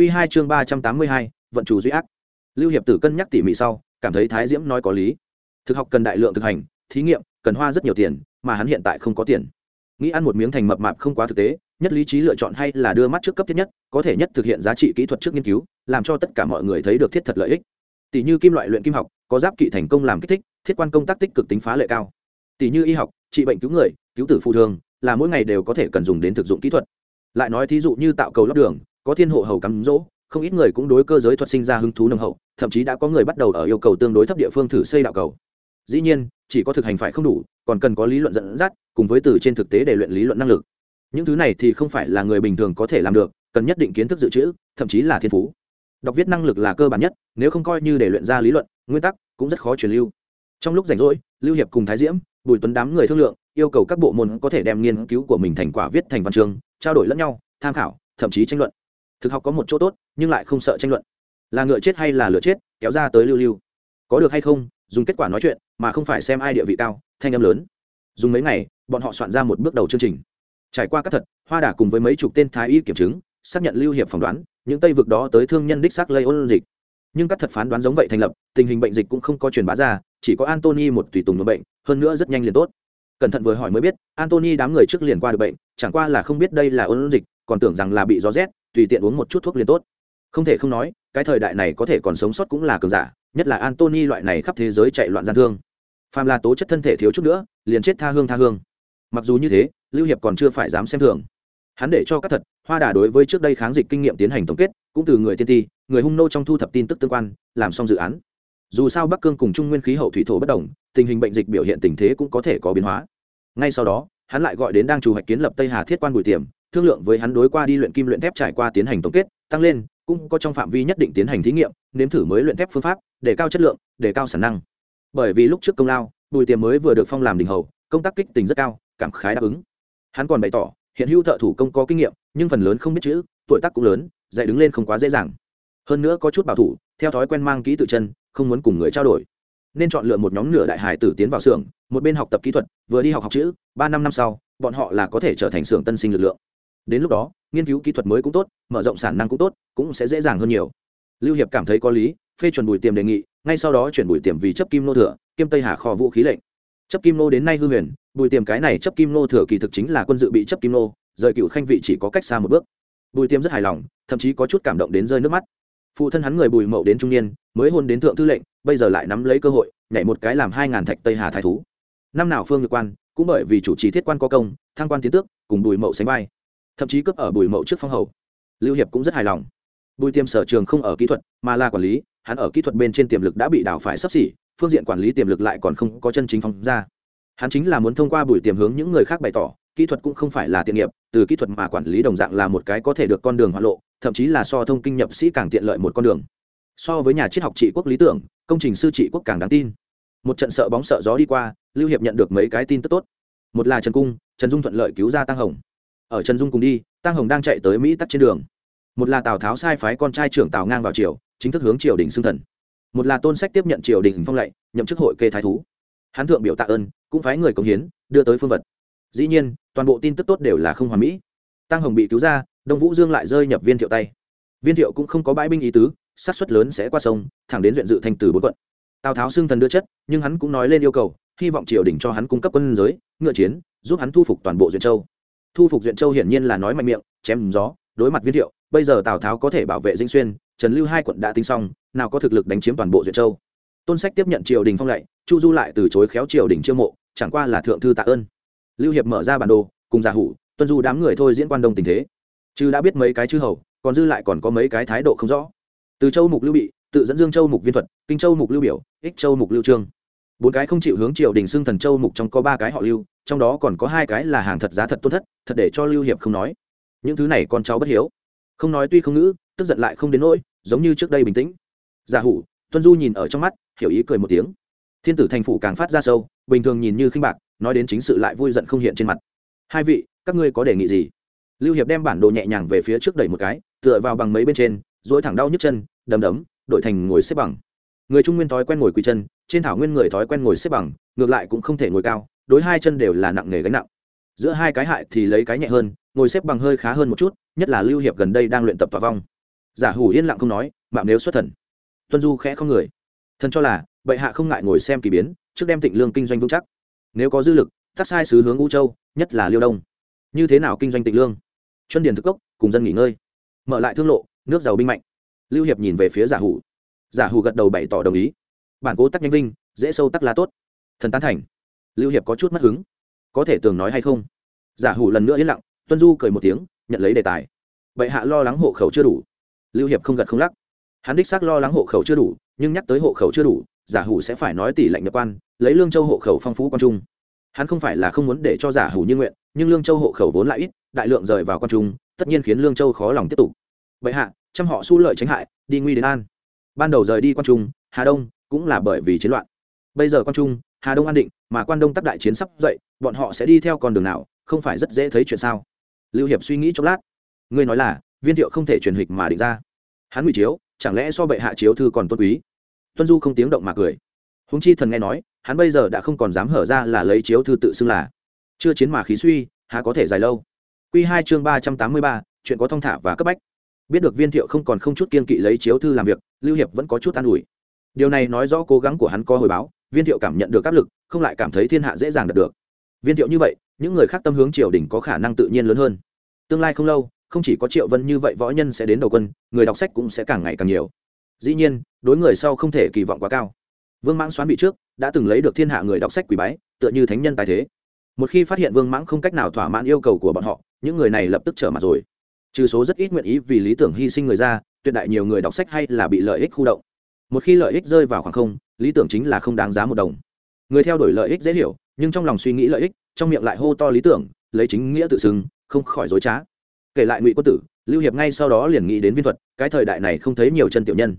Q2 chương ba trăm tám mươi hai, vận chủ duy ác. Lưu hiệp tử cân nhắc tỉ mỉ sau, cảm thấy thái diễm nói có lý. Thực học cần đại lượng thực hành, thí nghiệm, cần hoa rất nhiều tiền, mà hắn hiện tại không có tiền. Nghĩ ăn một miếng thành mập mạp không quá thực tế, nhất lý trí lựa chọn hay là đưa mắt trước cấp thiết nhất, có thể nhất thực hiện giá trị kỹ thuật trước nghiên cứu, làm cho tất cả mọi người thấy được thiết thật lợi ích. Tỷ như kim loại luyện kim học, có giáp kỵ thành công làm kích thích, thiết quan công tác tích cực tính phá lệ cao. Tỷ như y học, trị bệnh cứu người, cứu tử phụ thường, là mỗi ngày đều có thể cần dùng đến thực dụng kỹ thuật. Lại nói thí dụ như tạo cầu lót đường có thiên hộ hầu cắm rỗ, không ít người cũng đối cơ giới thuật sinh ra hứng thú nồng hậu, thậm chí đã có người bắt đầu ở yêu cầu tương đối thấp địa phương thử xây đạo cầu. Dĩ nhiên, chỉ có thực hành phải không đủ, còn cần có lý luận dẫn dắt, cùng với từ trên thực tế để luyện lý luận năng lực. Những thứ này thì không phải là người bình thường có thể làm được, cần nhất định kiến thức dự trữ, thậm chí là thiên phú. Đọc viết năng lực là cơ bản nhất, nếu không coi như để luyện ra lý luận, nguyên tắc cũng rất khó truyền lưu. Trong lúc rảnh rỗi, lưu hiệp cùng thái diễm, bùi tuấn đám người thương lượng, yêu cầu các bộ môn có thể đem nghiên cứu của mình thành quả viết thành văn chương, trao đổi lẫn nhau, tham khảo, thậm chí tranh luận thực học có một chỗ tốt, nhưng lại không sợ tranh luận. Là ngựa chết hay là lửa chết, kéo ra tới lưu lưu. Có được hay không, dùng kết quả nói chuyện, mà không phải xem ai địa vị cao, thanh âm lớn. Dùng mấy ngày, bọn họ soạn ra một bước đầu chương trình. Trải qua các thật, hoa đà cùng với mấy chục tên thái y kiểm chứng, xác nhận lưu hiệp phỏng đoán, những tây vực đó tới thương nhân đích xác lây ôn dịch. Nhưng các thật phán đoán giống vậy thành lập, tình hình bệnh dịch cũng không có truyền bá ra, chỉ có antony một tùy tùng người bệnh, hơn nữa rất nhanh liền tốt. Cẩn thận vừa hỏi mới biết antony đám người trước liền qua được bệnh, chẳng qua là không biết đây là ôn dịch, còn tưởng rằng là bị gió rét tùy tiện uống một chút thuốc liền tốt. Không thể không nói, cái thời đại này có thể còn sống sót cũng là cường giả, nhất là antony loại này khắp thế giới chạy loạn gian thương. Phàm là tố chất thân thể thiếu chút nữa, liền chết tha hương tha hương. Mặc dù như thế, lưu hiệp còn chưa phải dám xem thường. Hắn để cho các thật, hoa đà đối với trước đây kháng dịch kinh nghiệm tiến hành tổng kết, cũng từ người tiên ti, người hung nô trong thu thập tin tức tương quan, làm xong dự án. Dù sao bắc cương cùng trung nguyên khí hậu thủy thổ bất đồng, tình hình bệnh dịch biểu hiện tình thế cũng có thể có biến hóa. Ngay sau đó, hắn lại gọi đến đang chủ hoạch kiến lập tây hà thiết quan bùi tiềm thương lượng với hắn đối qua đi luyện kim luyện thép trải qua tiến hành tổng kết, tăng lên, cũng có trong phạm vi nhất định tiến hành thí nghiệm, nếm thử mới luyện thép phương pháp, để cao chất lượng, để cao sản năng. Bởi vì lúc trước công lao, bùi tiềm mới vừa được phong làm đình hầu, công tác kích tình rất cao, cảm khái đáp ứng. Hắn còn bày tỏ, hiện hữu thợ thủ công có kinh nghiệm, nhưng phần lớn không biết chữ, tuổi tác cũng lớn, dạy đứng lên không quá dễ dàng. Hơn nữa có chút bảo thủ, theo thói quen mang kỹ tự chân, không muốn cùng người trao đổi. Nên chọn lựa một nhóm nửa đại hải tử tiến vào xưởng, một bên học tập kỹ thuật, vừa đi học học chữ, ba năm năm sau, bọn họ là có thể trở thành xưởng tân sinh lực lượng đến lúc đó, nghiên cứu kỹ thuật mới cũng tốt, mở rộng sản năng cũng tốt, cũng sẽ dễ dàng hơn nhiều. Lưu hiệp cảm thấy có lý, phê chuẩn bùi tiềm đề nghị, ngay sau đó chuyển bùi tiềm vì chấp kim nô thừa, kiêm tây hà kho vũ khí lệnh. Chấp kim nô đến nay hư huyền, bùi tiềm cái này chấp kim nô thừa kỳ thực chính là quân dự bị chấp kim nô, rời cựu khanh vị chỉ có cách xa một bước. Bùi tiềm rất hài lòng, thậm chí có chút cảm động đến rơi nước mắt. Phụ thân hắn người bùi mậu đến trung niên, mới hôn đến thượng thư lệnh, bây giờ lại nắm lấy cơ hội, nhảy một cái làm hai ngàn thạch tây hà thái thú. Năm nào phương nhược quan, cũng bởi vì chủ trì thiết quan có công, thăng quan tiến tước, cùng bùi mậu sánh vai thậm chí cướp ở bùi mậu trước phong hầu. Lưu hiệp cũng rất hài lòng. Bùi tiêm sở trường không ở kỹ thuật, mà là quản lý, hắn ở kỹ thuật bên trên tiềm lực đã bị đảo phải sắp xỉ, phương diện quản lý tiềm lực lại còn không có chân chính phong ra. Hắn chính là muốn thông qua buổi tiềm hướng những người khác bày tỏ, kỹ thuật cũng không phải là tiện nghiệp, từ kỹ thuật mà quản lý đồng dạng là một cái có thể được con đường hoạn lộ, thậm chí là so thông kinh nhập sĩ càng tiện lợi một con đường. So với nhà triết học trị quốc lý tưởng, công trình sư trị quốc càng đáng tin. Một trận sợ bóng sợ gió đi qua, lưu hiệp nhận được mấy cái tin tức tốt. Một là trần cung, trần dung thuận lợi cứu ra tăng hồng ở trần dung cùng đi tăng hồng đang chạy tới mỹ tắt trên đường. Một là tào tháo sai phái con trai trưởng tào ngang vào triều chính thức hướng triều đình xưng thần. Một là tôn sách tiếp nhận triều đình phong lệnh, nhậm chức hội kê thái thú. Hán thượng biểu tạ ơn cũng phái người cống hiến đưa tới phương vật. Dĩ nhiên toàn bộ tin tức tốt đều là không hoàn mỹ. Tăng hồng bị cứu ra đông vũ dương lại rơi nhập viên thiệu tay. Viên thiệu cũng không có bãi binh ý tứ sát xuất lớn sẽ qua sông thẳng đến huyện dự thành từ bốn quận. Tào tháo xưng thần đưa chất nhưng hắn cũng nói lên yêu cầu hy vọng triều đình cho hắn cung cấp quân giới ngựa chiến giúp hắn thu phục toàn bộ duyện châu thu phục duyện châu hiển nhiên là nói mạnh miệng, chém gió, đối mặt viên thiệu, bây giờ tào tháo có thể bảo vệ dinh xuyên, trần lưu hai quận đã tính xong, nào có thực lực đánh chiếm toàn bộ duyện châu. Tôn sách tiếp nhận triều đình phong lệ chu du lại từ chối khéo triều đình chiêu mộ, chẳng qua là thượng thư tạ ơn. Lưu hiệp mở ra bản đồ, cùng giả hủ, tuân du đám người thôi diễn quan đông tình thế. Chứ đã biết mấy cái chư hầu, còn dư lại còn có mấy cái thái độ không rõ. Từ châu mục lưu bị, tự dẫn dương châu mục viên thuật, kinh châu mục lưu biểu, ích châu mục lưu trương bốn cái không chịu hướng triều đình xưng thần châu mục trong có ba cái họ lưu, trong đó còn có hai cái là hàng thật giá thật tôn thất, thật để cho lưu hiệp không nói. Những thứ này con cháu bất hiếu. Không nói tuy không ngữ, tức giận lại không đến nỗi, giống như trước đây bình tĩnh. Giả hủ, tuân du nhìn ở trong mắt, hiểu ý cười một tiếng. Thiên tử thành phủ càng phát ra sâu, bình thường nhìn như khinh bạc, nói đến chính sự lại vui giận không hiện trên mặt. Hai vị, các ngươi có đề nghị gì? Lưu hiệp đem bản đồ nhẹ nhàng về phía trước đẩy một cái, tựa vào bằng mấy bên trên dỗi thẳng đau nhức chân, đấm đấm, đổi thành ngồi xếp bằng người trung nguyên thói quen ngồi quỳ chân, trên thảo nguyên người thói quen ngồi xếp bằng, ngược lại cũng không thể ngồi cao, đối hai chân đều là nặng nề gánh nặng. Giữa hai cái hại thì lấy cái nhẹ hơn, ngồi xếp bằng hơi khá hơn một chút, nhất là lưu hiệp gần đây đang luyện tập tỏa vong. Giả hủ yên lặng không nói, mạm nếu xuất thần. Tuân du khẽ không người. Thần cho là, bệ hạ không ngại ngồi xem kỳ biến, trước đem tịnh lương kinh doanh vững chắc. Nếu có dư lực tắt sai sứ hướng u châu, nhất là liêu đông. Như thế nào kinh doanh tịnh lương? Chuân điền thực cốc, cùng dân nghỉ ngơi. Mở lại thương lộ, nước giàu binh mạnh. Lưu hiệp nhìn về phía giả hủ giả hủ gật đầu bày tỏ đồng ý. Bản cố tắc nhanh vinh, dễ sâu tắc lá tốt. Thần tán thành. Lưu hiệp có chút mất hứng. Có thể tường nói hay không? Giả hủ lần nữa yên lặng, tuân du cười một tiếng, nhận lấy đề tài. Bệ hạ lo lắng hộ khẩu chưa đủ. Lưu hiệp không gật không lắc. Hắn đích xác lo lắng hộ khẩu chưa đủ, nhưng nhắc tới hộ khẩu chưa đủ, giả hủ sẽ phải nói tỷ lệnh nhập quan, lấy lương châu hộ khẩu phong phú quan trung. Hắn không phải là không muốn để cho giả hủ như nguyện, nhưng lương châu hộ khẩu vốn lại ít, đại lượng rời vào quan trung, tất nhiên khiến lương châu khó lòng tiếp tục. Bệ hạ trăm họ su lợi tránh hại, đi nguy đến an ban đầu rời đi quan trung, hà đông cũng là bởi vì chiến loạn. Bây giờ quan trung, hà đông an định, mà quan đông tắc đại chiến sắp dậy, bọn họ sẽ đi theo con đường nào, không phải rất dễ thấy chuyện sao? Lưu hiệp suy nghĩ chốc lát. Ngươi nói là, viên thiệu không thể truyền hịch mà định ra. Hắn ngụy chiếu, chẳng lẽ so bệ hạ chiếu thư còn tốt quý? Tuân du không tiếng động mà cười. Húng chi thần nghe nói, hắn bây giờ đã không còn dám hở ra là lấy chiếu thư tự xưng là. Chưa chiến mà khí suy, há có thể dài lâu? Q hai chương ba trăm tám mươi ba, chuyện có thông thả và cấp bách biết được viên thiệu không còn không chút kiên kỵ lấy chiếu thư làm việc, lưu hiệp vẫn có chút an ủi. Điều này nói rõ cố gắng của hắn có hồi báo, viên thiệu cảm nhận được áp lực, không lại cảm thấy thiên hạ dễ dàng đạt được. Viên thiệu như vậy, những người khác tâm hướng triều đình có khả năng tự nhiên lớn hơn. Tương lai không lâu, không chỉ có triệu vân như vậy võ nhân sẽ đến đầu quân, người đọc sách cũng sẽ càng ngày càng nhiều. Dĩ nhiên, đối người sau không thể kỳ vọng quá cao. Vương mãng xoán bị trước, đã từng lấy được thiên hạ người đọc sách quỷ bái, tựa như thánh nhân tài thế. Một khi phát hiện vương mãng không cách nào thỏa mãn yêu cầu của bọn họ, những người này lập tức trở mặt rồi trừ số rất ít nguyện ý vì lý tưởng hy sinh người ra, tuyệt đại nhiều người đọc sách hay là bị lợi ích khu động. Một khi lợi ích rơi vào khoảng không, lý tưởng chính là không đáng giá một đồng. Người theo đuổi lợi ích dễ hiểu, nhưng trong lòng suy nghĩ lợi ích, trong miệng lại hô to lý tưởng, lấy chính nghĩa tự xưng, không khỏi dối trá. Kể lại ngụy quân tử, lưu hiệp ngay sau đó liền nghĩ đến viên thuật, cái thời đại này không thấy nhiều chân tiểu nhân.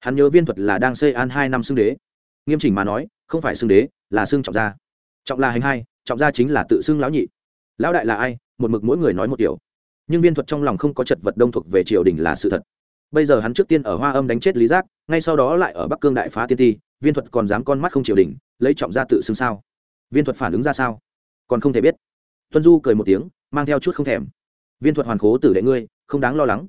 Hắn nhớ viên thuật là đang xây an hai năm xưng đế. Nghiêm chỉnh mà nói, không phải xưng đế, là xưng trọng gia. Trọng là hành hai, trọng gia chính là tự xưng lão nhị. Lão đại là ai? Một mực mỗi người nói một kiểu nhưng viên thuật trong lòng không có chật vật đông thuộc về triều đình là sự thật. Bây giờ hắn trước tiên ở hoa âm đánh chết lý giác, ngay sau đó lại ở bắc cương đại phá tiên ti, viên thuật còn dám con mắt không triều đình, lấy trọng ra tự xưng sao? Viên thuật phản ứng ra sao? Còn không thể biết. Tuân du cười một tiếng, mang theo chút không thèm. Viên thuật hoàn khố tử đệ ngươi, không đáng lo lắng.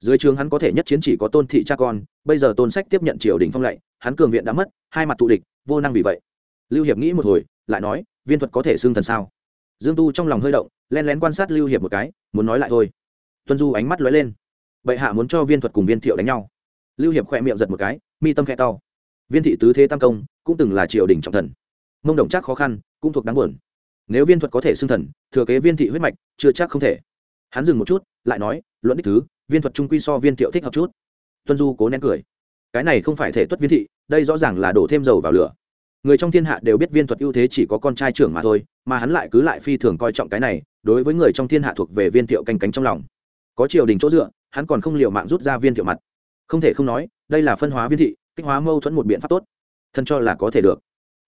Dưới trường hắn có thể nhất chiến chỉ có tôn thị cha con, bây giờ tôn sách tiếp nhận triều đình phong lệ hắn cường viện đã mất, hai mặt tụ địch, vô năng vì vậy. Lưu hiệp nghĩ một hồi, lại nói, viên thuật có thể xưng thần sao? Dương tu trong lòng hơi động len lén quan sát lưu hiệp một cái, muốn nói lại thôi. Tuân du ánh mắt lóe lên. Bệ hạ muốn cho viên thuật cùng viên thiệu đánh nhau. Lưu hiệp khỏe miệng giật một cái, mi tâm khẽ to. Viên thị tứ thế tam công, cũng từng là triều đình trọng thần. Mông đồng chắc khó khăn, cũng thuộc đáng buồn. Nếu viên thuật có thể xưng thần, thừa kế viên thị huyết mạch, chưa chắc không thể. Hắn dừng một chút, lại nói, luận đích thứ, viên thuật trung quy so viên thiệu thích hợp chút. Tuân du cố nén cười. Cái này không phải thể tuất viên thị, đây rõ ràng là đổ thêm dầu vào lửa. Người trong thiên hạ đều biết viên thuật ưu thế chỉ có con trai trưởng mà thôi, mà hắn lại cứ lại phi thường coi trọng cái này đối với người trong thiên hạ thuộc về viên thiệu canh cánh trong lòng. Có triều đình chỗ dựa, hắn còn không liều mạng rút ra viên thiệu mặt. Không thể không nói, đây là phân hóa viên thị, kích hóa mâu thuẫn một biện pháp tốt. Thân cho là có thể được.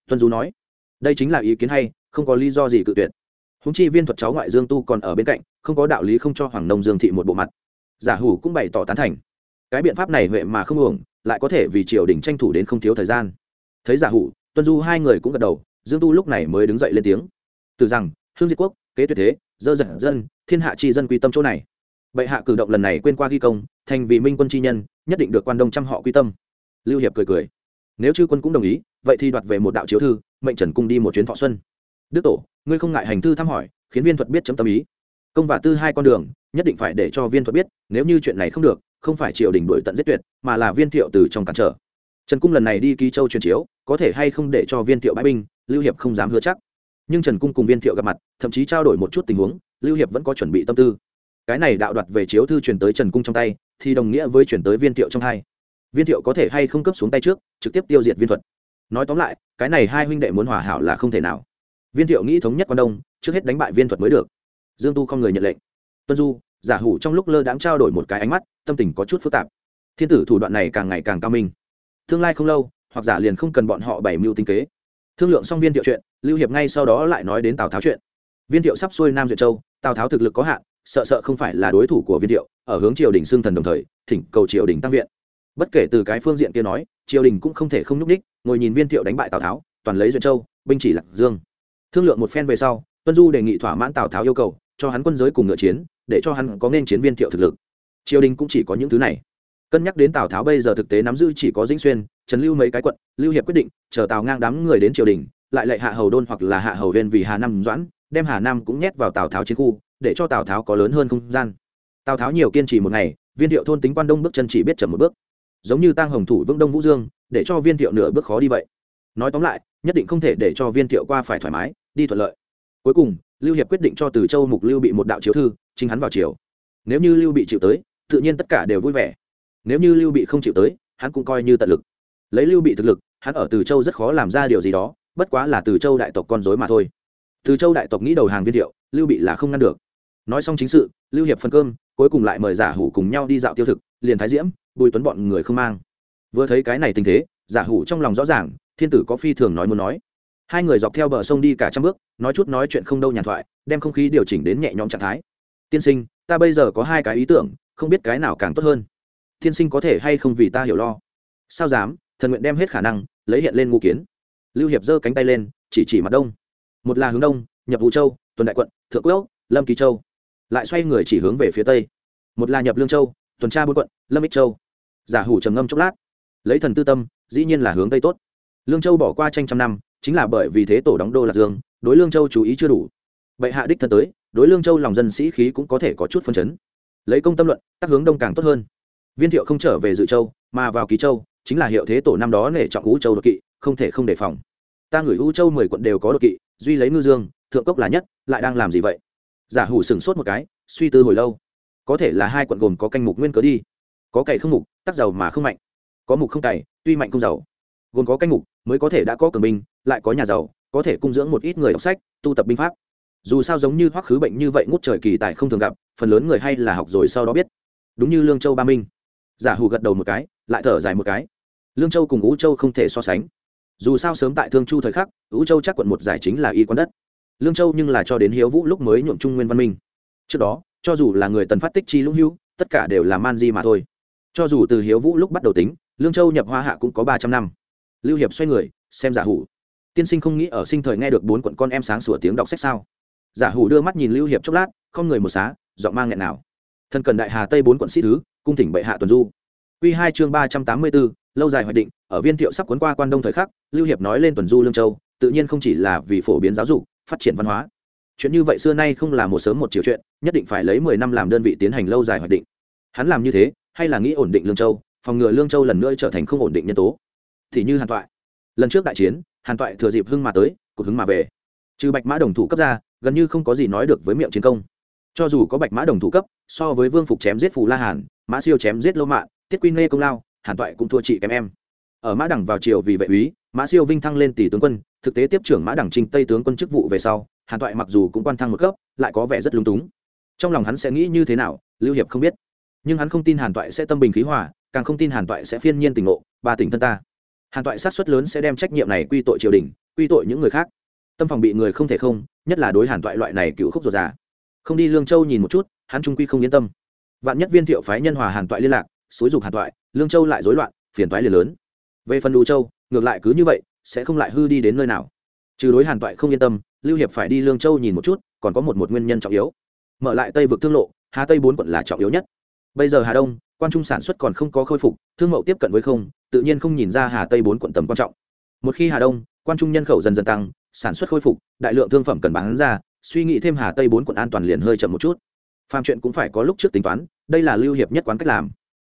Tuân du nói, đây chính là ý kiến hay, không có lý do gì cự tuyệt. Húng chi viên thuật cháu ngoại dương tu còn ở bên cạnh, không có đạo lý không cho hoàng nông dương thị một bộ mặt. Giả hủ cũng bày tỏ tán thành. Cái biện pháp này huệ mà không uổng, lại có thể vì triều đình tranh thủ đến không thiếu thời gian. Thấy giả hủ, tuân du hai người cũng gật đầu, dương tu lúc này mới đứng dậy lên tiếng. Từ rằng, hương diệt quốc, kế tuyệt thế dơ dần dân thiên hạ tri dân quy tâm chỗ này. Bệ hạ cử động lần này quên qua ghi công, thành vì minh quân chi nhân, nhất định được quan đông trăm họ quy tâm. Lưu hiệp cười cười. Nếu chư quân cũng đồng ý, vậy thì đoạt về một đạo chiếu thư, mệnh trần cung đi một chuyến thọ xuân. Đức tổ, ngươi không ngại hành thư thăm hỏi, khiến viên thuật biết chấm tâm ý. Công và tư hai con đường, nhất định phải để cho viên thuật biết, nếu như chuyện này không được, không phải triều đình đổi tận giết tuyệt, mà là viên thiệu từ trong cản trở. Trần cung lần này đi ký châu truyền chiếu, có thể hay không để cho viên thiệu bãi binh, lưu hiệp không dám hứa chắc nhưng trần cung cùng viên thiệu gặp mặt, thậm chí trao đổi một chút tình huống, lưu hiệp vẫn có chuẩn bị tâm tư. Cái này đạo đoạt về chiếu thư truyền tới trần cung trong tay, thì đồng nghĩa với chuyển tới viên thiệu trong hai. Viên thiệu có thể hay không cấp xuống tay trước, trực tiếp tiêu diệt viên thuật. Nói tóm lại, cái này hai huynh đệ muốn hòa hảo là không thể nào. Viên thiệu nghĩ thống nhất quan đông, trước hết đánh bại viên thuật mới được. Dương tu không người nhận lệnh. Tuân du, giả hủ trong lúc lơ đãng trao đổi một cái ánh mắt, tâm tình có chút phức tạp. Thiên tử thủ đoạn này càng ngày càng cao minh. Tương lai không lâu, hoặc giả liền không cần bọn họ bảy mưu tinh kế. Thương lượng xong viên thiệu chuyện lưu hiệp ngay sau đó lại nói đến tào tháo chuyện. Viên thiệu sắp xuôi nam duyệt châu, tào tháo thực lực có hạn, sợ sợ không phải là đối thủ của viên thiệu, ở hướng triều đình xương thần đồng thời, thỉnh cầu triều đình tăng viện. Bất kể từ cái phương diện kia nói, triều đình cũng không thể không nhúc ních ngồi nhìn viên thiệu đánh bại tào tháo, toàn lấy duyệt châu, binh chỉ lạc dương. Thương lượng một phen về sau, tuân du đề nghị thỏa mãn tào tháo yêu cầu, cho hắn quân giới cùng ngựa chiến, để cho hắn có nên chiến viên thiệu thực lực. Triều đình cũng chỉ có những thứ này. Cân nhắc đến tào tháo bây giờ thực tế nắm giữ chỉ có dĩnh xuyên, trần lưu mấy cái quận, lưu hiệp quyết định, chờ tào ngang đám người đến triều đình lại lệ hạ hầu đôn hoặc là hạ hầu huyên vì hà nam doãn, đem hà nam cũng nhét vào tào tháo chiến khu, để cho tào tháo có lớn hơn không gian. Tào tháo nhiều kiên trì một ngày, viên thiệu thôn tính quan đông bước chân chỉ biết chậm một bước. Giống như tăng hồng thủ vững đông vũ dương, để cho viên thiệu nửa bước khó đi vậy. Nói tóm lại, nhất định không thể để cho viên thiệu qua phải thoải mái, đi thuận lợi. Cuối cùng, lưu hiệp quyết định cho từ châu mục lưu bị một đạo chiếu thư, chính hắn vào chiều nếu như lưu bị chịu tới, tự nhiên tất cả đều vui vẻ. Nếu như lưu bị không chịu tới, hắn cũng coi như tận lực. Lấy lưu bị thực lực, hắn ở từ châu rất khó làm ra điều gì đó bất quá là từ châu đại tộc con dối mà thôi. Từ châu đại tộc nghĩ đầu hàng viên thiệu, lưu bị là không ngăn được. Nói xong chính sự, lưu hiệp phân cơm, cuối cùng lại mời giả hủ cùng nhau đi dạo tiêu thực, liền thái diễm, bùi tuấn bọn người không mang. Vừa thấy cái này tình thế, giả hủ trong lòng rõ ràng, thiên tử có phi thường nói muốn nói. Hai người dọc theo bờ sông đi cả trăm bước, nói chút nói chuyện không đâu nhàn thoại, đem không khí điều chỉnh đến nhẹ nhõm trạng thái. Tiên sinh, ta bây giờ có hai cái ý tưởng, không biết cái nào càng tốt hơn. Tiên sinh có thể hay không vì ta hiểu lo? Sao dám, thần nguyện đem hết khả năng, lấy hiện lên ngũ kiến lưu hiệp giơ cánh tay lên, chỉ chỉ mặt đông. Một là hướng đông, nhập vũ châu, tuần đại quận, thượng quốc, lâm kỳ châu. Lại xoay người chỉ hướng về phía tây. Một là nhập lương châu, tuần tra bốn quận, lâm ích châu. Giả hủ trầm ngâm chốc lát. Lấy thần tư tâm, dĩ nhiên là hướng tây tốt. Lương châu bỏ qua tranh trăm năm, chính là bởi vì thế tổ đóng đô lạc dương, đối lương châu chú ý chưa đủ. Vậy hạ đích thân tới, đối lương châu lòng dân sĩ khí cũng có thể có chút phân chấn. Lấy công tâm luận tác hướng đông càng tốt hơn. Viên thiệu không trở về dự châu, mà vào ký châu, chính là hiệu thế tổ năm đó nể trọng ngũ châu đột kỵ không thể không đề phòng. Ta gửi u châu mười quận đều có đột kỵ, duy lấy ngư dương, thượng cốc là nhất, lại đang làm gì vậy? Giả hủ sửng sốt một cái, suy tư hồi lâu. Có thể là hai quận gồm có canh mục nguyên cớ đi. Có cày không mục, tắc giàu mà không mạnh. Có mục không cày, tuy mạnh không giàu. Gồm có canh mục, mới có thể đã có cường binh, lại có nhà giàu, có thể cung dưỡng một ít người đọc sách, tu tập binh pháp. Dù sao giống như hoắc khứ bệnh như vậy ngút trời kỳ tài không thường gặp, phần lớn người hay là học rồi sau đó biết. Đúng như lương châu ba minh. Giả hù gật đầu một cái, lại thở dài một cái. Lương châu cùng ú châu không thể so sánh dù sao sớm tại thương chu thời khắc ứ châu chắc quận một giải chính là y quán đất. Lương châu nhưng là cho đến hiếu vũ lúc mới nhuộm trung nguyên văn minh. Trước đó cho dù là người tần phát tích chi lũng hưu, tất cả đều là man di mà thôi. Cho dù từ hiếu vũ lúc bắt đầu tính lương châu nhập hoa hạ cũng có ba trăm năm. Lưu hiệp xoay người xem giả hủ. Tiên sinh không nghĩ ở sinh thời nghe được bốn quận con em sáng sủa tiếng đọc sách sao? Giả hủ đưa mắt nhìn lưu hiệp chốc lát không người một xá giọng mang nghẹn nào. Thần cần đại hà tây bốn quận sĩ thứ cung thỉnh bệ hạ tuần du. Quy hai chương 384, lâu dài hoạch định, ở viên thiệu sắp cuốn qua quan đông thời khắc, lưu hiệp nói lên tuần du lương châu, tự nhiên không chỉ là vì phổ biến giáo dục, phát triển văn hóa. Chuyện như vậy xưa nay không là một sớm một chiều chuyện, nhất định phải lấy mười năm làm đơn vị tiến hành lâu dài hoạch định. Hắn làm như thế, hay là nghĩ ổn định lương châu, phòng ngừa lương châu lần nữa trở thành không ổn định nhân tố? Thì như hàn toại. Lần trước đại chiến, hàn toại thừa dịp hưng mà tới cục hứng mà về. Trừ bạch mã đồng thủ cấp ra, gần như không có gì nói được với miệng chiến công. Cho dù có bạch mã đồng thủ cấp, so với vương phục chém giết phù la hàn, mã siêu chém giết lô mạng tiết quy nê công lao hàn toại cũng thua chị kém em. Ở mã đẳng vào triều vì vệ úy, mã siêu vinh thăng lên tỷ tướng quân, thực tế tiếp trưởng mã đẳng trình tây tướng quân chức vụ về sau, hàn toại mặc dù cũng quan thăng một cấp, lại có vẻ rất lung túng. Trong lòng hắn sẽ nghĩ như thế nào, lưu hiệp không biết. Nhưng hắn không tin hàn toại sẽ tâm bình khí hòa, càng không tin hàn toại sẽ phiên nhiên tình ngộ, ba tỉnh thân ta. Hàn toại sát xuất lớn sẽ đem trách nhiệm này quy tội triều đình, quy tội những người khác. Tâm phòng bị người không thể không, nhất là đối hàn toại loại này cựu khúc ruột già. Không đi lương châu nhìn một chút, hắn trung quy không yên tâm. Vạn nhất viên thiệu phái nhân hòa hàn toại liên lạc xúi dục hạt toại lương châu lại rối loạn, phiền toái liền lớn. Về phần đủ châu, ngược lại cứ như vậy, sẽ không lại hư đi đến nơi nào. Trừ đối hàn toại không yên tâm, lưu hiệp phải đi lương châu nhìn một chút, còn có một một nguyên nhân trọng yếu. Mở lại tây vực thương lộ, hà tây bốn quận là trọng yếu nhất. Bây giờ hà đông, quan trung sản xuất còn không có khôi phục, thương mậu tiếp cận với không, tự nhiên không nhìn ra hà tây bốn quận tầm quan trọng. Một khi hà đông, quan trung nhân khẩu dần dần tăng, sản xuất khôi phục, đại lượng thương phẩm cần bán ra, suy nghĩ thêm hà tây bốn quận an toàn liền hơi chậm một chút. Phàm chuyện cũng phải có lúc trước tính toán, đây là lưu hiệp nhất quán cách làm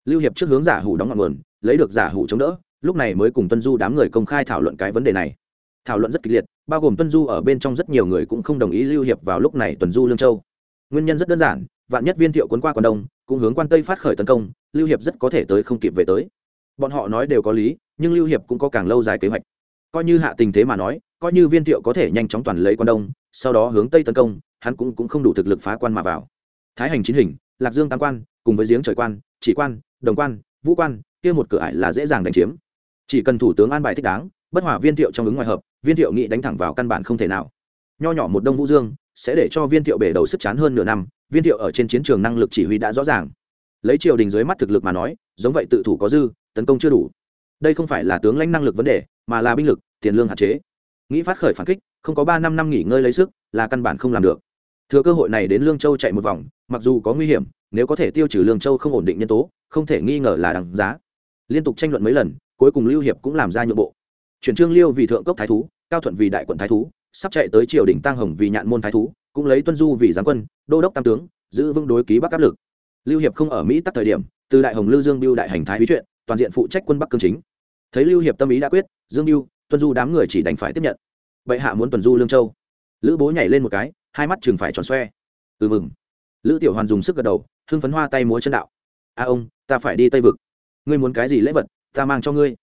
lưu hiệp trước hướng giả hủ đóng ngọn nguồn lấy được giả hủ chống đỡ lúc này mới cùng tuân du đám người công khai thảo luận cái vấn đề này. Thảo luận rất kịch liệt bao gồm tuân du ở bên trong rất nhiều người cũng không đồng ý lưu hiệp vào lúc này tuần du lương châu. Nguyên nhân rất đơn giản vạn nhất viên thiệu cuốn qua quan đông cũng hướng quan tây phát khởi tấn công lưu hiệp rất có thể tới không kịp về tới. Bọn họ nói đều có lý nhưng lưu hiệp cũng có càng lâu dài kế hoạch. Coi như hạ tình thế mà nói coi như viên thiệu có thể nhanh chóng toàn lấy quan đông sau đó hướng tây tấn công hắn cũng, cũng không đủ thực lực phá quan mà vào. Thái hành chín hình lạc dương tam quan cùng với giếng trời quan chỉ quan đồng quan, vũ quan, kia một cửa ải là dễ dàng đánh chiếm. Chỉ cần thủ tướng an bài thích đáng, bất hòa viên thiệu trong ứng ngoài hợp, viên thiệu nghị đánh thẳng vào căn bản không thể nào. Nho nhỏ một đông vũ dương, sẽ để cho viên thiệu bể đầu sức chán hơn nửa năm, viên thiệu ở trên chiến trường năng lực chỉ huy đã rõ ràng. Lấy triều đình dưới mắt thực lực mà nói, giống vậy tự thủ có dư, tấn công chưa đủ. Đây không phải là tướng lãnh năng lực vấn đề, mà là binh lực, tiền lương hạn chế. Nghĩ phát khởi phản kích, không có ba năm năm nghỉ ngơi lấy sức, là căn bản không làm được. Thừa cơ hội này đến lương châu chạy một vòng, mặc dù có nguy hiểm, nếu có thể tiêu trừ lương châu không ổn định nhân tố không thể nghi ngờ là đằng giá. Liên tục tranh luận mấy lần, cuối cùng lưu hiệp cũng làm ra nhượng bộ. Chuyển trương liêu vì thượng cốc thái thú, cao thuận vì đại quận thái thú, sắp chạy tới triều đình tăng hồng vì nhạn môn thái thú, cũng lấy tuân du vì giám quân, đô đốc tam tướng, giữ vững đối ký bắc áp lực. Lưu hiệp không ở mỹ tắc thời điểm, từ đại hồng lưu dương biêu đại hành thái bí chuyện, toàn diện phụ trách quân bắc cương chính. Thấy lưu hiệp tâm ý đã quyết, dương biêu, tuân du đám người chỉ đành phải tiếp nhận. Bệ hạ muốn tuần du lương châu. Lữ bố nhảy lên một cái, hai mắt chừng phải tròn xoe. Ừ mừng. Lữ tiểu hoàn dùng sức gật đầu, hưng phấn hoa tay múa chân đạo. A ông ta phải đi tây vực. Ngươi muốn cái gì lễ vật, ta mang cho ngươi.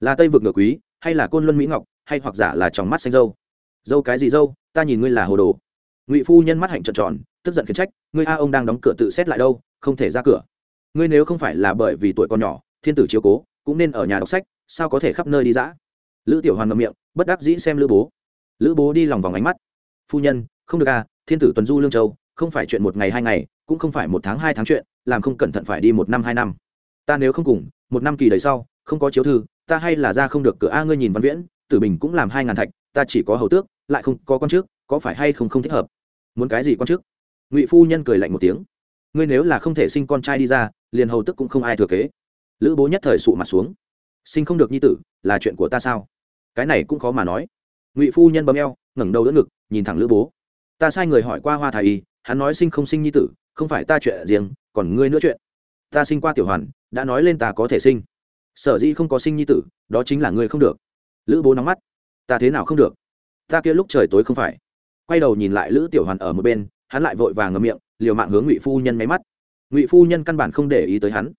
Là tây vực ngựa quý, hay là côn luân mỹ ngọc, hay hoặc giả là tròng mắt xanh dâu. Dâu cái gì dâu, ta nhìn ngươi là hồ đồ. Ngụy phu nhân mắt hạnh trợn tròn, tức giận khiển trách, ngươi a ông đang đóng cửa tự xét lại đâu, không thể ra cửa. Ngươi nếu không phải là bởi vì tuổi còn nhỏ, thiên tử chiếu cố, cũng nên ở nhà đọc sách, sao có thể khắp nơi đi dã? Lữ tiểu hoàn ngậm miệng, bất đắc dĩ xem lữ bố. Lữ bố đi lòng vòng ánh mắt. Phu nhân, không được à thiên tử tuần du lương châu, không phải chuyện một ngày hai ngày, cũng không phải một tháng hai tháng chuyện làm không cẩn thận phải đi một năm, hai năm. Ta nếu không cùng, một năm kỳ đầy sau, không có chiếu thư, ta hay là ra không được cửa a ngươi nhìn văn viễn, tử bình cũng làm hai ngàn thạch, ta chỉ có hầu tước, lại không có con trước có phải hay không không thích hợp? Muốn cái gì con trước ngụy phu nhân cười lạnh một tiếng. Ngươi nếu là không thể sinh con trai đi ra, liền hầu tức cũng không ai thừa kế. Lữ bố nhất thời sụ mặt xuống. Sinh không được nhi tử, là chuyện của ta sao? Cái này cũng khó mà nói. Ngụy phu nhân bấm eo, ngẩng đầu đỡ ngực, nhìn thẳng lữ bố. Ta sai người hỏi qua hoa thái y, hắn nói sinh không sinh nhi tử, không phải ta chuyện riêng còn ngươi nữa chuyện. Ta sinh qua tiểu hoàn, đã nói lên ta có thể sinh. Sở dĩ không có sinh nhi tử, đó chính là ngươi không được. Lữ bố nóng mắt. Ta thế nào không được? Ta kia lúc trời tối không phải. Quay đầu nhìn lại lữ tiểu hoàn ở một bên, hắn lại vội vàng ngậm miệng, liều mạng hướng ngụy phu nhân máy mắt. Ngụy phu nhân căn bản không để ý tới hắn.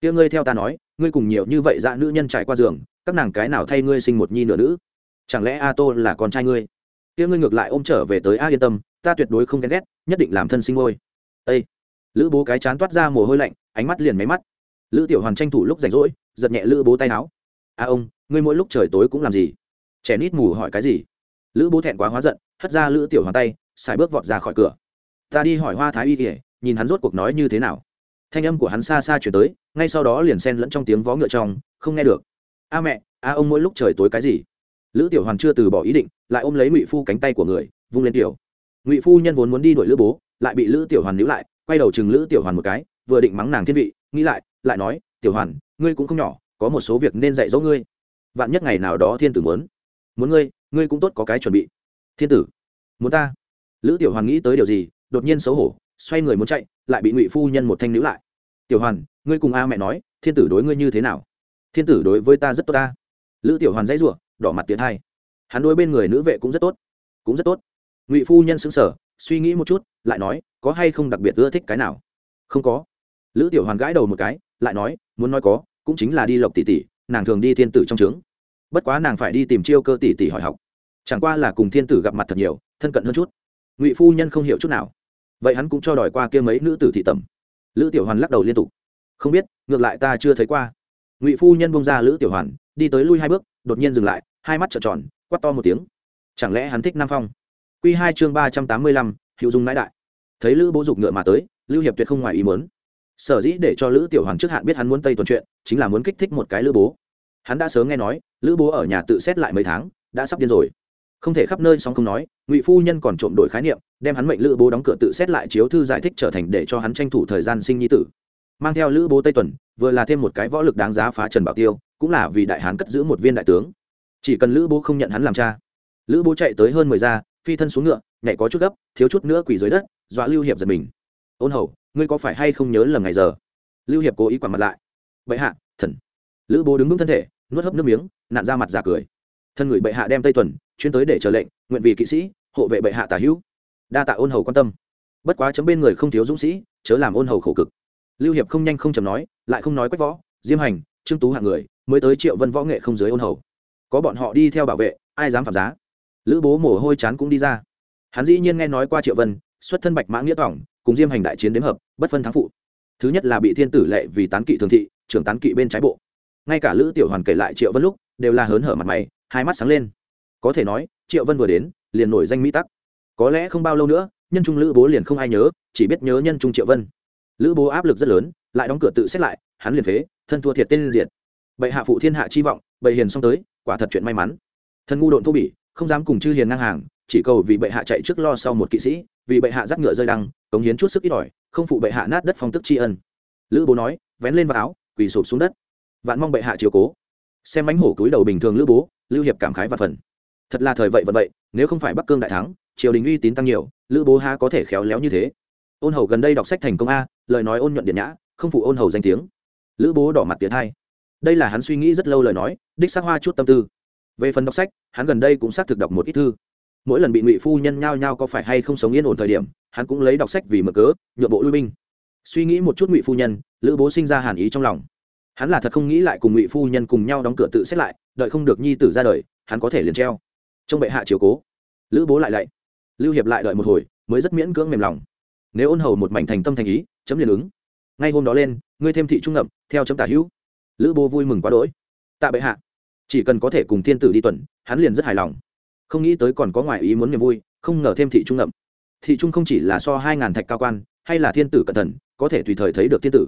Kia ngươi theo ta nói, ngươi cùng nhiều như vậy dạ nữ nhân trải qua giường, các nàng cái nào thay ngươi sinh một nhi nửa nữ? Chẳng lẽ a tô là con trai ngươi? Kia ngươi ngược lại ôm trở về tới a yên tâm, ta tuyệt đối không ghen ghét, nhất định làm thân sinh ngôi. Ây lữ bố cái chán toát ra mồ hôi lạnh, ánh mắt liền máy mắt. Lữ tiểu hoàn tranh thủ lúc rảnh rỗi, giật nhẹ lữ bố tay áo. A ông, ngươi mỗi lúc trời tối cũng làm gì? Trẻ nít mù hỏi cái gì? Lữ bố thẹn quá hóa giận, hất ra lữ tiểu hoàn tay, xài bước vọt ra khỏi cửa. Ta đi hỏi hoa thái y kỉa nhìn hắn rốt cuộc nói như thế nào. Thanh âm của hắn xa xa chuyển tới, ngay sau đó liền xen lẫn trong tiếng vó ngựa trong, không nghe được. A mẹ, a ông mỗi lúc trời tối cái gì? Lữ tiểu hoàn chưa từ bỏ ý định, lại ôm lấy ngụy phu cánh tay của người, vung lên tiểu. Ngụy phu nhân vốn muốn đi đuổi lữ bố, lại bị lữ tiểu hoàn níu lại quay đầu chừng lữ tiểu hoàn một cái, vừa định mắng nàng thiên vị, nghĩ lại lại nói, tiểu hoàn, ngươi cũng không nhỏ, có một số việc nên dạy dỗ ngươi. Vạn nhất ngày nào đó thiên tử muốn muốn ngươi ngươi cũng tốt có cái chuẩn bị. Thiên tử, muốn ta? Lữ tiểu hoàn nghĩ tới điều gì, đột nhiên xấu hổ, xoay người muốn chạy, lại bị ngụy phu nhân một thanh níu lại. Tiểu hoàn, ngươi cùng a mẹ nói, thiên tử đối ngươi như thế nào? Thiên tử đối với ta rất tốt ta. Lữ tiểu hoàn dãy rủa, đỏ mặt tiến hai hắn đối bên người nữ vệ cũng rất tốt, cũng rất tốt. Ngụy phu nhân xứng sở suy nghĩ một chút, lại nói, có hay không đặc biệt ưa thích cái nào? Không có. Lữ tiểu hoàn gãi đầu một cái, lại nói, muốn nói có, cũng chính là đi lộc tỷ tỷ, nàng thường đi thiên tử trong trướng. Bất quá nàng phải đi tìm chiêu cơ tỷ tỷ hỏi học. Chẳng qua là cùng thiên tử gặp mặt thật nhiều, thân cận hơn chút. Ngụy phu nhân không hiểu chút nào. Vậy hắn cũng cho đòi qua kia mấy nữ tử thị tẩm. Lữ tiểu hoàn lắc đầu liên tục. Không biết, ngược lại ta chưa thấy qua. Ngụy phu nhân bông ra lữ tiểu hoàn, đi tới lui hai bước, đột nhiên dừng lại, hai mắt trợn tròn quắt to một tiếng. Chẳng lẽ hắn thích nam phong? Quy hai chương ba trăm tám mươi lăm hiệu dung mãi đại. Thấy lữ bố dục ngựa mà tới, lưu hiệp tuyệt không ngoài ý muốn. Sở dĩ để cho lữ tiểu hoàng trước hạn biết hắn muốn tây tuần chuyện, chính là muốn kích thích một cái lữ bố. Hắn đã sớm nghe nói, lữ bố ở nhà tự xét lại mấy tháng, đã sắp điên rồi. Không thể khắp nơi sóng không nói, ngụy phu nhân còn trộm đổi khái niệm, đem hắn mệnh lữ bố đóng cửa tự xét lại chiếu thư giải thích trở thành để cho hắn tranh thủ thời gian sinh nhi tử. Mang theo lữ bố tây tuần, vừa là thêm một cái võ lực đáng giá phá trần bảo tiêu, cũng là vì đại hán cất giữ một viên đại tướng. Chỉ cần lữ bố không nhận hắn làm cha, lữ bố chạy tới hơn mười gia phi thân xuống ngựa, nhảy có chút gấp, thiếu chút nữa quỳ dưới đất, dọa lưu hiệp giật mình. Ôn hầu, ngươi có phải hay không nhớ lầm ngày giờ? Lưu hiệp cố ý quản mặt lại. Bệ hạ, thần. Lữ bố đứng vững thân thể, nuốt hấp nước miếng nạn ra mặt giả cười. Thân người bệ hạ đem tây tuần chuyên tới để chờ lệnh, nguyện vì kỵ sĩ, hộ vệ bệ hạ tả hữu. Đa tạ ôn hầu quan tâm. Bất quá chấm bên người không thiếu dũng sĩ, chớ làm ôn hầu khổ cực. Lưu hiệp không nhanh không chầm nói, lại không nói quách võ, diêm hành, trương tú hạng người, mới tới triệu vân võ nghệ không dưới ôn hầu. Có bọn họ đi theo bảo vệ, ai dám phạm giá? Lữ bố mồ hôi chán cũng đi ra. Hắn dĩ nhiên nghe nói qua triệu vân, xuất thân bạch mã nghĩa tỏng cùng diêm hành đại chiến đếm hợp, bất phân thắng phụ. Thứ nhất là bị thiên tử lệ vì tán kỵ thường thị, trưởng tán kỵ bên trái bộ. Ngay cả lữ tiểu hoàn kể lại triệu vân lúc, đều là hớn hở mặt mày, hai mắt sáng lên. Có thể nói, triệu vân vừa đến, liền nổi danh mỹ tắc. Có lẽ không bao lâu nữa, nhân trung lữ bố liền không ai nhớ, chỉ biết nhớ nhân trung triệu vân. Lữ bố áp lực rất lớn, lại đóng cửa tự xét lại, hắn liền phế, thân thua thiệt tên diệt. Bệ hạ phụ thiên hạ chi vọng, bệ hiền xong tới, quả thật chuyện may mắn. Thân ngu độn thô bỉ không dám cùng chư hiền ngang hàng, chỉ cầu vì bệ hạ chạy trước lo sau một kỵ sĩ, vì bệ hạ dắt ngựa rơi đăng, cống hiến chút sức ít ỏi, không phụ bệ hạ nát đất phong tức tri ân. Lữ bố nói, vén lên vào áo, quỳ sụp xuống đất. Vạn mong bệ hạ chiều cố. Xem bánh hổ túi đầu bình thường lữ bố, lưu hiệp cảm khái và phần. Thật là thời vậy vận vậy, nếu không phải bắc cương đại thắng, triều đình uy tín tăng nhiều, lữ bố ha có thể khéo léo như thế. Ôn hầu gần đây đọc sách thành công a, lời nói ôn nhuận điện nhã, không phụ ôn hầu danh tiếng. Lữ bố đỏ mặt tiến hai. Đây là hắn suy nghĩ rất lâu lời nói, đích xác hoa chút tâm tư về phần đọc sách, hắn gần đây cũng xác thực đọc một ít thư. Mỗi lần bị ngụy phu nhân nhao nhao có phải hay không sống yên ổn thời điểm, hắn cũng lấy đọc sách vì mở cớ, nhượng bộ lui binh. Suy nghĩ một chút ngụy phu nhân, lữ bố sinh ra hàn ý trong lòng. Hắn là thật không nghĩ lại cùng ngụy phu nhân cùng nhau đóng cửa tự xét lại, đợi không được nhi tử ra đời, hắn có thể liền treo. Trong bệ hạ chiều cố. Lữ bố lại lạy. Lưu hiệp lại đợi một hồi, mới rất miễn cưỡng mềm lòng. Nếu ôn hầu một mảnh thành tâm thành ý, chấm liền ứng. Ngay hôm đó lên, ngươi thêm thị trung ngậm, theo chấm tả hữu. Lữ bố vui mừng quá đỗi. Tạ bệ hạ chỉ cần có thể cùng thiên tử đi tuần, hắn liền rất hài lòng. Không nghĩ tới còn có ngoại ý muốn niềm vui, không ngờ thêm thị trung ngậm. Thị trung không chỉ là so hai ngàn thạch cao quan, hay là thiên tử cẩn thận, có thể tùy thời thấy được thiên tử.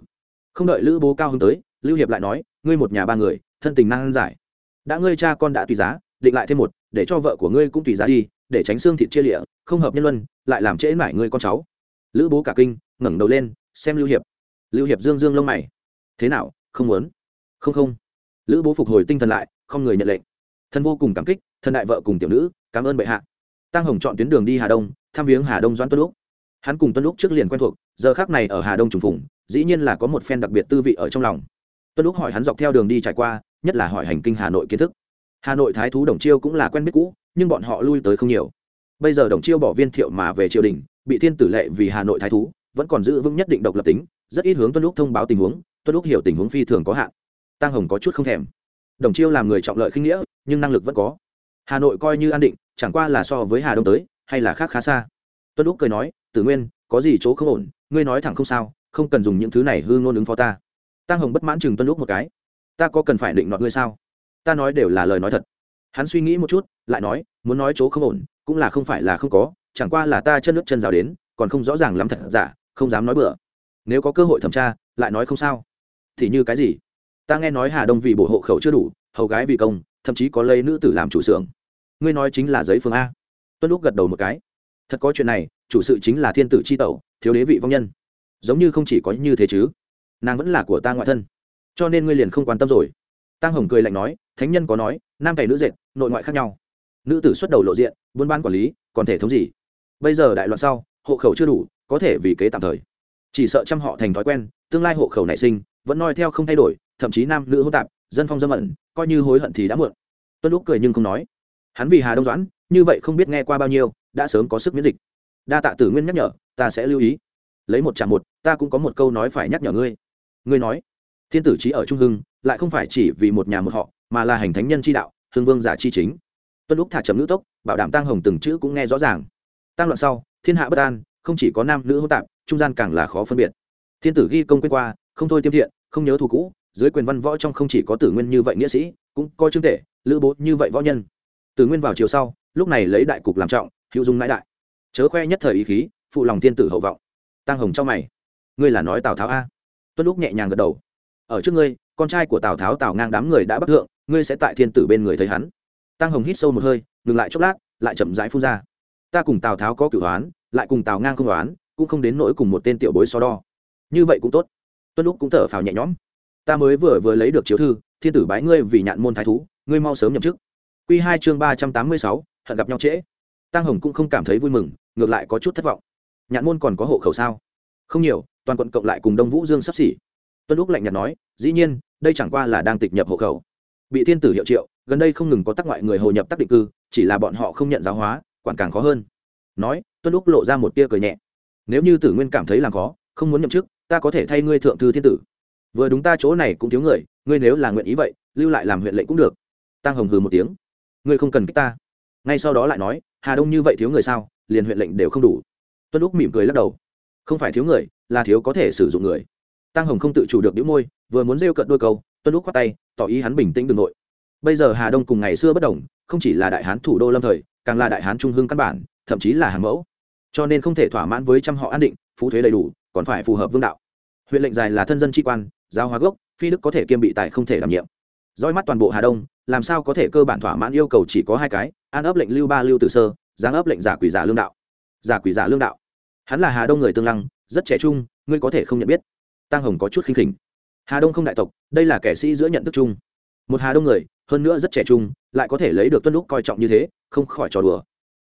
Không đợi lữ bố cao hơn tới, lưu hiệp lại nói, ngươi một nhà ba người, thân tình năng giải. Đã ngươi cha con đã tùy giá, định lại thêm một, để cho vợ của ngươi cũng tùy giá đi, để tránh xương thịt chia lịa, không hợp nhân luân, lại làm trễ mải ngươi con cháu. Lữ bố cả kinh, ngẩng đầu lên, xem lưu hiệp. Lưu hiệp dương dương lông mày. Thế nào, không muốn? Không không. Lữ bố phục hồi tinh thần lại không người nhận lệnh. Thân vô cùng cảm kích, thân đại vợ cùng tiểu nữ, cảm ơn bệ hạ. Tăng hồng chọn tuyến đường đi hà đông, thăm viếng hà đông doãn tuân lúc hắn cùng tuân lúc trước liền quen thuộc, giờ khác này ở hà đông trùng phùng, dĩ nhiên là có một phen đặc biệt tư vị ở trong lòng. Tuân lúc hỏi hắn dọc theo đường đi trải qua, nhất là hỏi hành kinh hà nội kiến thức. Hà nội thái thú đồng chiêu cũng là quen biết cũ, nhưng bọn họ lui tới không nhiều. Bây giờ đồng chiêu bỏ viên thiệu mà về triều đình, bị thiên tử lệ vì hà nội thái thú, vẫn còn giữ vững nhất định độc lập tính, rất ít hướng tuân lúc thông báo tình huống, tuân lúc hiểu tình huống phi thường có hạn. Tăng hồng có chút không thèm đồng chiêu làm người trọng lợi khinh nghĩa, nhưng năng lực vẫn có. Hà nội coi như an định, chẳng qua là so với hà đông tới, hay là khác khá xa. Tuân úc cười nói, tử nguyên, có gì chỗ không ổn? Ngươi nói thẳng không sao, không cần dùng những thứ này hư ngôn ứng phó ta. Tăng hồng bất mãn chừng tuân úc một cái. Ta có cần phải định nọt ngươi sao? Ta nói đều là lời nói thật. Hắn suy nghĩ một chút, lại nói, muốn nói chỗ không ổn, cũng là không phải là không có, chẳng qua là ta chân nước chân rào đến, còn không rõ ràng lắm thật giả, không dám nói bừa. Nếu có cơ hội thẩm tra, lại nói không sao. Thì như cái gì? Ta nghe nói hà đông vì bộ hộ khẩu chưa đủ, hầu gái vì công, thậm chí có lấy nữ tử làm chủ xưởng. Ngươi nói chính là giấy phương a. Tuân lúc gật đầu một cái. Thật có chuyện này, chủ sự chính là thiên tử c h i tẩu, thiếu đế vị vong nhân. Giống như không chỉ có như thế chứ. Nàng vẫn là của ta ngoại thân. Cho nên ngươi liền không quan tâm rồi. Tăng hồng cười lạnh nói, thánh nhân có nói, nam cày nữ dệt, nội ngoại khác nhau. Nữ tử xuất đầu lộ diện, buôn ban quản lý, còn thể thống gì? Bây giờ đại loạn sau, hộ khẩu chưa đủ, có thể vì kế tạm thời. Chỉ sợ trăm họ thành thói quen, tương lai hộ khẩu nảy sinh, vẫn noi theo không thay đổi thậm chí nam nữ hỗn tạp, dân phong dâm ẩn, coi như hối hận thì đã muộn. Tuân lúc cười nhưng không nói. Hắn vì hà đông doãn, như vậy không biết nghe qua bao nhiêu, đã sớm có sức miễn dịch. Đa tạ tử nguyên nhắc nhở, ta sẽ lưu ý. Lấy một trả một, ta cũng có một câu nói phải nhắc nhở ngươi. Ngươi nói, thiên tử trí ở trung hưng, lại không phải chỉ vì một nhà một họ, mà là hành thánh nhân chi đạo, hưng vương giả chi chính. Tuân lúc thả chậm ngữ tốc, bảo đảm tăng hồng từng chữ cũng nghe rõ ràng. Tăng loạn sau, thiên hạ bất an, không chỉ có nam nữ hỗn tạp, trung gian càng là khó phân biệt. Thiên tử ghi công quên qua, không thôi tiêm thiện, không nhớ thù cũ dưới quyền văn võ trong không chỉ có tử nguyên như vậy nghĩa sĩ, cũng có trương tể, lữ bố như vậy võ nhân. Tử nguyên vào chiều sau, lúc này lấy đại cục làm trọng, hữu dung mãi đại. Chớ khoe nhất thời ý khí, phụ lòng thiên tử hậu vọng. Tăng hồng trong mày. Ngươi là nói tào tháo a? Tuân lúc nhẹ nhàng gật đầu. Ở trước ngươi, con trai của tào tháo tào ngang đám người đã bắt thượng, ngươi sẽ tại thiên tử bên người thấy hắn. Tăng hồng hít sâu một hơi, ngừng lại chốc lát, lại chậm rãi phun ra. Ta cùng tào tháo có cửu đoán lại cùng tào ngang không đoán cũng không đến nỗi cùng một tên tiểu bối so đo. Như vậy cũng tốt. Tuân lúc cũng thở phào nhẹ nhõm ta mới vừa vừa lấy được chiếu thư, thiên tử bái ngươi vì nhạn môn thái thú, ngươi mau sớm nhậm chức. Q hai chương ba trăm tám mươi sáu, hận gặp nhau trễ. Tăng hồng cũng không cảm thấy vui mừng, ngược lại có chút thất vọng. Nhạn môn còn có hộ khẩu sao? Không nhiều, toàn quận cộng lại cùng đông vũ dương sắp xỉ. Tuân lúc lạnh nhạt nói, dĩ nhiên, đây chẳng qua là đang tịch nhập hộ khẩu. Bị thiên tử hiệu triệu, gần đây không ngừng có tác ngoại người hồ nhập tác định cư, chỉ là bọn họ không nhận giáo hóa, quản càng khó hơn. Nói, tuân lúc lộ ra một tia cười nhẹ. Nếu như tử nguyên cảm thấy làm khó, không muốn nhậm chức, ta có thể thay ngươi thượng thư thiên tử vừa đúng ta chỗ này cũng thiếu người, ngươi nếu là nguyện ý vậy, lưu lại làm huyện lệnh cũng được. Tăng hồng hừ một tiếng. Ngươi không cần kích ta. Ngay sau đó lại nói, hà đông như vậy thiếu người sao, liền huyện lệnh đều không đủ. Tuân úc mỉm cười lắc đầu. Không phải thiếu người, là thiếu có thể sử dụng người. Tăng hồng không tự chủ được đĩu môi, vừa muốn rêu cận đôi câu, tuân lúc khoát tay, tỏ ý hắn bình tĩnh đ ừ n g nội. Bây giờ hà đông cùng ngày xưa bất đồng, không chỉ là đại hán thủ đô lâm thời, càng là đại hán trung hương căn bản, thậm chí là hàng mẫu. Cho nên không thể thỏa mãn với trăm họ an định, phú thuế đầy đủ, còn phải phù hợp vương đạo. Huyện lệnh dài là thân dân tri quan giáo hóa gốc, phi đức có thể kiêm bị tài không thể đảm nhiệm. Roi mắt toàn bộ hà đông, làm sao có thể cơ bản thỏa mãn yêu cầu chỉ có hai cái, an ấp lệnh lưu ba lưu từ sơ, giáng ấp lệnh giả quỷ giả lương đạo. Giả quỷ giả lương đạo. Hắn là hà đông người tương lăng, rất trẻ trung, ngươi có thể không nhận biết. Tăng hồng có chút khinh khỉnh. Hà đông không đại tộc, đây là kẻ sĩ giữa nhận thức chung. Một hà đông người, hơn nữa rất trẻ trung, lại có thể lấy được tuân lúc coi trọng như thế, không khỏi trò đùa.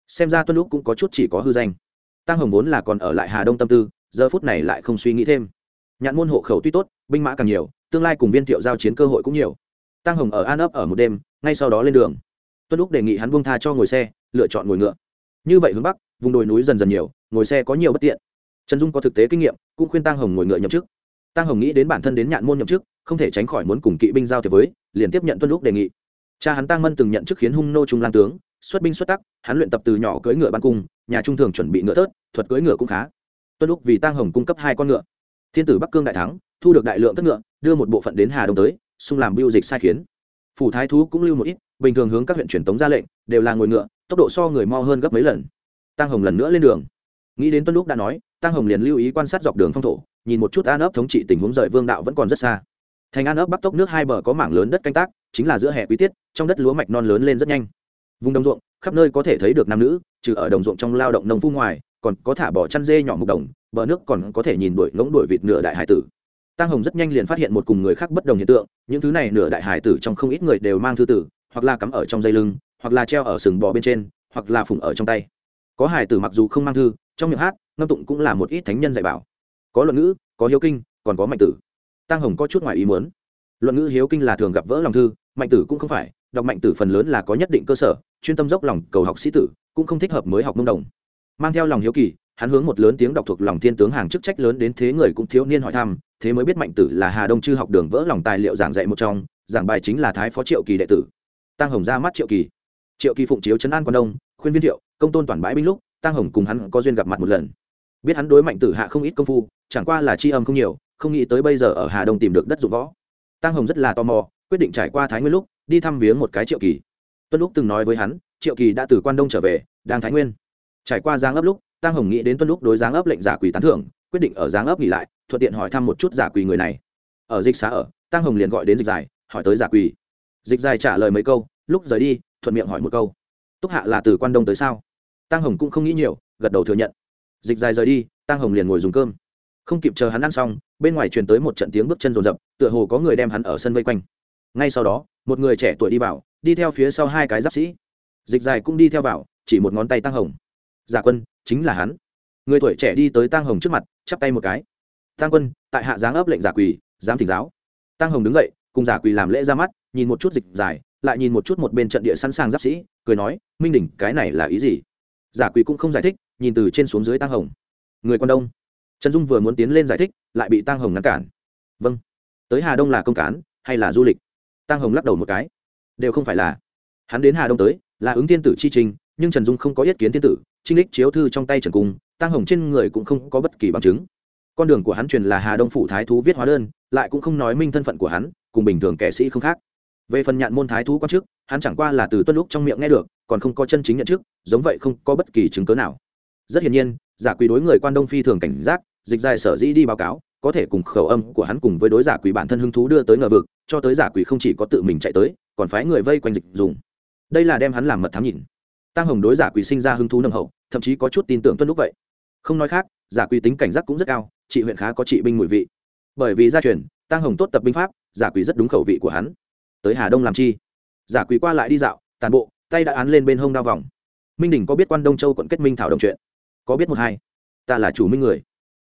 Xem ra tuân lúc cũng có chút chỉ có hư danh. Tăng hồng vốn là còn ở lại hà đông tâm tư, giờ phút này lại không suy nghĩ thêm nhạn môn hộ khẩu tuy tốt, binh mã càng nhiều, tương lai cùng viên thiệu giao chiến cơ hội cũng nhiều. Tăng hồng ở an ấp ở một đêm, ngay sau đó lên đường. Tuân lúc đề nghị hắn buông tha cho ngồi xe, lựa chọn ngồi ngựa. Như vậy hướng bắc, vùng đồi núi dần dần nhiều, ngồi xe có nhiều bất tiện. Trần dung có thực tế kinh nghiệm, cũng khuyên tăng hồng ngồi ngựa nhậm chức. Tăng hồng nghĩ đến bản thân đến nhạn môn nhậm chức, không thể tránh khỏi muốn cùng kỵ binh giao thiệp với, liền tiếp nhận tuân lúc đề nghị. Cha hắn tăng mân từng nhận chức khiến hung nô trung lang tướng, xuất binh xuất tắc, hắn luyện tập từ nhỏ cưỡi ngựa ban cung, nhà trung thường chuẩn bị ngựa thớt, thuật cưỡi ngựa cũng khá. Tuân lúc vì tăng hồng cung cấp hai con ngựa thiên tử bắc cương đại thắng, thu được đại lượng tất ngựa, đưa một bộ phận đến hà đông tới, xung làm biêu dịch sai khiến. Phủ thái thú cũng lưu một ít, bình thường hướng các huyện truyền tống ra lệnh, đều là ngồi ngựa, tốc độ so người mo hơn gấp mấy lần. Tăng hồng lần nữa lên đường. Nghĩ đến tuân lúc đã nói, tăng hồng liền lưu ý quan sát dọc đường phong thổ, nhìn một chút an ấp thống trị tình huống rời vương đạo vẫn còn rất xa. Thành an ấp bắc tốc nước hai bờ có mảng lớn đất canh tác, chính là giữa hè quý tiết, trong đất lúa mạch non lớn lên rất nhanh. Vùng đồng ruộng, khắp nơi có thể thấy được nam nữ, trừ ở đồng ruộng trong lao động nông phu ngoài còn có thả bỏ chăn dê nhỏ mục đồng, bờ nước còn có thể nhìn đuổi ngỗng đuổi vịt nửa đại hải tử. Tăng hồng rất nhanh liền phát hiện một cùng người khác bất đồng hiện tượng, những thứ này nửa đại hải tử trong không ít người đều mang thư tử, hoặc là cắm ở trong dây lưng, hoặc là treo ở sừng bò bên trên, hoặc là phủng ở trong tay. Có hải tử mặc dù không mang thư, trong miệng hát, ngâm tụng cũng là một ít thánh nhân dạy bảo. Có luận ngữ, có hiếu kinh, còn có mạnh tử. Tăng hồng có chút ngoài ý muốn. Luận ngữ hiếu kinh là thường gặp vỡ lòng thư, mạnh tử cũng không phải, đọc mạnh tử phần lớn là có nhất định cơ sở, chuyên tâm dốc lòng cầu học sĩ tử, cũng không thích hợp mới học mông đồng mang theo lòng hiếu kỳ, hắn hướng một lớn tiếng đọc thuộc lòng thiên tướng hàng chức trách lớn đến thế người cũng thiếu niên hỏi thăm, thế mới biết mạnh tử là hà đông chư học đường vỡ lòng tài liệu giảng dạy một trong, giảng bài chính là thái phó triệu kỳ đệ tử. Tăng hồng ra mắt triệu kỳ. Triệu kỳ phụng chiếu trấn an quan đông, khuyên viên thiệu, công tôn toàn bãi binh lúc, tăng hồng cùng hắn có duyên gặp mặt một lần. Biết hắn đối mạnh tử hạ không ít công phu, chẳng qua là tri âm không nhiều, không nghĩ tới bây giờ ở hà đông tìm được đất dụng võ. Tăng hồng rất là tò mò, quyết định trải qua thái nguyên lúc, đi thăm viếng một cái triệu kỳ. Tuân lúc từng nói với hắn, triệu kỳ đã từ quan đông trở về, đang thái nguyên trải qua giáng ấp lúc tăng hồng nghĩ đến tuân lúc đối giáng ấp lệnh giả quỳ tán thưởng, quyết định ở giáng ấp nghỉ lại, thuận tiện hỏi thăm một chút giả quỳ người này. Ở dịch xá ở tăng hồng liền gọi đến dịch dài hỏi tới giả quỳ. Dịch dài trả lời mấy câu, lúc rời đi, thuận miệng hỏi một câu. Túc hạ là từ quan đông tới sao? Tăng hồng cũng không nghĩ nhiều, gật đầu thừa nhận. Dịch dài rời đi tăng hồng liền ngồi dùng cơm. Không kịp chờ hắn ăn xong, bên ngoài truyền tới một trận tiếng bước chân rồn rập, tựa hồ có người đem hắn ở sân vây quanh. Ngay sau đó, một người trẻ tuổi đi vào, đi theo phía sau hai cái giáp sĩ. Dịch dài cũng đi theo vào, chỉ một ngón tay tăng hồng giả quân, chính là hắn. Người tuổi trẻ đi tới tăng hồng trước mặt, chắp tay một cái. Tăng quân, tại hạ giáng ấp lệnh giả quỳ dám thỉnh giáo. Tăng hồng đứng dậy, cùng giả quỳ làm lễ ra mắt, nhìn một chút dịch dài, lại nhìn một chút một bên trận địa sẵn sàng giáp sĩ, cười nói, minh đỉnh, cái này là ý gì? Giả quỳ cũng không giải thích, nhìn từ trên xuống dưới tăng hồng. Người quan đông. Trần dung vừa muốn tiến lên giải thích, lại bị tăng hồng ngăn cản. Vâng. Tới hà đông là công cán, hay là du lịch? Tăng hồng lắc đầu một cái. Đều không phải là. Hắn đến hà đông tới, là ứng tiên tử chi trình, nhưng trần dung không có ý kiến tiên tử trinh lích chiếu thư trong tay trần cung tăng hồng trên người cũng không có bất kỳ bằng chứng. Con đường của hắn truyền là hà đông phủ thái thú viết hóa đơn, lại cũng không nói minh thân phận của hắn, cùng bình thường kẻ sĩ không khác. Về phần nhạn môn thái thú quan chức, hắn chẳng qua là từ tuân lúc trong miệng nghe được, còn không có chân chính nhận chức, giống vậy không có bất kỳ chứng cớ nào. Rất hiển nhiên, giả quỷ đối người quan đông phi thường cảnh giác, dịch dài sở dĩ đi báo cáo, có thể cùng khẩu âm của hắn cùng với đối giả quỷ bản thân hứng thú đưa tới ngờ vực, cho tới giả quỷ không chỉ có tự mình chạy tới, còn phái người vây quanh dịch dùng. Đây là đem hắn làm mật thám nhìn tăng hồng đối giả quỷ sinh ra hứng thú nồng hậu, thậm chí có chút tin tưởng tuân lúc vậy. Không nói khác, giả quỷ tính cảnh giác cũng rất cao, trị huyện khá có trị binh mùi vị. Bởi vì gia truyền tăng hồng tốt tập binh pháp, giả quỷ rất đúng khẩu vị của hắn. Tới hà đông làm chi? Giả quỷ qua lại đi dạo, tàn bộ, tay đã án lên bên hông đao vòng. Minh đình có biết quan đông châu quận kết minh thảo đồng chuyện? Có biết một hai? Ta là chủ minh người.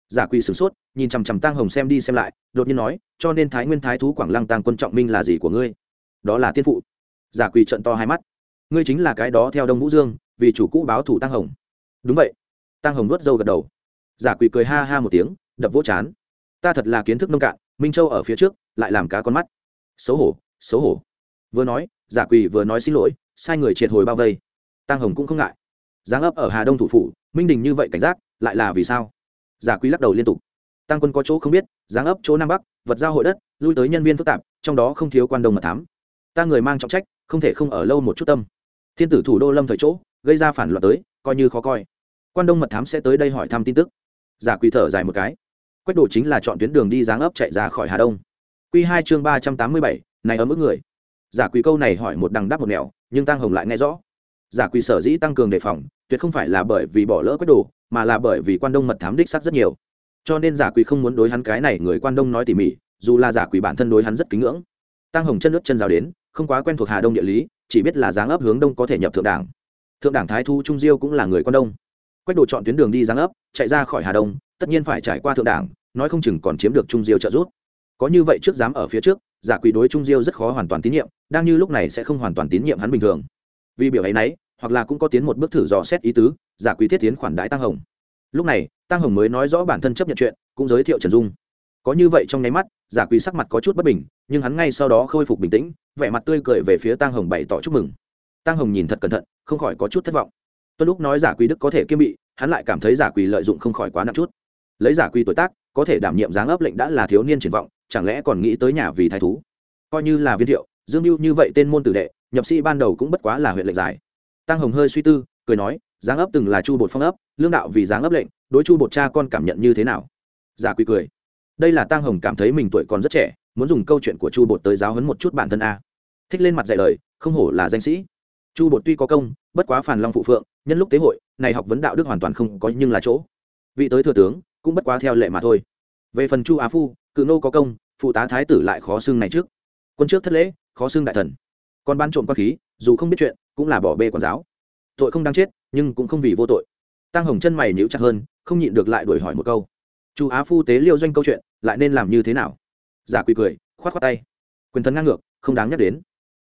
Giả quỷ sửng sốt, nhìn chằm chằm tăng hồng xem đi xem lại, đột nhiên nói, cho nên thái nguyên thái thú quảng lăng tăng quân trọng minh là gì của ngươi? Đó là tiên phụ. Giả quỷ trận to hai mắt ngươi chính là cái đó theo đông vũ dương, vì chủ cũ báo thủ tăng hồng. Đúng vậy. Tăng hồng nuốt dâu gật đầu. Giả quỷ cười ha ha một tiếng, đập vỗ chán. Ta thật là kiến thức nông cạn, minh châu ở phía trước, lại làm cá con mắt. Xấu hổ xấu hổ. Vừa nói, giả quỷ vừa nói xin lỗi, sai người triệt hồi bao vây. Tăng hồng cũng không ngại. Giáng ấp ở hà đông thủ phủ, minh đình như vậy cảnh giác, lại là vì sao? Giả quý lắc đầu liên tục. Tăng quân có chỗ không biết, giáng ấp chỗ nam bắc, vật giao hội đất, lui tới nhân viên phức tạp, trong đó không thiếu quan đông mật thám. Ta người mang trọng trách, không thể không ở lâu một chút tâm thiên tử thủ đô lâm thời chỗ, gây ra phản loạn tới, coi như khó coi. Quan đông mật thám sẽ tới đây hỏi thăm tin tức. Giả quỳ thở dài một cái. Quách đổ chính là chọn tuyến đường đi giáng ấp chạy ra khỏi hà đông. Q hai chương ba trăm tám mươi bảy, này ở mức người. Giả quỳ câu này hỏi một đằng đáp một nẻo, nhưng tăng hồng lại nghe rõ. Giả quỳ sở dĩ tăng cường đề phòng, tuyệt không phải là bởi vì bỏ lỡ quách đồ, mà là bởi vì quan đông mật thám đích sắc rất nhiều. Cho nên giả quỳ không muốn đối hắn cái này người quan đông nói tỉ mỉ, dù là giả quỳ bản thân đối hắn rất kính ngưỡng. Tăng hồng chân nước chân rào đến, không quá quen thuộc hà đông địa lý chỉ biết là dáng ấp hướng đông có thể nhập thượng đảng. Thượng đảng thái thu trung diêu cũng là người quan đông. Quách đồ chọn tuyến đường đi dáng ấp, chạy ra khỏi hà đông, tất nhiên phải trải qua thượng đảng, nói không chừng còn chiếm được trung diêu trợ giúp. Có như vậy trước dám ở phía trước, giả quỷ đối trung diêu rất khó hoàn toàn tín nhiệm, đang như lúc này sẽ không hoàn toàn tín nhiệm hắn bình thường. Vì biểu ấy nấy, hoặc là cũng có tiến một bước thử dò xét ý tứ, giả quỷ thiết tiến khoản đãi tăng hồng. Lúc này, tăng hồng mới nói rõ bản thân chấp nhận chuyện, cũng giới thiệu trần dung có như vậy trong nháy mắt, giả quý sắc mặt có chút bất bình, nhưng hắn ngay sau đó khôi phục bình tĩnh, vẻ mặt tươi cười về phía tăng hồng bày tỏ chúc mừng. Tăng hồng nhìn thật cẩn thận, không khỏi có chút thất vọng. Tuân lúc nói giả quý đức có thể kiêm bị, hắn lại cảm thấy giả quý lợi dụng không khỏi quá nặng chút. Lấy giả quý tuổi tác, có thể đảm nhiệm giáng ấp lệnh đã là thiếu niên triển vọng, chẳng lẽ còn nghĩ tới nhà vì thái thú? Coi như là viên thiệu, dương mưu như vậy tên môn tử đệ, nhập sĩ ban đầu cũng bất quá là huyện lệnh giải. Tăng hồng hơi suy tư, cười nói giáng ấp từng là chu bột phong ấp, lương đạo vì giáng ấp lệnh, đối chu bột cha con cảm nhận như thế nào? Giả quỳ cười đây là tang hồng cảm thấy mình tuổi còn rất trẻ, muốn dùng câu chuyện của chu bột tới giáo hấn một chút bản thân a. Thích lên mặt dạy lời, không hổ là danh sĩ. Chu bột tuy có công, bất quá phản long phụ phượng, nhân lúc tế hội, này học vấn đạo đức hoàn toàn không có nhưng là chỗ. Vị tới thừa tướng, cũng bất quá theo lệ mà thôi. Về phần chu á phu, cự nô có công, phụ tá thái tử lại khó xưng này trước. Quân trước thất lễ, khó xưng đại thần. Còn ban trộm quan khí, dù không biết chuyện, cũng là bỏ bê quản giáo. Tội không đáng chết, nhưng cũng không vì vô tội. Tăng hồng chân mày nhíu chặt hơn, không nhịn được lại đuổi hỏi một câu chu á phu tế liêu doanh câu chuyện, lại nên làm như thế nào? Giả quỳ cười, khoát khoát tay. Quyền thần ngang ngược, không đáng nhắc đến.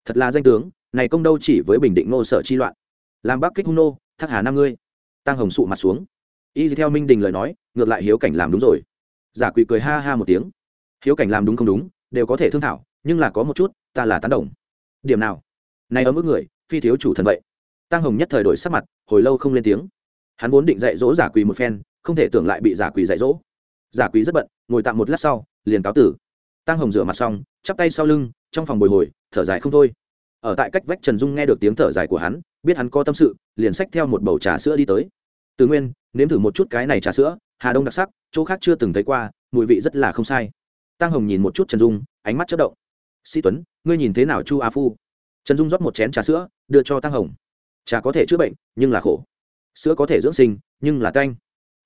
Thật là danh tướng, này công đâu chỉ với bình định nô sở chi loạn. Làm bắc kích hung nô, thác hà năm ngươi. Tăng hồng sụ mặt xuống. Y theo minh đình lời nói, ngược lại hiếu cảnh làm đúng rồi. Giả quỳ cười ha ha một tiếng. Hiếu cảnh làm đúng không đúng, đều có thể thương thảo, nhưng là có một chút, ta là tán đồng. Điểm nào? Này ở mức người, phi thiếu chủ thần vậy. Tăng hồng nhất thời đổi sắc mặt, hồi lâu không lên tiếng. Hắn vốn định dạy dỗ giả quỳ một phen, không thể tưởng lại bị giả quỳ dạy dỗ giả Quý rất bận, ngồi tạm một lát sau, liền cáo tử. Tăng hồng rửa mặt xong, chắp tay sau lưng, trong phòng bồi hồi, thở dài không thôi. Ở tại cách vách trần dung nghe được tiếng thở dài của hắn, biết hắn có tâm sự, liền xách theo một bầu trà sữa đi tới. Từ nguyên, nếm thử một chút cái này trà sữa, hà đông đặc sắc, chỗ khác chưa từng thấy qua, mùi vị rất là không sai. Tăng hồng nhìn một chút trần dung, ánh mắt chất động. Sĩ tuấn, ngươi nhìn thế nào chu a phu? Trần dung rót một chén trà sữa, đưa cho tăng hồng. Trà có thể chữa bệnh, nhưng là khổ. Sữa có thể dưỡng sinh, nhưng là canh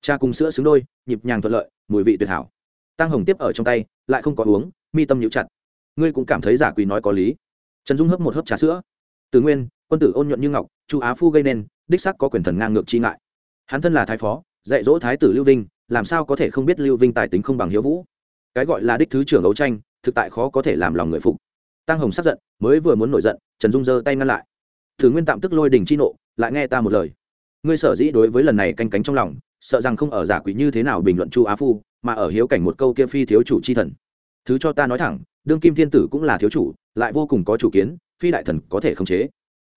trà cùng sữa xứng đôi, nhịp nhàng thuận lợi mùi vị tuyệt hảo. Tăng hồng tiếp ở trong tay, lại không có uống, mi tâm nhíu chặt. Ngươi cũng cảm thấy giả quỳ nói có lý. Trần dung hấp một hớp trà sữa. Tứ nguyên, quân tử ôn nhuận như ngọc, chu á phu gây nên, đích sắc có quyền thần ngang ngược chi ngại. Hắn thân là thái phó, dạy dỗ thái tử lưu vinh, làm sao có thể không biết lưu vinh tài tính không bằng hiếu vũ? Cái gọi là đích thứ trưởng đấu tranh, thực tại khó có thể làm lòng người phục. Tăng hồng sắc giận, mới vừa muốn nổi giận, trần dung giơ tay ngăn lại. Thử nguyên tạm tức lôi đình chi nộ, lại nghe ta một lời ngươi sở dĩ đối với lần này canh cánh trong lòng, sợ rằng không ở giả quỷ như thế nào bình luận chu á phu, mà ở hiếu cảnh một câu kia phi thiếu chủ chi thần. Thứ cho ta nói thẳng, đương kim thiên tử cũng là thiếu chủ, lại vô cùng có chủ kiến, phi đại thần có thể khống chế.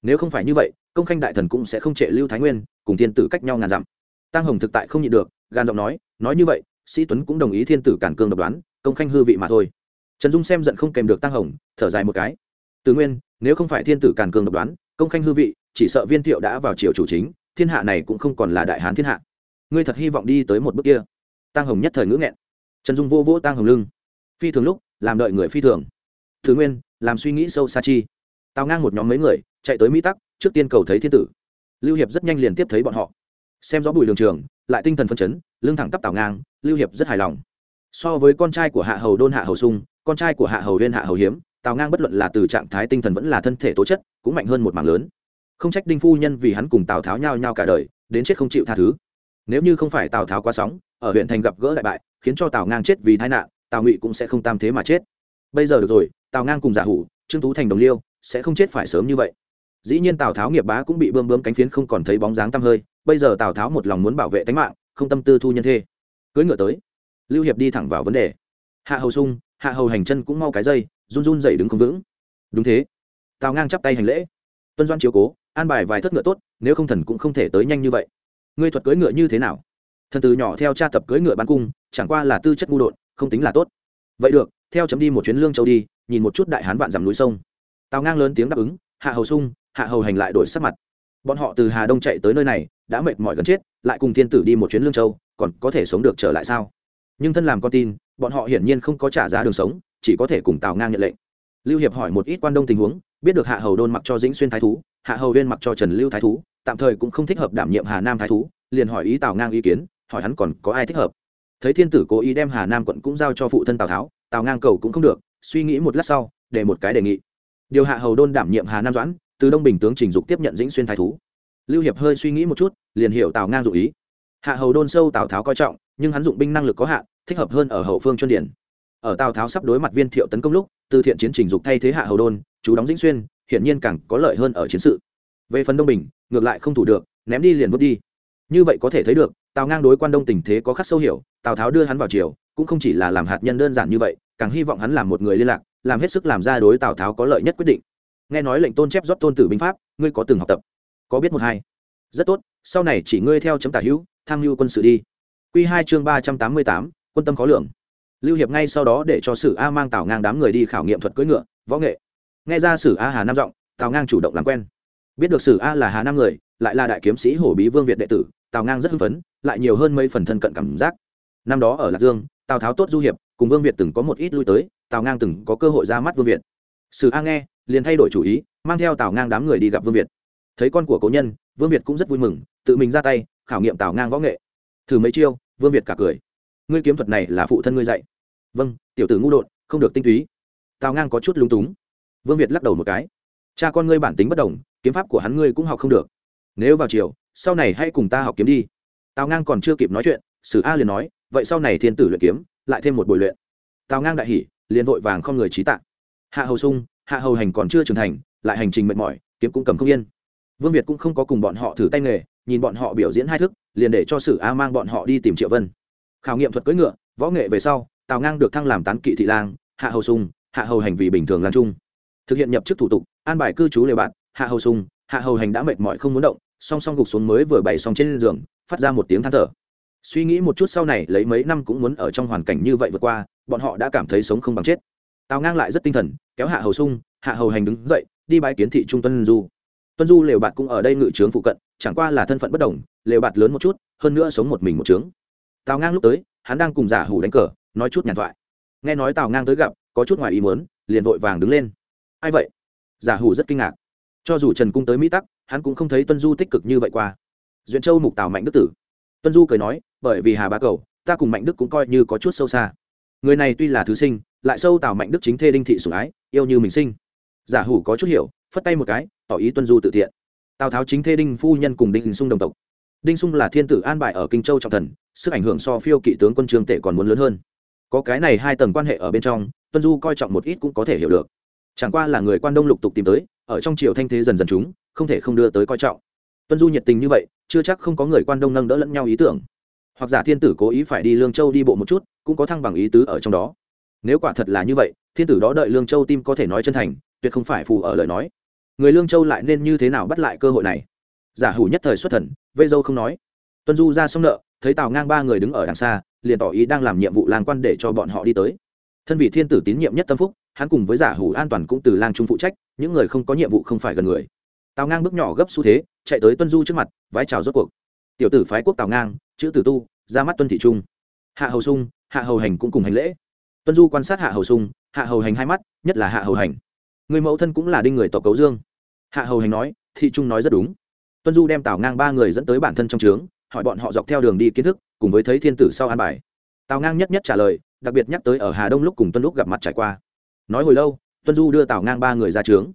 Nếu không phải như vậy, công khanh đại thần cũng sẽ không trệ lưu thái nguyên, cùng thiên tử cách nhau ngàn dặm. Tăng hồng thực tại không nhịn được, gan giọng nói nói như vậy, sĩ tuấn cũng đồng ý thiên tử cản cương độc đoán, công khanh hư vị mà thôi. Trần dung xem giận không kèm được tăng hồng, thở dài một cái. Từ nguyên, nếu không phải thiên tử càn cường độc đoán, công khanh hư vị, chỉ sợ viên thiệu đã vào triều chủ chính thiên hạ này cũng không còn là đại hán thiên hạ. Ngươi thật hy vọng đi tới một bước kia. Tăng hồng nhất thời ngữ nghẹn. Trần dung vô vỗ tăng hồng lưng. Phi thường lúc, làm đợi người phi thường. Thứ nguyên, làm suy nghĩ sâu xa chi. Tào ngang một nhóm mấy người, chạy tới mỹ tắc, trước tiên cầu thấy thiên tử. Lưu hiệp rất nhanh liền tiếp thấy bọn họ. Xem rõ bùi đường trường, lại tinh thần phân chấn, lưng thẳng tắp tào ngang, lưu hiệp rất hài lòng. So với con trai của hạ hầu đôn hạ hầu sung, con trai của hạ hầu huyên hạ hầu hiếm, tào ngang bất luận là từ trạng thái tinh thần vẫn là thân thể tố chất, cũng mạnh hơn một mảng lớn không trách đinh phu nhân vì hắn cùng tào tháo nhau nhau cả đời, đến chết không chịu tha thứ. Nếu như không phải tào tháo quá sóng, ở huyện thành gặp gỡ đại bại, khiến cho tào ngang chết vì tai nạn, tào ngụy cũng sẽ không tam thế mà chết. Bây giờ được rồi, tào ngang cùng giả hủ, trương tú thành đồng liêu, sẽ không chết phải sớm như vậy. Dĩ nhiên tào tháo nghiệp bá cũng bị bơm bơm cánh phiến không còn thấy bóng dáng tăm hơi, bây giờ tào tháo một lòng muốn bảo vệ tính mạng, không tâm tư thu nhân thê. Cưỡi ngựa tới. Lưu hiệp đi thẳng vào vấn đề. Hạ hầu sung, hạ hầu hành chân cũng mau cái dây, run run dậy đứng không vững. Đúng thế. Tào ngang chắp tay hành lễ. Tuân doan chiếu cố an bài vài thất ngựa tốt, nếu không thần cũng không thể tới nhanh như vậy. Ngươi thuật cưỡi ngựa như thế nào? Thần từ nhỏ theo cha tập cưỡi ngựa bắn cung, chẳng qua là tư chất ngu đột, không tính là tốt. Vậy được, theo chấm đi một chuyến lương châu đi, nhìn một chút đại hán vạn dằm núi sông. Tào ngang lớn tiếng đáp ứng, hạ hầu sung, hạ hầu hành lại đổi sắc mặt. Bọn họ từ hà đông chạy tới nơi này, đã mệt mỏi gần chết, lại cùng thiên tử đi một chuyến lương châu, còn có thể sống được trở lại sao? Nhưng thân làm con tin, bọn họ hiển nhiên không có trả giá đường sống, chỉ có thể cùng tào ngang nhận lệnh. Lưu hiệp hỏi một ít quan đông tình huống, biết được hạ hầu đôn mặc cho dĩnh xuyên thái thú hạ hầu huyên mặc cho trần lưu thái thú, tạm thời cũng không thích hợp đảm nhiệm hà nam thái thú, liền hỏi ý tào ngang ý kiến, hỏi hắn còn có ai thích hợp. Thấy thiên tử cố ý đem hà nam quận cũng giao cho phụ thân tào tháo, tào ngang cầu cũng không được, suy nghĩ một lát sau, để một cái đề nghị. Điều hạ hầu đôn đảm nhiệm hà nam doãn, từ đông bình tướng trình dục tiếp nhận dĩnh xuyên thái thú. Lưu hiệp hơi suy nghĩ một chút, liền hiểu tào ngang dụ ý. Hạ hầu đôn sâu tào tháo coi trọng, nhưng hắn dụng binh năng lực có hạn, thích hợp hơn ở hậu phương chuyên điển. Ở tào tháo sắp đối mặt viên thiệu tấn công lúc, từ thiện chiến trình dục thay thế hạ hầu đôn, chú đóng dĩnh xuyên hiển nhiên càng có lợi hơn ở chiến sự. Về phần đông bình, ngược lại không thủ được, ném đi liền vứt đi. Như vậy có thể thấy được, tào ngang đối quan đông tình thế có khắc sâu hiểu, tào tháo đưa hắn vào triều, cũng không chỉ là làm hạt nhân đơn giản như vậy, càng hy vọng hắn làm một người liên lạc, làm hết sức làm ra đối tào tháo có lợi nhất quyết định. Nghe nói lệnh tôn chép rót tôn tử binh pháp, ngươi có từng học tập? Có biết một hai? Rất tốt, sau này chỉ ngươi theo chấm tả hữu, tham mưu quân sự đi. Q hai chương ba trăm tám mươi tám, quân tâm khó lường. Lưu hiệp ngay sau đó để cho sử a mang tào ngang đám người đi khảo nghiệm thuật cưỡi ngựa, võ nghệ nghe ra sử a hà nam giọng, tào ngang chủ động làm quen. Biết được sử a là hà nam người, lại là đại kiếm sĩ hổ bí vương việt đệ tử, tào ngang rất hưng phấn, lại nhiều hơn mấy phần thân cận cảm giác. Năm đó ở lạc dương, tào tháo tốt du hiệp, cùng vương việt từng có một ít lui tới, tào ngang từng có cơ hội ra mắt vương việt. Sử a nghe, liền thay đổi chủ ý, mang theo tào ngang đám người đi gặp vương việt. Thấy con của cố nhân, vương việt cũng rất vui mừng, tự mình ra tay, khảo nghiệm tào ngang võ nghệ. Thử mấy chiêu, vương việt cả cười. Ngươi kiếm thuật này là phụ thân ngươi dạy. Vâng tiểu tử ngu đột, không được tinh túy. Tào ngang có chút lúng túng vương việt lắc đầu một cái. Cha con ngươi bản tính bất đồng, kiếm pháp của hắn ngươi cũng học không được. Nếu vào chiều sau này hãy cùng ta học kiếm đi. Tào ngang còn chưa kịp nói chuyện, sử a liền nói, vậy sau này thiên tử luyện kiếm, lại thêm một buổi luyện. Tào ngang đại hỉ, liền vội vàng không người trí tạng hạ hầu sung, hạ hầu hành còn chưa trưởng thành, lại hành trình mệt mỏi, kiếm cũng cầm không yên. Vương việt cũng không có cùng bọn họ thử tay nghề, nhìn bọn họ biểu diễn hai thức, liền để cho sử a mang bọn họ đi tìm triệu vân. Khảo nghiệm thuật cưỡi ngựa, võ nghệ về sau, tào ngang được thăng làm tán kỵ thị lang, hạ hầu sung, hạ hầu hành vì bình thường làm trung thực hiện nhập chức thủ tục, an bài cư trú lều bạn, hạ hầu sung hạ hầu hành đã mệt mỏi không muốn động, song song gục xuống mới vừa bày xong trên giường, phát ra một tiếng than thở. Suy nghĩ một chút sau này, lấy mấy năm cũng muốn ở trong hoàn cảnh như vậy vượt qua, bọn họ đã cảm thấy sống không bằng chết. Tào ngang lại rất tinh thần, kéo hạ hầu sung hạ hầu hành đứng dậy, đi bãi kiến thị trung tuân du. Tuân du lều bạt cũng ở đây ngự trướng phụ cận, chẳng qua là thân phận bất đồng lều bạt lớn một chút, hơn nữa sống một mình một trướng. Tào ngang lúc tới, hắn đang cùng giả hủ đánh cờ, nói chút nhàn thoại. Nghe nói tào ngang tới gặp, có chút ngoài ý muốn, liền vội vàng đứng lên ai vậy? Giả hủ rất kinh ngạc. Cho dù trần cung tới mỹ tắc, hắn cũng không thấy tuân du tích cực như vậy qua. Duyện châu mục tào mạnh đức tử. Tuân du cười nói, bởi vì hà bá cầu, ta cùng mạnh đức cũng coi như có chút sâu xa. Người này tuy là thứ sinh, lại sâu tào mạnh đức chính thê đinh thị sủng ái, yêu như mình sinh. Giả hủ có chút hiểu, phất tay một cái, tỏ ý tuân du tự thiện. Tào tháo chính thê đinh phu nhân cùng đinh sung đồng tộc. Đinh sung là thiên tử an bài ở kinh châu trọng thần, sức ảnh hưởng so phiêu kỵ tướng quân trương tể còn muốn lớn hơn. Có cái này hai tầng quan hệ ở bên trong, tuân du coi trọng một ít cũng có thể hiểu được chẳng qua là người quan đông lục tục tìm tới, ở trong triều thanh thế dần dần chúng, không thể không đưa tới coi trọng. Tuân du nhiệt tình như vậy, chưa chắc không có người quan đông nâng đỡ lẫn nhau ý tưởng. Hoặc giả thiên tử cố ý phải đi lương châu đi bộ một chút, cũng có thăng bằng ý tứ ở trong đó. Nếu quả thật là như vậy, thiên tử đó đợi lương châu tim có thể nói chân thành, tuyệt không phải phù ở lời nói. Người lương châu lại nên như thế nào bắt lại cơ hội này? Giả hủ nhất thời xuất thần vây dâu không nói. Tuân du ra xong nợ, thấy tào ngang ba người đứng ở đằng xa, liền tỏ ý đang làm nhiệm vụ làng quan để cho bọn họ đi tới. Thân vị thiên tử tín nhiệm nhất tâm phúc hắn cùng với giả hủ an toàn cũng từ lang trung phụ trách, những người không có nhiệm vụ không phải gần người. Tào ngang bước nhỏ gấp xu thế, chạy tới tuân du trước mặt, vái chào rốt cuộc. Tiểu tử phái quốc tào ngang, chữ tử tu, ra mắt tuân thị trung. Hạ hầu sung, hạ hầu hành cũng cùng hành lễ. Tuân du quan sát hạ hầu sung, hạ hầu hành hai mắt, nhất là hạ hầu hành. Người mẫu thân cũng là đinh người tộc cấu dương. Hạ hầu hành nói, thị trung nói rất đúng. Tuân du đem tào ngang ba người dẫn tới bản thân trong trướng, hỏi bọn họ dọc theo đường đi kiến thức, cùng với thấy thiên tử sau an bài. Tào ngang nhất nhất trả lời, đặc biệt nhắc tới ở hà đông lúc cùng tuân lúc gặp mặt trải qua nói hồi lâu, tuân du đưa tào ngang ba người ra trướng.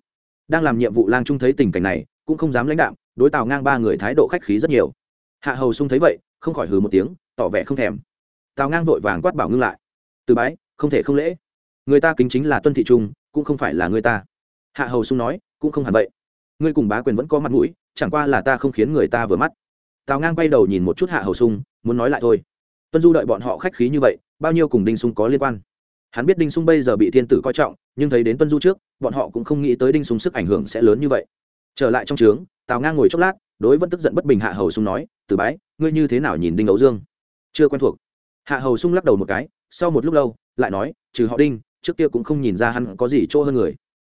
Đang làm nhiệm vụ lang trung thấy tình cảnh này, cũng không dám lãnh đạm, đối tào ngang ba người thái độ khách khí rất nhiều. Hạ hầu sung thấy vậy, không khỏi hừ một tiếng, tỏ vẻ không thèm. Tào ngang vội vàng quát bảo ngưng lại. Từ bái, không thể không lễ. Người ta kính chính là tuân thị trung, cũng không phải là người ta. Hạ hầu sung nói, cũng không hẳn vậy. Ngươi cùng bá quyền vẫn có mặt mũi, chẳng qua là ta không khiến người ta vừa mắt. Tào ngang quay đầu nhìn một chút hạ hầu sung, muốn nói lại thôi. Tuân du đợi bọn họ khách khí như vậy, bao nhiêu cùng đinh sung có liên quan? Hắn biết đinh sung bây giờ bị thiên tử coi trọng, nhưng thấy đến tuân du trước, bọn họ cũng không nghĩ tới đinh sung sức ảnh hưởng sẽ lớn như vậy. Trở lại trong trướng, tào ngang ngồi chốc lát, đối vẫn tức giận bất bình hạ hầu sung nói từ bái, ngươi như thế nào nhìn đinh ấu dương? Chưa quen thuộc. Hạ hầu sung lắc đầu một cái, sau một lúc lâu, lại nói, trừ họ đinh, trước kia cũng không nhìn ra hắn có gì chỗ hơn người.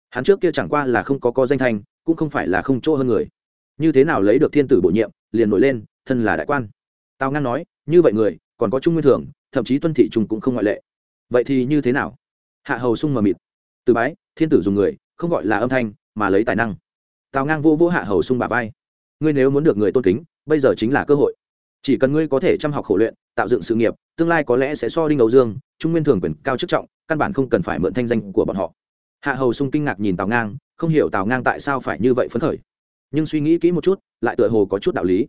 Hắn trước kia chẳng qua là không có co danh thanh, cũng không phải là không chỗ hơn người. Như thế nào lấy được thiên tử bổ nhiệm, liền nổi lên, thân là đại quan. Tào ngang nói, như vậy người, còn có trung nguyên thường, thậm chí tuân thị trung cũng không ngoại lệ vậy thì như thế nào? Hạ hầu sung mờ mịt. Từ bái, thiên tử dùng người, không gọi là âm thanh, mà lấy tài năng. Tào ngang vô vô hạ hầu sung bà vai. Ngươi nếu muốn được người tôn kính, bây giờ chính là cơ hội. Chỉ cần ngươi có thể chăm học khổ luyện, tạo dựng sự nghiệp, tương lai có lẽ sẽ so đinh đầu dương, trung nguyên thường quyền cao chức trọng, căn bản không cần phải mượn thanh danh của bọn họ. Hạ hầu sung kinh ngạc nhìn tào ngang, không hiểu tào ngang tại sao phải như vậy phấn khởi. Nhưng suy nghĩ kỹ một chút, lại tựa hồ có chút đạo lý.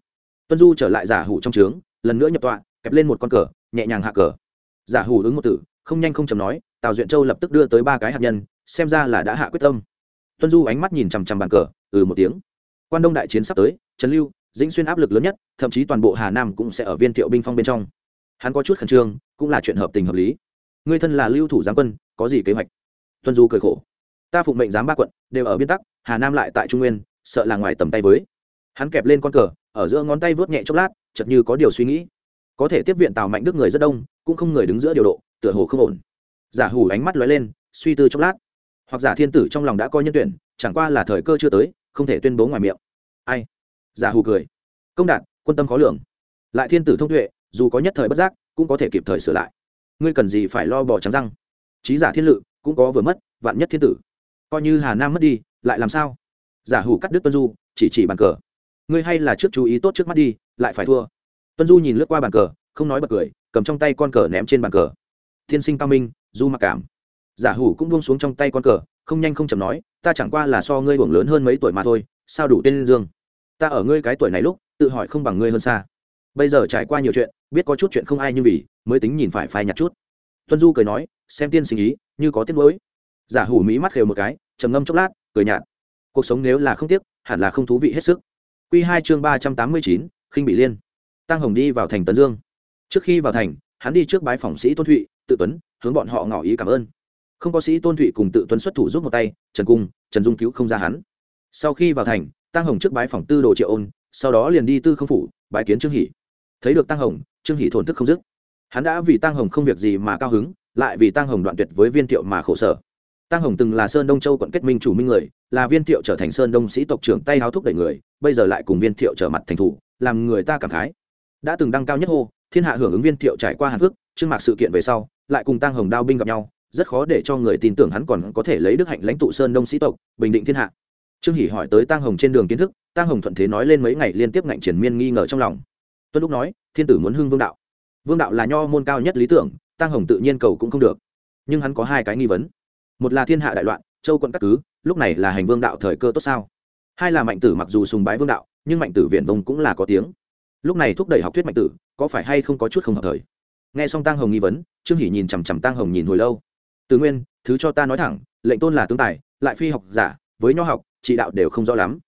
Tuân du trở lại giả hủ trong trướng, lần nữa nhập tọa, kẹp lên một con cờ, nhẹ nhàng hạ cờ. Giả hủ ứng một tử không nhanh không chầm nói, tào duyện châu lập tức đưa tới ba cái hạt nhân, xem ra là đã hạ quyết tâm. Tuân du ánh mắt nhìn chằm chằm bàn cờ ừ một tiếng. Quan đông đại chiến sắp tới, trần lưu, dĩnh xuyên áp lực lớn nhất, thậm chí toàn bộ hà nam cũng sẽ ở viên thiệu binh phong bên trong. Hắn có chút khẩn trương, cũng là chuyện hợp tình hợp lý. Người thân là lưu thủ giám quân, có gì kế hoạch? Tuân du cười khổ. Ta phụng mệnh giám ba quận, đều ở biên tắc, hà nam lại tại trung nguyên, sợ là ngoài tầm tay với. Hắn kẹp lên con cờ, ở giữa ngón tay vớt nhẹ chốc lát chật như có điều suy nghĩ. Có thể tiếp viện tào mạnh đức người rất đông, cũng không người đứng giữa điều độ tựa hồ không ổn. Giả hủ ánh mắt lóe lên, suy tư chốc lát. Hoặc giả thiên tử trong lòng đã coi nhân tuyển, chẳng qua là thời cơ chưa tới, không thể tuyên bố ngoài miệng. Ai? Giả hủ cười. Công đạt, quân tâm khó lường. Lại thiên tử thông tuệ, dù có nhất thời bất giác, cũng có thể kịp thời sửa lại. Ngươi cần gì phải lo bỏ trắng răng? Trí giả thiên lự, cũng có vừa mất, vạn nhất thiên tử. Coi như hà nam mất đi, lại làm sao? Giả hủ cắt đứt tuân du, chỉ chỉ bàn cờ. Ngươi hay là trước chú ý tốt trước mắt đi, lại phải thua. Tuân du nhìn lướt qua bàn cờ, không nói bật cười, cầm trong tay con cờ ném trên bàn cờ thiên sinh cao minh, du mặc cảm. Giả hủ cũng buông xuống trong tay con cờ, không nhanh không chậm nói, ta chẳng qua là so ngươi hưởng lớn hơn mấy tuổi mà thôi, sao đủ tên dương? Ta ở ngươi cái tuổi này lúc, tự hỏi không bằng ngươi hơn xa. Bây giờ trải qua nhiều chuyện, biết có chút chuyện không ai như vì, mới tính nhìn phải phai nhặt chút. Tuân du cười nói, xem tiên sinh ý, như có tiếc mới giả hủ mỹ mắt khều một cái, trầm ngâm chốc lát, cười nhạt. Cuộc sống nếu là không tiếc, hẳn là không thú vị hết sức. Q hai chương ba trăm tám mươi chín, khinh bị liên. Tăng hồng đi vào thành tấn dương. Trước khi vào thành, hắn đi trước bái phòng sĩ tôn thụy tự tuấn, hướng bọn họ ngỏ ý cảm ơn. Không có sĩ tôn thụy cùng tự tuấn xuất thủ giúp một tay, trần cung, trần dung cứu không ra hắn. Sau khi vào thành, tăng hồng trước bái phòng tư đồ triệu ôn, sau đó liền đi tư không phủ, bái kiến trương hỷ. Thấy được tăng hồng, trương hỷ thổn thức không dứt. Hắn đã vì tăng hồng không việc gì mà cao hứng, lại vì tăng hồng đoạn tuyệt với viên thiệu mà khổ sở. Tăng hồng từng là sơn đông châu quận kết minh chủ minh người, là viên thiệu trở thành sơn đông sĩ tộc trưởng tay háo thúc đẩy người, bây giờ lại cùng viên thiệu trở mặt thành thủ, làm người ta cảm khái. Đã từng đăng cao nhất hô, thiên hạ hưởng ứng viên thiệu trải qua hàn phước trương mạc sự kiện về sau, lại cùng tăng hồng đao binh gặp nhau, rất khó để cho người tin tưởng hắn còn có thể lấy đức hạnh lãnh tụ sơn đông sĩ tộc, bình định thiên hạ. Trương hỷ hỏi tới tăng hồng trên đường kiến thức tăng hồng thuận thế nói lên mấy ngày liên tiếp ngạnh triển miên nghi ngờ trong lòng. Tuân lúc nói, thiên tử muốn hưng vương đạo. Vương đạo là nho môn cao nhất lý tưởng tăng hồng tự nhiên cầu cũng không được. Nhưng hắn có hai cái nghi vấn. Một là thiên hạ đại loạn, châu quận các cứ, lúc này là hành vương đạo thời cơ tốt sao? Hai là mạnh tử mặc dù sùng bái vương đạo, nhưng mạnh tử viện vông cũng là có tiếng. Lúc này thúc đẩy học thuyết mạnh tử, có phải hay không có chút không hợp thời? Nghe xong tăng hồng nghi vấn, trương hỷ nhìn chằm chằm tăng hồng nhìn hồi lâu. Tứ nguyên, thứ cho ta nói thẳng, lệnh tôn là tướng tài, lại phi học giả, với nho học trị đạo đều không rõ lắm.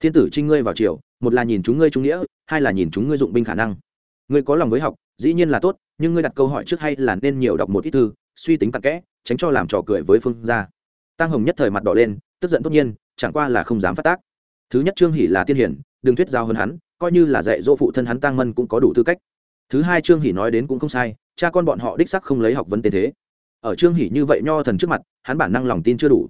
Thiên tử trinh ngươi vào triều, một là nhìn chúng ngươi trung nghĩa, hai là nhìn chúng ngươi dụng binh khả năng. Ngươi có lòng với học, dĩ nhiên là tốt, nhưng ngươi đặt câu hỏi trước hay là nên nhiều đọc một ít thư, suy tính tặc kẽ, tránh cho làm trò cười với phương gia. Tăng hồng nhất thời mặt đỏ lên, tức giận tất nhiên, chẳng qua là không dám phát tác. Thứ nhất trương hỷ là tiên hiển đừng thuyết giao hơn hắn, coi như là dạy dỗ phụ thân hắn tăng mân cũng có đủ tư cách thứ hai trương hỷ nói đến cũng không sai, cha con bọn họ đích sắc không lấy học vấn tên thế. Ở trương hỷ như vậy nho thần trước mặt, hắn bản năng lòng tin chưa đủ.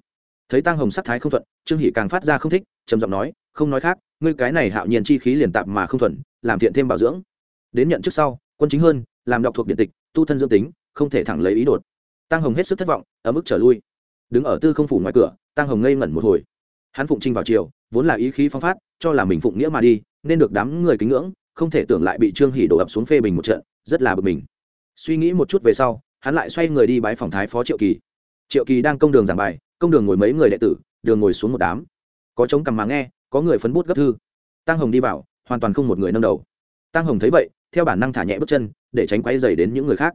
Thấy tăng hồng sắc thái không thuận, trương hỷ càng phát ra không thích, trầm giọng nói, không nói khác, ngươi cái này hạo nhiên chi khí liền tạp mà không thuận, làm thiện thêm bảo dưỡng. Đến nhận trước sau, quân chính hơn, làm đọc thuộc điện tịch, tu thân dương tính, không thể thẳng lấy ý đột. Tăng hồng hết sức thất vọng, ở mức trở lui. Đứng ở tư không phủ ngoài cửa tăng hồng ngây ngẩn một hồi. Hắn phụng trinh vào chiều vốn là ý khí phong phát, cho là mình phụng nghĩa mà đi, nên được đám người kính ngưỡng không thể tưởng lại bị trương hỷ đổ ập xuống phê bình một trận, rất là bực mình. Suy nghĩ một chút về sau, hắn lại xoay người đi bái phòng thái phó triệu kỳ. Triệu kỳ đang công đường giảng bài, công đường ngồi mấy người đệ tử, đường ngồi xuống một đám. Có trống cằm mà nghe, có người phấn bút gấp thư. Tăng hồng đi vào, hoàn toàn không một người nâng đầu. Tăng hồng thấy vậy, theo bản năng thả nhẹ bước chân, để tránh quay dày đến những người khác.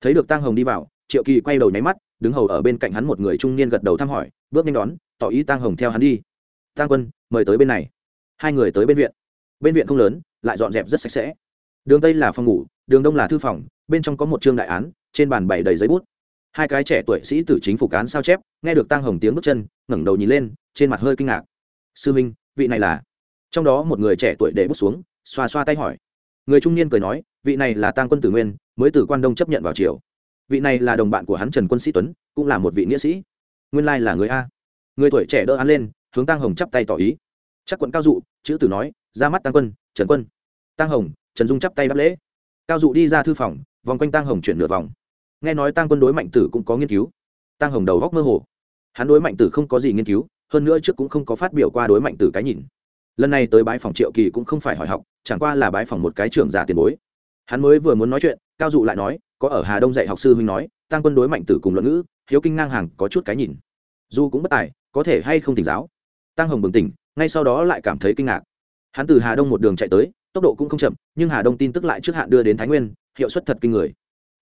Thấy được tăng hồng đi vào, triệu kỳ quay đầu nháy mắt, đứng hầu ở bên cạnh hắn một người trung niên gật đầu thăm hỏi, bước nhanh đón, tỏ ý tăng hồng theo hắn đi. Tăng quân, mời tới bên này. Hai người tới bên viện. Bên viện không lớn lại dọn dẹp rất sạch sẽ. Đường tây là phòng ngủ, đường đông là thư phòng, bên trong có một chương đại án, trên bàn bày đầy giấy bút. Hai cái trẻ tuổi sĩ tử chính phủ cán sao chép, nghe được tăng hồng tiếng bước chân, ngẩng đầu nhìn lên, trên mặt hơi kinh ngạc. Sư minh, vị này là? Trong đó một người trẻ tuổi để bút xuống, xoa xoa tay hỏi. Người trung niên cười nói, vị này là tăng quân tử nguyên, mới từ quan đông chấp nhận vào triều. Vị này là đồng bạn của hắn trần quân sĩ tuấn, cũng là một vị nghĩa sĩ. Nguyên lai là người a. Người tuổi trẻ đỡ án lên, hướng tăng hồng chắp tay tỏ ý. Chắc quận cao dụ, chữ tử nói, ra mắt tăng quân trần quân tăng hồng, trần dung chắp tay đáp lễ. Cao dụ đi ra thư phòng, vòng quanh tăng hồng chuyển nửa vòng. Nghe nói tăng quân đối mạnh tử cũng có nghiên cứu. Tăng hồng đầu góc mơ hồ. Hắn đối mạnh tử không có gì nghiên cứu, hơn nữa trước cũng không có phát biểu qua đối mạnh tử cái nhìn. Lần này tới bái phòng triệu kỳ cũng không phải hỏi học, chẳng qua là bái phòng một cái trưởng giả tiền bối. Hắn mới vừa muốn nói chuyện, cao dụ lại nói, có ở hà đông dạy học sư huynh nói tăng quân đối mạnh tử cùng luận ngữ, hiếu kinh ngang hàng, có chút cái nhìn. Dù cũng bất tài, có thể hay không tỉnh giáo. Tăng hồng bừng tỉnh, ngay sau đó lại cảm thấy kinh ngạc hắn từ hà đông một đường chạy tới, tốc độ cũng không chậm, nhưng hà đông tin tức lại trước hạn đưa đến thái nguyên, hiệu suất thật kinh người.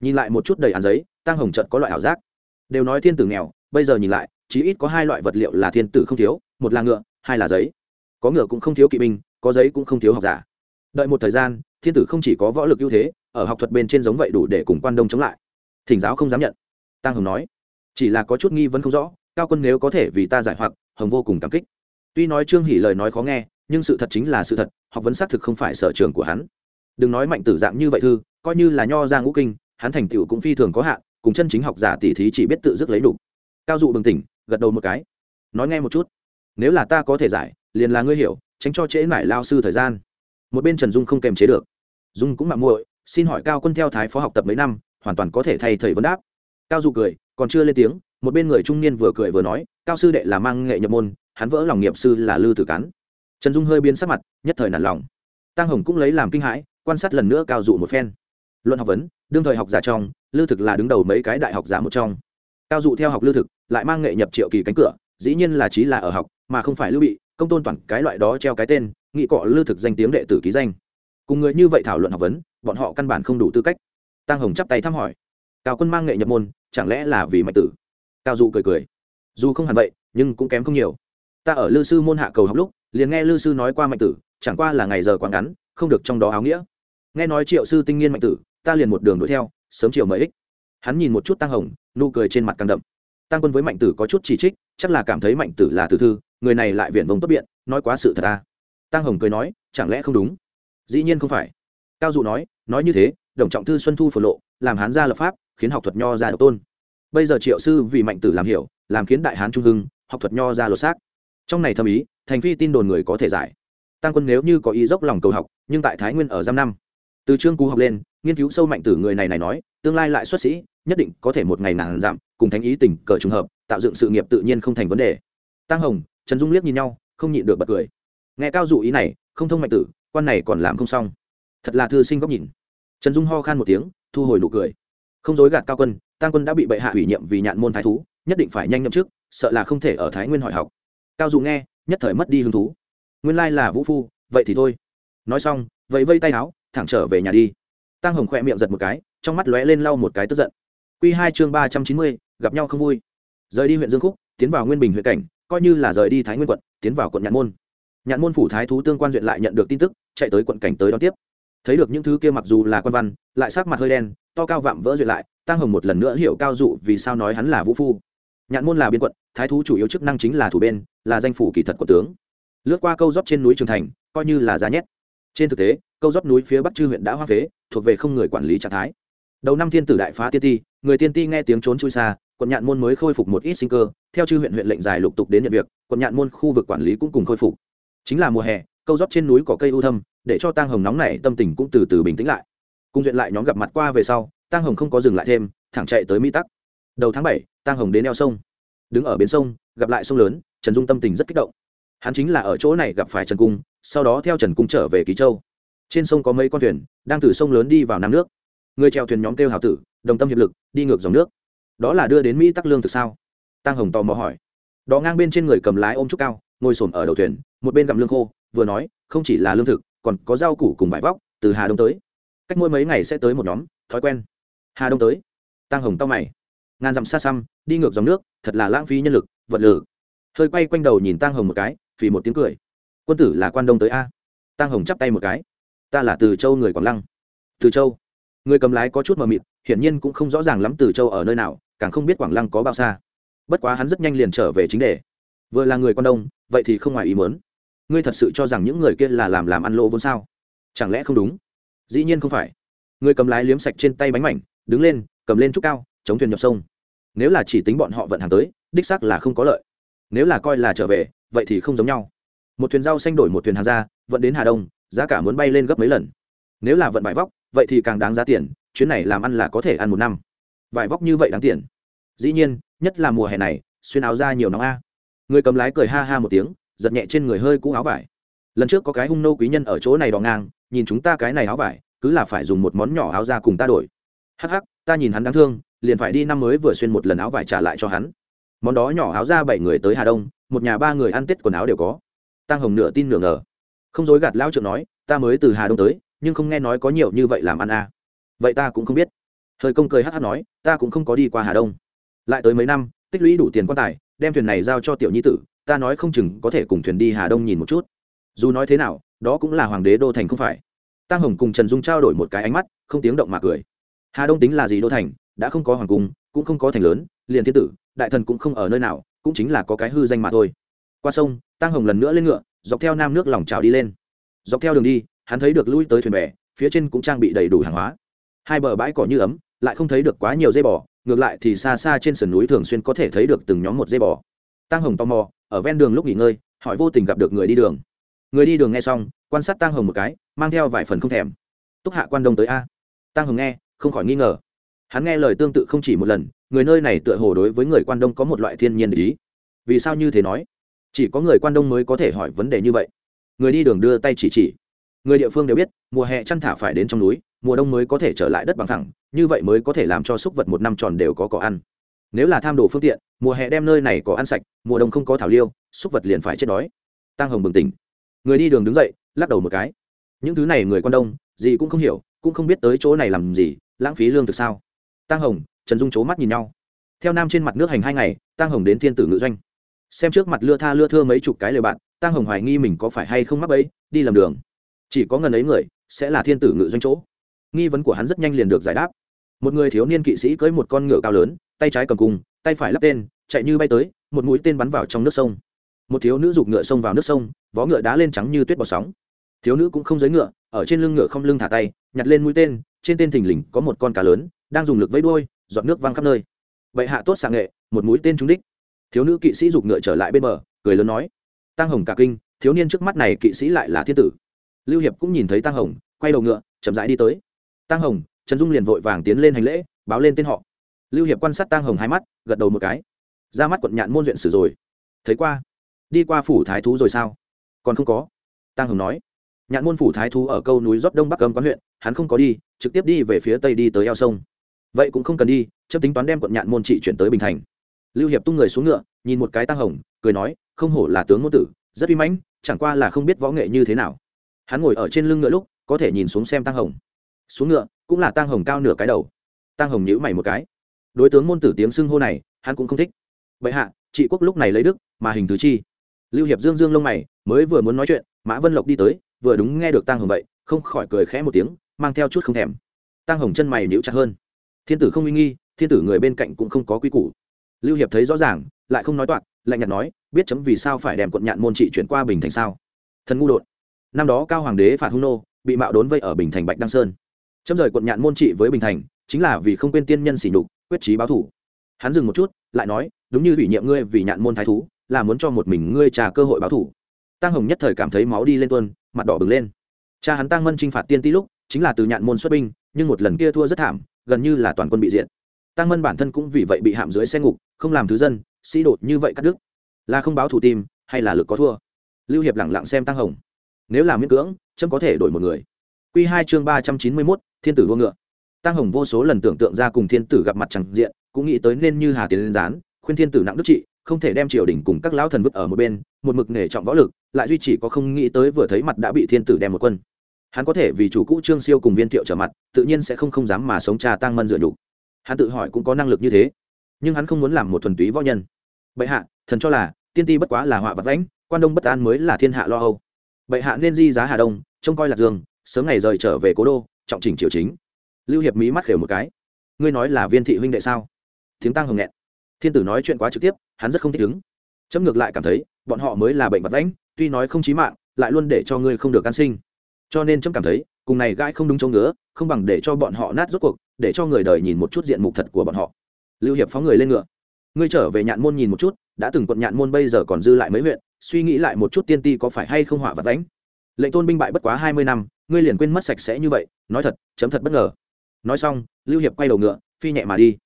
Nhìn lại một chút đầy án giấy tăng hồng trận có loại ảo giác. Đều nói thiên tử nghèo, bây giờ nhìn lại, chí ít có hai loại vật liệu là thiên tử không thiếu, một là ngựa, hai là giấy. Có ngựa cũng không thiếu kỵ binh, có giấy cũng không thiếu học giả. Đợi một thời gian, thiên tử không chỉ có võ lực ưu thế, ở học thuật bên trên giống vậy đủ để cùng quan đông chống lại. Thỉnh giáo không dám nhận. Tăng hồng nói, chỉ là có chút nghi vấn không rõ, cao quân nếu có thể vì ta giải hoặc, hồng vô cùng cảm kích. Tuy nói trương hỷ lời nói khó nghe nhưng sự thật chính là sự thật, học vấn xác thực không phải sở trường của hắn. Đừng nói mạnh tử dạng như vậy thư, coi như là nho ra ngũ kinh, hắn thành tựu cũng phi thường có hạn, cùng chân chính học giả tỷ thí chỉ biết tự dứt lấy đủ. Cao dụ bừng tỉnh, gật đầu một cái. Nói nghe một chút. Nếu là ta có thể giải, liền là ngươi hiểu, tránh cho trễ mải lao sư thời gian. Một bên trần dung không kềm chế được. Dung cũng mạng muội, xin hỏi cao quân theo thái phó học tập mấy năm, hoàn toàn có thể thay thầy vấn đáp. Cao dụ cười, còn chưa lên tiếng, một bên người trung niên vừa cười vừa nói, cao sư đệ là mang nghệ nhập môn, hắn vỡ lòng nghiệp sư là lư tử cán trần dung hơi biến sắc mặt, nhất thời nản lòng. Tăng hồng cũng lấy làm kinh hãi, quan sát lần nữa cao dụ một phen. Luận học vấn, đương thời học giả trong, lư thực là đứng đầu mấy cái đại học giả một trong. Cao dụ theo học lư thực, lại mang nghệ nhập triệu kỳ cánh cửa, dĩ nhiên là trí là ở học, mà không phải lưu bị, công tôn toàn cái loại đó treo cái tên, nghị cọ lư thực danh tiếng đệ tử ký danh. Cùng người như vậy thảo luận học vấn, bọn họ căn bản không đủ tư cách. Tăng hồng chắp tay thăm hỏi. Cao quân mang nghệ nhập môn, chẳng lẽ là vì mạnh tử? Cao dụ cười cười. Dù không hẳn vậy, nhưng cũng kém không nhiều. Ta ở lư sư môn hạ cầu học lúc liền nghe lư sư nói qua mạnh tử, chẳng qua là ngày giờ quá ngắn, không được trong đó áo nghĩa. Nghe nói triệu sư tinh nghiên mạnh tử, ta liền một đường đuổi theo, sớm chiều mời ích. Hắn nhìn một chút tăng hồng, nụ cười trên mặt càng đậm. Tăng quân với mạnh tử có chút chỉ trích, chắc là cảm thấy mạnh tử là tử thư, người này lại viện vông tốt biện, nói quá sự thật ta tăng hồng cười nói, chẳng lẽ không đúng? Dĩ nhiên không phải. Cao dụ nói nói như thế, đồng trọng thư xuân thu phổ lộ, làm hán gia lập pháp, khiến học thuật nho ra độc tôn. Bây giờ triệu sư vì mạnh tử làm hiểu, làm khiến đại hán trung hưng, học thuật nho ra lột xác. Trong này thâm ý thành phi tin đồn người có thể giải. Tăng quân nếu như có ý dốc lòng cầu học, nhưng tại thái nguyên ở giam năm. Từ trương cú học lên, nghiên cứu sâu mạnh tử người này này nói, tương lai lại xuất sĩ, nhất định có thể một ngày nàng giảm cùng thánh ý tình cờ trùng hợp, tạo dựng sự nghiệp tự nhiên không thành vấn đề. Tăng hồng, trần dung liếc nhìn nhau, không nhịn được bật cười. Nghe cao dụ ý này, không thông mạnh tử, quan này còn làm không xong. Thật là thư sinh góc nhìn. Trần dung ho khan một tiếng, thu hồi nụ cười. Không dối gạt cao quân, tăng quân đã bị bệ hạ ủy nhiệm vì nhạn môn thái thú, nhất định phải nhanh nhậm chức, sợ là không thể ở thái nguyên hỏi học. Cao dụ nghe nhất thời mất đi hứng thú. Nguyên lai là vũ phu, vậy thì thôi. Nói xong vậy vây tay áo, thẳng trở về nhà đi. Tăng hồng khỏe miệng giật một cái, trong mắt lóe lên lau một cái tức giận. Q hai chương ba trăm chín mươi, gặp nhau không vui. Rời đi huyện dương khúc, tiến vào nguyên bình huyện cảnh, coi như là rời đi thái nguyên quận, tiến vào quận nhạn môn. Nhạn môn phủ thái thú tương quan duyện lại nhận được tin tức, chạy tới quận cảnh tới đón tiếp. Thấy được những thứ kia mặc dù là quan văn, lại sắc mặt hơi đen, to cao vạm vỡ duyệt lại, tăng hồng một lần nữa hiểu cao dụ vì sao nói hắn là vũ phu. Nhạn môn là biên quận, thái thú chủ yếu chức năng chính là thủ bên là danh phủ kỳ thật của tướng. Lướt qua câu dốc trên núi trường thành, coi như là giá nhét. Trên thực tế, câu dốc núi phía bắc chư huyện đã hoa phế, thuộc về không người quản lý trạng thái. Đầu năm thiên tử đại phá tiên ti, người tiên ti nghe tiếng trốn chui xa, quận nhạn môn mới khôi phục một ít sinh cơ. Theo chư huyện huyện lệnh dài lục tục đến nhận việc, quận nhạn môn khu vực quản lý cũng cùng khôi phục. Chính là mùa hè, câu dốc trên núi có cây ưu thâm, để cho tang hồng nóng này tâm tình cũng từ từ bình tĩnh lại. Cung duyện lại nhóm gặp mặt qua về sau, tang hồng không có dừng lại thêm, thẳng chạy tới mỹ tắc. Đầu tháng bảy, tang hồng đến eo sông. Đứng ở bến sông, gặp lại sông lớn trần dung tâm tình rất kích động. Hắn chính là ở chỗ này gặp phải trần cung, sau đó theo trần cung trở về ký châu. Trên sông có mấy con thuyền, đang từ sông lớn đi vào nam nước. Người chèo thuyền nhóm kêu hào tử, đồng tâm hiệp lực, đi ngược dòng nước. Đó là đưa đến mỹ tắc lương thực sao? Tăng hồng tò mò hỏi. Đó ngang bên trên người cầm lái ôm trúc cao, ngồi xổm ở đầu thuyền, một bên gặm lương khô, vừa nói, không chỉ là lương thực, còn có rau củ cùng vải vóc, từ hà đông tới. Cách mỗi mấy ngày sẽ tới một nhóm, thói quen. Hà đông tới. Tăng hồng tao mày. Ngàn dặm xa xăm, đi ngược dòng nước, thật là lãng phí nhân lực, vật lực hơi quay quanh đầu nhìn tang hồng một cái, phì một tiếng cười. Quân tử là quan đông tới a. Tang hồng chắp tay một cái. Ta là từ châu người quảng lăng. Từ châu. Người cầm lái có chút mờ mịt, hiển nhiên cũng không rõ ràng lắm từ châu ở nơi nào, càng không biết quảng lăng có bao xa. Bất quá hắn rất nhanh liền trở về chính đề. Vừa là người quan đông, vậy thì không ngoài ý mớn ngươi thật sự cho rằng những người kia là làm làm ăn lỗ vốn sao? Chẳng lẽ không đúng? Dĩ nhiên không phải. Người cầm lái liếm sạch trên tay bánh mảnh, đứng lên, cầm lên trúc cao, chống thuyền nhập sông. Nếu là chỉ tính bọn họ vận hàng tới, đích xác là không có lợi nếu là coi là trở về, vậy thì không giống nhau. Một thuyền rau xanh đổi một thuyền hàng ra, vận đến hà đông, giá cả muốn bay lên gấp mấy lần. Nếu là vận vải vóc, vậy thì càng đáng giá tiền, chuyến này làm ăn là có thể ăn một năm. Vải vóc như vậy đáng tiền. Dĩ nhiên, nhất là mùa hè này, xuyên áo ra nhiều nóng a. Người cầm lái cười ha ha một tiếng, giật nhẹ trên người hơi cũ áo vải. Lần trước có cái hung nô quý nhân ở chỗ này đò ngang, nhìn chúng ta cái này áo vải, cứ là phải dùng một món nhỏ áo ra cùng ta đổi. Hắc hắc, ta nhìn hắn đáng thương, liền phải đi năm mới vừa xuyên một lần áo vải trả lại cho hắn món đó nhỏ áo ra bảy người tới hà đông, một nhà ba người ăn tết quần áo đều có. Tăng hồng nửa tin nửa ngờ. Không dối gạt lão trượng nói, ta mới từ hà đông tới, nhưng không nghe nói có nhiều như vậy làm ăn à. vậy ta cũng không biết. Thời công cười hát hát nói, ta cũng không có đi qua hà đông. Lại tới mấy năm, tích lũy đủ tiền quan tài, đem thuyền này giao cho tiểu nhi tử, ta nói không chừng có thể cùng thuyền đi hà đông nhìn một chút. Dù nói thế nào, đó cũng là hoàng đế đô thành không phải. Tăng hồng cùng trần dung trao đổi một cái ánh mắt, không tiếng động mà cười. Hà đông tính là gì đô thành, đã không có hoàng cung, cũng không có thành lớn, liền thiên tử đại thần cũng không ở nơi nào, cũng chính là có cái hư danh mà thôi. Qua sông tăng hồng lần nữa lên ngựa, dọc theo nam nước lòng trào đi lên. Dọc theo đường đi, hắn thấy được lui tới thuyền bè, phía trên cũng trang bị đầy đủ hàng hóa. Hai bờ bãi cỏ như ấm, lại không thấy được quá nhiều dây bò, ngược lại thì xa xa trên sườn núi thường xuyên có thể thấy được từng nhóm một dây bò. Tăng hồng tò mò, ở ven đường lúc nghỉ ngơi, hỏi vô tình gặp được người đi đường. Người đi đường nghe xong, quan sát tăng hồng một cái, mang theo vài phần không thèm. Túc hạ quan đông tới a. Tăng hồng nghe, không khỏi nghi ngờ hắn nghe lời tương tự không chỉ một lần, người nơi này tựa hồ đối với người quan đông có một loại thiên nhiên ý. Vì sao như thế nói? Chỉ có người quan đông mới có thể hỏi vấn đề như vậy. Người đi đường đưa tay chỉ chỉ. Người địa phương đều biết, mùa hè chăn thả phải đến trong núi, mùa đông mới có thể trở lại đất bằng thẳng, như vậy mới có thể làm cho súc vật một năm tròn đều có cỏ ăn. Nếu là tham đồ phương tiện, mùa hè đem nơi này có ăn sạch, mùa đông không có thảo liêu, súc vật liền phải chết đói. Tăng hồng bừng tỉnh. Người đi đường đứng dậy, lắc đầu một cái. Những thứ này người quan đông, gì cũng không hiểu, cũng không biết tới chỗ này làm gì, lãng phí lương thực sao? Tăng hồng, trần dung c mắt nhìn nhau. Theo nam trên mặt nước hành hai ngày tăng hồng đến thiên tử ngự doanh. Xem trước mặt lưa tha lưa thưa mấy chục cái lời bạn tăng hồng hoài nghi mình có phải hay không mắc ấy đi làm đường. Chỉ có ngần ấy người, sẽ là thiên tử ngự doanh chỗ. Nghi vấn của hắn rất nhanh liền được giải đáp. Một người thiếu niên kỵ sĩ cưỡi một con ngựa cao lớn, tay trái cầm cung, tay phải lắp tên, chạy như bay tới, một mũi tên bắn vào trong nước sông. Một thiếu nữ giục ngựa sông vào nước sông, vó ngựa đá lên trắng như tuyết bọt sóng. Thiếu nữ cũng không giới ngựa, ở trên lưng ngựa không lưng thả tay, nhặt lên mũi tên, trên tên thình lình có một con cá lớn đang dùng lực vẫy đuôi dọn nước văng khắp nơi. Vậy hạ tốt xạ nghệ, một mũi tên trúng đích. Thiếu nữ kỵ sĩ giục ngựa trở lại bên bờ, cười lớn nói, tăng hồng cả kinh, thiếu niên trước mắt này kỵ sĩ lại là thiên tử. Lưu hiệp cũng nhìn thấy tăng hồng, quay đầu ngựa, chậm rãi đi tới. Tăng hồng, trần dung liền vội vàng tiến lên hành lễ, báo lên tên họ. Lưu hiệp quan sát tăng hồng hai mắt, gật đầu một cái. Ra mắt quận nhạn môn duyện sử rồi. Thấy qua. Đi qua phủ thái thú rồi sao? Còn không có. Tăng hồng nói. Nhạn môn phủ thái thú ở câu núi dốc đông bắc Cầm quán huyện, hắn không có đi, trực tiếp đi về phía tây đi tới eo sông vậy cũng không cần đi chấp tính toán đem quận nhạn môn trị chuyển tới bình thành. Lưu hiệp tung người xuống ngựa, nhìn một cái tăng hồng, cười nói, không hổ là tướng ngôn tử, rất uy mãnh, chẳng qua là không biết võ nghệ như thế nào. Hắn ngồi ở trên lưng ngựa lúc, có thể nhìn xuống xem tăng hồng. Xuống ngựa, cũng là tăng hồng cao nửa cái đầu. Tăng hồng nhữ mày một cái. Đối tướng môn tử tiếng xưng hô này, hắn cũng không thích. Vậy hạ, trị quốc lúc này lấy đức, mà hình thứ chi? Lưu hiệp dương dương lông mày, mới vừa muốn nói chuyện, mã vân lộc đi tới, vừa đúng nghe được tăng hồng vậy, không khỏi cười khẽ một tiếng, mang theo chút không thèm. Tăng hồng chân mày nhíu chặt hơn thiên tử không uy nghi, thiên tử người bên cạnh cũng không có quy củ. Lưu hiệp thấy rõ ràng, lại không nói toạc, lạnh nhạt nói, biết chấm vì sao phải đem quận nhạn môn trị chuyển qua bình thành sao? Thần ngu đột. Năm đó cao hoàng đế phạt hung nô bị mạo đốn vây ở bình thành bạch đăng sơn. Chấm rời quận nhạn môn trị với bình thành, chính là vì không quên tiên nhân sỉ nhục, quyết trí báo thủ. Hắn dừng một chút, lại nói, đúng như ủy nhiệm ngươi vì nhạn môn thái thú, là muốn cho một mình ngươi trà cơ hội báo thủ. Tăng hồng nhất thời cảm thấy máu đi lên tuôn, mặt đỏ bừng lên. Cha hắn tăng mân chinh phạt tiên ti lúc, chính là từ nhạn môn xuất binh, nhưng một lần kia thua rất thảm gần như là toàn quân bị diện tăng mân bản thân cũng vì vậy bị hạm dưới xe ngục, không làm thứ dân, sĩ đột như vậy cắt đứt. Là không báo thủ tim hay là lực có thua? Lưu hiệp lẳng lặng xem tăng hồng. Nếu là miễn cưỡng, chấm có thể đổi một người. Quy hai chương ba trăm chín mươi mốt, thiên tử đua ngựa. Tăng hồng vô số lần tưởng tượng ra cùng thiên tử gặp mặt chẳng diện, cũng nghĩ tới nên như hà tiến lên gián, khuyên thiên tử nặng đức trị, không thể đem triều đình cùng các lão thần vứt ở một bên, một mực nghề trọng võ lực, lại duy chỉ có không nghĩ tới vừa thấy mặt đã bị thiên tử đem một quân hắn có thể vì chủ cũ trương siêu cùng viên thiệu trở mặt, tự nhiên sẽ không không dám mà sống trà tăng mân dựa nhục. Hắn tự hỏi cũng có năng lực như thế, nhưng hắn không muốn làm một thuần túy võ nhân. Bệ hạ, thần cho là, tiên ti bất quá là họa vật lãnh, quan đông bất an mới là thiên hạ lo âu. Bệ hạ nên di giá hà đông, trông coi lạc dương, sớm ngày rời trở về cố đô, trọng trình triều chính. Lưu hiệp mỹ mắt khều một cái. Ngươi nói là viên thị huynh đệ sao? Tiếng tăng hồng nghẹn. Thiên tử nói chuyện quá trực tiếp, hắn rất không thích ứng. Chấm ngược lại cảm thấy, bọn họ mới là bệnh vật lãnh, tuy nói không chí mạng, lại luôn để cho ngươi không được an sinh cho nên trâm cảm thấy, cùng này gãi không đúng chỗ ngứa, không bằng để cho bọn họ nát rốt cuộc, để cho người đời nhìn một chút diện mục thật của bọn họ. Lưu hiệp phóng người lên ngựa. Ngươi trở về nhạn môn nhìn một chút, đã từng quận nhạn môn bây giờ còn dư lại mấy huyện, suy nghĩ lại một chút tiên ti có phải hay không hỏa vật đánh lệnh tôn binh bại bất quá hai mươi năm, ngươi liền quên mất sạch sẽ như vậy, nói thật, chấm thật bất ngờ. Nói xong, lưu hiệp quay đầu ngựa, phi nhẹ mà đi.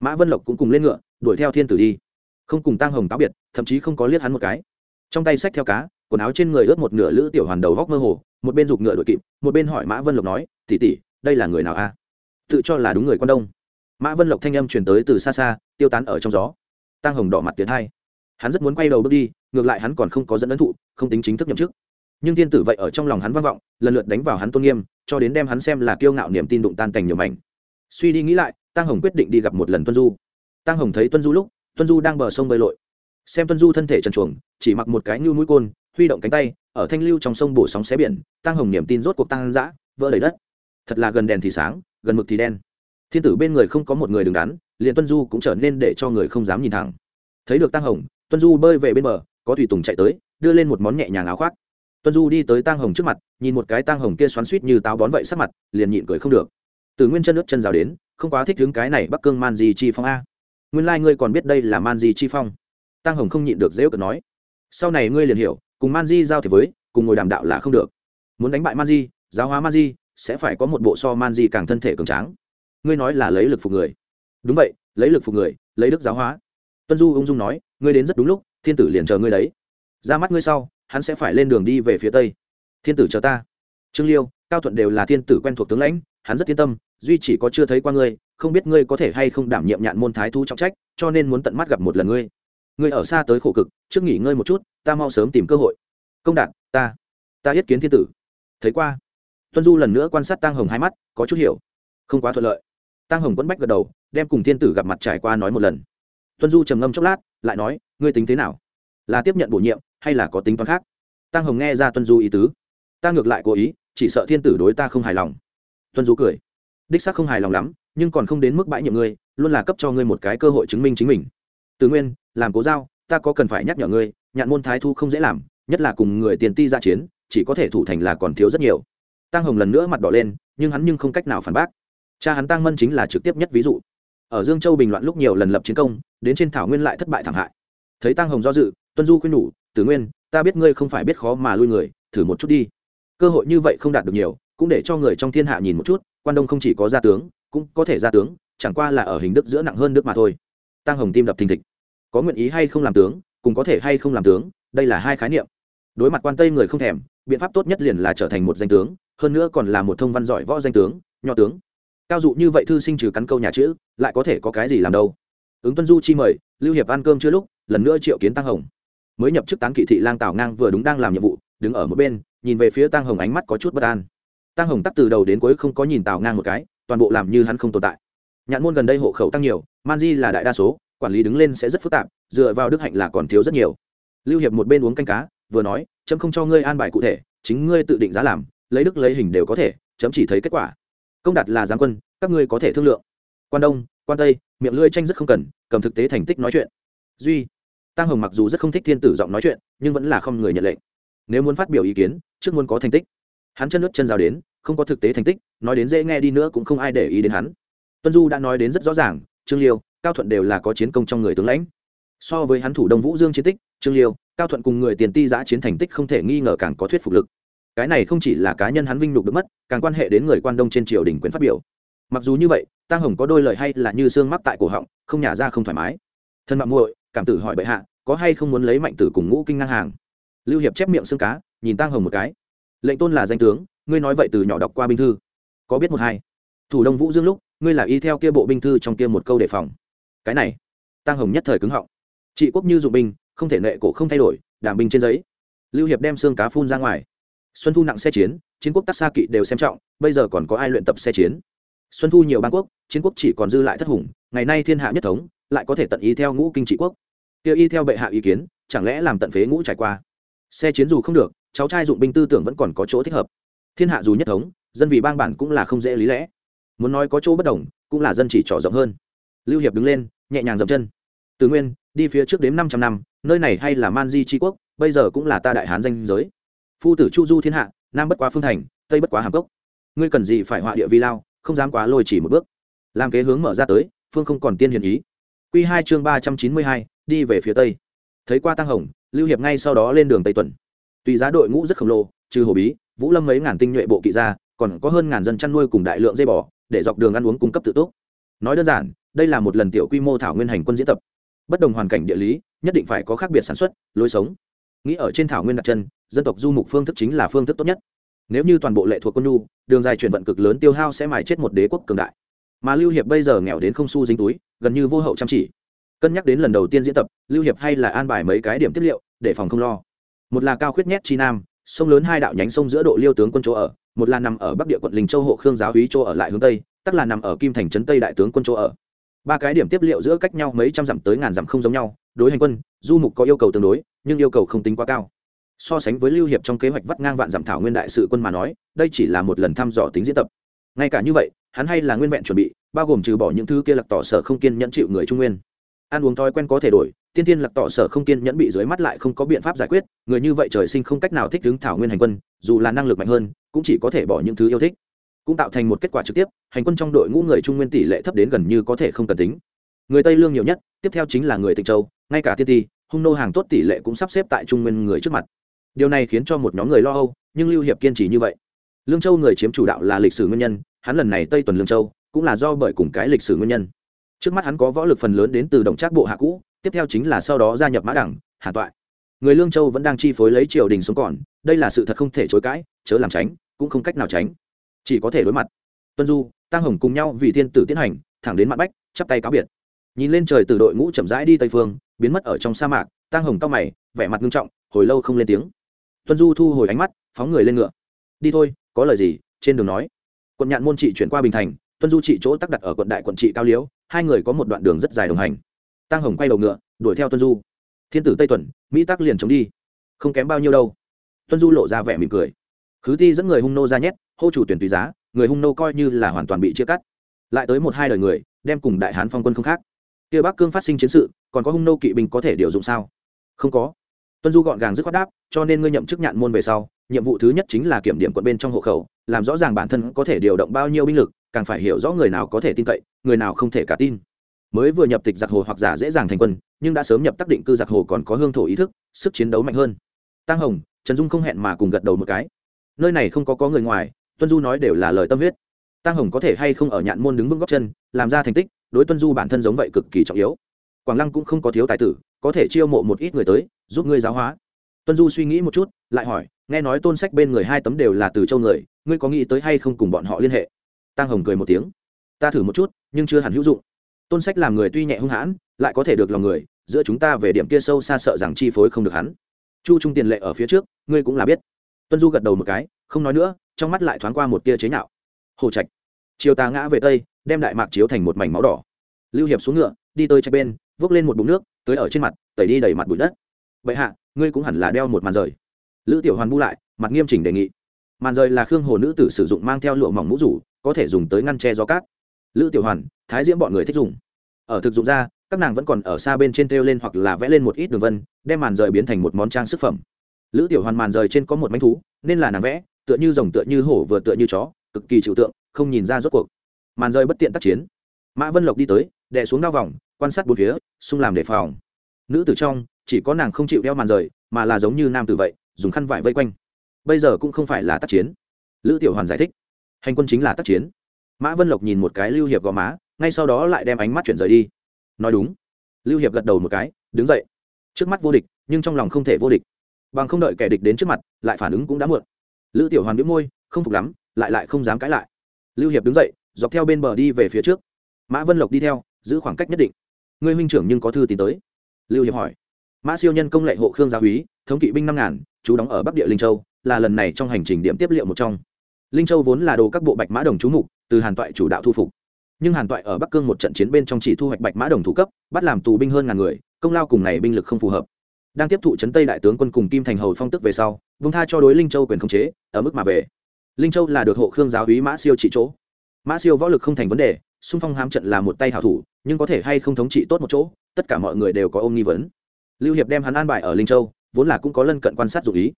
Mã vân lộc cũng cùng lên ngựa, đuổi theo thiên tử đi. Không cùng tăng hồng táo biệt, thậm chí không có liếc hắn một cái. Trong tay xách theo cá quần áo trên người ướt một nửa lữ tiểu hoàn đầu góc mơ hồ, một bên giục ngựa đuổi kịp, một bên hỏi mã vân lộc nói tỉ tỉ đây là người nào a? Tự cho là đúng người quan đông. Mã vân lộc thanh âm truyền tới từ xa xa, tiêu tán ở trong gió. Tăng hồng đỏ mặt tiến hai. Hắn rất muốn quay đầu bước đi, ngược lại hắn còn không có dẫn ấn thụ, không tính chính thức nhậm chức. Nhưng thiên tử vậy ở trong lòng hắn vang vọng, lần lượt đánh vào hắn tôn nghiêm, cho đến đem hắn xem là kiêu ngạo niềm tin đụng tan tành nhiều mảnh. Suy đi nghĩ lại tăng hồng quyết định đi gặp một lần tuân du. Tăng hồng thấy tuân du lúc, tuân du đang bờ sông bơi lội. Xem tuân du thân thể trần chuồng chỉ mặc một cái như mũi côn huy động cánh tay, ở thanh lưu trong sông bổ sóng xé biển tăng hồng niềm tin rốt cuộc tăng dã, vỡ đầy đất. Thật là gần đèn thì sáng, gần mực thì đen. Thiên tử bên người không có một người đứng đắn, liền tuân du cũng trở nên để cho người không dám nhìn thẳng. Thấy được tăng hồng, tuân du bơi về bên bờ, có tùy tùng chạy tới, đưa lên một món nhẹ nhàng áo khoác. Tuân du đi tới tăng hồng trước mặt, nhìn một cái tăng hồng kia xoắn suýt như táo bón vậy sắc mặt, liền nhịn cười không được. Từ nguyên chân nước chân rào đến, không quá thích đứng cái này bắc cương man di chi phong a. Nguyên lai、like、ngươi còn biết đây là man di chi phong. Tăng hồng không nhịn được dễ cợt nói. Sau này ngươi liền hiểu cùng man di giao thì với, cùng ngồi đàm đạo là không được. Muốn đánh bại man di giáo hóa man di sẽ phải có một bộ so man di càng thân thể cường tráng. Ngươi nói là lấy lực phục người. Đúng vậy, lấy lực phục người, lấy đức giáo hóa. Tuân du ung dung nói, ngươi đến rất đúng lúc, thiên tử liền chờ ngươi đấy. Ra mắt ngươi sau, hắn sẽ phải lên đường đi về phía tây. Thiên tử chờ ta. Trương liêu, cao thuận đều là thiên tử quen thuộc tướng lãnh, hắn rất yên tâm, duy chỉ có chưa thấy qua ngươi, không biết ngươi có thể hay không đảm nhiệm nhạn môn thái thu trọng trách, cho nên muốn tận mắt gặp một lần ngươi ngươi ở xa tới khổ cực, trước nghỉ ngơi một chút, ta mau sớm tìm cơ hội. Công đạt, ta ta yết kiến thiên tử. Thấy qua, tuân du lần nữa quan sát tăng hồng hai mắt, có chút hiểu. Không quá thuận lợi. Tăng hồng quấn bách gật đầu, đem cùng thiên tử gặp mặt trải qua nói một lần. Tuân du trầm ngâm chốc lát, lại nói, ngươi tính thế nào? Là tiếp nhận bổ nhiệm, hay là có tính toán khác? Tăng hồng nghe ra tuân du ý tứ. Ta ngược lại cố ý, chỉ sợ thiên tử đối ta không hài lòng. Tuân du cười. Đích xác không hài lòng lắm, nhưng còn không đến mức bãi nhiệm ngươi, luôn là cấp cho ngươi một cái cơ hội chứng minh chính mình từ nguyên, làm cố giao, ta có cần phải nhắc nhở ngươi, nhạn môn thái thu không dễ làm, nhất là cùng người tiền ti ra chiến, chỉ có thể thủ thành là còn thiếu rất nhiều. Tăng hồng lần nữa mặt đỏ lên, nhưng hắn nhưng không cách nào phản bác. Cha hắn tăng mân chính là trực tiếp nhất ví dụ. Ở dương châu bình loạn lúc nhiều lần lập chiến công, đến trên thảo nguyên lại thất bại thảm hại. Thấy tăng hồng do dự, tuân du khuyên nhủ tử nguyên, ta biết ngươi không phải biết khó mà lui người, thử một chút đi. Cơ hội như vậy không đạt được nhiều, cũng để cho người trong thiên hạ nhìn một chút, quan đông không chỉ có gia tướng, cũng có thể gia tướng, chẳng qua là ở hình đức giữa nặng hơn đức mà thôi tăng hồng tim đập thình thịch. Có nguyện ý hay không làm tướng, cùng có thể hay không làm tướng, đây là hai khái niệm. Đối mặt quan tây người không thèm, biện pháp tốt nhất liền là trở thành một danh tướng, hơn nữa còn là một thông văn giỏi võ danh tướng, nho tướng. Cao dụ như vậy thư sinh trừ cắn câu nhà chữ, lại có thể có cái gì làm đâu? Ứng tuân du chi mời, lưu hiệp ăn cơm chưa lúc, lần nữa triệu kiến tăng hồng. Mới nhập chức tán kỵ thị lang tào ngang vừa đúng đang làm nhiệm vụ, đứng ở một bên, nhìn về phía tăng hồng ánh mắt có chút bất an. Tăng hồng tắt từ đầu đến cuối không có nhìn tào ngang một cái, toàn bộ làm như hắn không tồn tại nhạn môn gần đây hộ khẩu tăng nhiều, man di là đại đa số, quản lý đứng lên sẽ rất phức tạp, dựa vào đức hạnh là còn thiếu rất nhiều. Lưu hiệp một bên uống canh cá, vừa nói, chấm không cho ngươi an bài cụ thể, chính ngươi tự định giá làm, lấy đức lấy hình đều có thể, chấm chỉ thấy kết quả. Công đạt là giáng quân, các ngươi có thể thương lượng. Quan đông, quan tây, miệng lưỡi tranh rất không cần, cầm thực tế thành tích nói chuyện. Duy tăng hồng mặc dù rất không thích thiên tử giọng nói chuyện, nhưng vẫn là không người nhận lệnh. Nếu muốn phát biểu ý kiến, trước muốn có thành tích. Hắn chân nước chân rào đến, không có thực tế thành tích, nói đến dễ nghe đi nữa cũng không ai để ý đến hắn tuân du đã nói đến rất rõ ràng, trương liêu, cao thuận đều là có chiến công trong người tướng lãnh. So với hắn thủ đông vũ dương chiến tích, trương liêu, cao thuận cùng người tiền ti giã chiến thành tích không thể nghi ngờ càng có thuyết phục lực. Cái này không chỉ là cá nhân hắn vinh nhục được mất, càng quan hệ đến người quan đông trên triều đình quyền phát biểu. Mặc dù như vậy tăng hồng có đôi lời hay là như xương mắc tại cổ họng, không nhả ra không thoải mái. Thân mạng muội, cảm tử hỏi bệ hạ, có hay không muốn lấy mạnh tử cùng ngũ kinh ngang hàng? Lưu hiệp chép miệng xương cá, nhìn tăng hồng một cái. Lệnh tôn là danh tướng, ngươi nói vậy từ nhỏ đọc qua binh thư. Có biết một hai. Thủ đông vũ dương lúc ngươi là y theo kia bộ binh thư trong kia một câu đề phòng. Cái này tăng hồng nhất thời cứng họng. Trị quốc như dụng binh, không thể nệ cổ không thay đổi đảm binh trên giấy. Lưu hiệp đem xương cá phun ra ngoài. Xuân thu nặng xe chiến chiến quốc tắc xa kỵ đều xem trọng, bây giờ còn có ai luyện tập xe chiến? Xuân thu nhiều bang quốc, chiến quốc chỉ còn dư lại thất hùng, ngày nay thiên hạ nhất thống, lại có thể tận ý theo ngũ kinh trị quốc. Kia y theo bệ hạ ý kiến, chẳng lẽ làm tận phế ngũ trải qua? Xe chiến dù không được, cháu trai dụng binh tư tưởng vẫn còn có chỗ thích hợp. Thiên hạ dù nhất thống, dân vì bang bản cũng là không dễ lý lẽ muốn nói có chỗ bất đồng, cũng là dân chỉ trỏ rộng hơn. Lưu hiệp đứng lên, nhẹ nhàng dậm chân. Từ nguyên, đi phía trước đến năm trăm năm, nơi này hay là man di tri quốc, bây giờ cũng là ta đại hán danh giới. Phu tử chu du thiên hạ, nam bất quá phương thành, tây bất quá hàm cốc. Ngươi cần gì phải họa địa vi lao, không dám quá lôi chỉ một bước. Làm kế hướng mở ra tới, phương không còn tiên hiền ý. Q hai chương ba trăm chín mươi hai, đi về phía tây. Thấy qua tăng hồng, lưu hiệp ngay sau đó lên đường tây tuần. Tùy giá đội ngũ rất khổng lồ, trừ hồ bí, vũ lâm mấy ngàn tinh nhuệ bộ kỵ ra, còn có hơn ngàn dân chăn nuôi cùng đại lượng dây bò để dọc đường ăn uống cung cấp tự túc. Nói đơn giản, đây là một lần tiểu quy mô thảo nguyên hành quân diễn tập. Bất đồng hoàn cảnh địa lý, nhất định phải có khác biệt sản xuất, lối sống. Nghĩ ở trên thảo nguyên đặt chân, dân tộc du mục phương thức chính là phương thức tốt nhất. Nếu như toàn bộ lệ thuộc quân nhu, đường dài chuyển vận cực lớn tiêu hao sẽ mài chết một đế quốc cường đại. Mà lưu hiệp bây giờ nghèo đến không xu dính túi, gần như vô hậu chăm chỉ. Cân nhắc đến lần đầu tiên diễn tập, lưu hiệp hay là an bài mấy cái điểm tiếp liệu, để phòng không lo. Một là cao khuyết nhét chi nam, sông lớn hai đạo nhánh sông giữa độ liêu tướng quân chỗ ở một là nằm ở bắc địa quận linh châu hộ khương giáo hí chỗ ở lại hướng tây tức là nằm ở kim thành trấn tây đại tướng quân chỗ ở. Ba cái điểm tiếp liệu giữa cách nhau mấy trăm dặm tới ngàn dặm không giống nhau, đối hành quân, du mục có yêu cầu tương đối, nhưng yêu cầu không tính quá cao. So sánh với lưu hiệp trong kế hoạch vắt ngang vạn dặm thảo nguyên đại sự quân mà nói, đây chỉ là một lần thăm dò tính diễn tập. Ngay cả như vậy, hắn hay là nguyên vẹn chuẩn bị, bao gồm trừ bỏ những thứ kia lặc tỏ sở không kiên nhẫn chịu người trung nguyên ăn uống thói quen có thể đổi, tiên tiên lạc tỏ sở không kiên nhẫn bị dưới mắt lại không có biện pháp giải quyết, người như vậy trời sinh không cách nào thích ứng thảo nguyên hành quân, dù là năng lực mạnh hơn, cũng chỉ có thể bỏ những thứ yêu thích. Cũng tạo thành một kết quả trực tiếp, hành quân trong đội ngũ người trung nguyên tỷ lệ thấp đến gần như có thể không cần tính. Người tây lương nhiều nhất, tiếp theo chính là người tịnh châu, ngay cả tiên ti, hung nô hàng tốt tỷ lệ cũng sắp xếp tại trung nguyên người trước mặt. Điều này khiến cho một nhóm người lo âu, nhưng lưu hiệp kiên trì như vậy. Lương châu người chiếm chủ đạo là lịch sử nguyên nhân, hắn lần này tây tuần lương châu, cũng là do bởi cùng cái lịch sử nguyên nhân trước mắt hắn có võ lực phần lớn đến từ động trác bộ hạ cũ, tiếp theo chính là sau đó gia nhập mã đẳng hàn toại. Người lương châu vẫn đang chi phối lấy triều đình xuống còn, đây là sự thật không thể chối cãi, chớ làm tránh, cũng không cách nào tránh. Chỉ có thể đối mặt. Tuân du tăng hồng cùng nhau vì thiên tử tiến hành, thẳng đến mặt bách, chắp tay cáo biệt. Nhìn lên trời từ đội ngũ chậm rãi đi tây phương, biến mất ở trong sa mạc tăng hồng cao mày, vẻ mặt nghiêm trọng, hồi lâu không lên tiếng. Tuân du thu hồi ánh mắt, phóng người lên ngựa. Đi thôi, có lời gì? trên đường nói. Quận nhạn môn trị chuyển qua bình thành, tuân du trị chỗ tắc đặt ở quận đại quận trị cao liễu hai người có một đoạn đường rất dài đồng hành. Tăng hồng quay đầu ngựa, đuổi theo tuân du. Thiên tử tây tuần, mỹ tắc liền chống đi. Không kém bao nhiêu đâu. Tuân du lộ ra vẻ mỉm cười. Khứ ti dẫn người hung nô ra nhét, hô chủ tuyển tùy giá, người hung nô coi như là hoàn toàn bị chia cắt. Lại tới một hai đời người, đem cùng đại hán phong quân không khác. Kia bắc cương phát sinh chiến sự, còn có hung nô kỵ binh có thể điều dụng sao? Không có. Tuân du gọn gàng dứt khoát đáp, cho nên ngươi nhậm chức nhạn môn về sau, nhiệm vụ thứ nhất chính là kiểm điểm quận bên trong hộ khẩu, làm rõ ràng bản thân có thể điều động bao nhiêu binh lực càng phải hiểu rõ người nào có thể tin cậy, người nào không thể cả tin. Mới vừa nhập tịch giặc hồ hoặc giả dễ dàng thành quân, nhưng đã sớm nhập tác định cư giặc hồ còn có hương thổ ý thức, sức chiến đấu mạnh hơn. Tăng hồng, trần dung không hẹn mà cùng gật đầu một cái. Nơi này không có có người ngoài, tuân du nói đều là lời tâm huyết. Tăng hồng có thể hay không ở nhạn môn đứng vững góc chân, làm ra thành tích, đối tuân du bản thân giống vậy cực kỳ trọng yếu. Quảng lăng cũng không có thiếu tài tử, có thể chiêu mộ một ít người tới, giúp ngươi giáo hóa. Tuân du suy nghĩ một chút, lại hỏi, nghe nói tôn sách bên người hai tấm đều là từ châu người, ngươi có nghĩ tới hay không cùng bọn họ liên hệ? Tăng hồng cười một tiếng. Ta thử một chút, nhưng chưa hẳn hữu dụng. Tôn sách làm người tuy nhẹ hung hãn, lại có thể được lòng người, giữa chúng ta về điểm kia sâu xa sợ rằng chi phối không được hắn. Chu trung tiền lệ ở phía trước, ngươi cũng là biết. Tuân du gật đầu một cái, không nói nữa, trong mắt lại thoáng qua một tia chế nhạo. Hồ trạch. Chiều tà ngã về tây, đem đại mạc chiếu thành một mảnh máu đỏ. Lưu hiệp xuống ngựa, đi tới trạch bên, vốc lên một bụng nước, tới ở trên mặt, tẩy đi đầy mặt bụi đất. Vậy hạ, ngươi cũng hẳn là đeo một màn rời. Lữ tiểu hoàn bu lại, mặt nghiêm chỉnh đề nghị. Màn rời là khương hồ nữ tử sử dụng mang theo lụa mỏng mũ rủ có thể dùng tới ngăn che gió cát. Lữ tiểu hoàn, thái diễm bọn người thích dùng. Ở thực dụng ra, các nàng vẫn còn ở xa bên trên treo lên hoặc là vẽ lên một ít đường vân, đem màn rời biến thành một món trang sức phẩm. Lữ tiểu hoàn màn rời trên có một mánh thú, nên là nàng vẽ, tựa như rồng tựa như hổ vừa tựa như chó, cực kỳ trừu tượng, không nhìn ra rốt cuộc. Màn rời bất tiện tác chiến. Mã vân lộc đi tới, đè xuống đao vòng, quan sát bốn phía, xung làm đề phòng. Nữ tử trong, chỉ có nàng không chịu đeo màn rời, mà là giống như nam tử vậy, dùng khăn vải vây quanh. Bây giờ cũng không phải là tác chiến. Lữ tiểu hoàn giải thích hành quân chính là tác chiến. Mã vân lộc nhìn một cái lưu hiệp gò má, ngay sau đó lại đem ánh mắt chuyển rời đi. Nói đúng. Lưu hiệp gật đầu một cái, đứng dậy. Trước mắt vô địch, nhưng trong lòng không thể vô địch. Bằng không đợi kẻ địch đến trước mặt, lại phản ứng cũng đã muộn. Lữ tiểu hoàn biếu môi, không phục lắm, lại lại không dám cãi lại. Lưu hiệp đứng dậy, dọc theo bên bờ đi về phía trước. Mã vân lộc đi theo, giữ khoảng cách nhất định. Ngươi huynh trưởng nhưng có thư tín tới. Lưu hiệp hỏi. Mã siêu nhân công lệ hộ khương gia húy, thống kỵ binh năm ngàn chú đóng ở bắc địa linh châu, là lần này trong hành trình điểm tiếp liệu một trong linh châu vốn là đồ các bộ bạch mã đồng chú mục, từ hàn toại chủ đạo thu phục. Nhưng hàn toại ở bắc cương một trận chiến bên trong chỉ thu hoạch bạch mã đồng thủ cấp, bắt làm tù binh hơn ngàn người, công lao cùng này binh lực không phù hợp. Đang tiếp thụ trấn tây đại tướng quân cùng kim thành hầu phong tức về sau vung tha cho đối linh châu quyền khống chế, ở mức mà về. Linh châu là được hộ khương giáo úy mã siêu trị chỗ. Mã siêu võ lực không thành vấn đề, xung phong hám trận là một tay hảo thủ, nhưng có thể hay không thống trị tốt một chỗ, tất cả mọi người đều có ôm nghi vấn. Lưu hiệp đem hắn an bài ở linh châu, vốn là cũng có lân cận quan sát dụ ý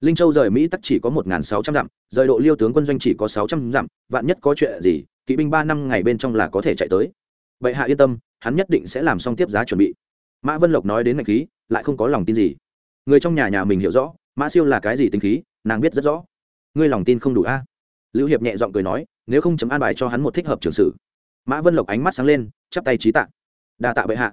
linh châu rời mỹ tắc chỉ có một sáu trăm dặm, rời độ liêu tướng quân doanh chỉ có sáu trăm dặm, vạn nhất có chuyện gì, kỵ binh ba năm ngày bên trong là có thể chạy tới. Vậy hạ yên tâm, hắn nhất định sẽ làm xong tiếp giá chuẩn bị. Mã vân lộc nói đến ngạch khí, lại không có lòng tin gì. Người trong nhà nhà mình hiểu rõ, mã siêu là cái gì tính khí, nàng biết rất rõ. Ngươi lòng tin không đủ a? Lưu hiệp nhẹ giọng cười nói, nếu không chấm an bài cho hắn một thích hợp trường sử mã vân lộc ánh mắt sáng lên, chắp tay trí tạ. Đa tạ bệ hạ.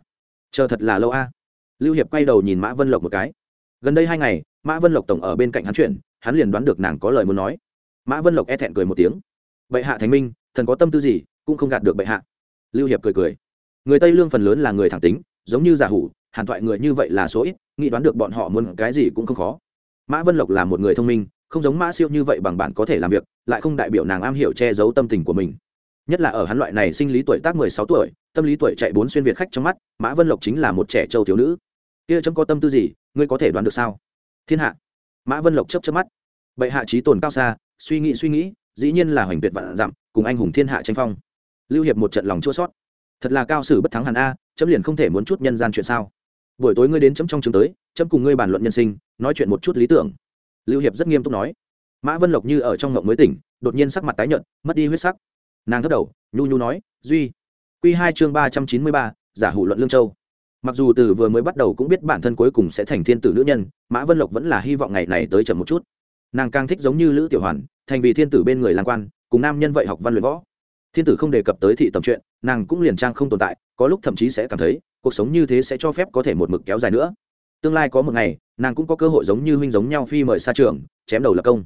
Chờ thật là lâu a. Lưu hiệp quay đầu nhìn mã vân lộc một cái. Gần đây hai ngày mã vân lộc tổng ở bên cạnh hắn chuyển, hắn liền đoán được nàng có lời muốn nói. Mã vân lộc e thẹn cười một tiếng. Bệ hạ thánh minh thần có tâm tư gì cũng không gạt được bệ hạ. Lưu hiệp cười cười. Người tây lương phần lớn là người thẳng tính giống như giả hủ hàn thoại người như vậy là số ít nghĩ đoán được bọn họ muốn cái gì cũng không khó. Mã vân lộc là một người thông minh không giống mã siêu như vậy bằng bản có thể làm việc lại không đại biểu nàng am hiểu che giấu tâm tình của mình. Nhất là ở hắn loại này sinh lý tuổi tác mười sáu tuổi tâm lý tuổi chạy bốn xuyên việt khách trong mắt mã vân lộc chính là một trẻ trâu thiếu nữ. Kia chấm có tâm tư gì ngươi có thể đoán được sao? Thiên hạ. Mã vân lộc chấp chấp mắt. Bệ hạ trí tồn cao xa, suy nghĩ suy nghĩ, dĩ nhiên là hoành tuyệt vạn dặm, cùng anh hùng thiên hạ tranh phong. Lưu hiệp một trận lòng chua sót thật là cao sử bất thắng hàn a, chấm liền không thể muốn chút nhân gian chuyện sao? Buổi tối ngươi đến chấm trong trường tới, chấm cùng ngươi bàn luận nhân sinh, nói chuyện một chút lý tưởng. Lưu hiệp rất nghiêm túc nói. Mã vân lộc như ở trong ngộng mới tỉnh, đột nhiên sắc mặt tái nhợt, mất đi huyết sắc. Nàng thất đầu, nhu nhu nói, duy. Q hai chương ba trăm chín mươi ba, giả hủ luận lương châu mặc dù từ vừa mới bắt đầu cũng biết bản thân cuối cùng sẽ thành thiên tử nữ nhân, mã vân lộc vẫn là hy vọng ngày này tới chậm một chút. Nàng càng thích giống như lữ tiểu hoàn, thành vì thiên tử bên người lan quan, cùng nam nhân vậy học văn luyện võ. Thiên tử không đề cập tới thị tầm chuyện, nàng cũng liền trang không tồn tại, có lúc thậm chí sẽ cảm thấy, cuộc sống như thế sẽ cho phép có thể một mực kéo dài nữa. Tương lai có một ngày, nàng cũng có cơ hội giống như huynh giống nhau phi mời xa trường, chém đầu lập công.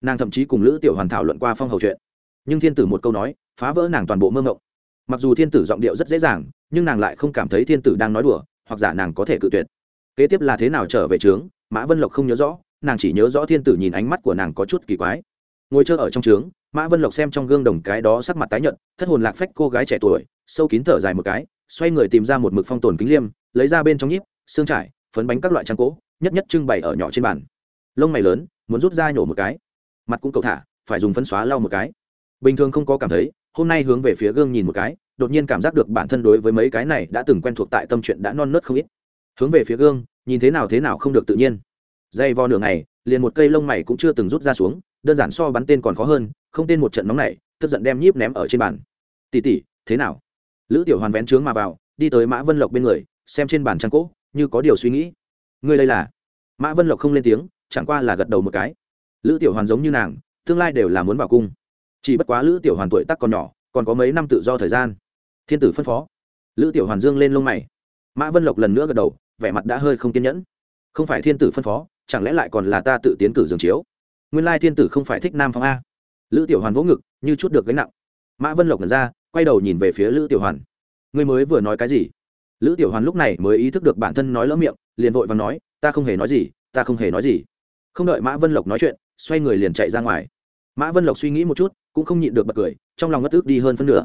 Nàng thậm chí cùng lữ tiểu hoàn thảo luận qua phong hầu chuyện. Nhưng thiên tử một câu nói, phá vỡ nàng toàn bộ mơ mộng mặc dù thiên tử giọng điệu rất dễ dàng, nhưng nàng lại không cảm thấy thiên tử đang nói đùa, hoặc giả nàng có thể cự tuyệt. Kế tiếp là thế nào trở về trướng, mã vân lộc không nhớ rõ, nàng chỉ nhớ rõ thiên tử nhìn ánh mắt của nàng có chút kỳ quái. Ngồi chơi ở trong trướng, mã vân lộc xem trong gương đồng cái đó sắc mặt tái nhợt, thất hồn lạc phách cô gái trẻ tuổi, sâu kín thở dài một cái, xoay người tìm ra một mực phong tồn kính liêm, lấy ra bên trong nhíp, xương trải, phấn bánh các loại trang cỗ nhất nhất trưng bày ở nhỏ trên bàn. Lông mày lớn, muốn rút ra nhổ một cái. Mặt cũng cầu thả, phải dùng phấn xóa lau một cái. Bình thường không có cảm thấy hôm nay hướng về phía gương nhìn một cái, đột nhiên cảm giác được bản thân đối với mấy cái này đã từng quen thuộc tại tâm chuyện đã non nớt không ít. Hướng về phía gương, nhìn thế nào thế nào không được tự nhiên. Dây vo nửa ngày, liền một cây lông mày cũng chưa từng rút ra xuống, đơn giản so bắn tên còn khó hơn, không tên một trận nóng này, tức giận đem nhíp ném ở trên bàn. Tỉ tỉ thế nào? Lữ tiểu hoàn vén trướng mà vào, đi tới mã vân lộc bên người, xem trên bàn trang cỗ, như có điều suy nghĩ. Ngươi đây là? Mã vân lộc không lên tiếng, chẳng qua là gật đầu một cái. Lữ tiểu hoàn giống như nàng, tương lai đều là muốn vào cung chỉ bất quá lữ tiểu hoàn tuổi tác còn nhỏ, còn có mấy năm tự do thời gian. Thiên tử phân phó. Lữ tiểu hoàn dương lên lông mày. Mã vân lộc lần nữa gật đầu, vẻ mặt đã hơi không kiên nhẫn. Không phải thiên tử phân phó, chẳng lẽ lại còn là ta tự tiến cử dường chiếu? Nguyên lai thiên tử không phải thích nam phong a. Lữ tiểu hoàn vỗ ngực, như chút được gánh nặng. Mã vân lộc lần ra, quay đầu nhìn về phía lữ tiểu hoàn. Ngươi mới vừa nói cái gì? Lữ tiểu hoàn lúc này mới ý thức được bản thân nói lỡ miệng, liền vội và nói, ta không hề nói gì, ta không hề nói gì. Không đợi mã vân lộc nói chuyện, xoay người liền chạy ra ngoài. Mã vân lộc suy nghĩ một chút cũng không nhịn được bật cười, trong lòng ngất ước đi hơn phân nửa.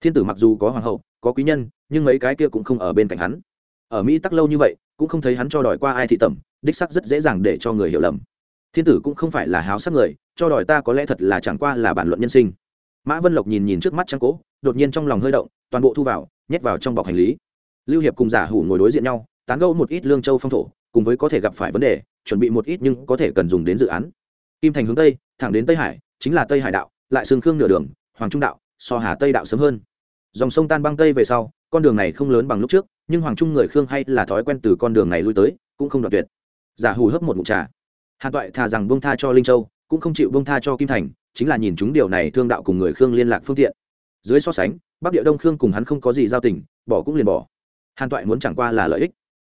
Thiên tử mặc dù có hoàng hậu, có quý nhân, nhưng mấy cái kia cũng không ở bên cạnh hắn. Ở mỹ tắc lâu như vậy, cũng không thấy hắn cho đòi qua ai thị tẩm, đích sắc rất dễ dàng để cho người hiểu lầm. Thiên tử cũng không phải là háo sắc người, cho đòi ta có lẽ thật là chẳng qua là bản luận nhân sinh. Mã vân lộc nhìn nhìn trước mắt trang cỗ đột nhiên trong lòng hơi động, toàn bộ thu vào, nhét vào trong bọc hành lý. Lưu hiệp cùng giả hủ ngồi đối diện nhau, tán gẫu một ít lương châu phong thổ, cùng với có thể gặp phải vấn đề, chuẩn bị một ít nhưng có thể cần dùng đến dự án. Kim thành hướng tây, thẳng đến tây hải, chính là tây hải đạo lại xương khương nửa đường, hoàng trung đạo, so hà tây đạo sớm hơn. Dòng sông tan băng tây về sau, con đường này không lớn bằng lúc trước, nhưng hoàng trung người khương hay là thói quen từ con đường này lui tới, cũng không đoạn tuyệt. Giả hù hấp một mụn trà. Hàn toại thà rằng bông tha cho linh châu, cũng không chịu bông tha cho kim thành, chính là nhìn chúng điều này thương đạo cùng người khương liên lạc phương tiện. Dưới so sánh, bắc địa đông khương cùng hắn không có gì giao tình, bỏ cũng liền bỏ. Hàn toại muốn chẳng qua là lợi ích.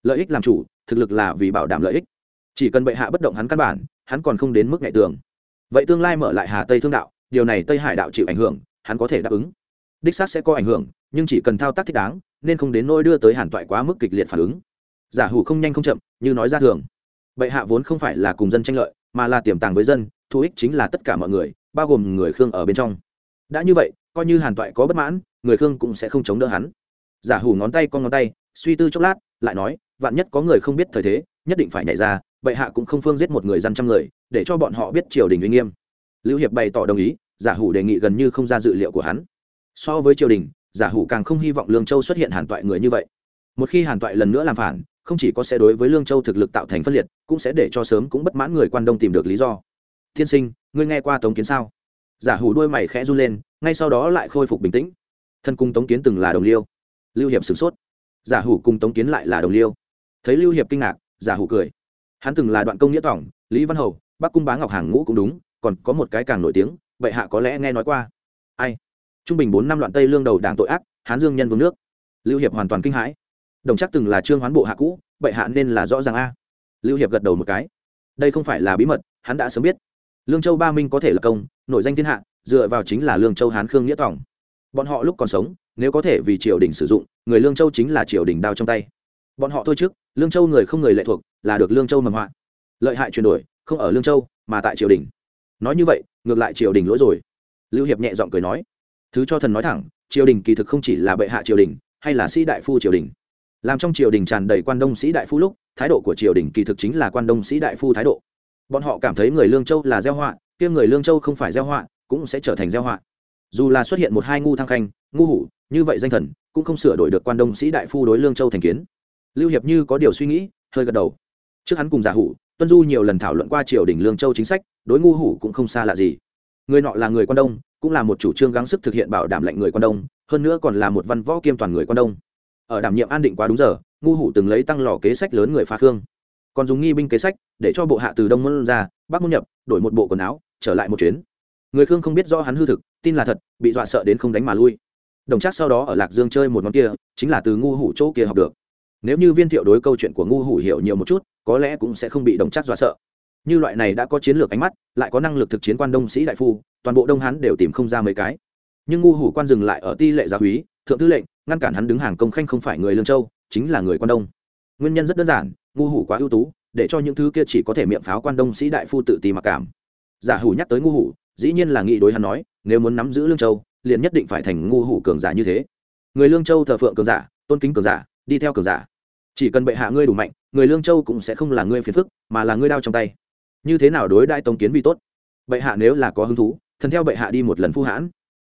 Lợi ích làm chủ, thực lực là vì bảo đảm lợi ích. Chỉ cần bệ hạ bất động hắn căn bản, hắn còn không đến mức ngày tường vậy tương lai mở lại hà tây thương đạo điều này tây hải đạo chịu ảnh hưởng, hắn có thể đáp ứng. Đích xác sẽ có ảnh hưởng, nhưng chỉ cần thao tác thích đáng, nên không đến nỗi đưa tới hàn toại quá mức kịch liệt phản ứng. Giả hủ không nhanh không chậm, như nói ra thường. Bệ hạ vốn không phải là cùng dân tranh lợi, mà là tiềm tàng với dân, thu ích chính là tất cả mọi người, bao gồm người khương ở bên trong. Đã như vậy, coi như hàn toại có bất mãn, người khương cũng sẽ không chống đỡ hắn. Giả hủ ngón tay con ngón tay, suy tư chốc lát, lại nói, vạn nhất có người không biết thời thế, nhất định phải nhảy ra, bệ hạ cũng không phương giết một người dân trăm người, để cho bọn họ biết triều đình uy nghiêm lưu hiệp bày tỏ đồng ý, giả hủ đề nghị gần như không ra dự liệu của hắn. So với triều đình, giả hủ càng không hy vọng lương châu xuất hiện hàn toại người như vậy. Một khi hàn toại lần nữa làm phản, không chỉ có sẽ đối với lương châu thực lực tạo thành phân liệt, cũng sẽ để cho sớm cũng bất mãn người quan đông tìm được lý do. Tiên sinh, ngươi nghe qua tống kiến sao? Giả hủ đuôi mày khẽ run lên, ngay sau đó lại khôi phục bình tĩnh. Thân cung tống kiến từng là đồng liêu. Lưu hiệp sửng sốt. Giả hủ cùng tống kiến lại là đồng liêu. Thấy lưu hiệp kinh ngạc, giả hủ cười. Hắn từng là đoạn công nghĩa tổng, lý văn hầu, bắc cung bá ngọc hàng ngũ cũng đúng còn có một cái càng nổi tiếng vậy hạ có lẽ nghe nói qua. Ai? Trung bình bốn năm loạn tây lương đầu đảng tội ác, hán dương nhân vương nước. Lưu hiệp hoàn toàn kinh hãi. Đồng chắc từng là trương hoán bộ hạ cũ, bệ hạ nên là rõ ràng a. Lưu hiệp gật đầu một cái. Đây không phải là bí mật, hắn đã sớm biết. Lương châu ba minh có thể là công nội danh thiên hạ, dựa vào chính là lương châu hán khương nghĩa tòng. Bọn họ lúc còn sống, nếu có thể vì triều đình sử dụng, người lương châu chính là triều đình đao trong tay. Bọn họ thôi trước, lương châu người không người lệ thuộc, là được lương châu mầm họa. Lợi hại chuyển đổi, không ở lương châu, mà tại triều đình nói như vậy, ngược lại triều đình lỗi rồi. Lưu hiệp nhẹ giọng cười nói, thứ cho thần nói thẳng, triều đình kỳ thực không chỉ là bệ hạ triều đình, hay là sĩ đại phu triều đình. Làm trong triều đình tràn đầy quan đông sĩ đại phu lúc, thái độ của triều đình kỳ thực chính là quan đông sĩ đại phu thái độ. Bọn họ cảm thấy người lương châu là gieo họa, kia người lương châu không phải gieo họa, cũng sẽ trở thành gieo họa. Dù là xuất hiện một hai ngu thăng khanh, ngu hủ, như vậy danh thần, cũng không sửa đổi được quan đông sĩ đại phu đối lương châu thành kiến. Lưu hiệp như có điều suy nghĩ, hơi gật đầu. Trước hắn cùng giả hủ, tuân du nhiều lần thảo luận qua triều đình lương châu chính sách đối ngu hủ cũng không xa lạ gì. Người nọ là người quan đông, cũng là một chủ trương gắng sức thực hiện bảo đảm lệnh người quan đông, hơn nữa còn là một văn võ kiêm toàn người quan đông. Ở đảm nhiệm an định quá đúng giờ, ngu hủ từng lấy tăng lò kế sách lớn người phá khương. Còn dùng nghi binh kế sách, để cho bộ hạ từ đông môn ra, bắc môn nhập, đổi một bộ quần áo, trở lại một chuyến. Người khương không biết rõ hắn hư thực, tin là thật, bị dọa sợ đến không đánh mà lui. Đồng chắc sau đó ở lạc dương chơi một món kia, chính là từ ngu hủ chỗ kia học được. Nếu như viên thiệu đối câu chuyện của ngu hủ hiểu nhiều một chút, có lẽ cũng sẽ không bị đồng chắc dọa sợ như loại này đã có chiến lược ánh mắt, lại có năng lực thực chiến quan đông sĩ đại phu, toàn bộ đông hán đều tìm không ra mấy cái. Nhưng ngu hủ quan dừng lại ở ti lệ giáo húy thượng tư lệnh, ngăn cản hắn đứng hàng công khanh không phải người lương châu, chính là người quan đông. Nguyên nhân rất đơn giản, ngu hủ quá ưu tú, để cho những thứ kia chỉ có thể miệng pháo quan đông sĩ đại phu tự ti mặc cảm. Giả hủ nhắc tới ngu hủ, dĩ nhiên là nghị đối hắn nói, nếu muốn nắm giữ lương châu, liền nhất định phải thành ngu hủ cường giả như thế. Người lương châu thờ phượng cường giả, tôn kính cường giả, đi theo cường giả. Chỉ cần bệ hạ ngươi đủ mạnh, người lương châu cũng sẽ không là ngươi phiền phức, mà là ngươi đao trong tay như thế nào đối đại tống kiến vi tốt? Bệ hạ nếu là có hứng thú, thần theo bệ hạ đi một lần phu hãn.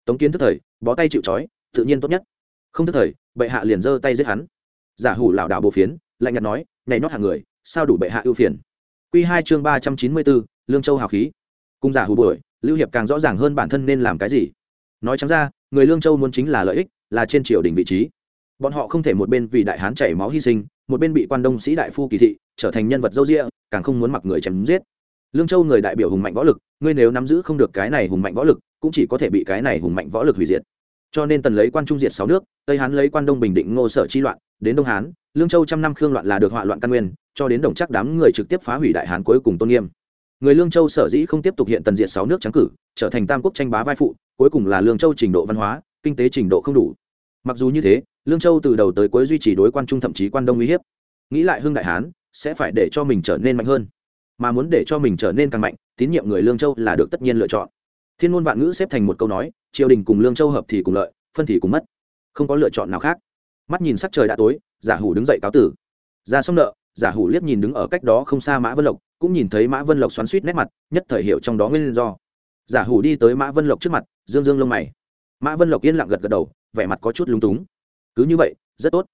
Tống kiến thức thời, bó tay chịu trói, tự nhiên tốt nhất. Không thức thời, bệ hạ liền giơ tay giết hắn. Giả hủ lảo đảo bộ phiến, lạnh nhạt nói, nhảy nót hàng người, sao đủ bệ hạ ưu phiền? Q hai chương ba trăm chín mươi bốn, lương châu hào khí. Cùng giả hủ buổi, lưu hiệp càng rõ ràng hơn bản thân nên làm cái gì. Nói chẳng ra, người lương châu muốn chính là lợi ích, là trên triều đình vị trí. Bọn họ không thể một bên vì đại hán chảy máu hy sinh, một bên bị quan đông sĩ đại phu kỳ thị, trở thành nhân vật dâu rĩa càng không muốn mặc người chém giết lương châu người đại biểu hùng mạnh võ lực, ngươi nếu nắm giữ không được cái này hùng mạnh võ lực, cũng chỉ có thể bị cái này hùng mạnh võ lực hủy diệt. Cho nên tần lấy quan trung diệt sáu nước, tây hán lấy quan đông bình định ngô sở chi loạn, đến đông hán, lương châu trăm năm khương loạn là được họa loạn căn nguyên, cho đến đồng chắc đám người trực tiếp phá hủy đại hán cuối cùng tôn nghiêm. Người lương châu sở dĩ không tiếp tục hiện tần diệt sáu nước trắng cử, trở thành tam quốc tranh bá vai phụ, cuối cùng là lương châu trình độ văn hóa, kinh tế trình độ không đủ. Mặc dù như thế, lương châu từ đầu tới cuối duy trì đối quan trung thậm chí quan đông uy hiếp. Nghĩ lại hưng đại hán, sẽ phải để cho mình trở nên mạnh hơn mà muốn để cho mình trở nên càng mạnh, tín nhiệm người lương châu là được tất nhiên lựa chọn. Thiên ngôn vạn ngữ xếp thành một câu nói, triều đình cùng lương châu hợp thì cùng lợi, phân thì cùng mất. Không có lựa chọn nào khác. Mắt nhìn sắc trời đã tối, giả hủ đứng dậy cáo tử. Ra xong nợ, giả hủ liếc nhìn đứng ở cách đó không xa mã vân lộc, cũng nhìn thấy mã vân lộc xoắn suýt nét mặt, nhất thời hiểu trong đó nguyên do. Giả hủ đi tới mã vân lộc trước mặt, dương dương lông mày. Mã vân lộc yên lặng gật gật đầu, vẻ mặt có chút lúng túng. Cứ như vậy, rất tốt.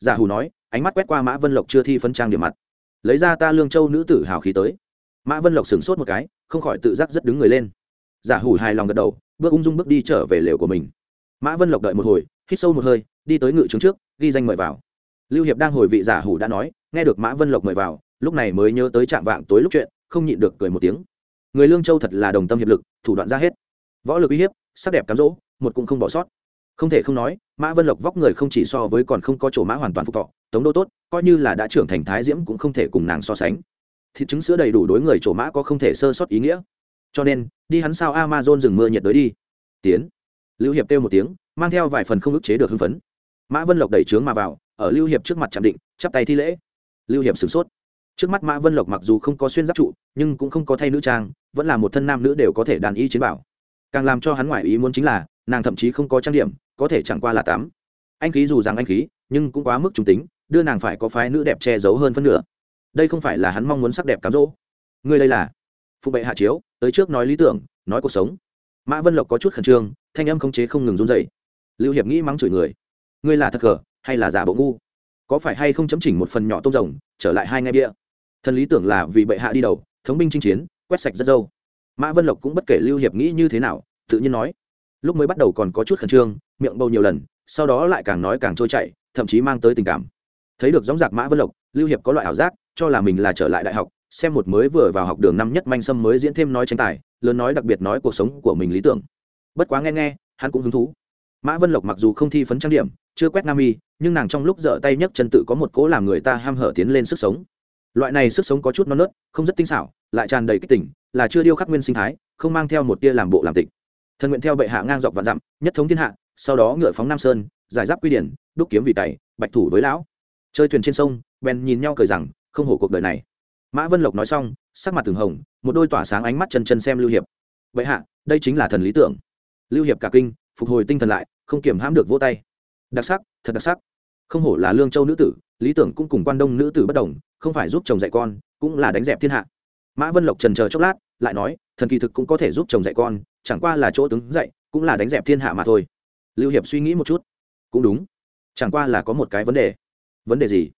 Giả hủ nói, ánh mắt quét qua mã vân lộc chưa thi phân trang điểm mặt lấy ra ta lương châu nữ tử hào khí tới. Mã vân lộc sửng sốt một cái, không khỏi tự giác rất đứng người lên. Giả hủ hài lòng gật đầu, bước ung dung bước đi trở về lều của mình. Mã vân lộc đợi một hồi, hít sâu một hơi, đi tới ngự trướng trước, ghi danh mời vào. Lưu hiệp đang hồi vị giả hủ đã nói, nghe được mã vân lộc mời vào, lúc này mới nhớ tới trạm vạng tối lúc chuyện, không nhịn được cười một tiếng. Người lương châu thật là đồng tâm hiệp lực, thủ đoạn ra hết. Võ lực uy hiếp, sắc đẹp cám dỗ, một cũng không bỏ sót. Không thể không nói, mã vân lộc vóc người không chỉ so với còn không có chỗ mã hoàn toàn phục thọ, tống đô tốt coi như là đã trưởng thành thái diễm cũng không thể cùng nàng so sánh. Thịt trứng sữa đầy đủ đối người chỗ mã có không thể sơ sót ý nghĩa. Cho nên, đi hắn sao amazon rừng mưa nhiệt đới đi. Tiến. Lưu hiệp kêu một tiếng, mang theo vài phần không ức chế được hưng phấn. Mã vân lộc đẩy trướng mà vào, ở lưu hiệp trước mặt chạm định, chắp tay thi lễ. Lưu hiệp sửng sốt. Trước mắt mã vân lộc mặc dù không có xuyên giáp trụ, nhưng cũng không có thay nữ trang, vẫn là một thân nam nữ đều có thể đàn y chiến bảo. Càng làm cho hắn ngoại ý muốn chính là, nàng thậm chí không có trang điểm, có thể chẳng qua là tám. Anh khí dù rằng anh khí, nhưng cũng quá mức trung tính đưa nàng phải có phái nữ đẹp che giấu hơn phân nửa. Đây không phải là hắn mong muốn sắc đẹp cám dỗ. Ngươi đây là? Phụ bệ hạ chiếu, tới trước nói lý tưởng, nói cuộc sống. Mã vân lộc có chút khẩn trương, thanh âm khống chế không ngừng run dậy lưu hiệp nghĩ mắng chửi người. Ngươi là thật cờ, hay là giả bộ ngu? Có phải hay không chấm chỉnh một phần nhỏ tôm rồng, trở lại hai ngay bia? Thần lý tưởng là vì bệ hạ đi đầu, thống binh chinh chiến, quét sạch rất dâu. Mã vân lộc cũng bất kể lưu hiệp nghĩ như thế nào, tự nhiên nói. Lúc mới bắt đầu còn có chút khẩn trương, miệng bầu nhiều lần, sau đó lại càng nói càng trôi chảy, thậm chí mang tới tình cảm thấy được gióng giặc mã vân lộc, lưu hiệp có loại ảo giác, cho là mình là trở lại đại học, xem một mới vừa vào học đường năm nhất manh sâm mới diễn thêm nói tranh tài, lớn nói đặc biệt nói cuộc sống của mình lý tưởng. Bất quá nghe nghe, hắn cũng hứng thú. Mã vân lộc mặc dù không thi phấn trang điểm, chưa quét nam y, nhưng nàng trong lúc dở tay nhấc chân tự có một cố làm người ta ham hở tiến lên sức sống. Loại này sức sống có chút non nớt, không rất tinh xảo, lại tràn đầy kích tỉnh là chưa điêu khắc nguyên sinh thái, không mang theo một tia làm bộ làm tịch. Thần nguyện theo bệ hạ ngang dọc và dặm, nhất thống thiên hạ, sau đó ngựa phóng nam sơn, giải giáp quy điển, đúc kiếm vì cày bạch thủ với lão chơi thuyền trên sông, bèn nhìn nhau cười rằng, không hổ cuộc đời này. Mã vân lộc nói xong, sắc mặt từng hồng, một đôi tỏa sáng ánh mắt chân chân xem lưu hiệp. Vậy hạ, đây chính là thần lý tưởng. Lưu hiệp cả kinh, phục hồi tinh thần lại, không kiểm hãm được vỗ tay. Đặc sắc, thật đặc sắc. Không hổ là lương châu nữ tử, lý tưởng cũng cùng quan đông nữ tử bất đồng, không phải giúp chồng dạy con, cũng là đánh dẹp thiên hạ. Mã vân lộc trần chờ chốc lát, lại nói, thần kỳ thực cũng có thể giúp chồng dạy con, chẳng qua là chỗ tướng dạy cũng là đánh dẹp thiên hạ mà thôi. Lưu hiệp suy nghĩ một chút. Cũng đúng. Chẳng qua là có một cái vấn đề vấn đề gì?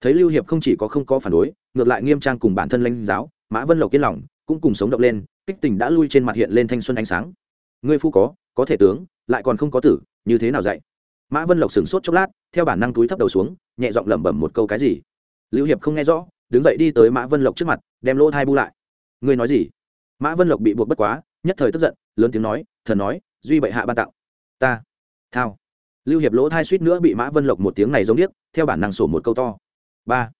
Thấy lưu hiệp không chỉ có không có phản đối, ngược lại nghiêm trang cùng bản thân lãnh giáo, mã vân lộc yên lòng, cũng cùng sống động lên, kích tình đã lui trên mặt hiện lên thanh xuân ánh sáng. Ngươi phu có có thể tướng, lại còn không có tử, như thế nào dạy? Mã vân lộc sửng sốt chốc lát, theo bản năng túi thấp đầu xuống, nhẹ giọng lẩm bẩm một câu cái gì? Lưu hiệp không nghe rõ, đứng dậy đi tới mã vân lộc trước mặt, đem lỗ thai bu lại. Ngươi nói gì? Mã vân lộc bị buộc bất quá, nhất thời tức giận, lớn tiếng nói, thần nói, duy bệ hạ ban tặng. Ta, thao lưu hiệp lỗ thai suýt nữa bị mã vân lộc một tiếng này giống điếc, theo bản năng sổ một câu to. Ba.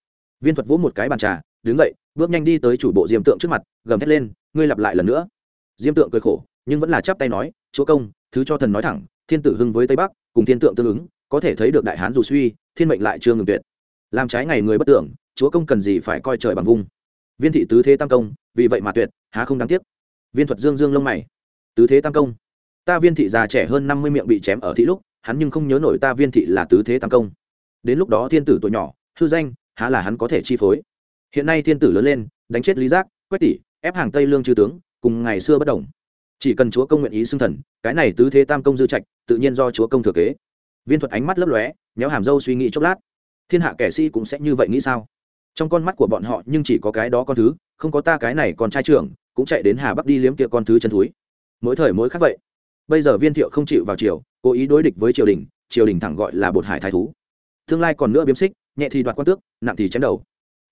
Viên thuật vỗ một cái bàn trà, đứng dậy, bước nhanh đi tới chủ bộ diêm tượng trước mặt, gầm thét lên, ngươi lặp lại lần nữa. Diêm tượng cười khổ, nhưng vẫn là chắp tay nói, chúa công, thứ cho thần nói thẳng, thiên tử hưng với tây bắc, cùng thiên tượng tương ứng, có thể thấy được đại hán dù suy, thiên mệnh lại chưa ngừng tuyệt. Làm trái ngày người bất tưởng, chúa công cần gì phải coi trời bằng vung. Viên thị tứ thế tam công, vì vậy mà tuyệt, há không đáng tiếc. Viên thuật dương dương lông mày. Tứ thế tam công. Ta viên thị già trẻ hơn năm mươi miệng bị chém ở thị lúc hắn nhưng không nhớ nổi ta viên thị là tứ thế tam công. Đến lúc đó thiên tử tuổi nhỏ, hư danh, há là hắn có thể chi phối. Hiện nay thiên tử lớn lên, đánh chết lý giác, quách tỷ, ép hàng tây lương chư tướng, cùng ngày xưa bất đồng. Chỉ cần chúa công nguyện ý xưng thần, cái này tứ thế tam công dư trạch, tự nhiên do chúa công thừa kế. Viên thuật ánh mắt lấp lóe, méo hàm dâu suy nghĩ chốc lát. Thiên hạ kẻ sĩ cũng sẽ như vậy nghĩ sao? Trong con mắt của bọn họ nhưng chỉ có cái đó con thứ, không có ta cái này còn trai trưởng, cũng chạy đến hà bắc đi liếm kia con thứ chân thúi. Mỗi thời mỗi khác vậy bây giờ viên thiệu không chịu vào triều, cố ý đối địch với triều đình triều đình thẳng gọi là bột hải thái thú. Tương lai còn nữa biếm xích, nhẹ thì đoạt quan tước, nặng thì chém đầu.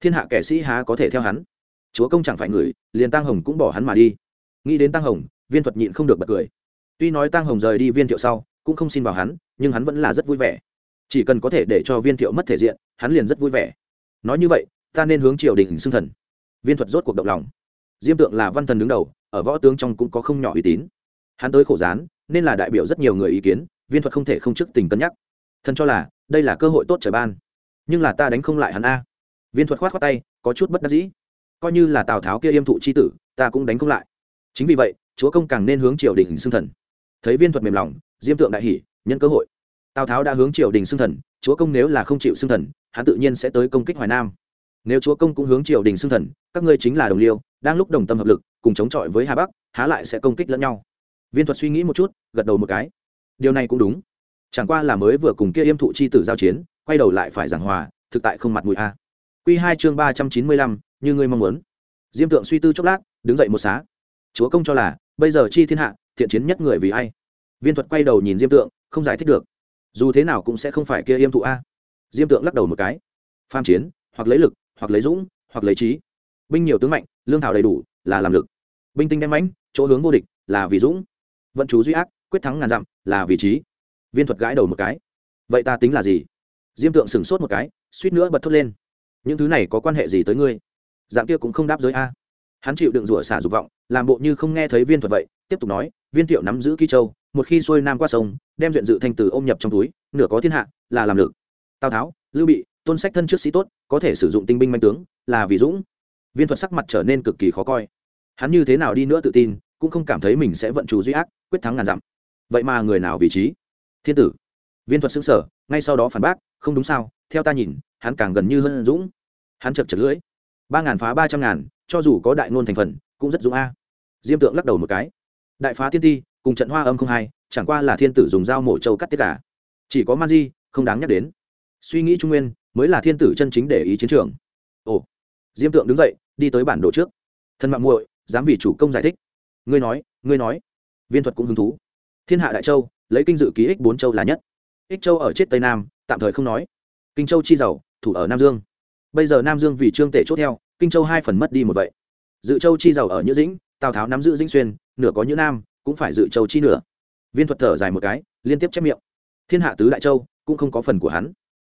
Thiên hạ kẻ sĩ há có thể theo hắn? Chúa công chẳng phải người, liền tăng hồng cũng bỏ hắn mà đi. Nghĩ đến tăng hồng, viên thuật nhịn không được bật cười. Tuy nói tăng hồng rời đi viên thiệu sau, cũng không xin vào hắn, nhưng hắn vẫn là rất vui vẻ. Chỉ cần có thể để cho viên thiệu mất thể diện, hắn liền rất vui vẻ. Nói như vậy, ta nên hướng triều đình xưng thần. Viên thuật rốt cuộc động lòng. Diêm tượng là văn thần đứng đầu, ở võ tướng trong cũng có không nhỏ uy tín hắn tới khổ gián, nên là đại biểu rất nhiều người ý kiến, viên thuật không thể không chức tình cân nhắc. Thần cho là, đây là cơ hội tốt trời ban. Nhưng là ta đánh không lại hắn a. Viên thuật khoát khoát tay, có chút bất đắc dĩ. Coi như là tào tháo kia yêm thụ c h i tử, ta cũng đánh không lại. Chính vì vậy, chúa công càng nên hướng triều đình xưng thần. Thấy viên thuật mềm lòng, diêm tượng đại hỷ nhân cơ hội. Tào tháo đã hướng triều đình xưng thần, chúa công nếu là không chịu xưng thần, hắn tự nhiên sẽ tới công kích hoài nam. Nếu chúa công cũng hướng triều đình xưng thần, các ngươi chính là đồng liêu, đang lúc đồng tâm hợp lực, cùng chống chọi với hà bắc, há lại sẽ công kích lẫn nhau viên thuật suy nghĩ một chút, gật đầu một cái. Điều này cũng đúng. Chẳng qua là mới vừa cùng kia yêm thụ chi tử giao chiến, quay đầu lại phải giảng hòa, thực tại không mặt mũi a. Q hai chương ba trăm chín mươi lăm, như ngươi mong muốn. Diêm tượng suy tư chốc lát, đứng dậy một xá. Chúa công cho là, bây giờ chi thiên hạ, thiện chiến nhất người vì ai? Viên thuật quay đầu nhìn diêm tượng, không giải thích được. Dù thế nào cũng sẽ không phải kia yêm thụ a. Diêm tượng lắc đầu một cái. Pham chiến, hoặc lấy lực, hoặc lấy dũng, hoặc lấy trí. Binh nhiều tướng mạnh, lương thảo đầy đủ, là làm lực. Binh tinh đem mãnh, chỗ hướng vô địch, là vì dũng vận chú duy ác, quyết thắng ngàn dặm là vị trí. Viên thuật gãi đầu một cái. Vậy ta tính là gì? Diêm tượng sửng sốt một cái, suýt nữa bật thốt lên. Những thứ này có quan hệ gì tới ngươi? Dạng kia cũng không đáp giới a. Hắn chịu đựng rủa xả dục vọng, làm bộ như không nghe thấy viên thuật vậy, tiếp tục nói, viên thiệu nắm giữ ký châu, một khi xuôi nam qua sông, đem duyện dự thanh từ ôm nhập trong túi, nửa có thiên hạ, là làm được. Tào tháo, lưu bị, tôn sách thân trước sĩ tốt, có thể sử dụng tinh binh manh tướng, là vì dũng. Viên thuật sắc mặt trở nên cực kỳ khó coi. Hắn như thế nào đi nữa tự tin, cũng không cảm thấy mình sẽ vận chủ duy ác quyết thắng ngàn dặm. Vậy mà người nào vị trí? Thiên tử. Viên thuật xứng sở, ngay sau đó phản bác, không đúng sao, theo ta nhìn, hắn càng gần như hơn dũng. Hắn chật chật lưỡi. Ba ngàn phá ba trăm ngàn, cho dù có đại ngôn thành phần, cũng rất dũng a. Diêm tượng lắc đầu một cái. Đại phá thiên ti, cùng trận hoa âm không hai, chẳng qua là thiên tử dùng dao mổ trâu cắt tiết cả chỉ có man di, không đáng nhắc đến. Suy nghĩ trung nguyên, mới là thiên tử chân chính để ý chiến trường. Ồ. Diêm tượng đứng dậy, đi tới bản đồ trước. Thân mạng muội, dám vì chủ công giải thích. Ngươi nói ngươi nói viên thuật cũng hứng thú. Thiên hạ đại châu, lấy kinh dự ký ích bốn châu là nhất. Ích châu ở chết tây nam, tạm thời không nói. Kinh châu chi giàu, thủ ở nam dương. Bây giờ nam dương vì trương tể chốt theo, kinh châu hai phần mất đi một vậy. Dự châu chi giàu ở nhữ dĩnh, tào tháo nắm giữ dĩnh xuyên, nửa có nhữ nam, cũng phải dự châu chi nửa. Viên thuật thở dài một cái, liên tiếp chép miệng. Thiên hạ tứ đại châu, cũng không có phần của hắn.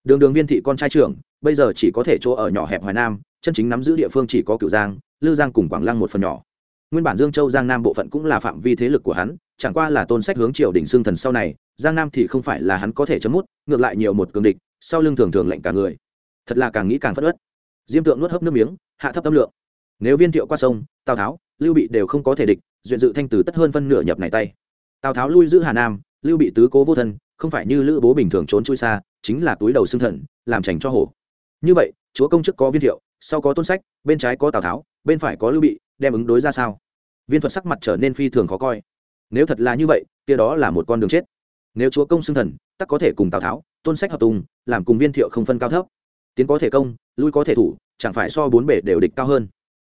Đường đường viên thị con trai trưởng, bây giờ chỉ có thể chỗ ở nhỏ hẹp hoài nam, chân chính nắm giữ địa phương chỉ có cửu giang, lư giang cùng quảng lăng một phần nhỏ nguyên bản dương châu giang nam bộ phận cũng là phạm vi thế lực của hắn, chẳng qua là tôn sách hướng triều đỉnh xương thần sau này, giang nam thì không phải là hắn có thể chấm mút, ngược lại nhiều một cường địch, sau lưng thường thường lệnh cả người. Thật là càng nghĩ càng phất ớt diêm tượng nuốt hấp nước miếng, hạ thấp tâm lượng. Nếu viên thiệu qua sông, tào tháo, lưu bị đều không có thể địch, duyện dự thanh Tử tất hơn phân nửa nhập này tay. Tào tháo lui giữ hà nam, lưu bị tứ cố vô thân, không phải như lữ bố bình thường trốn chui xa, chính là túi đầu xương thần, làm trành cho hổ. Như vậy, chúa công chức có viên thiệu, sau có tôn sách, bên trái có tào tháo, bên phải có lưu bị đem ứng đối ra sao? Viên thuật sắc mặt trở nên phi thường khó coi. Nếu thật là như vậy, kia đó là một con đường chết. Nếu chúa công xưng thần, tắc có thể cùng tào tháo, tôn sách hợp tùng, làm cùng viên thiệu không phân cao thấp. Tiến có thể công, lui có thể thủ, chẳng phải so bốn bể đều địch cao hơn.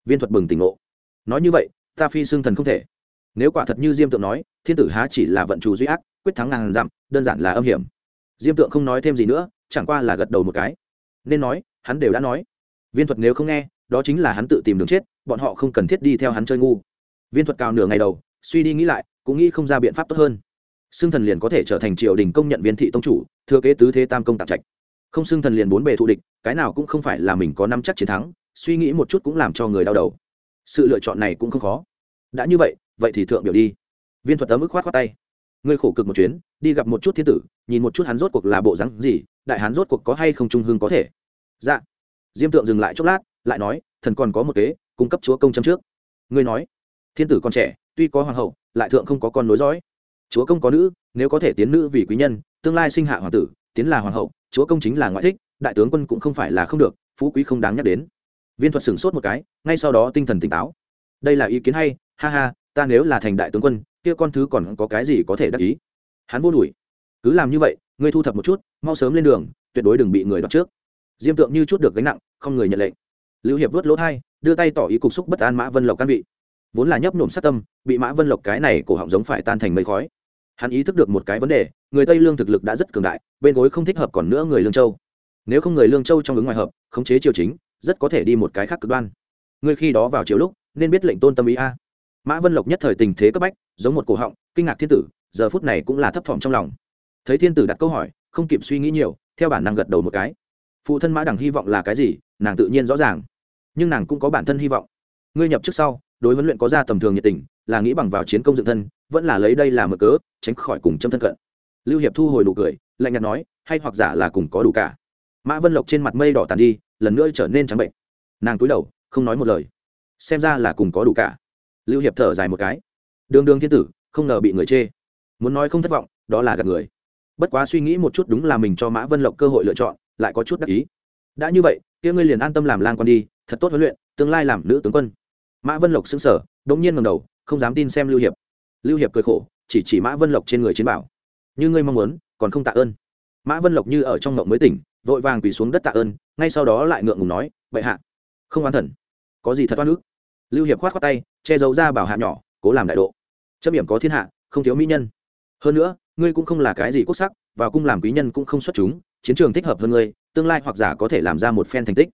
Viên thuật bừng tỉnh ngộ. Nói như vậy, ta phi xưng thần không thể. Nếu quả thật như diêm tượng nói, thiên tử há chỉ là vận chủ duy ác, quyết thắng ngàn dặm, đơn giản là âm hiểm. Diêm tượng không nói thêm gì nữa, chẳng qua là gật đầu một cái. Nên nói, hắn đều đã nói. Viên thuật nếu không nghe đó chính là hắn tự tìm đường chết, bọn họ không cần thiết đi theo hắn chơi ngu. Viên thuật cao nửa ngày đầu, suy đi nghĩ lại, cũng nghĩ không ra biện pháp tốt hơn. Xưng thần liền có thể trở thành triều đình công nhận viên thị tông chủ, thừa kế tứ thế tam công tạp trạch. Không xưng thần liền bốn bề thụ địch, cái nào cũng không phải là mình có năm chắc chiến thắng, suy nghĩ một chút cũng làm cho người đau đầu. Sự lựa chọn này cũng không khó. Đã như vậy vậy thì thượng biểu đi. Viên thuật tấm ức khoát khoát tay. Ngươi khổ cực một chuyến, đi gặp một chút thiên tử, nhìn một chút hắn rốt cuộc là bộ rắn gì, đại hắn rốt cuộc có hay không trung hương có thể. Dạ. Diêm tượng dừng lại chốc lát lại nói, thần còn có một kế, cung cấp chúa công châm trước. Ngươi nói, thiên tử còn trẻ, tuy có hoàng hậu, lại thượng không có con nối dõi. Chúa công có nữ, nếu có thể tiến nữ vì quý nhân, tương lai sinh hạ hoàng tử, tiến là hoàng hậu, chúa công chính là ngoại thích, đại tướng quân cũng không phải là không được, phú quý không đáng nhắc đến. Viên thuật sửng sốt một cái, ngay sau đó tinh thần tỉnh táo. Đây là ý kiến hay, ha ha, ta nếu là thành đại tướng quân, kia con thứ còn có cái gì có thể đắc ý? Hắn vô đuổi. Cứ làm như vậy, ngươi thu thập một chút, mau sớm lên đường, tuyệt đối đừng bị người đoạt trước. Diêm tượng như chút được gánh nặng, không người nhận lệnh lưu hiệp vớt lỗ thai, đưa tay tỏ ý cục xúc bất an mã vân lộc căn vị. Vốn là nhấp nhổm sát tâm, bị mã vân lộc cái này cổ họng giống phải tan thành mây khói. Hắn ý thức được một cái vấn đề, người tây lương thực lực đã rất cường đại, bên gối không thích hợp còn nữa người lương châu. Nếu không người lương châu trong ứng ngoài hợp, khống chế triều chính, rất có thể đi một cái khác cực đoan. Ngươi khi đó vào chiều lúc, nên biết lệnh tôn tâm ý a. Mã vân lộc nhất thời tình thế cấp bách, giống một cổ họng, kinh ngạc thiên tử, giờ phút này cũng là thấp thỏm trong lòng. Thấy thiên tử đặt câu hỏi, không kịp suy nghĩ nhiều, theo bản năng gật đầu một cái. Phụ thân mã đằng hy vọng là cái gì, nàng tự nhiên rõ ràng nhưng nàng cũng có bản thân hy vọng. Ngươi nhập trước sau, đối huấn luyện có ra tầm thường nhiệt tình, là nghĩ bằng vào chiến công dựng thân, vẫn là lấy đây làm mở cớ, tránh khỏi cùng châm thân cận. Lưu hiệp thu hồi đủ cười, lạnh nhạt nói, hay hoặc giả là cùng có đủ cả. Mã vân lộc trên mặt mây đỏ tàn đi, lần nữa trở nên trắng bệnh. Nàng cúi đầu, không nói một lời. Xem ra là cùng có đủ cả. Lưu hiệp thở dài một cái. Đường đường thiên tử, không ngờ bị người chê. Muốn nói không thất vọng, đó là gạt người. Bất quá suy nghĩ một chút đúng là mình cho mã vân lộc cơ hội lựa chọn, lại có chút đắc ý. Đã như vậy, kia ngươi liền an tâm làm lang con đi thật tốt huấn luyện, tương lai làm nữ tướng quân. Mã vân lộc xứng sở đ ỗ n g nhiên ngầm đầu, không dám tin xem lưu hiệp. Lưu hiệp cười khổ, chỉ chỉ mã vân lộc trên người chiến bảo. Như ngươi mong muốn, còn không tạ ơn. Mã vân lộc như ở trong ngộng mới tỉnh, vội vàng quỳ xuống đất tạ ơn, ngay sau đó lại ngượng ngùng nói, bệ hạ, không oán thần. Có gì thật oan ức? Lưu hiệp khoát khoát tay, che giấu ra bảo hạ nhỏ, cố làm đại độ. Chấp điểm có thiên hạ, không thiếu mỹ nhân. Hơn nữa, ngươi cũng không là cái gì quốc sắc, vào cung làm quý nhân cũng không xuất chúng, chiến trường thích hợp hơn ngươi, tương lai hoặc giả có thể làm ra một phen thành tích.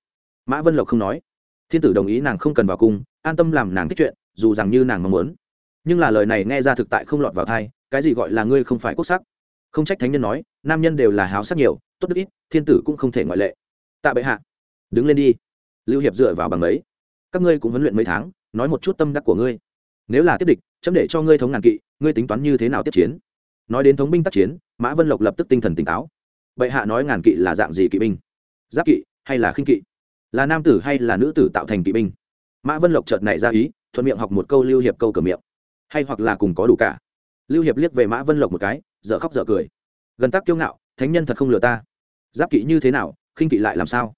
Mã vân lộc không nói thiên tử đồng ý nàng không cần vào cung, an tâm làm nàng thích chuyện, dù rằng như nàng mong muốn. Nhưng là lời này nghe ra thực tại không lọt vào thai cái gì gọi là ngươi không phải quốc sắc? Không trách thánh nhân nói, nam nhân đều là háo sắc nhiều, tốt đức ít, thiên tử cũng không thể ngoại lệ. Tạ bệ hạ, đứng lên đi. Lưu hiệp dựa vào bằng ấy. Các ngươi cũng huấn luyện mấy tháng, nói một chút tâm đắc của ngươi. Nếu là tiếp địch, chấm để cho ngươi thống ngàn kỵ, ngươi tính toán như thế nào tiếp chiến? Nói đến thống binh tác chiến, mã vân lộc lập tức tinh thần tỉnh táo. Bệ hạ nói ngàn kỵ là dạng gì kỵ binh? Giáp kỵ hay là khinh kỵ? Là nam tử hay là nữ tử tạo thành kỵ binh? Mã vân lộc chợt này ra ý, thuận miệng học một câu lưu hiệp câu cửa miệng. Hay hoặc là cùng có đủ cả. Lưu hiệp liếc về mã vân lộc một cái, dở khóc dở cười. Gần tác kiêu ngạo, thánh nhân thật không lừa ta. Giáp kỵ như thế nào, khinh kỵ lại làm sao?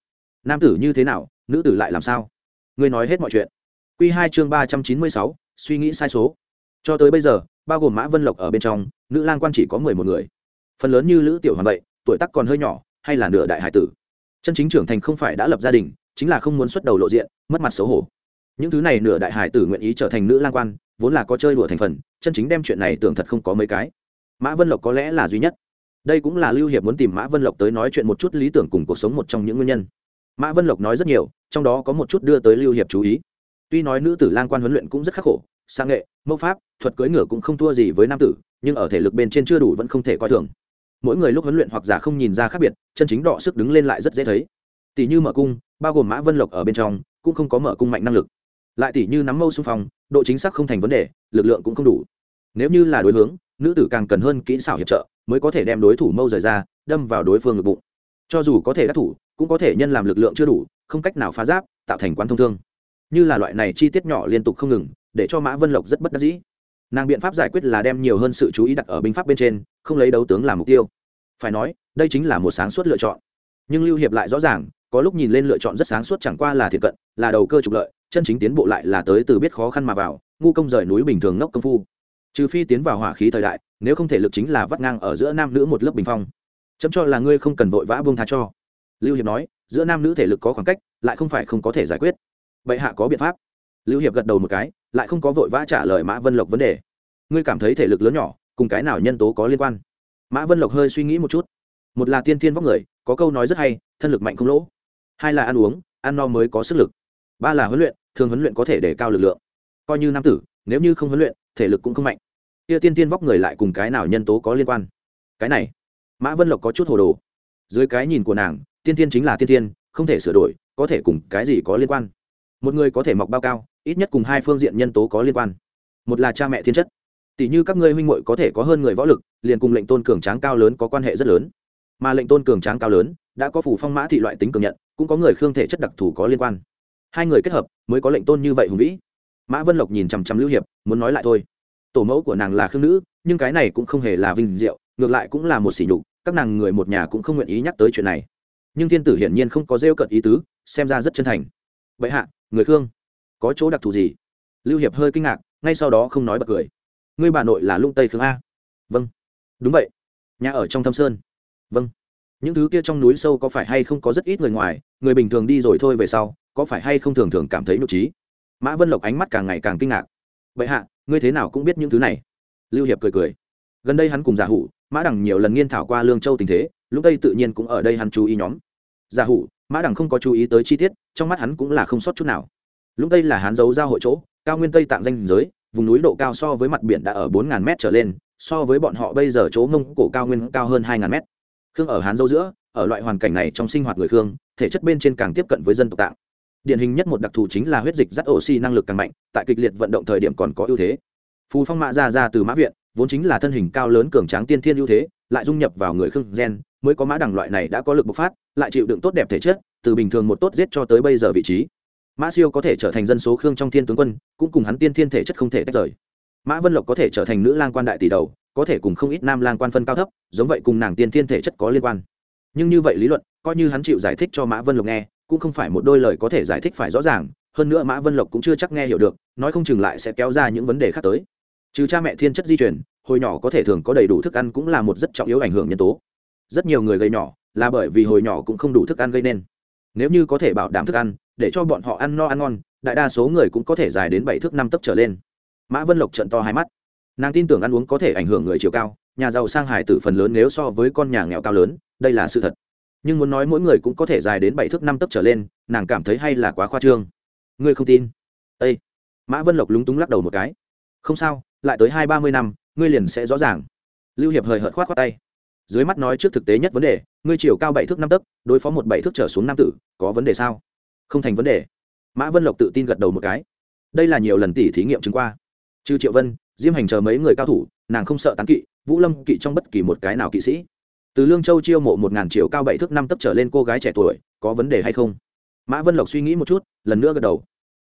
Nam tử như thế nào, nữ tử lại làm sao? Ngươi nói hết mọi chuyện. Q hai chương ba trăm chín mươi sáu, suy nghĩ sai số. Cho tới bây giờ, bao gồm mã vân lộc ở bên trong, nữ lang quan chỉ có mười một người. Phần lớn như lữ tiểu hoàn vậy, tuổi tác còn hơi nhỏ, hay là nửa đại hải tử? Chân chính trưởng thành không phải đã lập gia đình, chính là không muốn xuất đầu lộ diện, mất mặt xấu hổ. Những thứ này nửa đại hải tử nguyện ý trở thành nữ lang quan, vốn là có chơi đùa thành phần, chân chính đem chuyện này tưởng thật không có mấy cái. Mã vân lộc có lẽ là duy nhất. Đây cũng là lưu hiệp muốn tìm mã vân lộc tới nói chuyện một chút lý tưởng cùng cuộc sống một trong những nguyên nhân. Mã vân lộc nói rất nhiều, trong đó có một chút đưa tới lưu hiệp chú ý. Tuy nói nữ tử lang quan huấn luyện cũng rất khắc khổ, sang nghệ, mẫu pháp, thuật cưỡi ngựa cũng không thua gì với nam tử, nhưng ở thể lực bên trên chưa đủ vẫn không thể coi thường mỗi người lúc huấn luyện hoặc giả không nhìn ra khác biệt, chân chính đọ sức đứng lên lại rất dễ thấy. Tỷ như mở cung, bao gồm mã vân lộc ở bên trong, cũng không có mở cung mạnh năng lực. Lại tỷ như nắm mâu xung phong, độ chính xác không thành vấn đề, lực lượng cũng không đủ. Nếu như là đối hướng, nữ tử càng cần hơn kỹ xảo hiệp trợ, mới có thể đem đối thủ mâu rời ra, đâm vào đối phương ngực bụng. Cho dù có thể đắc thủ, cũng có thể nhân làm lực lượng chưa đủ, không cách nào phá giáp, tạo thành quán thông thương. Như là loại này chi tiết nhỏ liên tục không ngừng, để cho mã vân lộc rất bất đắc dĩ nàng biện pháp giải quyết là đem nhiều hơn sự chú ý đặt ở binh pháp bên trên, không lấy đấu tướng làm mục tiêu. Phải nói, đây chính là một sáng suốt lựa chọn. Nhưng lưu hiệp lại rõ ràng, có lúc nhìn lên lựa chọn rất sáng suốt chẳng qua là thiệt cận, là đầu cơ trục lợi, chân chính tiến bộ lại là tới từ biết khó khăn mà vào, ngu công rời núi bình thường ngốc công phu. Trừ phi tiến vào hỏa khí thời đại, nếu không thể lực chính là vắt ngang ở giữa nam nữ một lớp bình phong. Chấm cho là ngươi không cần vội vã buông tha cho. Lưu hiệp nói, giữa nam nữ thể lực có khoảng cách, lại không phải không có thể giải quyết. Vậy hạ có biện pháp lưu hiệp gật đầu một cái, lại không có vội vã trả lời mã vân lộc vấn đề. Ngươi cảm thấy thể lực lớn nhỏ, cùng cái nào nhân tố có liên quan? Mã vân lộc hơi suy nghĩ một chút. Một là tiên Thiên vóc người, có câu nói rất hay, thân lực mạnh không lỗ. Hai là ăn uống, ăn no mới có sức lực. Ba là huấn luyện, thường huấn luyện có thể để cao lực lượng. Coi như nam tử, nếu như không huấn luyện, thể lực cũng không mạnh. Kia tiên tiên vóc người lại cùng cái nào nhân tố có liên quan? Cái này, mã vân lộc có chút hồ đồ. Dưới cái nhìn của nàng, tiên tiên chính là tiên tiên không thể sửa đổi, có thể cùng cái gì có liên quan? Một người có thể mọc bao cao, ít nhất cùng hai phương diện nhân tố có liên quan. Một là cha mẹ thiên chất. Tỷ như các ngươi huynh muội có thể có hơn người võ lực, liền cùng lệnh tôn cường tráng cao lớn có quan hệ rất lớn. Mà lệnh tôn cường tráng cao lớn đã có phủ phong mã thị loại tính cường nhận, cũng có người khương thể chất đặc thù có liên quan. Hai người kết hợp mới có lệnh tôn như vậy hùng vĩ. Mã vân lộc nhìn chằm chằm lưu hiệp, muốn nói lại thôi. Tổ mẫu của nàng là khương nữ, nhưng cái này cũng không hề là vinh diệu, ngược lại cũng là một sỉ nhục, các nàng người một nhà cũng không nguyện ý nhắc tới chuyện này. Nhưng thiên tử hiển nhiên không có rêu cận ý tứ, xem ra rất chân thành. Vậy hạ người khương, có chỗ đặc thù gì? Lưu hiệp hơi kinh ngạc, ngay sau đó không nói bật cười. Ngươi bà nội là lung tây khương a. Vâng. Đúng vậy. Nhà ở trong thâm sơn. Vâng. Những thứ kia trong núi sâu có phải hay không có rất ít người ngoài, người bình thường đi rồi thôi về sau, có phải hay không thường thường cảm thấy nhục trí mã vân lộc ánh mắt càng ngày càng kinh ngạc. Vậy hạ, ngươi thế nào cũng biết những thứ này. Lưu hiệp cười cười. Gần đây hắn cùng giả hủ, mã Đằng nhiều lần nghiên thảo qua lương châu tình thế lúc tây tự nhiên cũng ở đây hắn chú ý nhóm giả hủ, mã đẳng không có chú ý tới chi tiết, trong mắt hắn cũng là không sót chút nào. Lúc tây là hắn giấu giao hội chỗ, cao nguyên tây tạng danh giới, vùng núi độ cao so với mặt biển đã ở bốn ngàn m trở lên, so với bọn họ bây giờ chỗ mông cổ cao nguyên cao hơn hai ngàn m khương ở hán dấu giữa, ở loại hoàn cảnh này trong sinh hoạt người khương, thể chất bên trên càng tiếp cận với dân tộc tạng. Điển hình nhất một đặc thù chính là huyết dịch dắt oxy năng lực càng mạnh, tại kịch liệt vận động thời điểm còn có ưu thế. Phù phong mạ ra ra từ mã viện, vốn chính là thân hình cao lớn cường tráng tiên thiên ưu thế, lại dung nhập vào người khương gen mới có mã đẳng loại này đã có lực bộc phát, lại chịu đựng tốt đẹp thể chất, từ bình thường một tốt giết cho tới bây giờ vị trí. Mã siêu có thể trở thành dân số khương trong thiên tướng quân, cũng cùng hắn tiên thiên thể chất không thể tách rời. Mã vân lộc có thể trở thành nữ lang quan đại tỷ đầu, có thể cùng không ít nam lang quan phân cao thấp, giống vậy cùng nàng tiên thiên thể chất có liên quan. Nhưng như vậy lý luận, coi như hắn chịu giải thích cho mã vân lộc nghe, cũng không phải một đôi lời có thể giải thích phải rõ ràng, hơn nữa mã vân lộc cũng chưa chắc nghe hiểu được, nói không chừng lại sẽ kéo ra những vấn đề khác tới. Trừ cha mẹ thiên chất di chuyển hồi nhỏ có thể thường có đầy đủ thức ăn cũng là một rất trọng yếu ảnh hưởng nhân tố rất nhiều người gây nhỏ, là bởi vì hồi nhỏ cũng không đủ thức ăn gây nên. Nếu như có thể bảo đảm thức ăn, để cho bọn họ ăn no ăn ngon, đại đa số người cũng có thể dài đến bảy thước năm tấc trở lên. Mã vân lộc trận to hai mắt. Nàng tin tưởng ăn uống có thể ảnh hưởng người chiều cao, nhà giàu sang hải tử phần lớn nếu so với con nhà nghèo cao lớn, đây là sự thật. Nhưng muốn nói mỗi người cũng có thể dài đến bảy thước năm tấc trở lên, nàng cảm thấy hay là quá khoa trương. Ngươi không tin? Â mã vân lộc lúng túng lắc đầu một cái. Không sao, lại tới hai ba mươi năm, ngươi liền sẽ rõ ràng. Lưu hiệp hời hợt khoát khoát tay dưới mắt nói trước thực tế nhất vấn đề, ngươi chiều cao bảy thước năm tấc, đối phó một bảy thước trở xuống nam tử, có vấn đề sao? Không thành vấn đề. Mã vân lộc tự tin gật đầu một cái. Đây là nhiều lần tỉ thí nghiệm chứng qua. Trừ triệu vân, diêm hành chờ mấy người cao thủ, nàng không sợ tán kỵ, vũ lâm kỵ trong bất kỳ một cái nào kỵ sĩ. Từ lương châu chiêu mộ một ngàn triệu cao bảy thước năm tấc trở lên cô gái trẻ tuổi, có vấn đề hay không? Mã vân lộc suy nghĩ một chút, lần nữa gật đầu.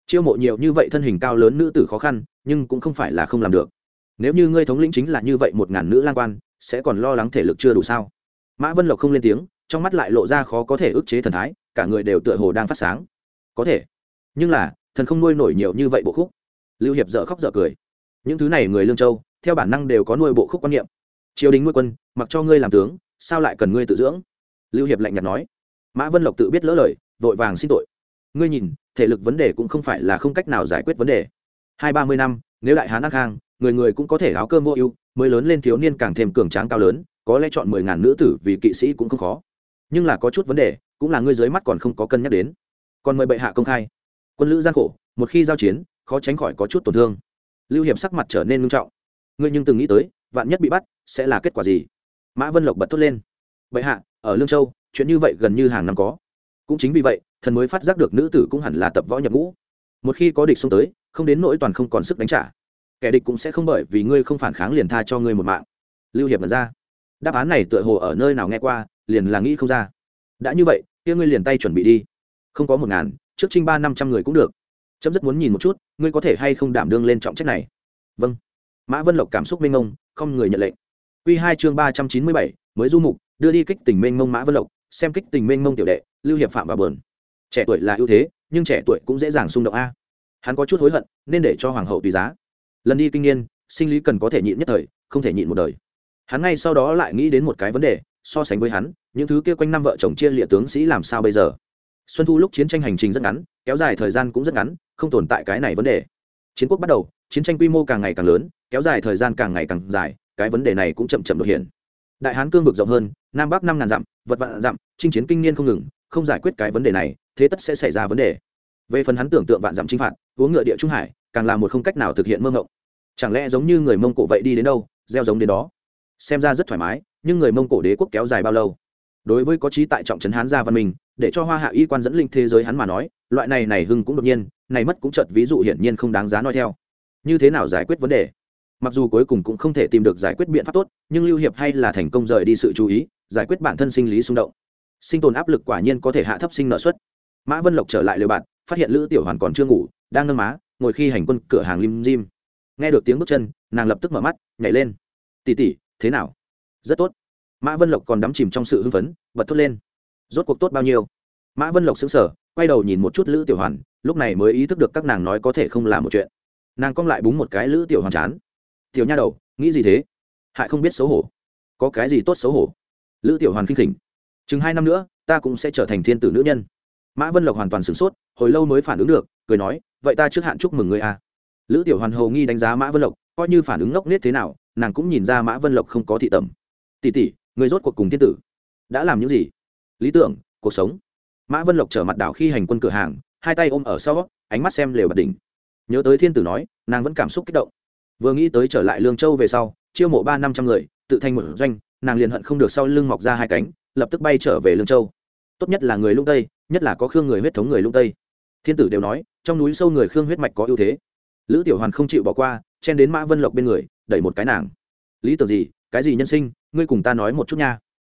Chiêu mộ nhiều như vậy thân hình cao lớn nữ tử khó khăn, nhưng cũng không phải là không làm được. Nếu như ngươi thống lĩnh chính là như vậy một ngàn nữ lang quan sẽ còn lo lắng thể lực chưa đủ sao? Mã vân lộc không lên tiếng, trong mắt lại lộ ra khó có thể ức chế thần thái, cả người đều tựa hồ đang phát sáng. Có thể. Nhưng là, thần không nuôi nổi nhiều như vậy bộ khúc. Lưu hiệp dợ khóc dợ cười. Những thứ này người lương châu, theo bản năng đều có nuôi bộ khúc quan niệm. Triều đình nuôi quân, mặc cho ngươi làm tướng, sao lại cần ngươi tự dưỡng? Lưu hiệp lạnh nhạt nói. Mã vân lộc tự biết lỡ lời, vội vàng xin tội. Ngươi nhìn, thể lực vấn đề cũng không phải là không cách nào giải quyết vấn đề. Hai ba mươi năm, nếu đại hán ác khang người người cũng có thể áo cơm vô ưu, mới lớn lên thiếu niên càng thêm cường tráng cao lớn, có lẽ chọn mười ngàn nữ tử vì kỵ sĩ cũng không khó. Nhưng là có chút vấn đề, cũng là ngươi dưới mắt còn không có cân nhắc đến. Còn mời bệ hạ công khai. Quân lữ gian khổ, một khi giao chiến, khó tránh khỏi có chút tổn thương. Lưu hiệp sắc mặt trở nên nghiêm trọng. Ngươi nhưng từng nghĩ tới, vạn nhất bị bắt, sẽ là kết quả gì? Mã vân lộc bật thốt lên. Bệ hạ, ở lương châu, chuyện như vậy gần như hàng năm có. Cũng chính vì vậy, thần mới phát giác được nữ tử cũng hẳn là tập võ nhập ngũ. Một khi có địch xông tới, không đến nỗi toàn không còn sức đánh trả kẻ địch cũng sẽ không bởi vì ngươi không phản kháng liền tha cho ngươi một mạng. Lưu hiệp mật ra. Đáp án này tựa hồ ở nơi nào nghe qua, liền là nghĩ không ra. Đã như vậy, kia ngươi liền tay chuẩn bị đi. Không có một ngàn, trước trinh ba năm trăm người cũng được. Chấm rất muốn nhìn một chút, ngươi có thể hay không đảm đương lên trọng trách này? Vâng. Mã vân lộc cảm xúc mênh ngông không người nhận lệnh. Q hai chương ba trăm chín mươi bảy, mới du mục, đưa đi kích tình mênh ngông mã vân lộc, xem kích tình mênh ngông tiểu đệ, lưu hiệp phạm và bờn trẻ tuổi là ưu thế, nhưng trẻ tuổi cũng dễ dàng xung động a. Hắn có chút hối hận, nên để cho hoàng hậu tùy giá lần đi kinh niên, sinh lý cần có thể nhịn nhất thời, không thể nhịn một đời. Hắn ngay sau đó lại nghĩ đến một cái vấn đề, so sánh với hắn, những thứ kia quanh năm vợ chồng chia lịa tướng sĩ làm sao bây giờ? Xuân thu lúc chiến tranh hành trình rất ngắn, kéo dài thời gian cũng rất ngắn, không tồn tại cái này vấn đề. Chiến quốc bắt đầu, chiến tranh quy mô càng ngày càng lớn, kéo dài thời gian càng ngày càng dài, cái vấn đề này cũng chậm chậm đột hiện. Đại hán cương vực rộng hơn, nam bắc năm ngàn dặm, vật vạn dặm, chinh chiến kinh niên không ngừng, không giải quyết cái vấn đề này, thế tất sẽ xảy ra vấn đề. Về phần hắn tưởng tượng vạn dặm chinh phạt, uống ngựa địa trung hải càng là một không cách nào thực hiện mơ ngộng. Chẳng lẽ giống như người mông cổ vậy đi đến đâu, gieo giống đến đó? Xem ra rất thoải mái, nhưng người mông cổ đế quốc kéo dài bao lâu? Đối với có trí tại trọng trấn hán gia văn minh, để cho hoa hạ y quan dẫn linh thế giới hắn mà nói, loại này này hưng cũng đột nhiên, này mất cũng chợt ví dụ hiển nhiên không đáng giá nói theo. Như thế nào giải quyết vấn đề? Mặc dù cuối cùng cũng không thể tìm được giải quyết biện pháp tốt, nhưng lưu hiệp hay là thành công rời đi sự chú ý, giải quyết bản thân sinh lý xung động. Sinh tồn áp lực quả nhiên có thể hạ thấp sinh nợ suất. Mã vân lộc trở lại lều bạn, phát hiện lữ tiểu hoàn còn chưa ngủ, đang nâng má ngồi khi hành quân cửa hàng lim dim. Nghe được tiếng bước chân, nàng lập tức mở mắt, nhảy lên. Tỉ tỉ thế nào? Rất tốt. Mã vân lộc còn đắm chìm trong sự hưng phấn, bật thốt lên. Rốt cuộc tốt bao nhiêu? Mã vân lộc xứng sở quay đầu nhìn một chút lữ tiểu hoàn, lúc này mới ý thức được các nàng nói có thể không làm một chuyện. Nàng cong lại búng một cái lữ tiểu hoàn chán. Tiểu nha đầu, nghĩ gì thế? Hại không biết xấu hổ. Có cái gì tốt xấu hổ? Lữ tiểu hoàn khinh khỉnh. Chừng hai năm nữa, ta cũng sẽ trở thành thiên tử nữ nhân. Mã vân lộc hoàn toàn sửng sốt hồi lâu mới phản ứng được, cười nói, vậy ta trước hạn chúc mừng người a à. lữ tiểu hoàn hầu nghi đánh giá mã vân lộc, coi như phản ứng ngốc nết thế nào, nàng cũng nhìn ra mã vân lộc không có thị tầm tỷ tỷ người rốt cuộc cùng thiên tử đã làm những gì? Lý tưởng, cuộc sống. Mã vân lộc trở mặt đảo khi hành quân cửa hàng, hai tay ôm ở sau, ánh mắt xem lều bật đỉnh. Nhớ tới thiên tử nói, nàng vẫn cảm xúc kích động. Vừa nghĩ tới trở lại lương châu về sau, chiêu mộ ba năm trăm người, tự thành một doanh, nàng liền hận không được sau lưng mọc ra hai cánh, lập tức bay trở về lương châu. Tốt nhất là người lung tây, nhất là có khương người huyết thống người lung tây thiên tử đều nói, trong núi sâu người khương huyết mạch có ưu thế. Lữ tiểu hoàn không chịu bỏ qua, chen đến mã vân lộc bên người, đẩy một cái nàng. Lý tưởng gì, cái gì nhân sinh, ngươi cùng ta nói một chút nha.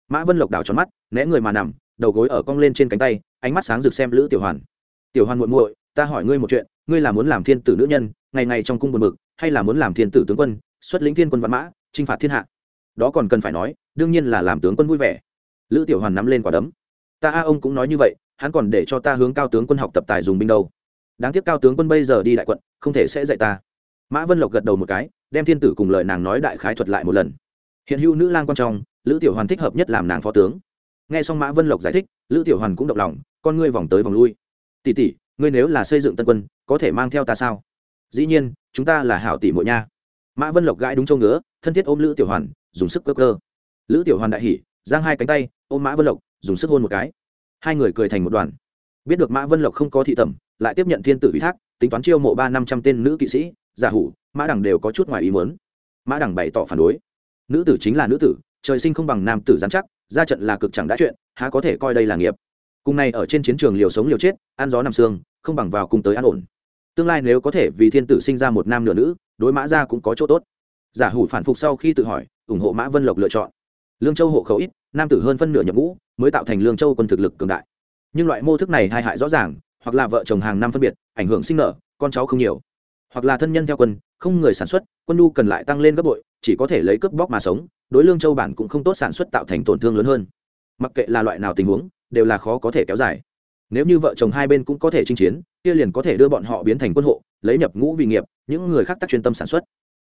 Mã vân lộc đảo tròn mắt, né người mà nằm, đầu gối ở cong lên trên cánh tay, ánh mắt sáng rực xem lữ tiểu hoàn. Tiểu hoàn muội muội, ta hỏi ngươi một chuyện, ngươi là muốn làm thiên tử nữ nhân, ngày ngày trong cung buồn bực, hay là muốn làm thiên tử tướng quân, xuất lĩnh thiên quân văn mã, chinh phạt thiên hạ? Đó còn cần phải nói, đương nhiên là làm tướng quân vui vẻ. Lữ tiểu hoàn nắm lên quả đấm. Ta a ông cũng nói như vậy hắn còn để cho ta hướng cao tướng quân học tập tài dùng binh đâu. Đáng tiếc cao tướng quân bây giờ đi đại quận, không thể sẽ dạy ta. Mã vân lộc gật đầu một cái, đem thiên tử cùng lời nàng nói đại khái thuật lại một lần. Hiện hữu nữ lang quan trọng, lữ tiểu hoàn thích hợp nhất làm nàng phó tướng. Nghe xong mã vân lộc giải thích, lữ tiểu hoàn cũng động lòng, con ngươi vòng tới vòng lui. Tỷ tỷ, ngươi nếu là xây dựng tân quân, có thể mang theo ta sao? Dĩ nhiên, chúng ta là hảo tỷ muội nha. Mã vân lộc gãi đúng châu ngứa, thân thiết ôm lữ tiểu hoàn, dùng sức cơ cơ lữ tiểu hoàn đại hỉ, giang hai cánh tay, ôm mã vân lộc, dùng sức hôn một cái hai người cười thành một đoàn. Biết được mã vân lộc không có thị tẩm, lại tiếp nhận thiên tử ủy thác, tính toán chiêu mộ ba năm trăm tên nữ kỵ sĩ, giả hủ, mã đẳng đều có chút ngoài ý muốn. Mã đẳng bày tỏ phản đối. Nữ tử chính là nữ tử, trời sinh không bằng nam tử giám chắc, ra trận là cực chẳng đã chuyện, há có thể coi đây là nghiệp. Cùng này ở trên chiến trường liều sống liều chết, ăn gió nằm xương không bằng vào cùng tới an ổn. Tương lai nếu có thể vì thiên tử sinh ra một nam nửa nữ, đối mã ra cũng có chỗ tốt. Giả hủ phản phục sau khi tự hỏi, ủng hộ mã vân lộc lựa chọn. Lương châu hộ khẩu ít nam tử hơn phân nửa nhập ngũ, mới tạo thành lương châu quân thực lực cường đại. Nhưng loại mô thức này hai hại rõ ràng, hoặc là vợ chồng hàng năm phân biệt, ảnh hưởng sinh nở, con cháu không nhiều. Hoặc là thân nhân theo quân, không người sản xuất, quân nhu cần lại tăng lên gấp bội, chỉ có thể lấy cướp bóc mà sống, đối lương châu bản cũng không tốt sản xuất tạo thành tổn thương lớn hơn. Mặc kệ là loại nào tình huống, đều là khó có thể kéo dài. Nếu như vợ chồng hai bên cũng có thể chinh chiến, kia liền có thể đưa bọn họ biến thành quân hộ, lấy nhập ngũ vì nghiệp, những người khác tác chuyên tâm sản xuất.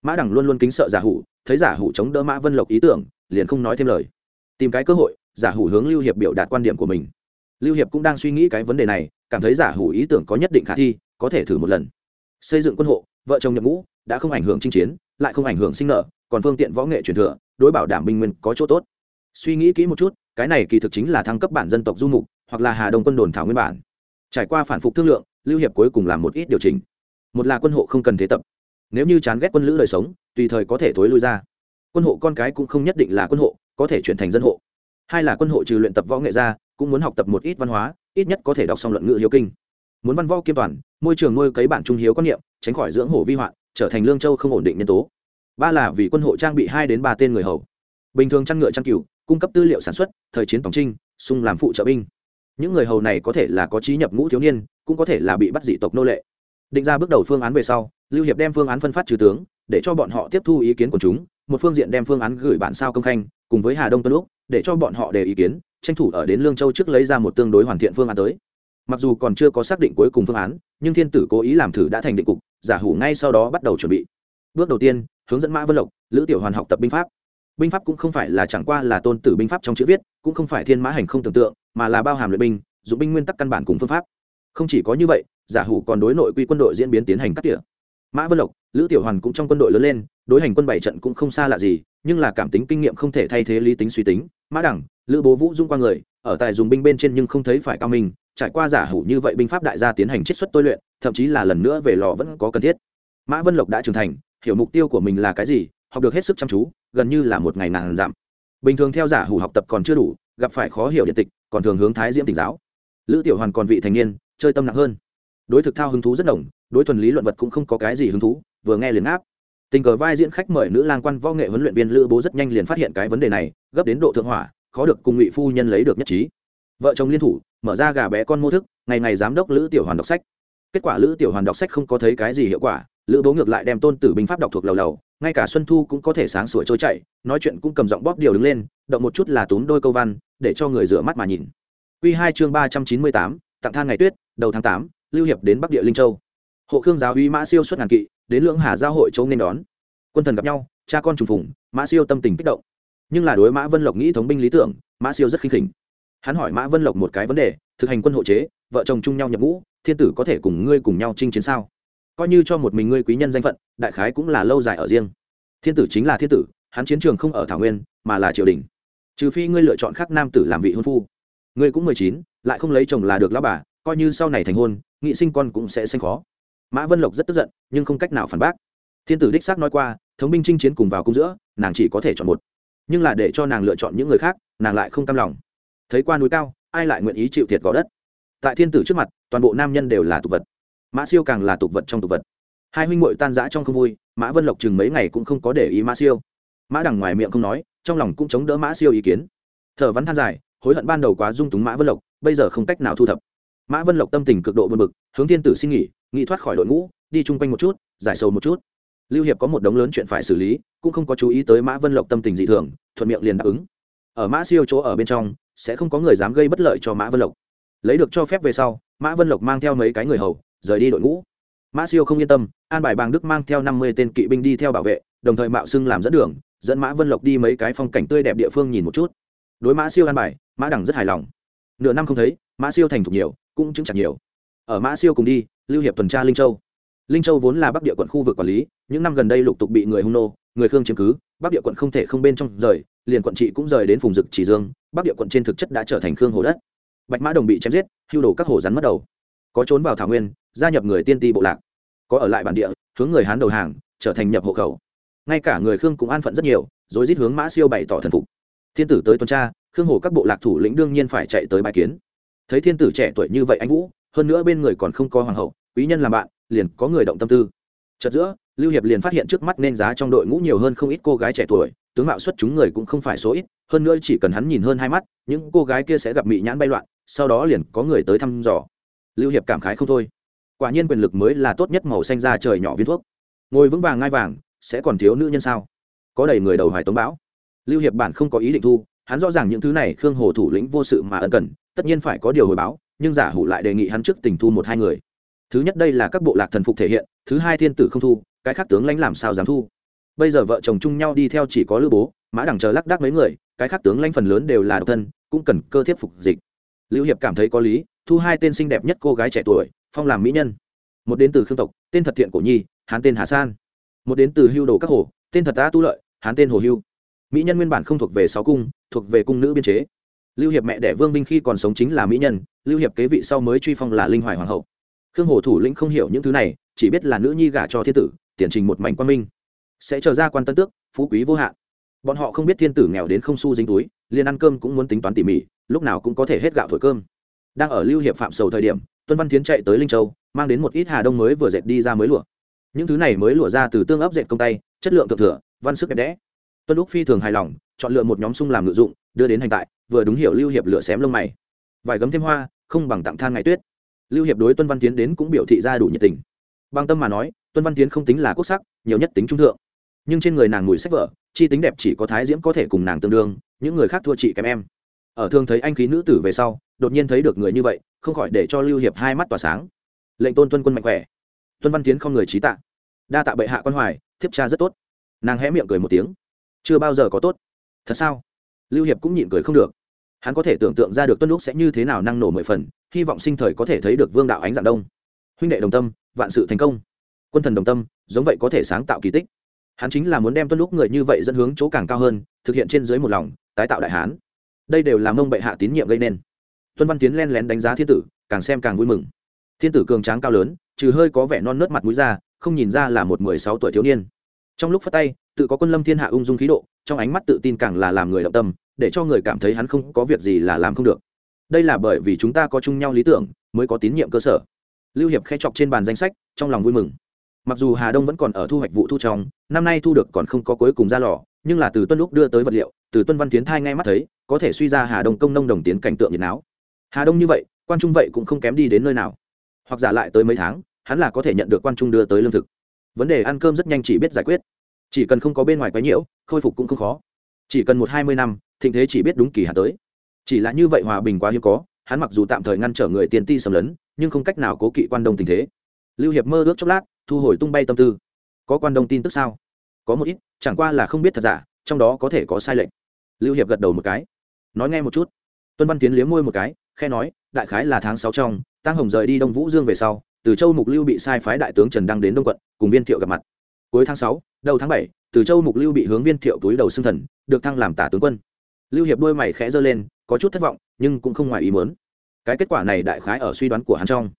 Mã đẳng luôn luôn kính sợ giả hủ, thấy giả hủ chống đỡ mã vân lộc ý tưởng, liền không nói thêm lời tìm cái cơ hội, giả hủ hướng lưu hiệp biểu đạt quan điểm của mình. Lưu hiệp cũng đang suy nghĩ cái vấn đề này, cảm thấy giả hủ ý tưởng có nhất định khả thi, có thể thử một lần. Xây dựng quân hộ, vợ chồng nhập ngũ, đã không ảnh hưởng chinh chiến, lại không ảnh hưởng sinh nợ, còn phương tiện võ nghệ truyền thừa, đối bảo đảm binh nguyên có chỗ tốt. Suy nghĩ kỹ một chút, cái này kỳ thực chính là thăng cấp bản dân tộc du mục, hoặc là hà đông quân đồn thảo nguyên bản. Trải qua phản phục thương lượng, lưu hiệp cuối cùng làm một ít điều chỉnh. Một là quân hộ không cần thế tập. Nếu như chán ghét quân lữ đời sống, tùy thời có thể thối lui ra. Quân hộ con cái cũng không nhất định là quân hộ có thể chuyển thành dân hộ. Hai là quân hộ trừ luyện tập võ nghệ ra, cũng muốn học tập một ít văn hóa, ít nhất có thể đọc xong luận ngữ hiếu kinh. Muốn văn võ kiêm toàn, môi trường nuôi cấy bản trung hiếu quan niệm, tránh khỏi dưỡng hổ vi hoạn, trở thành lương châu không ổn định nhân tố. Ba là vì quân hộ trang bị hai đến ba tên người hầu. Bình thường chăn ngựa chăn cừu, cung cấp tư liệu sản xuất, thời chiến tổng trinh, sung làm phụ trợ binh. Những người hầu này có thể là có trí nhập ngũ thiếu niên, cũng có thể là bị bắt dị tộc nô lệ. Định ra bước đầu phương án về sau, lưu hiệp đem phương án phân phát trừ tướng, để cho bọn họ tiếp thu ý kiến của chúng một phương diện đem phương án gửi bản sao công khanh cùng với hà đông tân lúc để cho bọn họ đề ý kiến, tranh thủ ở đến lương châu trước lấy ra một tương đối hoàn thiện phương án tới. Mặc dù còn chưa có xác định cuối cùng phương án, nhưng thiên tử cố ý làm thử đã thành định cục, giả hủ ngay sau đó bắt đầu chuẩn bị. Bước đầu tiên, hướng dẫn mã vân lộc, lữ tiểu hoàn học tập binh pháp. Binh pháp cũng không phải là chẳng qua là tôn tử binh pháp trong chữ viết, cũng không phải thiên mã hành không tưởng tượng, mà là bao hàm luyện binh, dụng binh nguyên tắc căn bản cùng phương pháp. Không chỉ có như vậy, giả hủ còn đối nội quy quân đội diễn biến tiến hành cắt tỉa mã vân lộc, lữ tiểu hoàn cũng trong quân đội lớn lên, đối hành quân bảy trận cũng không xa lạ gì, nhưng là cảm tính kinh nghiệm không thể thay thế lý tính suy tính. Mã đẳng, lữ bố vũ dung qua người, ở tại dùng binh bên trên nhưng không thấy phải cao minh, trải qua giả hủ như vậy binh pháp đại gia tiến hành chiết xuất tôi luyện, thậm chí là lần nữa về lò vẫn có cần thiết. Mã vân lộc đã trưởng thành, hiểu mục tiêu của mình là cái gì, học được hết sức chăm chú, gần như là một ngày nàng giảm bình thường theo giả hủ học tập còn chưa đủ, gặp phải khó hiểu điện tịch, còn thường hướng thái diễm tỉnh giáo. Lữ tiểu hoàn còn vị thành niên, chơi tâm nặng hơn. Đối thực thao hứng thú rất đồng đối thuần lý luận vật cũng không có cái gì hứng thú, vừa nghe liền áp tình cờ vai diễn khách mời nữ lang quan võ nghệ huấn luyện viên lữ bố rất nhanh liền phát hiện cái vấn đề này, gấp đến độ thượng hỏa, khó được cùng ngụy phu nhân lấy được nhất trí. Vợ chồng liên thủ, mở ra gà bé con mô thức, ngày ngày giám đốc lữ tiểu hoàn đọc sách. Kết quả lữ tiểu hoàn đọc sách không có thấy cái gì hiệu quả, lữ bố ngược lại đem tôn tử binh pháp đọc thuộc lầu lầu, ngay cả xuân thu cũng có thể sáng sủa trôi chạy nói chuyện cũng cầm giọng bóp điều đứng lên, động một chút là túm đôi câu văn, để cho người rửa mắt mà nhìn. Quy hai chương ba trăm chín mươi tám, tặng than ngày tuyết, đầu tháng tám, lưu hiệp đến bắc địa linh châu hộ khương giáo uy mã siêu xuất ngàn kỵ, đến lưỡng hà giao hội châu nên đón. Quân thần gặp nhau, cha con trùng phùng, mã siêu tâm tình kích động. Nhưng là đối mã vân lộc nghĩ thống binh lý tưởng, mã siêu rất khinh khỉnh. Hắn hỏi mã vân lộc một cái vấn đề, thực hành quân hộ chế, vợ chồng chung nhau nhập ngũ, thiên tử có thể cùng ngươi cùng nhau chinh chiến sao? Coi như cho một mình ngươi quý nhân danh phận, đại khái cũng là lâu dài ở riêng. Thiên tử chính là thiên tử, hắn chiến trường không ở thảo nguyên, mà là triều đình. Trừ phi ngươi lựa chọn khác nam tử làm vị hôn phu. Ngươi cũng mười chín, lại không lấy chồng là được lao bà, coi như sau này thành hôn, nghị sinh con cũng sẽ sinh khó mã vân lộc rất tức giận, nhưng không cách nào phản bác. Thiên tử đích xác nói qua, thống binh chinh chiến cùng vào cung giữa, nàng chỉ có thể chọn một. Nhưng là để cho nàng lựa chọn những người khác, nàng lại không cam lòng. Thấy qua núi cao, ai lại nguyện ý chịu thiệt gò đất? Tại thiên tử trước mặt, toàn bộ nam nhân đều là tục vật. Mã siêu càng là tục vật trong tục vật. Hai huynh muội tan rã trong không vui, mã vân lộc chừng mấy ngày cũng không có để ý mã siêu. Mã đằng ngoài miệng không nói, trong lòng cũng chống đỡ mã siêu ý kiến. Thở vắn than dài, hối hận ban đầu quá dung túng mã vân lộc, bây giờ không cách nào thu thập. Mã vân lộc tâm tình cực độ buồn bực, hướng thiên tử xin nghỉ nghĩ thoát khỏi đội ngũ, đi chung quanh một chút, giải sầu một chút. Lưu hiệp có một đống lớn chuyện phải xử lý, cũng không có chú ý tới mã vân lộc tâm tình dị thường, thuận miệng liền đáp ứng. Ở mã siêu chỗ ở bên trong, sẽ không có người dám gây bất lợi cho mã vân lộc. Lấy được cho phép về sau, mã vân lộc mang theo mấy cái người hầu, rời đi đội ngũ. Mã siêu không yên tâm, an bài bàng đức mang theo năm mươi tên kỵ binh đi theo bảo vệ, đồng thời mạo xưng làm dẫn đường, dẫn mã vân lộc đi mấy cái phong cảnh tươi đẹp địa phương nhìn một chút. Đối mã siêu an bài, mã đẳng rất hài lòng. Nửa năm không thấy, mã siêu thành thục nhiều, cũng chứng chặt nhiều. Ở mã siêu cùng đi lưu hiệp tuần tra linh châu. Linh châu vốn là bắc địa quận khu vực quản lý, những năm gần đây lục tục bị người hung nô, người khương chiếm cứ. Bắc địa quận không thể không bên trong rời, liền quận trị cũng rời đến vùng dực chỉ dương, bắc địa quận trên thực chất đã trở thành khương hồ đất. Bạch mã đồng bị chém giết, hưu đổ các hồ rắn mất đầu. Có trốn vào thảo nguyên, gia nhập người tiên ti bộ lạc. Có ở lại bản địa, hướng người hán đầu hàng, trở thành nhập hộ khẩu. Ngay cả người khương cũng an phận rất nhiều rồi rít hướng mã siêu bày tỏ thần phục. Thiên tử tới tuần tra, khương hồ các bộ lạc thủ lĩnh đương nhiên phải chạy tới bài kiến. Thấy thiên tử trẻ tuổi như vậy anh vũ hơn nữa bên người còn không có hoàng hậu, quý nhân làm bạn, liền có người động tâm tư. Chợt giữa, lưu hiệp liền phát hiện trước mắt nên giá trong đội ngũ nhiều hơn không ít cô gái trẻ tuổi, tướng mạo xuất chúng người cũng không phải số ít, hơn nữa chỉ cần hắn nhìn hơn hai mắt, những cô gái kia sẽ gặp mị nhãn bay loạn, sau đó liền có người tới thăm dò. Lưu hiệp cảm khái không thôi. Quả nhiên quyền lực mới là tốt nhất màu xanh ra trời nhỏ viên thuốc. Ngồi vững vàng ngai vàng, sẽ còn thiếu nữ nhân sao? Có đầy người đầu hoài tống bão. Lưu hiệp bản không có ý định thu, hắn rõ ràng những thứ này khương hồ thủ lĩnh vô sự mà ân cần, tất nhiên phải có điều hồi báo nhưng giả hủ lại đề nghị hắn trước tình thu một hai người. Thứ nhất đây là các bộ lạc thần phục thể hiện, thứ hai thiên tử không thu, cái khác tướng lãnh làm sao dám thu? Bây giờ vợ chồng chung nhau đi theo chỉ có lữ bố, mã đằng chờ lắc đắc mấy người, cái khác tướng lãnh phần lớn đều là độc thân, cũng cần cơ thiết phục dịch. Lưu hiệp cảm thấy có lý, thu hai tên xinh đẹp nhất cô gái trẻ tuổi, phong làm mỹ nhân. Một đến từ khương tộc, tên thật thiện cổ nhi, hán tên hà san. Một đến từ hưu đồ các hồ, tên thật ta tu lợi, hán tên hồ hưu. Mỹ nhân nguyên bản không thuộc về sáu cung, thuộc về cung nữ biên chế lưu hiệp mẹ đẻ vương vinh khi còn sống chính là mỹ nhân, lưu hiệp kế vị sau mới truy phong là linh hoài hoàng hậu. Khương hồ thủ lĩnh không hiểu những thứ này, chỉ biết là nữ nhi gả cho thiên tử, tiền trình một mảnh quan minh. Sẽ trở ra quan tân tước, phú quý vô hạn. Bọn họ không biết thiên tử nghèo đến không xu dính túi, liền ăn cơm cũng muốn tính toán tỉ mỉ, lúc nào cũng có thể hết gạo thổi cơm. Đang ở lưu hiệp phạm sầu thời điểm, tuân văn tiến chạy tới linh châu, mang đến một ít hà đông mới vừa dệt đi ra mới lụa. Những thứ này mới lụa ra từ tương ấp dệt công tay, chất lượng thượng thừa, văn sức đẹp đẽ. Tuân lúc phi thường hài lòng, chọn lựa một nhóm sung làm ngự dụng, đưa đến hành tại vừa đúng hiểu lưu hiệp lựa xém lông mày. Vài gấm thêm hoa, không bằng tặng than ngày tuyết. Lưu hiệp đối tuân văn tiến đến cũng biểu thị ra đủ nhiệt tình. Bằng tâm mà nói, tuân văn tiến không tính là quốc sắc, nhiều nhất tính trung thượng. Nhưng trên người nàng mùi sách vở, chi tính đẹp chỉ có thái diễm có thể cùng nàng tương đương, những người khác thua chị kém em. Ở thường thấy anh khí nữ tử về sau, đột nhiên thấy được người như vậy, không khỏi để cho lưu hiệp hai mắt tỏa sáng. Lệnh tôn tuân quân mạnh khỏe. Tuân văn tiến không người trí tạ. Đa tạ bệ hạ quan hoài, thiếp cha rất tốt. Nàng hé miệng cười một tiếng. Chưa bao giờ có tốt. Thật sao? Lưu hiệp cũng nhịn cười không được hắn có thể tưởng tượng ra được tuân lúc sẽ như thế nào năng nổ mười phần, hy vọng sinh thời có thể thấy được vương đạo ánh dạng đông. Huynh đệ đồng tâm, vạn sự thành công. Quân thần đồng tâm, giống vậy có thể sáng tạo kỳ tích. Hắn chính là muốn đem tuân lúc người như vậy dẫn hướng chỗ càng cao hơn, thực hiện trên dưới một lòng, tái tạo đại hán. Đây đều là mông bệ hạ tín nhiệm gây nên. Tuân văn tiến len lén đánh giá thiên tử, càng xem càng vui mừng. Thiên tử cường tráng cao lớn, trừ hơi có vẻ non nớt mặt mũi ra, không nhìn ra là một mười sáu tuổi thiếu niên trong lúc phát tay, tự có quân lâm thiên hạ ung dung khí độ, trong ánh mắt tự tin càng là làm người động tâm, để cho người cảm thấy hắn không có việc gì là làm không được. Đây là bởi vì chúng ta có chung nhau lý tưởng, mới có tín nhiệm cơ sở. Lưu hiệp khe chọc trên bàn danh sách, trong lòng vui mừng. Mặc dù hà đông vẫn còn ở thu hoạch vụ thu trong, năm nay thu được còn không có cuối cùng ra lò, nhưng là từ tuân lúc đưa tới vật liệu, từ tuân văn tiến thai ngay mắt thấy, có thể suy ra hà đông công nông đồng tiến cảnh tượng nhiệt não hà đông như vậy, quan trung vậy cũng không kém đi đến nơi nào. Hoặc giả lại tới mấy tháng, hắn là có thể nhận được quan trung đưa tới lương thực vấn đề ăn cơm rất nhanh chỉ biết giải quyết. Chỉ cần không có bên ngoài quái nhiễu, khôi phục cũng không khó. Chỉ cần một hai mươi năm, thịnh thế chỉ biết đúng kỳ hạn tới. Chỉ là như vậy hòa bình quá hiếm có, hắn mặc dù tạm thời ngăn trở người tiền ti xâm lấn, nhưng không cách nào cố kỵ quan đông tình thế. Lưu hiệp mơ ước chốc lát, thu hồi tung bay tâm tư. Có quan đông tin tức sao? Có một ít, chẳng qua là không biết thật giả, trong đó có thể có sai lệch. Lưu hiệp gật đầu một cái. Nói nghe một chút. Tuân văn tiến liếm môi một cái khe nói, đại khái là tháng sáu trong tăng hồng rời đi đông vũ dương về sau từ châu mục lưu bị sai phái đại tướng trần đăng đến đông quận, cùng viên thiệu gặp mặt. Cuối tháng sáu, đầu tháng bảy, từ châu mục lưu bị hướng viên thiệu túi đầu xưng thần, được thăng làm tả tướng quân. Lưu hiệp đôi mày khẽ giơ lên, có chút thất vọng, nhưng cũng không ngoài ý muốn. Cái kết quả này đại khái ở suy đoán của hắn trong.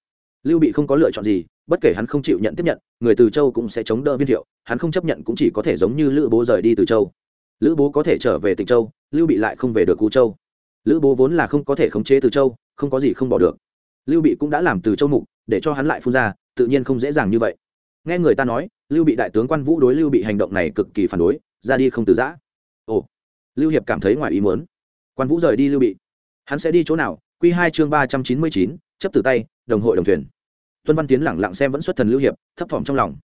Lưu bị không có lựa chọn gì, bất kể hắn không chịu nhận tiếp nhận, người từ châu cũng sẽ chống đỡ viên thiệu, hắn không chấp nhận cũng chỉ có thể giống như lữ bố rời đi từ châu. Lữ bố có thể trở về tịnh châu, lưu bị lại không về được cú châu. Lữ bố vốn là không có thể khống chế từ châu, không có gì không bỏ được. Lưu bị cũng đã làm từ châu mục để cho hắn lại phun ra, tự nhiên không dễ dàng như vậy. Nghe người ta nói, lưu bị đại tướng quan vũ đối lưu bị hành động này cực kỳ phản đối, ra đi không từ giã. Ồ, lưu hiệp cảm thấy ngoài ý muốn. Quan vũ rời đi lưu bị. Hắn sẽ đi chỗ nào? Q hai chương ba trăm chín mươi chín, chấp từ tay, đồng hội đồng thuyền. Tuân văn tiến lẳng lặng xem vẫn xuất thần lưu hiệp, thấp thỏm trong lòng.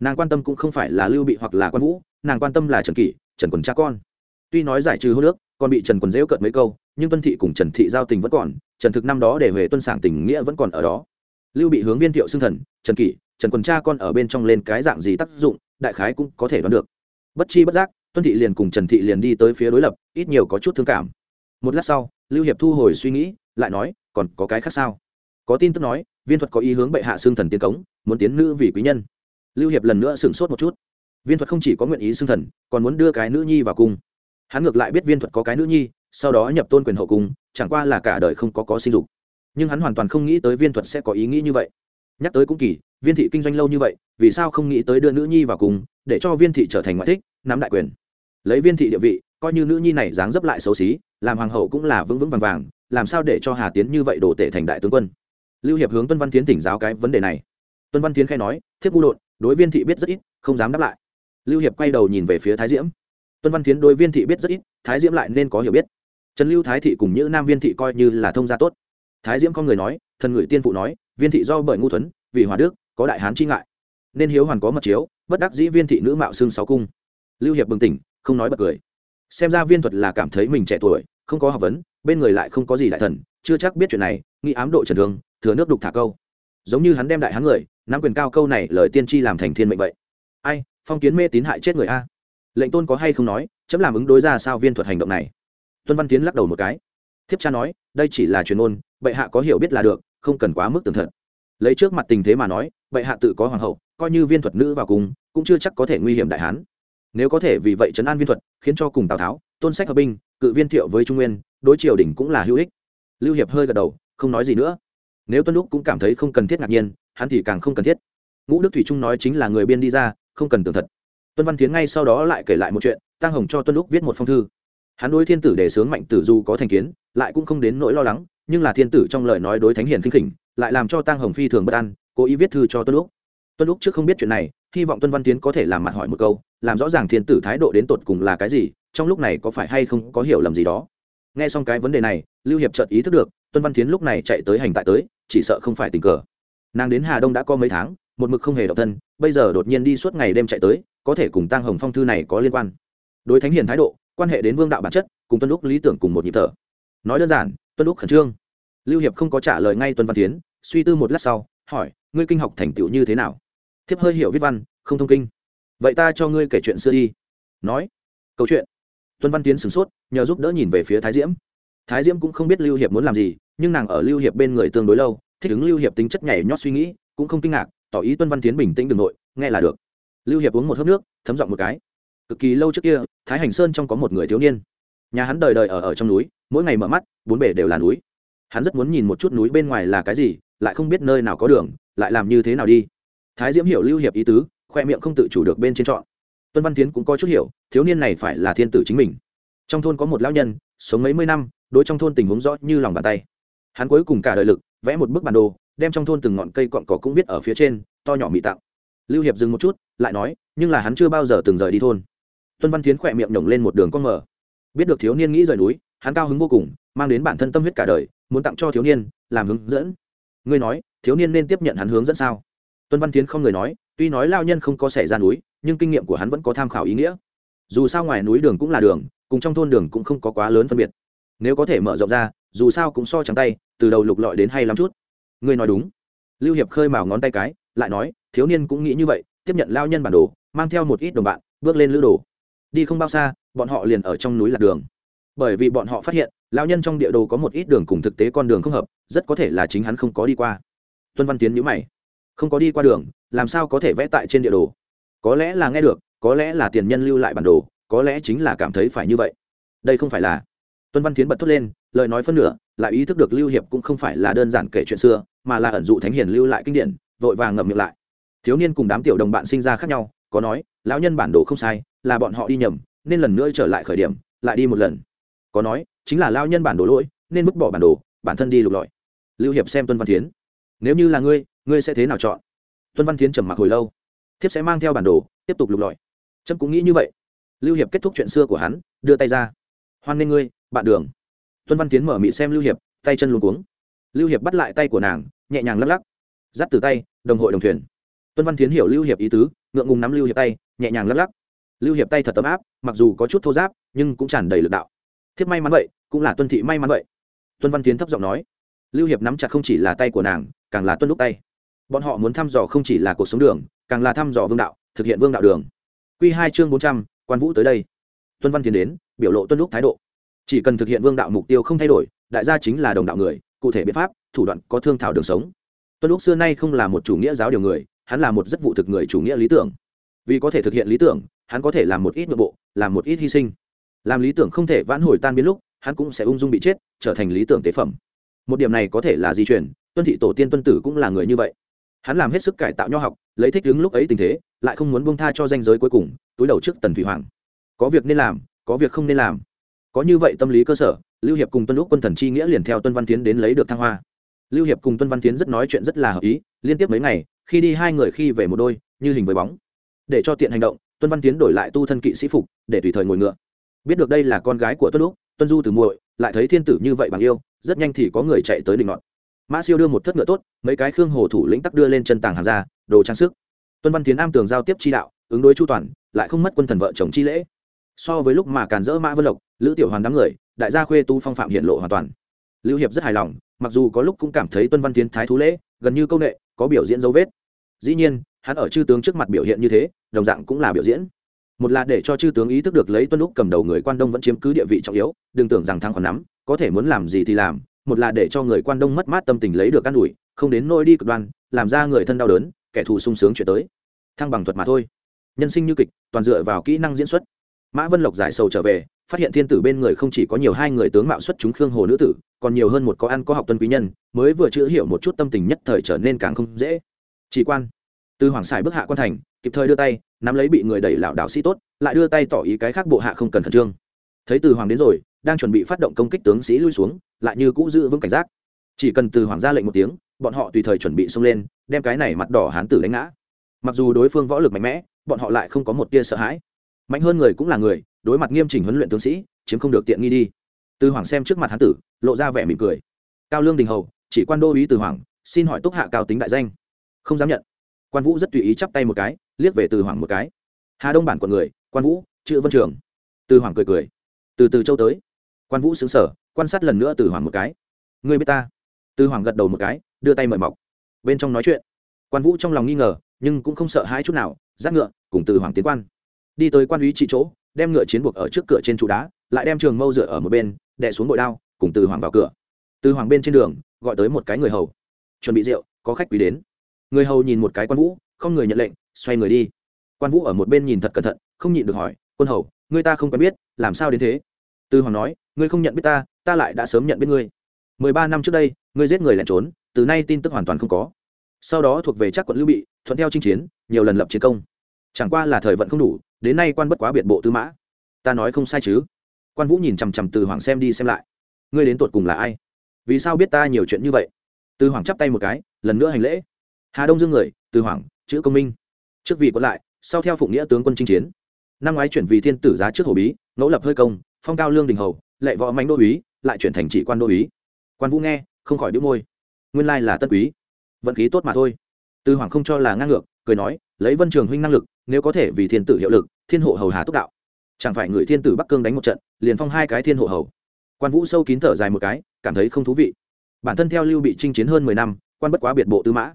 Nàng quan tâm cũng không phải là lưu bị hoặc là quan vũ, nàng quan tâm là trần kỷ, trần quần cha con. Tuy nói giải trừ hô nước còn bị trần quần dễu cợt mấy câu, nhưng tuân thị cùng trần thị giao tình vẫn còn, trần thực năm đó để về tuân sảng tình nghĩa vẫn còn ở đó lưu bị hướng viên thiệu xưng thần, trần kỷ, trần quần cha con ở bên trong lên cái dạng gì tác dụng, đại khái cũng có thể đoán được. Bất chi bất giác, tuân thị liền cùng trần thị liền đi tới phía đối lập, ít nhiều có chút thương cảm. Một lát sau, lưu hiệp thu hồi suy nghĩ, lại nói, còn có cái khác sao? Có tin tức nói, viên thuật có ý hướng bệ hạ xương thần tiến cống, muốn tiến nữ vì quý nhân. Lưu hiệp lần nữa sửng sốt một chút. Viên thuật không chỉ có nguyện ý xưng thần, còn muốn đưa cái nữ nhi vào cung. Hắn ngược lại biết viên thuật có cái nữ nhi, sau đó nhập tôn quyền hậu cung, chẳng qua là cả đời không có có sinh dục nhưng hắn hoàn toàn không nghĩ tới viên thuật sẽ có ý nghĩ như vậy. Nhắc tới cũng kỳ, viên thị kinh doanh lâu như vậy, vì sao không nghĩ tới đưa nữ nhi vào cùng, để cho viên thị trở thành ngoại thích, nắm đại quyền. Lấy viên thị địa vị, coi như nữ nhi này dáng dấp lại xấu xí, làm hoàng hậu cũng là vững vững vàng vàng, làm sao để cho hà tiến như vậy đổ tể thành đại tướng quân? Lưu hiệp hướng tuân văn tiến tỉnh giáo cái vấn đề này. Tuân văn tiến khai nói, thiếp ngu đột, đối viên thị biết rất ít, không dám đáp lại. Lưu hiệp quay đầu nhìn về phía thái diễm. Tuân văn tiến đối viên thị biết rất ít, thái diễm lại nên có hiểu biết. Trần lưu thái thị cùng những nam viên thị coi như là thông gia tốt thái diễm con người nói, thần người tiên phụ nói, viên thị do bởi ngu thuấn, vì hòa đức, có đại hán chi ngại. Nên hiếu hoàn có mật chiếu, bất đắc dĩ viên thị nữ mạo xương sáu cung. Lưu hiệp bừng tỉnh, không nói bật cười. Xem ra viên thuật là cảm thấy mình trẻ tuổi, không có học vấn, bên người lại không có gì đại thần, chưa chắc biết chuyện này nghĩ ám độ trần thương, thừa nước đục thả câu. Giống như hắn đem đại hán người, nắm quyền cao câu này lời tiên tri làm thành thiên mệnh vậy. Ai, phong kiến mê tín hại chết người a. Lệnh tôn có hay không nói, chấm làm ứng đối ra sao viên thuật hành động này. Tuân văn tiến lắc đầu một cái thiếp cha nói, đây chỉ là truyền ôn bệ hạ có hiểu biết là được, không cần quá mức tường thật lấy trước mặt tình thế mà nói, bệ hạ tự có hoàng hậu, coi như viên thuật nữ vào cùng, cũng chưa chắc có thể nguy hiểm đại hán. Nếu có thể vì vậy chấn an viên thuật, khiến cho cùng tào tháo, tôn sách hợp binh, cự viên thiệu với trung nguyên, đối triều đình cũng là hữu ích. Lưu hiệp hơi gật đầu, không nói gì nữa. Nếu tuân lúc cũng cảm thấy không cần thiết ngạc nhiên, hắn thì càng không cần thiết. Ngũ đức thủy trung nói chính là người biên đi ra, không cần tường thật tuân văn tiến ngay sau đó lại kể lại một chuyện tăng hồng cho tuân lúc viết một phong thư hắn đối thiên tử đề sướng mạnh tử du có thành kiến, lại cũng không đến nỗi lo lắng, nhưng là thiên tử trong lời nói đối thánh hiền khinh khỉnh, lại làm cho tăng hồng phi thường bất an, cố ý viết thư cho tuân lúc tuân lúc trước không biết chuyện này, hy vọng tuân văn tiến có thể làm mặt hỏi một câu, làm rõ ràng thiên tử thái độ đến tột cùng là cái gì, trong lúc này có phải hay không có hiểu lầm gì đó. Nghe xong cái vấn đề này, lưu hiệp chợt ý thức được, tuân văn tiến lúc này chạy tới hành tại tới, chỉ sợ không phải tình cờ. Nàng đến hà đông đã có mấy tháng, một mực không hề độc thân, bây giờ đột nhiên đi suốt ngày đêm chạy tới, có thể cùng tăng hồng phong thư này có liên quan. Đối thánh hiền thái độ quan hệ đến vương đạo bản chất, cùng tuân lúc lý tưởng cùng một nhịp thở. Nói đơn giản, tuân lúc khẩn trương. Lưu hiệp không có trả lời ngay tuân văn tiến suy tư một lát sau, hỏi, ngươi kinh học thành tựu như thế nào? Thiếp hơi hiểu viết văn, không thông kinh. Vậy ta cho ngươi kể chuyện xưa đi. Nói, câu chuyện. Tuân văn tiến sửng sốt, nhờ giúp đỡ nhìn về phía thái diễm. Thái diễm cũng không biết lưu hiệp muốn làm gì, nhưng nàng ở lưu hiệp bên người tương đối lâu, thích ứng lưu hiệp tính chất nhảy nhót suy nghĩ, cũng không kinh ngạc, tỏ ý tuân văn tiến bình tĩnh đ ư n g nội, nghe là được. Lưu hiệp uống một hớp nước, thấm giọng một cái cực kỳ lâu trước kia, thái hành sơn trong có một người thiếu niên. Nhà hắn đời đời ở ở trong núi, mỗi ngày mở mắt, bốn bể đều là núi. Hắn rất muốn nhìn một chút núi bên ngoài là cái gì, lại không biết nơi nào có đường, lại làm như thế nào đi. Thái diễm hiểu lưu hiệp ý tứ, khoe miệng không tự chủ được bên trên trọn. Tuân văn tiến cũng có chút hiểu, thiếu niên này phải là thiên tử chính mình. Trong thôn có một lão nhân, sống mấy mươi năm, đối trong thôn tình huống rõ như lòng bàn tay. Hắn cuối cùng cả đời lực, vẽ một bức bản đồ, đem trong thôn từng ngọn cây cọn cỏ cũng viết ở phía trên, to nhỏ mị tặng lưu hiệp dừng một chút, lại nói, nhưng là hắn chưa bao giờ từng rời đi thôn tuân văn tiến khỏe miệng nhổng lên một đường con mở biết được thiếu niên nghĩ rời núi, hắn cao hứng vô cùng, mang đến bản thân tâm huyết cả đời, muốn tặng cho thiếu niên, làm hướng dẫn. Ngươi nói, thiếu niên nên tiếp nhận hắn hướng dẫn sao? Tuân văn tiến không người nói, tuy nói lao nhân không có xảy ra núi, nhưng kinh nghiệm của hắn vẫn có tham khảo ý nghĩa. Dù sao ngoài núi đường cũng là đường, cùng trong thôn đường cũng không có quá lớn phân biệt. Nếu có thể mở rộng ra, dù sao cũng so trắng tay, từ đầu lục lọi đến hay lắm chút. Ngươi nói đúng. Lưu hiệp khơi mào ngón tay cái, lại nói, thiếu niên cũng nghĩ như vậy, tiếp nhận lao nhân bản đồ, mang theo một ít đồng bạn, bước lên lữ đồ đi không bao xa, bọn họ liền ở trong núi lạc đường. Bởi vì bọn họ phát hiện lao nhân trong địa đồ có một ít đường cùng thực tế con đường không hợp, rất có thể là chính hắn không có đi qua. Tuân văn tiến nhữ mày. Không có đi qua đường, làm sao có thể vẽ tại trên địa đồ? Có lẽ là nghe được, có lẽ là tiền nhân lưu lại bản đồ, có lẽ chính là cảm thấy phải như vậy. Đây không phải là. Tuân văn tiến bật thốt lên, lời nói phân nửa, lại ý thức được lưu hiệp cũng không phải là đơn giản kể chuyện xưa, mà là ẩn dụ thánh hiền lưu lại kinh điển, vội vàng ngậm miệng lại. Thiếu niên cùng đám tiểu đồng bạn sinh ra khác nhau có nói, lão nhân bản đồ không sai, là bọn họ đi nhầm, nên lần nữa trở lại khởi điểm, lại đi một lần. Có nói, chính là lao nhân bản đồ lỗi, nên vứt bỏ bản đồ, bản thân đi lục lọi. Lưu hiệp xem tuân văn tiến nếu như là ngươi ngươi sẽ thế nào chọn? Tuân văn tiến trầm mặc hồi lâu. Thiếp sẽ mang theo bản đồ, tiếp tục lục lọi. Trâm cũng nghĩ như vậy. Lưu hiệp kết thúc chuyện xưa của hắn, đưa tay ra. Hoan nghênh ngươi, bạn đường. Tuân văn tiến mở mị xem lưu hiệp, tay chân luống cuống. Lưu hiệp bắt lại tay của nàng, nhẹ nhàng lắc lắc. Dắt từ tay, đồng hội đồng thuyền. Tuân văn tiến hiểu lưu hiệp ý tứ ngượng ngùng nắm lưu hiệp tay, nhẹ nhàng lắc lắc. Lưu hiệp tay thật tấm áp, mặc dù có chút thô giáp, nhưng cũng tràn đầy lực đạo. Thiếp may mắn vậy, cũng là tuân thị may mắn vậy. Tuân văn tiến thấp giọng nói. Lưu hiệp nắm chặt không chỉ là tay của nàng, càng là tuân lúc tay. Bọn họ muốn thăm dò không chỉ là cuộc sống đường, càng là thăm dò vương đạo, thực hiện vương đạo đường. Q hai chương bốn trăm, quan vũ tới đây. Tuân văn tiến đến, biểu lộ tuân lúc thái độ. Chỉ cần thực hiện vương đạo mục tiêu không thay đổi, đại gia chính là đồng đạo người, cụ thể biện pháp, thủ đoạn có thương thảo đường sống. Tuân lúc xưa nay không là một chủ nghĩa giáo điều người hắn là một rất vụ thực người chủ nghĩa lý tưởng. Vì có thể thực hiện lý tưởng, hắn có thể làm một ít nội bộ, làm một ít hy sinh. Làm lý tưởng không thể vãn hồi tan biến lúc, hắn cũng sẽ ung dung bị chết, trở thành lý tưởng tế phẩm. Một điểm này có thể là di chuyển tuân thị tổ tiên tuân tử cũng là người như vậy. Hắn làm hết sức cải tạo nho học, lấy thích đứng lúc ấy tình thế, lại không muốn bông tha cho danh giới cuối cùng, túi đầu trước tần thủy hoàng. Có việc nên làm, có việc không nên làm. Có như vậy tâm lý cơ sở, lưu hiệp cùng tuân lúc quân thần chi nghĩa liền theo tuân văn tiến đến lấy được thăng hoa. Lưu hiệp cùng tuân văn tiến rất nói chuyện rất là hợp ý, liên tiếp mấy ngày khi đi hai người khi về một đôi, như hình với bóng. Để cho tiện hành động, tuân văn tiến đổi lại tu thân kỵ sĩ phục, để tùy thời ngồi ngựa. Biết được đây là con gái của tuân lúc tuân du từ muội, lại thấy thiên tử như vậy bằng yêu, rất nhanh thì có người chạy tới đình ngọn. Mã siêu đưa một thất ngựa tốt, mấy cái khương hồ thủ lĩnh tắc đưa lên chân tàng hàng ra, đồ trang sức. Tuân văn tiến am tường giao tiếp chi đạo, ứng đối chu toàn, lại không mất quân thần vợ chồng chi lễ. So với lúc mà càn dỡ mã vân lộc, lữ tiểu hoàn đám người, đại gia khuê tu phong phạm hiện lộ hoàn toàn. Lưu hiệp rất hài lòng, mặc dù có lúc cũng cảm thấy tuân văn tiến thái thú lễ, gần như công nghệ có biểu diễn dấu vết. Dĩ nhiên, hắn ở chư tướng trước mặt biểu hiện như thế, đồng dạng cũng là biểu diễn. Một là để cho chư tướng ý thức được lấy tuân lúc cầm đầu người quan đông vẫn chiếm cứ địa vị trọng yếu, đừng tưởng rằng thắng còn nắm, có thể muốn làm gì thì làm. Một là để cho người quan đông mất mát tâm tình lấy được an ủi, không đến nôi đi cực đoan, làm ra người thân đau đớn, kẻ thù sung sướng chuyển tới. Thăng bằng thuật mà thôi. Nhân sinh như kịch, toàn dựa vào kỹ năng diễn xuất. Mã vân lộc giải sầu trở về, phát hiện thiên tử bên người không chỉ có nhiều hai người tướng mạo xuất chúng khương hồ nữ tử còn nhiều hơn một có ăn có học tuân quý nhân, mới vừa chữa hiểu một chút tâm tình nhất thời trở nên càng không dễ. Chỉ quan. Từ hoàng sài bước hạ quan thành, kịp thời đưa tay, nắm lấy bị người đẩy lảo đảo sĩ tốt, lại đưa tay tỏ ý cái khác bộ hạ không cần khẩn trương. Thấy từ hoàng đến rồi, đang chuẩn bị phát động công kích tướng sĩ lui xuống, lại như cũ giữ vững cảnh giác. Chỉ cần từ hoàng ra lệnh một tiếng, bọn họ tùy thời chuẩn bị xông lên, đem cái này mặt đỏ hán tử đánh ngã. Mặc dù đối phương võ lực mạnh mẽ, bọn họ lại không có một tia sợ hãi. Mạnh hơn người cũng là người, đối mặt nghiêm chỉnh huấn luyện tướng sĩ, chiếm không được tiện nghi đi từ hoàng xem trước mặt hán tử, lộ ra vẻ mỉm cười. Cao lương đình hầu, chỉ quan đô ý từ hoàng, xin hỏi túc hạ cao tính đại danh. Không dám nhận. Quan vũ rất tùy ý chắp tay một cái, liếc về từ hoàng một cái. Hà đông bản quận người, quan vũ, chữ vân trường. Từ hoàng cười cười. Từ từ châu tới. Quan vũ xứng sở quan sát lần nữa từ hoàng một cái. Người biết ta? Từ hoàng gật đầu một cái, đưa tay mời mọc. Bên trong nói chuyện. Quan vũ trong lòng nghi ngờ, nhưng cũng không sợ hãi chút nào giác ngựa, cùng từ hoàng tiến quan. Đi tới quan úy trị chỗ, đem ngựa chiến buộc ở trước cửa trên trụ đá, lại đem trường mâu dựa ở một bên đè xuống bội đao, cùng từ hoàng vào cửa. Từ hoàng bên trên đường, gọi tới một cái người hầu. Chuẩn bị rượu, có khách quý đến. Người hầu nhìn một cái quan vũ, không người nhận lệnh, xoay người đi. Quan vũ ở một bên nhìn thật cẩn thận, không nhịn được hỏi, quân hầu ngươi ta không quen biết, làm sao đến thế? Từ hoàng nói, ngươi không nhận biết ta ta lại đã sớm nhận biết ngươi. Mười ba năm trước đây, ngươi giết người lẻn trốn, từ nay tin tức hoàn toàn không có. Sau đó thuộc về chắc quận lưu bị, thuận theo chinh chiến, nhiều lần lập chiến công. Chẳng qua là thời vận không đủ, đến nay quan bất quá biệt bộ tư mã. Ta nói không sai chứ? Quan vũ nhìn chằm chằm từ hoàng xem đi xem lại ngươi đến tột cùng là ai vì sao biết ta nhiều chuyện như vậy từ hoàng chắp tay một cái lần nữa hành lễ hà đông dương người từ hoàng chữ công minh trước vị quân lại sau theo phụng nghĩa tướng quân chinh chiến năm ngoái chuyển vì thiên tử giá trước hồ bí ngẫu lập hơi công phong cao lương đình hầu lệ võ mạnh đô úy lại chuyển thành trị quan đô úy quan vũ nghe không khỏi đĩu môi nguyên lai là tân quý vận khí tốt mà thôi từ hoàng không cho là ngang ngược cười nói lấy vân trường huynh năng lực nếu có thể vì thiên tử hiệu lực thiên hộ hầu hà túc đạo chẳng phải người thiên tử bắc cương đánh một trận, liền phong hai cái thiên hộ hầu. Quan vũ sâu kín thở dài một cái, cảm thấy không thú vị. Bản thân theo lưu bị chinh chiến hơn mười năm, quan bất quá biệt bộ tư mã.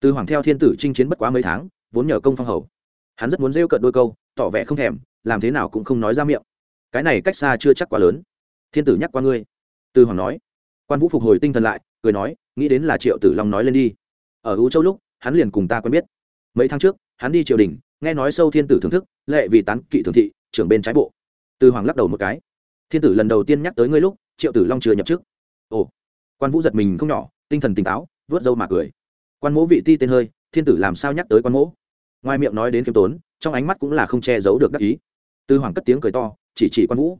Từ hoàng theo thiên tử chinh chiến bất quá mấy tháng, vốn nhờ công phong hầu. Hắn rất muốn rêu cợt đôi câu, tỏ vẻ không thèm, làm thế nào cũng không nói ra miệng. Cái này cách xa chưa chắc quá lớn. Thiên tử nhắc qua ngươi. Từ hoàng nói. Quan vũ phục hồi tinh thần lại, cười nói, nghĩ đến là triệu tử long nói lên đi. Ở ưu châu lúc, hắn liền cùng ta quen biết. Mấy tháng trước, hắn đi triều đình, nghe nói sâu thiên tử thưởng thức, lệ vì tán kỵ thường thị trưởng bên trái bộ. Từ hoàng lắc đầu một cái. Thiên tử lần đầu tiên nhắc tới ngươi lúc, triệu tử long chưa nhập chức ồ. Quan vũ giật mình không nhỏ, tinh thần tỉnh táo, vớt râu mà cười. Quan mỗ vị ti tên hơi, thiên tử làm sao nhắc tới quan mỗ? Ngoài miệng nói đến khiêm tốn, trong ánh mắt cũng là không che giấu được đắc ý. Tư hoàng cất tiếng cười to, chỉ chỉ quan vũ.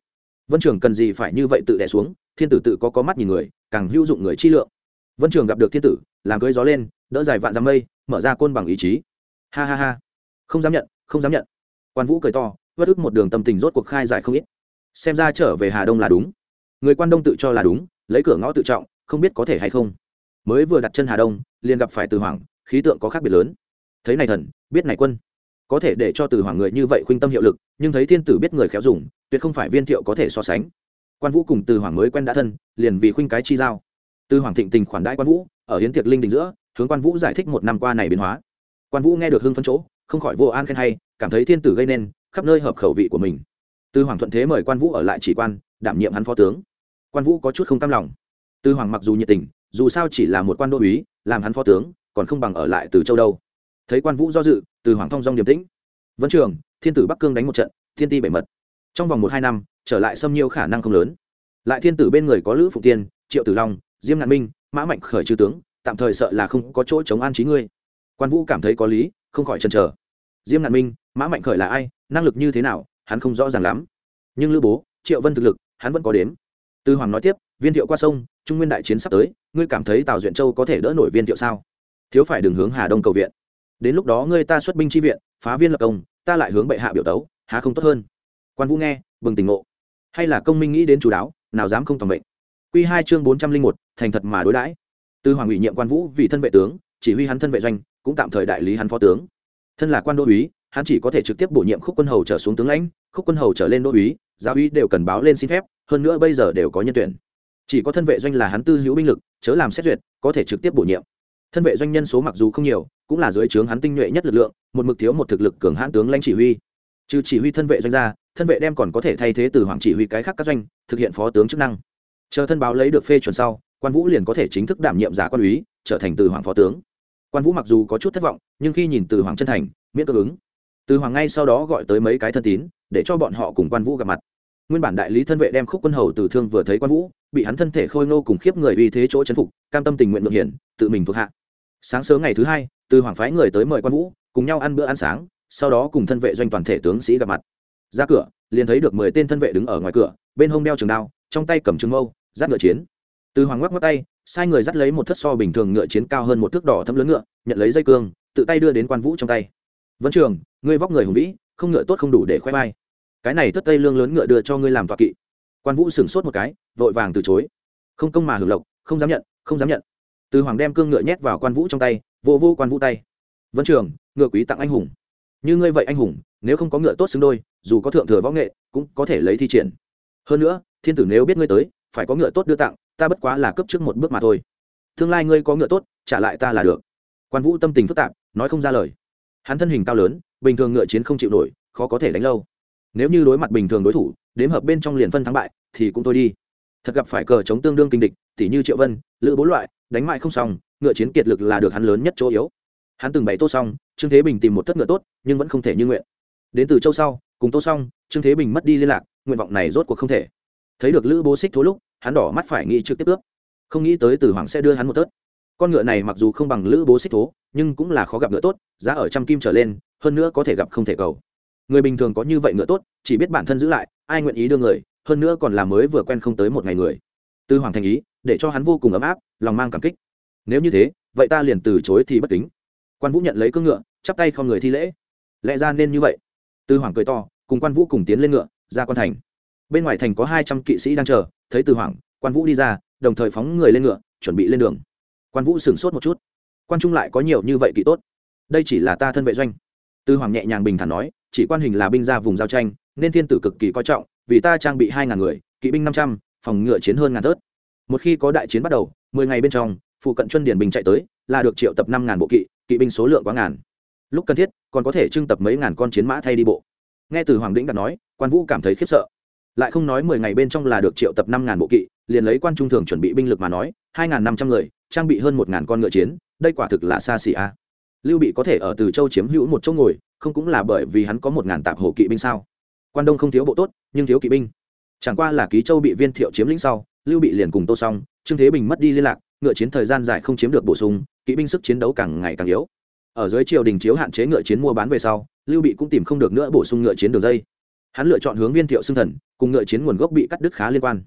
Vân trường cần gì phải như vậy tự đẻ xuống, thiên tử tự có có mắt nhìn người, càng hữu dụng người chi lượng. Vân trường gặp được thiên tử, làm cưới gió lên, đỡ dài vạn dắm mây, mở ra côn bằng ý chí. Ha ha ha. Không dám nhận, không dám nhận. Quan vũ cười to vất ức một đường tâm tình rốt cuộc khai giải không ít. Xem ra trở về hà đông là đúng. Người quan đông tự cho là đúng, lấy cửa ngõ tự trọng, không biết có thể hay không. Mới vừa đặt chân hà đông, liền gặp phải từ hoàng khí tượng có khác biệt lớn. Thấy này thần, biết này quân. Có thể để cho từ hoàng người như vậy khuynh tâm hiệu lực, nhưng thấy thiên tử biết người khéo dùng, tuyệt không phải viên thiệu có thể so sánh. Quan vũ cùng từ hoàng mới quen đã thân, liền vì khuynh cái chi giao. Từ hoàng thịnh tình khoản đãi quan vũ, ở hiến tiệc linh đình giữa, hướng quan vũ giải thích một năm qua này biến hóa. Quan vũ nghe được hưng phân chỗ, không khỏi vô an khen hay, cảm thấy thiên tử gây nên khắp nơi hợp khẩu vị của mình. Từ hoàng thuận thế mời quan vũ ở lại chỉ quan, đảm nhiệm hắn phó tướng. Quan vũ có chút không cam lòng. Từ hoàng mặc dù nhiệt tình, dù sao chỉ là một quan đô úy, làm hắn phó tướng, còn không bằng ở lại từ châu đâu. Thấy quan vũ do dự, từ hoàng thông dong điềm tĩnh. Vẫn trường, thiên tử bắc cương đánh một trận, thiên ti bảy mật. Trong vòng một hai năm, trở lại xâm nhiêu khả năng không lớn. Lại thiên tử bên người có lữ phụ tiên, triệu tử long, diêm ngạn minh, mã mạnh khởi chư tướng, tạm thời sợ là không có chỗ chống an trí ngươi. Quan vũ cảm thấy có lý, không khỏi chần chờ. Diêm ngạn minh, mã mạnh khởi là ai? Năng lực như thế nào, hắn không rõ ràng lắm. Nhưng lữ bố, triệu vân thực lực, hắn vẫn có đếm. Tư hoàng nói tiếp, viên thiệu qua sông, trung nguyên đại chiến sắp tới, ngươi cảm thấy tào duyện châu có thể đỡ nổi viên thiệu sao? Thiếu phải đường hướng hà đông cầu viện. Đến lúc đó ngươi ta xuất binh tri viện, phá viên lập công, ta lại hướng bệ hạ biểu tấu, há không tốt hơn? Quan vũ nghe, bừng tỉnh ngộ. Hay là công minh nghĩ đến chú đáo, nào dám không tòng mệnh. Q hai chương bốn trăm linh một, thành thật mà đối đãi. Tư hoàng ủy nhiệm quan vũ vì thân vệ tướng, chỉ huy hắn thân vệ doanh, cũng tạm thời đại lý hắn phó tướng. Thân là quan đô úy hắn chỉ có thể trực tiếp bổ nhiệm khúc quân hầu trở xuống tướng lãnh, khúc quân hầu trở lên đô úy, giáo úy đều cần báo lên xin phép, hơn nữa bây giờ đều có nhân tuyển. Chỉ có thân vệ doanh là hắn tư hữu binh lực, chớ làm xét duyệt, có thể trực tiếp bổ nhiệm. Thân vệ doanh nhân số mặc dù không nhiều, cũng là dưới trướng hắn tinh nhuệ nhất lực lượng, một mực thiếu một thực lực cường hãn tướng lãnh chỉ huy. Trừ chỉ huy thân vệ doanh ra, thân vệ đem còn có thể thay thế từ hoàng chỉ huy cái khác các doanh, thực hiện phó tướng chức năng. Chờ thân báo lấy được phê chuẩn sau, quan vũ liền có thể chính thức đảm nhiệm giả quan úy, trở thành từ hoàng phó tướng. Quan vũ mặc dù có chút thất vọng, nhưng khi nhìn từ hoàng chân thành, miễn cơ ứng từ hoàng ngay sau đó gọi tới mấy cái thân tín, để cho bọn họ cùng quan vũ gặp mặt. Nguyên bản đại lý thân vệ đem khúc quân hầu từ thương vừa thấy quan vũ, bị hắn thân thể khôi ngô cùng khiếp người uy thế chỗ chấn phục, cam tâm tình nguyện ngược hiển, tự mình thuộc hạ. Sáng sớm ngày thứ hai, từ hoàng phái người tới mời quan vũ, cùng nhau ăn bữa ăn sáng, sau đó cùng thân vệ doanh toàn thể tướng sĩ gặp mặt. Ra cửa, liền thấy được mười tên thân vệ đứng ở ngoài cửa, bên hông đeo trường đao, trong tay cầm trường mâu giáp ngựa chiến. Từ hoàng ngoắc ngoắc tay, sai người dắt lấy một thất so bình thường ngựa chiến cao hơn một thước đỏ thấm lớn ngựa, nhận lấy dây cương, tự tay đưa đến quan vũ trong tay vẫn trường, ngươi vóc người hùng vĩ, không ngựa tốt không đủ để khoe mai cái này tất tây lương lớn ngựa đưa cho ngươi làm tọa kỵ. Quan vũ sửng sốt một cái, vội vàng từ chối. Không công mà hưởng lộc, không dám nhận, không dám nhận. Từ hoàng đem cương ngựa nhét vào quan vũ trong tay, vô vô quan vũ tay. Vẫn trường, ngựa quý tặng anh hùng. Như ngươi vậy anh hùng, nếu không có ngựa tốt xứng đôi, dù có thượng thừa võ nghệ, cũng có thể lấy thi triển. Hơn nữa, thiên tử nếu biết ngươi tới, phải có ngựa tốt đưa tặng, ta bất quá là cấp trước một bước mà thôi. Tương lai ngươi có ngựa tốt, trả lại ta là được. Quan vũ tâm tình phức tạp, nói không ra lời hắn thân hình cao lớn, bình thường ngựa chiến không chịu nổi, khó có thể đánh lâu. Nếu như đối mặt bình thường đối thủ, đếm hợp bên trong liền phân thắng bại, thì cũng thôi đi. Thật gặp phải cờ chống tương đương kinh địch tỷ như triệu vân, lữ bốn loại, đánh mại không xong, ngựa chiến kiệt lực là được hắn lớn nhất chỗ yếu. Hắn từng bày tô xong, trương thế bình tìm một thất ngựa tốt, nhưng vẫn không thể như nguyện. Đến từ châu sau, cùng tô xong, trương thế bình mất đi liên lạc, nguyện vọng này rốt cuộc không thể. Thấy được lữ bố xích thố lúc, hắn đỏ mắt phải nghĩ trực tiếp ước. Không nghĩ tới từ hoàng sẽ đưa hắn một tớt con ngựa này mặc dù không bằng lữ bố xích thố, nhưng cũng là khó gặp ngựa tốt, giá ở trăm kim trở lên, hơn nữa có thể gặp không thể cầu. Người bình thường có như vậy ngựa tốt, chỉ biết bản thân giữ lại, ai nguyện ý đưa người, hơn nữa còn là mới vừa quen không tới một ngày người. Tư hoàng thành ý, để cho hắn vô cùng ấm áp, lòng mang cảm kích. Nếu như thế, vậy ta liền từ chối thì bất kính. Quan vũ nhận lấy cưỡng ngựa, chắp tay không người thi lễ. Lẽ ra nên như vậy. Tư hoàng cười to, cùng quan vũ cùng tiến lên ngựa, ra quan thành. Bên ngoài thành có hai trăm kỵ sĩ đang chờ, thấy tư hoàng, quan vũ đi ra, đồng thời phóng người lên ngựa, chuẩn bị lên đường quan vũ sửng sốt một chút quan trung lại có nhiều như vậy kỵ tốt đây chỉ là ta thân vệ doanh tư hoàng nhẹ nhàng bình thản nói chỉ quan hình là binh ra vùng giao tranh nên thiên tử cực kỳ coi trọng vì ta trang bị hai ngàn người kỵ binh năm trăm phòng ngựa chiến hơn ngàn thớt một khi có đại chiến bắt đầu mười ngày bên trong phụ cận chuân điển bình chạy tới là được triệu tập năm ngàn bộ kỵ kỵ binh số lượng quá ngàn lúc cần thiết còn có thể trưng tập mấy ngàn con chiến mã thay đi bộ nghe từ hoàng đĩnh đặt nói quan vũ cảm thấy khiếp sợ lại không nói mười ngày bên trong là được triệu tập năm ngàn bộ kỵ liền lấy quan trung thường chuẩn bị binh lực mà nói hai ngàn năm trăm người, trang bị hơn một ngàn con ngựa chiến, đây quả thực là xa xỉ a. Lưu bị có thể ở từ châu chiếm hữu một chỗ ngồi, không cũng là bởi vì hắn có một ngàn tạp hồ kỵ binh sao? Quan đông không thiếu bộ tốt, nhưng thiếu kỵ binh. Chẳng qua là ký châu bị viên thiệu chiếm lĩnh sau, lưu bị liền cùng tô xong trương thế bình mất đi liên lạc, ngựa chiến thời gian dài không chiếm được bổ sung, kỵ binh sức chiến đấu càng ngày càng yếu. Ở dưới triều đình chiếu hạn chế ngựa chiến mua bán về sau, lưu bị cũng tìm không được nữa bổ sung ngựa chiến đường dây. Hắn lựa chọn hướng viên thiệu xưng thần, cùng ngựa chiến nguồn gốc bị cắt đứt khá liên quan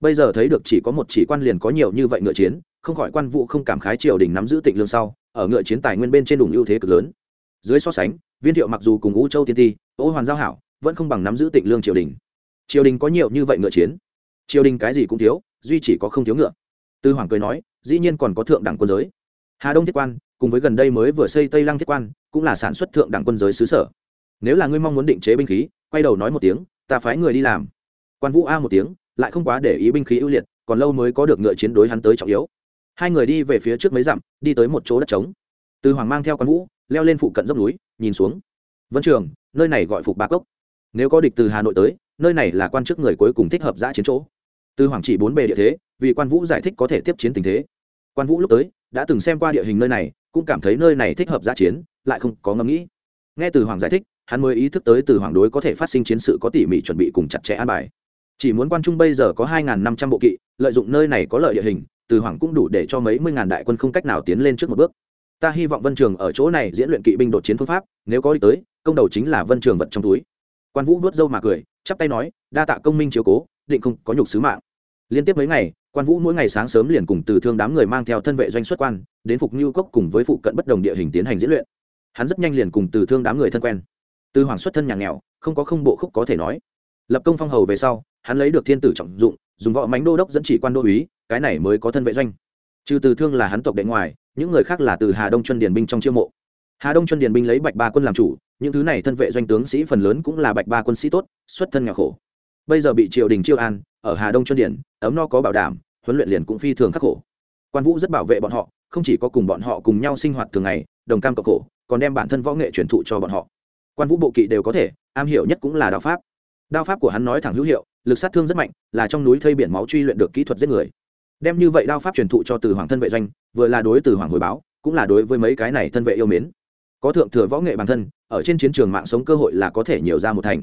bây giờ thấy được chỉ có một chỉ quan liền có nhiều như vậy ngựa chiến, không khỏi quan vụ không cảm khái triều đình nắm giữ tịnh lương sau, ở ngựa chiến tài nguyên bên trên đủ ưu thế cực lớn. Dưới so sánh, viên thiệu mặc dù cùng ngũ châu tiên ti, ô hoàn giao hảo, vẫn không bằng nắm giữ tịnh lương triều đình. Triều đình có nhiều như vậy ngựa chiến. Triều đình cái gì cũng thiếu, duy chỉ có không thiếu ngựa. Tư hoàng cười nói, dĩ nhiên còn có thượng đẳng quân giới. Hà đông thiết quan, cùng với gần đây mới vừa xây tây lăng thiết quan, cũng là sản xuất thượng đẳng quân giới xứ sở. Nếu là ngươi mong muốn định chế binh khí, quay đầu nói một tiếng, ta phái người đi làm. Quan vũ a một tiếng lại không quá để ý binh khí ưu liệt, còn lâu mới có được ngựa chiến đối hắn tới trọng yếu. Hai người đi về phía trước mấy dặm, đi tới một chỗ đất trống. Từ hoàng mang theo quan vũ, leo lên phụ cận dốc núi, nhìn xuống. Vân trường, nơi này gọi phục ba cốc. Nếu có địch từ hà nội tới, nơi này là quan chức người cuối cùng thích hợp giã chiến chỗ. Từ hoàng chỉ bốn bề địa thế, vì quan vũ giải thích có thể tiếp chiến tình thế. Quan vũ lúc tới, đã từng xem qua địa hình nơi này, cũng cảm thấy nơi này thích hợp giã chiến, lại không có ngẫm nghĩ. Nghe từ hoàng giải thích, hắn mới ý thức tới từ hoàng đối có thể phát sinh chiến sự có tỉ mỉ chuẩn bị cùng chặt chẽ an bài chỉ muốn quan trung bây giờ có hai năm trăm bộ kỵ, lợi dụng nơi này có lợi địa hình, từ hoàng cũng đủ để cho mấy mươi ngàn đại quân không cách nào tiến lên trước một bước. Ta hy vọng vân trường ở chỗ này diễn luyện kỵ binh đột chiến phương pháp, nếu có đi tới, công đầu chính là vân trường vật trong túi. Quan vũ vớt râu mà cười, chắp tay nói, đa tạ công minh chiếu cố, định không có nhục sứ mạng. Liên tiếp mấy ngày, quan vũ mỗi ngày sáng sớm liền cùng từ thương đám người mang theo thân vệ doanh xuất quan, đến phục nhu cốc cùng với phụ cận bất đồng địa hình tiến hành diễn luyện. Hắn rất nhanh liền cùng từ thương đám người thân quen. Từ hoàng xuất thân nhà nghèo, không có không bộ khúc có thể nói. Lập công phong hầu về sau hắn lấy được thiên tử trọng dụng, dùng võ mánh đô đốc dẫn chỉ quan đô úy cái này mới có thân vệ doanh. Trừ từ thương là hắn tộc đệ ngoài, những người khác là từ hà đông chuân điền binh trong chiêu mộ. Hà đông chuân điền binh lấy bạch ba quân làm chủ, những thứ này thân vệ doanh tướng sĩ phần lớn cũng là bạch ba quân sĩ tốt, xuất thân nhà khổ. Bây giờ bị triều đình chiêu an, ở hà đông chuân điền, ấm no có bảo đảm, huấn luyện liền cũng phi thường khắc khổ. Quan vũ rất bảo vệ bọn họ, không chỉ có cùng bọn họ cùng nhau sinh hoạt thường ngày, đồng cam cộng khổ, còn đem bản thân võ nghệ truyền thụ cho bọn họ. Quan vũ bộ kỵ đều có thể, am hiểu nhất cũng là đạo pháp. Đao pháp của hắn nói thẳng hữu hiệu lực sát thương rất mạnh, là trong núi thây biển máu truy luyện được kỹ thuật giết người. Đem như vậy đao pháp truyền thụ cho từ hoàng thân vệ doanh, vừa là đối từ hoàng hồi báo, cũng là đối với mấy cái này thân vệ yêu mến. Có thượng thừa võ nghệ bản thân, ở trên chiến trường mạng sống cơ hội là có thể nhiều ra một thành.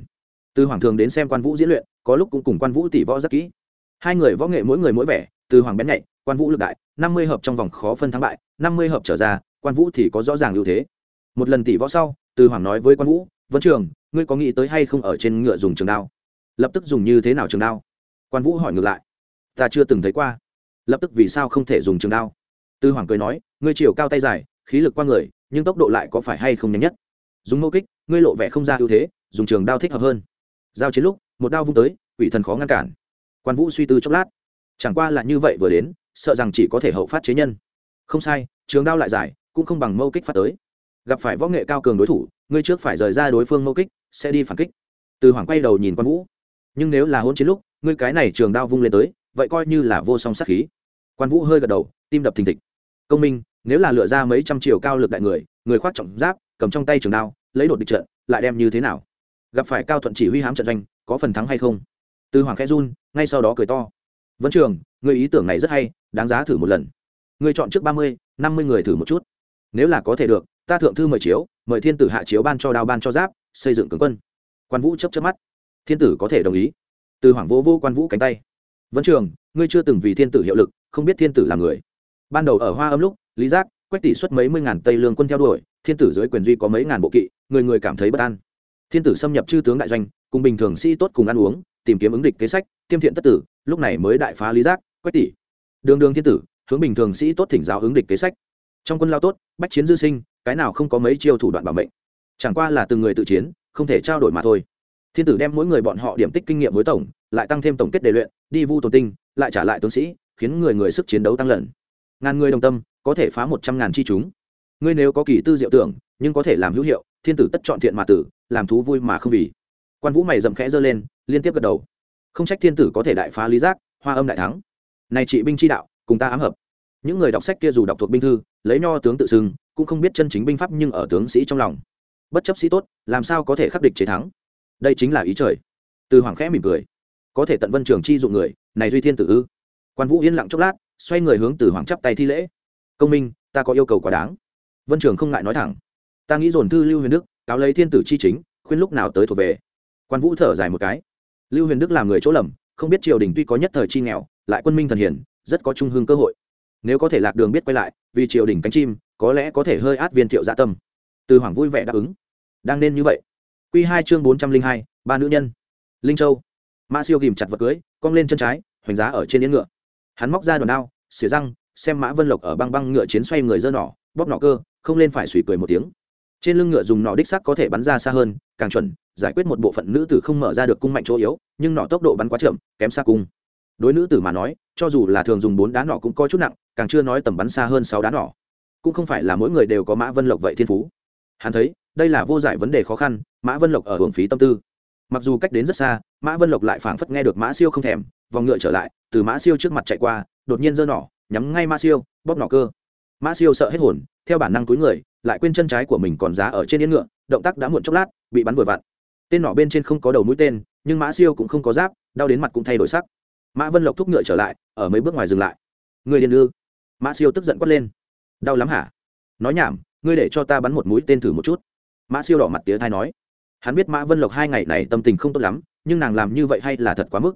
Từ hoàng thường đến xem quan vũ diễn luyện, có lúc cũng cùng quan vũ tỷ võ rất kỹ. Hai người võ nghệ mỗi người mỗi vẻ, từ hoàng bén nhạy, quan vũ lực đại, năm mươi hợp trong vòng khó phân thắng bại, năm mươi hợp trở ra, quan vũ thì có rõ ràng ưu thế. Một lần tỷ võ sau, từ hoàng nói với quan vũ, vân trường, ngươi có nghĩ tới hay không ở trên ngựa dùng trường đao? Lập tức dùng như thế nào trường đao? Quan vũ hỏi ngược lại. Ta chưa từng thấy qua. Lập tức vì sao không thể dùng trường đao? Tư hoàng cười nói, ngươi chiều cao tay dài, khí lực qua người, nhưng tốc độ lại có phải hay không nhanh nhất? Dùng mâu kích, ngươi lộ vẻ không ra ưu thế, dùng trường đao thích hợp hơn. Giao chiến lúc, một đao vung tới, quỷ thần khó ngăn cản. Quan vũ suy tư chốc lát. Chẳng qua là như vậy vừa đến, sợ rằng chỉ có thể hậu phát chế nhân. Không sai, trường đao lại dài, cũng không bằng mâu kích phát tới. Gặp phải võ nghệ cao cường đối thủ, ngươi trước phải rời ra đối phương mâu kích, sẽ đi phản kích. Từ hoàng quay đầu nhìn quan vũ nhưng nếu là hôn chiến lúc, ngươi cái này trường đao vung lên tới, vậy coi như là vô song sát khí. Quan vũ hơi gật đầu, tim đập thình thịch. Công minh, nếu là lựa ra mấy trăm triệu cao lực đại người người khoác trọng giáp, cầm trong tay trường đao, lấy đột địch trận, lại đem như thế nào? Gặp phải cao thuận chỉ huy hám trận doanh, có phần thắng hay không? Từ hoàng khẽ run, ngay sau đó cười to. Vẫn trường người ý tưởng này rất hay, đáng giá thử một lần. Người chọn trước ba mươi, năm mươi người thử một chút. Nếu là có thể được, ta thượng thư mời chiếu, mời thiên tử hạ chiếu ban cho đao ban cho giáp, xây dựng cường quân. Quan vũ chấp chấp mắt thiên tử có thể đồng ý. Từ hoàng vô vô quan vũ cánh tay. Vẫn trường, ngươi chưa từng vì thiên tử hiệu lực, không biết thiên tử là người. Ban đầu ở hoa âm lúc, lý giác, quách tỷ xuất mấy mươi ngàn tây lương quân theo đuổi, thiên tử dưới quyền duy có mấy ngàn bộ kỵ, người người cảm thấy bất an. Thiên tử xâm nhập chư tướng đại doanh, cùng bình thường sĩ tốt cùng ăn uống, tìm kiếm ứng địch kế sách, tiêm thiện tất tử, lúc này mới đại phá lý giác, quách tỷ. Đường đường thiên tử, hướng bình thường sĩ tốt thỉnh giáo ứng địch kế sách. Trong quân lao tốt, bách chiến dư sinh, cái nào không có mấy chiêu thủ đoạn bảo mệnh. Chẳng qua là từng người tự chiến, không thể trao đổi mà thôi thiên tử đem mỗi người bọn họ điểm tích kinh nghiệm với tổng, lại tăng thêm tổng kết đề luyện, đi vu tồn tinh, lại trả lại tướng sĩ, khiến người người sức chiến đấu tăng lần. Ngàn người đồng tâm, có thể phá một trăm ngàn chi chúng. Ngươi nếu có kỳ tư diệu tưởng, nhưng có thể làm hữu hiệu, thiên tử tất chọn thiện mà tử, làm thú vui mà không vì. Quan vũ mày dậm khẽ giơ lên, liên tiếp gật đầu. Không trách thiên tử có thể đại phá lý giác, hoa âm đại thắng. Này trị binh chi đạo, cùng ta ám hợp. Những người đọc sách kia dù đọc thuộc binh thư, lấy nho tướng tự xưng, cũng không biết chân chính binh pháp nhưng ở tướng sĩ trong lòng. Bất chấp sĩ tốt, làm sao có thể khắc địch chế thắng? Đây chính là ý trời. Từ hoàng khẽ mỉm cười. Có thể tận vân trường chi dụng người, này duy thiên tử ư? Quan vũ yên lặng chốc lát, xoay người hướng từ hoàng chắp tay thi lễ. Công minh, ta có yêu cầu quá đáng. Vân trường không ngại nói thẳng. Ta nghĩ dồn thư lưu huyền đức, cáo lấy thiên tử chi chính, khuyên lúc nào tới thuộc về. Quan vũ thở dài một cái. Lưu huyền đức làm người chỗ lầm, không biết triều đình tuy có nhất thời chi nghèo, lại quân minh thần hiển rất có trung hương cơ hội. Nếu có thể lạc đường biết quay lại, vì triều đình cánh chim, có lẽ có thể hơi át viên thiệu dạ tâm. Từ hoàng vui vẻ đáp ứng. Đang nên như vậy. Q2 chương bốn trăm linh hai, ba nữ nhân. Linh châu. Mã siêu ghìm chặt vật cưới, cong lên chân trái, hoành giá ở trên yên ngựa. Hắn móc ra đòn đao, xỉa răng, xem mã vân lộc ở băng băng ngựa chiến xoay người giơ nỏ, bóp nỏ cơ, không lên phải sủi cười một tiếng. Trên lưng ngựa dùng nỏ đích xác có thể bắn ra xa hơn, càng chuẩn, giải quyết một bộ phận nữ tử không mở ra được cung mạnh chỗ yếu, nhưng nỏ tốc độ bắn quá chậm, kém xa cung. Đối nữ tử mà nói, cho dù là thường dùng bốn đá nỏ cũng có chút nặng, càng chưa nói tầm bắn xa hơn sáu đá nỏ. Cũng không phải là mỗi người đều có mã vân lộc vậy thiên phú. Hắn thấy đây là vô giải vấn đề khó khăn, mã vân lộc ở hưởng phí tâm tư. Mặc dù cách đến rất xa, mã vân lộc lại phảng phất nghe được mã siêu không thèm, vòng ngựa trở lại, từ mã siêu trước mặt chạy qua, đột nhiên giơ nỏ, nhắm ngay mã siêu, bóp nỏ cơ. Mã siêu sợ hết hồn, theo bản năng túi người, lại quên chân trái của mình còn giá ở trên yên ngựa, động tác đã muộn chốc lát, bị bắn vừa vặn. Tên nỏ bên trên không có đầu mũi tên, nhưng mã siêu cũng không có giáp, đau đến mặt cũng thay đổi sắc. Mã vân lộc thúc ngựa trở lại, ở mấy bước ngoài dừng lại. Người điên ư? Mã siêu tức giận quát lên. Đau lắm hả? Nói nhảm, ngươi để cho ta bắn một mũi tên thử một chút mã siêu đỏ mặt tía thai nói, hắn biết mã vân lộc hai ngày này tâm tình không tốt lắm, nhưng nàng làm như vậy hay là thật quá mức.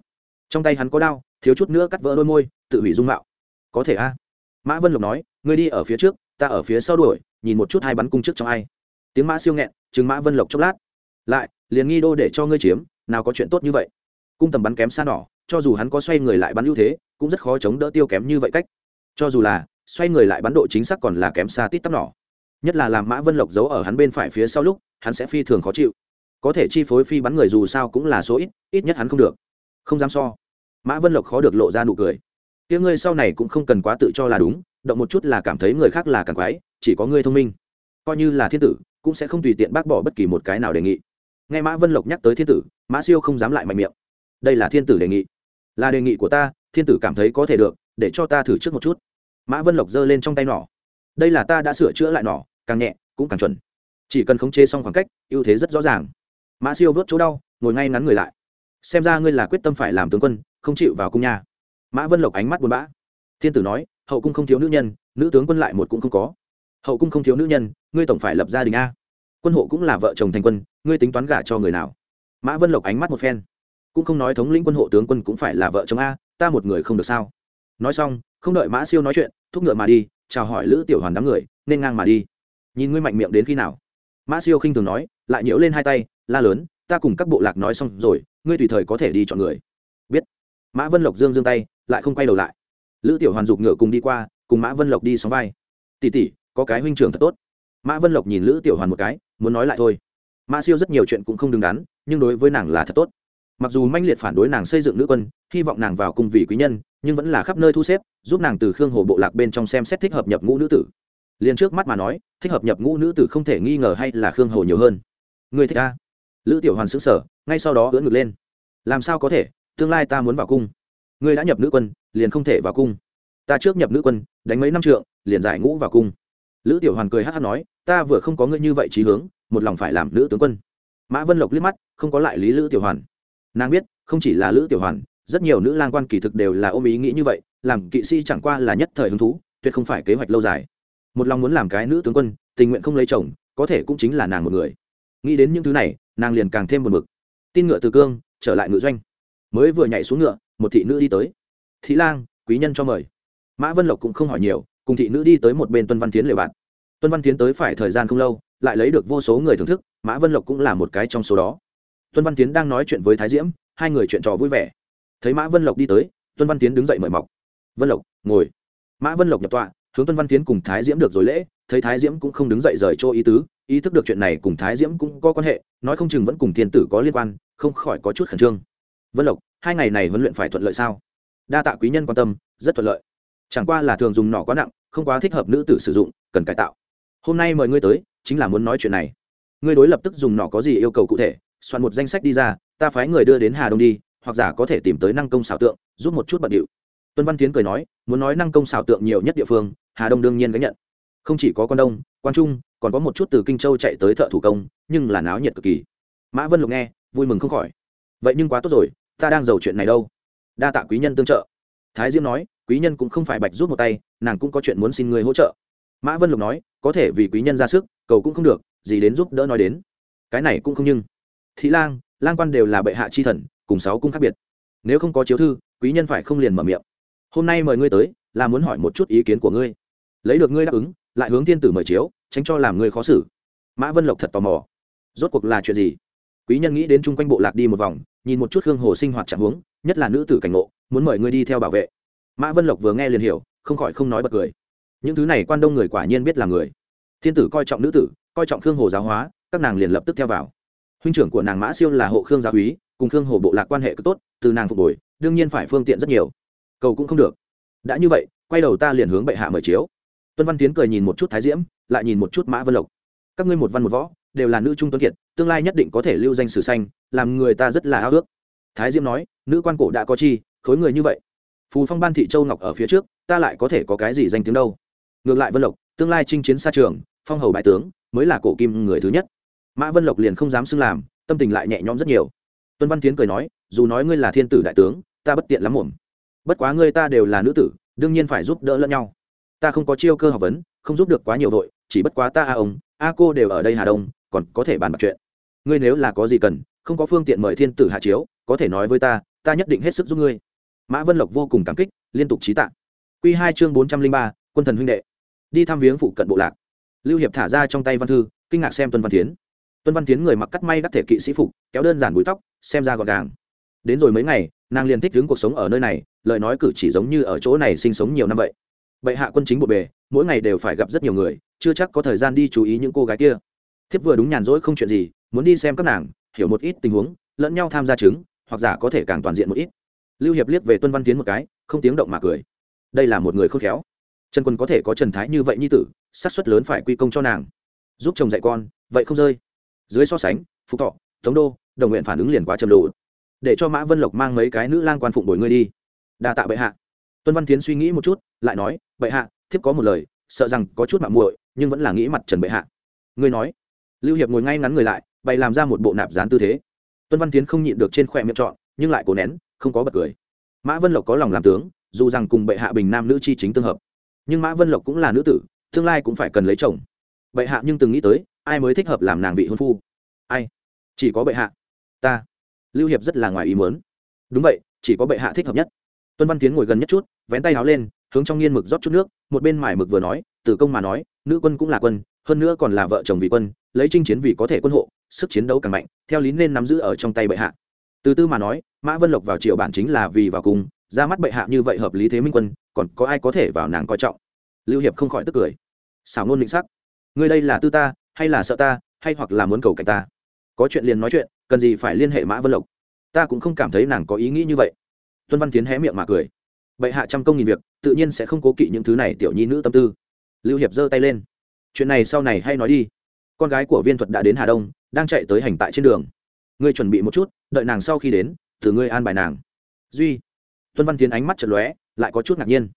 Trong tay hắn có đao, thiếu chút nữa cắt vỡ đôi môi, tự hủy dung mạo. Có thể a? Mã vân lộc nói, ngươi đi ở phía trước, ta ở phía sau đuổi, nhìn một chút hai bắn cung trước trong ai. Tiếng mã siêu nghẹn, chừng mã vân lộc chốc lát. Lại, liền nghi đô để cho ngươi chiếm, nào có chuyện tốt như vậy. Cung tầm bắn kém xa nỏ cho dù hắn có xoay người lại bắn ưu thế, cũng rất khó chống đỡ tiêu kém như vậy cách. Cho dù là, xoay người lại bắn độ chính xác còn là kém xa tít tắp nỏ nhất là làm mã vân lộc giấu ở hắn bên phải phía sau lúc, hắn sẽ phi thường khó chịu. Có thể chi phối phi bắn người dù sao cũng là số ít ít nhất hắn không được. Không dám so. Mã vân lộc khó được lộ ra nụ cười. Tiếng ngươi sau này cũng không cần quá tự cho là đúng, động một chút là cảm thấy người khác là càng quái, chỉ có ngươi thông minh. Coi như là thiên tử, cũng sẽ không tùy tiện bác bỏ bất kỳ một cái nào đề nghị. Nghe mã vân lộc nhắc tới thiên tử, mã siêu không dám lại mạnh miệng. Đây là thiên tử đề nghị. Là đề nghị của ta, thiên tử cảm thấy có thể được, để cho ta thử trước một chút. Mã vân lộc giơ lên trong tay nỏ đây là ta đã sửa chữa lại nỏ, càng nhẹ, cũng càng chuẩn. Chỉ cần khống chế xong khoảng cách, ưu thế rất rõ ràng. Mã siêu vớt chỗ đau, ngồi ngay ngắn người lại. Xem ra ngươi là quyết tâm phải làm tướng quân, không chịu vào cung nhà mã vân lộc ánh mắt buồn bã. Thiên tử nói, hậu cung không thiếu nữ nhân, nữ tướng quân lại một cũng không có. Hậu cung không thiếu nữ nhân, ngươi tổng phải lập gia đình a. Quân hộ cũng là vợ chồng thành quân, ngươi tính toán gả cho người nào? Mã vân lộc ánh mắt một phen. Cũng không nói thống lĩnh quân hộ tướng quân cũng phải là vợ chồng a, ta một người không được sao? Nói xong, không đợi mã siêu nói chuyện, thúc ngựa mà đi chào hỏi lữ tiểu hoàn đám người, nên ngang mà đi. Nhìn ngươi mạnh miệng đến khi nào? Mã siêu khinh thường nói, lại nhiễu lên hai tay, la lớn, ta cùng các bộ lạc nói xong rồi, ngươi tùy thời có thể đi chọn người. Biết. Mã vân lộc dương dương tay, lại không quay đầu lại. Lữ tiểu hoàn giục ngựa cùng đi qua, cùng mã vân lộc đi sóng vai. Tỉ tỉ có cái huynh trưởng thật tốt. Mã vân lộc nhìn lữ tiểu hoàn một cái, muốn nói lại thôi. Mã siêu rất nhiều chuyện cũng không đứng đắn, nhưng đối với nàng là thật tốt mặc dù manh liệt phản đối nàng xây dựng nữ quân, hy vọng nàng vào cung vì quý nhân, nhưng vẫn là khắp nơi thu xếp, giúp nàng từ khương hồ bộ lạc bên trong xem xét thích hợp nhập ngũ nữ tử. Liền trước mắt mà nói, thích hợp nhập ngũ nữ tử không thể nghi ngờ hay là khương hồ nhiều hơn. Người thích ta lữ tiểu hoàn xứng sở ngay sau đó ưỡn ngực lên. Làm sao có thể? Tương lai ta muốn vào cung. Ngươi đã nhập nữ quân, liền không thể vào cung. Ta trước nhập nữ quân, đánh mấy năm trượng, liền giải ngũ vào cung. Lữ tiểu hoàn cười hát hát nói, ta vừa không có ngươi như vậy trí hướng, một lòng phải làm nữ tướng quân. Mã vân lộc liếc mắt, không có lại lý lữ tiểu hoàn nàng biết, không chỉ là lữ tiểu hoàn, rất nhiều nữ lang quan kỳ thực đều là ôm ý nghĩ như vậy, làm kỵ sĩ chẳng qua là nhất thời hứng thú, tuyệt không phải kế hoạch lâu dài. Một lòng muốn làm cái nữ tướng quân, tình nguyện không lấy chồng, có thể cũng chính là nàng một người. Nghĩ đến những thứ này, nàng liền càng thêm một mực tin ngựa từ cương, trở lại ngựa doanh. Mới vừa nhảy xuống ngựa, một thị nữ đi tới. Thị lang, quý nhân cho mời. Mã vân lộc cũng không hỏi nhiều, cùng thị nữ đi tới một bên tuân văn tiến lều bạn. Tuân văn tiến tới phải thời gian không lâu, lại lấy được vô số người thưởng thức, mã vân lộc cũng là một cái trong số đó tuân văn tiến đang nói chuyện với thái diễm, hai người chuyện trò vui vẻ. Thấy mã vân lộc đi tới, tuân văn tiến đứng dậy mời mọc. Vân lộc, ngồi. Mã vân lộc nhập tọa, hướng tuân văn tiến cùng thái diễm được rồi lễ, thấy thái diễm cũng không đứng dậy rời chỗ ý tứ, ý thức được chuyện này cùng thái diễm cũng có quan hệ, nói không chừng vẫn cùng thiên tử có liên quan, không khỏi có chút khẩn trương. Vân lộc, hai ngày này huấn luyện phải thuận lợi sao? Đa tạ quý nhân quan tâm, rất thuận lợi. Chẳng qua là thường dùng nỏ quá nặng, không quá thích hợp nữ tử sử dụng, cần cải tạo. Hôm nay mời ngươi tới, chính là muốn nói chuyện này. Ngươi đối lập tức dùng nỏ có gì yêu cầu cụ thể soạn một danh sách đi ra, ta phái người đưa đến hà đông đi, hoặc giả có thể tìm tới năng công xảo tượng, giúp một chút bận điệu. Tuân văn tiến cười nói, muốn nói năng công xảo tượng nhiều nhất địa phương, hà đông đương nhiên gánh nhận. Không chỉ có quan đông, quan trung, còn có một chút từ kinh châu chạy tới thợ thủ công, nhưng là náo nhiệt cực kỳ. Mã vân lục nghe, vui mừng không khỏi. Vậy nhưng quá tốt rồi, ta đang giàu chuyện này đâu. Đa tạ quý nhân tương trợ. Thái diễm nói, quý nhân cũng không phải bạch rút một tay, nàng cũng có chuyện muốn xin người hỗ trợ. Mã vân lục nói, có thể vì quý nhân ra sức, cầu cũng không được, gì đến giúp đỡ nói đến. Cái này cũng không nhưng thị lang lang quan đều là bệ hạ chi thần, cùng sáu cung khác biệt. Nếu không có chiếu thư, quý nhân phải không liền mở miệng. Hôm nay mời ngươi tới, là muốn hỏi một chút ý kiến của ngươi. Lấy được ngươi đáp ứng, lại hướng thiên tử mời chiếu, tránh cho làm ngươi khó xử. Mã vân lộc thật tò mò. Rốt cuộc là chuyện gì? Quý nhân nghĩ đến chung quanh bộ lạc đi một vòng, nhìn một chút hương hồ sinh hoạt trạng huống, nhất là nữ tử cảnh ngộ, muốn mời ngươi đi theo bảo vệ. Mã vân lộc vừa nghe liền hiểu, không khỏi không nói bật cười. Những thứ này quan đông người quả nhiên biết là người. Thiên tử coi trọng nữ tử, coi trọng hương hồ giáo hóa, các nàng liền lập tức theo vào huynh trưởng của nàng mã siêu là hộ khương gia úy cùng khương hồ bộ lạc quan hệ cứ tốt, từ nàng phục hồi, đương nhiên phải phương tiện rất nhiều. Cầu cũng không được. Đã như vậy, quay đầu ta liền hướng bệ hạ mời chiếu. Tuân văn tiến cười nhìn một chút thái diễm, lại nhìn một chút mã vân lộc. Các ngươi một văn một võ, đều là nữ trung tuấn kiệt, tương lai nhất định có thể lưu danh sử xanh làm người ta rất là ao ước thái diễm nói, nữ quan cổ đã có chi, khối người như vậy. Phù phong ban thị châu ngọc ở phía trước, ta lại có thể có cái gì danh tiếng đâu? Ngược lại vân lộc, tương lai chinh chiến xa trường, phong hầu bại tướng, mới là cổ kim người thứ nhất mã vân lộc liền không dám xưng làm, tâm tình lại nhẹ nhõm rất nhiều. Tuân văn tiến cười nói, dù nói ngươi là thiên tử đại tướng, ta bất tiện lắm muộn. bất quá ngươi ta đều là nữ tử, đương nhiên phải giúp đỡ lẫn nhau. Ta không có chiêu cơ học vấn, không giúp được quá nhiều vội, chỉ bất quá ta a ông, a cô đều ở đây hà đông, còn có thể bàn bạc chuyện. Ngươi nếu là có gì cần, không có phương tiện mời thiên tử hạ chiếu, có thể nói với ta ta nhất định hết sức giúp ngươi. Mã vân lộc vô cùng cảm kích, liên tục trí tạ. Q hai chương bốn trăm linh ba, quân thần huynh đệ. Đi thăm viếng phụ cận bộ lạc. Lưu hiệp thả ra trong tay văn thư, kinh ngạc xem tuân văn tiến tuân văn tiến người mặc cắt may đắc thể kỵ sĩ phục, kéo đơn giản búi tóc, xem ra gọn gàng. Đến rồi mấy ngày, nàng liền thích đứng cuộc sống ở nơi này, lời nói cử chỉ giống như ở chỗ này sinh sống nhiều năm vậy. Bệ hạ quân chính bộ bề, mỗi ngày đều phải gặp rất nhiều người, chưa chắc có thời gian đi chú ý những cô gái kia. Thiếp vừa đúng nhàn rỗi không chuyện gì, muốn đi xem các nàng, hiểu một ít tình huống, lẫn nhau tham gia chứng, hoặc giả có thể càng toàn diện một ít. Lưu hiệp liếc về tuân văn tiến một cái, không tiếng động mà cười. Đây là một người khôn khéo. Trần quân có thể có trần thái như vậy như tử, xác suất lớn phải quy công cho nàng. Giúp chồng dạy con, vậy không rơi dưới so sánh phú thọ, tống đô, đồng nguyện phản ứng liền quá chầm lộ để cho mã vân lộc mang mấy cái nữ lang quan phụng bồi ngươi đi. Đa tạ bệ hạ. Tuân văn tiến suy nghĩ một chút, lại nói, bệ hạ, thiếp có một lời, sợ rằng có chút mạng muội, nhưng vẫn là nghĩ mặt trần bệ hạ. Ngươi nói. Lưu hiệp ngồi ngay ngắn người lại, bày làm ra một bộ nạp dán tư thế. Tuân văn tiến không nhịn được trên khỏe miệng trọn, nhưng lại cố nén, không có bật cười. Mã vân lộc có lòng làm tướng, dù rằng cùng bệ hạ bình nam nữ chi chính tương hợp. Nhưng mã vân lộc cũng là nữ tử, tương lai cũng phải cần lấy chồng. Bệ hạ nhưng từng nghĩ tới ai mới thích hợp làm nàng vị hôn phu? Ai? Chỉ có bệ hạ. Ta. Lưu hiệp rất là ngoài ý muốn. Đúng vậy, chỉ có bệ hạ thích hợp nhất. Tuân văn tiến ngồi gần nhất chút, vén tay áo lên, hướng trong nghiên mực rót chút nước, một bên mải mực vừa nói từ công mà nói, nữ quân cũng là quân, hơn nữa còn là vợ chồng vì quân, lấy chinh chiến vì có thể quân hộ, sức chiến đấu càng mạnh, theo lý nên nắm giữ ở trong tay bệ hạ. Từ tư mà nói, mã vân lộc vào triều bản chính là vì vào cùng, ra mắt bệ hạ như vậy hợp lý thế minh quân, còn có ai có thể vào nàng coi trọng? Lưu hiệp không khỏi tức cười. Xảo ngôn định sắc. Người đây là tư ta hay là sợ ta, hay hoặc là muốn cầu cạnh ta. Có chuyện liền nói chuyện, cần gì phải liên hệ mã vân lộc. Ta cũng không cảm thấy nàng có ý nghĩ như vậy. Tuân văn tiến hé miệng mà cười. Bệ hạ trăm công nghìn việc, tự nhiên sẽ không cố kỵ những thứ này tiểu nhi nữ tâm tư. Lưu hiệp giơ tay lên. Chuyện này sau này hay nói đi. Con gái của viên thuật đã đến hà đông, đang chạy tới hành tại trên đường. Ngươi chuẩn bị một chút, đợi nàng sau khi đến từ ngươi an bài nàng. Duy. Tuân văn tiến ánh mắt chật lóe, lại có chút ngạc nhiên.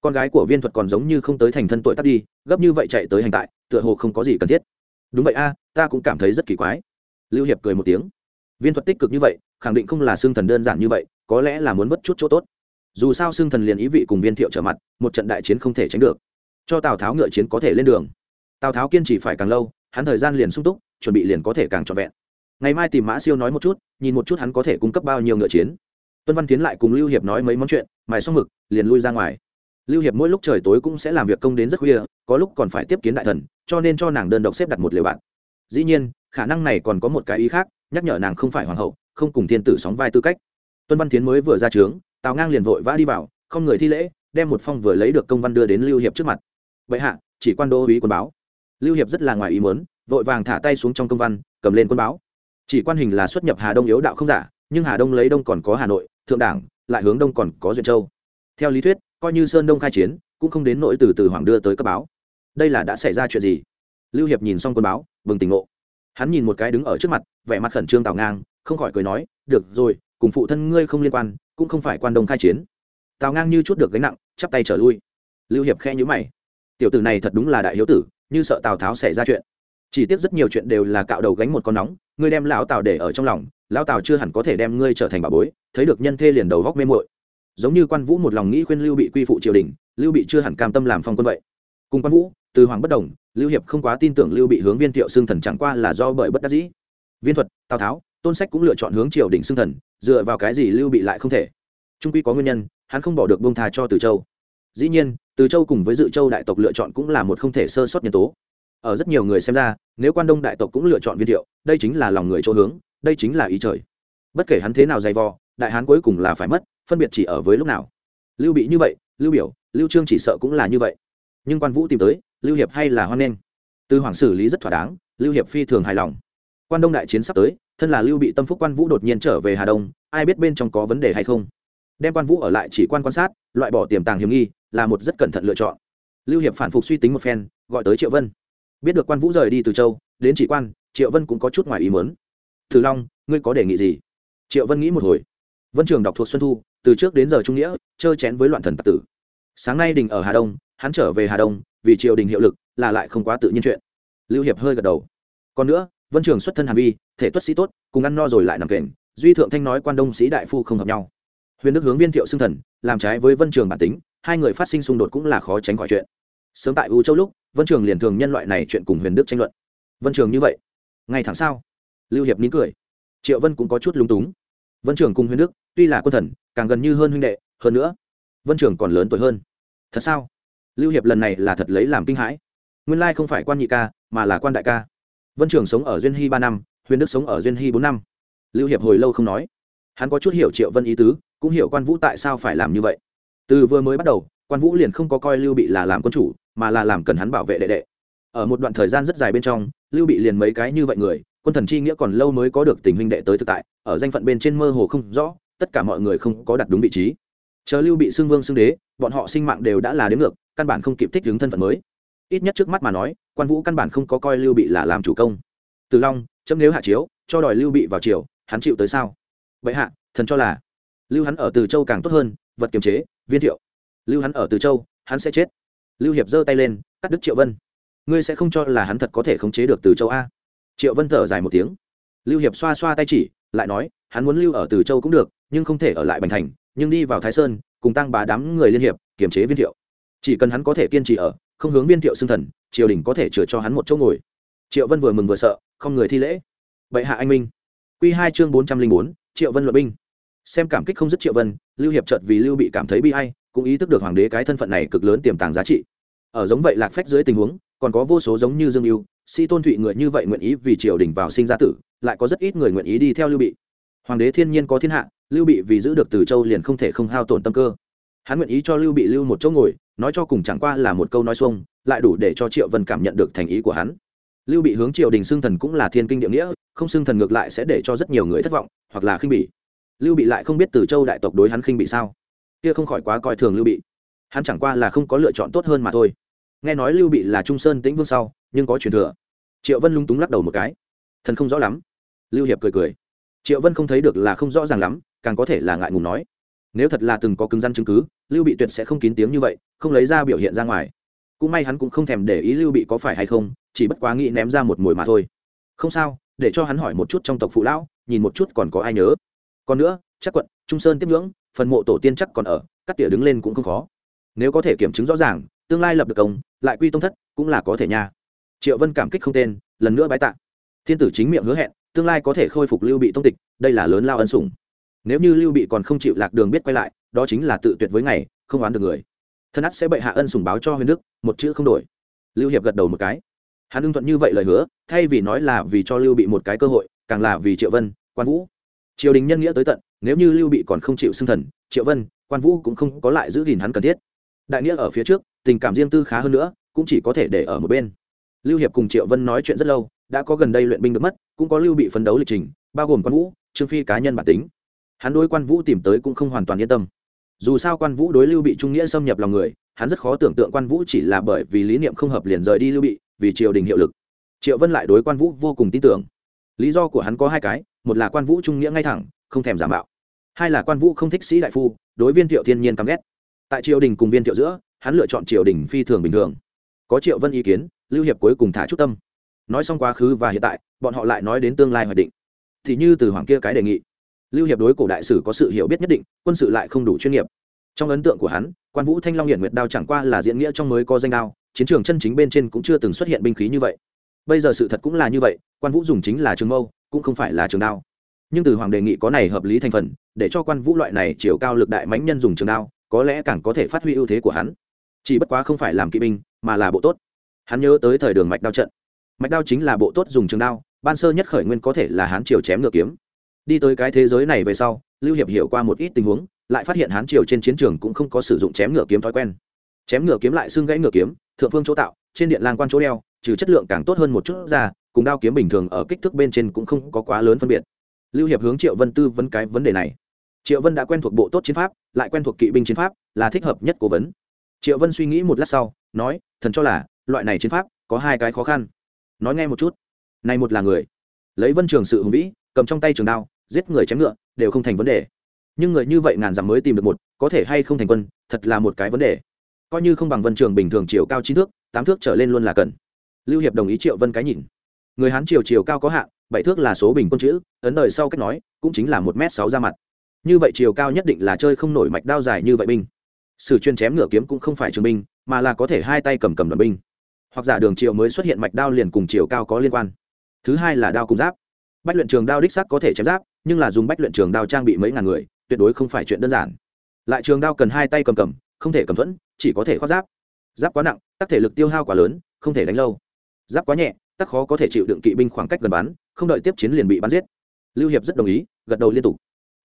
Con gái của viên thuật còn giống như không tới thành thân tuổi tắt đi, gấp như vậy chạy tới hành tại, tựa hồ không có gì cần thiết đúng vậy a, ta cũng cảm thấy rất kỳ quái. Lưu hiệp cười một tiếng. Viên thuật tích cực như vậy, khẳng định không là xương thần đơn giản như vậy, có lẽ là muốn vất chút chỗ tốt. Dù sao xương thần liền ý vị cùng viên thiệu trở mặt, một trận đại chiến không thể tránh được. Cho tào tháo ngựa chiến có thể lên đường. Tào tháo kiên trì phải càng lâu, hắn thời gian liền sung túc, chuẩn bị liền có thể càng trọn vẹn. Ngày mai tìm mã siêu nói một chút, nhìn một chút hắn có thể cung cấp bao nhiêu ngựa chiến. Tuân văn tiến lại cùng lưu hiệp nói mấy món chuyện, mài xong mực, liền lui ra ngoài lưu hiệp mỗi lúc trời tối cũng sẽ làm việc công đến rất khuya, có lúc còn phải tiếp kiến đại thần, cho nên cho nàng đơn độc xếp đặt một liều bạn dĩ nhiên, khả năng này còn có một cái ý khác, nhắc nhở nàng không phải hoàng hậu, không cùng thiên tử sóng vai tư cách. Tuân văn tiến mới vừa ra trướng, tào ngang liền vội vã đi vào, không người thi lễ, đem một phong vừa lấy được công văn đưa đến lưu hiệp trước mặt. Vậy hạ, chỉ quan đô ý quân báo. Lưu hiệp rất là ngoài ý muốn, vội vàng thả tay xuống trong công văn, cầm lên quân báo. Chỉ quan hình là xuất nhập hà đông yếu đạo không giả, nhưng hà đông lấy đông còn có hà nội, thượng đảng, lại hướng đông còn có duyện châu. Theo lý thuyết coi như sơn đông khai chiến, cũng không đến nỗi từ từ hoàng đưa tới cấp báo. Đây là đã xảy ra chuyện gì? Lưu hiệp nhìn xong quân báo, bừng tỉnh ngộ. Hắn nhìn một cái đứng ở trước mặt, vẻ mặt khẩn trương tào ngang, không khỏi cười nói, được rồi, cùng phụ thân ngươi không liên quan, cũng không phải quan đông khai chiến. Tào ngang như chút được gánh nặng, chắp tay trở lui. Lưu hiệp khe nhữ mày. Tiểu tử này thật đúng là đại hiếu tử, như sợ tào tháo xảy ra chuyện. Chỉ tiếc rất nhiều chuyện đều là cạo đầu gánh một con nóng, ngươi đem lão tào để ở trong lòng, lão tào chưa hẳn có thể đem ngươi trở thành bà bối, thấy được nhân thê liền đầu góc mê mội giống như quan vũ một lòng nghĩ khuyên lưu bị quy phụ triều đình, lưu bị chưa hẳn cam tâm làm phong quân vậy. Cùng quan vũ, từ hoàng bất đồng, lưu hiệp không quá tin tưởng lưu bị hướng viên thiệu xương thần chẳng qua là do bởi bất đắc dĩ. Viên thuật, tào tháo, tôn sách cũng lựa chọn hướng triều đình xương thần, dựa vào cái gì lưu bị lại không thể? Trung quy có nguyên nhân, hắn không bỏ được bông tha cho từ châu. Dĩ nhiên, từ châu cùng với dự châu đại tộc lựa chọn cũng là một không thể sơ sót nhân tố. Ở rất nhiều người xem ra, nếu quan đông đại tộc cũng lựa chọn viên thiệu, đây chính là lòng người chỗ hướng, đây chính là ý trời. Bất kể hắn thế nào dày vò, đại hán cuối cùng là phải mất phân biệt chỉ ở với lúc nào. Lưu bị như vậy, lưu biểu, lưu trương chỉ sợ cũng là như vậy. Nhưng quan vũ tìm tới, lưu hiệp hay là hoan nghênh? Từ hoàng xử lý rất thỏa đáng, lưu hiệp phi thường hài lòng. Quan đông đại chiến sắp tới, thân là lưu bị tâm phúc quan vũ đột nhiên trở về hà đông, ai biết bên trong có vấn đề hay không? Đem quan vũ ở lại chỉ quan quan sát, loại bỏ tiềm tàng hiểm nghi, là một rất cẩn thận lựa chọn. Lưu hiệp phản phục suy tính một phen, gọi tới triệu vân. Biết được quan vũ rời đi từ châu, đến chỉ quan, triệu vân cũng có chút ngoài ý muốn. Thử long, ngươi có đề nghị gì? Triệu vân nghĩ một hồi. Vân trường đọc thuộc xuân thu từ trước đến giờ trung nghĩa chơi chén với loạn thần tặc tử. Sáng nay đình ở hà đông, hắn trở về hà đông, vì triều đình hiệu lực, là lại không quá tự nhiên chuyện. Lưu hiệp hơi gật đầu. Còn nữa, vân trường xuất thân hà vi, thể tuất sĩ tốt, cùng ăn no rồi lại nằm kềnh, duy thượng thanh nói quan đông sĩ đại phu không hợp nhau. Huyền đức hướng viên thiệu xưng thần, làm trái với vân trường bản tính, hai người phát sinh xung đột cũng là khó tránh khỏi chuyện. Sớm tại u châu lúc, vân trường liền thường nhân loại này chuyện cùng huyền đức tranh luận. Vân trường như vậy ngày tháng sau lưu hiệp nín cười. Triệu vân cũng có chút lúng túng. Vân trường cùng huyền đức, tuy là quân thần càng gần như hơn huynh đệ, hơn nữa, vân trường còn lớn tuổi hơn. Thật sao? Lưu hiệp lần này là thật lấy làm kinh hãi. Nguyên lai không phải quan nhị ca, mà là quan đại ca. Vân trường sống ở duyên hy ba năm, huyền đức sống ở duyên hy bốn năm. Lưu hiệp hồi lâu không nói. Hắn có chút hiểu triệu vân ý tứ, cũng hiểu quan vũ tại sao phải làm như vậy. Từ vừa mới bắt đầu, quan vũ liền không có coi lưu bị là làm quân chủ, mà là làm cần hắn bảo vệ đệ đệ. Ở một đoạn thời gian rất dài bên trong, lưu bị liền mấy cái như vậy người, quân thần chi nghĩa còn lâu mới có được tình huynh đệ tới thực tại, ở danh phận bên trên mơ hồ không rõ tất cả mọi người không có đặt đúng vị trí. Chờ lưu bị xưng vương xưng đế, bọn họ sinh mạng đều đã là đến ngược, căn bản không kịp thích ứng thân phận mới. Ít nhất trước mắt mà nói, quan vũ căn bản không có coi lưu bị là làm chủ công. Từ long, chấm nếu hạ chiếu, cho đòi lưu bị vào triều, hắn chịu tới sao? Vậy hạ, thần cho là, lưu hắn ở từ châu càng tốt hơn, vật kiềm chế, viên thiệu. Lưu hắn ở từ châu, hắn sẽ chết. Lưu hiệp giơ tay lên, cắt đứt triệu vân. Ngươi sẽ không cho là hắn thật có thể khống chế được từ châu a? Triệu vân thở dài một tiếng. Lưu hiệp xoa xoa tay chỉ, lại nói, hắn muốn lưu ở từ châu cũng được nhưng không thể ở lại bành thành, nhưng đi vào thái sơn, cùng tăng bá đám người liên hiệp, kiềm chế viên thiệu. Chỉ cần hắn có thể kiên trì ở, không hướng viên thiệu xưng thần, triều đình có thể chừa cho hắn một chỗ ngồi. Triệu vân vừa mừng vừa sợ, không người thi lễ. Bệ hạ anh minh. Q hai chương bốn trăm linh bốn, triệu vân luật binh. Xem cảm kích không dứt triệu vân, lưu hiệp trợt vì lưu bị cảm thấy bi i cũng ý thức được hoàng đế cái thân phận này cực lớn tiềm tàng giá trị. Ở giống vậy lạc phách dưới tình huống, còn có vô số giống như dương yêu sĩ tôn thụy người như vậy nguyện ý vì triều đình vào sinh ra tử, lại có rất ít người nguyện ý đi theo lưu bị. Hoàng đế thiên nhiên có thiên hạ lưu bị vì giữ được từ châu liền không thể không hao tổn tâm cơ. Hắn nguyện ý cho lưu bị lưu một chỗ ngồi, nói cho cùng chẳng qua là một câu nói xuông, lại đủ để cho triệu vân cảm nhận được thành ý của hắn. Lưu bị hướng triều đình xưng thần cũng là thiên kinh địa nghĩa, không xưng thần ngược lại sẽ để cho rất nhiều người thất vọng, hoặc là khinh bỉ. Lưu bị lại không biết từ châu đại tộc đối hắn khinh bị sao? Kia không khỏi quá coi thường lưu bị. Hắn chẳng qua là không có lựa chọn tốt hơn mà thôi. Nghe nói lưu bị là trung sơn tĩnh vương sau, nhưng có truyền thừa. Triệu vân lung túng lắc đầu một cái. Thần không rõ lắm. Lưu hiệp cười cười triệu vân không thấy được là không rõ ràng lắm càng có thể là ngại ngùng nói nếu thật là từng có cứng rắn chứng cứ lưu bị tuyệt sẽ không kín tiếng như vậy không lấy ra biểu hiện ra ngoài cũng may hắn cũng không thèm để ý lưu bị có phải hay không chỉ bất quá nghĩ ném ra một mồi mà thôi không sao để cho hắn hỏi một chút trong tộc phụ lão nhìn một chút còn có ai nhớ còn nữa chắc quận trung sơn tiếp ngưỡng phần mộ tổ tiên chắc còn ở cắt tỉa đứng lên cũng không khó nếu có thể kiểm chứng rõ ràng tương lai lập được công lại quy tông thất cũng là có thể nha triệu vân cảm kích không tên lần nữa bái tạ thiên tử chính miệng hứa hẹn tương lai có thể khôi phục lưu bị tông tịch, đây là lớn lao ân sủng. Nếu như lưu bị còn không chịu lạc đường biết quay lại, đó chính là tự tuyệt với ngày, không oán được người. Thân ắt sẽ bệ hạ ân sủng báo cho huyền đức, một chữ không đổi. Lưu hiệp gật đầu một cái. Hắn ưng thuận như vậy lời hứa, thay vì nói là vì cho lưu bị một cái cơ hội, càng là vì triệu vân, quan vũ. Triều đình nhân nghĩa tới tận, nếu như lưu bị còn không chịu xưng thần, triệu vân, quan vũ cũng không có lại giữ gìn hắn cần thiết. Đại nghĩa ở phía trước, tình cảm riêng tư khá hơn nữa, cũng chỉ có thể để ở một bên. Lưu hiệp cùng triệu vân nói chuyện rất lâu đã có gần đây luyện binh được mất, cũng có lưu bị phấn đấu lịch trình, bao gồm quan vũ, trương phi cá nhân bản tính. Hắn đối quan vũ tìm tới cũng không hoàn toàn yên tâm. Dù sao quan vũ đối lưu bị trung nghĩa xâm nhập lòng người, hắn rất khó tưởng tượng quan vũ chỉ là bởi vì lý niệm không hợp liền rời đi lưu bị, vì triều đình hiệu lực. Triệu vân lại đối quan vũ vô cùng tin tưởng. Lý do của hắn có hai cái, một là quan vũ trung nghĩa ngay thẳng, không thèm giả mạo. Hai là quan vũ không thích sĩ đại phu, đối viên thiệu thiên nhiên căm ghét. Tại triều đình cùng viên thiệu giữa, hắn lựa chọn triều đình phi thường bình thường. Có triệu vân ý kiến, lưu hiệp cuối cùng thả chút tâm nói xong quá khứ và hiện tại, bọn họ lại nói đến tương lai hoạch định. Thì như từ hoàng kia cái đề nghị, lưu hiệp đối cổ đại sử có sự hiểu biết nhất định, quân sự lại không đủ chuyên nghiệp. Trong ấn tượng của hắn, quan vũ thanh long hiển nguyệt đao chẳng qua là diễn nghĩa trong mới có danh đao, chiến trường chân chính bên trên cũng chưa từng xuất hiện binh khí như vậy. Bây giờ sự thật cũng là như vậy, quan vũ dùng chính là trường mâu, cũng không phải là trường đao. Nhưng từ hoàng đề nghị có này hợp lý thành phần, để cho quan vũ loại này chiều cao lực đại mãnh nhân dùng trường đao, có lẽ càng có thể phát huy ưu thế của hắn. Chỉ bất quá không phải làm kỵ binh, mà là bộ tốt. Hắn nhớ tới thời đường mạch đao trận mạch đao chính là bộ tốt dùng trường đao, ban sơ nhất khởi nguyên có thể là hán triều chém ngựa kiếm. Đi tới cái thế giới này về sau, lưu hiệp hiểu qua một ít tình huống, lại phát hiện hán triều trên chiến trường cũng không có sử dụng chém ngựa kiếm thói quen. Chém ngựa kiếm lại xưng gãy ngựa kiếm, thượng phương chỗ tạo, trên điện lang quan chỗ đeo, trừ chất lượng càng tốt hơn một chút ra, cùng đao kiếm bình thường ở kích thước bên trên cũng không có quá lớn phân biệt. Lưu hiệp hướng triệu vân tư vấn cái vấn đề này. Triệu vân đã quen thuộc bộ tốt chiến pháp, lại quen thuộc kỵ binh chiến pháp, là thích hợp nhất cố vấn. Triệu vân suy nghĩ một lát sau, nói, thần cho là, loại này chiến pháp có hai cái khó khăn nói nghe một chút. Này một là người. Lấy vân trường sự hùng vĩ, cầm trong tay trường đao, giết người chém ngựa, đều không thành vấn đề. Nhưng người như vậy ngàn dặm mới tìm được một, có thể hay không thành quân, thật là một cái vấn đề. Coi như không bằng vân trường bình thường chiều cao chín thước, tám thước trở lên luôn là cần. Lưu hiệp đồng ý triệu vân cái nhìn. Người hán chiều chiều cao có hạn, bảy thước là số bình quân chữ, ấn đời sau cách nói, cũng chính là một m sáu ra mặt. Như vậy chiều cao nhất định là chơi không nổi mạch đao dài như vậy binh. Sử chuyên chém ngựa kiếm cũng không phải trường binh, mà là có thể hai tay cầm cầm đoàn binh hoặc giả đường triều mới xuất hiện mạch đao liền cùng chiều cao có liên quan. Thứ hai là đao cùng giáp. Bách luyện trường đao đích sắc có thể chém giáp, nhưng là dùng bách luyện trường đao trang bị mấy ngàn người, tuyệt đối không phải chuyện đơn giản. Lại trường đao cần hai tay cầm cầm, không thể cầm thuẫn, chỉ có thể khoác giáp. Giáp quá nặng tác thể lực tiêu hao quá lớn, không thể đánh lâu. Giáp quá nhẹ tác khó có thể chịu đựng kỵ binh khoảng cách gần bắn, không đợi tiếp chiến liền bị bắn giết. Lưu hiệp rất đồng ý, gật đầu liên tục.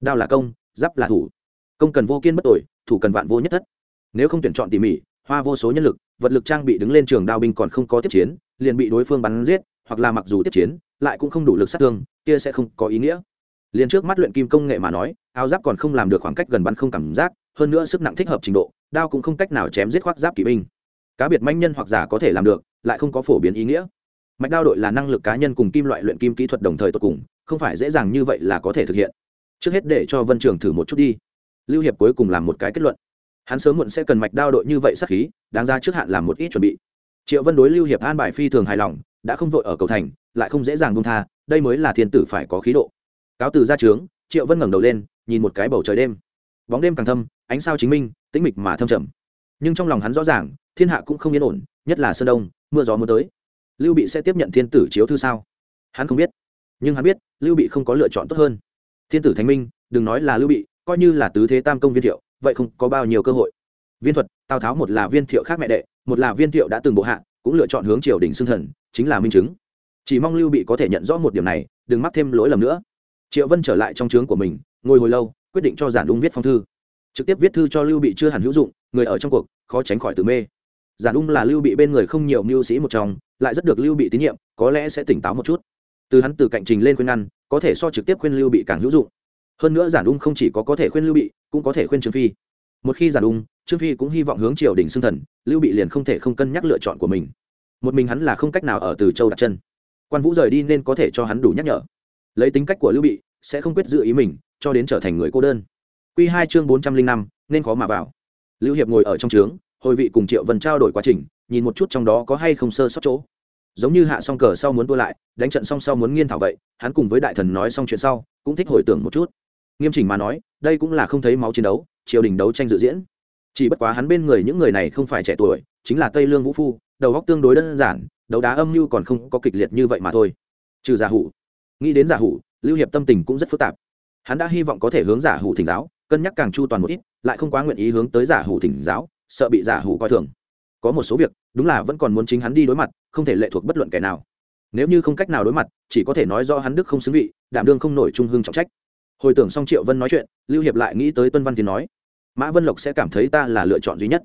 Đao là công, giáp là thủ. Công cần vô kiên bất tội thủ cần vạn vô nhất thất. Nếu không tuyển chọn tỉ mỉ, hoa vô số nhân lực vật lực trang bị đứng lên trường đao binh còn không có tiếp chiến, liền bị đối phương bắn giết, hoặc là mặc dù tiếp chiến, lại cũng không đủ lực sát thương, kia sẽ không có ý nghĩa. Liền trước mắt luyện kim công nghệ mà nói, áo giáp còn không làm được khoảng cách gần bắn không cảm giác, hơn nữa sức nặng thích hợp trình độ, đao cũng không cách nào chém giết khoác giáp kỵ binh. Cá biệt manh nhân hoặc giả có thể làm được, lại không có phổ biến ý nghĩa. Mạch đao đội là năng lực cá nhân cùng kim loại luyện kim kỹ thuật đồng thời tột cùng, không phải dễ dàng như vậy là có thể thực hiện. Trước hết để cho vân trường thử một chút đi. Lưu hiệp cuối cùng làm một cái kết luận hắn sớm muộn sẽ cần mạch đao đội như vậy sát khí, đáng ra trước hạn làm một ít chuẩn bị. Triệu vân đối lưu hiệp an bài phi thường hài lòng, đã không vội ở cầu thành, lại không dễ dàng buông tha, đây mới là thiên tử phải có khí độ. Cáo từ ra trướng, triệu vân ngẩng đầu lên, nhìn một cái bầu trời đêm. Bóng đêm càng thâm, ánh sao chính minh, tĩnh mịch mà thâm trầm. Nhưng trong lòng hắn rõ ràng, thiên hạ cũng không yên ổn, nhất là sơn đông, mưa gió mưa tới. Lưu bị sẽ tiếp nhận thiên tử chiếu thư sao? Hắn không biết. Nhưng hắn biết, lưu bị không có lựa chọn tốt hơn. Thiên tử thánh minh, đừng nói là lưu bị, coi như là tứ thế tam công viên thiệu vậy không có bao nhiêu cơ hội. Viên thuật, tào tháo một là viên thiệu khác mẹ đệ, một là viên thiệu đã từng bộ hạ, cũng lựa chọn hướng triều đình xưng thần, chính là minh chứng. Chỉ mong lưu bị có thể nhận rõ một điểm này, đừng mắc thêm lỗi lầm nữa. Triệu vân trở lại trong trướng của mình, ngồi hồi lâu, quyết định cho giản đúng viết phong thư. Trực tiếp viết thư cho lưu bị chưa hẳn hữu dụng, người ở trong cuộc, khó tránh khỏi từ mê. Giản ung là lưu bị bên người không nhiều mưu sĩ một trong, lại rất được lưu bị tín nhiệm, có lẽ sẽ tỉnh táo một chút. Từ hắn từ cạnh trình lên khuyên ngăn, có thể so trực tiếp khuyên lưu bị càng hữu dụng hơn nữa giản ung không chỉ có có thể khuyên lưu bị, cũng có thể khuyên trương phi. Một khi giản ung, trương phi cũng hy vọng hướng triều đình xưng thần, lưu bị liền không thể không cân nhắc lựa chọn của mình. Một mình hắn là không cách nào ở từ châu đặt chân. Quan vũ rời đi nên có thể cho hắn đủ nhắc nhở. Lấy tính cách của lưu bị, sẽ không quyết giữ ý mình, cho đến trở thành người cô đơn. Q hai chương bốn trăm linh năm, nên khó mà vào. Lưu hiệp ngồi ở trong trướng, hồi vị cùng triệu vân trao đổi quá trình, nhìn một chút trong đó có hay không sơ sót chỗ. Giống như hạ xong cờ sau muốn tua lại, đánh trận xong sau muốn nghiên thảo vậy, hắn cùng với đại thần nói xong chuyện sau, cũng thích hồi tưởng một chút nghiêm chỉnh mà nói, đây cũng là không thấy máu chiến đấu, triều đình đấu tranh dự diễn. Chỉ bất quá hắn bên người những người này không phải trẻ tuổi, chính là tây lương vũ phu, đầu góc tương đối đơn giản, đấu đá âm mưu còn không có kịch liệt như vậy mà thôi. Trừ giả hủ. Nghĩ đến giả hủ, lưu hiệp tâm tình cũng rất phức tạp. Hắn đã hy vọng có thể hướng giả hủ thỉnh giáo, cân nhắc càng chu toàn một ít, lại không quá nguyện ý hướng tới giả hủ thỉnh giáo, sợ bị giả hủ coi thường. Có một số việc, đúng là vẫn còn muốn chính hắn đi đối mặt, không thể lệ thuộc bất luận kẻ nào. Nếu như không cách nào đối mặt, chỉ có thể nói do hắn đức không xứng vị, đảm đương không nổi trung hương trọng trách hồi tưởng xong triệu vân nói chuyện, lưu hiệp lại nghĩ tới tuân văn tiến nói, mã vân lộc sẽ cảm thấy ta là lựa chọn duy nhất.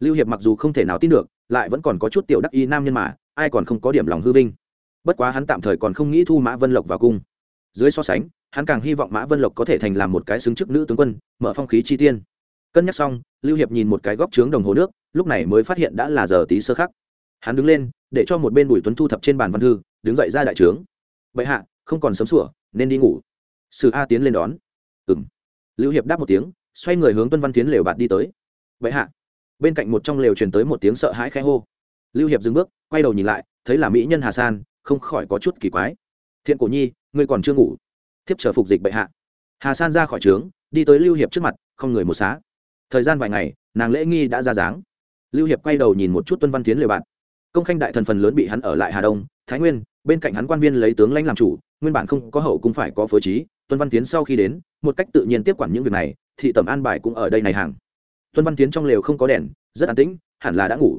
Lưu hiệp mặc dù không thể nào tin được, lại vẫn còn có chút tiểu đắc y nam nhân mà, ai còn không có điểm lòng hư vinh. Bất quá hắn tạm thời còn không nghĩ thu mã vân lộc vào cung. Dưới so sánh, hắn càng hy vọng mã vân lộc có thể thành làm một cái xứng chức nữ tướng quân, mở phong khí chi tiên. Cân nhắc xong, lưu hiệp nhìn một cái góc trướng đồng hồ nước, lúc này mới phát hiện đã là giờ tí sơ khắc. Hắn đứng lên, để cho một bên bùi tuấn thu thập trên bàn văn thư, đứng dậy ra đại trướng. Bệ hạ, không còn sớm sủa, nên đi ngủ sử a tiến lên đón. Ừng lưu hiệp đáp một tiếng, xoay người hướng tuân văn tiến lều bạt đi tới. Bệ hạ. Bên cạnh một trong lều truyền tới một tiếng sợ hãi khẽ hô. Lưu hiệp dừng bước, quay đầu nhìn lại, thấy là mỹ nhân hà san, không khỏi có chút kỳ quái. Thiện cổ nhi, ngươi còn chưa ngủ. Thiếp chờ phục dịch bệ hạ. Hà san ra khỏi trướng, đi tới lưu hiệp trước mặt, không người một xá. Thời gian vài ngày, nàng lễ nghi đã ra dáng. Lưu hiệp quay đầu nhìn một chút tuân văn tiến lều bạt. Công khanh đại thần phần lớn bị hắn ở lại hà đông, thái nguyên, bên cạnh hắn quan viên lấy tướng lãnh làm chủ, nguyên bản không có hậu cũng phải có phối trí tuân văn tiến sau khi đến, một cách tự nhiên tiếp quản những việc này, thị tẩm an bài cũng ở đây này hàng. Tuân văn tiến trong lều không có đèn, rất an tĩnh, hẳn là đã ngủ.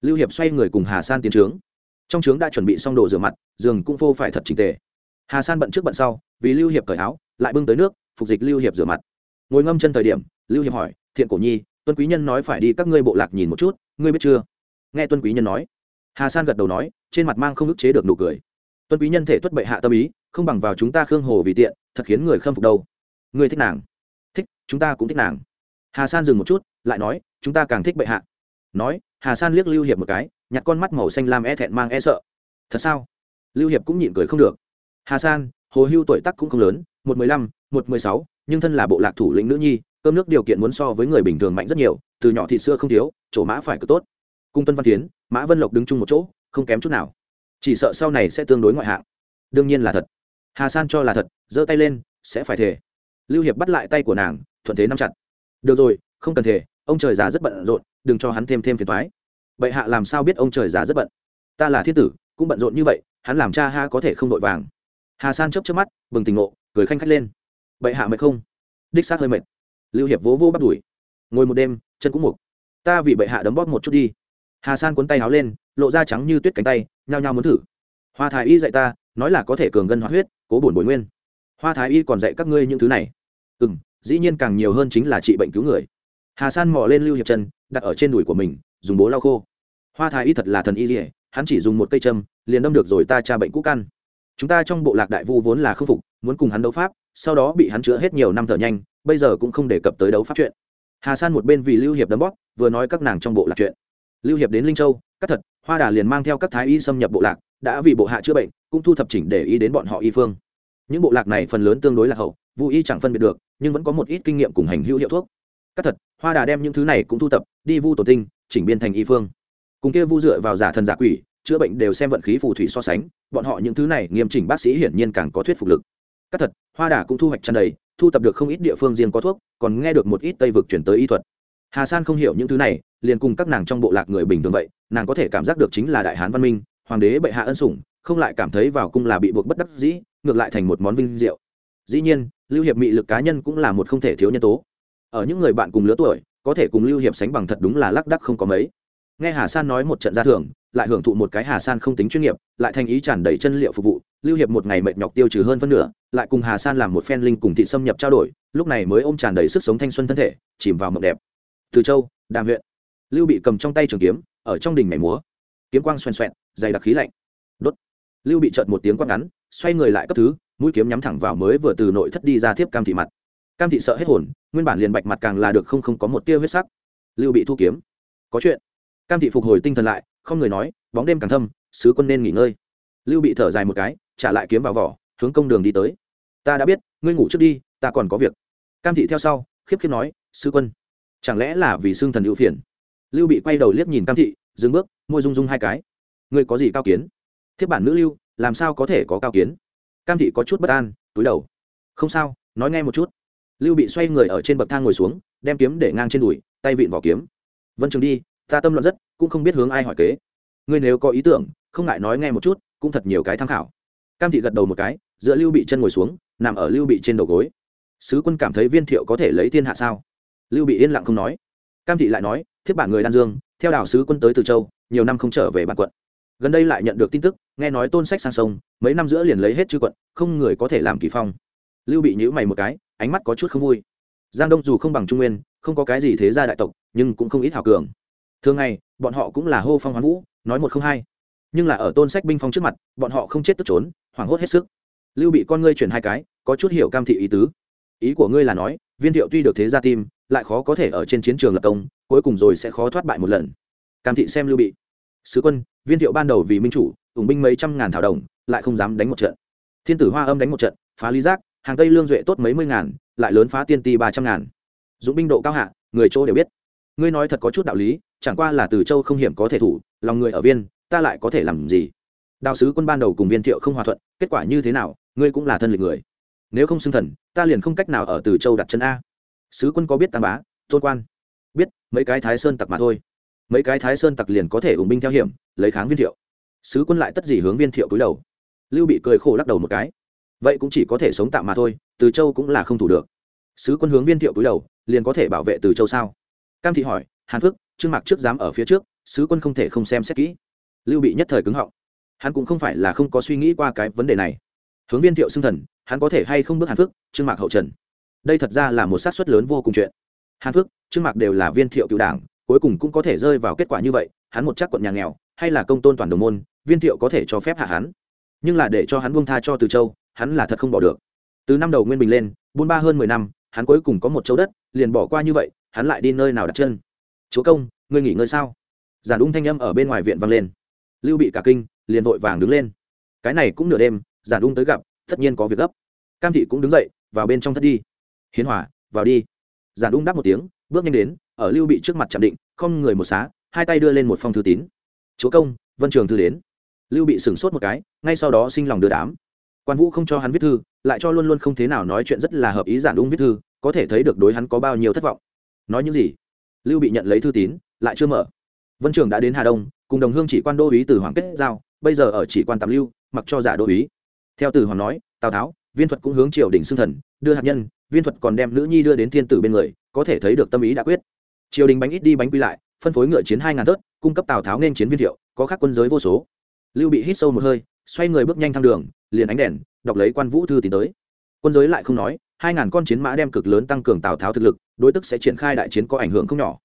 Lưu hiệp xoay người cùng hà san tiến trướng. Trong trướng đã chuẩn bị xong đồ rửa mặt, giường cũng vô phải thật trình tề. Hà san bận trước bận sau, vì lưu hiệp cởi áo, lại bưng tới nước, phục dịch lưu hiệp rửa mặt. Ngồi ngâm chân thời điểm, lưu hiệp hỏi, thiện cổ nhi, tuân quý nhân nói phải đi các ngươi bộ lạc nhìn một chút, ngươi biết chưa? Nghe tuân quý nhân nói, hà san gật đầu nói, trên mặt mang không ức chế được nụ cười. Tuân quý nhân thể tuất bệ hạ tâm ý không bằng vào chúng ta khương hồ vì tiện, thật khiến người khâm phục đâu. Người thích nàng? Thích, chúng ta cũng thích nàng. Hà san dừng một chút, lại nói, chúng ta càng thích bệ hạ. Nói, hà san liếc lưu hiệp một cái, nhặt con mắt màu xanh lam e thẹn mang e sợ. Thật sao? Lưu hiệp cũng nhịn cười không được. Hà san, hồ hưu tuổi tắc cũng không lớn, một mười lăm, một mười sáu, nhưng thân là bộ lạc thủ lĩnh nữ nhi, cơm nước điều kiện muốn so với người bình thường mạnh rất nhiều, từ nhỏ thịt xưa không thiếu, chỗ mã phải cực tốt. Cung tuân văn tiến mã vân lộc đứng chung một chỗ, không kém chút nào. Chỉ sợ sau này sẽ tương đối ngoại hạng. Đương nhiên là thật hà san cho là thật giơ tay lên sẽ phải thể lưu hiệp bắt lại tay của nàng thuận thế nắm chặt được rồi không cần thể ông trời già rất bận rộn đừng cho hắn thêm thêm phiền thoái bệ hạ làm sao biết ông trời già rất bận ta là thiên tử cũng bận rộn như vậy hắn làm cha ha có thể không vội vàng hà san chớp chớp mắt bừng tỉnh ngộ cười khanh khách lên bệ hạ mệt không đích xác hơi mệt lưu hiệp vỗ vỗ bắt đuổi ngồi một đêm chân cũng mục ta vì bệ hạ đấm bóp một chút đi hà san cuốn tay áo lên lộ ra trắng như tuyết cánh tay nhao nhao muốn thử hoa thái y dạy ta nói là có thể cường ngân hóa huyết, cố bổn bồi nguyên. Hoa thái y còn dạy các ngươi những thứ này. Ừ m dĩ nhiên càng nhiều hơn chính là trị bệnh cứu người. Hà san mò lên lưu hiệp chân đặt ở trên đùi của mình, dùng bố lau khô. Hoa thái y thật là thần y dỉa hắn chỉ dùng một cây châm, liền đâm được rồi ta tra bệnh cũ căn. Chúng ta trong bộ lạc đại vu vốn là khâm phục, muốn cùng hắn đấu pháp, sau đó bị hắn chữa hết nhiều năm thở nhanh, bây giờ cũng không đề cập tới đấu pháp chuyện. Hà san một bên vì lưu hiệp đấm bóp, vừa nói các nàng trong bộ lạc chuyện. Lưu hiệp đến linh châu, các thật, hoa đà liền mang theo các thái y xâm nhập bộ lạc đã vì bộ hạ chữa bệnh, cũng thu thập chỉnh để ý đến bọn họ y phương. Những bộ lạc này phần lớn tương đối là hậu vũ y chẳng phân biệt được, nhưng vẫn có một ít kinh nghiệm cùng hành hữu hiệu thuốc. Các thật, hoa đà đem những thứ này cũng thu tập, đi vu tổ tinh, chỉnh biên thành y phương. Cùng kia vu dựa vào giả thần giả quỷ, chữa bệnh đều xem vận khí phù thủy so sánh, bọn họ những thứ này nghiêm chỉnh bác sĩ hiển nhiên càng có thuyết phục lực. Các thật, hoa đà cũng thu hoạch chăn đầy, thu tập được không ít địa phương riêng có thuốc, còn nghe được một ít tây vực chuyển tới y thuật. Hà san không hiểu những thứ này, liền cùng các nàng trong bộ lạc người bình thường vậy, nàng có thể cảm giác được chính là đại hán văn minh hoàng đế bệ hạ ân sủng, không lại cảm thấy vào cung là bị buộc bất đắc dĩ, ngược lại thành một món vinh diệu. Dĩ nhiên, lưu hiệp mị lực cá nhân cũng là một không thể thiếu nhân tố. Ở những người bạn cùng lứa tuổi, có thể cùng lưu hiệp sánh bằng thật đúng là lác đắc không có mấy. Nghe hà san nói một trận ra thưởng, lại hưởng thụ một cái hà san không tính chuyên nghiệp, lại thành ý tràn đầy chân liệu phục vụ, lưu hiệp một ngày mệt nhọc tiêu trừ hơn phân nửa, lại cùng hà san làm một phen linh cùng thị xâm nhập trao đổi, lúc này mới ôm tràn đầy sức sống thanh xuân thân thể, chìm vào mộng đẹp. Từ châu, đàm huyện. Lưu bị cầm trong tay trường kiếm, ở trong đình mẻ múa. Kiếm quang xoèn xoẹn dày đặc khí lạnh. Đốt. Lưu bị trợt một tiếng quát ngắn, xoay người lại cấp thứ, mũi kiếm nhắm thẳng vào mới vừa từ nội thất đi ra tiếp cam thị mặt. Cam thị sợ hết hồn, nguyên bản liền bạch mặt càng là được không không có một tia huyết sắc. Lưu bị thu kiếm. Có chuyện. Cam thị phục hồi tinh thần lại, không người nói, bóng đêm càng thâm, sứ quân nên nghỉ ngơi. Lưu bị thở dài một cái, trả lại kiếm vào vỏ, hướng công đường đi tới. Ta đã biết, ngươi ngủ trước đi, ta còn có việc. Cam thị theo sau, khiếp khiếp nói, sứ quân, chẳng lẽ là vì xương thần hữu phiền? Lưu bị quay đầu liếc nhìn cam thị, dừng bước, môi rung rung hai cái ngươi có gì cao kiến? Thiết bản nữ lưu, làm sao có thể có cao kiến? Cam thị có chút bất an, túi đầu. Không sao, nói nghe một chút. Lưu bị xoay người ở trên bậc thang ngồi xuống, đem kiếm để ngang trên đùi, tay vịn vỏ kiếm. Vân trường đi, ta tâm luận rất, cũng không biết hướng ai hỏi kế. Ngươi nếu có ý tưởng, không ngại nói nghe một chút, cũng thật nhiều cái tham khảo. Cam thị gật đầu một cái, giữa lưu bị chân ngồi xuống, nằm ở lưu bị trên đầu gối. Sứ quân cảm thấy viên thiệu có thể lấy thiên hạ sao? Lưu bị yên lặng không nói. Cam thị lại nói thiết bản người đan dương, theo đảo sứ quân tới từ châu, nhiều năm không trở về bản quận gần đây lại nhận được tin tức, nghe nói tôn sách sang sông, mấy năm giữa liền lấy hết chư quận, không người có thể làm kỳ phong. Lưu bị nhữ mày một cái, ánh mắt có chút không vui. Giang đông dù không bằng trung nguyên, không có cái gì thế gia đại tộc, nhưng cũng không ít hào cường. Thường ngày, bọn họ cũng là hô phong hoán vũ, nói một không hai. Nhưng là ở tôn sách binh phong trước mặt, bọn họ không chết tức trốn, hoảng hốt hết sức. Lưu bị con ngươi chuyển hai cái, có chút hiểu cam thị ý tứ. Ý của ngươi là nói, viên thiệu tuy được thế gia tim, lại khó có thể ở trên chiến trường lập công, cuối cùng rồi sẽ khó thoát bại một lần. Cam thị xem lưu bị. Sứ quân viên thiệu ban đầu vì minh chủ, ủng binh mấy trăm ngàn thảo đồng, lại không dám đánh một trận. Thiên tử hoa âm đánh một trận, phá lý giác, hàng tây lương duệ tốt mấy mươi ngàn, lại lớn phá tiên ti ba trăm ngàn. Dũng binh độ cao hạ, người châu đều biết. Ngươi nói thật có chút đạo lý, chẳng qua là từ châu không hiểm có thể thủ, lòng người ở viên, ta lại có thể làm gì? Đạo sứ quân ban đầu cùng viên thiệu không hòa thuận, kết quả như thế nào, ngươi cũng là thân lịch người. Nếu không xưng thần, ta liền không cách nào ở từ châu đặt chân a. Sứ quân có biết tam bá, tôn quan? Biết, mấy cái thái sơn tặc mà thôi mấy cái thái sơn tặc liền có thể ủng binh theo hiểm, lấy kháng viên thiệu. Sứ quân lại tất gì hướng viên thiệu cúi đầu. Lưu bị cười khổ lắc đầu một cái. Vậy cũng chỉ có thể sống tạm mà thôi, từ châu cũng là không thủ được. Sứ quân hướng viên thiệu cúi đầu, liền có thể bảo vệ từ châu sao? Cam thị hỏi, hàn phước, trương mạc trước dám ở phía trước, sứ quân không thể không xem xét kỹ. Lưu bị nhất thời cứng họng. Hắn cũng không phải là không có suy nghĩ qua cái vấn đề này. Hướng viên thiệu xưng thần, hắn có thể hay không bước hàn phước, trương mạc hậu trần? Đây thật ra là một sát xuất lớn vô cùng chuyện. Hàn phước, trương mạc đều là viên thiệu cựu đảng cuối cùng cũng có thể rơi vào kết quả như vậy, hắn một chắc quận nhà nghèo, hay là công tôn toàn đồng môn, viên thiệu có thể cho phép hạ hắn. Nhưng là để cho hắn buông tha cho từ châu, hắn là thật không bỏ được. Từ năm đầu nguyên bình lên, buôn ba hơn mười năm, hắn cuối cùng có một châu đất, liền bỏ qua như vậy, hắn lại đi nơi nào đặt chân? Chúa công, ngươi nghỉ ngơi sao? Giản ung thanh â m ở bên ngoài viện vang lên. Lưu bị cả kinh, liền vội vàng đứng lên. Cái này cũng nửa đêm, giản ung tới gặp, tất nhiên có việc gấp. Cam thị cũng đứng dậy, vào bên trong thất đi. Hiến hòa, vào đi. Giản ung đáp một tiếng, bước nhanh đến ở lưu bị trước mặt chạm định, không người một xá, hai tay đưa lên một phong thư tín. Chúa công, vân trường thư đến. Lưu bị sửng sốt một cái, ngay sau đó sinh lòng đưa đám. Quan vũ không cho hắn viết thư, lại cho luôn luôn không thế nào nói chuyện rất là hợp ý giản ung viết thư, có thể thấy được đối hắn có bao nhiêu thất vọng. Nói những gì? Lưu bị nhận lấy thư tín, lại chưa mở. Vân trường đã đến hà đông, cùng đồng hương chỉ quan đô ý từ hoàng kết giao, bây giờ ở chỉ quan tạm lưu, mặc cho giả đô ý theo từ hoàng nói, tào tháo, viên thuật cũng hướng triều đình xưng thần, đưa hạt nhân, viên thuật còn đem nữ nhi đưa đến thiên tử bên người, có thể thấy được tâm ý đã quyết triều đình bánh ít đi bánh quy lại, phân phối ngựa chiến hai ngàn tớt, cung cấp tào tháo nên chiến viên thiệu, có khác quân giới vô số. Lưu bị hít sâu một hơi, xoay người bước nhanh thang đường, liền ánh đèn, đọc lấy quan vũ thư tín tới. Quân giới lại không nói, hai ngàn con chiến mã đem cực lớn tăng cường tào tháo thực lực, đối tức sẽ triển khai đại chiến có ảnh hưởng không nhỏ.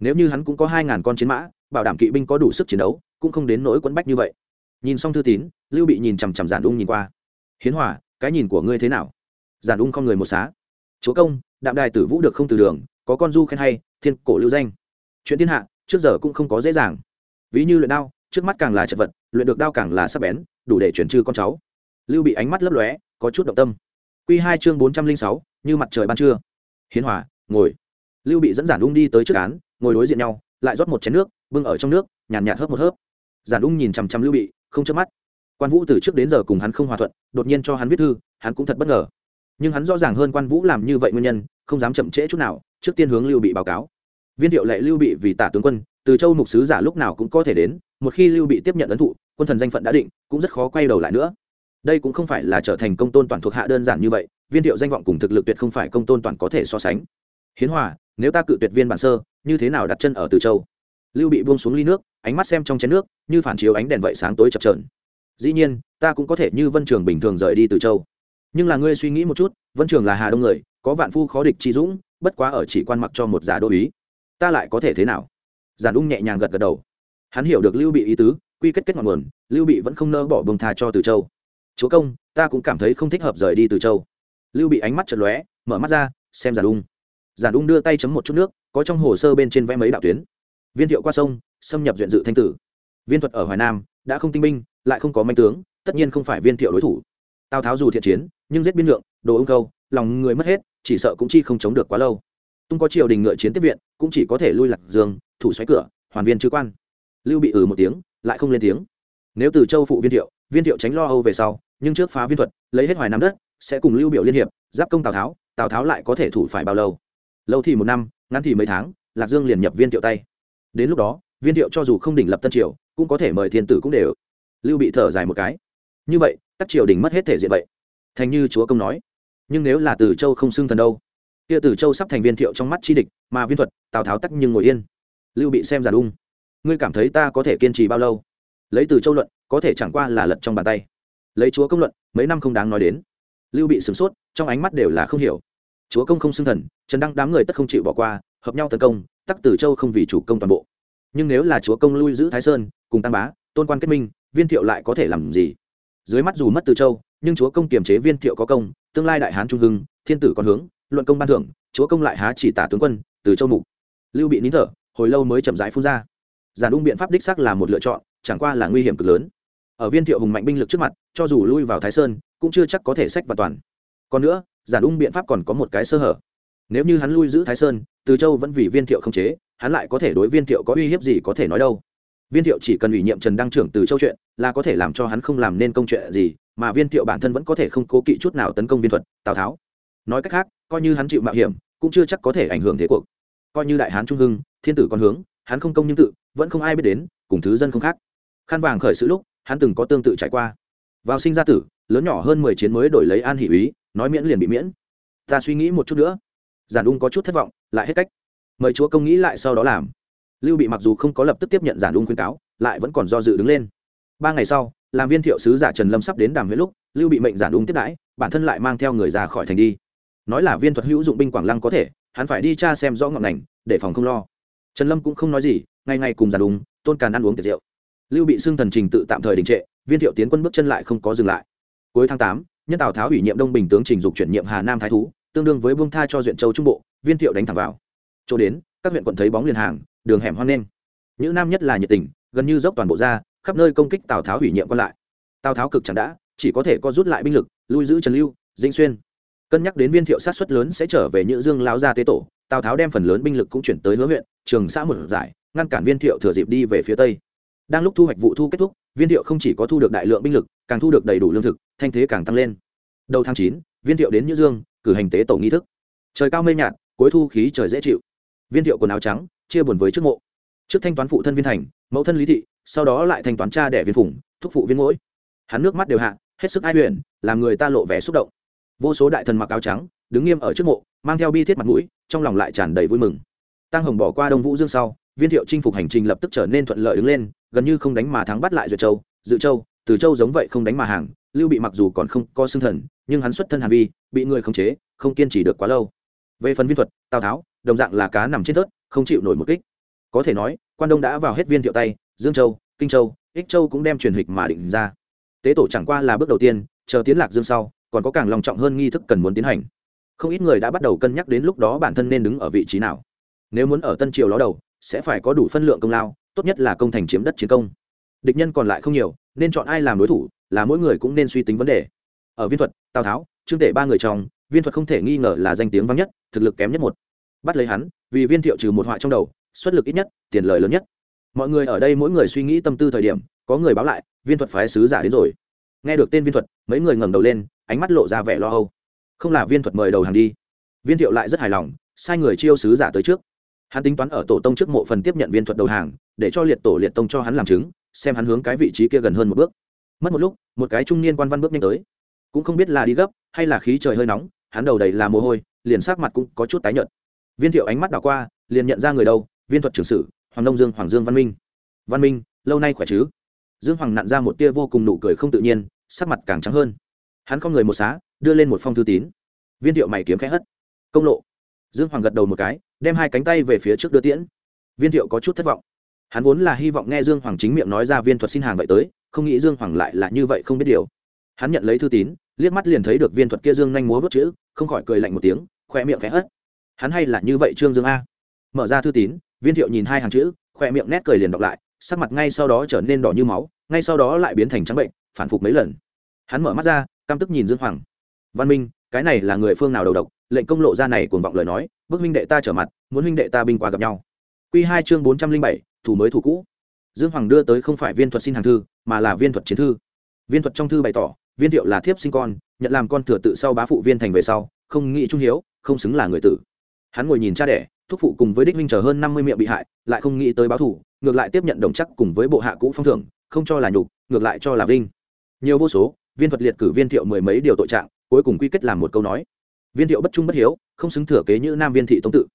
Nếu như hắn cũng có hai ngàn con chiến mã, bảo đảm kỵ binh có đủ sức chiến đấu, cũng không đến nỗi quẫn bách như vậy. Nhìn xong thư tín, lưu bị nhìn chằm chằm giản ung nhìn qua. Hiến hòa, cái nhìn của ngươi thế nào? Giản ung không người một xá. Chúa công, đạm đài tử vũ được không từ đường, có con du khen hay thiên cổ lưu danh. Chuyện thiên hạ, trước giờ cũng không có dễ dàng. Ví như luyện đao, trước mắt càng là chật vật, luyện được đao càng là sắc bén, đủ để chuyển trừ con cháu. Lưu bị ánh mắt lấp lóe, có chút động tâm. Q hai chương bốn trăm linh sáu, như mặt trời ban trưa. Hiến hòa, ngồi. Lưu bị dẫn giản ung đi tới trước án, ngồi đối diện nhau, lại rót một chén nước, bưng ở trong nước, nhàn nhạt hớp một hớp. Giản ung nhìn chằm chằm lưu bị, không chớp mắt. Quan vũ từ trước đến giờ cùng hắn không hòa thuận, đột nhiên cho hắn viết thư, hắn cũng thật bất ngờ. Nhưng hắn rõ ràng hơn quan vũ làm như vậy nguyên nhân, không dám chậm trễ chút nào, trước tiên hướng lưu bị báo cáo viên thiệu lệ lưu bị vì tả tướng quân, từ châu mục sứ giả lúc nào cũng có thể đến, một khi lưu bị tiếp nhận ấn thụ, quân thần danh phận đã định, cũng rất khó quay đầu lại nữa. Đây cũng không phải là trở thành công tôn toàn thuộc hạ đơn giản như vậy, viên thiệu danh vọng cùng thực lực tuyệt không phải công tôn toàn có thể so sánh. Hiến hòa, nếu ta cự tuyệt viên bản sơ, như thế nào đặt chân ở từ châu? Lưu bị buông xuống ly nước, ánh mắt xem trong chén nước, như phản chiếu ánh đèn vậy sáng tối chập trờn dĩ nhiên, ta cũng có thể như vân trường bình thường rời đi từ châu. Nhưng là ngươi suy nghĩ một chút, vân trường là hà đông người, có vạn phu khó địch chi dũng, bất quá ở chỉ quan mặc cho một giả đô ý ta lại có thể thế nào? Giản ung nhẹ nhàng gật gật đầu. Hắn hiểu được lưu bị ý tứ, quy kết kết ngọn nguồn, lưu bị vẫn không nỡ bỏ bông tha cho từ châu. Chúa công, ta cũng cảm thấy không thích hợp rời đi từ châu. Lưu bị ánh mắt chật lóe, mở mắt ra, xem giản Ung. giản Ung đưa tay chấm một chút nước, có trong hồ sơ bên trên vẽ mấy đạo tuyến. Viên thiệu qua sông, xâm nhập duyện dự thanh tử. Viên thuật ở hoài nam, đã không tinh minh lại không có manh tướng, tất nhiên không phải viên thiệu đối thủ. Tào tháo dù thiện chiến, nhưng giết biên lượng, đồ ông câu lòng người mất hết, chỉ sợ cũng chi không chống được quá lâu tung có triều đình ngựa chiến tiếp viện, cũng chỉ có thể lui lạc dương, thủ xoáy cửa, hoàn viên chư quan. Lưu bị ừ một tiếng, lại không lên tiếng. Nếu từ châu phụ viên thiệu viên thiệu tránh lo âu về sau, nhưng trước phá viên thuật, lấy hết hoài nam đất, sẽ cùng lưu biểu liên hiệp, giáp công tào tháo tào tháo lại có thể thủ phải bao lâu? Lâu thì một năm, ngắn thì mấy tháng, lạc dương liền nhập viên thiệu tay. Đến lúc đó, viên thiệu cho dù không đỉnh lập tân triều, cũng có thể mời thiên tử cũng đều. Lưu bị thở dài một cái. Như vậy, các triều đình mất hết thể diện vậy. Thành như chúa công nói. Nhưng nếu là từ châu không xưng thần đâu? Kia từ châu sắp thành viên thiệu trong mắt chi địch, mà viên thuật, tào tháo tắc nhưng ngồi yên. Lưu bị xem giàn ung. Ngươi cảm thấy ta có thể kiên trì bao lâu? Lấy từ châu luận, có thể chẳng qua là lật trong bàn tay. Lấy chúa công luận, mấy năm không đáng nói đến. Lưu bị sửng sốt, trong ánh mắt đều là không hiểu. Chúa công không xưng thần, trần đăng đám người tất không chịu bỏ qua, hợp nhau tấn công, tắc từ châu không vì chủ công toàn bộ. Nhưng nếu là chúa công lui giữ thái sơn, cùng tăng bá, tôn quan kết minh, viên thiệu lại có thể làm gì? Dưới mắt dù mất từ châu, nhưng chúa công kiềm chế viên thiệu có công, tương lai đại hán trung hưng, thiên tử còn hướng luận công ban thưởng, chúa công lại há chỉ tả tướng quân, từ châu mục. Lưu bị nín thở, hồi lâu mới chậm rãi phun ra. Giản ung biện pháp đích xác là một lựa chọn, chẳng qua là nguy hiểm cực lớn. Ở viên thiệu hùng mạnh binh lực trước mặt, cho dù lui vào thái sơn, cũng chưa chắc có thể sách và toàn. Còn nữa, giản ung biện pháp còn có một cái sơ hở. Nếu như hắn lui giữ thái sơn, từ châu vẫn vì viên thiệu không chế, hắn lại có thể đối viên thiệu có uy hiếp gì có thể nói đâu. Viên thiệu chỉ cần ủy nhiệm trần đăng trưởng từ châu chuyện, là có thể làm cho hắn không làm nên công chuyện gì, mà viên thiệu bản thân vẫn có thể không cố kỵ chút nào tấn công viên thuật, tào tháo nói cách khác, coi như hắn chịu mạo hiểm, cũng chưa chắc có thể ảnh hưởng thế cuộc. Coi như đại hán trung hưng, thiên tử còn hướng, hắn không công nhưng tự, vẫn không ai biết đến, cùng thứ dân không khác. Khăn vàng khởi sự lúc, hắn từng có tương tự trải qua. Vào sinh ra tử, lớn nhỏ hơn mười chiến mới đổi lấy an hỷ úy, nói miễn liền bị miễn. Ta suy nghĩ một chút nữa. Giản ung có chút thất vọng, lại hết cách. Mời chúa công nghĩ lại sau đó làm. Lưu bị mặc dù không có lập tức tiếp nhận giản ung khuyên cáo, lại vẫn còn do dự đứng lên. Ba ngày sau, làm viên thiệu sứ giả trần lâm sắp đến đàm huyện lúc, lưu bị mệnh giản ung tiếp đãi, bản thân lại mang theo người ra khỏi thành đi nói là viên thuật hữu dụng binh quảng lăng có thể, hắn phải đi tra xem rõ ngọn ngành để phòng không lo. Trần lâm cũng không nói gì ngày ngày cùng giàn đúng, tôn càn ăn uống tiệc rượu. Lưu bị xưng thần trình tự tạm thời đình trệ, viên thiệu tiến quân bước chân lại không có dừng lại. Cuối tháng tám, nhân tào tháo ủy nhiệm đông bình tướng trình dục chuyển nhiệm hà nam thái thú, tương đương với buông tha cho duyện châu trung bộ, viên thiệu đánh thẳng vào. Chỗ đến, các huyện quận thấy bóng liền hàng, đường hẻm hoang lên những nam nhất là nhiệt tình, gần như dốc toàn bộ ra, khắp nơi công kích tào tháo ủy nhiệm còn lại. Tào tháo cực chẳng đã, chỉ có thể có rút lại binh lực, lui giữ trần lưu, dĩnh xuyên cân nhắc đến viên thiệu sát xuất lớn sẽ trở về nhữ dương lao ra tế tổ, tào tháo đem phần lớn binh lực cũng chuyển tới hứa huyện, trường xã một giải, ngăn cản viên thiệu thừa dịp đi về phía tây. Đang lúc thu hoạch vụ thu kết thúc, viên thiệu không chỉ có thu được đại lượng binh lực, càng thu được đầy đủ lương thực, thanh thế càng tăng lên. Đầu tháng chín, viên thiệu đến nhữ dương, cử hành tế tổ nghi thức. Trời cao mây nhạt, cuối thu khí trời dễ chịu. Viên thiệu quần áo trắng, chia buồn với trước mộ. Trước thanh toán phụ thân viên thành, mẫu thân lý thị, sau đó lại thanh toán cha đẻ viên phủng thúc phụ viên mỗi. Hắn nước mắt đều hạ, hết sức ai huyền, làm người ta lộ vẻ xúc động vô số đại thần mặc áo trắng, đứng nghiêm ở trước mộ, mang theo bi thiết mặt mũi, trong lòng lại tràn đầy vui mừng. Tăng hồng bỏ qua đông vũ dương sau, viên thiệu chinh phục hành trình lập tức trở nên thuận lợi đứng lên, gần như không đánh mà thắng bắt lại duyệt châu, dự châu, từ châu giống vậy không đánh mà hàng, lưu bị mặc dù còn không có xương thần, nhưng hắn xuất thân hàn vi, bị người khống chế, không kiên trì được quá lâu. Về phần viên thuật, tào tháo, đồng dạng là cá nằm trên thớt, không chịu nổi một kích. Có thể nói, quan đông đã vào hết viên thiệu tay, dương châu, kinh châu, ích châu cũng đem truyền hịch mà định ra. Tế tổ chẳng qua là bước đầu tiên, chờ tiến lạc dương sau còn có càng lòng trọng hơn nghi thức cần muốn tiến hành. Không ít người đã bắt đầu cân nhắc đến lúc đó bản thân nên đứng ở vị trí nào. Nếu muốn ở tân triều ló đầu, sẽ phải có đủ phân lượng công lao, tốt nhất là công thành chiếm đất chiến công. Địch nhân còn lại không nhiều, nên chọn ai làm đối thủ, là mỗi người cũng nên suy tính vấn đề. Ở viên thuật, tào tháo, trương tể ba người trong, viên thuật không thể nghi ngờ là danh tiếng vang nhất, thực lực kém nhất một. Bắt lấy hắn, vì viên thiệu trừ một họa trong đầu, xuất lực ít nhất, tiền lời lớn nhất. Mọi người ở đây mỗi người suy nghĩ tâm tư thời điểm, có người báo lại, viên thuật phái sứ giả đến rồi nghe được tên viên thuật, mấy người ngẩng đầu lên, ánh mắt lộ ra vẻ lo âu. Không là viên thuật mời đầu hàng đi. Viên thiệu lại rất hài lòng, sai người chiêu sứ giả tới trước. Hắn tính toán ở tổ tông trước mộ phần tiếp nhận viên thuật đầu hàng, để cho liệt tổ liệt tông cho hắn làm chứng, xem hắn hướng cái vị trí kia gần hơn một bước. Mất một lúc, một cái trung niên quan văn bước nhanh tới. Cũng không biết là đi gấp, hay là khí trời hơi nóng, hắn đầu đầy là mồ hôi, liền sát mặt cũng có chút tái nhợt. Viên thiệu ánh mắt đảo qua, liền nhận ra người đâu, viên thuật trưởng sử hoàng đông dương hoàng dương văn minh. Văn minh, lâu nay khỏe chứ? Dương hoàng nặn ra một tia vô cùng nụ cười không tự nhiên sắc mặt càng trắng hơn. Hắn không người một xá, đưa lên một phong thư tín. Viên thiệu mày kiếm khẽ hất. Công lộ. Dương hoàng gật đầu một cái, đem hai cánh tay về phía trước đưa tiễn. Viên thiệu có chút thất vọng. Hắn vốn là hy vọng nghe dương hoàng chính miệng nói ra viên thuật xin hàng vậy tới, không nghĩ dương hoàng lại là như vậy không biết điều. Hắn nhận lấy thư tín, liếc mắt liền thấy được viên thuật kia dương nhanh múa vớt chữ, không khỏi cười lạnh một tiếng khoe miệng khẽ hất. Hắn hay là như vậy trương dương a? Mở ra thư tín, viên thiệu nhìn hai hàng chữ khoe miệng nét cười liền đọc lại, sắc mặt ngay sau đó trở nên đỏ như máu, ngay sau đó lại biến thành trắng bệnh, phản phục mấy lần hắn mở mắt ra, căm tức nhìn dương hoàng. Văn minh, cái này là người phương nào đầu độc? Lệnh công lộ ra này cuồng vọng lời nói, bức huynh đệ ta trở mặt, muốn huynh đệ ta binh qua gặp nhau. Q hai chương bốn trăm linh bảy, thủ mới thủ cũ. Dương hoàng đưa tới không phải viên thuật xin hàng thư, mà là viên thuật chiến thư. Viên thuật trong thư bày tỏ, viên thiệu là thiếp sinh con, nhận làm con thừa tự sau bá phụ viên thành về sau, không nghĩ trung hiếu, không xứng là người tử. Hắn ngồi nhìn cha đẻ, thúc phụ cùng với đích minh chờ hơn năm mươi miệng bị hại, lại không nghĩ tới báo thủ, ngược lại tiếp nhận đồng chắc cùng với bộ hạ cũ phong thưởng, không cho là nhục, ngược lại cho là vinh. Nhiều vô số viên thuật liệt cử viên thiệu mười mấy điều tội trạng, cuối cùng quy kết làm một câu nói. Viên thiệu bất trung bất hiếu, không xứng thừa kế như nam viên thị tông tự.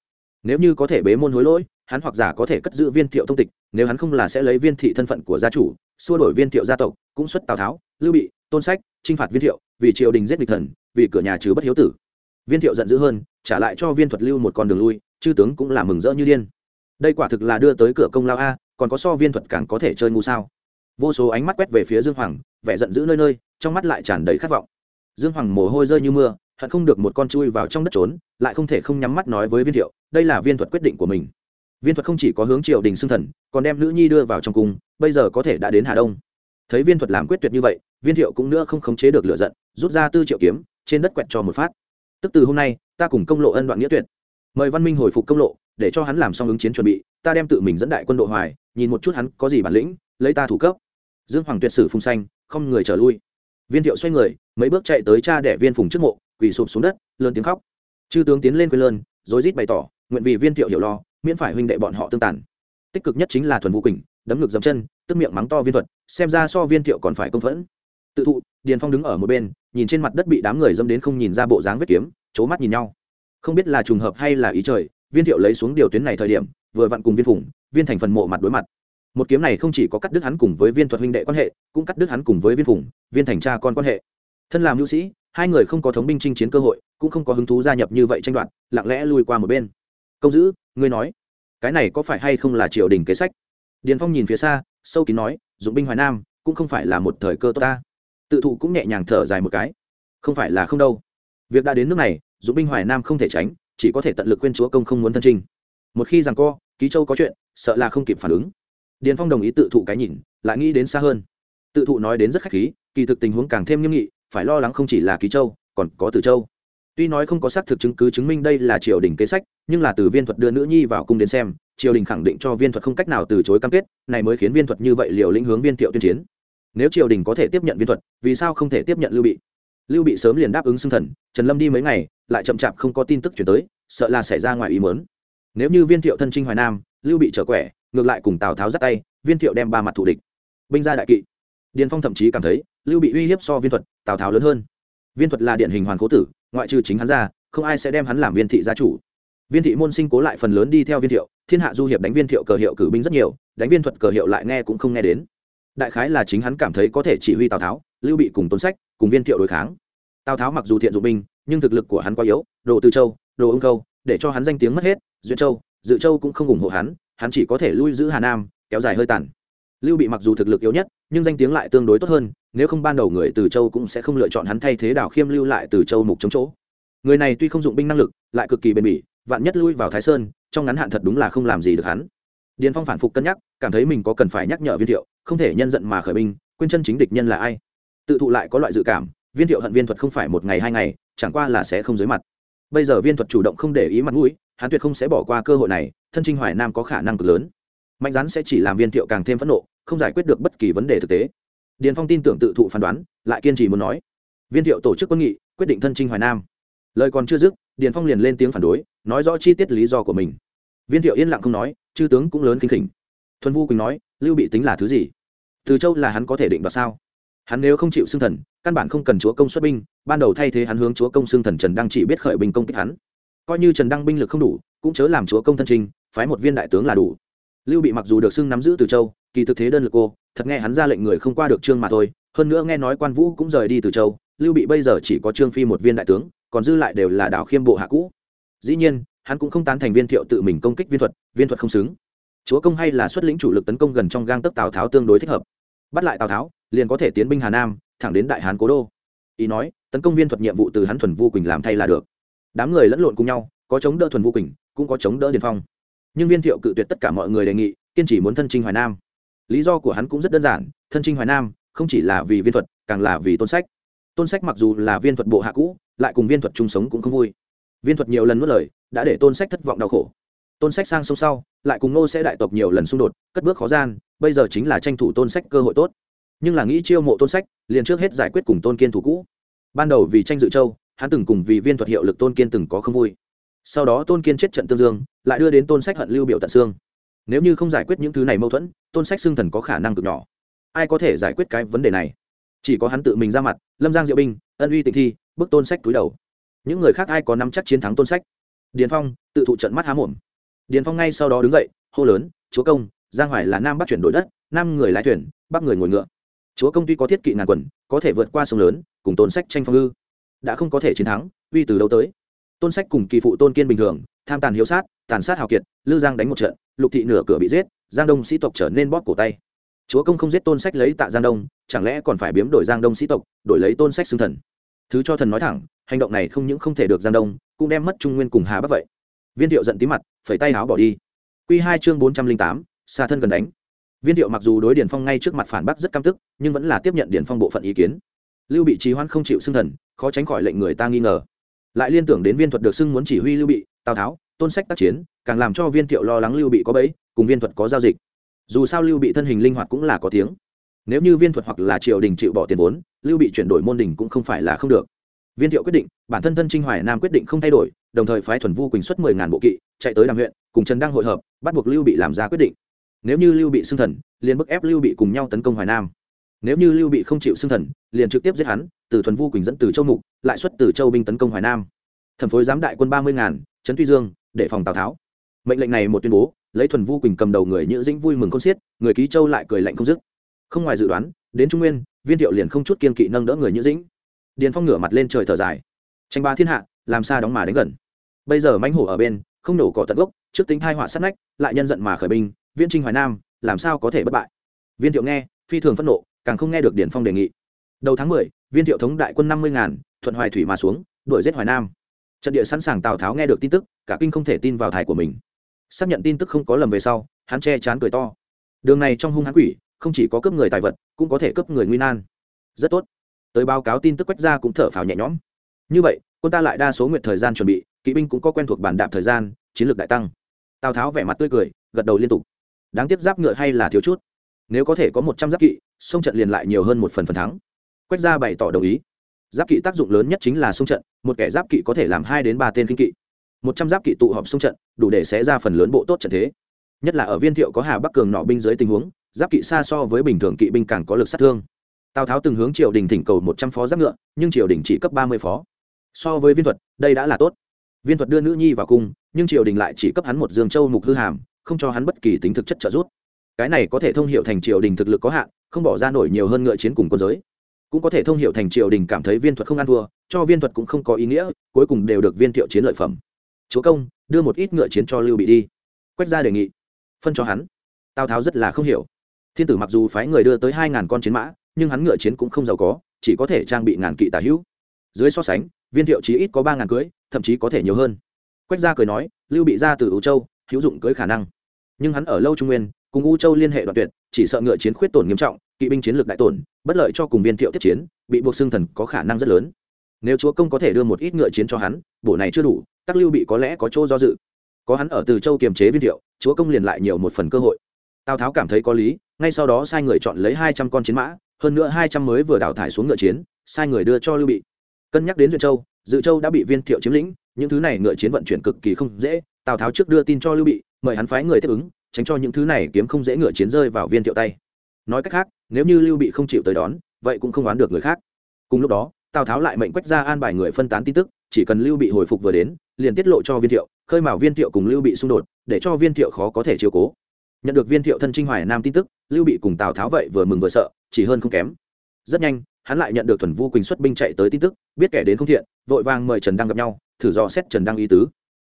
Nếu như có thể bế môn hối lỗi, hắn hoặc giả có thể cất giữ viên thiệu tông tịch, nếu hắn không là sẽ lấy viên thị thân phận của gia chủ, xua đổi viên thiệu gia tộc, cũng xuất tào tháo, lưu bị, tôn sách, chinh phạt viên thiệu, vì triều đình giết địch thần, vì cửa nhà trừ bất hiếu tử. Viên thiệu giận dữ hơn, trả lại cho viên thuật lưu một con đường lui, chư tướng cũng là mừng rỡ như điên. Đây quả thực là đưa tới cửa công lao a, còn có so viên thuật càng có thể chơi ngu sao. Vô số ánh mắt quét về phía dương hoàng, vẻ giận dữ nơi nơi trong mắt lại tràn đầy khát vọng. Dương hoàng mồ hôi rơi như mưa, hận không được một con chui vào trong đất trốn, lại không thể không nhắm mắt nói với viên thiệu, đây là viên thuật quyết định của mình. Viên thuật không chỉ có hướng triều đình xưng thần, còn đem nữ nhi đưa vào trong cung, bây giờ có thể đã đến hà đông. Thấy viên thuật làm quyết tuyệt như vậy, viên thiệu cũng nữa không khống chế được lựa giận, rút ra tư triệu kiếm, trên đất quẹt cho một phát. Tức từ hôm nay, ta cùng công lộ ân đoạn nghĩa tuyệt. Mời văn minh hồi phục công lộ, để cho hắn làm xong ứng chiến chuẩn bị, ta đem tự mình dẫn đại quân đội hoài, nhìn một chút hắn có gì bản lĩnh, lấy ta thủ cấp. Dương hoàng tuyệt sử phung xanh không người trở lui viên thiệu xoay người, mấy bước chạy tới cha đẻ viên phùng trước mộ, quỳ sụp xuống đất, lớn tiếng khóc. Chư tướng tiến lên quê lơn rối rít bày tỏ, nguyện vì viên thiệu hiểu lo, miễn phải huynh đệ bọn họ tương tàn. Tích cực nhất chính là thuần vũ quỳnh, đấm ngực dầm chân, tức miệng mắng to viên thuật, xem ra so viên thiệu còn phải công phẫn. Tự thụ, điền phong đứng ở một bên, nhìn trên mặt đất bị đám người dâm đến không nhìn ra bộ dáng vết kiếm c mắt nhìn nhau. Không biết là trùng hợp hay là ý trời, viên thiệu lấy xuống điều tuyến này thời điểm, vừa vặn cùng viên phùng, viên thành phần mộ mặt đối mặt một kiếm này không chỉ có cắt đứt hắn cùng với viên thuật huynh đệ quan hệ, cũng cắt đứt hắn cùng với viên phùng, viên thành cha con quan hệ. Thân làm hữu sĩ, hai người không có thống binh chinh chiến cơ hội, cũng không có hứng thú gia nhập như vậy tranh đoạt, lặng lẽ lui qua một bên. Công giữ ngươi nói, cái này có phải hay không là triều đình kế sách? Điền phong nhìn phía xa, sâu kín nói, dụng binh hoài nam, cũng không phải là một thời cơ tốt ta. Tự thụ cũng nhẹ nhàng thở dài một cái. Không phải là không đâu. Việc đã đến nước này, dụng binh hoài nam không thể tránh, chỉ có thể tận lực quên chúa công không muốn thân trinh một khi rằng co, ký châu có chuyện, sợ là không kịp phản ứng điền phong đồng ý tự thụ cái nhìn, lại nghĩ đến xa hơn. Tự thụ nói đến rất khách khí, kỳ thực tình huống càng thêm nghiêm nghị, phải lo lắng không chỉ là ký châu, còn có từ châu. Tuy nói không có xác thực chứng cứ chứng minh đây là triều đình kế sách, nhưng là từ viên thuật đưa nữ nhi vào cung đến xem, triều đình khẳng định cho viên thuật không cách nào từ chối cam kết, này mới khiến viên thuật như vậy liều lĩnh hướng viên thiệu tuyên chiến. Nếu triều đình có thể tiếp nhận viên thuật, vì sao không thể tiếp nhận lưu bị? Lưu bị sớm liền đáp ứng xưng thần, trần lâm đi mấy ngày, lại chậm chạp không có tin tức chuyển tới, sợ là xảy ra ngoài ý mớn nếu như viên thiệu thân trinh hoài nam, lưu bị trở quẻ ngược lại cùng tào tháo dắt tay viên thiệu đem ba mặt thủ địch binh ra đại kỵ điền phong thậm chí cảm thấy lưu bị uy hiếp so viên thuật tào tháo lớn hơn viên thuật là điển hình hoàn cố tử ngoại trừ chính hắn ra không ai sẽ đem hắn làm viên thị gia chủ viên thị môn sinh cố lại phần lớn đi theo viên thiệu thiên hạ du hiệp đánh viên thiệu cờ hiệu cử binh rất nhiều đánh viên thuật cờ hiệu lại nghe cũng không nghe đến đại khái là chính hắn cảm thấy có thể chỉ huy tào tháo lưu bị cùng tôn sách cùng viên thiệu đối kháng tào tháo mặc dù thiện dụng binh nhưng thực lực của hắn quá yếu đồ từ châu đồ ưng câu để cho hắn danh tiếng mất hết duyện châu dự châu cũng không ủng hộ hắn hắn chỉ có thể lui giữ hà nam, kéo dài hơi tàn. Lưu bị mặc dù thực lực yếu nhất, nhưng danh tiếng lại tương đối tốt hơn, nếu không ban đầu người từ châu cũng sẽ không lựa chọn hắn thay thế đảo khiêm lưu lại từ châu mục chống chỗ. Người này tuy không dụng binh năng lực, lại cực kỳ bền bỉ, vạn nhất lui vào thái sơn, trong ngắn hạn thật đúng là không làm gì được hắn. Điền phong phản phục cân nhắc, cảm thấy mình có cần phải nhắc nhở viên thiệu, không thể nhân giận mà khởi binh, quên chân chính địch nhân là ai. Tự thụ lại có loại dự cảm, viên thiệu hận viên thuật không phải một ngày hai ngày, chẳng qua là sẽ không dưới mặt. Bây giờ viên thuật chủ động không để ý mặt mũi hắn tuyệt không sẽ bỏ qua cơ hội này, thân trinh hoài nam có khả năng cực lớn. Mạnh rắn sẽ chỉ làm viên thiệu càng thêm phẫn nộ, không giải quyết được bất kỳ vấn đề thực tế. Điền phong tin tưởng tự thụ phán đoán, lại kiên trì muốn nói. Viên thiệu tổ chức quân nghị, quyết định thân trinh hoài nam. Lời còn chưa dứt, điền phong liền lên tiếng phản đối, nói rõ chi tiết lý do của mình. Viên thiệu yên lặng không nói, chư tướng cũng lớn kinh khỉnh. Thuần vu quỳnh nói, lưu bị tính là thứ gì? Từ châu là hắn có thể định đoạt sao? Hắn nếu không chịu xưng thần, căn bản không cần chúa công xuất binh, ban đầu thay thế hắn hướng chúa công xưng thần trần đăng chỉ biết khởi binh công kích hắn coi như trần đăng binh lực không đủ, cũng chớ làm chúa công thân trinh phái một viên đại tướng là đủ. Lưu bị mặc dù được xưng nắm giữ từ châu, kỳ thực thế đơn lực cô, thật nghe hắn ra lệnh người không qua được trương mà thôi, hơn nữa nghe nói quan vũ cũng rời đi từ châu, lưu bị bây giờ chỉ có trương phi một viên đại tướng, còn dư lại đều là đảo khiêm bộ hạ cũ. Dĩ nhiên, hắn cũng không tán thành viên thiệu tự mình công kích viên thuật viên thuật không xứng. Chúa công hay là xuất lĩnh chủ lực tấn công gần trong gang tấc tào tháo tương đối thích hợp. Bắt lại tào tháo, liền có thể tiến binh hà nam, thẳng đến đại hán cố đô. Ý nói, tấn công viên thuật nhiệm vụ từ hắn thuần vu quỳnh làm thay là được đám người lẫn lộn cùng nhau, có chống đỡ thuần vu quỳnh, cũng có chống đỡ điền phong. Nhưng viên thiệu cự tuyệt tất cả mọi người đề nghị, kiên chỉ muốn thân trinh hoài nam. Lý do của hắn cũng rất đơn giản, thân trinh hoài nam không chỉ là vì viên thuật, càng là vì tôn sách. Tôn sách mặc dù là viên thuật bộ hạ cũ, lại cùng viên thuật chung sống cũng không vui. Viên thuật nhiều lần nuốt lời, đã để tôn sách thất vọng đau khổ. Tôn sách sang sông sau, lại cùng ngô sẽ đại tộc nhiều lần xung đột, cất bước khó gian, bây giờ chính là tranh thủ tôn sách cơ hội tốt. Nhưng là nghĩ chiêu mộ tôn sách, liền trước hết giải quyết cùng tôn kiên thủ cũ. Ban đầu vì tranh dự châu hắn từng cùng vì viên thuật hiệu lực tôn kiên từng có không vui. Sau đó tôn kiên chết trận tương dương, lại đưa đến tôn sách hận lưu biểu tận xương. Nếu như không giải quyết những thứ này mâu thuẫn, tôn sách xương thần có khả năng cực nhỏ. Ai có thể giải quyết cái vấn đề này? Chỉ có hắn tự mình ra mặt, lâm giang diệu binh, ân uy tịnh thi bức tôn sách túi đầu. Những người khác ai có nắm chắc chiến thắng tôn sách? Điền phong, tự thụ trận mắt há mồm. Điền phong ngay sau đó đứng dậy, hô lớn, chúa công, giang hoài là nam bắc chuyển đổi đất nam người lái thuyền, bắc người ngồi ngựa. Chúa công tuy có thiết kỵ ngàn quần, có thể vượt qua sông lớn, cùng tôn sách tranh phong ư đã không có thể chiến thắng, uy từ đâu tới. Tôn sách cùng kỳ phụ tôn kiên bình thường, tham tàn hiếu sát, tàn sát hào kiệt, lư giang đánh một trận, lục thị nửa cửa bị giết, giang đông sĩ tộc trở nên bóp cổ tay. Chúa công không giết tôn sách lấy tạ giang đông, chẳng lẽ còn phải biếm đổi giang đông sĩ tộc, đổi lấy tôn sách xưng thần? Thứ cho thần nói thẳng, hành động này không những không thể được giang đông, cũng đem mất trung nguyên cùng hà bắc vậy. Viên thiệu giận tí mặt, phẩy tay áo bỏ đi. Q hai chương bốn trăm linh tám, xa thân gần đánh. Viên thiệu mặc dù đối điển phong ngay trước mặt phản bác rất căm tức, nhưng vẫn là tiếp nhận điển phong bộ phận ý kiến. Lưu bị trí hoãn không chịu xưng thần khó tránh khỏi lệnh người ta nghi ngờ. Lại liên tưởng đến viên thuật được xưng muốn chỉ huy lưu bị, tào tháo, tôn sách tác chiến, càng làm cho viên thiệu lo lắng lưu bị có bẫy, cùng viên thuật có giao dịch. Dù sao lưu bị thân hình linh hoạt cũng là có tiếng. Nếu như viên thuật hoặc là triều đình chịu bỏ tiền vốn, lưu bị chuyển đổi môn đình cũng không phải là không được. Viên thiệu quyết định, bản thân thân trinh hoài nam quyết định không thay đổi, đồng thời phái thuần vu quỳnh xuất mười ngàn bộ kỵ, chạy tới đàm huyện, cùng trần đăng hội hợp, bắt buộc lưu bị làm ra quyết định. Nếu như lưu bị xưng thần, liền bức ép lưu bị cùng nhau tấn công hoài nam. Nếu như lưu bị không chịu xưng thần, liền trực tiếp giết hắn từ thuần vu quỳnh dẫn từ châu mục, lại xuất từ châu binh tấn công hoài nam. Thẩm phối giám đại quân ba mươi ngàn, trấn tuy dương, để phòng tào tháo. Mệnh lệnh này một tuyên bố, lấy thuần vu quỳnh cầm đầu người nhữ dĩnh vui mừng không xiết, người ký châu lại cười lạnh không dứt. Không ngoài dự đoán, đến trung nguyên, viên thiệu liền không chút kiên kỵ nâng đỡ người nhữ dĩnh. Điền phong ngửa mặt lên trời thở dài. Tranh ba thiên hạ, làm sao đóng mà đến gần. Bây giờ mãnh hổ ở bên, không nổ cỏ tận gốc, trước tính thai họa sát nách, lại nhân giận mà khởi binh viên trinh hoài nam, làm sao có thể bất bại? Viên thiệu nghe, phi thường phẫn nộ, càng không nghe được Điền phong đề nghị. Đầu tháng mười viên thiệu thống đại quân năm mươi ngàn, thuận hoài thủy mà xuống, đuổi giết hoài nam. Trận địa sẵn sàng tào tháo nghe được tin tức, cả kinh không thể tin vào thải của mình. Xác nhận tin tức không có lầm về sau, hắn che chán cười to. Đường này trong hung hãn quỷ, không chỉ có cướp người tài vật, cũng có thể cướp người nguy nan. Rất tốt. Tới báo cáo tin tức quách ra cũng thở phào nhẹ nhõm. Như vậy, quân ta lại đa số nguyện thời gian chuẩn bị, kỵ binh cũng có quen thuộc bản đạp thời gian, chiến lược đại tăng. Tào tháo vẻ mặt tươi cười, gật đầu liên tục. Đáng tiếc giáp ngựa hay là thiếu chút. Nếu có thể có một trăm giáp kỵ, sông trận liền lại nhiều hơn một phần phần thắng quách gia bày tỏ đồng ý. Giáp kỵ tác dụng lớn nhất chính là xung trận, một kẻ giáp kỵ có thể làm hai đến ba tên kinh kỵ. Một trăm giáp kỵ tụ họp xung trận, đủ để xé ra phần lớn bộ tốt trận thế. Nhất là ở viên thiệu có hà bắc cường nọ binh dưới tình huống, giáp kỵ xa so với bình thường kỵ binh càng có lực sát thương. Tào tháo từng hướng triều đình thỉnh cầu một trăm phó giáp ngựa, nhưng triều đình chỉ cấp ba mươi phó. So với viên thuật, đây đã là tốt. Viên thuật đưa nữ nhi vào cung, nhưng triều đình lại chỉ cấp hắn một dương châu mục hư hàm, không cho hắn bất kỳ tính thực chất trợ giúp. Cái này có thể thông hiệu thành triều đình thực lực có hạn, không bỏ ra nổi nhiều hơn ngựa chiến cùng quân giới cũng có thể thông hiệu thành triều đình cảm thấy viên thuật không ăn thua, cho viên thuật cũng không có ý nghĩa, cuối cùng đều được viên thiệu chiến lợi phẩm. Chúa công, đưa một ít ngựa chiến cho lưu bị đi. Quách ra đề nghị. Phân cho hắn. Tào tháo rất là không hiểu. Thiên tử mặc dù phái người đưa tới hai ngàn con chiến mã, nhưng hắn ngựa chiến cũng không giàu có, chỉ có thể trang bị ngàn kỵ tả hữu. Dưới so sánh, viên thiệu chí ít có ba ngàn cưới, thậm chí có thể nhiều hơn. Quách gia cười nói, lưu bị ra từ ưu châu, hữu dụng cưới khả năng. Nhưng hắn ở lâu trung nguyên, cùng u châu liên hệ đoạn tuyệt, chỉ sợ ngựa chiến khuyết tổn nghiêm trọng kỵ binh chiến lược đại tổn, bất lợi cho cùng viên thiệu tiếp chiến, bị buộc xương thần có khả năng rất lớn. Nếu chúa công có thể đưa một ít ngựa chiến cho hắn, bổ này chưa đủ, tắc lưu bị có lẽ có chỗ do dự. Có hắn ở từ châu kiềm chế viên thiệu, chúa công liền lại nhiều một phần cơ hội. Tào tháo cảm thấy có lý, ngay sau đó sai người chọn lấy hai trăm con chiến mã, hơn nữa hai trăm mới vừa đào thải xuống ngựa chiến, sai người đưa cho lưu bị. Cân nhắc đến duyện châu, dự châu đã bị viên thiệu chiếm lĩnh, những thứ này ngựa chiến vận chuyển cực kỳ không dễ, tào tháo trước đưa tin cho lưu bị, mời hắn phái người tiếp ứng, tránh cho những thứ này kiếm không dễ ngựa chiến rơi vào viên thiệu tay. Nói cách khác nếu như lưu bị không chịu tới đón, vậy cũng không đoán được người khác. Cùng lúc đó, tào tháo lại mệnh quách ra an bài người phân tán tin tức, chỉ cần lưu bị hồi phục vừa đến, liền tiết lộ cho viên thiệu, khơi mào viên thiệu cùng lưu bị xung đột, để cho viên thiệu khó có thể chiều cố. Nhận được viên thiệu thân trinh hoài nam tin tức, lưu bị cùng tào tháo vậy vừa mừng vừa sợ, chỉ hơn không kém. Rất nhanh, hắn lại nhận được thuần vu quỳnh xuất binh chạy tới tin tức, biết kẻ đến không thiện, vội vàng mời trần đăng gặp nhau, thử dò xét trần đăng ý tứ.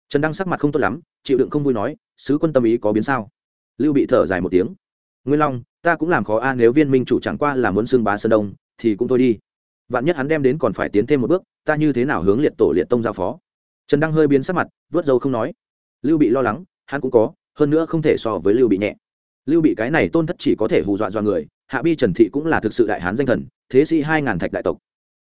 Trần đăng sắc mặt không tốt lắm, chịu đựng không vui nói, sứ quân tâm ý có biến sao? Lưu bị thở dài một tiếng nguyên long, ta cũng làm khó a, nếu viên minh chủ chẳng qua là muốn xưng bá sơn đông, thì cũng thôi đi. Vạn nhất hắn đem đến còn phải tiến thêm một bước, ta như thế nào hướng liệt tổ liệt tông giao phó? Trần đăng hơi biến sắc mặt, vớt dâu không nói. Lưu bị lo lắng, hắn cũng có, hơn nữa không thể so với lưu bị nhẹ. Lưu bị cái này tôn thất chỉ có thể hù dọa dọa người, hạ bi trần thị cũng là thực sự đại hán danh thần, thế sĩ hai ngàn thạch đại tộc.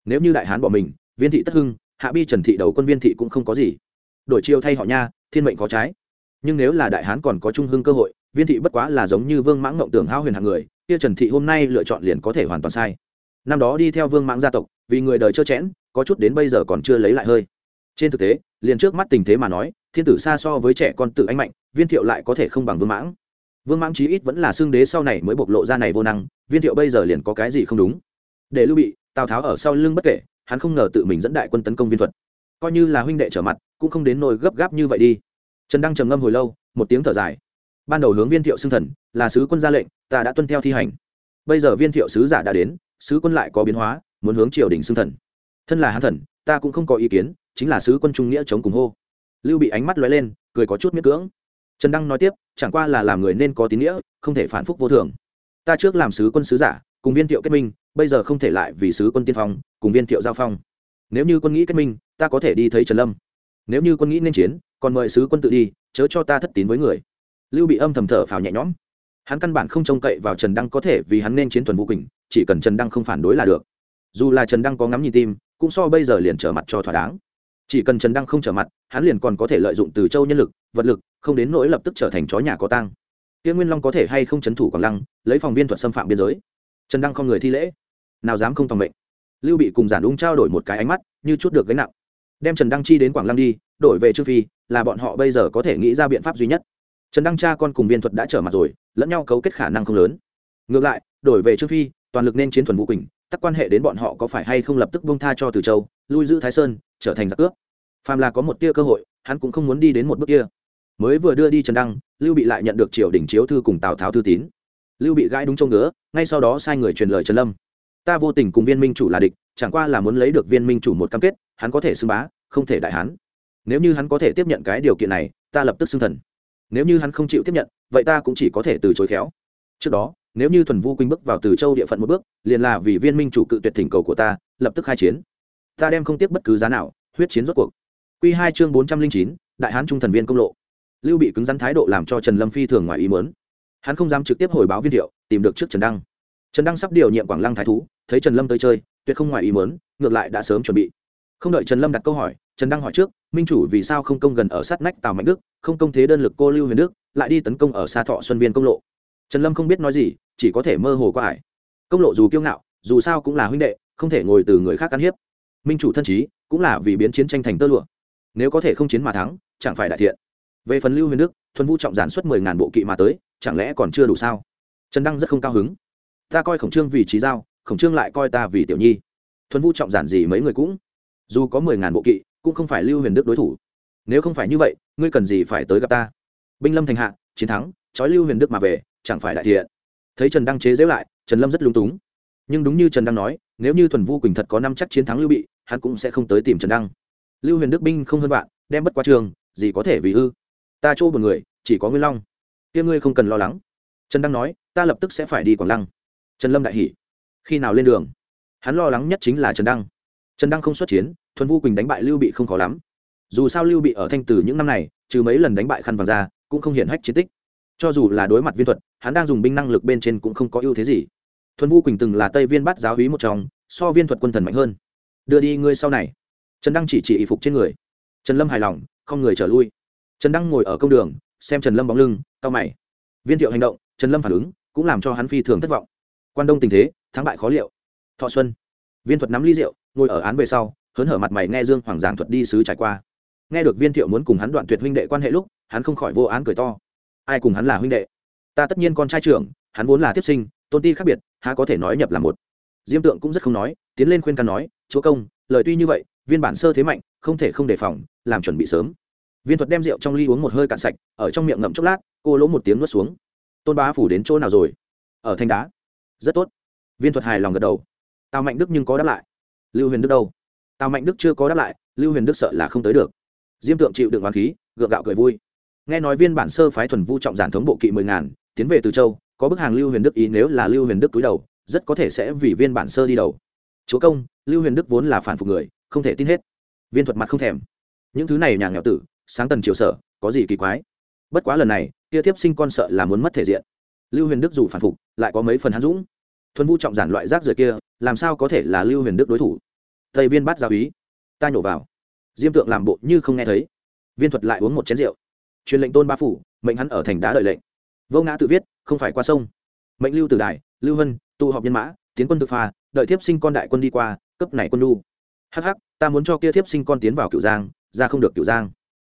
Nếu như đại hán bỏ mình, viên thị tất hưng, hạ bi trần thị đầu quân viên thị cũng không có gì. Đổi chiêu thay họ nha, thiên mệnh có trái nhưng nếu là đại hán còn có trung hưng cơ hội, viên thị bất quá là giống như vương mãng ngộng tưởng hao huyền hạng người, kia trần thị hôm nay lựa chọn liền có thể hoàn toàn sai. Năm đó đi theo vương mãng gia tộc, vì người đời trơ chẽn, có chút đến bây giờ còn chưa lấy lại hơi. Trên thực tế, liền trước mắt tình thế mà nói, thiên tử xa so với trẻ con tự anh mạnh, viên thiệu lại có thể không bằng vương mãng. Vương mãng chí ít vẫn là xương đế sau này mới bộc lộ ra này vô năng, viên thiệu bây giờ liền có cái gì không đúng. Để lưu bị, tào tháo ở sau lưng bất kể, hắn không ngờ tự mình dẫn đại quân tấn công viên thuật. Coi như là huynh đệ trở mặt, cũng không đến nỗi gấp gáp như vậy đi trần đăng trầm ngâm hồi lâu một tiếng thở dài ban đầu hướng viên thiệu xưng thần là sứ quân ra lệnh ta đã tuân theo thi hành bây giờ viên thiệu sứ giả đã đến sứ quân lại có biến hóa muốn hướng triều đình xưng thần thân là hán thần ta cũng không có ý kiến chính là sứ quân trung nghĩa chống cùng hô lưu bị ánh mắt lóe lên cười có chút miết cưỡng trần đăng nói tiếp chẳng qua là làm người nên có tín nghĩa không thể phản phúc vô thường ta trước làm sứ quân sứ giả cùng viên thiệu kết minh bây giờ không thể lại vì sứ quân tiên phong cùng viên thiệu giao phong nếu như quân nghĩ kết minh ta có thể đi thấy trần lâm nếu như quân nghĩ nên chiến, còn mời sứ quân tự đi, chớ cho ta thất tín với người. Lưu bị âm thầm thở phào nhẹ nhõm. Hắn căn bản không trông cậy vào trần đăng có thể vì hắn nên chiến thuần vũ quỳnh, chỉ cần trần đăng không phản đối là được. Dù là trần đăng có ngắm nhìn tim, cũng so bây giờ liền trở mặt cho thỏa đáng. Chỉ cần trần đăng không trở mặt, hắn liền còn có thể lợi dụng từ châu nhân lực, vật lực, không đến nỗi lập tức trở thành chó nhà có tang. tiên nguyên long có thể hay không c h ấ n thủ quảng lăng, lấy phòng viên thuật xâm phạm biên giới. Trần đăng không người thi lễ. Nào dám không tòng mệnh. Lưu bị cùng giản ung trao đổi một cái ánh mắt, như chút được gánh nặng đem trần đăng chi đến quảng lăng đi, đổi về trương phi, là bọn họ bây giờ có thể nghĩ ra biện pháp duy nhất. Trần đăng cha con cùng viên thuật đã trở mặt rồi, lẫn nhau cấu kết khả năng không lớn. Ngược lại, đổi về trương phi, toàn lực nên chiến thuần vũ quỳnh, tắc quan hệ đến bọn họ có phải hay không lập tức bông tha cho từ châu, lui giữ thái sơn, trở thành giặc cướp. Phàm là có một tia cơ hội, hắn cũng không muốn đi đến một bước kia. Mới vừa đưa đi trần đăng, lưu bị lại nhận được triều đình chiếu thư cùng tào tháo thư tín. Lưu bị gãi đúng trông ngứa, ngay sau đó sai người truyền lời trần lâm. Ta vô tình cùng viên minh chủ là địch, chẳng qua là muốn lấy được viên minh chủ một cam kết hắn có thể xưng bá không thể đại hán nếu như hắn có thể tiếp nhận cái điều kiện này ta lập tức xưng thần nếu như hắn không chịu tiếp nhận vậy ta cũng chỉ có thể từ chối khéo trước đó nếu như thuần vu quỳnh bước vào từ châu địa phận một bước liền là vì viên minh chủ cự tuyệt thỉnh cầu của ta lập tức khai chiến ta đem không tiếp bất cứ giá nào huyết chiến rốt cuộc Quy hai chương 409, Đại Hán Trung Thần Viên công lộ. Lưu bị cứng rắn thái độ làm cho Trần Lâm phi thường ngoài ý muốn. Hắn không dám trực tiếp hồi báo viên thiệu, tìm được trước Trần Đăng. Trần Đăng sắp điều nhiệm Quảng Lăng thái thú, thấy Trần Lâm tới chơi, tuyệt không ngoài ý muốn, ngược lại đã sớm chuẩn bị. Không đợi Trần Lâm đặt câu hỏi, Trần Đăng hỏi trước, minh chủ vì sao không công gần ở sát nách Tào Mạnh Đức, không công thế đơn lực cô Lưu Huyền Đức, lại đi tấn công ở xa Thọ Xuân Viên công lộ. Trần Lâm không biết nói gì, chỉ có thể mơ hồ qua ải. Công lộ dù kiêu ngạo, dù sao cũng là huynh đệ, không thể ngồi từ người khác can hiếp. Minh chủ thân chí, cũng là vì biến chiến tranh thành tơ lụa nếu có thể không chiến mà thắng chẳng phải đại thiện về phần lưu huyền đức thuần vũ trọng giản xuất mười ngàn bộ kỵ mà tới chẳng lẽ còn chưa đủ sao trần đăng rất không cao hứng ta coi khổng trương vì trí dao, khổng trương lại coi ta vì tiểu nhi thuần vũ trọng giản gì mấy người cũng dù có mười ngàn bộ kỵ, cũng không phải lưu huyền đức đối thủ. Nếu không phải như vậy, ngươi cần gì phải tới gặp ta? Binh lâm thành hạ, chiến thắng, trói lưu huyền đức mà về, chẳng phải đại thiện. Thấy trần đăng chế giễu lại, trần lâm rất lung túng. Nhưng đúng như trần đăng nói, nếu như thuần vu quỳnh thật có năm chắc chiến thắng lưu bị, hắn cũng sẽ không tới tìm trần đăng. Lưu huyền đức binh không hơn vạn, đem bất qua trường, gì có thể vì ư ta chỗ một người, chỉ có nguyên long. Kia ngươi không cần lo lắng. Trần đăng nói, ta lập tức sẽ phải đi quảng lăng. Trần lâm đại hỉ. Khi nào lên đường? Hắn lo lắng nhất chính là trần đăng trần đăng không xuất chiến, thuần vu quỳnh đánh bại lưu bị không khó lắm. Dù sao lưu bị ở thanh tử những năm này, trừ mấy lần đánh bại khăn vàng ra, cũng không hiện hách chiến tích. Cho dù là đối mặt viên thuật, hắn đang dùng binh năng lực bên trên cũng không có ưu thế gì. Thuần vu quỳnh từng là tây viên bắt giáo hí một trong, so viên thuật quân thần mạnh hơn. Đưa đi ngươi sau này. Trần đăng chỉ chỉ y phục trên người. Trần lâm hài lòng, không người trở lui. Trần đăng ngồi ở công đường, xem trần lâm bóng lưng cao mày. Viên thiệu hành động, trần lâm phản ứng, cũng làm cho hắn phi thường thất vọng. Quan đông tình thế, thắng bại khó liệu. Thọ xuân viên thuật nắm ly rượu, ngồi ở án về sau, hớn hở mặt mày nghe dương hoàng giảng thuật đi sứ trải qua. Nghe được viên thiệu muốn cùng hắn đoạn tuyệt huynh đệ quan hệ lúc, hắn không khỏi vô án cười to. Ai cùng hắn là huynh đệ? Ta tất nhiên con trai trưởng, hắn vốn là tiếp sinh, tôn ti khác biệt, há có thể nói nhập là một. Diêm tượng cũng rất không nói, tiến lên khuyên can nói, chúa công, lời tuy như vậy, viên bản sơ thế mạnh, không thể không đề phòng, làm chuẩn bị sớm. Viên thuật đem rượu trong ly uống một hơi cạn sạch, ở trong miệng ngậm chốc lát, cô lỗ một tiếng nuốt xuống. Tôn bá phủ đến chỗ nào rồi? Ở thanh đá. Rất tốt. Viên thuật hài lòng gật đầu tào mạnh đức nhưng có đáp lại lưu huyền đức đâu tào mạnh đức chưa có đáp lại lưu huyền đức sợ là không tới được diêm tượng chịu đựng hoàng khí gượng gạo cười vui nghe nói viên bản sơ phái thuần vu trọng giản thống bộ kỵ mười ngàn, tiến về từ châu, có bức hàng lưu huyền đức ý nếu là lưu huyền đức túi đầu, rất có thể sẽ vì viên bản sơ đi đầu. Chúa công, lưu huyền đức vốn là phản phục người, không thể tin hết. Viên thuật mặt không thèm. Những thứ này nhà nghèo tử, sáng tần triều sở, có gì kỳ quái? Bất quá lần này, kia tiếp sinh con sợ là muốn mất thể diện. Lưu huyền đức dù phản phục, lại có mấy phần hắn dũng. Thuần vu trọng giản loại rác rưởi kia làm sao có thể là lưu huyền đức đối thủ? Tây viên bắt giáo ý ta nhổ vào. Diêm tượng làm bộ như không nghe thấy. Viên thuật lại uống một chén rượu. Truyền lệnh tôn ba phủ, mệnh hắn ở thành đá đợi lệnh. Vô ngã tự viết, không phải qua sông. Mệnh lưu tử đại lưu hân, tụ họp nhân mã, tiến quân thực pha, đợi tiếp sinh con đại quân đi qua, cấp này quân lu hắc hắc, ta muốn cho kia tiếp sinh con tiến vào cửu giang, ra không được cửu giang.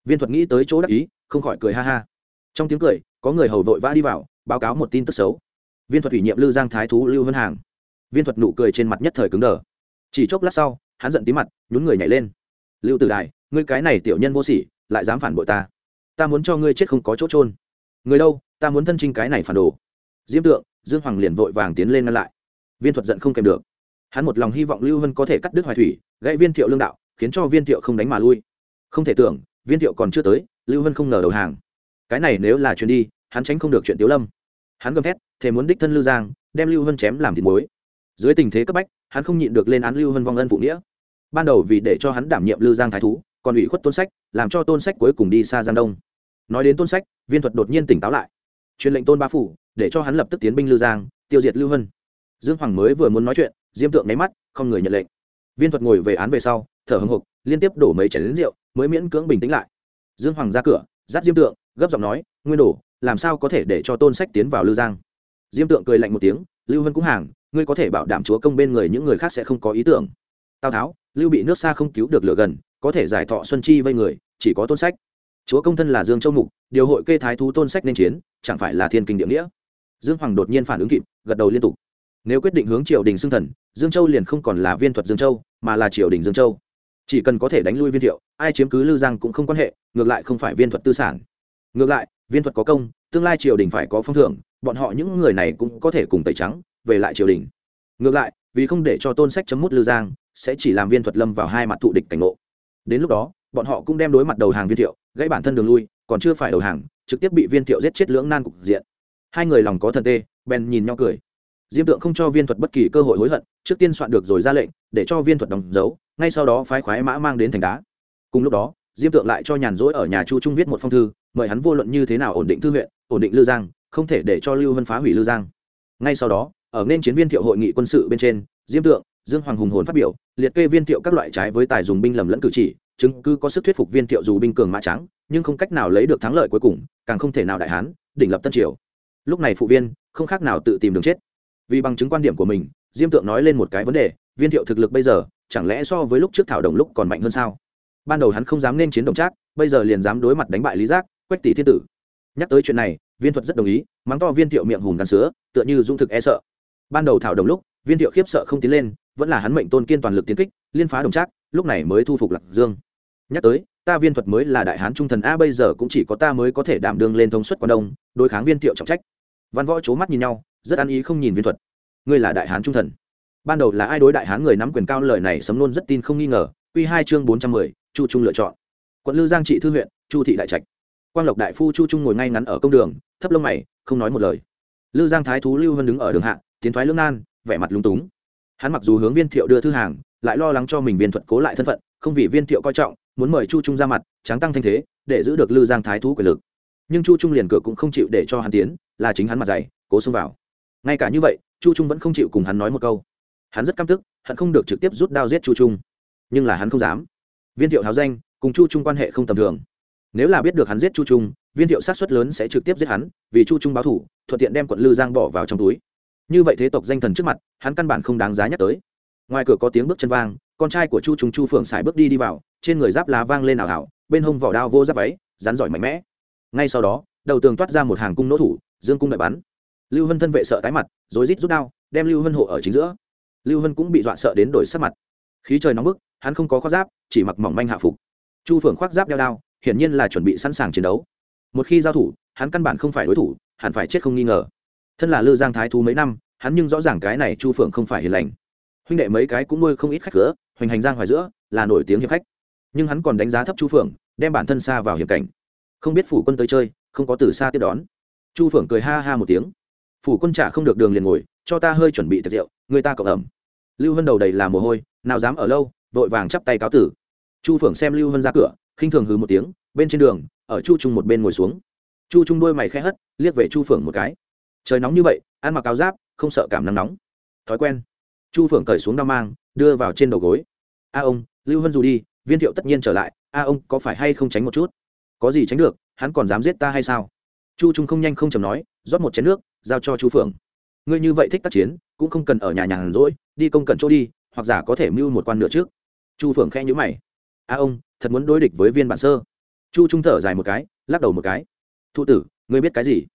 Viên thuật nghĩ tới chỗ đắc ý, không khỏi cười ha ha. Trong tiếng cười, có người hầu vội vã đi vào, báo cáo một tin tức xấu. Viên thuật ủy nhiệm lưu giang thái thú lưu vân hàng viên thuật nụ cười trên mặt nhất thời cứng đờ. Chỉ chốc lát sau, hắn giận tí mặt, nhún người nhảy lên. Lưu tử đài, ngươi cái này tiểu nhân vô sỉ, lại dám phản bội ta. Ta muốn cho ngươi chết không có chỗ trôn người đâu, ta muốn thân trinh cái này phản đồ. Diêm tượng, dương hoàng liền vội vàng tiến lên ngăn lại. Viên thuật giận không kèm được. Hắn một lòng hy vọng lưu vân có thể cắt đứt hoài thủy, gãy viên thiệu lương đạo, khiến cho viên thiệu không đánh mà lui. Không thể tưởng, viên thiệu còn chưa tới, lưu vân không ngờ đầu hàng. Cái này nếu là chuyện đi, hắn tránh không được chuyện tiếu lâm. Hắn gầm thét, thề muốn đích thân lưu giang, đem lưu vân chém làm thịt muối dưới tình thế cấp bách, hắn không nhịn được lên án lưu Hân vong ân phụ nghĩa. Ban đầu vì để cho hắn đảm nhiệm lưu giang thái thú, còn ủy khuất tôn sách, làm cho tôn sách cuối cùng đi xa giang đông. Nói đến tôn sách, viên thuật đột nhiên tỉnh táo lại. Truyền lệnh tôn ba phủ, để cho hắn lập tức tiến binh lưu giang, tiêu diệt lưu Hân. dương hoàng mới vừa muốn nói chuyện, diêm tượng nháy mắt, không người nhận lệnh. Viên thuật ngồi về án về sau, thở hồng hộc liên tiếp đổ mấy chén lính rượu, mới miễn cưỡng bình tĩnh lại. Dương hoàng ra cửa, dắt diêm tượng, gấp giọng nói, nguyên đổ làm sao có thể để cho tôn sách tiến vào lưu giang? Diêm tượng cười lạnh một tiếng, lưu Hân cũng hàng ngươi có thể bảo đảm chúa công bên người những người khác sẽ không có ý tưởng. Tào tháo, lưu bị nước xa không cứu được lửa gần, có thể giải thọ xuân chi vây người, chỉ có tôn sách. Chúa công thân là dương châu mục, điều hội kê thái thú tôn sách nên chiến, chẳng phải là thiên kinh địa nghĩa. Dương hoàng đột nhiên phản ứng kịp, gật đầu liên tục. Nếu quyết định hướng triều đình xưng thần, dương châu liền không còn là viên thuật dương châu, mà là triều đình dương châu. Chỉ cần có thể đánh lui viên thiệu, ai chiếm cứ lư giang cũng không quan hệ, ngược lại không phải viên thuật tư sản. Ngược lại, viên thuật có công, tương lai triều đình phải có phong thưởng, bọn họ những người này cũng có thể cùng tẩy trắng về lại triều đình. Ngược lại, vì không để cho tôn sách chấm mút lư giang, sẽ chỉ làm viên thuật lâm vào hai mặt thụ địch cảnh ngộ. Đến lúc đó, bọn họ cũng đem đối mặt đầu hàng viên thiệu, gãy bản thân đường lui, còn chưa phải đầu hàng, trực tiếp bị viên thiệu giết chết lưỡng nan cục diện. Hai người lòng có thần tê, bèn nhìn nhau cười. Diêm tượng không cho viên thuật bất kỳ cơ hội hối hận, trước tiên soạn được rồi ra lệnh, để cho viên thuật đóng dấu, ngay sau đó phái khoái mã mang đến thành đá. Cùng lúc đó, diêm tượng lại cho nhàn rỗi ở nhà chu trung viết một phong thư, mời hắn vô luận như thế nào ổn định thư huyện, ổn định lư giang, không thể để cho lưu vân phá hủy lư giang. Ngay sau đó ở nên chiến viên thiệu hội nghị quân sự bên trên, diêm tượng, dương hoàng hùng hồn phát biểu, liệt kê viên thiệu các loại trái với tài dùng binh lầm lẫn cử chỉ, chứng cứ có sức thuyết phục viên thiệu dù binh cường mã trắng, nhưng không cách nào lấy được thắng lợi cuối cùng, càng không thể nào đại hán, đỉnh lập tân triều. Lúc này phụ viên, không khác nào tự tìm đường chết. Vì bằng chứng quan điểm của mình, diêm tượng nói lên một cái vấn đề, viên thiệu thực lực bây giờ, chẳng lẽ so với lúc trước thảo đồng lúc còn mạnh hơn sao? Ban đầu hắn không dám nên chiến đồng trác, bây giờ liền dám đối mặt đánh bại lý giác, quách tỷ thiên tử. Nhắc tới chuyện này, viên thuật rất đồng ý, mắng to viên thiệu miệng hùng gắn sứa, tựa như dung thực e sợ ban đầu thảo đồng lúc, viên thiệu khiếp sợ không tiến lên, vẫn là hắn mệnh tôn kiên toàn lực tiến kích, liên phá đồng trác, lúc này mới thu phục lạc dương. Nhắc tới, ta viên thuật mới là đại hán trung thần a, bây giờ cũng chỉ có ta mới có thể đảm đương lên thông suất quan đông, đối kháng viên thiệu trọng trách. Văn võ c h ố mắt nhìn nhau, rất ăn ý không nhìn viên thuật. Ngươi là đại hán trung thần. Ban đầu là ai đối đại hán người nắm quyền cao lời này sấm nôn rất tin không nghi ngờ q hai chương bốn trăm mười, chu trung lựa chọn. Quận lư giang trị thư huyện, chu thị đại trạch. Quang lộc đại phu chu trung ngồi ngay ngắn ở công đường, thấp lông mày, không nói một lời. Lư giang thái thú lưu vân đứng ở đường hạ tiến thoái lưỡng nan, vẻ mặt lúng túng. Hắn mặc dù hướng viên thiệu đưa thư hàng, lại lo lắng cho mình viên thuật cố lại thân phận, không vì viên thiệu coi trọng, muốn mời chu trung ra mặt, tráng tăng thanh thế, để giữ được lư giang thái thú quyền lực. Nhưng chu trung liền cửa cũng không chịu để cho hắn tiến, là chính hắn mặt dày, cố xông vào. Ngay cả như vậy, chu trung vẫn không chịu cùng hắn nói một câu. Hắn rất căm tức hắn không được trực tiếp rút đao giết chu trung. Nhưng là hắn không dám. Viên thiệu háo danh, cùng chu trung quan hệ không tầm thường. Nếu là biết được hắn giết chu trung, viên thiệu sát xuất lớn sẽ trực tiếp giết hắn, vì chu trung báo thủ, thuận tiện đem quận lư giang bỏ vào trong túi như vậy thế tộc danh thần trước mặt, hắn căn bản không đáng giá nhắc tới. Ngoài cửa có tiếng bước chân vang, con trai của chu trung chu phượng xài bước đi đi vào, trên người giáp lá vang lên ảo ảo, bên hông vỏ đao vô giáp váy, rắn giỏi mạnh mẽ. Ngay sau đó, đầu tường toát ra một hàng cung nỗ thủ, dương cung đại bắn. Lưu hân thân vệ sợ tái mặt, rối rít rút đao, đem lưu hân hộ ở chính giữa. Lưu hân cũng bị dọa sợ đến đổi sắc mặt. Khí trời nóng bức, hắn không có khoác giáp, chỉ mặc mỏng manh hạ phục. Chu phượng khoác giáp đeo đao, hiển nhiên là chuẩn bị sẵn sàng chiến đấu. Một khi giao thủ, hắn căn bản không phải đối thủ, hẳn phải chết không nghi ngờ thân là lư giang thái thú mấy năm, hắn nhưng rõ ràng cái này chu phượng không phải hiền lành. Huynh đệ mấy cái cũng nuôi không ít khách cửa, hoành hành giang hoài giữa, là nổi tiếng hiệp khách. Nhưng hắn còn đánh giá thấp chu phượng, đem bản thân xa vào hiểm cảnh. Không biết phủ quân tới chơi, không có từ xa tiếp đón. Chu phượng cười ha ha một tiếng. Phủ quân trả không được đường liền ngồi, cho ta hơi chuẩn bị tiệc rượu, người ta cộng ẩm. Lưu hân đầu đầy là mồ hôi, nào dám ở lâu, vội vàng chắp tay cáo tử. Chu phượng xem lưu hân ra cửa, khinh thường hừ một tiếng, bên trên đường, ở chu trung một bên ngồi xuống. Chu trung đuôi mày khẽ hất, liếc về chu phượng một cái trời nóng như vậy, ăn mặc áo giáp, không sợ cảm nắng nóng. Thói quen. Chu phượng cởi xuống đao mang, đưa vào trên đầu gối. A ông, lưu hân dù đi, viên thiệu tất nhiên trở lại. A ông, có phải hay không tránh một chút? Có gì tránh được, hắn còn dám giết ta hay sao? Chu trung không nhanh không chầm nói, rót một chén nước, giao cho chu phượng. Ngươi như vậy thích tác chiến, cũng không cần ở nhà nhàn rỗi, đi công cần chỗ đi, hoặc giả có thể mưu một quan nữa trước. Chu phượng khẽ nhữ mày. A ông, thật muốn đối địch với viên bản sơ. Chu trung thở dài một cái, lắc đầu một cái. Thụ tử, ngươi biết cái gì?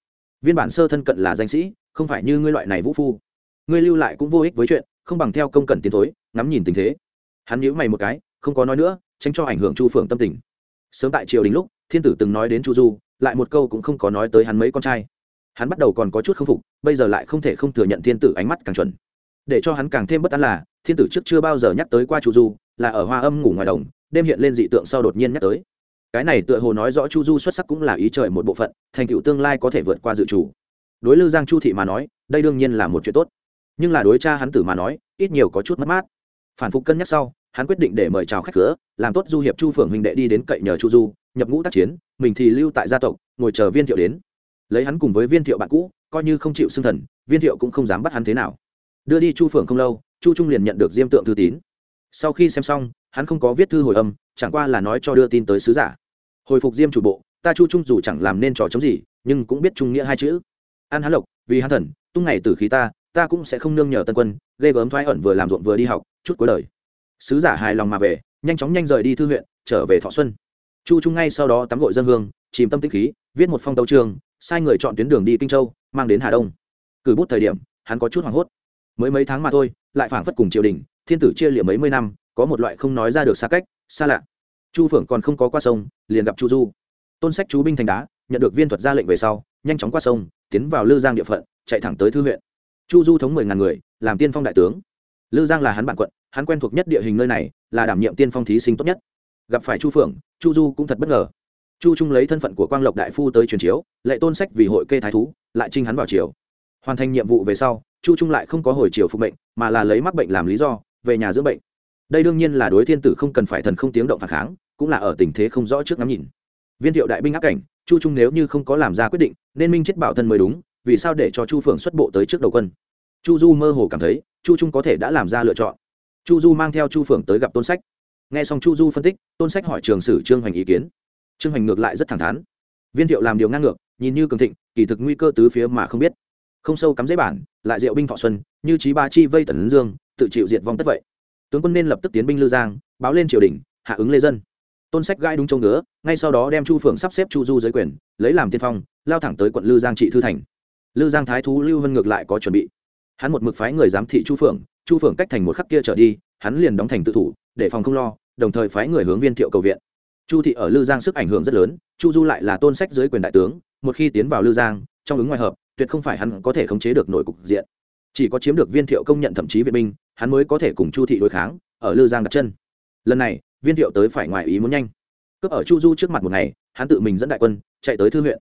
Viên bản sơ thân cận là danh sĩ, không phải như ngươi loại này vũ phu. Ngươi lưu lại cũng vô ích với chuyện, không bằng theo công cần tiến thối, ngắm nhìn tình thế. Hắn nhíu mày một cái, không có nói nữa, tránh cho ảnh hưởng chu phượng tâm tình. Sớm tại triều đình lúc, thiên tử từng nói đến chu du, lại một câu cũng không có nói tới hắn mấy con trai. Hắn bắt đầu còn có chút k phục, bây giờ lại không thể không thừa nhận thiên tử ánh mắt càng chuẩn. Để cho hắn càng thêm bất an là, thiên tử trước chưa bao giờ nhắc tới qua chu du, là ở hoa âm ngủ ngoài đồng, đêm hiện lên dị tượng sau đột nhiên nhắc tới cái này tựa hồ nói rõ chu du xuất sắc cũng là ý trời một bộ phận, thành tựu tương lai có thể vượt qua dự chủ đối lư giang chu thị mà nói, đây đương nhiên là một chuyện tốt. Nhưng là đối cha hắn tử mà nói, ít nhiều có chút mất mát. Phản phục cân nhắc sau, hắn quyết định để mời chào khách cửa, làm tốt du hiệp chu phượng huynh đệ đi đến cậy nhờ chu du, nhập ngũ tác chiến, mình thì lưu tại gia tộc, ngồi chờ viên thiệu đến. Lấy hắn cùng với viên thiệu bạn cũ, coi như không chịu xưng thần, viên thiệu cũng không dám bắt hắn thế nào. Đưa đi chu phượng không lâu, chu trung liền nhận được diêm tượng thư tín. Sau khi xem xong, hắn không có viết thư hồi âm, chẳng qua là nói cho đưa tin tới sứ giả hồi phục diêm chủ bộ, ta chu trung dù chẳng làm nên trò chống gì, nhưng cũng biết trung nghĩa hai chữ. An Hán lộc, vì hắn thần, tung ngày từ khí ta ta cũng sẽ không nương nhờ tân quân, ghê gớm thoái ẩn vừa làm ruộng vừa đi học, chút cuối đời. Sứ giả hài lòng mà về, nhanh chóng nhanh rời đi thư huyện, trở về thọ xuân. Chu trung ngay sau đó tắm gội dân hương, chìm tâm tích khí, viết một phong tấu trường, sai người chọn tuyến đường đi kinh châu, mang đến hà đông. Cử bút thời điểm, hắn có chút hoảng hốt. Mới mấy tháng mà thôi, lại phảng phất cùng triều đình, thiên tử chia liệm mấy mươi năm, có một loại không nói ra được xa cách, xa lạ chu phượng còn không có qua sông, liền gặp chu du. Tôn sách chú binh thành đá, nhận được viên thuật ra lệnh về sau, nhanh chóng qua sông, tiến vào lư giang địa phận, chạy thẳng tới thư huyện. Chu du thống mười ngàn người, làm tiên phong đại tướng. Lư giang là hắn bản quận, hắn quen thuộc nhất địa hình nơi này, là đảm nhiệm tiên phong thí sinh tốt nhất. Gặp phải chu phượng, chu du cũng thật bất ngờ. Chu trung lấy thân phận của quang lộc đại phu tới truyền chiếu, lệ tôn sách vì hội kê thái thú, lại trinh hắn vào triều. Hoàn thành nhiệm vụ về sau, chu trung lại không có hồi triều phục bệnh mà là lấy mắc bệnh làm lý do, về nhà dưỡng bệnh. Đây đương nhiên là đối thiên tử không cần phải thần không tiếng động phản kháng cũng là ở tình thế không rõ trước ngắm nhìn. Viên thiệu đại binh áp cảnh, chu trung nếu như không có làm ra quyết định, nên minh chết bảo thân mới đúng, vì sao để cho chu phượng xuất bộ tới trước đầu quân? Chu du mơ hồ cảm thấy, chu trung có thể đã làm ra lựa chọn. Chu du mang theo chu phượng tới gặp tôn sách. N g h e xong chu du phân tích, tôn sách hỏi trường sử trương hoành ý kiến. Trương hoành ngược lại rất thẳng thắn. Viên thiệu làm điều ngang ngược, nhìn như cường thịnh, kỳ thực nguy cơ tứ phía mà không biết. Không sâu cắm giấy bản, lại diệu binh thọ xuân, như trí ba chi vây tần dương, tự chịu diệt vong tất vậy. Tướng quân nên lập tức tiến binh lư giang, báo lên triều đình, hạ ứng lê dân tôn sách gai đúng châu ngứa, ngay sau đó đem chu phượng sắp xếp chu du dưới quyền, lấy làm tiên phong, lao thẳng tới quận lư giang trị thư thành. Lư giang thái thú lưu vân ngược lại có chuẩn bị. Hắn một mực phái người giám thị chu phượng chu phượng cách thành một khắc kia trở đi, hắn liền đóng thành tự thủ, để phòng không lo, đồng thời phái người hướng viên thiệu cầu viện. Chu thị ở lư giang sức ảnh hưởng rất lớn, chu du lại là tôn sách dưới quyền đại tướng, một khi tiến vào lư giang, trong ứng ngoài hợp, tuyệt không phải hắn có thể khống chế được nội cục diện. Chỉ có chiếm được viên thiệu công nhận thậm chí vệ binh, hắn mới có thể cùng chu thị đối kháng, ở lư giang đặt chân. Lần này viên thiệu tới phải ngoài ý muốn nhanh. Cướp ở chu du trước mặt một ngày, hắn tự mình dẫn đại quân, chạy tới thư huyện.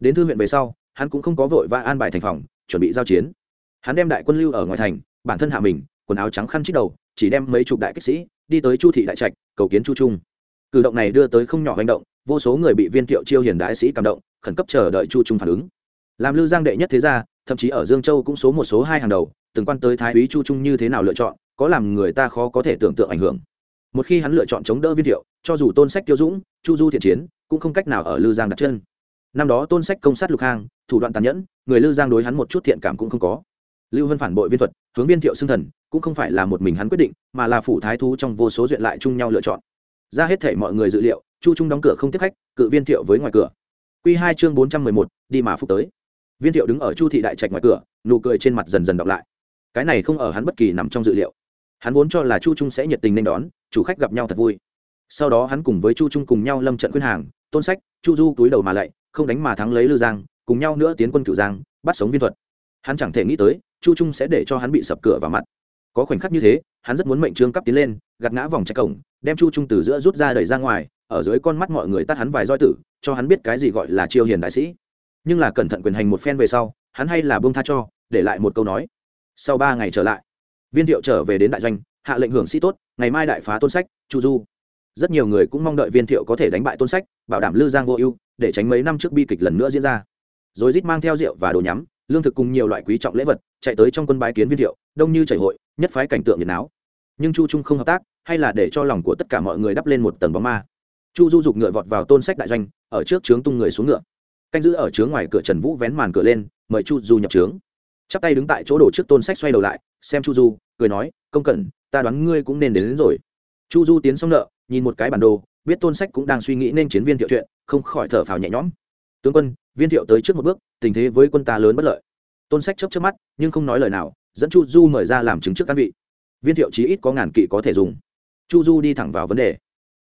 Đến thư huyện về sau, hắn cũng không có vội và an bài thành phòng, chuẩn bị giao chiến. Hắn đem đại quân lưu ở ngoài thành, bản thân hạ mình, quần áo trắng khăn chít đầu, chỉ đem mấy chục đại kích sĩ, đi tới chu thị đại trạch, cầu kiến chu trung. Cử động này đưa tới không nhỏ hành động, vô số người bị viên thiệu chiêu hiền đại sĩ cảm động, khẩn cấp chờ đợi chu trung phản ứng. Làm Lưu giang đệ nhất thế gia, thậm chí ở dương châu cũng số một số hai hàng đầu, từng quan tới thái úy chu trung như thế nào lựa chọn, có làm người ta khó có thể tưởng tượng ảnh hưởng một khi hắn lựa chọn chống đỡ viên thiệu, cho dù tôn sách tiêu dũng, chu du thiện chiến, cũng không cách nào ở lư giang đặt chân. Năm đó tôn sách công sát lục hang, thủ đoạn tàn nhẫn, người lư giang đối hắn một chút thiện cảm cũng không có. Lưu vân phản bội viên thuật, hướng viên thiệu xưng thần, cũng không phải là một mình hắn quyết định, mà là phủ thái thú trong vô số duyện lại chung nhau lựa chọn. Ra hết thể mọi người dự liệu, chu trung đóng cửa không tiếp khách, cự viên thiệu với ngoài cửa. Q hai chương bốn trăm mười một, đi mà phúc tới. Viên thiệu đứng ở chu thị đại trạch ngoài cửa, nụ cười trên mặt dần dần đọc lại. Cái này không ở hắn bất kỳ nằm trong dự liệu hắn vốn cho là chu trung sẽ nhiệt tình nên đón, chủ khách gặp nhau thật vui. Sau đó hắn cùng với chu trung cùng nhau lâm trận khuyên hàng, tôn sách, chu du túi đầu mà lạy, không đánh mà thắng lấy lư giang, cùng nhau nữa tiến quân cửu giang, bắt sống viên thuật. Hắn chẳng thể nghĩ tới, chu trung sẽ để cho hắn bị sập cửa vào mặt. Có khoảnh khắc như thế, hắn rất muốn mệnh trương cắp tiến lên, gạt ngã vòng trái cổng, đem chu trung từ giữa rút ra đẩy ra ngoài, ở dưới con mắt mọi người tắt hắn vài roi tử, cho hắn biết cái gì gọi là chiêu hiền đại sĩ. Nhưng là cẩn thận quyền hành một phen về sau, hắn hay là bông tha cho, để lại một câu nói. Sau ba ngày trở lại viên thiệu trở về đến đại doanh, hạ lệnh hưởng sĩ tốt, ngày mai đại phá tôn sách, chu du. Rất nhiều người cũng mong đợi viên thiệu có thể đánh bại tôn sách, bảo đảm lư giang vô ưu, để tránh mấy năm trước bi kịch lần nữa diễn ra. Rồi rít mang theo rượu và đồ nhắm, lương thực cùng nhiều loại quý trọng lễ vật, chạy tới trong quân bái kiến viên thiệu, đông như chảy hội, nhất phái cảnh tượng nhiệt náo. Nhưng chu trung không hợp tác, hay là để cho lòng của tất cả mọi người đắp lên một tầng bóng ma. Chu du dục ngựa vọt vào tôn sách đại doanh, ở trước trướng tung người xuống ngựa. Canh giữ ở trướng ngoài cửa trần vũ vén màn cửa lên, mời chu du nhập trướng. Chắp tay đứng tại chỗ đổ trước tôn sách xoay đầu lại, xem chu du cười nói công cẩn ta đoán ngươi cũng nên đến, đến rồi. Chu du tiến xong nợ nhìn một cái bản đồ biết tôn sách cũng đang suy nghĩ nên chiến viên thiệu chuyện không khỏi thở phào nhẹ nhõm. Tướng quân viên thiệu tới trước một bước tình thế với quân ta lớn bất lợi. Tôn sách chấp chấp mắt nhưng không nói lời nào dẫn chu du mời ra làm chứng trước cán vị. Viên thiệu chí ít có ngàn kỵ có thể dùng. Chu du đi thẳng vào vấn đề.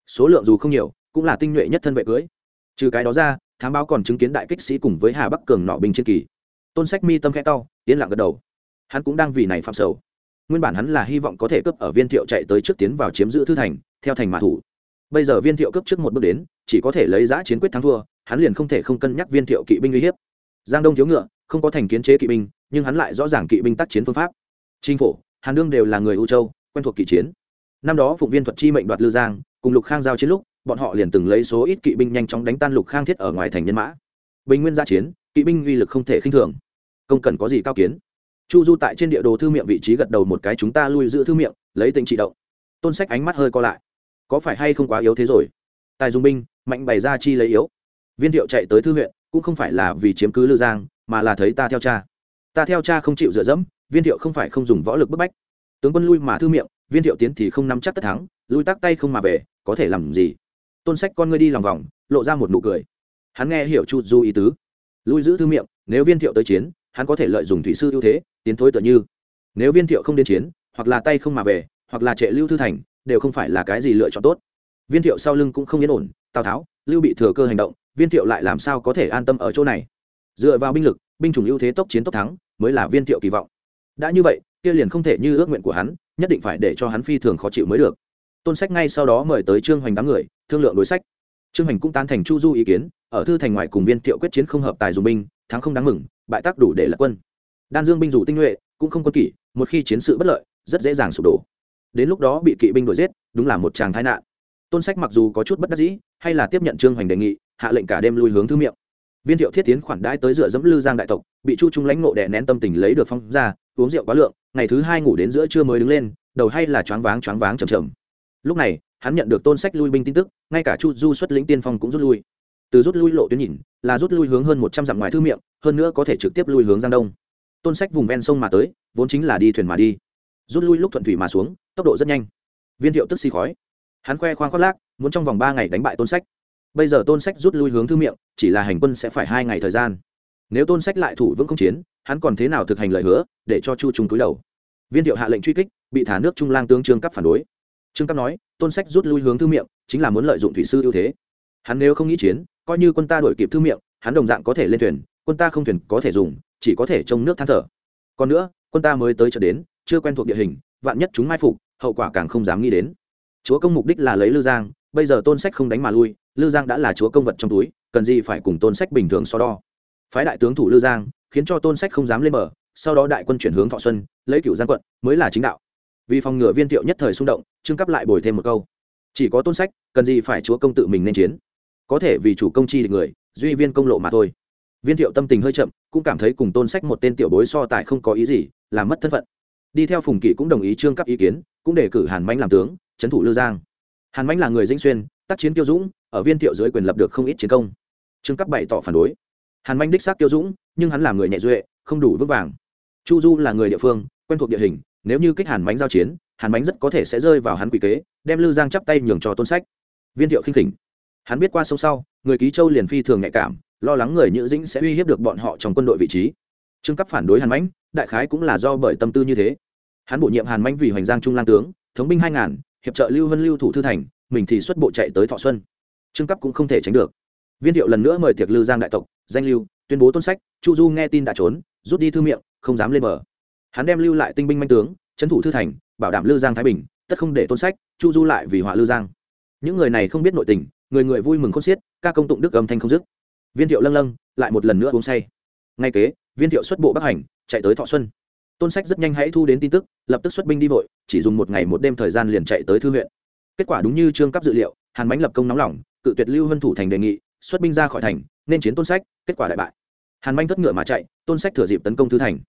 Số lượng dù không nhiều cũng là tinh nhuệ nhất thân vệ cưới. Trừ cái đó ra thám báo còn chứng kiến đại kích sĩ cùng với hà bắc cường nọ binh trên kỳ. Tôn sách mi tâm khẽ cao yên lặng gật đầu. Hắn cũng đang vì này phạm sầu nguyên bản hắn là hy vọng có thể cướp ở viên thiệu chạy tới trước tiến vào chiếm giữ thư thành, theo thành mã thủ. Bây giờ viên thiệu cướp trước một bước đến, chỉ có thể lấy giã chiến quyết thắng thua, hắn liền không thể không cân nhắc viên thiệu kỵ binh uy hiếp. Giang đông thiếu ngựa, không có thành kiến chế kỵ binh, nhưng hắn lại rõ ràng kỵ binh tác chiến phương pháp. Chính phủ hàn đương đều là người ưu châu, quen thuộc kỵ chiến. Năm đó phụng viên thuật chi mệnh đoạt lư giang, cùng lục khang giao chiến lúc, bọn họ liền từng lấy số ít kỵ binh nhanh chóng đánh tan lục khang thiết ở ngoài thành nhân mã. Bình nguyên gia chiến, kỵ binh uy lực không thể khinh thường. Công cần có gì cao kiến? Chu du tại trên địa đồ thư miệng vị trí gật đầu một cái, chúng ta lui giữ thư miệng, lấy tính trị động. Tôn sách ánh mắt hơi co lại. Có phải hay không quá yếu thế rồi? Tài dùng binh, mạnh bày ra chi lấy yếu. Viên thiệu chạy tới thư huyện, cũng không phải là vì chiếm cứ lư giang, mà là thấy ta theo cha. Ta theo cha không chịu dựa dẫm, viên thiệu không phải không dùng võ lực bức bách. Tướng quân lui mà thư miệng, viên thiệu tiến thì không nắm chắc tất thắng, lui tắc tay không mà về, có thể làm gì? Tôn sách con ngươi đi lòng vòng, lộ ra một nụ cười. Hắn nghe hiểu chu du ý tứ. Lui giữ thư miệng, nếu viên thiệu tới chiến hắn có thể lợi dụng thủy sư ưu thế, tiến thối tựa như. Nếu viên thiệu không đến chiến, hoặc là tay không mà về, hoặc là trệ lưu thư thành, đều không phải là cái gì lựa chọn tốt. Viên thiệu sau lưng cũng không yên ổn, tào tháo, lưu bị thừa cơ hành động, viên thiệu lại làm sao có thể an tâm ở chỗ này? Dựa vào binh lực, binh chủng ưu thế tốc chiến tốc thắng, mới là viên thiệu kỳ vọng. Đã như vậy, kia liền không thể như ước nguyện của hắn, nhất định phải để cho hắn phi thường khó chịu mới được. Tôn sách ngay sau đó mời tới trương hoành đám người, thương lượng đối sách trương Hành cũng tán thành chu du ý kiến, ở thư thành ngoại cùng viên thiệu quyết chiến không hợp tài dùng binh, thắng không đáng mừng, bại tác đủ để lật quân. Đan dương binh dù tinh nhuệ, cũng không quân kỷ, một khi chiến sự bất lợi, rất dễ dàng sụp đổ. Đến lúc đó bị kỵ binh đuổi giết, đúng là một tràng tai nạn. Tôn sách mặc dù có chút bất đắc dĩ, hay là tiếp nhận trương hoành đề nghị, hạ lệnh cả đêm lui hướng thư miệng. Viên thiệu thiết tiến khoản đãi tới dựa dẫm lư giang đại tộc, bị chu trung lãnh ngộ đè nén tâm tình lấy được phong ra, uống rượu quá lượng, ngày thứ hai ngủ đến giữa trưa mới đứng lên, đầu hay là choáng váng choáng váng chầm chầm lúc này, hắn nhận được tôn sách lui binh tin tức ngay cả chu du xuất lĩnh tiên phong cũng rút lui. Từ rút lui lộ tuyến nhìn, là rút lui hướng hơn một trăm dặm ngoài thư miệng, hơn nữa có thể trực tiếp lui hướng giang đông. Tôn sách vùng ven sông mà tới, vốn chính là đi thuyền mà đi. Rút lui lúc thuận thủy mà xuống, tốc độ rất nhanh. Viên thiệu tức xì khói. Hắn khoe khoang khoác lác, muốn trong vòng ba ngày đánh bại tôn sách. Bây giờ tôn sách rút lui hướng thư miệng, chỉ là hành quân sẽ phải hai ngày thời gian. Nếu tôn sách lại thủ vững không chiến, hắn còn thế nào thực hành lời hứa, để cho chu trung túi đầu? Viên thiệu hạ lệnh truy kích, bị thả nước trung lang tướng trương cấp phản đối. Trương cấp nói, tôn sách rút lui hướng thư miệng chính là muốn lợi dụng thủy sư ưu thế. Hắn nếu không nghĩ chiến, coi như quân ta đổi kịp thư miệng, hắn đồng dạng có thể lên thuyền, quân ta không thuyền có thể dùng, chỉ có thể trông nước than thở. Còn nữa, quân ta mới tới chợ đến, chưa quen thuộc địa hình, vạn nhất chúng mai phục, hậu quả càng không dám nghĩ đến. Chúa công mục đích là lấy lư giang, bây giờ tôn sách không đánh mà lui, lư giang đã là chúa công vật trong túi, cần gì phải cùng tôn sách bình thường so đo. Phái đại tướng thủ lư giang, khiến cho tôn sách không dám lên mở sau đó đại quân chuyển hướng thọ xuân, lấy cựu giang quận, mới là chính đạo. Vì phòng ngừa viên thiệu nhất thời xung động, trương cấp lại bồi thêm một câu chỉ có tôn sách, cần gì phải chúa công tự mình nên chiến. Có thể vì chủ công chi địch người, duy viên công lộ mà thôi. Viên thiệu tâm tình hơi chậm, cũng cảm thấy cùng tôn sách một tên tiểu bối so tài không có ý gì, làm mất thân phận. Đi theo phùng kỵ cũng đồng ý trương cấp ý kiến, cũng để cử hàn mãnh làm tướng trấn thủ lư giang. Hàn mãnh là người dinh xuyên, tác chiến tiêu dũng, ở viên thiệu dưới quyền lập được không ít chiến công. Trương cấp bày tỏ phản đối. Hàn mãnh đích xác tiêu dũng, nhưng hắn là người nhẹ duệ, không đủ vững vàng. Chu du là người địa phương, quen thuộc địa hình, nếu như kích hàn mãnh giao chiến hàn bánh rất có thể sẽ rơi vào hắn quỷ kế, đem lư giang chắp tay nhường cho tôn sách. Viên thiệu khinh khỉnh. Hắn biết qua sông sau, người ký châu liền phi thường nhạy cảm, lo lắng người nhữ dĩnh sẽ uy hiếp được bọn họ trong quân đội vị trí. Trương cấp phản đối hàn mãnh đại khái cũng là do bởi tâm tư như thế. Hắn bổ nhiệm hàn mãnh vì hoành giang trung lang tướng, thống binh hai ngàn, hiệp trợ lưu vân lưu thủ thư thành, mình thì xuất bộ chạy tới thọ xuân. Trương cấp cũng không thể tránh được. Viên thiệu lần nữa mời tiệc lư giang đại tộc, danh lưu, tuyên bố tôn sách, chu du nghe tin đã trốn, rút đi thư miệng, không dám lên bờ. Hắn đem lưu lại tinh binh manh tướng, trấn thủ thư thành bảo đảm lư giang thái bình, tất không để tôn sách, chu du lại vì họa lư giang. Những người này không biết nội tình, người người vui mừng khôn xiết, ca công tụng đức âm thanh không dứt. Viên thiệu lâng lâng, lại một lần nữa uống say. Ngay kế, viên thiệu xuất bộ bắc hành, chạy tới thọ xuân. Tôn sách rất nhanh hãy thu đến tin tức, lập tức xuất binh đi vội, chỉ dùng một ngày một đêm thời gian liền chạy tới thư huyện. Kết quả đúng như trương cấp dự liệu, hàn bánh lập công nóng lòng, cự tuyệt lưu vân thủ thành đề nghị, xuất binh ra khỏi thành, nên chiến tôn sách, kết quả đại bại. Hàn bánh thất ngựa mà chạy, tôn sách thừa dịp tấn công thư thành.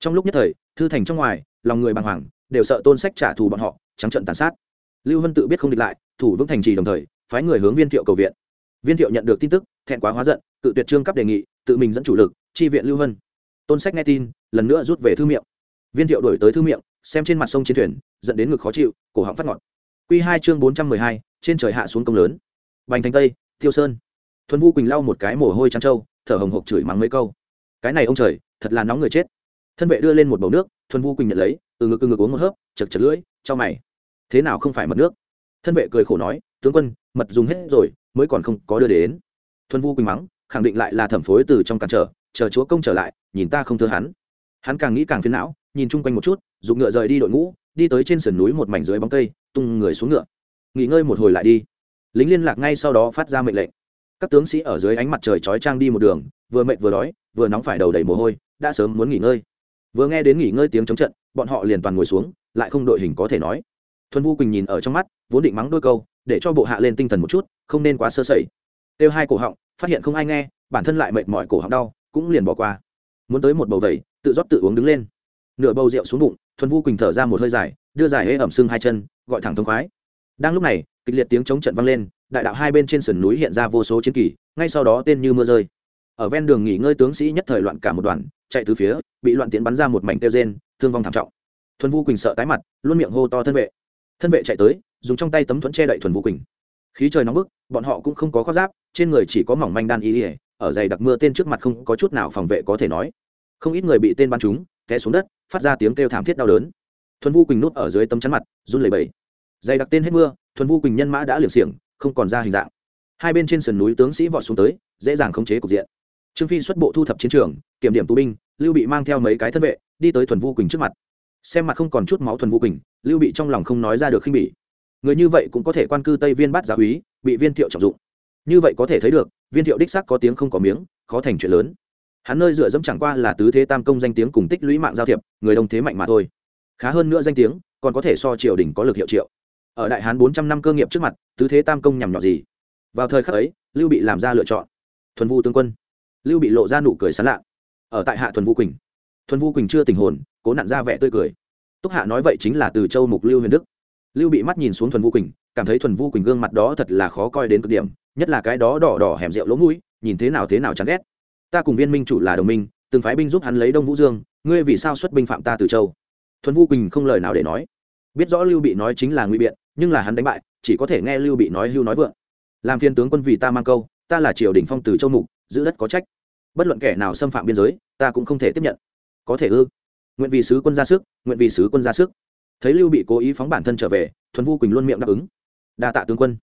Trong lúc nhất thời, thư thành trong ngoài, lòng người bàng hoàng đều sợ tôn sách trả thù bọn họ, trắng trận tàn sát. Lưu hân tự biết không địch lại, thủ vững thành trì đồng thời, phái người hướng viên thiệu cầu viện. Viên thiệu nhận được tin tức, thẹn quá hóa giận, cự tuyệt trương cấp đề nghị, tự mình dẫn chủ lực, chi viện lưu hân. Tôn sách nghe tin, lần nữa rút về thư miệng. Viên thiệu đổi tới thư miệng, xem trên mặt sông chiến thuyền dẫn đến ngực khó chịu, cổ họng phát ngọt. Q hai chương bốn trăm mười hai, trên trời hạ xuống công lớn. Bành thành tây tiêu sơn. Thuần vu quỳnh lau một cái mồ hôi trắng trâu, thở hồng hộc chửi mắng mấy câu. Cái này ông trời, thật là nóng người chết thân vệ đưa lên một bầu nước, thuần vu quỳnh nhận lấy, từ ngực từ ngực uống một hớp, chật chật lưỡi cho mày. Thế nào không phải mật nước? Thân vệ cười khổ nói, tướng quân, mật dùng hết rồi, mới còn không có đưa đến. Thuần vu quỳnh mắng, khẳng định lại là thẩm phối từ trong cản trở, chờ chúa công trở lại, nhìn ta không thưa hắn. Hắn càng nghĩ càng phiền não, nhìn chung quanh một chút dùng ngựa rời đi đội ngũ, đi tới trên sườn núi một mảnh dưới bóng cây, tung người xuống ngựa. Nghỉ ngơi một hồi lại đi. Lính liên lạc ngay sau đó phát ra mệnh lệnh. Các tướng sĩ ở dưới ánh mặt trời chói trang đi một đường, vừa mệt vừa đói, vừa nóng phải đầu đầy mồ hôi, đã sớm muốn nghỉ ngơi vừa nghe đến nghỉ ngơi tiếng chống trận, bọn họ liền toàn ngồi xuống, lại không đội hình có thể nói. Thuần vu quỳnh nhìn ở trong mắt, vốn định mắng đôi câu, để cho bộ hạ lên tinh thần một chút, không nên quá sơ sẩy. Têu hai cổ họng, phát hiện không ai nghe, bản thân lại mệt mỏi cổ họng đau, cũng liền bỏ qua. Muốn tới một bầu vẩy tự rót tự uống đứng lên. Nửa bầu rượu xuống bụng, thuần vu quỳnh thở ra một hơi dài, đưa dài hễ ẩm sưng hai chân, gọi thẳng thông khoái. Đang lúc này, kịch liệt tiếng chống trận vang lên, đại đạo hai bên trên sườn núi hiện ra vô số chiến kỳ, ngay sau đó tên như mưa rơi. Ở ven đường nghỉ ngơi tướng sĩ nhất thời loạn cả một đoàn chạy từ phía, bị loạn tiến bắn ra một mảnh tiêu rên, thương vong thảm trọng. Thuần vu quỳnh sợ tái mặt, luôn miệng hô to thân vệ. Thân vệ chạy tới, dùng trong tay tấm thuẫn che đậy thuần vu quỳnh. Khí trời nóng bức, bọn họ cũng không có khoác giáp, trên người chỉ có mỏng manh đan y ỉa ở dày đặc mưa tên trước mặt không có chút nào phòng vệ có thể nói. Không ít người bị tên bắn trúng, té xuống đất, phát ra tiếng kêu thảm thiết đau đớn. Thuần vu quỳnh núp ở dưới tấm chắn mặt, run lẩy bẩy. Dày đặc tên hết mưa, thuần vu quỳnh nhân mã đã liệng xiềng, không còn ra hình dạng. Hai bên trên sườn núi tướng sĩ vọt xuống tới, dễ dàng khống chế cục diện trương phi xuất bộ thu thập chiến trường, kiểm điểm tù binh, lưu bị mang theo mấy cái thân vệ, đi tới thuần vu quỳnh trước mặt. Xem mặt không còn chút máu thuần vu quỳnh, lưu bị trong lòng không nói ra được khinh bỉ. Người như vậy cũng có thể quan cư tây viên bắt giáo úy, bị viên thiệu trọng dụng. Như vậy có thể thấy được, viên thiệu đích sắc có tiếng không có miếng, khó thành chuyện lớn. Hắn nơi dựa dẫm chẳng qua là tứ thế tam công danh tiếng cùng tích lũy mạng giao thiệp, người đông thế mạnh mà thôi. Khá hơn nữa danh tiếng, còn có thể so triều đình có lực hiệu triệu. Ở đại hán bốn trăm năm cơ nghiệp trước mặt, tứ thế tam công nhằm nhọ gì? Vào thời khắc ấy, lưu bị làm ra lựa chọn. Thuần vu tướng quân lưu bị lộ ra nụ cười sán lạ. Ở tại hạ thuần vu quỳnh. Thuần vu quỳnh chưa tình hồn, cố nặn ra vẻ tươi cười. Túc hạ nói vậy chính là từ châu mục lưu huyền đức. Lưu bị mắt nhìn xuống thuần vu quỳnh, cảm thấy thuần vu quỳnh gương mặt đó thật là khó coi đến cực điểm, nhất là cái đó đỏ đỏ hẻm rượu lỗ mũi, nhìn thế nào thế nào chán ghét. Ta cùng viên minh chủ là đồng minh, từng phái binh giúp hắn lấy đông vũ dương, ngươi vì sao xuất binh phạm ta từ châu? Thuần vu quỳnh không lời nào để nói. Biết rõ lưu bị nói chính là ngụy biện, nhưng là hắn đánh bại, chỉ có thể nghe lưu bị nói hưu nói vượng. Làm phiên tướng quân vì ta mang câu ta là triều đình phong từ châu mục, giữ đất có trách. Bất luận kẻ nào xâm phạm biên giới, ta cũng không thể tiếp nhận. Có thể ư? Nguyện vì sứ quân ra sức, nguyện vì sứ quân ra sức. Thấy lưu bị cố ý phóng bản thân trở về, thuần vu quỳnh luôn miệng đáp ứng. Đa tạ tướng quân.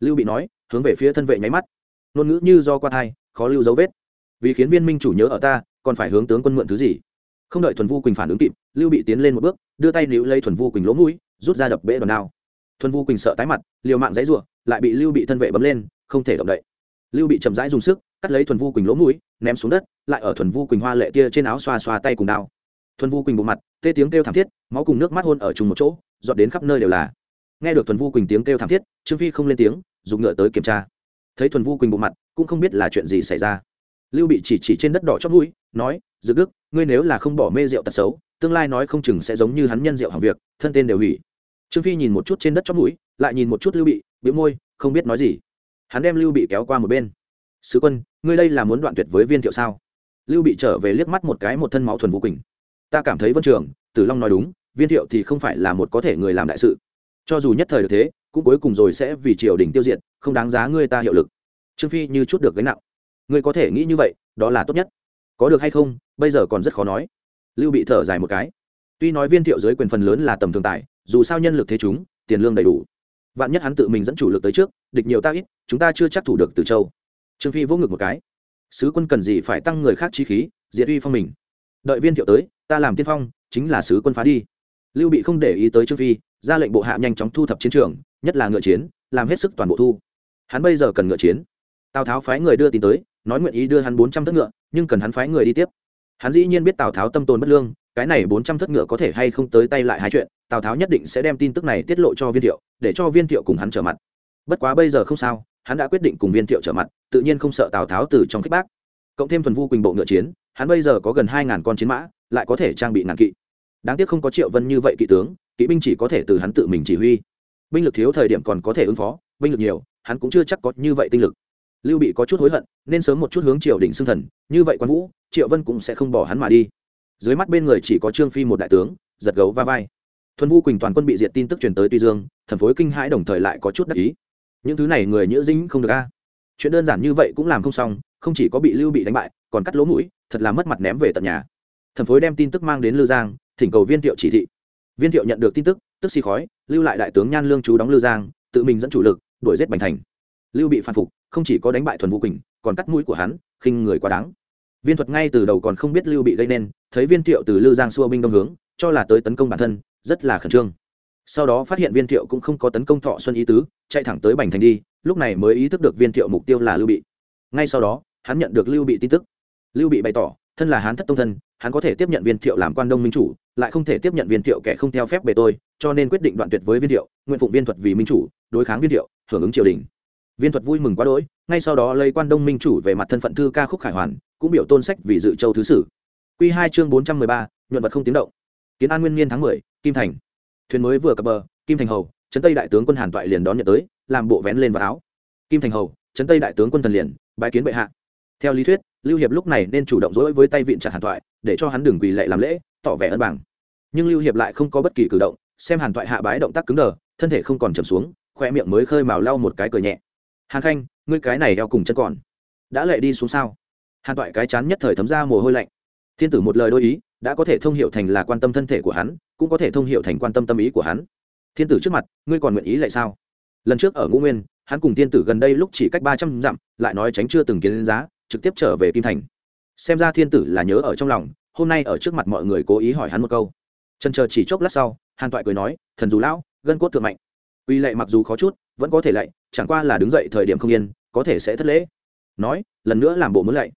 Lưu bị nói, hướng về phía thân vệ nháy mắt. Ngôn ngữ như do qua thai, khó lưu dấu vết. Vì khiến viên minh chủ nhớ ở ta, còn phải hướng tướng quân mượn thứ gì? Không đợi thuần vu quỳnh phản ứng kịp, lưu bị tiến lên một bước, đưa tay níu lấy thuần vu quỳnh lỗ mũi, rút ra đập bể đòn đao. Thuần vu quỳnh sợ tái mặt, liều mạng dãy ruộng lại bị lưu bị thân vệ bấm lên, không thể động đậy lưu bị chậm rãi dùng sức, cắt lấy thuần vu quỳnh lỗ mũi, ném xuống đất, lại ở thuần vu quỳnh hoa lệ tia trên áo xoa xoa tay cùng đao. Thuần vu quỳnh bộ mặt, tê tiếng kêu thảm thiết, máu cùng nước mắt hôn ở chung một chỗ, dọn đến khắp nơi đều là. Nghe được thuần vu quỳnh tiếng kêu thảm thiết, trương phi không lên tiếng, dùng ngựa tới kiểm tra. Thấy thuần vu quỳnh bộ mặt, cũng không biết là chuyện gì xảy ra. Lưu bị chỉ chỉ trên đất đỏ chót mũi, nói dự đức, ngươi nếu là không bỏ mê rượu tật xấu, tương lai nói không chừng sẽ giống như hắn nhân rượu hàng việc, thân tên đều hủy. Trương phi nhìn một chút trên đất chót mũi, lại nhìn một chút lưu bị bị môi, không biết nói gì hắn đem lưu bị kéo qua một bên. Sứ quân, ngươi đây là muốn đoạn tuyệt với viên thiệu sao? Lưu bị trở về liếc mắt một cái một thân máu thuần vũ quỳnh. Ta cảm thấy vân trường, tử long nói đúng, viên thiệu thì không phải là một có thể người làm đại sự. Cho dù nhất thời được thế, cũng cuối cùng rồi sẽ vì triều đình tiêu diệt, không đáng giá ngươi ta hiệu lực. Trương phi như chút được gánh nặng. Ngươi có thể nghĩ như vậy, đó là tốt nhất. Có được hay không, bây giờ còn rất khó nói. Lưu bị thở dài một cái. Tuy nói viên thiệu dưới quyền phần lớn là tầm thường tài, dù sao nhân lực thế chúng, tiền lương đầy đủ vạn nhất hắn tự mình dẫn chủ lực tới trước, địch nhiều ta ít, chúng ta chưa chắc thủ được từ châu. Trương phi vỗ ngực một cái. Sứ quân cần gì phải tăng người khác chi khí, diệt uy phong mình. Đợi viên thiệu tới, ta làm tiên phong, chính là sứ quân phá đi. Lưu bị không để ý tới trương phi, ra lệnh bộ hạ nhanh chóng thu thập chiến trường, nhất là ngựa chiến, làm hết sức toàn bộ thu. Hắn bây giờ cần ngựa chiến. Tào tháo phái người đưa tin tới, nói nguyện ý đưa hắn bốn trăm thất ngựa, nhưng cần hắn phái người đi tiếp. Hắn dĩ nhiên biết tào tháo tâm tồn bất lương cái này bốn trăm thất ngựa có thể hay không tới tay lại hai chuyện, tào tháo nhất định sẽ đem tin tức này tiết lộ cho viên thiệu, để cho viên thiệu cùng hắn trở mặt. Bất quá bây giờ không sao, hắn đã quyết định cùng viên thiệu trở mặt, tự nhiên không sợ tào tháo từ trong kích bác. Cộng thêm thuần vu quỳnh bộ ngựa chiến, hắn bây giờ có gần hai ngàn con chiến mã, lại có thể trang bị ngàn kỵ. Đáng tiếc không có triệu vân như vậy kỵ tướng, kỵ binh chỉ có thể từ hắn tự mình chỉ huy. Binh lực thiếu thời điểm còn có thể ứng phó, binh lực nhiều, hắn cũng chưa chắc có như vậy tinh lực. Lưu bị có chút hối hận, nên sớm một chút hướng triều đình xưng thần, như vậy quan vũ, triệu vân cũng sẽ không bỏ hắn mà đi dưới mắt bên người chỉ có trương phi một đại tướng, giật gấu va vai. Thuần vu quỳnh toàn quân bị diệt tin tức truyền tới tuy dương thần phối kinh hãi đồng thời lại có chút đắc ý. Những thứ này người nhữ dính không được a. Chuyện đơn giản như vậy cũng làm không xong, không chỉ có bị lưu bị đánh bại, còn cắt lỗ mũi, thật là mất mặt ném về tận nhà. Thần phối đem tin tức mang đến lư giang, thỉnh cầu viên thiệu chỉ thị. Viên thiệu nhận được tin tức tức xì khói, lưu lại đại tướng nhan lương chú đóng lư giang, tự mình dẫn chủ lực, đuổi giết bành thành. Lưu bị phản phục, không chỉ có đánh bại thuần vũ quỳnh, còn cắt mũi của hắn, khinh người quá đáng. Viên thuật ngay từ đầu còn không biết lưu bị gây nên thấy viên thiệu từ lư giang xua binh đông hướng, cho là tới tấn công bản thân, rất là khẩn trương. Sau đó phát hiện viên thiệu cũng không có tấn công thọ xuân ý tứ, chạy thẳng tới bành thành đi, lúc này mới ý thức được viên thiệu mục tiêu là lưu bị. Ngay sau đó, hắn nhận được lưu bị tin tức. Lưu bị bày tỏ, thân là hán thất tông thân, hắn có thể tiếp nhận viên thiệu làm quan đông minh chủ, lại không thể tiếp nhận viên thiệu kẻ không theo phép bề tôi, cho nên quyết định đoạn tuyệt với viên thiệu, nguyện phụng viên thuật vì minh chủ, đối kháng viên thiệu, hưởng ứng triều đình. Viên thuật vui mừng quá đỗi, ngay sau đó lấy quan đông minh chủ về mặt thân phận thư ca khúc khải hoàn, cũng biểu tôn sách vì dự châu thứ sử. Quy hai chương bốn trăm mười ba, nhuận vật không tiếng động. Kiến an nguyên niên tháng mười, kim thành. Thuyền mới vừa cập bờ, kim thành hầu, trấn tây đại tướng quân hàn toại liền đón nhận tới, làm bộ vén lên vào áo. Kim thành hầu, trấn tây đại tướng quân thần liền, bái kiến bệ hạ. Theo lý thuyết, lưu hiệp lúc này nên chủ động dỗi với tay vịn chặt hàn toại, để cho hắn đừng quỳ lạy làm lễ, tỏ vẻ ân bằng. Nhưng lưu hiệp lại không có bất kỳ cử động, xem hàn toại hạ bái động tác cứng đờ, thân thể không còn trầm xuống khoe miệng mới khơi mào lau một cái cười nhẹ. Hàn khanh, ngươi cái này eo cùng chân còn, đã lệ đi xuống sao? Hàn toại cái chán nhất thời thấm ra mồ hôi lạnh thiên tử một lời đôi ý, đã có thể thông hiệu thành là quan tâm thân thể của hắn, cũng có thể thông hiệu thành quan tâm tâm ý của hắn. Thiên tử trước mặt, ngươi còn nguyện ý lại sao? Lần trước ở ngũ nguyên, hắn cùng thiên tử gần đây lúc chỉ cách ba trăm dặm, lại nói tránh chưa từng kiến giá, trực tiếp trở về kim thành. Xem ra thiên tử là nhớ ở trong lòng, hôm nay ở trước mặt mọi người cố ý hỏi hắn một câu. Trần chờ chỉ chốc lát sau, hàn toại cười nói, thần dù lão, gân cốt thượng mạnh. Uy lệ mặc dù khó chút, vẫn có thể lạy, chẳng qua là đứng dậy thời điểm không yên, có thể sẽ thất lễ. Nói, lần nữa làm bộ muốn lạy.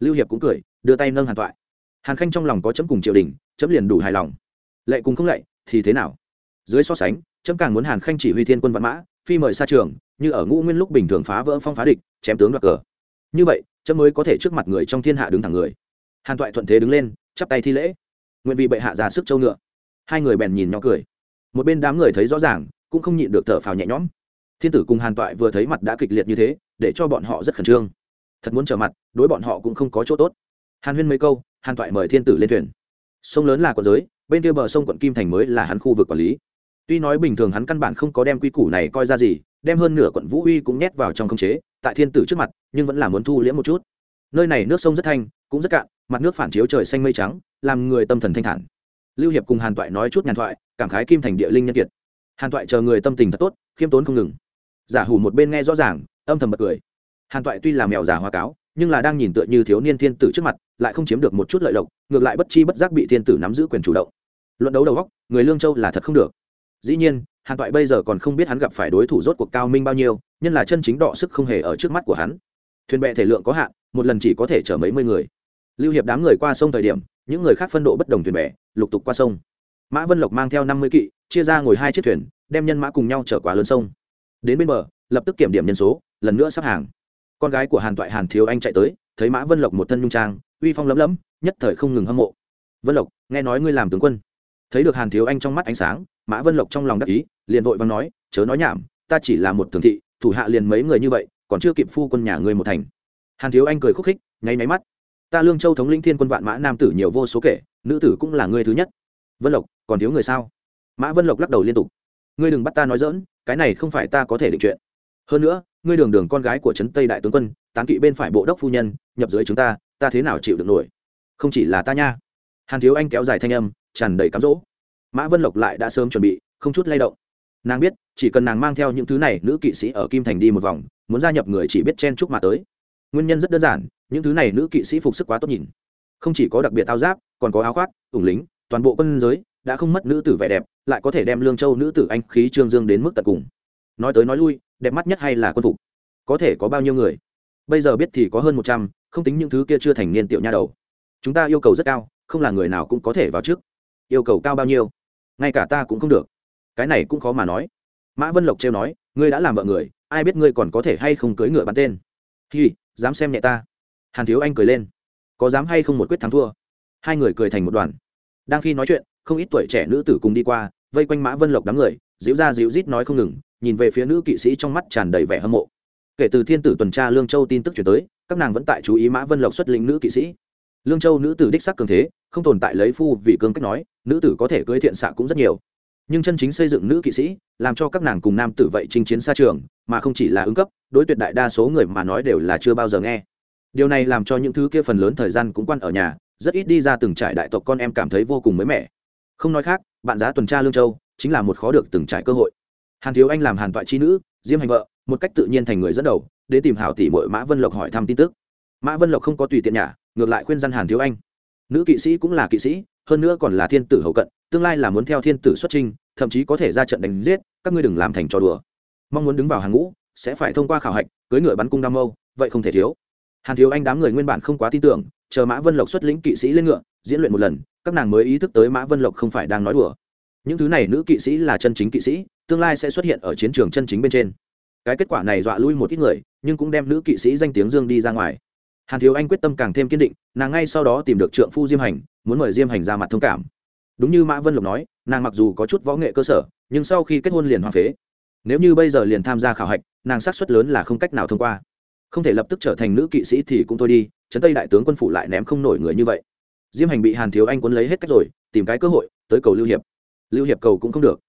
Lưu hiệp cũng cười, đưa tay nâng hàn toại hàn khanh trong lòng có chấm cùng triều đình, chấm liền đủ hài lòng. Lệ cùng không lệ, thì thế nào? Dưới so sánh, chấm càng muốn hàn khanh chỉ huy thiên quân văn mã, phi mời xa trường, như ở ngũ nguyên lúc bình thường phá vỡ phong phá địch, chém tướng đoạt cờ. Như vậy, chấm mới có thể trước mặt người trong thiên hạ đứng thẳng người. Hàn toại thuận thế đứng lên, chắp tay thi lễ. Nguyện vị bệ hạ ra sức châu ngựa. Hai người bèn nhìn nhỏ cười. Một bên đám người thấy rõ ràng, cũng không nhịn được thở phào nhẹ nhõm. Thiên tử cùng hàn toại vừa thấy mặt đã kịch liệt như thế, để cho bọn họ rất khẩn trương. Thật muốn trở mặt, đối bọn họ cũng không có chỗ tốt. Hàn huyên mấy câu hàn toại mời thiên tử lên thuyền. Sông lớn là quận giới, bên kia bờ sông quận kim thành mới là hắn khu vực quản lý. Tuy nói bình thường hắn căn bản không có đem quy củ này coi ra gì, đem hơn nửa quận vũ uy cũng nhét vào trong khống chế, tại thiên tử trước mặt, nhưng vẫn là muốn thu liễm một chút. Nơi này nước sông rất thanh, cũng rất cạn, mặt nước phản chiếu trời xanh mây trắng, làm người tâm thần thanh thản. Lưu hiệp cùng hàn toại nói chút nhàn thoại, cảm khái kim thành địa linh nhân kiệt. Hàn toại chờ người tâm tình thật tốt, khiêm tốn không ngừng. Giả hủ một bên nghe rõ ràng, âm thầm bật cười. Hàn toại tuy là mèo giả hoa cáo nhưng là đang nhìn tựa như thiếu niên thiên tử trước mặt, lại không chiếm được một chút lợi lộc, ngược lại bất chi bất giác bị thiên tử nắm giữ quyền chủ động. Luận đấu đầu góc, người lương châu là thật không được. Dĩ nhiên, hàn toại bây giờ còn không biết hắn gặp phải đối thủ rốt cuộc cao minh bao nhiêu, nhân là chân chính đọ sức không hề ở trước mắt của hắn. Thuyền bè thể lượng có hạn, một lần chỉ có thể chở mấy mươi người. Lưu hiệp đám người qua sông thời điểm, những người khác phân độ bất đồng thuyền bè, lục tục qua sông. Mã vân lộc mang theo năm mươi kỵ, chia ra ngồi hai chiếc thuyền, đem nhân mã cùng nhau chở qua lớn sông. Đến bên bờ, lập tức kiểm điểm nhân số, lần nữa sắp hàng con gái của hàn toại hàn thiếu anh chạy tới, thấy mã vân lộc một thân nhung trang, uy phong lấm lấm, nhất thời không ngừng hâm mộ. Vân lộc, nghe nói ngươi làm tướng quân. Thấy được hàn thiếu anh trong mắt ánh sáng, mã vân lộc trong lòng đắc ý, liền vội vàng nói, chớ nói nhảm, ta chỉ là một thường thị, thủ hạ liền mấy người như vậy, còn chưa kịp phu quân nhà ngươi một thành. Hàn thiếu anh cười khúc khích, nháy máy mắt. Ta lương châu thống linh thiên quân vạn mã nam tử nhiều vô số kể, nữ tử cũng là ngươi thứ nhất. Vân lộc, còn thiếu người sao? Mã vân lộc lắc đầu liên tục. Ngươi đừng bắt ta nói dỡn cái này không phải ta có thể định chuyện. Hơn nữa ngươi đường đường con gái của trấn tây đại tướng quân, tán kỵ bên phải bộ đốc phu nhân, nhập dưới chúng ta ta thế nào chịu được nổi? Không chỉ là ta nha. Hàn thiếu anh kéo dài thanh âm, tràn đầy cám dỗ. Mã vân lộc lại đã sớm chuẩn bị, không chút lay động. Nàng biết, chỉ cần nàng mang theo những thứ này, nữ kỵ sĩ ở kim thành đi một vòng, muốn gia nhập người chỉ biết chen chúc mà tới. Nguyên nhân rất đơn giản, những thứ này nữ kỵ sĩ phục sức quá tốt nhìn. Không chỉ có đặc biệt áo giáp, còn có áo khoác, ủng lính, toàn bộ quân giới đã không mất nữ tử vẻ đẹp, lại có thể đem lương châu nữ tử anh khí trương dương đến mức tận cùng. Nói tới nói lui đẹp mắt nhất hay là quân phục? Có thể có bao nhiêu người? Bây giờ biết thì có hơn một trăm, không tính những thứ kia chưa thành niên tiểu nha đầu. Chúng ta yêu cầu rất cao, không là người nào cũng có thể vào trước. Yêu cầu cao bao nhiêu? Ngay cả ta cũng không được. Cái này cũng khó mà nói. Mã vân lộc trêu nói, ngươi đã làm vợ người, ai biết ngươi còn có thể hay không cưới ngựa bắn tên? Hi, dám xem nhẹ ta. Hàn thiếu anh cười lên. Có dám hay không một quyết thắng thua? Hai người cười thành một đoàn. Đang khi nói chuyện, không ít tuổi trẻ nữ tử cùng đi qua, vây quanh mã vân lộc đám người, dịu ra dịu rít nói không ngừng nhìn về phía nữ kỵ sĩ trong mắt tràn đầy vẻ hâm mộ. Kể từ thiên tử tuần tra lương châu tin tức chuyển tới, các nàng vẫn tại chú ý mã vân lộc xuất lĩnh nữ kỵ sĩ. Lương châu nữ tử đích sắc cường thế, không tồn tại lấy phu vì cương cách nói, nữ tử có thể cưới thiện xạ cũng rất nhiều. Nhưng chân chính xây dựng nữ kỵ sĩ, làm cho các nàng cùng nam tử vậy chinh chiến xa trường, mà không chỉ là ứng cấp, đối tuyệt đại đa số người mà nói đều là chưa bao giờ nghe. Điều này làm cho những thứ kia phần lớn thời gian cũng quan ở nhà, rất ít đi ra từng trải đại tộc con em cảm thấy vô cùng mới mẻ. Không nói khác, bạn giá tuần tra lương châu, chính là một khó được từng trải cơ hội hàn thiếu anh làm hàn toại chi nữ, diêm hành vợ, một cách tự nhiên thành người dẫn đầu đến tìm hảo tỷ mội mã vân lộc hỏi thăm tin tức. Mã vân lộc không có tùy tiện nhả, ngược lại khuyên dân hàn thiếu anh. Nữ kỵ sĩ cũng là kỵ sĩ, hơn nữa còn là thiên tử hậu cận, tương lai là muốn theo thiên tử xuất trinh thậm chí có thể ra trận đánh giết, các ngươi đừng làm thành trò đùa. Mong muốn đứng vào hàng ngũ, sẽ phải thông qua khảo hạch cưới ngựa bắn cung đam mâu, vậy không thể thiếu. Hàn thiếu anh đám người nguyên bản không quá tin tưởng, chờ mã vân lộc xuất lĩnh kỵ sĩ lên ngựa, diễn luyện một lần, các nàng mới ý thức tới mã vân lộc không phải đang nói đùa. Những thứ này nữ kỵ sĩ là chân chính kỵ sĩ tương lai sẽ xuất hiện ở chiến trường chân chính bên trên. Cái kết quả này dọa lui một ít người, nhưng cũng đem nữ kỵ sĩ danh tiếng dương đi ra ngoài. Hàn thiếu anh quyết tâm càng thêm kiên định, nàng ngay sau đó tìm được trượng phu diêm hành, muốn mời diêm hành ra mặt thông cảm. Đúng như mã vân lộc nói, nàng mặc dù có chút võ nghệ cơ sở, nhưng sau khi kết hôn liền hoa phế. Nếu như bây giờ liền tham gia khảo hạch, nàng sát xuất lớn là không cách nào thông qua. Không thể lập tức trở thành nữ kỵ sĩ thì cũng thôi đi, trấn tây đại tướng quân phủ lại ném không nổi người như vậy. Diêm hành bị hàn thiếu anh quấn lấy hết cách rồi, tìm cái cơ hội, tới cầu lưu hiệp. Lưu hiệp cầu cũng không được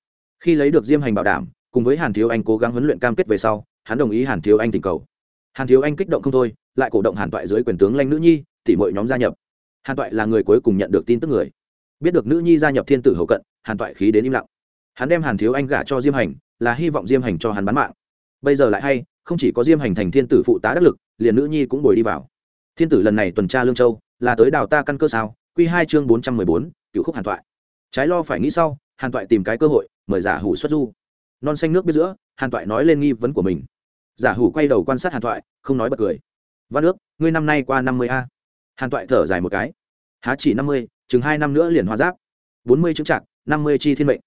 khi lấy được diêm hành bảo đảm, cùng với hàn thiếu anh cố gắng huấn luyện cam kết về sau, hắn đồng ý hàn thiếu anh tình cầu. Hàn thiếu anh kích động không thôi, lại cổ động hàn toại dưới quyền tướng lanh nữ nhi, tỉ mọi nhóm gia nhập. Hàn toại là người cuối cùng nhận được tin tức người. Biết được nữ nhi gia nhập thiên tử hậu cận, hàn toại khí đến im lặng. Hắn đem hàn thiếu anh gả cho diêm hành, là hy vọng diêm hành cho hắn bán mạng. Bây giờ lại hay, không chỉ có diêm hành thành thiên tử phụ tá đắc lực, liền nữ nhi cũng bồi đi vào. Thiên tử lần này tuần tra lương châu, là tới đào ta căn cơ sao? Q hai chương bốn trăm mười bốn, cựu khúc hàn toại. Trái lo phải nghĩ sau, hàn toại tìm cái cơ hội mời giả hủ xuất du. Non xanh nước biết giữa, hàn toại nói lên nghi vấn của mình. Giả hủ quay đầu quan sát hàn toại, không nói bật cười. Văn ước, ngươi năm nay qua năm mươi a. Hàn toại thở dài một cái. Há chỉ năm mươi, chừng hai năm nữa liền hoa giáp. Bốn mươi chứng trạc năm mươi chi thiên mệnh.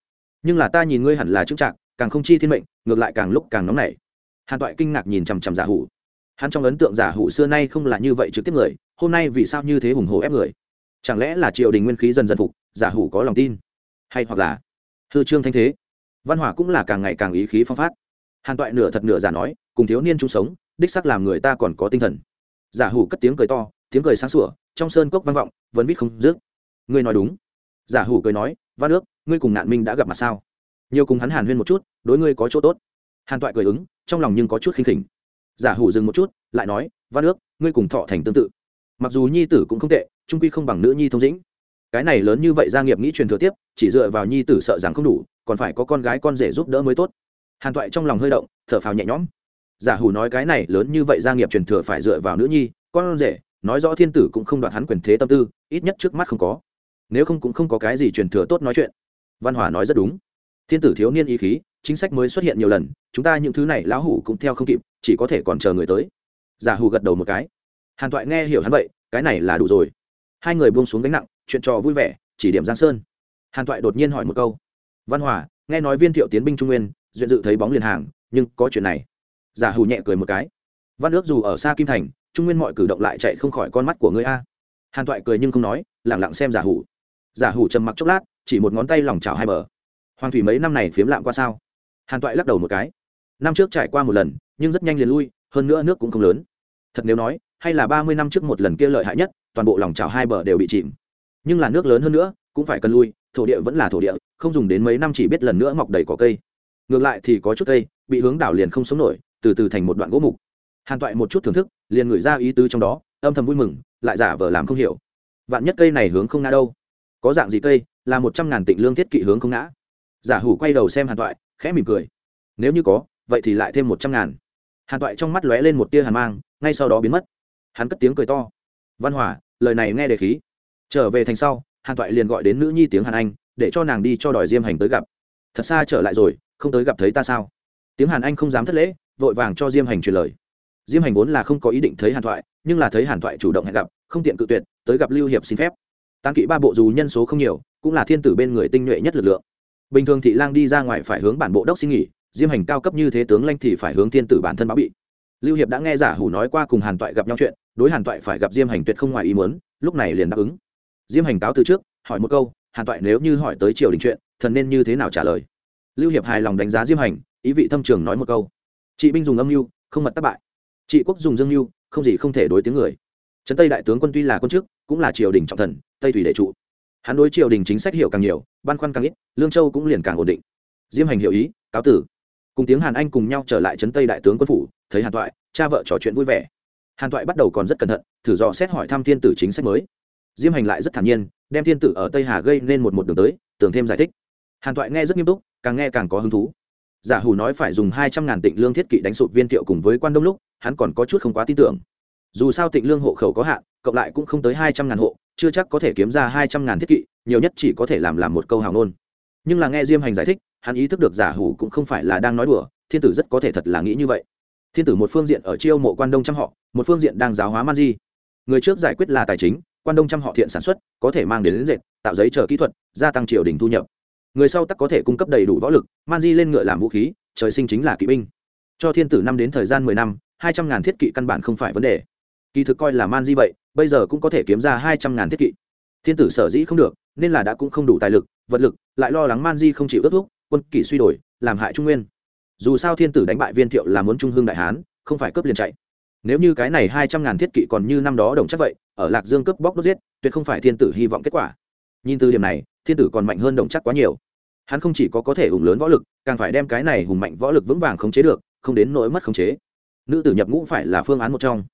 Nhưng là ta nhìn ngươi hẳn là chứng trạc càng không chi thiên mệnh, ngược lại càng lúc càng nóng nảy. Hàn toại kinh ngạc nhìn chằm chằm giả hủ. Hắn trong ấn tượng giả hủ xưa nay không là như vậy trực tiếp người, hôm nay vì sao như thế hùng hồ ép người? Chẳng lẽ là triều đình nguyên khí dần dần phục, giả hủ có lòng tin? Hay hoặc là thư trương thanh thế. Văn hỏa cũng là càng ngày càng ý khí phong phát. Hàn toại nửa thật nửa giả nói, cùng thiếu niên chung sống, đích sắc làm người ta còn có tinh thần. Giả hủ cất tiếng cười to, tiếng cười sáng sủa, trong sơn cốc vang vọng, vẫn vít không dứt. Ngươi nói đúng. Giả hủ cười nói, văn nước ngươi cùng nạn minh đã gặp mặt sao? Nhiều cùng hắn hàn huyên một chút, đối ngươi có chỗ tốt. Hàn toại cười ứng, trong lòng nhưng có chút khinh khỉnh. Giả hủ dừng một chút, lại nói, văn nước ngươi cùng thọ thành tương tự. Mặc dù nhi tử cũng không tệ, trung quy không bằng nữ nhi thông dĩnh cái này lớn như vậy gia nghiệp nghĩ truyền thừa tiếp, chỉ dựa vào nhi tử sợ rằng không đủ, còn phải có con gái con rể giúp đỡ mới tốt. Hàn toại trong lòng hơi động, thở phào nhẹ nhõm. Giả hủ nói cái này lớn như vậy gia nghiệp truyền thừa phải dựa vào nữ nhi, con rể, nói rõ thiên tử cũng không đoạt hắn quyền thế tâm tư, ít nhất trước mắt không có. Nếu không cũng không có cái gì truyền thừa tốt nói chuyện. Văn hòa nói rất đúng. Thiên tử thiếu niên ý khí, chính sách mới xuất hiện nhiều lần, chúng ta những thứ này lão hủ cũng theo không kịp, chỉ có thể còn chờ người tới. Giả hủ gật đầu một cái. Hàn toại nghe hiểu hắn vậy, cái này là đủ rồi. Hai người buông xuống gánh nặng chuyện trò vui vẻ, chỉ điểm giang sơn. Hàn toại đột nhiên hỏi một câu. Văn hòa, nghe nói viên thiệu tiến binh trung nguyên, duyện dự thấy bóng liền hàng, nhưng có chuyện này. Giả hủ nhẹ cười một cái. Văn ước dù ở xa kim thành, trung nguyên mọi cử động lại chạy không khỏi con mắt của ngươi a. Hàn toại cười nhưng không nói lẳng lặng xem giả hủ. Giả hủ trầm mặc chốc lát, chỉ một ngón tay lòng trào hai bờ. Hoàng thủy mấy năm này phiếm lạm qua sao? Hàn toại lắc đầu một cái. Năm trước trải qua một lần, nhưng rất nhanh liền lui, hơn nữa nước cũng không lớn. Thật nếu nói, hay là ba mươi năm trước một lần kia lợi hại nhất, toàn bộ lòng trào hai bờ đều bị chìm nhưng là nước lớn hơn nữa, cũng phải cần lui, thổ địa vẫn là thổ địa, không dùng đến mấy năm chỉ biết lần nữa mọc đầy cỏ cây. Ngược lại thì có chút cây, bị hướng đảo liền không sống nổi, từ từ thành một đoạn gỗ mục. Hàn toại một chút thưởng thức, liền gửi ra ý tứ trong đó, âm thầm vui mừng, lại giả vờ làm không hiểu. Vạn nhất cây này hướng không ngã đâu? Có dạng gì cây, là một trăm ngàn tịnh lương thiết kỵ hướng không ngã? Giả hủ quay đầu xem hàn toại, khẽ mỉm cười. Nếu như có, vậy thì lại thêm một trăm ngàn. Hàn toại trong mắt lóe lên một tia hàn mang, ngay sau đó biến mất. Hắn cất tiếng cười to. Văn hỏa lời này nghe đề khí trở về thành sau, hàn toại liền gọi đến nữ nhi tiếng hàn anh, để cho nàng đi cho đòi diêm hành tới gặp. Thật xa trở lại rồi, không tới gặp thấy ta sao? Tiếng hàn anh không dám thất lễ, vội vàng cho diêm hành truyền lời. Diêm hành vốn là không có ý định thấy hàn thoại, nhưng là thấy hàn thoại chủ động hẹn gặp, không tiện cự tuyệt, tới gặp lưu hiệp xin phép. Tán kỵ ba bộ dù nhân số không nhiều, cũng là thiên tử bên người tinh nhuệ nhất lực lượng. Bình thường thị lang đi ra ngoài phải hướng bản bộ đốc xin nghỉ, diêm hành cao cấp như thế tướng lanh thì phải hướng thiên tử bản thân báo bị. Lưu hiệp đã nghe giả hủ nói qua cùng hàn toại gặp nhau chuyện, đối hàn toại phải gặp diêm hành tuyệt không ngoài ý muốn, lúc này liền đáp ứng diêm hành cáo từ trước, hỏi một câu, hàn toại nếu như hỏi tới triều đình chuyện, thần nên như thế nào trả lời? Lưu hiệp hài lòng đánh giá diêm hành, ý vị thâm trường nói một câu, trị binh dùng âm mưu, không mật tác bại. Trị quốc dùng dương mưu, không gì không thể đối tiếng người. Trấn tây đại tướng quân tuy là quân chức, cũng là triều đình trọng thần, tây thủy đệ trụ. Hắn đối triều đình chính sách hiểu càng nhiều, băn khoăn càng ít, lương châu cũng liền càng ổn định. Diêm hành hiểu ý, cáo tử cùng tiếng hàn anh cùng nhau trở lại trấn tây đại tướng quân phủ, thấy hàn toại, cha vợ trò chuyện vui vẻ. Hàn toại bắt đầu còn rất cẩn thận, thử dò xét hỏi thăm thiên tử chính sách mới diêm hành lại rất thản nhiên, đem thiên tử ở tây hà gây nên một một đường tới, tưởng thêm giải thích. Hàn toại nghe rất nghiêm túc, càng nghe càng có hứng thú. Giả hủ nói phải dùng hai trăm ngàn tịnh lương thiết kỵ đánh sụp viên thiệu cùng với quan đông lúc, hắn còn có chút không quá tin tưởng. Dù sao tịnh lương hộ khẩu có hạn, cộng lại cũng không tới hai trăm ngàn hộ, chưa chắc có thể kiếm ra hai trăm ngàn thiết kỵ, nhiều nhất chỉ có thể làm làm một câu hào ngôn. Nhưng là nghe diêm hành giải thích, hắn ý thức được giả hủ cũng không phải là đang nói đùa, thiên tử rất có thể thật là nghĩ như vậy. Thiên tử một phương diện ở chiêu mộ quan đông trăm họ, một phương diện đang giáo hóa man di. Người trước giải quyết là tài chính quan đông trăm họ thiện sản xuất có thể mang đến, đến dệt tạo giấy chờ kỹ thuật gia tăng triều đình thu nhập. Người sau tắc có thể cung cấp đầy đủ võ lực man di lên ngựa làm vũ khí trời sinh chính là kỵ binh. Cho thiên tử năm đến thời gian mười năm hai trăm ngàn thiết kỵ căn bản không phải vấn đề. Kỳ thực coi là man di vậy bây giờ cũng có thể kiếm ra hai trăm ngàn thiết kỵ. Thiên tử sở dĩ không được nên là đã cũng không đủ tài lực vật lực lại lo lắng man di không chịu ước thúc quân kỷ suy đổi làm hại trung nguyên. Dù sao thiên tử đánh bại viên thiệu là muốn trung hương đại hán không phải cướp liền chạy nếu như cái này hai trăm ngàn thiết kỵ còn như năm đó đồng chắc vậy, ở lạc dương cướp bóc đốt giết, tuyệt không phải thiên tử hy vọng kết quả. Nhìn từ điểm này, thiên tử còn mạnh hơn đồng chắc quá nhiều. Hắn không chỉ có có thể hùng lớn võ lực, càng phải đem cái này hùng mạnh võ lực vững vàng khống chế được, không đến nỗi mất khống chế. Nữ tử nhập ngũ phải là phương án một trong.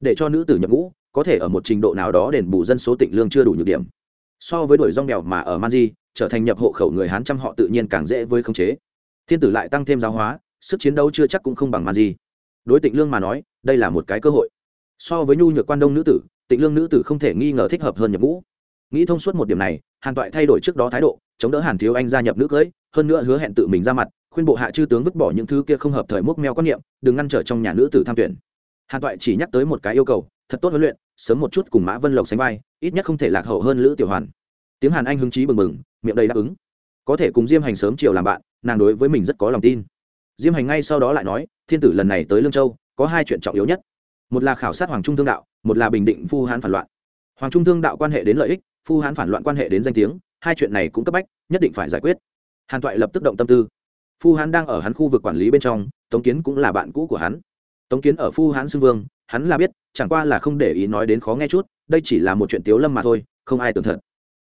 Để cho nữ tử nhập ngũ, có thể ở một trình độ nào đó đền bù dân số tịnh lương chưa đủ nhược điểm. So với đuổi rong bèo mà ở man di, trở thành nhập hộ khẩu người hán trăm họ tự nhiên càng dễ với khống chế. Thiên tử lại tăng thêm giáo hóa, sức chiến đấu chưa chắc cũng không bằng man di đối tịnh lương mà nói, đây là một cái cơ hội. So với nhu nhược quan đông nữ tử, tịnh lương nữ tử không thể nghi ngờ thích hợp hơn nhập ngũ. Nghĩ thông suốt một điểm này, hàn toại thay đổi trước đó thái độ, chống đỡ hàn thiếu anh gia nhập nữ cưới, hơn nữa hứa hẹn tự mình ra mặt, khuyên bộ hạ chư tướng vứt bỏ những thứ kia không hợp thời mốc meo quan niệm, đừng ngăn trở trong nhà nữ tử tham tuyển. Hàn toại chỉ nhắc tới một cái yêu cầu, thật tốt huấn luyện, sớm một chút cùng mã vân lộc sánh vai, ít nhất không thể lạc hậu hơn lữ tiểu hoàn. Tiếng hàn anh hứng chí bừng bừng, miệng đầy đáp ứng. Có thể cùng diêm hành sớm chiều làm bạn, nàng đối với mình rất có lòng tin diêm hành ngay sau đó lại nói, thiên tử lần này tới lương châu, có hai chuyện trọng yếu nhất. Một là khảo sát hoàng trung thương đạo, một là bình định phu hán phản loạn. Hoàng trung thương đạo quan hệ đến lợi ích, phu hán phản loạn quan hệ đến danh tiếng, hai chuyện này cũng cấp bách, nhất định phải giải quyết. Hàn toại lập tức động tâm tư. Phu hán đang ở hắn khu vực quản lý bên trong, tống kiến cũng là bạn cũ của hắn. Tống kiến ở phu hán xưng vương, hắn là biết, chẳng qua là không để ý nói đến khó nghe chút, đây chỉ là một chuyện tiếu lâm mà thôi, không ai tưởng thật.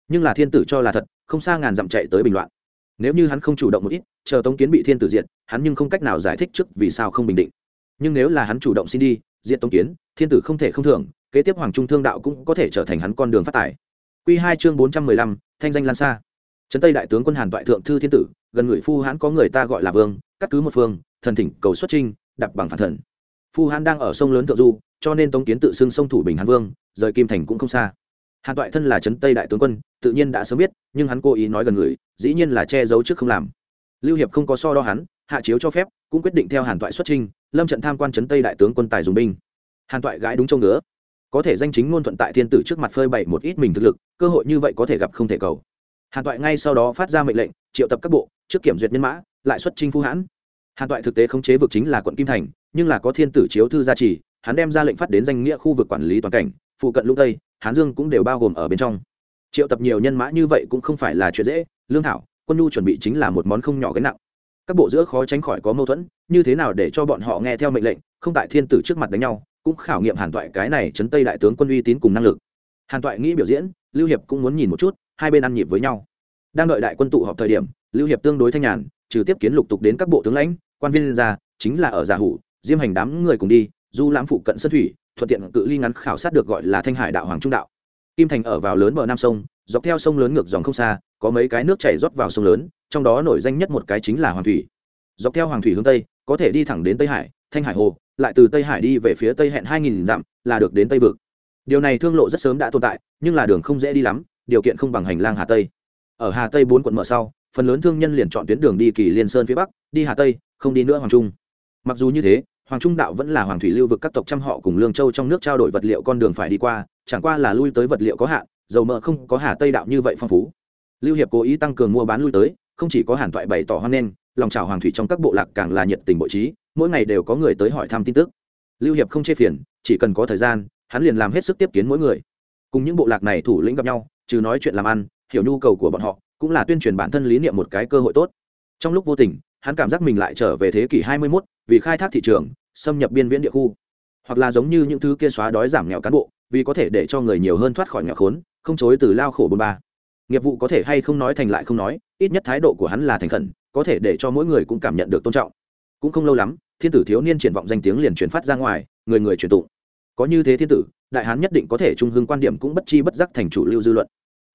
Nhưng là thiên tử cho là thật, không xa ngàn dặm chạy tới bình loạn nếu như hắn không chủ động một ít, chờ tống kiến bị thiên tử diệt, hắn nhưng không cách nào giải thích trước vì sao không bình định. Nhưng nếu là hắn chủ động xin đi diện tống kiến, thiên tử không thể không thưởng, kế tiếp hoàng trung thương đạo cũng có thể trở thành hắn con đường phát tài. Q hai chương bốn trăm mười lăm, thanh danh lan xa. Trấn tây đại tướng quân hàn toại thượng thư thiên tử, gần người phu hãn có người ta gọi là vương, cắt cứ một phương, thần thỉnh cầu xuất trinh đập bằng phản thần. Phu hãn đang ở sông lớn thượng du, cho nên tống kiến tự xưng sông thủ bình hàn vương, rời kim thành cũng không xa hàn toại thân là trấn tây đại tướng quân tự nhiên đã sớm biết nhưng hắn cố ý nói gần người dĩ nhiên là che giấu trước không làm. Lưu hiệp không có so đo hắn hạ chiếu cho phép cũng quyết định theo hàn toại xuất trình, lâm trận tham quan trấn tây đại tướng quân tài dùng binh. Hàn toại gãi đúng châu ngứa. Có thể danh chính ngôn thuận tại thiên tử trước mặt phơi bày một ít mình thực lực cơ hội như vậy có thể gặp không thể cầu. Hàn toại ngay sau đó phát ra mệnh lệnh triệu tập các bộ trước kiểm duyệt nhân mã lại xuất trinh phu hãn. Hàn toại thực tế khống chế vực chính là quận kim thành nhưng là có thiên tử chiếu thư gia trì hắn đem ra lệnh phát đến danh nghĩa khu vực quản lý toàn cảnh phụ cận lũng tây hán dương cũng đều bao gồm ở bên trong. Triệu tập nhiều nhân mã như vậy cũng không phải là chuyện dễ. Lương thảo, quân nhu chuẩn bị chính là một món không nhỏ gánh nặng. Các bộ giữa khó tránh khỏi có mâu thuẫn, như thế nào để cho bọn họ nghe theo mệnh lệnh, không tại thiên tử trước mặt đánh nhau, cũng khảo nghiệm hàn toại cái này chấn tây đại tướng quân uy tín cùng năng lực. Hàn toại nghĩ biểu diễn, lưu hiệp cũng muốn nhìn một chút, hai bên ăn nhịp với nhau. Đang đợi đại quân tụ họp thời điểm, lưu hiệp tương đối thanh nhàn, trừ tiếp kiến lục tục đến các bộ tướng lãnh, quan viên ra, chính là ở giả hủ, diêm hành đám người cùng đi, du lãm phụ cận sân thủy thuận tiện cự ly ngắn khảo sát được gọi là thanh hải đạo hoàng trung đạo. Kim thành ở vào lớn bờ nam sông, dọc theo sông lớn ngược dòng không xa, có mấy cái nước chảy rót vào sông lớn, trong đó nổi danh nhất một cái chính là hoàng thủy. Dọc theo hoàng thủy hướng tây, có thể đi thẳng đến tây hải, thanh hải hồ, lại từ tây hải đi về phía tây hẹn hai nghìn dặm là được đến tây vực. Điều này thương lộ rất sớm đã tồn tại, nhưng là đường không dễ đi lắm, điều kiện không bằng hành lang hà tây. Ở hà tây bốn quận mở sau, phần lớn thương nhân liền chọn tuyến đường đi kỳ liên sơn phía bắc, đi hà tây, không đi nữa hoàng trung. Mặc dù như thế hoàng trung đạo vẫn là hoàng thủy lưu vực các tộc trăm họ cùng lương châu trong nước trao đổi vật liệu con đường phải đi qua chẳng qua là lui tới vật liệu có hạn dầu mỡ không có hà tây đạo như vậy phong phú. Lưu hiệp cố ý tăng cường mua bán lui tới không chỉ có hàn toại bày tỏ hoan nghênh lòng trào hoàng thủy trong các bộ lạc càng là nhiệt tình bộ trí mỗi ngày đều có người tới hỏi thăm tin tức. Lưu hiệp không chê phiền chỉ cần có thời gian hắn liền làm hết sức tiếp kiến mỗi người. Cùng những bộ lạc này thủ lĩnh gặp nhau trừ nói chuyện làm ăn hiểu nhu cầu của bọn họ cũng là tuyên truyền bản thân lý niệm một cái cơ hội tốt. Trong lúc vô tình hắn cảm giác mình lại trở về thế kỷ 21, vì khai thác thị trường, xâm nhập biên viễn địa khu. Hoặc là giống như những thứ kia xóa đói giảm nghèo cán bộ, vì có thể để cho người nhiều hơn thoát khỏi nghèo khốn, không chối từ lao khổ bôn ba. Nghiệp vụ có thể hay không nói thành lại không nói, ít nhất thái độ của hắn là thành khẩn, có thể để cho mỗi người cũng cảm nhận được tôn trọng. Cũng không lâu lắm, thiên tử thiếu niên triển vọng danh tiếng liền truyền phát ra ngoài, người người truyền tụng. Có như thế thiên tử, đại hán nhất định có thể trung hưng quan điểm cũng bất chi bất giác thành chủ lưu dư luận.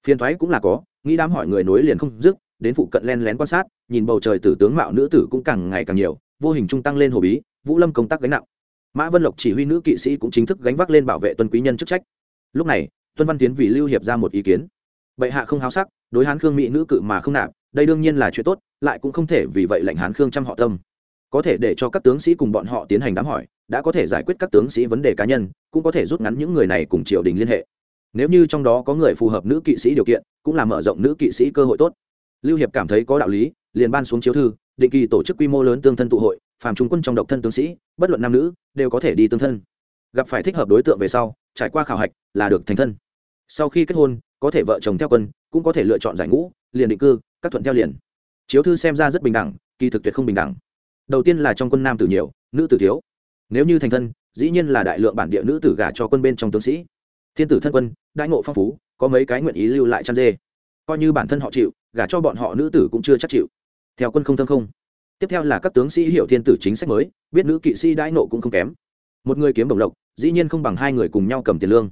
Phiền thoái cũng là có, nghĩ đám hỏi người nối liền không dứt, đến phụ cận len lén quan sát, nhìn bầu trời tử tướng mạo nữ tử cũng càng ngày càng nhiều vô hình trung tăng lên hồ bí, vũ lâm công tác gánh nặng. Mã vân lộc chỉ huy nữ kỵ sĩ cũng chính thức gánh vác lên bảo vệ tuân quý nhân chức trách. Lúc này, tuân văn tiến vì lưu hiệp ra một ý kiến. Bệ hạ không háo sắc, đối hán khương mỹ nữ cự mà không nạp, đây đương nhiên là chuyện tốt, lại cũng không thể vì vậy lệnh hán khương chăm họ tâm. Có thể để cho các tướng sĩ cùng bọn họ tiến hành đám hỏi, đã có thể giải quyết các tướng sĩ vấn đề cá nhân, cũng có thể rút ngắn những người này cùng triều đình liên hệ. Nếu như trong đó có người phù hợp nữ kỵ sĩ điều kiện, cũng là mở rộng nữ kỵ sĩ cơ hội tốt. Lưu hiệp cảm thấy có đạo lý, liền ban xuống chiếu thư định kỳ tổ chức quy mô lớn tương thân tụ hội, phàm trung quân trong độc thân tướng sĩ, bất luận nam nữ, đều có thể đi tương thân. Gặp phải thích hợp đối tượng về sau, trải qua khảo hạch là được thành thân. Sau khi kết hôn, có thể vợ chồng theo quân, cũng có thể lựa chọn giải ngũ, liền định cư, các thuận theo liền. Chiếu thư xem ra rất bình đẳng, kỳ thực tuyệt không bình đẳng. Đầu tiên là trong quân nam tử nhiều, nữ tử thiếu. Nếu như thành thân, dĩ nhiên là đại lượng bản địa nữ tử gả cho quân bên trong tướng sĩ. Thiên tử thân quân, đại ngộ phong phú, có mấy cái nguyện ý lưu lại chăn dê. Coi như bản thân họ chịu, gả cho bọn họ nữ tử cũng chưa chắc chịu theo quân không thâm không. Tiếp theo là các tướng sĩ hiểu thiên tử chính sách mới, biết nữ kỵ sĩ đãi nộ cũng không kém. Một người kiếm đồng lộc, dĩ nhiên không bằng hai người cùng nhau cầm tiền lương.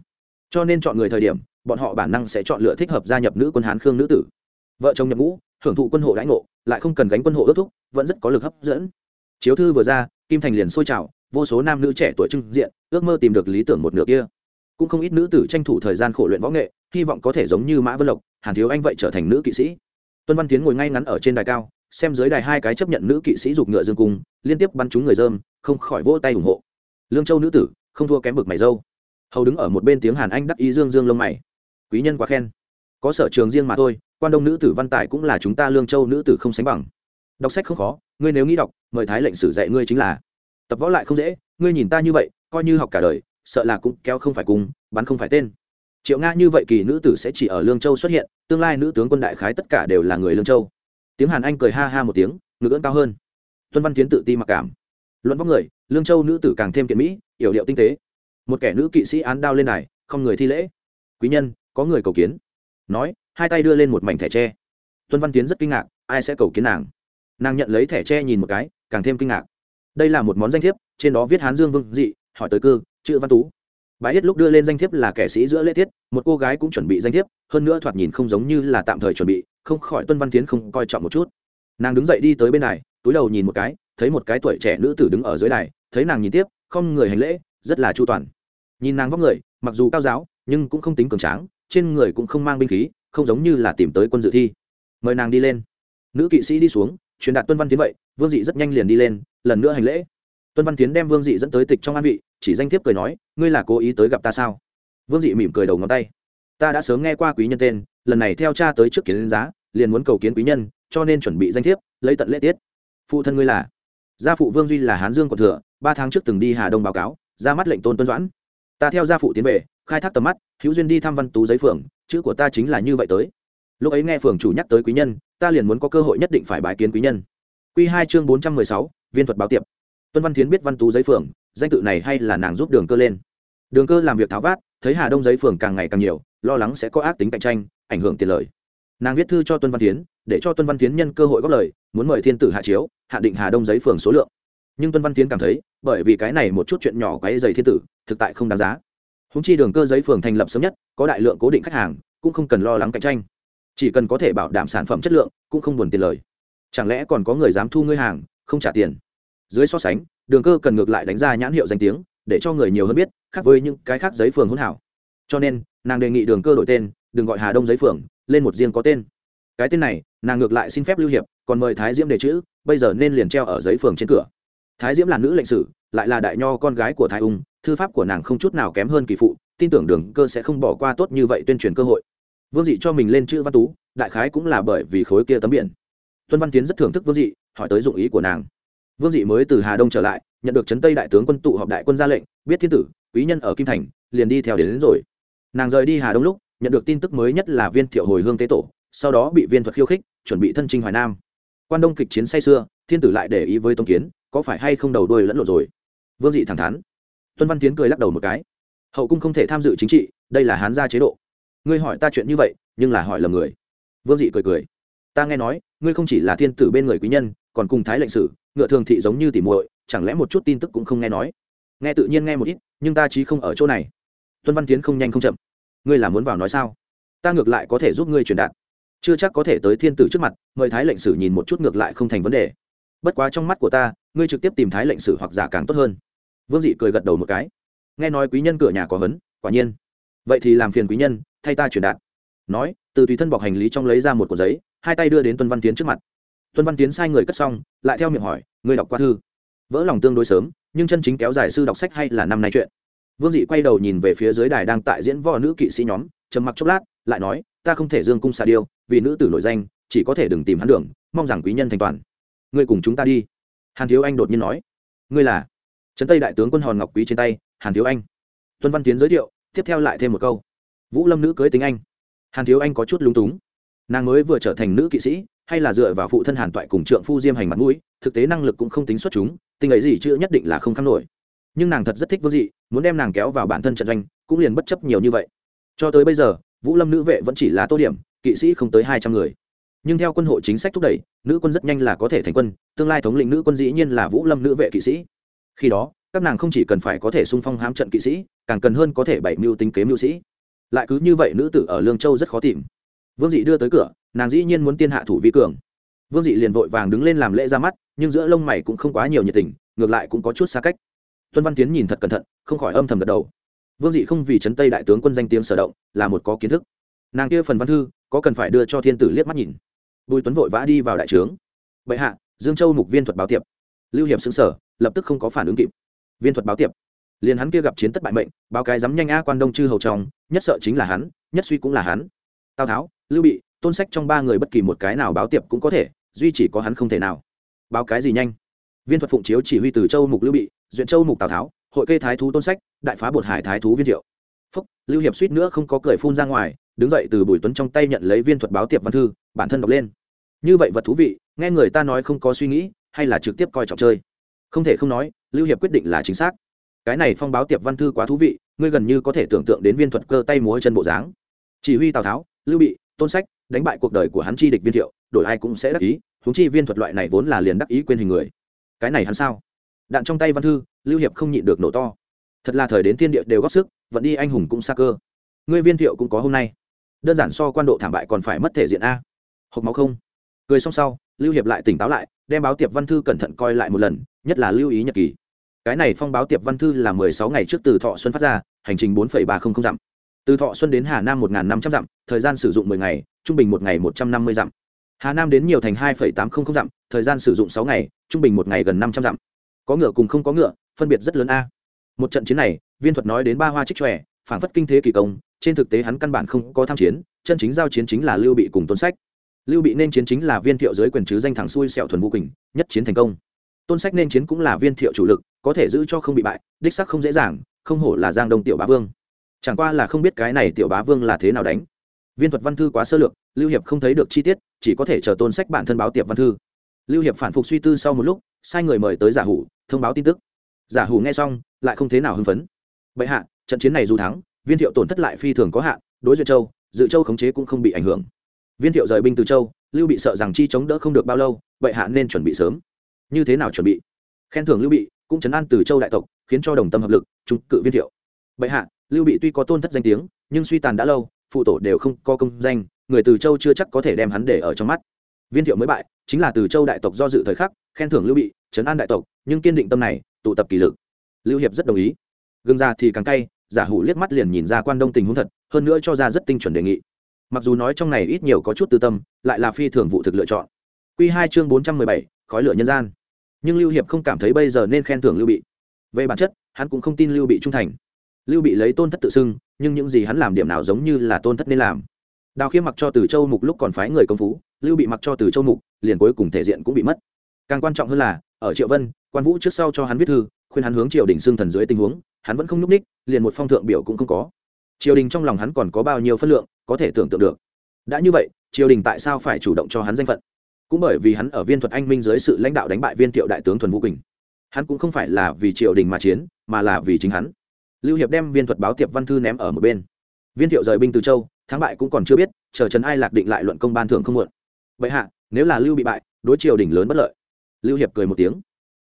Cho nên chọn người thời điểm, bọn họ bản năng sẽ chọn lựa thích hợp gia nhập nữ quân hán khương nữ tử. Vợ chồng nhập ngũ, hưởng thụ quân hộ đãi ngộ, lại không cần gánh quân hộ ước thúc, vẫn rất có lực hấp dẫn. Chiếu thư vừa ra, kim thành liền sôi trào, vô số nam nữ trẻ tuổi trưng diện, ước mơ tìm được lý tưởng một nửa kia. Cũng không ít nữ tử tranh thủ thời gian khổ luyện võ nghệ, hy vọng có thể giống như mã vân lộc, hàn thiếu anh vậy trở thành nữ kỵ sĩ. Tuân văn tiến ngồi ngay ngắn ở trên đài cao xem dưới đài hai cái chấp nhận nữ kỵ sĩ giục ngựa dương cung, liên tiếp bắn trúng người dơm, không khỏi vỗ tay ủng hộ. Lương châu nữ tử, không thua kém bực mày dâu. Hầu đứng ở một bên tiếng hàn anh đắc ý dương dương lông mày. Quý nhân quá khen. Có sở trường riêng mà thôi, quan đông nữ tử văn tài cũng là chúng ta lương châu nữ tử không sánh bằng. Đọc sách không khó, ngươi nếu nghĩ đọc, mời thái lệnh sử dạy ngươi chính là. Tập võ lại không dễ, ngươi nhìn ta như vậy, coi như học cả đời, sợ là cũng kéo không phải cung bắn không phải tên. Triệu nga như vậy kỳ nữ tử sẽ chỉ ở lương châu xuất hiện, tương lai nữ tướng quân đại khái tất cả đều là người lương châu tiếng hàn anh cười ha ha một tiếng ngữ ưỡn cao hơn. Tuân văn tiến tự ti mặc cảm. Luận vóc người, lương châu nữ tử càng thêm kiện mỹ, yểu điệu tinh tế. Một kẻ nữ kỵ sĩ án đao lên này không người thi lễ. Quý nhân, có người cầu kiến. Nói, hai tay đưa lên một mảnh thẻ tre. Tuân văn tiến rất kinh ngạc, ai sẽ cầu kiến nàng? Nàng nhận lấy thẻ tre nhìn một cái, càng thêm kinh ngạc. Đây là một món danh thiếp, trên đó viết hán dương vương dị, hỏi tới cư, chữ văn tú. Bái hết lúc đưa lên danh thiếp là kẻ sĩ giữa lễ tiết, một cô gái cũng chuẩn bị danh thiếp, hơn nữa thoạt nhìn không giống như là tạm thời chuẩn bị không khỏi tuân văn tiến không coi trọng một chút. Nàng đứng dậy đi tới bên này, túi đầu nhìn một cái, thấy một cái tuổi trẻ nữ tử đứng ở dưới này thấy nàng nhìn tiếp, không người hành lễ, rất là chu toàn. Nhìn nàng vóc người, mặc dù cao giáo, nhưng cũng không tính cường tráng, trên người cũng không mang binh khí, không giống như là tìm tới quân dự thi. Mời nàng đi lên. Nữ kỵ sĩ đi xuống, truyền đạt tuân văn tiến vậy, vương dị rất nhanh liền đi lên, lần nữa hành lễ. Tuân văn tiến đem vương dị dẫn tới tịch trong an vị, chỉ danh thiếp cười nói, ngươi là cố ý tới gặp ta sao? Vương dị mỉm cười đầu ngón tay ta đã sớm nghe qua quý nhân tên, lần này theo cha tới trước kiến giá, liền muốn cầu kiến quý nhân, cho nên chuẩn bị danh thiếp, lấy tận lễ tiết. Phụ thân ngươi là? Gia phụ vương duy là hán dương của thừa, ba tháng trước từng đi hà đông báo cáo, ra mắt lệnh tôn tuân doãn. Ta theo gia phụ tiến về, khai thác tầm mắt, hữu duyên đi thăm văn tú giấy phường, chữ của ta chính là như vậy tới. Lúc ấy nghe phường chủ nhắc tới quý nhân, ta liền muốn có cơ hội nhất định phải bái kiến quý nhân. Q hai chương bốn trăm mười sáu, viên thuật báo tiệp. Tuân văn Thiến biết văn tú giấy phường, danh tự này hay là nàng giúp đường cơ lên. Đường cơ làm việc tháo vát, thấy hà đông giấy phường càng ngày càng nhiều lo lắng sẽ có ác tính cạnh tranh, ảnh hưởng tiền lời. Nàng viết thư cho tuân văn tiến để cho tuân văn tiến nhân cơ hội góp lời, muốn mời thiên tử hạ chiếu, hạ định hà đông giấy phường số lượng. Nhưng tuân văn tiến cảm thấy, bởi vì cái này một chút chuyện nhỏ quáy dày thiên tử, thực tại không đáng giá. Húng chi đường cơ giấy phường thành lập sớm nhất, có đại lượng cố định khách hàng, cũng không cần lo lắng cạnh tranh. Chỉ cần có thể bảo đảm sản phẩm chất lượng, cũng không buồn tiền lời. Chẳng lẽ còn có người dám thu ngươi hàng, không trả tiền? Dưới so sánh, đường cơ cần ngược lại đánh ra nhãn hiệu danh tiếng, để cho người nhiều hơn biết, khác với những cái khác giấy phường hỗn hảo cho nên nàng đề nghị đường cơ đổi tên đừng gọi hà đông giấy phường lên một riêng có tên. Cái tên này nàng ngược lại xin phép lưu hiệp còn mời thái diễm đề chữ bây giờ nên liền treo ở giấy phường trên cửa. Thái diễm là nữ lệnh sử lại là đại nho con gái của thái ung thư pháp của nàng không chút nào kém hơn kỳ phụ tin tưởng đường cơ sẽ không bỏ qua tốt như vậy tuyên truyền cơ hội. Vương dị cho mình lên chữ văn tú đại khái cũng là bởi vì khối kia tấm biển. Tuân văn tiến rất thưởng thức vương dị hỏi tới dụng ý của nàng. Vương dị mới từ hà đông trở lại nhận được trấn tây đại tướng quân tụ họp đại quân ra lệnh biết thiên tử quý nhân ở kim thành liền đi theo đến, đến rồi nàng rời đi hà đông lúc, nhận được tin tức mới nhất là viên thiệu hồi hương tế tổ, sau đó bị viên thuật khiêu khích, chuẩn bị thân trinh hoài nam. Quan đông kịch chiến say xưa thiên tử lại để ý với tông kiến, có phải hay không đầu đuôi lẫn lộn rồi? Vương dị thẳng thắn. Tuân văn tiến cười lắc đầu một cái. Hậu cung không thể tham dự chính trị, đây là hán gia chế độ. Ngươi hỏi ta chuyện như vậy, nhưng là hỏi lầm người. Vương dị cười cười. Ta nghe nói, ngươi không chỉ là thiên tử bên người quý nhân, còn cùng thái lệnh sử, ngựa thường thị giống như tỉ muội, chẳng lẽ một chút tin tức cũng không nghe nói? Nghe tự nhiên nghe một ít, nhưng ta chí không ở chỗ này tuân văn tiến không nhanh không chậm. Ngươi là muốn vào nói sao? Ta ngược lại có thể giúp ngươi truyền đạt. Chưa chắc có thể tới thiên tử trước mặt, mời thái lệnh sử nhìn một chút ngược lại không thành vấn đề. Bất quá trong mắt của ta, ngươi trực tiếp tìm thái lệnh sử hoặc giả càng tốt hơn. Vương dị cười gật đầu một cái. Nghe nói quý nhân cửa nhà có hấn, quả nhiên. Vậy thì làm phiền quý nhân, thay ta truyền đạt. Nói, từ tùy thân bọc hành lý trong lấy ra một cuộn giấy, hai tay đưa đến tuân văn tiến trước mặt. Tuân văn tiến sai người cất xong, lại theo miệng hỏi, ngươi đọc qua thư? Vỡ lòng tương đối sớm, nhưng chân chính kéo dài sư đọc sách hay là năm nay chuyện? Vương dị quay đầu nhìn về phía dưới đài đang tại diễn võ nữ kỵ sĩ nhóm, trầm mặc chốc lát, lại nói, ta không thể dương cung xà điêu, vì nữ tử nổi danh, chỉ có thể đừng tìm hắn đường, mong rằng quý nhân thành toàn. Ngươi cùng chúng ta đi. Hàn thiếu anh đột nhiên nói, ngươi là? Trấn tây đại tướng quân hòn ngọc quý trên tay, hàn thiếu anh. Tuân văn tiến giới thiệu, tiếp theo lại thêm một câu, vũ lâm nữ cưới tính anh. Hàn thiếu anh có chút lúng túng. Nàng mới vừa trở thành nữ kỵ sĩ, hay là dựa vào phụ thân hàn toại cùng trượng phu diêm hành mặt mũi, thực tế năng lực cũng không tính xuất chúng, tình ấy gì chưa nhất định là không khăm nổi nhưng nàng thật rất thích vương dị, muốn đem nàng kéo vào bản thân trận doanh, cũng liền bất chấp nhiều như vậy. Cho tới bây giờ, vũ lâm nữ vệ vẫn chỉ là tô điểm, kỵ sĩ không tới hai trăm người. Nhưng theo quân hộ chính sách thúc đẩy, nữ quân rất nhanh là có thể thành quân, tương lai thống lĩnh nữ quân dĩ nhiên là vũ lâm nữ vệ kỵ sĩ. Khi đó, các nàng không chỉ cần phải có thể sung phong hám trận kỵ sĩ, càng cần hơn có thể bảy mưu tính kế mưu sĩ. Lại cứ như vậy nữ tử ở lương châu rất khó tìm. Vương dị đưa tới cửa, nàng dĩ nhiên muốn tiên hạ thủ vi cường. Vương dị liền vội vàng đứng lên làm lễ ra mắt, nhưng giữa lông mày cũng không quá nhiều nhiệt tình, ngược lại cũng có chút xa cách tuân văn tiến nhìn thật cẩn thận, không khỏi âm thầm gật đầu. Vương dị không vì trấn tây đại tướng quân danh tiếng sở động, là một có kiến thức. Nàng kia phần văn thư, có cần phải đưa cho thiên tử liếc mắt nhìn. Bùi tuấn vội vã đi vào đại trướng. Bệ hạ, dương châu mục viên thuật báo tiệp. Lưu hiệp xứng sở lập tức không có phản ứng kịp. Viên thuật báo tiệp. Liền hắn kia gặp chiến tất bại mệnh, báo cái dám nhanh a quan đông chư hầu trong, nhất sợ chính là hắn, nhất suy cũng là hắn. Tào tháo, lưu bị, tôn sách trong ba người bất kỳ một cái nào báo tiệp cũng có thể, duy chỉ có hắn không thể nào. Báo cái gì nhanh? Viên thuật phụng chiếu chỉ huy từ châu mục lưu bị, duyện châu mục tào tháo, hội kê thái thú tôn sách, đại phá bột hải thái thú viên thiệu. Phúc, lưu hiệp suýt nữa không có cười phun ra ngoài, đứng dậy từ bùi tuấn trong tay nhận lấy viên thuật báo tiệp văn thư, bản thân đọc lên. Như vậy vật thú vị, nghe người ta nói không có suy nghĩ, hay là trực tiếp coi trọng chơi. Không thể không nói, lưu hiệp quyết định là chính xác. Cái này phong báo tiệp văn thư quá thú vị, ngươi gần như có thể tưởng tượng đến viên thuật cơ tay múa chân bộ dáng. Chỉ huy tào tháo, lưu bị, tôn sách, đánh bại cuộc đời của hắn chi địch viên thiệu, đổi ai cũng sẽ đắc ý húng chi viên thuật loại này vốn là liền đắc ý quên hình người cái này hắn sao? Đạn trong tay văn thư, lưu hiệp không nhịn được nổ to. Thật là thời đến thiên địa đều góp sức, vẫn đi anh hùng cũng xa cơ. Ngươi viên thiệu cũng có hôm nay. Đơn giản so quan độ thảm bại còn phải mất thể diện a. Hộp máu không. Cười xong sau, lưu hiệp lại tỉnh táo lại, đem báo tiệp văn thư cẩn thận coi lại một lần, nhất là lưu ý nhật kỳ cái này phong báo tiệp văn thư là mười sáu ngày trước từ thọ xuân phát ra, hành trình bốn phẩy ba không không dặm. Từ thọ xuân đến hà nam một năm trăm dặm, thời gian sử dụng mười ngày, trung bình một ngày một trăm năm mươi dặm. Hà nam đến nhiều thành hai phẩy tám không không dặm thời gian sử dụng sáu ngày, trung bình một ngày gần năm trăm dặm. Có ngựa cùng không có ngựa, phân biệt rất lớn a. Một trận chiến này, viên thuật nói đến ba hoa trích tròe phản phất kinh thế kỳ công, trên thực tế hắn căn bản không có tham chiến, chân chính giao chiến chính là lưu bị cùng tôn sách. Lưu bị nên chiến chính là viên thiệu dưới quyền chứ danh thẳng xuôi sẹo thuần vũ quỳnh, nhất chiến thành công. Tôn sách nên chiến cũng là viên thiệu chủ lực, có thể giữ cho không bị bại, đích sắc không dễ dàng, không hổ là giang đông tiểu bá vương. Chẳng qua là không biết cái này tiểu bá vương là thế nào đánh. Viên thuật văn thư quá sơ lược, lưu hiệp không thấy được chi tiết, chỉ có thể chờ tôn sách bản thân báo tiệp văn thư lưu hiệp phản phục suy tư sau một lúc, sai người mời tới giả hủ, thông báo tin tức. Giả hủ nghe xong, lại không thế nào hưng phấn. Bệ hạ, trận chiến này dù thắng, viên thiệu tổn thất lại phi thường có hạn, đối duyệt châu, dự châu khống chế cũng không bị ảnh hưởng. Viên thiệu rời binh từ châu, lưu bị sợ rằng chi chống đỡ không được bao lâu, bệ hạ nên chuẩn bị sớm. Như thế nào chuẩn bị? Khen thưởng lưu bị, cũng chấn an từ châu đại tộc, khiến cho đồng tâm hợp lực, trung cự viên thiệu. Bệ hạ, lưu bị tuy có tôn thất danh tiếng, nhưng suy tàn đã lâu, phụ tổ đều không có công danh, người từ châu chưa chắc có thể đem hắn để ở trong mắt. Viên thiệu mới bại chính là từ châu đại tộc do dự thời khắc, khen thưởng lưu bị, trấn an đại tộc, nhưng kiên định tâm này, tụ tập kỷ lực. Lưu hiệp rất đồng ý. Gương ra thì càng cay, giả hủ liếc mắt liền nhìn ra quan đông tình huống thật, hơn nữa cho ra rất tinh chuẩn đề nghị. Mặc dù nói trong này ít nhiều có chút tư tâm, lại là phi thường vụ thực lựa chọn. Q hai chương bốn trăm mười bảy, khói lửa nhân gian. Nhưng lưu hiệp không cảm thấy bây giờ nên khen thưởng lưu bị. Về bản chất, hắn cũng không tin lưu bị trung thành. Lưu bị lấy tôn thất tự xưng, nhưng những gì hắn làm điểm nào giống như là tôn thất nên làm. Đào khiêm mặc cho từ châu mục lúc còn phái người công phú lưu bị mặc cho từ châu mục, liền cuối cùng thể diện cũng bị mất. Càng quan trọng hơn là, ở triệu vân, quan vũ trước sau cho hắn viết thư, khuyên hắn hướng triều đình xương thần dưới tình huống, hắn vẫn không nhúc ních, liền một phong thượng biểu cũng không có. Triều đình trong lòng hắn còn có bao nhiêu phân lượng, có thể tưởng tượng được. Đã như vậy, triều đình tại sao phải chủ động cho hắn danh phận? Cũng bởi vì hắn ở viên thuật anh minh dưới sự lãnh đạo đánh bại viên thiệu đại tướng thuần vũ quỳnh. Hắn cũng không phải là vì triều đình mà chiến, mà là vì chính hắn. Lưu hiệp đem viên thuật báo tiệp văn thư ném ở một bên. Viên thiệu rời binh từ châu, thắng bại cũng còn chưa biết, chờ trần ai lạc định lại luận công ban thưởng không muộn vậy hạ, nếu là lưu bị bại, đối triều đình lớn bất lợi. Lưu hiệp cười một tiếng.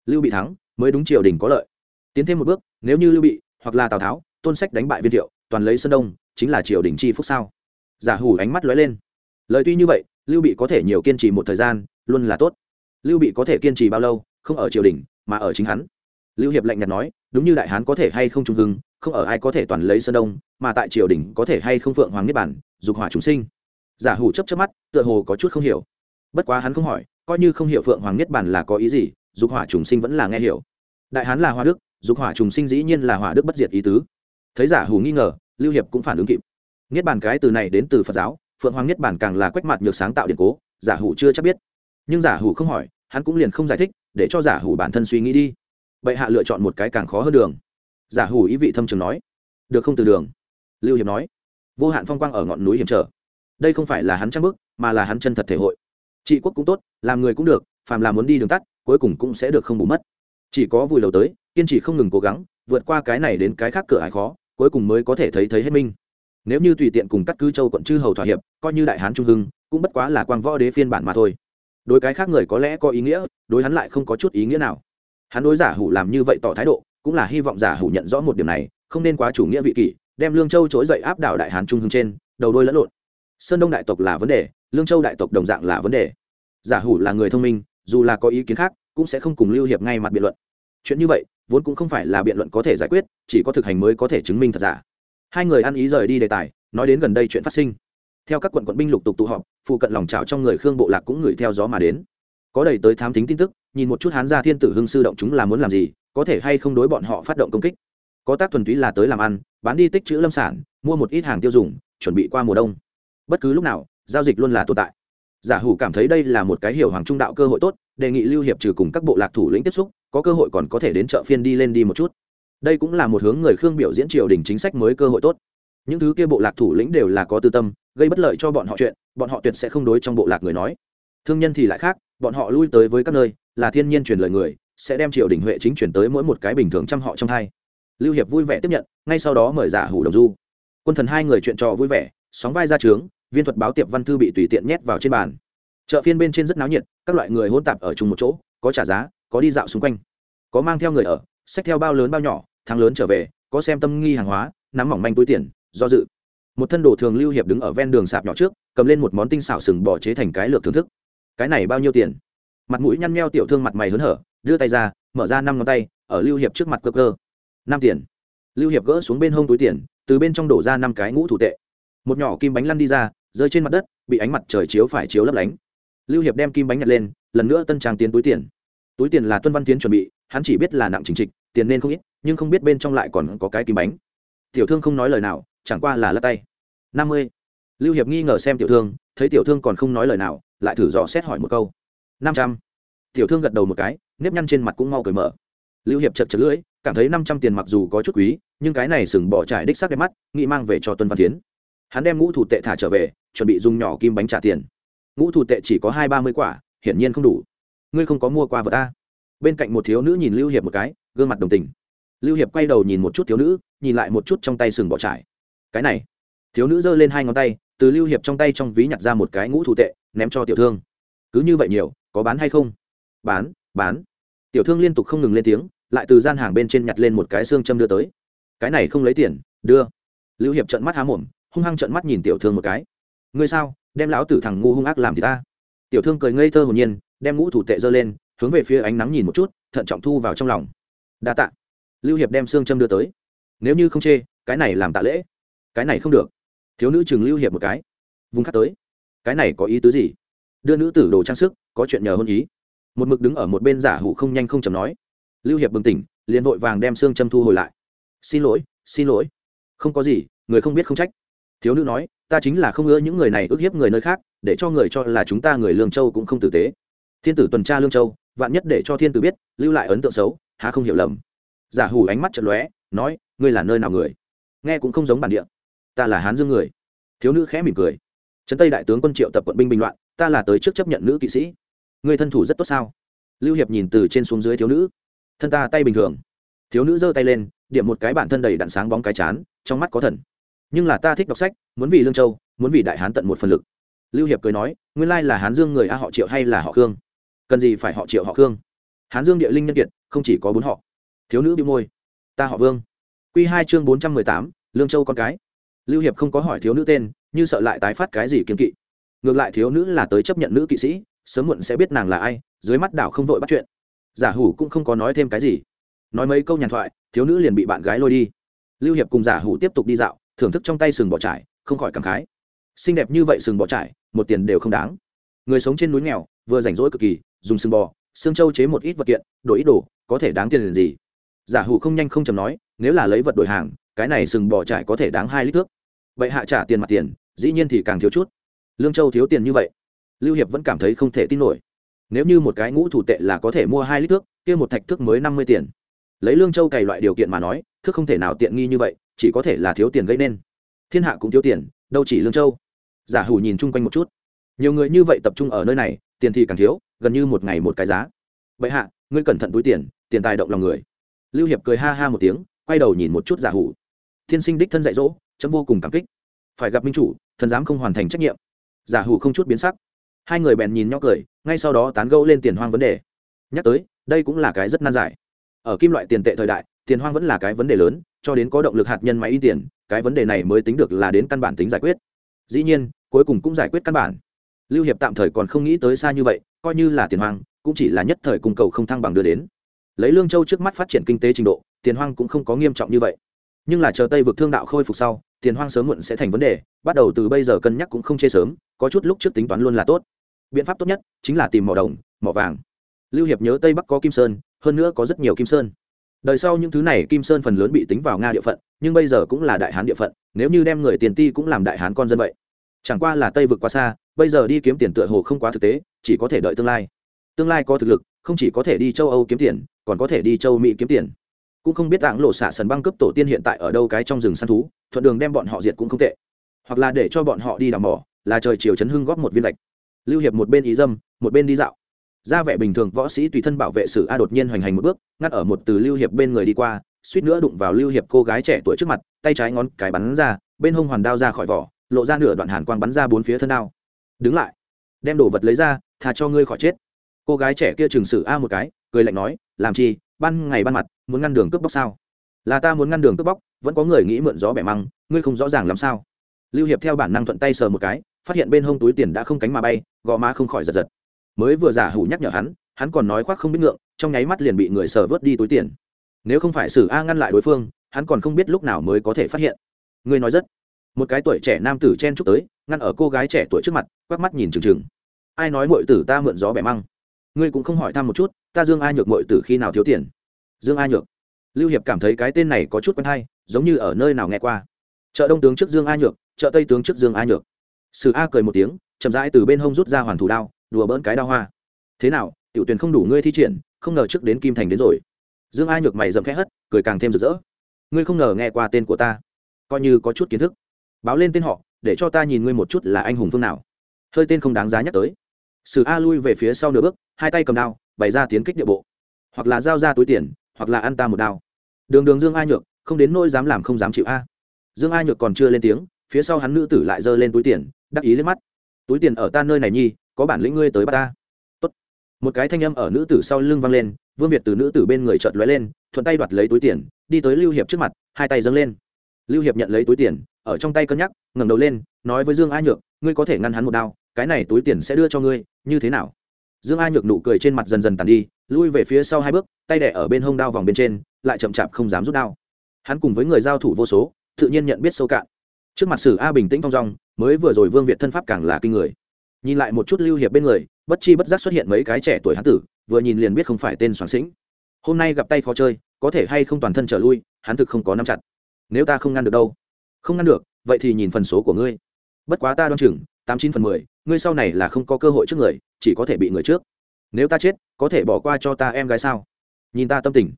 Lưu bị thắng, mới đúng triều đình có lợi. Tiến thêm một bước, nếu như lưu bị, hoặc là tào tháo, tôn sách đánh bại viên thiệu, toàn lấy sơn đông, chính là triều đình chi phúc sao? Giả hủ ánh mắt lóe lên. Lời tuy như vậy, lưu bị có thể nhiều kiên trì một thời gian, luôn là tốt. Lưu bị có thể kiên trì bao lâu, không ở triều đình, mà ở chính hắn. Lưu hiệp lạnh nhạt nói, đúng như đại hán có thể hay không trung hưng, không ở ai có thể toàn lấy sơn đông, mà tại triều đình có thể hay không phượng hoàng niết bản dục hỏa chúng sinh giả hủ chấp chấp mắt, tựa hồ có chút không hiểu. Bất quá hắn không hỏi, coi như không hiểu phượng hoàng niết bản là có ý gì, dục hỏa trùng sinh vẫn là nghe hiểu. Đại hán là hoa đức, dục hỏa trùng sinh dĩ nhiên là hỏa đức bất diệt ý tứ. Thấy giả hủ nghi ngờ, lưu hiệp cũng phản ứng kịp. Niết bàn cái từ này đến từ phật giáo, phượng hoàng niết bàn càng là quách mặt nhược sáng tạo điện cố, giả hủ chưa chắc biết. Nhưng giả hủ không hỏi, hắn cũng liền không giải thích, để cho giả hủ bản thân suy nghĩ đi. Bệ hạ lựa chọn một cái càng khó hơn đường. Giả hủ ý vị thâm trường nói. Được không từ đường? Lưu hiệp nói. Vô hạn phong quang ở ngọn núi hiểm trở đây không phải là hắn trang bức, mà là hắn chân thật thể hội. Trị quốc cũng tốt, làm người cũng được, phàm là muốn đi đường tắt, cuối cùng cũng sẽ được không bù mất. Chỉ có vùi đầu tới, kiên trì không ngừng cố gắng, vượt qua cái này đến cái khác cửa ải khó, cuối cùng mới có thể thấy thấy hết minh nếu như tùy tiện cùng cắt cứ châu quận chư hầu thỏa hiệp, coi như đại hán trung hưng, cũng bất quá là quang võ đế phiên bản mà thôi. Đối cái khác người có lẽ có ý nghĩa, đối hắn lại không có chút ý nghĩa nào. Hắn đối giả hủ làm như vậy tỏ thái độ, cũng là hy vọng giả hủ nhận rõ một điểm này, không nên quá chủ nghĩa vị kỷ, đem lương châu trỗi dậy áp đảo đại hán trung hưng trên, đầu đôi lẫn lộn sơn đông đại tộc là vấn đề, lương châu đại tộc đồng dạng là vấn đề. Giả hủ là người thông minh, dù là có ý kiến khác, cũng sẽ không cùng lưu hiệp ngay mặt biện luận. Chuyện như vậy, vốn cũng không phải là biện luận có thể giải quyết, chỉ có thực hành mới có thể chứng minh thật giả. Hai người ăn ý rời đi đề tài, nói đến gần đây chuyện phát sinh. Theo các quận quận binh lục tục tụ họp, phụ cận lòng trào trong người khương bộ lạc cũng người theo gió mà đến. Có đầy tới thám tính tin tức, nhìn một chút hán gia thiên tử hưng sư động chúng là muốn làm gì, có thể hay không đối bọn họ phát động công kích. Có tác thuần túy là tới làm ăn, bán đi tích chữ lâm sản, mua một ít hàng tiêu dùng, chuẩn bị qua mùa đông bất cứ lúc nào, giao dịch luôn là tồn tại. Giả hủ cảm thấy đây là một cái hiểu hoàng trung đạo cơ hội tốt, đề nghị lưu hiệp trừ cùng các bộ lạc thủ lĩnh tiếp xúc, có cơ hội còn có thể đến chợ phiên đi lên đi một chút. Đây cũng là một hướng người khương biểu diễn triều đình chính sách mới cơ hội tốt. Những thứ kia bộ lạc thủ lĩnh đều là có tư tâm, gây bất lợi cho bọn họ chuyện, bọn họ tuyệt sẽ không đối trong bộ lạc người nói. Thương nhân thì lại khác, bọn họ lui tới với các nơi, là thiên nhiên truyền lời người, sẽ đem triều đình huệ chính chuyển tới mỗi một cái bình thường trăm họ trong hai. Lưu hiệp vui vẻ tiếp nhận, ngay sau đó mời giả hủ đồng du. Quân thần hai người chuyện trò vui vẻ, sóng vai ra trướng viên thuật báo tiệp văn thư bị tùy tiện nhét vào trên bàn. Chợ phiên bên trên rất náo nhiệt, các loại người hôn tạp ở chung một chỗ, có trả giá, có đi dạo xung quanh. Có mang theo người ở, xách theo bao lớn bao nhỏ thang lớn trở về, có xem tâm nghi hàng hóa, nắm mỏng manh túi tiền, do dự. Một thân đồ thường lưu hiệp đứng ở ven đường sạp nhỏ trước, cầm lên một món tinh xảo sừng bò chế thành cái lược thưởng thức. Cái này bao nhiêu tiền? Mặt mũi nhăn meo tiểu thương mặt mày hớn hở, đưa tay ra, mở ra năm ngón tay, ở lưu hiệp trước mặt cơ cơ. Năm tiền. Lưu hiệp gỡ xuống bên hông túi tiền, từ bên trong đổ ra năm cái ngũ thủ tệ một nhỏ kim bánh lăn đi ra, rơi trên mặt đất, bị ánh mặt trời chiếu phải chiếu lấp lánh. Lưu hiệp đem kim bánh nhặt lên, lần nữa tân trang tiến túi tiền. Túi tiền là tuân văn tiến chuẩn bị, hắn chỉ biết là nặng chính trịch, tiền nên không ít, nhưng không biết bên trong lại còn có cái kim bánh. Tiểu thương không nói lời nào, chẳng qua là lắc tay. Năm mươi. Lưu hiệp nghi ngờ xem tiểu thương, thấy tiểu thương còn không nói lời nào, lại thử dò xét hỏi một câu. Năm trăm. Tiểu thương gật đầu một cái, nếp nhăn trên mặt cũng mau cởi mở. Lưu hiệp chật chật lưỡi, cảm thấy năm trăm tiền mặc dù có chút quý, nhưng cái này sừng bỏ trải đích sắc đẹp mắt nghĩ mang về cho tuân văn tiến hắn đem ngũ thủ tệ thả trở về, chuẩn bị dùng nhỏ kim bánh trả tiền. Ngũ thủ tệ chỉ có hai ba mươi quả, hiển nhiên không đủ. Ngươi không có mua qua vợ ta bên cạnh một thiếu nữ nhìn lưu hiệp một cái, gương mặt đồng tình. Lưu hiệp quay đầu nhìn một chút thiếu nữ, nhìn lại một chút trong tay sừng bỏ trải. Cái này. Thiếu nữ giơ lên hai ngón tay, từ lưu hiệp trong tay trong ví nhặt ra một cái ngũ thủ tệ, ném cho tiểu thương. Cứ như vậy nhiều, có bán hay không? Bán bán. Tiểu thương liên tục không ngừng lên tiếng, lại từ gian hàng bên trên nhặt lên một cái xương châm đưa tới. Cái này không lấy tiền, đưa. Lưu hiệp trận mắt há mồm hung hăng trợn mắt nhìn tiểu thương một cái. Ngươi sao? Đem lão tử thằng ngu hung ác làm thì ta. Tiểu thương cười ngây thơ hồn nhiên, đem ngũ thủ tệ giơ lên, hướng về phía ánh nắng nhìn một chút, thận trọng thu vào trong lòng. Đa tạ. Lưu hiệp đem xương châm đưa tới. Nếu như không chê, cái này làm tạ lễ. Cái này không được. Thiếu nữ chừng lưu hiệp một cái. Vùng khắc tới. Cái này có ý tứ gì? Đưa nữ tử đồ trang sức, có chuyện nhờ hôn ý. Một mực đứng ở một bên giả hủ không nhanh không chầm nói. Lưu hiệp bừng tỉnh, liền vội vàng đem xương châm thu hồi lại. Xin lỗi xin lỗi. Không có gì, người không biết không trách thiếu nữ nói, ta chính là không ưa những người này ức hiếp người nơi khác, để cho người cho là chúng ta người lương châu cũng không tử tế. Thiên tử tuần tra lương châu, vạn nhất để cho thiên tử biết, lưu lại ấn tượng xấu, há không hiểu lầm. Giả hủ ánh mắt chật lóe, nói, ngươi là nơi nào người? Nghe cũng không giống bản địa. Ta là hán dương người. Thiếu nữ khẽ mỉm cười. Trấn tây đại tướng quân triệu tập quận binh bình loạn, ta là tới trước chấp nhận nữ kỵ sĩ. Người thân thủ rất tốt sao? Lưu hiệp nhìn từ trên xuống dưới thiếu nữ. Thân ta tay bình thường. Thiếu nữ giơ tay lên, điểm một cái bản thân đầy đạn sáng bóng cái chán, trong mắt có thần nhưng là ta thích đọc sách, muốn vì lương châu, muốn vì đại hán tận một phần lực. Lưu hiệp cười nói, nguyên lai là hán dương người a họ triệu hay là họ khương? Cần gì phải họ triệu, họ khương? Hán dương địa linh nhân kiệt, không chỉ có bốn họ. Thiếu nữ bị môi. Ta họ vương. Q hai chương bốn trăm mười tám, lương châu con cái. Lưu hiệp không có hỏi thiếu nữ tên, như sợ lại tái phát cái gì kiếm kỵ. Ngược lại thiếu nữ là tới chấp nhận nữ kỵ sĩ, sớm muộn sẽ biết nàng là ai, dưới mắt đảo không vội bắt chuyện. Giả hủ cũng không có nói thêm cái gì. Nói mấy câu nhàn thoại, thiếu nữ liền bị bạn gái lôi đi. Lưu hiệp cùng giả hủ tiếp tục đi dạo thưởng thức trong tay sừng bỏ trải, không khỏi cảm khái. Xinh đẹp như vậy sừng bỏ trải, một tiền đều không đáng. Người sống trên núi nghèo, vừa rảnh rỗi cực kỳ, dùng sừng bò, xương châu chế một ít vật kiện, đổi ít đồ, có thể đáng tiền gì. Giả hủ không nhanh không chầm nói, nếu là lấy vật đổi hàng, cái này sừng bò trải có thể đáng hai lít thước. Vậy hạ trả tiền mặt tiền, dĩ nhiên thì càng thiếu chút. Lương châu thiếu tiền như vậy, lưu hiệp vẫn cảm thấy không thể tin nổi. Nếu như một cái ngũ thủ tệ là có thể mua hai lít thước, kia một thạch thước mới năm mươi tiền. Lấy lương châu cày loại điều kiện mà nói, thước không thể nào tiện nghi như vậy chỉ có thể là thiếu tiền gây nên. Thiên hạ cũng thiếu tiền, đâu chỉ lương châu. Giả hủ nhìn chung quanh một chút. Nhiều người như vậy tập trung ở nơi này, tiền thì càng thiếu, gần như một ngày một cái giá. Vậy hạ, ngươi cẩn thận túi tiền tiền tài động lòng người. Lưu hiệp cười ha ha một tiếng, quay đầu nhìn một chút giả hủ. Thiên sinh đích thân dạy dỗ, chấm vô cùng cảm kích. Phải gặp minh chủ, thần dám không hoàn thành trách nhiệm. Giả hủ không chút biến sắc. Hai người bèn nhìn nhau cười, ngay sau đó tán gẫu lên tiền hoang vấn đề. Nhắc tới, đây cũng là cái rất nan giải. Ở kim loại tiền tệ thời đại tiền hoang vẫn là cái vấn đề lớn, cho đến có động lực hạt nhân máy in tiền, cái vấn đề này mới tính được là đến căn bản tính giải quyết. Dĩ nhiên, cuối cùng cũng giải quyết căn bản. Lưu hiệp tạm thời còn không nghĩ tới xa như vậy, coi như là tiền hoang, cũng chỉ là nhất thời cung cầu không thăng bằng đưa đến. Lấy lương châu trước mắt phát triển kinh tế trình độ, tiền hoang cũng không có nghiêm trọng như vậy. Nhưng là chờ tây vực thương đạo khôi phục sau, tiền hoang sớm muộn sẽ thành vấn đề, bắt đầu từ bây giờ cân nhắc cũng không chê sớm, có chút lúc trước tính toán luôn là tốt. Biện pháp tốt nhất chính là tìm mỏ đồng, mỏ vàng. Lưu hiệp nhớ tây bắc có kim sơn, hơn nữa có rất nhiều kim sơn đời sau những thứ này kim sơn phần lớn bị tính vào nga địa phận, nhưng bây giờ cũng là đại hán địa phận, nếu như đem người tiền ti cũng làm đại hán con dân vậy. Chẳng qua là tây vực quá xa, bây giờ đi kiếm tiền tựa hồ không quá thực tế, chỉ có thể đợi tương lai. Tương lai có thực lực, không chỉ có thể đi châu âu kiếm tiền, còn có thể đi châu mỹ kiếm tiền. Cũng không biết tạng lộ xạ sần băng cấp tổ tiên hiện tại ở đâu cái trong rừng săn thú, thuận đường đem bọn họ diệt cũng không tệ. Hoặc là để cho bọn họ đi đào mỏ, là trời chiều chấn hưng góp một viên lệch lưu hiệp một bên ý dâm, một bên đi dạo ra vẻ bình thường, võ sĩ tùy thân bảo vệ sử a đột nhiên hoành hành một bước, ngắt ở một từ lưu hiệp bên người đi qua, suýt nữa đụng vào lưu hiệp cô gái trẻ tuổi trước mặt, tay trái ngón cái bắn ra, bên hông hoàn đao ra khỏi vỏ, lộ ra nửa đoạn hàn quang bắn ra bốn phía thân đao. Đứng lại, đem đồ vật lấy ra thà cho ngươi khỏi chết. Cô gái trẻ kia chừng sử a một cái, cười lạnh nói, làm chi, ban ngày ban mặt, muốn ngăn đường cướp bóc sao? Là ta muốn ngăn đường cướp bóc, vẫn có người nghĩ mượn gió bẻ măng, ngươi không rõ ràng làm sao. Lưu hiệp theo bản năng thuận tay sờ một cái, phát hiện bên hông túi tiền đã không cánh mà bay, gò má không khỏi giật giật mới vừa giả hủ nhắc nhở hắn hắn còn nói khoác không biết ngượng, trong nháy mắt liền bị người sờ vớt đi túi tiền. Nếu không phải sử a ngăn lại đối phương, hắn còn không biết lúc nào mới có thể phát hiện. Ngươi nói rất. Một cái tuổi trẻ nam tử chen chúc tới, ngăn ở cô gái trẻ tuổi trước mặt, quắc mắt nhìn trừng trừng ai nói mọi tử ta mượn gió bẻ măng? Ngươi cũng không hỏi thăm một chút, ta dương a nhược mọi tử khi nào thiếu tiền? Dương a nhược. Lưu hiệp cảm thấy cái tên này có chút quen hay, giống như ở nơi nào nghe qua. Chợ đông tướng trước dương a nhược, chợ tây tướng trước dương a nhược. Sử a cười một tiếng, chậm rãi từ bên hông rút ra hoàn thủ đao đùa bỡn cái đa hoa. Thế nào, tiểu tuyển không đủ ngươi thi triển, không ngờ trước đến kim thành đến rồi. Dương a nhược mày dầm khẽ hất, cười càng thêm rực rỡ. Ngươi không ngờ nghe qua tên của ta. Coi như có chút kiến thức. Báo lên tên họ, để cho ta nhìn ngươi một chút là anh hùng phương nào. Hơi tên không đáng giá nhắc tới. Sử a lui về phía sau nửa bước, hai tay cầm đao, bày ra tiến kích địa bộ. Hoặc là giao ra túi tiền, hoặc là ăn ta một đao. Đường đường dương a nhược, không đến nỗi dám làm không dám chịu a. Dương a nhược còn chưa lên tiếng, phía sau hắn nữ tử lại giơ lên túi tiền, đắc ý lên mắt. Túi tiền ở ta nơi này nhi có bản lĩnh ngươi tới bắt ta. Tốt. một cái thanh âm ở nữ tử sau lưng vang lên, vương việt từ nữ tử bên người chợt lóe lên, thuận tay đoạt lấy túi tiền, đi tới lưu hiệp trước mặt, hai tay dâng lên. Lưu hiệp nhận lấy túi tiền, ở trong tay cân nhắc, ngẩng đầu lên, nói với dương a nhược, ngươi có thể ngăn hắn một đao, cái này túi tiền sẽ đưa cho ngươi, như thế nào? Dương a nhược nụ cười trên mặt dần dần tàn đi, lui về phía sau hai bước, tay đẻ ở bên hông đao vòng bên trên, lại chậm chạp không dám rút đao. Hắn cùng với người giao thủ vô số, tự nhiên nhận biết sâu cạn. Trước mặt sử a bình tĩnh thong dong, mới vừa rồi vương việt thân pháp càng là kinh người nhìn lại một chút lưu hiệp bên người, bất chi bất giác xuất hiện mấy cái trẻ tuổi hán tử, vừa nhìn liền biết không phải tên soạn sĩnh. Hôm nay gặp tay khó chơi, có thể hay không toàn thân trở lui, hắn thực không có nắm chặt. Nếu ta không ngăn được đâu? Không ngăn được, vậy thì nhìn phần số của ngươi. Bất quá ta đoan chừng, tám chín phần mười, ngươi sau này là không có cơ hội trước người, chỉ có thể bị người trước. Nếu ta chết, có thể bỏ qua cho ta em gái sao? Nhìn ta tâm tình.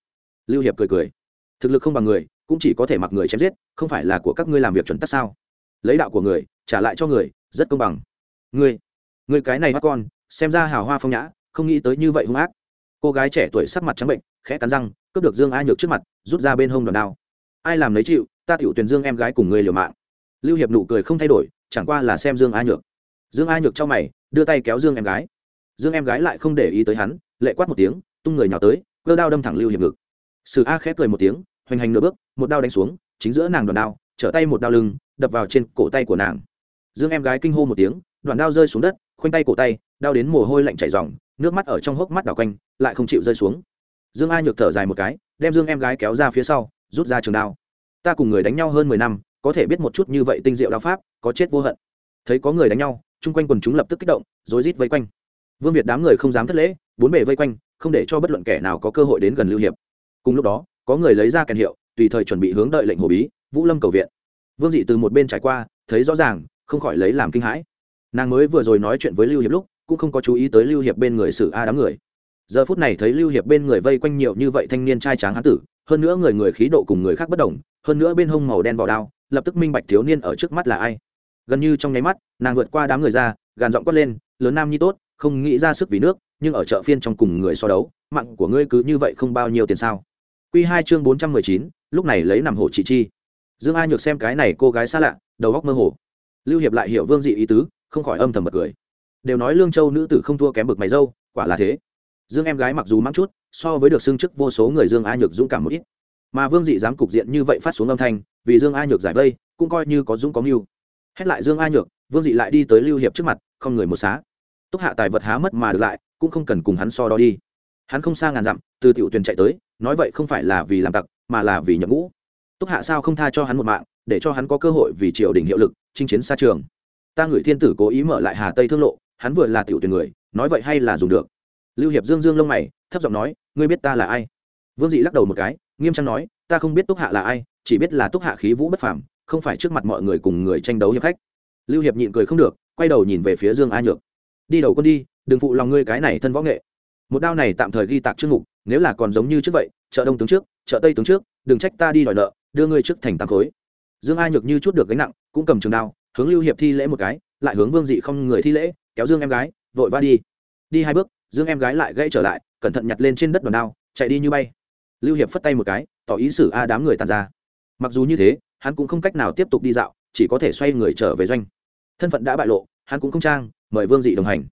Lưu hiệp cười cười. Thực lực không bằng người, cũng chỉ có thể mặc người chém giết, không phải là của các ngươi làm việc chuẩn tắc sao? Lấy đạo của người, trả lại cho người, rất công bằng. Ngươi người cái này mắt con, xem ra hào hoa phong nhã, không nghĩ tới như vậy hung ác. Cô gái trẻ tuổi sắc mặt trắng bệnh, khẽ cắn răng, cướp được dương a nhược trước mặt, rút ra bên hông đòn đao. Ai làm lấy chịu, ta tiểu tuyển dương em gái cùng người liều mạng. Lưu hiệp nụ cười không thay đổi, chẳng qua là xem dương a nhược. Dương a nhược cho mày, đưa tay kéo dương em gái. Dương em gái lại không để ý tới hắn, lệ quát một tiếng, tung người nhào tới, cơ đao đâm thẳng lưu hiệp ngực. Sử a khẽ cười một tiếng, hoành hành nửa bước, một đao đánh xuống, chính giữa nàng đòn đao, trở tay một đao lưng, đập vào trên cổ tay của nàng. Dương em gái kinh hô một tiếng đoạn đao rơi xuống đất khoanh tay cổ tay, đau đến mồ hôi lạnh chảy ròng, nước mắt ở trong hốc mắt đảo quanh, lại không chịu rơi xuống. Dương a nhược thở dài một cái, đem dương em gái kéo ra phía sau, rút ra trường đao. Ta cùng người đánh nhau hơn mười năm, có thể biết một chút như vậy tinh diệu đao pháp, có chết vô hận. Thấy có người đánh nhau, chung quanh quần chúng lập tức kích động, rối rít vây quanh. Vương việt đám người không dám thất lễ, bốn bề vây quanh, không để cho bất luận kẻ nào có cơ hội đến gần lưu hiệp. Cùng lúc đó, có người lấy ra kèn hiệu, tùy thời chuẩn bị hướng đợi lệnh hồ bí, vũ lâm cầu viện. Vương dị từ một bên trải qua, thấy rõ ràng, không khỏi lấy làm kinh hãi nàng mới vừa rồi nói chuyện với lưu hiệp lúc, cũng không có chú ý tới lưu hiệp bên người xử a đám người. Giờ phút này thấy lưu hiệp bên người vây quanh nhiều như vậy thanh niên trai tráng hán tử, hơn nữa người người khí độ cùng người khác bất đồng, hơn nữa bên hông màu đen vỏ đao, lập tức minh bạch thiếu niên ở trước mắt là ai. Gần như trong nháy mắt, nàng vượt qua đám người ra, gàn giọng quát lên, lớn nam nhi tốt, không nghĩ ra sức vì nước, nhưng ở chợ phiên trong cùng người so đấu, mạng của ngươi cứ như vậy không bao nhiêu tiền sao? Quy hai chương bốn trăm mười chín, lúc này lấy nằm hổ chị chi. Dương a nhược xem cái này cô gái xa lạ, đầu góc mơ hồ. Lưu hiệp lại hiểu vương dị ý tứ không khỏi âm thầm bật cười. Đều nói lương châu nữ tử không thua kém bực mày dâu, quả là thế. Dương em gái mặc dù mắng chút, so với được xưng chức vô số người dương a nhược dũng cảm một ít. Mà vương dị dám cục diện như vậy phát xuống âm thanh, vì dương a nhược giải vây, cũng coi như có dũng có mưu. Hét lại dương a nhược, vương dị lại đi tới lưu hiệp trước mặt, không người một xá. Túc hạ tài vật há mất mà được lại, cũng không cần cùng hắn so đo đi. Hắn không xa ngàn dặm, từ tiểu tuyền chạy tới, nói vậy không phải là vì làm tặc, mà là vì nhập ngũ. Túc hạ sao không tha cho hắn một mạng, để cho hắn có cơ hội vì triều đình hiệu lực, chinh chiến xa trường ta ngửi thiên tử cố ý mở lại hà tây thương lộ, hắn vừa là tiểu tuyển người, nói vậy hay là dùng được? Lưu hiệp dương dương lông mày, thấp giọng nói, ngươi biết ta là ai? Vương dị lắc đầu một cái, nghiêm trang nói, ta không biết túc hạ là ai, chỉ biết là túc hạ khí vũ bất phàm, không phải trước mặt mọi người cùng người tranh đấu hiệp khách. Lưu hiệp nhịn cười không được, quay đầu nhìn về phía dương a nhược. Đi đầu con đi, đừng phụ lòng ngươi cái này thân võ nghệ. Một đao này tạm thời ghi tạc chương mục, nếu là còn giống như trước vậy, chợ đông tướng trước, chợ tây tướng trước, đừng trách ta đi đòi nợ, đưa ngươi trước thành tam khối. Dương a nhược như chút được gánh nặng, cũng cầm trường đao hướng lưu hiệp thi lễ một cái, lại hướng vương dị không người thi lễ, kéo dương em gái, vội va đi. Đi hai bước, dương em gái lại gãy trở lại, cẩn thận nhặt lên trên đất đòn đao, chạy đi như bay. Lưu hiệp phất tay một cái, tỏ ý xử a đám người tàn ra. Mặc dù như thế, hắn cũng không cách nào tiếp tục đi dạo, chỉ có thể xoay người trở về doanh. Thân phận đã bại lộ, hắn cũng không trang, mời vương dị đồng hành.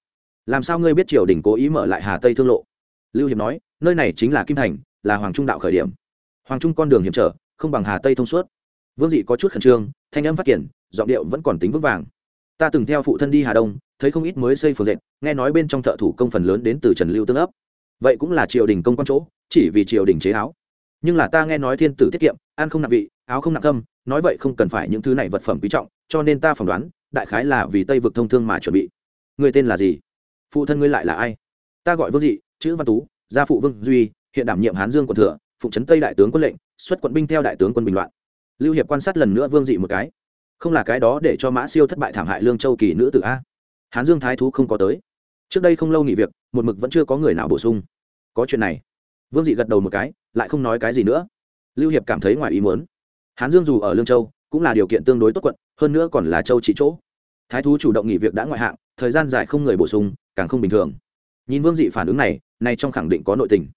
Làm sao ngươi biết triều đình cố ý mở lại hà tây thương lộ? Lưu hiệp nói, nơi này chính là kim thành, là hoàng trung đạo khởi điểm. Hoàng trung con đường hiểm trở, không bằng hà tây thông suốt. Vương dị có chút khẩn trương, thanh âm phát triển giọng điệu vẫn còn tính vững vàng. Ta từng theo phụ thân đi hà đông, thấy không ít mới xây phường dệt, nghe nói bên trong thợ thủ công phần lớn đến từ trần lưu tương ấp. Vậy cũng là triều đình công quan chỗ, chỉ vì triều đình chế áo. Nhưng là ta nghe nói thiên tử tiết kiệm, ăn không nặng vị, áo không nặng câm nói vậy không cần phải những thứ này vật phẩm quý trọng, cho nên ta phỏng đoán, đại khái là vì tây vực thông thương mà chuẩn bị. Người tên là gì? Phụ thân ngươi lại là ai? Ta gọi vương dị, chữ văn tú, gia phụ vương duy, hiện đảm nhiệm hán dương quận thừa, phụng trấn tây đại tướng quân lệnh, xuất quận binh theo đại tướng quân bình loạn. Lưu hiệp quan sát lần nữa vương dị một cái không là cái đó để cho mã siêu thất bại thảm hại lương châu kỳ nữ tử a. Hán dương thái thú không có tới. Trước đây không lâu nghỉ việc, một mực vẫn chưa có người nào bổ sung. Có chuyện này. Vương dị gật đầu một cái, lại không nói cái gì nữa. Lưu hiệp cảm thấy ngoài ý muốn. Hán dương dù ở lương châu, cũng là điều kiện tương đối tốt quận, hơn nữa còn là châu trị chỗ. Thái thú chủ động nghỉ việc đã ngoại hạng, thời gian dài không người bổ sung, càng không bình thường. Nhìn vương dị phản ứng này này trong khẳng định có nội tình.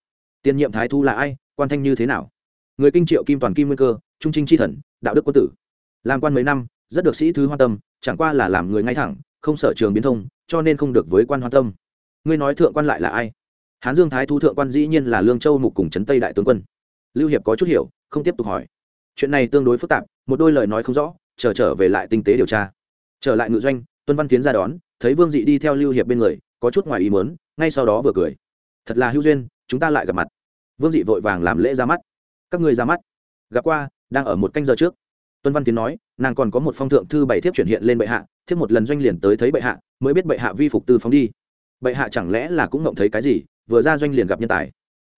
Tiên nhiệm thái thú là ai, quan thanh như thế nào? Người kinh triệu kim toàn kim nguyên cơ, trung trinh tri thần, đạo đức quân tử. Làm quan mấy năm rất được sĩ thứ hoan tâm chẳng qua là làm người ngay thẳng không sở trường biến thông cho nên không được với quan hoan tâm. Ngươi nói thượng quan lại là ai? Hán dương thái thú thượng quan dĩ nhiên là lương châu mục cùng trấn tây đại tướng quân. Lưu hiệp có chút hiểu không tiếp tục hỏi. Chuyện này tương đối phức tạp một đôi lời nói không rõ chờ trở, trở về lại tinh tế điều tra. Trở lại ngự doanh tuân văn tiến ra đón thấy vương dị đi theo lưu hiệp bên người có chút ngoài ý mớn ngay sau đó vừa cười. Thật là hữu duyên chúng ta lại gặp mặt. Vương dị vội vàng làm lễ ra mắt. Các ngươi ra mắt. Gặp qua đang ở một canh giờ trước tuân văn tiến nói, nàng còn có một phong thượng thư bảy thiếp chuyển hiện lên bệ hạ, thiếp một lần doanh liền tới thấy bệ hạ, mới biết bệ hạ vi phục tư phóng đi. Bệ hạ chẳng lẽ là cũng ngộng thấy cái gì, vừa ra doanh liền gặp nhân tài.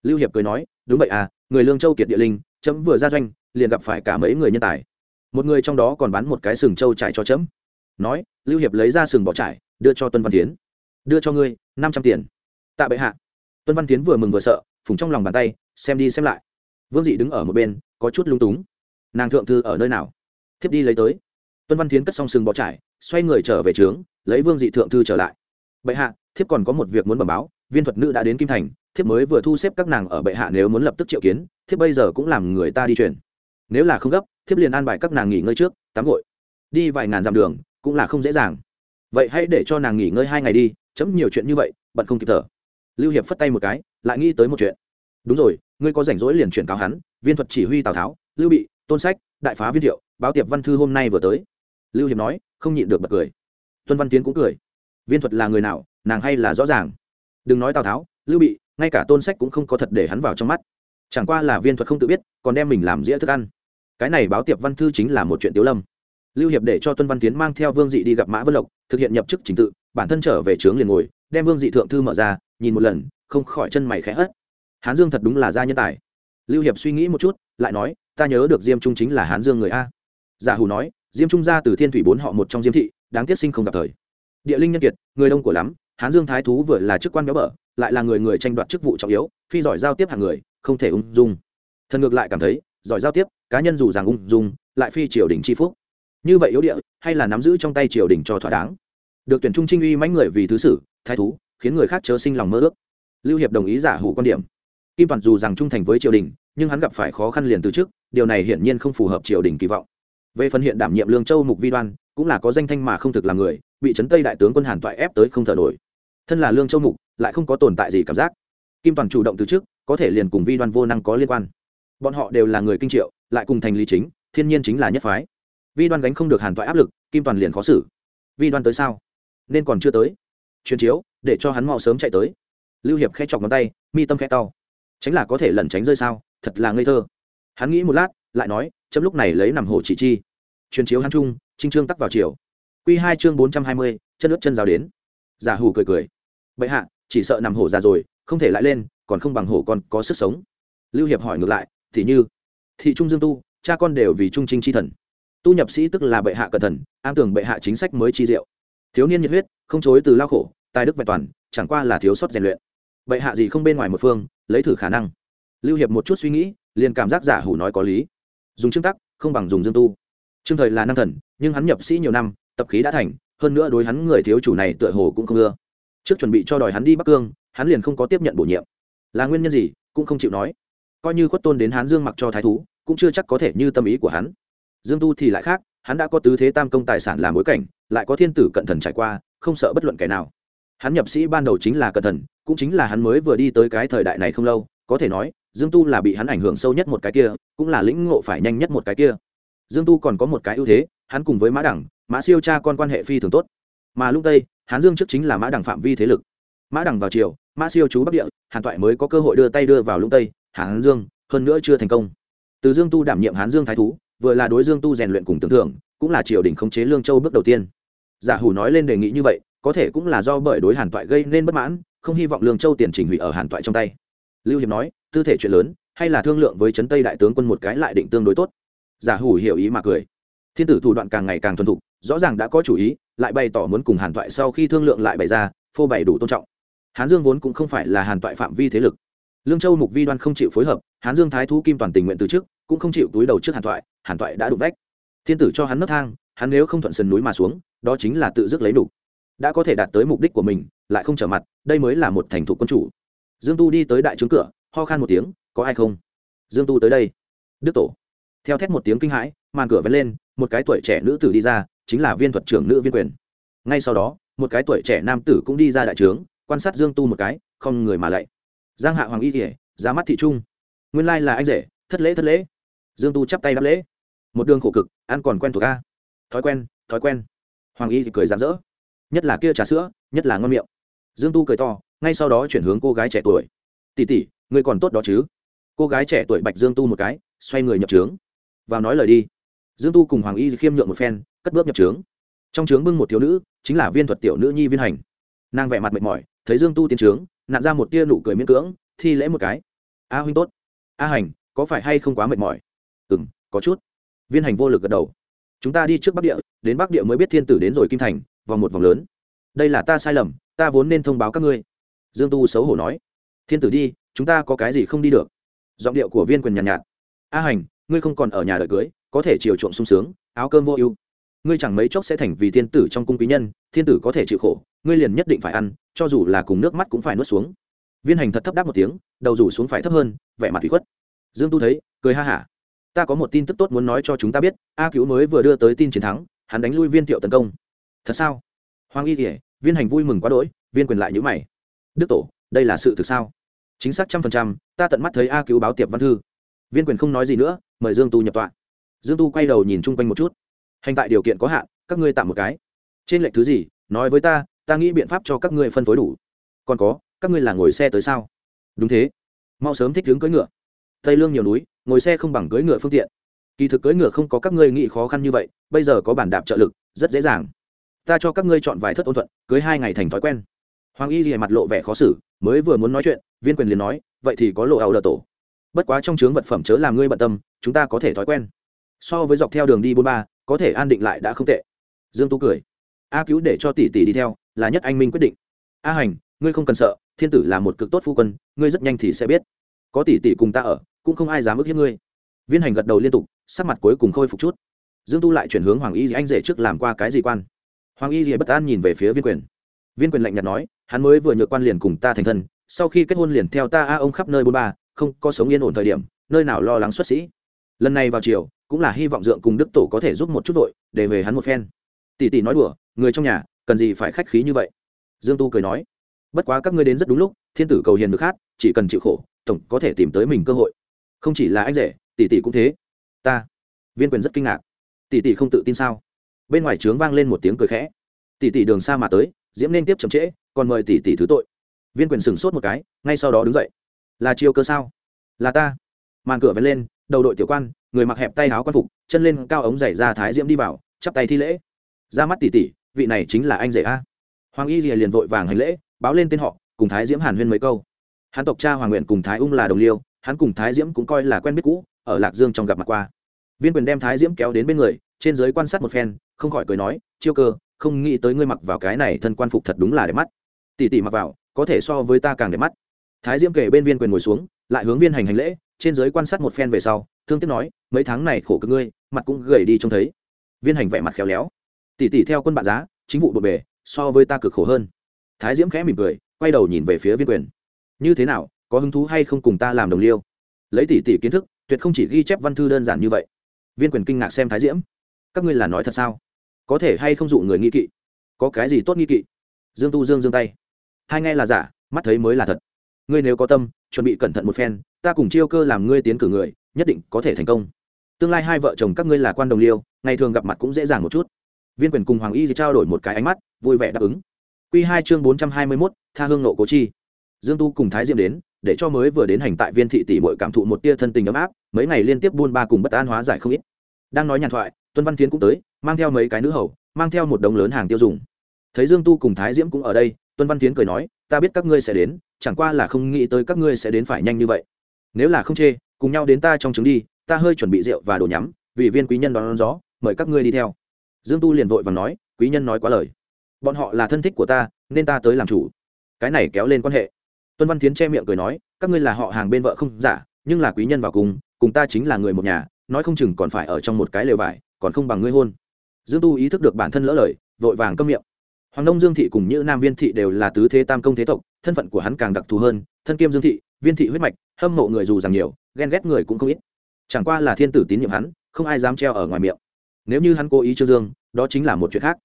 Lưu hiệp cười nói, đúng vậy à người lương châu kiệt địa linh, chấm vừa ra doanh, liền gặp phải cả mấy người nhân tài. Một người trong đó còn bán một cái sừng trâu trải cho chấm. Nói, lưu hiệp lấy ra sừng bỏ trải, đưa cho tuân văn tiến. Đưa cho ngươi, năm trăm tiền. Tạ bệ hạ. Tuân văn tiến vừa mừng vừa sợ, phùng trong lòng bàn tay, xem đi xem lại. Vương dị đứng ở một bên, có chút lung túng nàng thượng thư ở nơi nào? Thiếp đi lấy tới. Tuân văn tiến cất xong sừng bỏ trải, xoay người trở về trướng, lấy vương dị thượng thư trở lại. Bệ hạ, thiếp còn có một việc muốn bẩm báo, viên thuật nữ đã đến kim thành, thiếp mới vừa thu xếp các nàng ở bệ hạ nếu muốn lập tức triệu kiến, thiếp bây giờ cũng làm người ta đi chuyển nếu là không gấp, thiếp liền an bài các nàng nghỉ ngơi trước, tắm gội. Đi vài ngàn dặm đường, cũng là không dễ dàng. Vậy hãy để cho nàng nghỉ ngơi hai ngày đi, chấm nhiều chuyện như vậy, bận không kịp thở. Lưu hiệp phất tay một cái, lại nghĩ tới một chuyện. Đúng rồi, ngươi có rảnh rỗi liền chuyển cáo hắn, viên thuật chỉ huy tào tháo, lưu bị tôn sách, đại phá viên thiệu, báo tiệp văn thư hôm nay vừa tới. Lưu hiệp nói, không nhịn được bật cười. Tuân văn tiến cũng cười. Viên thuật là người nào, nàng hay là rõ ràng. Đừng nói tào tháo, lưu bị, ngay cả tôn sách cũng không có thật để hắn vào trong mắt. Chẳng qua là viên thuật không tự biết, còn đem mình làm dĩa thức ăn. Cái này báo tiệp văn thư chính là một chuyện tiếu lâm. Lưu hiệp để cho tuân văn tiến mang theo vương dị đi gặp mã vân lộc, thực hiện nhập chức trình tự, bản thân trở về trướng liền ngồi, đem vương dị thượng thư mở ra, nhìn một lần, không khỏi chân mày khẽ hất. Hán dương thật đúng là gia nhân tài. Lưu hiệp suy nghĩ một chút, lại nói ta nhớ được diêm trung chính là hán dương người a. Giả hù nói, diêm trung ra từ thiên thủy bốn họ một trong diêm thị, đáng tiếc sinh không gặp thời. Địa linh nhân kiệt, người đông của lắm, hán dương thái thú vừa là chức quan béo bở, lại là người người tranh đoạt chức vụ trọng yếu, phi giỏi giao tiếp hàng người, không thể ung dung. Thần ngược lại cảm thấy, giỏi giao tiếp, cá nhân dù rằng ung dung, lại phi triều đình c phúc. Như vậy yếu địa, hay là nắm giữ trong tay triều đình cho thỏa đáng? Được tuyển trung trinh uy mãnh người vì thứ sử, thái thú, khiến người khác chớ sinh lòng mơ ước. Lưu hiệp đồng ý giả hủ quan điểm. Kim toàn dù rằng trung thành với triều đình nhưng hắn gặp phải khó khăn liền từ trước, điều này hiển nhiên không phù hợp triều đình kỳ vọng. Về phần hiện đảm nhiệm lương châu mục vi đoan, cũng là có danh thanh mà không thực là người, bị trấn tây đại tướng quân hàn toại ép tới không thở nổi. Thân là lương châu mục, lại không có tồn tại gì cảm giác. Kim toàn chủ động từ trước, có thể liền cùng vi đoan vô năng có liên quan. Bọn họ đều là người kinh triệu, lại cùng thành lý chính, thiên nhiên chính là nhất phái. Vi đoan gánh không được hàn toại áp lực, kim toàn liền khó xử. Vi đoan tới sao? Nên còn chưa tới. Truyền chiếu, để cho hắn mau sớm chạy tới. Lưu hiệp khẽ chọc ngón tay, mi tâm khẽ to. Tránh là có thể lẩn tránh rơi sao? Thật là ngây thơ. Hắn nghĩ một lát, lại nói, chấm lúc này lấy nằm hồ chỉ chi. Truyền chiếu hắn trung trinh trương tắc vào chiều q hai chương bốn trăm hai mươi, chân ướt chân rào đến. Giả hủ cười cười. Bệ hạ, chỉ sợ nằm hổ già rồi, không thể lại lên, còn không bằng hổ còn có sức sống. Lưu hiệp hỏi ngược lại, thì như, thị trung dương tu, cha con đều vì trung trinh chi thần. Tu nhập sĩ tức là bệ hạ cẩn thần am tưởng bệ hạ chính sách mới chi diệu. Thiếu niên nhiệt huyết, không chối từ lao khổ, tài đức vẹn toàn, chẳng qua là thiếu sót rèn luyện. Bệ hạ gì không bên ngoài một phương, lấy thử khả năng lưu hiệp một chút suy nghĩ, liền cảm giác giả hủ nói có lý. Dùng trương tắc, không bằng dùng dương tu. Trương thời là năng thần, nhưng hắn nhập sĩ nhiều năm, tập khí đã thành, hơn nữa đối hắn người thiếu chủ này tựa hồ cũng không ưa. Trước chuẩn bị cho đòi hắn đi bắc cương, hắn liền không có tiếp nhận bổ nhiệm. Là nguyên nhân gì, cũng không chịu nói. Coi như khuất tôn đến hán dương mặc cho thái thú, cũng chưa chắc có thể như tâm ý của hắn. Dương tu thì lại khác, hắn đã có tứ thế tam công tài sản làm bối cảnh, lại có thiên tử cận thần trải qua, không sợ bất luận kẻ nào. Hắn nhập sĩ ban đầu chính là cận thần, cũng chính là hắn mới vừa đi tới cái thời đại này không lâu, có thể nói dương tu là bị hắn ảnh hưởng sâu nhất một cái kia cũng là lĩnh ngộ phải nhanh nhất một cái kia. Dương tu còn có một cái ưu thế hắn cùng với mã đẳng mã siêu cha con quan hệ phi thường tốt. Mà lúc tây hán dương trước chính là mã đẳng phạm vi thế lực. Mã đẳng vào triều, mã siêu chú bắc địa hàn toại mới có cơ hội đưa tay đưa vào lũng tây hán dương hơn nữa chưa thành công. Từ dương tu đảm nhiệm hán dương thái thú vừa là đối dương tu rèn luyện cùng tưởng thưởng cũng là triều đình khống chế lương châu bước đầu tiên. Giả hủ nói lên đề nghị như vậy có thể cũng là do bởi đối hàn toại gây nên bất mãn không hy vọng lương châu tiền chỉnh hủy ở hàn toại trong tay lưu hiệp nói, tư thể chuyện lớn, hay là thương lượng với trấn tây đại tướng quân một cái lại định tương đối tốt. Giả hủ hiểu ý mà cười. Thiên tử thủ đoạn càng ngày càng thuần thục, rõ ràng đã có chủ ý, lại bày tỏ muốn cùng hàn toại sau khi thương lượng lại bày ra, phô bày đủ tôn trọng. Hán dương vốn cũng không phải là hàn toại phạm vi thế lực. Lương châu mục vi đoan không chịu phối hợp, hán dương thái thú kim toàn tình nguyện từ trước, cũng không chịu túi đầu trước hàn toại hàn toại đã đụng vách. Thiên tử cho hắn nấc thang, hắn nếu không thuận sườn núi mà xuống, đó chính là tự dứt lấy đủ. Đã có thể đạt tới mục đích của mình, lại không trở mặt, đây mới là một thành thục quân chủ dương tu đi tới đại trướng cửa, ho khan một tiếng, có ai không? Dương tu tới đây. Đức tổ. Theo thét một tiếng kinh hãi, màn cửa vén lên, một cái tuổi trẻ nữ tử đi ra, chính là viên thuật trưởng nữ viên quyền. Ngay sau đó, một cái tuổi trẻ nam tử cũng đi ra đại trướng, quan sát dương tu một cái, không người mà lạy giang hạ hoàng y kể ra mắt thị trung. Nguyên lai là anh rể, thất lễ thất lễ. Dương tu chắp tay đáp lễ. Một đường khổ cực, ăn còn quen thuộc ca thói quen thói quen. Hoàng y thì cười rạng rỡ. Nhất là kia trà sữa, nhất là ngon miệng. Dương tu cười to ngay sau đó chuyển hướng cô gái trẻ tuổi. Tỉ tỉ ngươi còn tốt đó chứ? Cô gái trẻ tuổi bạch dương tu một cái, xoay người nhập trướng. Vào nói lời đi. Dương tu cùng hoàng y khiêm nhượng một phen, cất bước nhập trướng. Trong trướng bưng một thiếu nữ, chính là viên thuật tiểu nữ nhi viên hành. Nàng vẻ mặt mệt mỏi, thấy dương tu tiến trướng nạn ra một tia nụ cười miễn cưỡng, thi lễ một cái. A huynh tốt. A hành, có phải hay không quá mệt mỏi? Ừ m có chút. Viên hành vô lực gật đầu. Chúng ta đi trước bắc địa, đến bắc địa mới biết thiên tử đến rồi kim thành, vòng một vòng lớn. Đây là ta sai lầm, ta vốn nên thông báo các ngươi dương tu xấu hổ nói thiên tử đi chúng ta có cái gì không đi được? Giọng điệu của viên quyền nhàn nhạt, nhạt a hành ngươi không còn ở nhà đợi cưới có thể chiều chuộng sung sướng áo cơm vô ưu. Ngươi chẳng mấy chốc sẽ thành vì thiên tử trong cung quý nhân thiên tử có thể chịu khổ ngươi liền nhất định phải ăn cho dù là cùng nước mắt cũng phải nuốt xuống. Viên hành thật thấp đáp một tiếng đầu rủ xuống phải thấp hơn vẻ mặt thủy khuất. Dương tu thấy cười ha hả ta có một tin tức tốt muốn nói cho chúng ta biết a cứu mới vừa đưa tới tin chiến thắng hắn đánh lui viên thiệu tấn công. Thật sao? Hoàng y kể viên hành vui mừng quá đỗi viên quyền lại nhữ mày đức tổ, đây là sự thực sao? Chính xác trăm phần trăm, ta tận mắt thấy a cứu báo tiệp văn thư. Viên quyền không nói gì nữa, mời dương tu nhập tọa. Dương tu quay đầu nhìn chung quanh một chút. Hành tại điều kiện có hạn, các ngươi tạm một cái. Trên lệnh thứ gì, nói với ta ta nghĩ biện pháp cho các ngươi phân phối đủ. Còn có, các ngươi là ngồi xe tới sao? Đúng thế. Mau sớm thích hướng cưỡi ngựa. Tây lương nhiều núi, ngồi xe không bằng cưỡi ngựa phương tiện. Kỳ thực cưỡi ngựa không có các ngươi nghĩ khó khăn như vậy, bây giờ có bản đạp trợ lực, rất dễ dàng. Ta cho các ngươi chọn vài thất ôn thuận, cưới hai ngày thành thói quen hoàng y rìa mặt lộ vẻ khó xử, mới vừa muốn nói chuyện, viên quyền liền nói, vậy thì có lộ ẩu đờ tổ. Bất quá trong chướng vật phẩm chớ làm ngươi bận tâm, chúng ta có thể thói quen. So với dọc theo đường đi bốn ba, có thể an định lại đã không tệ. Dương tu cười. A cứu để cho tỷ tỷ đi theo, là nhất anh minh quyết định. A hành, ngươi không cần sợ, thiên tử là một cực tốt phu quân, ngươi rất nhanh thì sẽ biết. Có tỷ tỷ cùng ta ở, cũng không ai dám ức hiếp ngươi. Viên hành gật đầu liên tục, sắc mặt cuối cùng khôi phục chút. Dương tu lại chuyển hướng hoàng y anh rể trước làm qua cái gì quan. Hoàng y bất an nhìn về phía viên quyền. Viên quyền lạnh nhạt nói hắn mới vừa nhược quan liền cùng ta thành thân, sau khi kết hôn liền theo ta a ông khắp nơi bôn ba, không có sống yên ổn thời điểm, nơi nào lo lắng xuất sĩ. Lần này vào chiều cũng là hy vọng dượng cùng đức tổ có thể giúp một chút vội, để về hắn một phen. Tỷ tỷ nói đùa, người trong nhà, cần gì phải khách khí như vậy? Dương tu cười nói, bất quá các ngươi đến rất đúng lúc, thiên tử cầu hiền được hát chỉ cần chịu khổ, tổng có thể tìm tới mình cơ hội. Không chỉ là anh rể, tỷ tỷ cũng thế. Ta, viên quyền rất kinh ngạc. Tỷ tỷ không tự tin sao? Bên ngoài trướng vang lên một tiếng cười khẽ. Tỷ tỷ đường xa mà tới, diễm nên tiếp chậm trễ còn mời tỷ tỷ thứ tội. Viên quyền sửng sốt một cái, ngay sau đó đứng dậy. Là chiêu cơ sao? Là ta. Màn cửa vén lên, đầu đội tiểu quan, người mặc hẹp tay áo quan phục, chân lên cao ống giày ra thái diễm đi vào, chắp tay thi lễ. Ra mắt tỷ tỷ, vị này chính là anh rể a. Hoàng y rìa liền vội vàng hành lễ, báo lên tên họ, cùng thái diễm hàn huyên mấy câu. Hắn tộc cha hoàng nguyện cùng thái ung là đồng liêu, hắn cùng thái diễm cũng coi là quen biết cũ, ở lạc dương trong gặp mặt qua. Viên quyền đem thái diễm kéo đến bên người, trên giới quan sát một phen, không khỏi cười nói, chiêu cơ, không nghĩ tới ngươi mặc vào cái này thân quan phục thật đúng là đẹp mắt tỷ tỷ mặc vào, có thể so với ta càng đẹp mắt. Thái diễm kể bên viên quyền ngồi xuống, lại hướng viên hành hành lễ, trên giới quan sát một phen về sau, thương tiếc nói, mấy tháng này khổ cực ngươi, mặt cũng gầy đi trông thấy. Viên hành vẻ mặt khéo léo. Tỷ tỷ theo quân bạn giá, chính vụ bộn bề, so với ta cực khổ hơn. Thái diễm khẽ mỉm cười, quay đầu nhìn về phía viên quyền. Như thế nào, có hứng thú hay không cùng ta làm đồng liêu? Lấy tỷ tỷ kiến thức, tuyệt không chỉ ghi chép văn thư đơn giản như vậy. Viên quyền kinh ngạc xem thái diễm. Các ngươi là nói thật sao? Có thể hay không dụ người nghi kỵ? Có cái gì tốt nghi kỵ? Dương tu dương dương tay. Hai nghe là giả, mắt thấy mới là thật. Ngươi nếu có tâm, chuẩn bị cẩn thận một phen, ta cùng chiêu cơ làm ngươi tiến cử người, nhất định có thể thành công. Tương lai hai vợ chồng các ngươi là quan đồng liêu, ngày thường gặp mặt cũng dễ dàng một chút. Viên quyền cùng hoàng y trao đổi một cái ánh mắt, vui vẻ đáp ứng. Q hai chương bốn trăm hai mươi mốt, tha hương nộ cố chi. Dương tu cùng thái diệm đến, để cho mới vừa đến hành tại viên thị tỷ bội cảm thụ một tia thân tình ấm áp, mấy ngày liên tiếp buôn ba cùng bất an hóa giải không ít. Đang nói nhàn thoại, tuân văn tiến cũng tới, mang theo mấy cái nữ hầu, mang theo một đống lớn hàng tiêu dùng thấy dương tu cùng thái diễm cũng ở đây tuân văn tiến cười nói ta biết các ngươi sẽ đến chẳng qua là không nghĩ tới các ngươi sẽ đến phải nhanh như vậy. Nếu là không chê cùng nhau đến ta trong trứng đi ta hơi chuẩn bị rượu và đồ nhắm vì viên quý nhân đón, đón gió mời các ngươi đi theo. Dương tu liền vội và nói quý nhân nói quá lời. Bọn họ là thân thích của ta nên ta tới làm chủ. Cái này kéo lên quan hệ. Tuân văn tiến che miệng cười nói các ngươi là họ hàng bên vợ không giả nhưng là quý nhân vào cùng cùng ta chính là người một nhà nói không chừng còn phải ở trong một cái lều vải còn không bằng ngươi hôn. Dương tu ý thức được bản thân lỡ lời vội vàng câm miệng hoàng đông dương thị cùng như nam viên thị đều là tứ thế tam công thế tộc, thân phận của hắn càng đặc thù hơn. Thân kiêm dương thị, viên thị huyết mạch, hâm mộ người dù rằng nhiều, ghen ghét người cũng không ít. Chẳng qua là thiên tử tín nhiệm hắn, không ai dám treo ở ngoài miệng. Nếu như hắn cố ý trương dương, đó chính là một chuyện khác.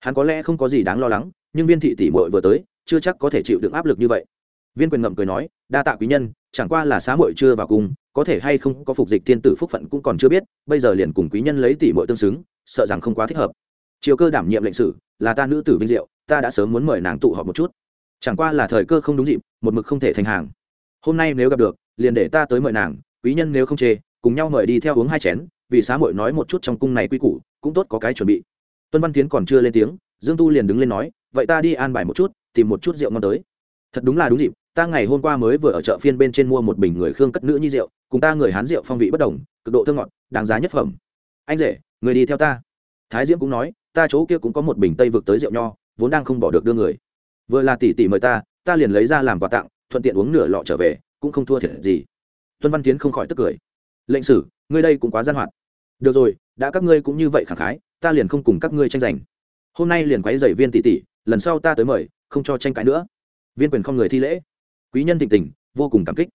Hắn có lẽ không có gì đáng lo lắng, nhưng viên thị tỷ muội vừa tới, chưa chắc có thể chịu được áp lực như vậy. Viên quyền ngậm cười nói, đa tạ quý nhân, chẳng qua là xá muội chưa vào cung, có thể hay không có phục dịch thiên tử phúc phận cũng còn chưa biết, bây giờ liền cùng quý nhân lấy tỷ muội tương xứng, sợ rằng không quá thích hợp chiều cơ đảm nhiệm lệnh sử, là ta nữ tử vinh diệu, ta đã sớm muốn mời nàng tụ họp một chút. Chẳng qua là thời cơ không đúng dịp, một mực không thể thành hàng. Hôm nay nếu gặp được, liền để ta tới mời nàng, quý nhân nếu không chê, cùng nhau mời đi theo uống hai chén, vì xá mội nói một chút trong cung này quy củ, cũng tốt có cái chuẩn bị. Tuân văn tiến còn chưa lên tiếng, dương tu liền đứng lên nói, vậy ta đi an bài một chút, tìm một chút rượu ngon tới. Thật đúng là đúng dịp, ta ngày hôm qua mới vừa ở chợ phiên bên trên mua một bình người khương cất nữ nhi rượu, cùng ta người hán rượu phong vị bất đồng, cực độ thơm ngọt, đáng giá nhất phẩm. Anh rể, người đi theo ta. Thái diễm cũng nói ta chỗ kia cũng có một bình tây vực tới rượu nho, vốn đang không bỏ được đưa người. Vừa là tỷ tỷ mời ta ta liền lấy ra làm quà tặng, thuận tiện uống nửa lọ trở về, cũng không thua thiệt gì. Tuân văn tiến không khỏi tức cười. Lệnh sử, ngươi đây cũng quá gian hoạt. Được rồi, đã các ngươi cũng như vậy khẳng khái, ta liền không cùng các ngươi tranh giành. Hôm nay liền quấy dày viên tỷ tỷ, lần sau ta tới mời, không cho tranh cãi nữa. Viên quyền không người thi lễ. Quý nhân thịnh tình, vô cùng cảm kích.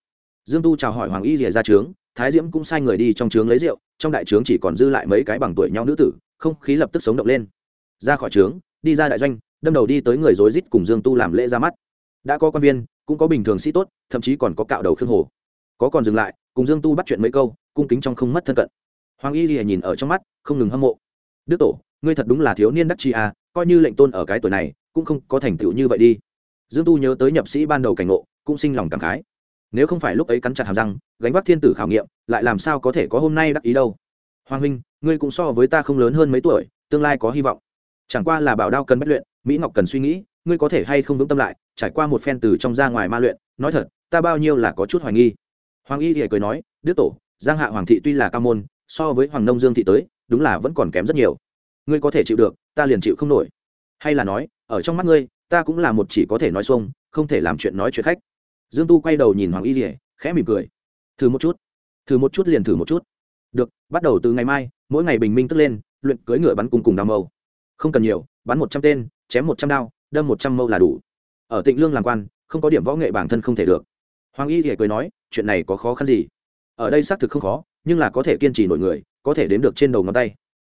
Dương tu chào hỏi hoàng y rìa ra trướng, thái diễm cũng sai người đi trong trướng lấy rượu, trong đại trướng chỉ còn dư lại mấy cái bằng tuổi nhau nữ tử không khí lập tức sống động lên. Ra khỏi trướng, đi ra đại doanh, đâm đầu đi tới người rối rít cùng dương tu làm lễ ra mắt. Đã có quan viên, cũng có bình thường sĩ tốt, thậm chí còn có cạo đầu khương hồ. Có còn dừng lại, cùng dương tu bắt chuyện mấy câu, cung kính trong không mất thân cận. Hoàng y lìa nhìn ở trong mắt, không ngừng hâm mộ. Đức tổ, ngươi thật đúng là thiếu niên đắc chi à coi như lệnh tôn ở cái tuổi này, cũng không có thành tựu như vậy đi. Dương tu nhớ tới nhập sĩ ban đầu cảnh ngộ, cũng sinh lòng cảm khái. Nếu không phải lúc ấy cắn chặt hàm răng, gánh vác thiên tử khảo nghiệm, lại làm sao có thể có hôm nay đắc ý đâu? Hoàng huynh, ngươi cũng so với ta không lớn hơn mấy tuổi, tương lai có hy vọng. Chẳng qua là bảo đao cần bất luyện, mỹ ngọc cần suy nghĩ, ngươi có thể hay không vững tâm lại, trải qua một phen từ trong ra ngoài ma luyện, nói thật, ta bao nhiêu là có chút hoài nghi. Hoàng y thì cười nói, đức tổ, giang hạ hoàng thị tuy là cao môn, so với hoàng nông dương thị tới, đúng là vẫn còn kém rất nhiều. Ngươi có thể chịu được, ta liền chịu không nổi. Hay là nói, ở trong mắt ngươi, ta cũng là một chỉ có thể nói xuông, không thể làm chuyện nói chuyện khách. Dương tu quay đầu nhìn hoàng y thì khẽ mỉm cười. Thử một chút, thử một chút liền thử một chút được, bắt đầu từ ngày mai, mỗi ngày bình minh tức lên, luyện cưỡi ngựa bắn cung cùng đao mâu. Không cần nhiều, bắn một trăm tên, chém một trăm đao, đâm một trăm mâu là đủ. Ở tịnh lương làm quan, không có điểm võ nghệ bản thân không thể được. Hoàng y thì cười nói, chuyện này có khó khăn gì? Ở đây xác thực không khó, nhưng là có thể kiên trì nổi người, có thể đếm được trên đầu ngón tay.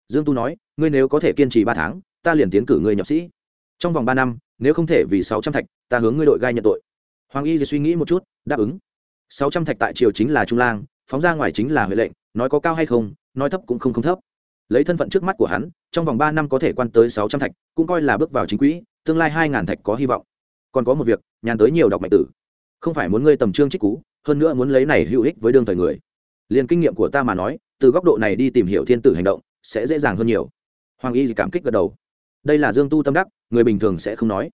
Dương tu nói, ngươi nếu có thể kiên trì ba tháng, ta liền tiến cử ngươi nhập sĩ. Trong vòng ba năm, nếu không thể vì sáu trăm thạch, ta hướng ngươi đội gai nhận tội. Hoàng y suy nghĩ một chút, đáp ứng. Sáu trăm thạch tại triều chính là trung lang, phóng ra ngoài chính là huệ lệnh nói có cao hay không, nói thấp cũng không không thấp. Lấy thân phận trước mắt của hắn, trong vòng ba năm có thể quan tới sáu trăm thạch, cũng coi là bước vào chính quỹ, tương lai hai ngàn thạch có hy vọng. Còn có một việc, nhàn tới nhiều đọc mạnh tử. Không phải muốn ngươi tầm trương trích cú, hơn nữa muốn lấy này hữu ích với đương thời người. Liền kinh nghiệm của ta mà nói, từ góc độ này đi tìm hiểu thiên tử hành động, sẽ dễ dàng hơn nhiều. Hoàng y cảm kích gật đầu. Đây là dương tu tâm đắc, người bình thường sẽ không nói.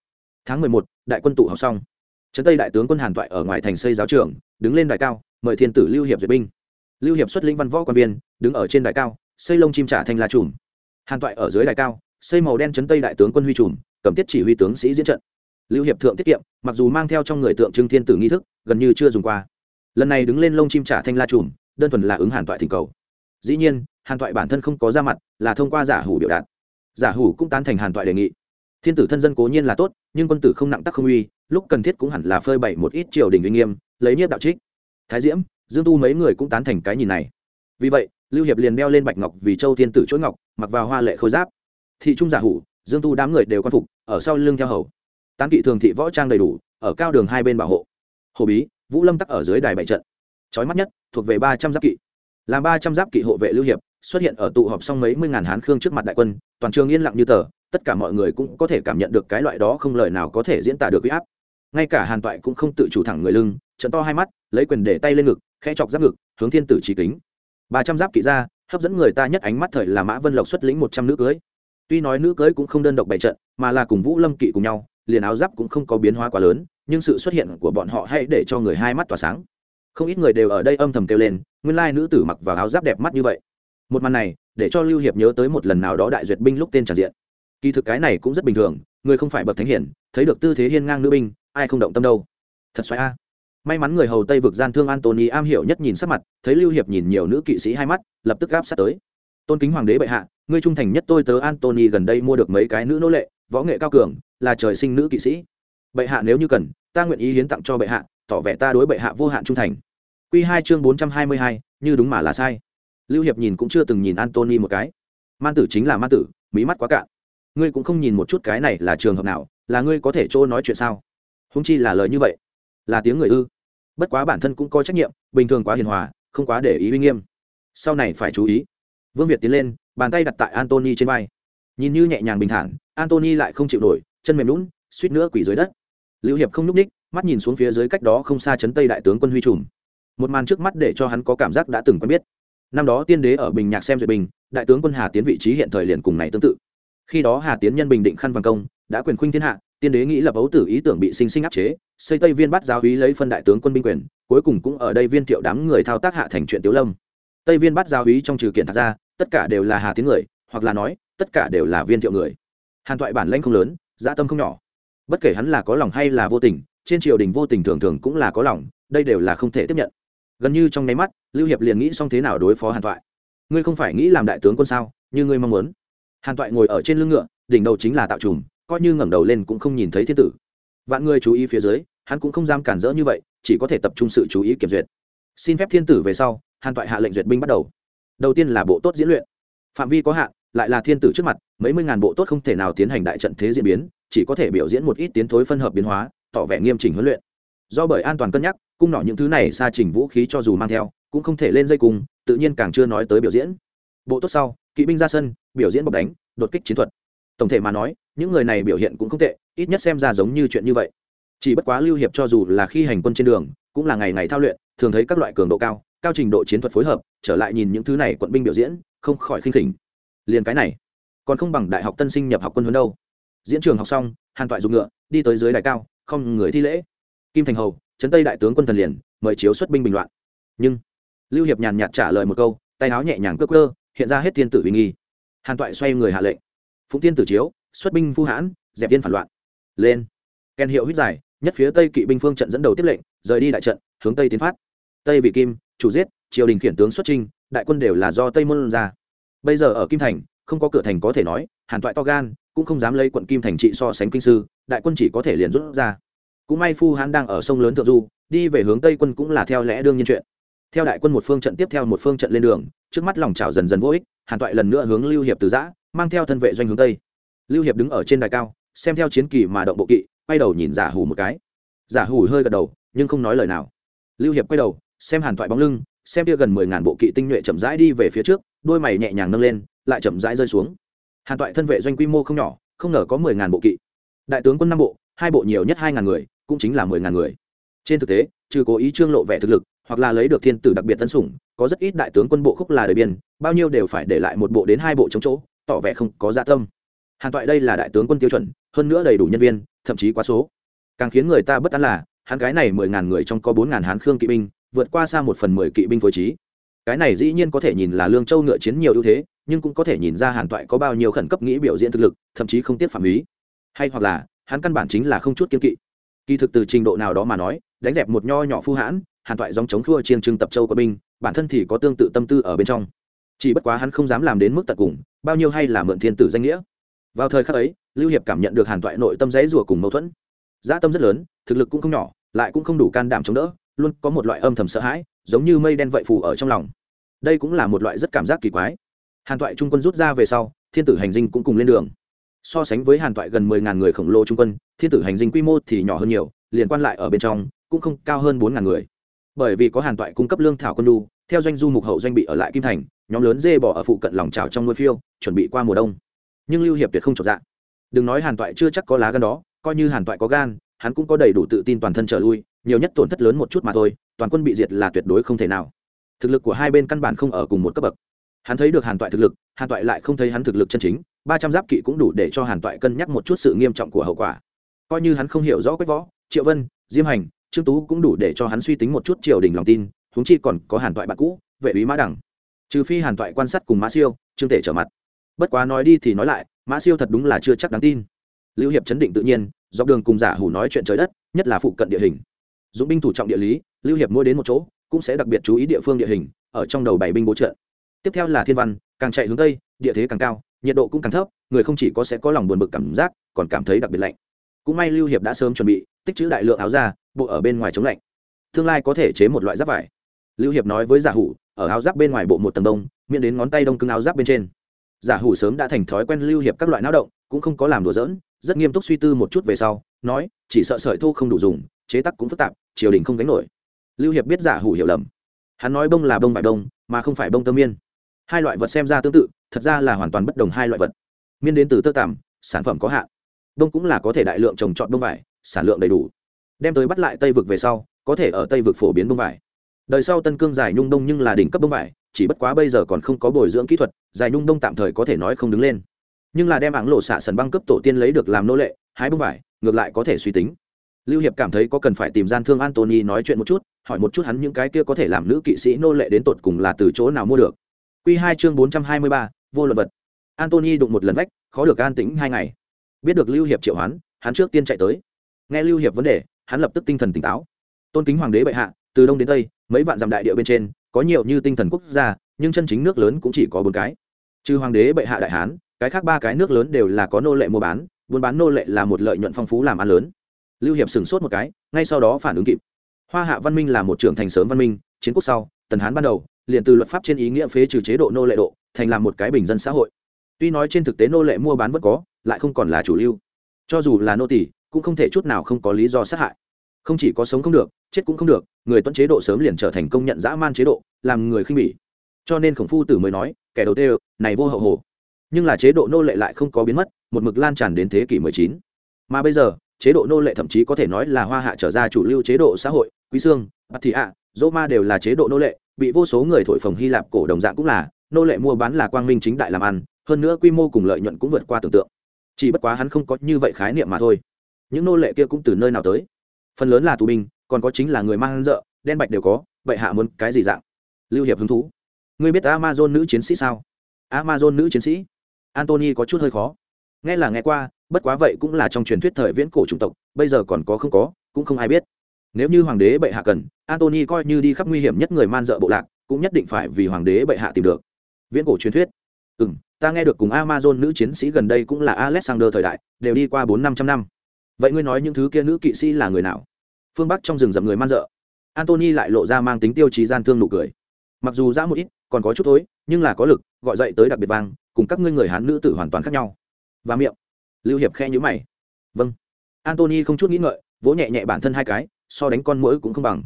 Tháng mười một, đại quân tụ học xong. Trấn tây đại tướng quân hàn toại ở ngoài thành xây giáo trường, đứng lên đài cao, mời thiên tử lưu hiệp duyệt binh lưu hiệp xuất lĩnh văn võ quan viên, đứng ở trên đài cao, xây lông chim trả thành la trùm hàn toại ở dưới đài cao, xây màu đen chấn tây đại tướng quân huy trùm cầm tiết chỉ huy tướng sĩ diễn trận. Lưu hiệp thượng tiết kiệm, mặc dù mang theo trong người tượng trưng thiên tử nghi thức, gần như chưa dùng qua. Lần này đứng lên lông chim trả thanh la trùm đơn thuần là ứng hàn toại thỉnh cầu. Dĩ nhiên, hàn toại bản thân không có ra mặt, là thông qua giả hủ biểu đạt. Giả hủ cũng tán thành hàn toại đề nghị. Thiên tử thân dân cố nhiên là tốt, nhưng quân tử không nặng tắc không uy, lúc cần thiết cũng hẳn là phơi bày một ít triều đình uy nghiêm, lấy nhiếp đạo trích. Thái diễm dương tu mấy người cũng tán thành cái nhìn này. Vì vậy, lưu hiệp liền đeo lên bạch ngọc vì châu thiên tử chuỗi ngọc, mặc vào hoa lệ khôi giáp. Thị trung giả hủ, dương tu đám người đều quan phục, ở sau lưng theo hầu. Tán kỵ thường thị võ trang đầy đủ, ở cao đường hai bên bảo hộ. Hồ bí, vũ lâm tắc ở dưới đài bảy trận. Trói mắt nhất, thuộc về ba trăm giáp kỵ. Làm ba trăm giáp kỵ hộ vệ lưu hiệp, xuất hiện ở tụ họp xong mấy mươi ngàn hán khương trước mặt đại quân, toàn trường yên lặng như tờ, tất cả mọi người cũng có thể cảm nhận được cái loại đó không lời nào có thể diễn tả được huy áp. Ngay cả hàn toại cũng không tự chủ thẳng người lưng, trận to hai mắt, lấy quyền để tay lên ngực khẽ chọc giáp ngực, hướng thiên tử trí kính. Ba trăm giáp kỵ ra, hấp dẫn người ta nhất ánh mắt thời là mã vân lộc xuất lĩnh một trăm nữ cưới. Tuy nói nữ cưới cũng không đơn độc bày trận, mà là cùng vũ lâm kỵ cùng nhau, liền áo giáp cũng không có biến hóa quá lớn, nhưng sự xuất hiện của bọn họ hãy để cho người hai mắt tỏa sáng. Không ít người đều ở đây âm thầm kêu lên, nguyên lai nữ tử mặc vào áo giáp đẹp mắt như vậy. Một màn này, để cho lưu hiệp nhớ tới một lần nào đó đại duyệt binh lúc tên tràn diện. Kỳ thực cái này cũng rất bình thường, người không phải bậc thánh hiển, thấy được tư thế hiên ngang nữ binh, ai không động tâm đâu. Thật xoáy a may mắn người hầu tây vực gian thương antony am hiểu nhất nhìn sắc mặt, thấy lưu hiệp nhìn nhiều nữ kỵ sĩ hai mắt, lập tức gáp sát tới. Tôn kính hoàng đế bệ hạ, ngươi trung thành nhất tôi tớ antony gần đây mua được mấy cái nữ nô lệ, võ nghệ cao cường, là trời sinh nữ kỵ sĩ. Bệ hạ nếu như cần, ta nguyện ý hiến tặng cho bệ hạ, tỏ vẻ ta đối bệ hạ vô hạn trung thành. Q hai chương bốn trăm hai mươi hai, như đúng mà là sai. Lưu hiệp nhìn cũng chưa từng nhìn antony một cái. Man tử chính là man tử mỹ mắt quá cạn. Ngươi cũng không nhìn một chút cái này là trường hợp nào, là ngươi có thể chỗ nói chuyện sao? Húng chi là lời như vậy. Là tiếng người ư? Bất quá bản thân cũng có trách nhiệm, bình thường quá hiền hòa, không quá để ý uy nghiêm. Sau này phải chú ý. Vương việt tiến lên, bàn tay đặt tại antony trên vai. Nhìn như nhẹ nhàng bình thản antony lại không chịu nổi, chân mềm lún suýt nữa quỷ dưới đất. Lưu hiệp không nhúc ních mắt nhìn xuống phía dưới cách đó không xa chấn tây đại tướng quân huy trùm. Một màn trước mắt để cho hắn có cảm giác đã từng quen biết. Năm đó tiên đế ở bình nhạc xem duyệt bình, đại tướng quân hà tiến vị trí hiện thời liền cùng này tương tự. Khi đó hà tiến nhân bình định khăn vàng công, đã quyền khuynh thiên hạ tiên đế nghĩ lập ấu tử ý tưởng bị sinh sinh áp chế, xây tây viên bắt giáo hí lấy phân đại tướng quân binh quyền, cuối cùng cũng ở đây viên thiệu đám người thao tác hạ thành chuyện tiếu lâm. Tây viên bắt giáo hí trong trừ kiện thật ra, tất cả đều là hà tiếng người, hoặc là nói, tất cả đều là viên thiệu người. Hàn toại bản lãnh không lớn, dã tâm không nhỏ. Bất kể hắn là có lòng hay là vô tình, trên triều đình vô tình thường thường cũng là có lòng, đây đều là không thể tiếp nhận. Gần như trong nháy mắt, lưu hiệp liền nghĩ xong thế nào đối phó hàn toại ngươi không phải nghĩ làm đại tướng quân sao, như ngươi mong muốn. Hàn toại ngồi ở trên lưng ngựa, đỉnh đầu chính là tạo trùm coi như ngẩng đầu lên cũng không nhìn thấy thiên tử. Vạn người chú ý phía dưới, hắn cũng không dám cản rỡ như vậy, chỉ có thể tập trung sự chú ý kiểm duyệt. Xin phép thiên tử về sau, hàn toại hạ lệnh duyệt binh bắt đầu. Đầu tiên là bộ tốt diễn luyện. Phạm vi có hạn, lại là thiên tử trước mặt, mấy mươi ngàn bộ tốt không thể nào tiến hành đại trận thế diễn biến, chỉ có thể biểu diễn một ít tiến thối phân hợp biến hóa, tỏ vẻ nghiêm chỉnh huấn luyện. Do bởi an toàn cân nhắc, cung nỏ những thứ này xa trình vũ khí cho dù mang theo, cũng không thể lên dây cung, tự nhiên càng chưa nói tới biểu diễn. Bộ tốt sau, kỵ binh ra sân, biểu diễn bọc đánh, đột kích chiến thuật. Tổng thể mà nói những người này biểu hiện cũng không tệ, ít nhất xem ra giống như chuyện như vậy. Chỉ bất quá lưu hiệp cho dù là khi hành quân trên đường, cũng là ngày ngày thao luyện, thường thấy các loại cường độ cao cao trình độ chiến thuật phối hợp, trở lại nhìn những thứ này quận binh biểu diễn, không khỏi khinh khỉnh. Liền cái này, còn không bằng đại học tân sinh nhập học quân huấn đâu. Diễn trường học xong, hàn toại dùng ngựa, đi tới dưới đài cao, không người thi lễ. Kim thành hầu trấn tây đại tướng quân thần liền, mời chiếu xuất binh bình loạn. Nhưng, lưu hiệp nhàn nhạt trả lời một câu, tay áo nhẹ nhàng cước cơ hiện ra hết thiên tử uy nghi. Hàn toại xoay người hạ lệnh. Phụng tiên tử chiếu xuất binh phu hãn, dẹp viên phản loạn. Lên. Kèn hiệu huyết giải, nhất phía tây kỵ binh phương trận dẫn đầu tiếp lệnh, rời đi đại trận, hướng tây tiến phát. Tây vị kim, chủ giết, triều đình khiển tướng xuất trinh đại quân đều là do tây môn ra. Bây giờ ở kim thành, không có cửa thành có thể nói, hàn toại to gan, cũng không dám lấy quận kim thành trị so sánh kinh sư, đại quân chỉ có thể liền rút ra. Cũng may phu hán đang ở sông lớn thượng du, đi về hướng tây quân cũng là theo lẽ đương nhiên chuyện. Theo đại quân một phương trận tiếp theo một phương trận lên đường, trước mắt lòng trào dần dần vô ích, hàn toại lần nữa hướng lưu hiệp từ giã, mang theo thân vệ doanh hướng tây lưu hiệp đứng ở trên đài cao, xem theo chiến kỳ mà động bộ kỵ, quay đầu nhìn giả hủ một cái. Giả hủ hơi gật đầu, nhưng không nói lời nào. Lưu hiệp quay đầu, xem hàn toại bóng lưng, xem kia gần mười ngàn bộ kỵ tinh nhuệ chậm rãi đi về phía trước, đôi mày nhẹ nhàng nâng lên, lại chậm rãi rơi xuống. Hàn toại thân vệ doanh quy mô không nhỏ, không ngờ có mười ngàn bộ kỵ. Đại tướng quân năm bộ, hai bộ nhiều nhất hai ngàn người, cũng chính là mười ngàn người. Trên thực tế, trừ cố ý trương lộ vẻ thực lực, hoặc là lấy được thiên tử đặc biệt tân sủng, có rất ít đại tướng quân bộ khúc là đời biên, bao nhiêu đều phải để lại một bộ đến hai bộ chống chỗ, tỏ vẻ không có dạ tâm hàn toại đây là đại tướng quân tiêu chuẩn, hơn nữa đầy đủ nhân viên, thậm chí quá số. Càng khiến người ta bất an là, hắn cái này mười ngàn người trong có bốn ngàn hán khương kỵ binh, vượt qua xa một phần mười kỵ binh phối trí. Cái này dĩ nhiên có thể nhìn là lương châu ngựa chiến nhiều ưu thế, nhưng cũng có thể nhìn ra hàn toại có bao nhiêu khẩn cấp nghĩ biểu diễn thực lực, thậm chí không tiếp phạm ý. Hay hoặc là, hắn căn bản chính là không chút kiên kỵ. Kỳ thực từ trình độ nào đó mà nói, đánh dẹp một nho nhỏ phu hãn, hàn toại dòng chống thua chiên trưng tập châu quân binh, bản thân thì có tương tự tâm tư ở bên trong. Chỉ bất quá hắn không dám làm đến mức tận cùng, bao nhiêu hay là mượn thiên tử danh nghĩa vào thời khắc ấy, lưu hiệp cảm nhận được hàn toại nội tâm dãy rủa cùng mâu thuẫn. Dã tâm rất lớn, thực lực cũng không nhỏ, lại cũng không đủ can đảm chống đỡ, luôn có một loại âm thầm sợ hãi, giống như mây đen vậy phù ở trong lòng. Đây cũng là một loại rất cảm giác kỳ quái. Hàn toại trung quân rút ra về sau, thiên tử hành dinh cũng cùng lên đường. So sánh với hàn toại gần mười ngàn người khổng lồ trung quân, thiên tử hành dinh quy mô thì nhỏ hơn nhiều, liền quan lại ở bên trong, cũng không cao hơn bốn ngàn người. Bởi vì có hàn toại cung cấp lương thảo quân đu theo doanh du mục hậu doanh bị ở lại kim thành, nhóm lớn dê bỏ ở phụ cận lòng trào trong nuôi phiêu, chuẩn bị qua mùa đông nhưng lưu hiệp tuyệt không trọn dạng đừng nói hàn toại chưa chắc có lá gan đó, coi như hàn toại có gan, hắn cũng có đầy đủ tự tin toàn thân trở lui, nhiều nhất tổn thất lớn một chút mà thôi, toàn quân bị diệt là tuyệt đối không thể nào. Thực lực của hai bên căn bản không ở cùng một cấp bậc. Hắn thấy được hàn toại thực lực, hàn toại lại không thấy hắn thực lực chân chính, ba trăm giáp kỵ cũng đủ để cho hàn toại cân nhắc một chút sự nghiêm trọng của hậu quả. Coi như hắn không hiểu rõ quách võ, triệu vân, diêm hành, trương tú cũng đủ để cho hắn suy tính một chút triều đình lòng tin, huống chi còn có hàn toại bạn cũ, vệ úy mã đẳng trừ phi hàn toại quan sát cùng mã siêu, trương tể trở mặt bất quá nói đi thì nói lại, mã siêu thật đúng là chưa chắc đáng tin. Lưu hiệp chấn định tự nhiên, dọc đường cùng giả hủ nói chuyện trời đất, nhất là phụ cận địa hình. Dũng binh thủ trọng địa lý, lưu hiệp mỗi đến một chỗ, cũng sẽ đặc biệt chú ý địa phương địa hình, ở trong đầu bảy binh bố trợ tiếp theo là thiên văn, càng chạy hướng tây, địa thế càng cao, nhiệt độ cũng càng thấp, người không chỉ có sẽ có lòng buồn bực cảm giác, còn cảm thấy đặc biệt lạnh. Cũng may lưu hiệp đã sớm chuẩn bị, tích trữ đại lượng áo ra bộ ở bên ngoài chống lạnh. Tương lai có thể chế một loại giáp vải. Lưu hiệp nói với giả hủ, ở áo giáp bên ngoài bộ một tầng đông, miễn đến ngón tay đông cứng áo giáp bên trên giả hủ sớm đã thành thói quen lưu hiệp các loại náo động, cũng không có làm đùa giỡn, rất nghiêm túc suy tư một chút về sau, nói, chỉ sợ sợi thô không đủ dùng, chế tắc cũng phức tạp, triều đình không gánh nổi. Lưu hiệp biết giả hủ hiểu lầm. Hắn nói bông là bông vải đông mà không phải bông tơ miên. Hai loại vật xem ra tương tự, thật ra là hoàn toàn bất đồng hai loại vật. Miên đến từ tơ tằm, sản phẩm có hạn. Bông cũng là có thể đại lượng trồng trọt bông vải, sản lượng đầy đủ. Đem tới bắt lại tây vực về sau, có thể ở tây vực phổ biến bông vải. Đời sau tân cương giải nhung đông nhưng là đỉnh cấp bông vải chỉ bất quá bây giờ còn không có bồi dưỡng kỹ thuật giải nhung đông tạm thời có thể nói không đứng lên. Nhưng là đem ảng lộ xạ sần băng cấp tổ tiên lấy được làm nô lệ, hái bông vải, ngược lại có thể suy tính. Lưu hiệp cảm thấy có cần phải tìm gian thương antony nói chuyện một chút, hỏi một chút hắn những cái kia có thể làm nữ kỵ sĩ nô lệ đến tột cùng là từ chỗ nào mua được. Q hai chương bốn trăm hai mươi ba, vô luận vật. Antony đụng một lần vách, khó được an tĩnh hai ngày. Biết được lưu hiệp triệu hoán, hắn trước tiên chạy tới. Nghe lưu hiệp vấn đề, hắn lập tức tinh thần tỉnh táo. Tôn kính hoàng đế bệ hạ từ đông đến tây, mấy vạn dặm đại địa bên trên, có nhiều như tinh thần quốc gia, nhưng chân chính nước lớn cũng chỉ có bốn cái. Trừ hoàng đế, bệ hạ đại hán, cái khác ba cái nước lớn đều là có nô lệ mua bán, buôn bán nô lệ là một lợi nhuận phong phú làm ăn lớn. Lưu hiệp sửng sốt một cái, ngay sau đó phản ứng kịp. Hoa hạ văn minh là một trưởng thành sớm văn minh, chiến quốc sau, tần hán ban đầu, liền từ luật pháp trên ý nghĩa phế trừ chế độ nô lệ độ, thành làm một cái bình dân xã hội. Tuy nói trên thực tế nô lệ mua bán vẫn có, lại không còn là chủ lưu. Cho dù là nô tỷ cũng không thể chút nào không có lý do sát hại không chỉ có sống không được, chết cũng không được, người tuân chế độ sớm liền trở thành công nhận dã man chế độ, làm người khinh bỉ. Cho nên khổng phu tử mới nói, kẻ đầu tiên, này vô hậu hồ. Nhưng là chế độ nô lệ lại không có biến mất, một mực lan tràn đến thế kỷ 19. mà bây giờ, chế độ nô lệ thậm chí có thể nói là hoa hạ trở ra chủ lưu chế độ xã hội, quý xương bát thị ạ, dỗ ma đều là chế độ nô lệ, bị vô số người thổi phồng hy lạp cổ đồng dạng cũng là, nô lệ mua bán là quang minh chính đại làm ăn, hơn nữa quy mô cùng lợi nhuận cũng vượt qua tưởng tượng. Chỉ bất quá hắn không có như vậy khái niệm mà thôi. Những nô lệ kia cũng từ nơi nào tới? Phần lớn là tù binh, còn có chính là người mang dợ đen bạch đều có, vậy hạ muốn cái gì dạng? Lưu hiệp hứng thú. Ngươi biết amazon nữ chiến sĩ sao? Amazon nữ chiến sĩ? Antony có chút hơi khó. Nghe là nghe qua, bất quá vậy cũng là trong truyền thuyết thời viễn cổ chủng tộc, bây giờ còn có không có, cũng không ai biết. Nếu như hoàng đế bệ hạ cần antony coi như đi khắp nguy hiểm nhất người man dợ bộ lạc, cũng nhất định phải vì hoàng đế bệ hạ tìm được. Viễn cổ truyền thuyết. Ừ m ta nghe được cùng amazon nữ chiến sĩ gần đây cũng là alexander thời đại, đều đi qua bốn năm trăm năm vậy ngươi nói những thứ kia nữ kỵ sĩ là người nào? Phương bắc trong rừng rậm người man dợ. Antony lại lộ ra mang tính tiêu chí gian thương nụ cười. Mặc dù ra một ít, còn có chút tối nhưng là có lực, gọi dậy tới đặc biệt vang, cùng các ngươi người hán nữ tử hoàn toàn khác nhau. Và miệng. Lưu hiệp khe nhữ mày. Vâng. Antony không chút nghĩ ngợi, vỗ nhẹ nhẹ bản thân hai cái, so đánh con mũi cũng không bằng.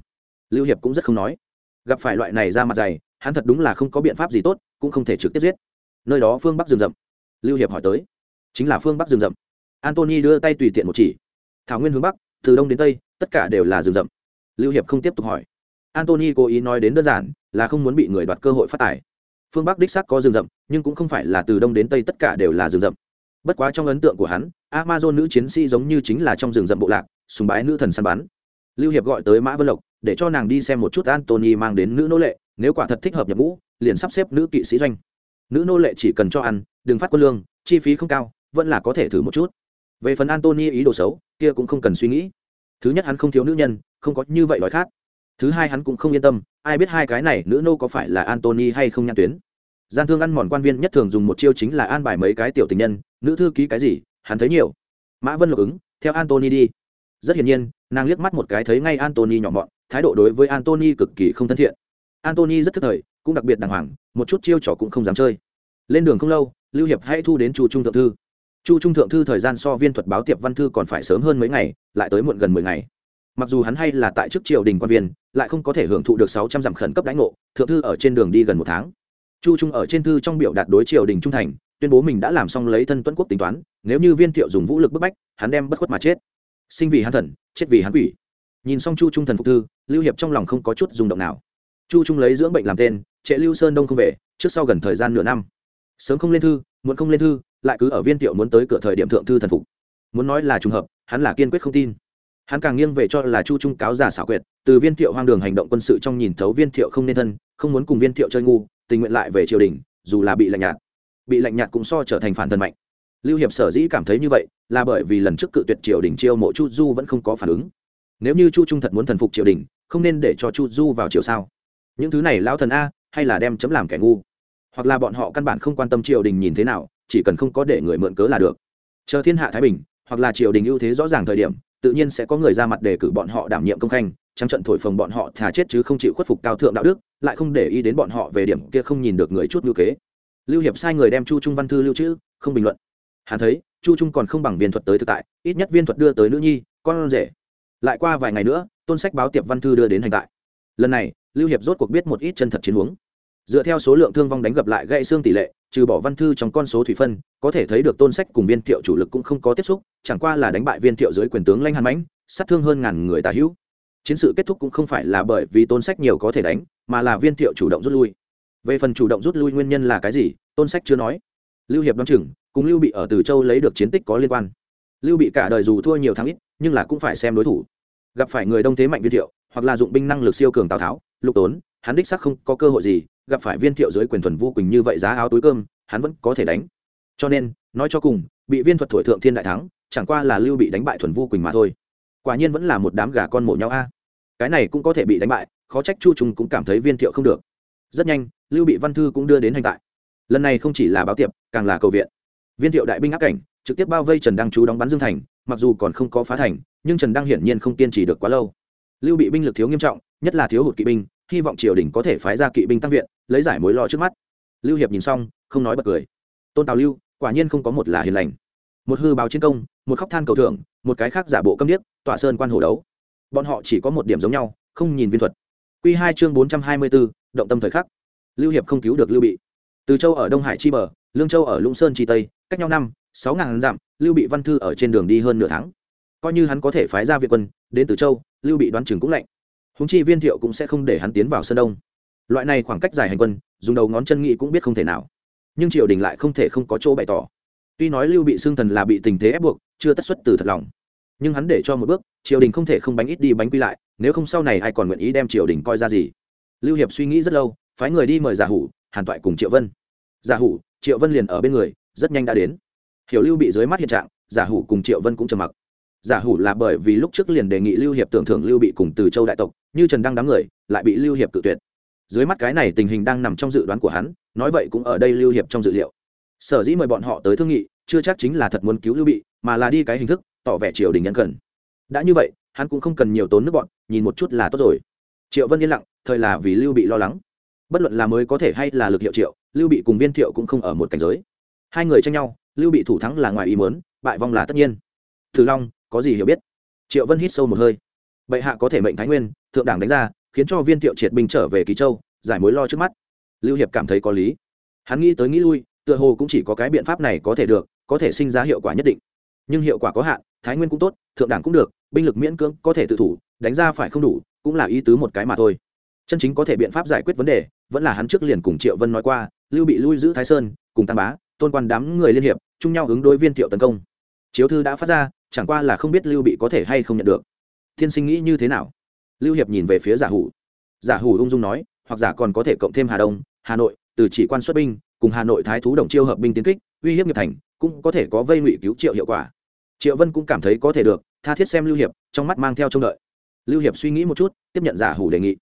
Lưu hiệp cũng rất không nói. Gặp phải loại này ra mặt dày, hắn thật đúng là không có biện pháp gì tốt, cũng không thể trực tiếp giết. Nơi đó phương bắc rừng rậm. Lưu hiệp hỏi tới. Chính là phương bắc rừng rậm antony đưa tay tùy tiện một chỉ. Thảo nguyên hướng bắc, từ đông đến tây, tất cả đều là rừng rậm. Lưu hiệp không tiếp tục hỏi. Antony cố ý nói đến đơn giản là không muốn bị người đoạt cơ hội phát tài. Phương bắc đích xác có rừng rậm, nhưng cũng không phải là từ đông đến tây tất cả đều là rừng rậm. Bất quá trong ấn tượng của hắn, amazon nữ chiến sĩ giống như chính là trong rừng rậm bộ lạc, sùng bái nữ thần săn bắn. Lưu hiệp gọi tới mã vân lộc, để cho nàng đi xem một chút antony mang đến nữ nô lệ, nếu quả thật thích hợp nhập ngũ, liền sắp xếp nữ kỵ sĩ doanh. Nữ nô lệ chỉ cần cho ăn, đừng phát quân lương, chi phí không cao, vẫn là có thể thử một chút về phần antony ý đồ xấu, kia cũng không cần suy nghĩ. Thứ nhất hắn không thiếu nữ nhân, không có như vậy đói khát. Thứ hai hắn cũng không yên tâm, ai biết hai cái này nữ nô có phải là antony hay không nhãn tuyến. Gian thương ăn mòn quan viên nhất thường dùng một chiêu chính là an bài mấy cái tiểu tình nhân, nữ thư ký cái gì, hắn thấy nhiều. Mã vân lộc ứng, theo antony đi. Rất hiển nhiên, nàng liếc mắt một cái thấy ngay antony nhỏ mọn, thái độ đối với antony cực kỳ không thân thiện. Antony rất thức thời, cũng đặc biệt đàng hoàng, một chút chiêu trò cũng không dám chơi. Lên đường không lâu, lưu hiệp hãy thu đến chu trung thượng thư chu trung thượng thư thời gian so viên thuật báo tiệp văn thư còn phải sớm hơn mấy ngày, lại tới muộn gần mười ngày. Mặc dù hắn hay là tại chức triều đình quan viên, lại không có thể hưởng thụ được sáu trăm dặm khẩn cấp đánh ngộ, thượng thư ở trên đường đi gần một tháng. Chu trung ở trên thư trong biểu đạt đối triều đình trung thành, tuyên bố mình đã làm xong lấy thân tuấn quốc tính toán, nếu như viên thiệu dùng vũ lực bức bách, hắn đem bất khuất mà chết. Sinh vì hắn thần, chết vì hắn quỷ. Nhìn xong chu trung thần phục thư, lưu hiệp trong lòng không có chút rung động nào. Chu trung lấy dưỡng bệnh làm tên trệ lưu sơn đông không về, trước sau gần thời gian nửa năm. Sớm không lên thư, muộn không lên thư lại cứ ở viên thiệu muốn tới cửa thời điểm thượng thư thần phục. Muốn nói là trùng hợp, hắn là kiên quyết không tin. Hắn càng nghiêng về cho là chu trung cáo giả xảo quyệt, từ viên thiệu hoang đường hành động quân sự trong nhìn thấu viên thiệu không nên thân, không muốn cùng viên thiệu chơi ngu, tình nguyện lại về triều đình, dù là bị lạnh nhạt. Bị lạnh nhạt cũng so trở thành phản thần mạnh. Lưu hiệp sở dĩ cảm thấy như vậy, là bởi vì lần trước cự tuyệt triều đình chiêu mộ chu du vẫn không có phản ứng. Nếu như chu trung thật muốn thần phục triều đình, không nên để cho chu du vào triều sao? Những thứ này lao thần a, hay là đem chấm làm kẻ ngu? Hoặc là bọn họ căn bản không quan tâm triều đình nhìn thế nào chỉ cần không có để người mượn cớ là được. Chờ thiên hạ thái bình, hoặc là triều đình ưu thế rõ ràng thời điểm, tự nhiên sẽ có người ra mặt để cử bọn họ đảm nhiệm công khanh, trắng trận thổi phồng bọn họ thà chết chứ không chịu khuất phục cao thượng đạo đức, lại không để ý đến bọn họ về điểm kia không nhìn được người chút ngữ kế. Lưu hiệp sai người đem chu trung văn thư lưu trữ, không bình luận. Hắn thấy, chu trung còn không bằng viên thuật tới thực tại, ít nhất viên thuật đưa tới nữ nhi, con rể. Lại qua vài ngày nữa, tôn sách báo tiệp văn thư đưa đến hành tại. Lần này, lưu hiệp rốt cuộc biết một ít chân thật chiến huống dựa theo số lượng thương vong đánh gặp lại gãy xương tỷ lệ, trừ bỏ văn thư trong con số thủy phân, có thể thấy được tôn sách cùng viên thiệu chủ lực cũng không có tiếp xúc, chẳng qua là đánh bại viên thiệu dưới quyền tướng lanh hàn mãnh, sát thương hơn ngàn người tà hữu. Chiến sự kết thúc cũng không phải là bởi vì tôn sách nhiều có thể đánh, mà là viên thiệu chủ động rút lui. Về phần chủ động rút lui nguyên nhân là cái gì, tôn sách chưa nói. Lưu hiệp đoán chừng, cùng lưu bị ở từ châu lấy được chiến tích có liên quan. Lưu bị cả đời dù thua nhiều thắng ít, nhưng là cũng phải xem đối thủ. Gặp phải người đông thế mạnh viên thiệu, hoặc là dụng binh năng lực siêu cường tào tháo, lục tốn hắn đích sắc không có cơ hội gì, gặp phải viên thiệu dưới quyền thuần vu quỳnh như vậy giá áo túi cơm, hắn vẫn có thể đánh. Cho nên, nói cho cùng, bị viên thuật thổi thượng thiên đại thắng, chẳng qua là lưu bị đánh bại thuần vu quỳnh mà thôi. Quả nhiên vẫn là một đám gà con mổ nhau a. Cái này cũng có thể bị đánh bại, khó trách chu trùng cũng cảm thấy viên thiệu không được. Rất nhanh, lưu bị văn thư cũng đưa đến hành tại. Lần này không chỉ là báo tiệp, càng là cầu viện. Viên thiệu đại binh áp cảnh, trực tiếp bao vây trần đăng chú đóng bắn dương thành, mặc dù còn không có phá thành, nhưng trần đăng hiển nhiên không kiên trì được quá lâu. Lưu bị binh lực thiếu nghiêm trọng, nhất là thiếu hụt kỵ binh hy vọng triều đình có thể phái ra kỵ binh tăng viện, lấy giải mối lo trước mắt. Lưu hiệp nhìn xong, không nói bật cười. Tôn tào lưu, quả nhiên không có một là hiền lành. Một hư báo chiến công, một khóc than cầu thưởng, một cái khác giả bộ câm điếc tọa sơn quan hồ đấu. Bọn họ chỉ có một điểm giống nhau, không nhìn viên thuật. Q hai chương bốn trăm hai mươi bốn động tâm thời khắc. Lưu hiệp không cứu được lưu bị. Từ châu ở đông hải chi bờ, lương châu ở lũng sơn chi tây, cách nhau năm, sáu ngàn dặm, lưu bị văn thư ở trên đường đi hơn nửa tháng. Coi như hắn có thể phái ra viện quân, đến từ châu, lưu bị đoán chừng cũng lạnh húng chi viên thiệu cũng sẽ không để hắn tiến vào sơn đông. Loại này khoảng cách dài hành quân, dùng đầu ngón chân nghị cũng biết không thể nào. Nhưng triều đình lại không thể không có chỗ bày tỏ. Tuy nói lưu bị xương thần là bị tình thế ép buộc, chưa tất xuất từ thật lòng. Nhưng hắn để cho một bước, triều đình không thể không bánh ít đi bánh quy lại, nếu không sau này ai còn nguyện ý đem triều đình coi ra gì? Lưu hiệp suy nghĩ rất lâu, phái người đi mời giả hủ, hàn toại cùng triệu vân. Giả hủ, triệu vân liền ở bên người, rất nhanh đã đến. Hiểu lưu bị dưới mắt hiện trạng, giả hủ cùng triệu vân cũng trầm mặc giả hủ là bởi vì lúc trước liền đề nghị lưu hiệp tưởng thưởng lưu bị cùng từ châu đại tộc, như trần đăng đám người, lại bị lưu hiệp cự tuyệt. Dưới mắt cái này tình hình đang nằm trong dự đoán của hắn, nói vậy cũng ở đây lưu hiệp trong dự liệu. Sở dĩ mời bọn họ tới thương nghị, chưa chắc chính là thật muốn cứu lưu bị, mà là đi cái hình thức, tỏ vẻ triều đình nhân cần. Đã như vậy, hắn cũng không cần nhiều tốn nước bọn, nhìn một chút là tốt rồi. Triệu vân yên lặng, thời là vì lưu bị lo lắng. Bất luận là mới có thể hay là lực hiệu triệu, lưu bị cùng viên thiệu cũng không ở một cảnh giới. Hai người tranh nhau, lưu bị thủ thắng là ngoài ý mớn bại vong là tất nhiên. Thử long có gì hiểu biết? Triệu vân hít sâu một hơi. Bệ hạ có thể mệnh thái nguyên, thượng đảng đánh ra, khiến cho viên thiệu triệt binh trở về kỳ châu, giải mối lo trước mắt. Lưu hiệp cảm thấy có lý. Hắn nghĩ tới nghĩ lui, tựa hồ cũng chỉ có cái biện pháp này có thể được, có thể sinh ra hiệu quả nhất định. Nhưng hiệu quả có hạn, thái nguyên cũng tốt, thượng đảng cũng được, binh lực miễn cưỡng có thể tự thủ, đánh ra phải không đủ, cũng là ý tứ một cái mà thôi. Chân chính có thể biện pháp giải quyết vấn đề, vẫn là hắn trước liền cùng triệu vân nói qua, lưu bị lui giữ thái sơn, cùng tam bá, tôn quan đám người liên hiệp, chung nhau hướng đối viên thiệu tấn công. Chiếu thư đã phát ra chẳng qua là không biết lưu bị có thể hay không nhận được. Thiên sinh nghĩ như thế nào? Lưu hiệp nhìn về phía giả hủ. Giả hủ ung dung nói, hoặc giả còn có thể cộng thêm hà đông, hà nội, từ chỉ quan xuất binh, cùng hà nội thái thú đồng chiêu hợp binh tiến kích, uy hiếp nghiệp thành, cũng có thể có vây ngụy cứu triệu hiệu quả. Triệu vân cũng cảm thấy có thể được, tha thiết xem lưu hiệp, trong mắt mang theo trông đợi. Lưu hiệp suy nghĩ một chút, tiếp nhận giả hủ đề nghị.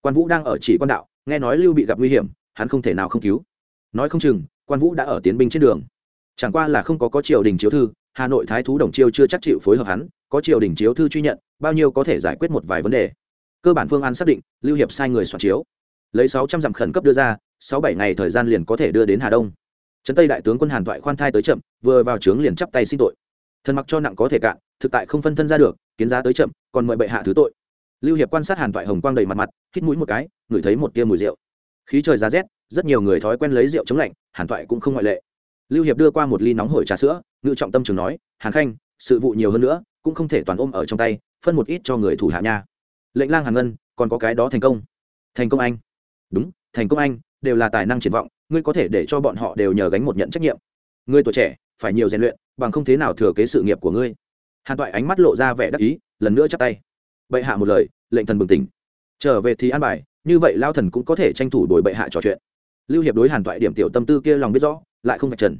Quan vũ đang ở chỉ quan đạo, nghe nói lưu bị gặp nguy hiểm, hắn không thể nào không cứu. Nói không chừng, quan vũ đã ở tiến binh trên đường. Chẳng qua là không có có triều đình chiếu thư hà nội thái thú đồng chiêu chưa chắc chịu phối hợp hắn, có triều đình chiếu thư truy nhận, bao nhiêu có thể giải quyết một vài vấn đề. Cơ bản phương án xác định, lưu hiệp sai người soạn chiếu. Lấy sáu trăm dặm khẩn cấp đưa ra, sáu bảy ngày thời gian liền có thể đưa đến hà đông. Trấn tây đại tướng quân hàn thoại khoan thai tới chậm, vừa vào trướng liền chắp tay xin tội. Thân mặc cho nặng có thể cạn, thực tại không phân thân ra được, kiến giá tới chậm, còn mời bệ hạ thứ tội. Lưu hiệp quan sát hàn toại hồng quang đầy mặt mặt, hít mũi một cái, ngửi thấy một tia mùi rượu. Khí trời giá rét, rất nhiều người thói quen lấy rượu chống lạnh, hàn toại cũng không ngoại lệ lưu hiệp đưa qua một ly nóng hổi trà sữa, ngự trọng tâm trường nói, hàn khanh, sự vụ nhiều hơn nữa, cũng không thể toàn ôm ở trong tay, phân một ít cho người thủ hạ nha. Lệnh lang hàn ngân, còn có cái đó thành công. Thành công anh. Đúng, thành công anh, đều là tài năng triển vọng, ngươi có thể để cho bọn họ đều nhờ gánh một nhận trách nhiệm. Ngươi tuổi trẻ, phải nhiều rèn luyện, bằng không thế nào thừa kế sự nghiệp của ngươi. Hàn toại ánh mắt lộ ra vẻ đắc ý, lần nữa chắp tay. Bệ hạ một lời, lệnh thần bừng tỉnh. Trở về thì an bài, như vậy lao thần cũng có thể tranh thủ đổi bệ hạ trò chuyện. Lưu hiệp đối hàn toại điểm tiểu tâm tư kia lòng biết rõ lại không vạch trần.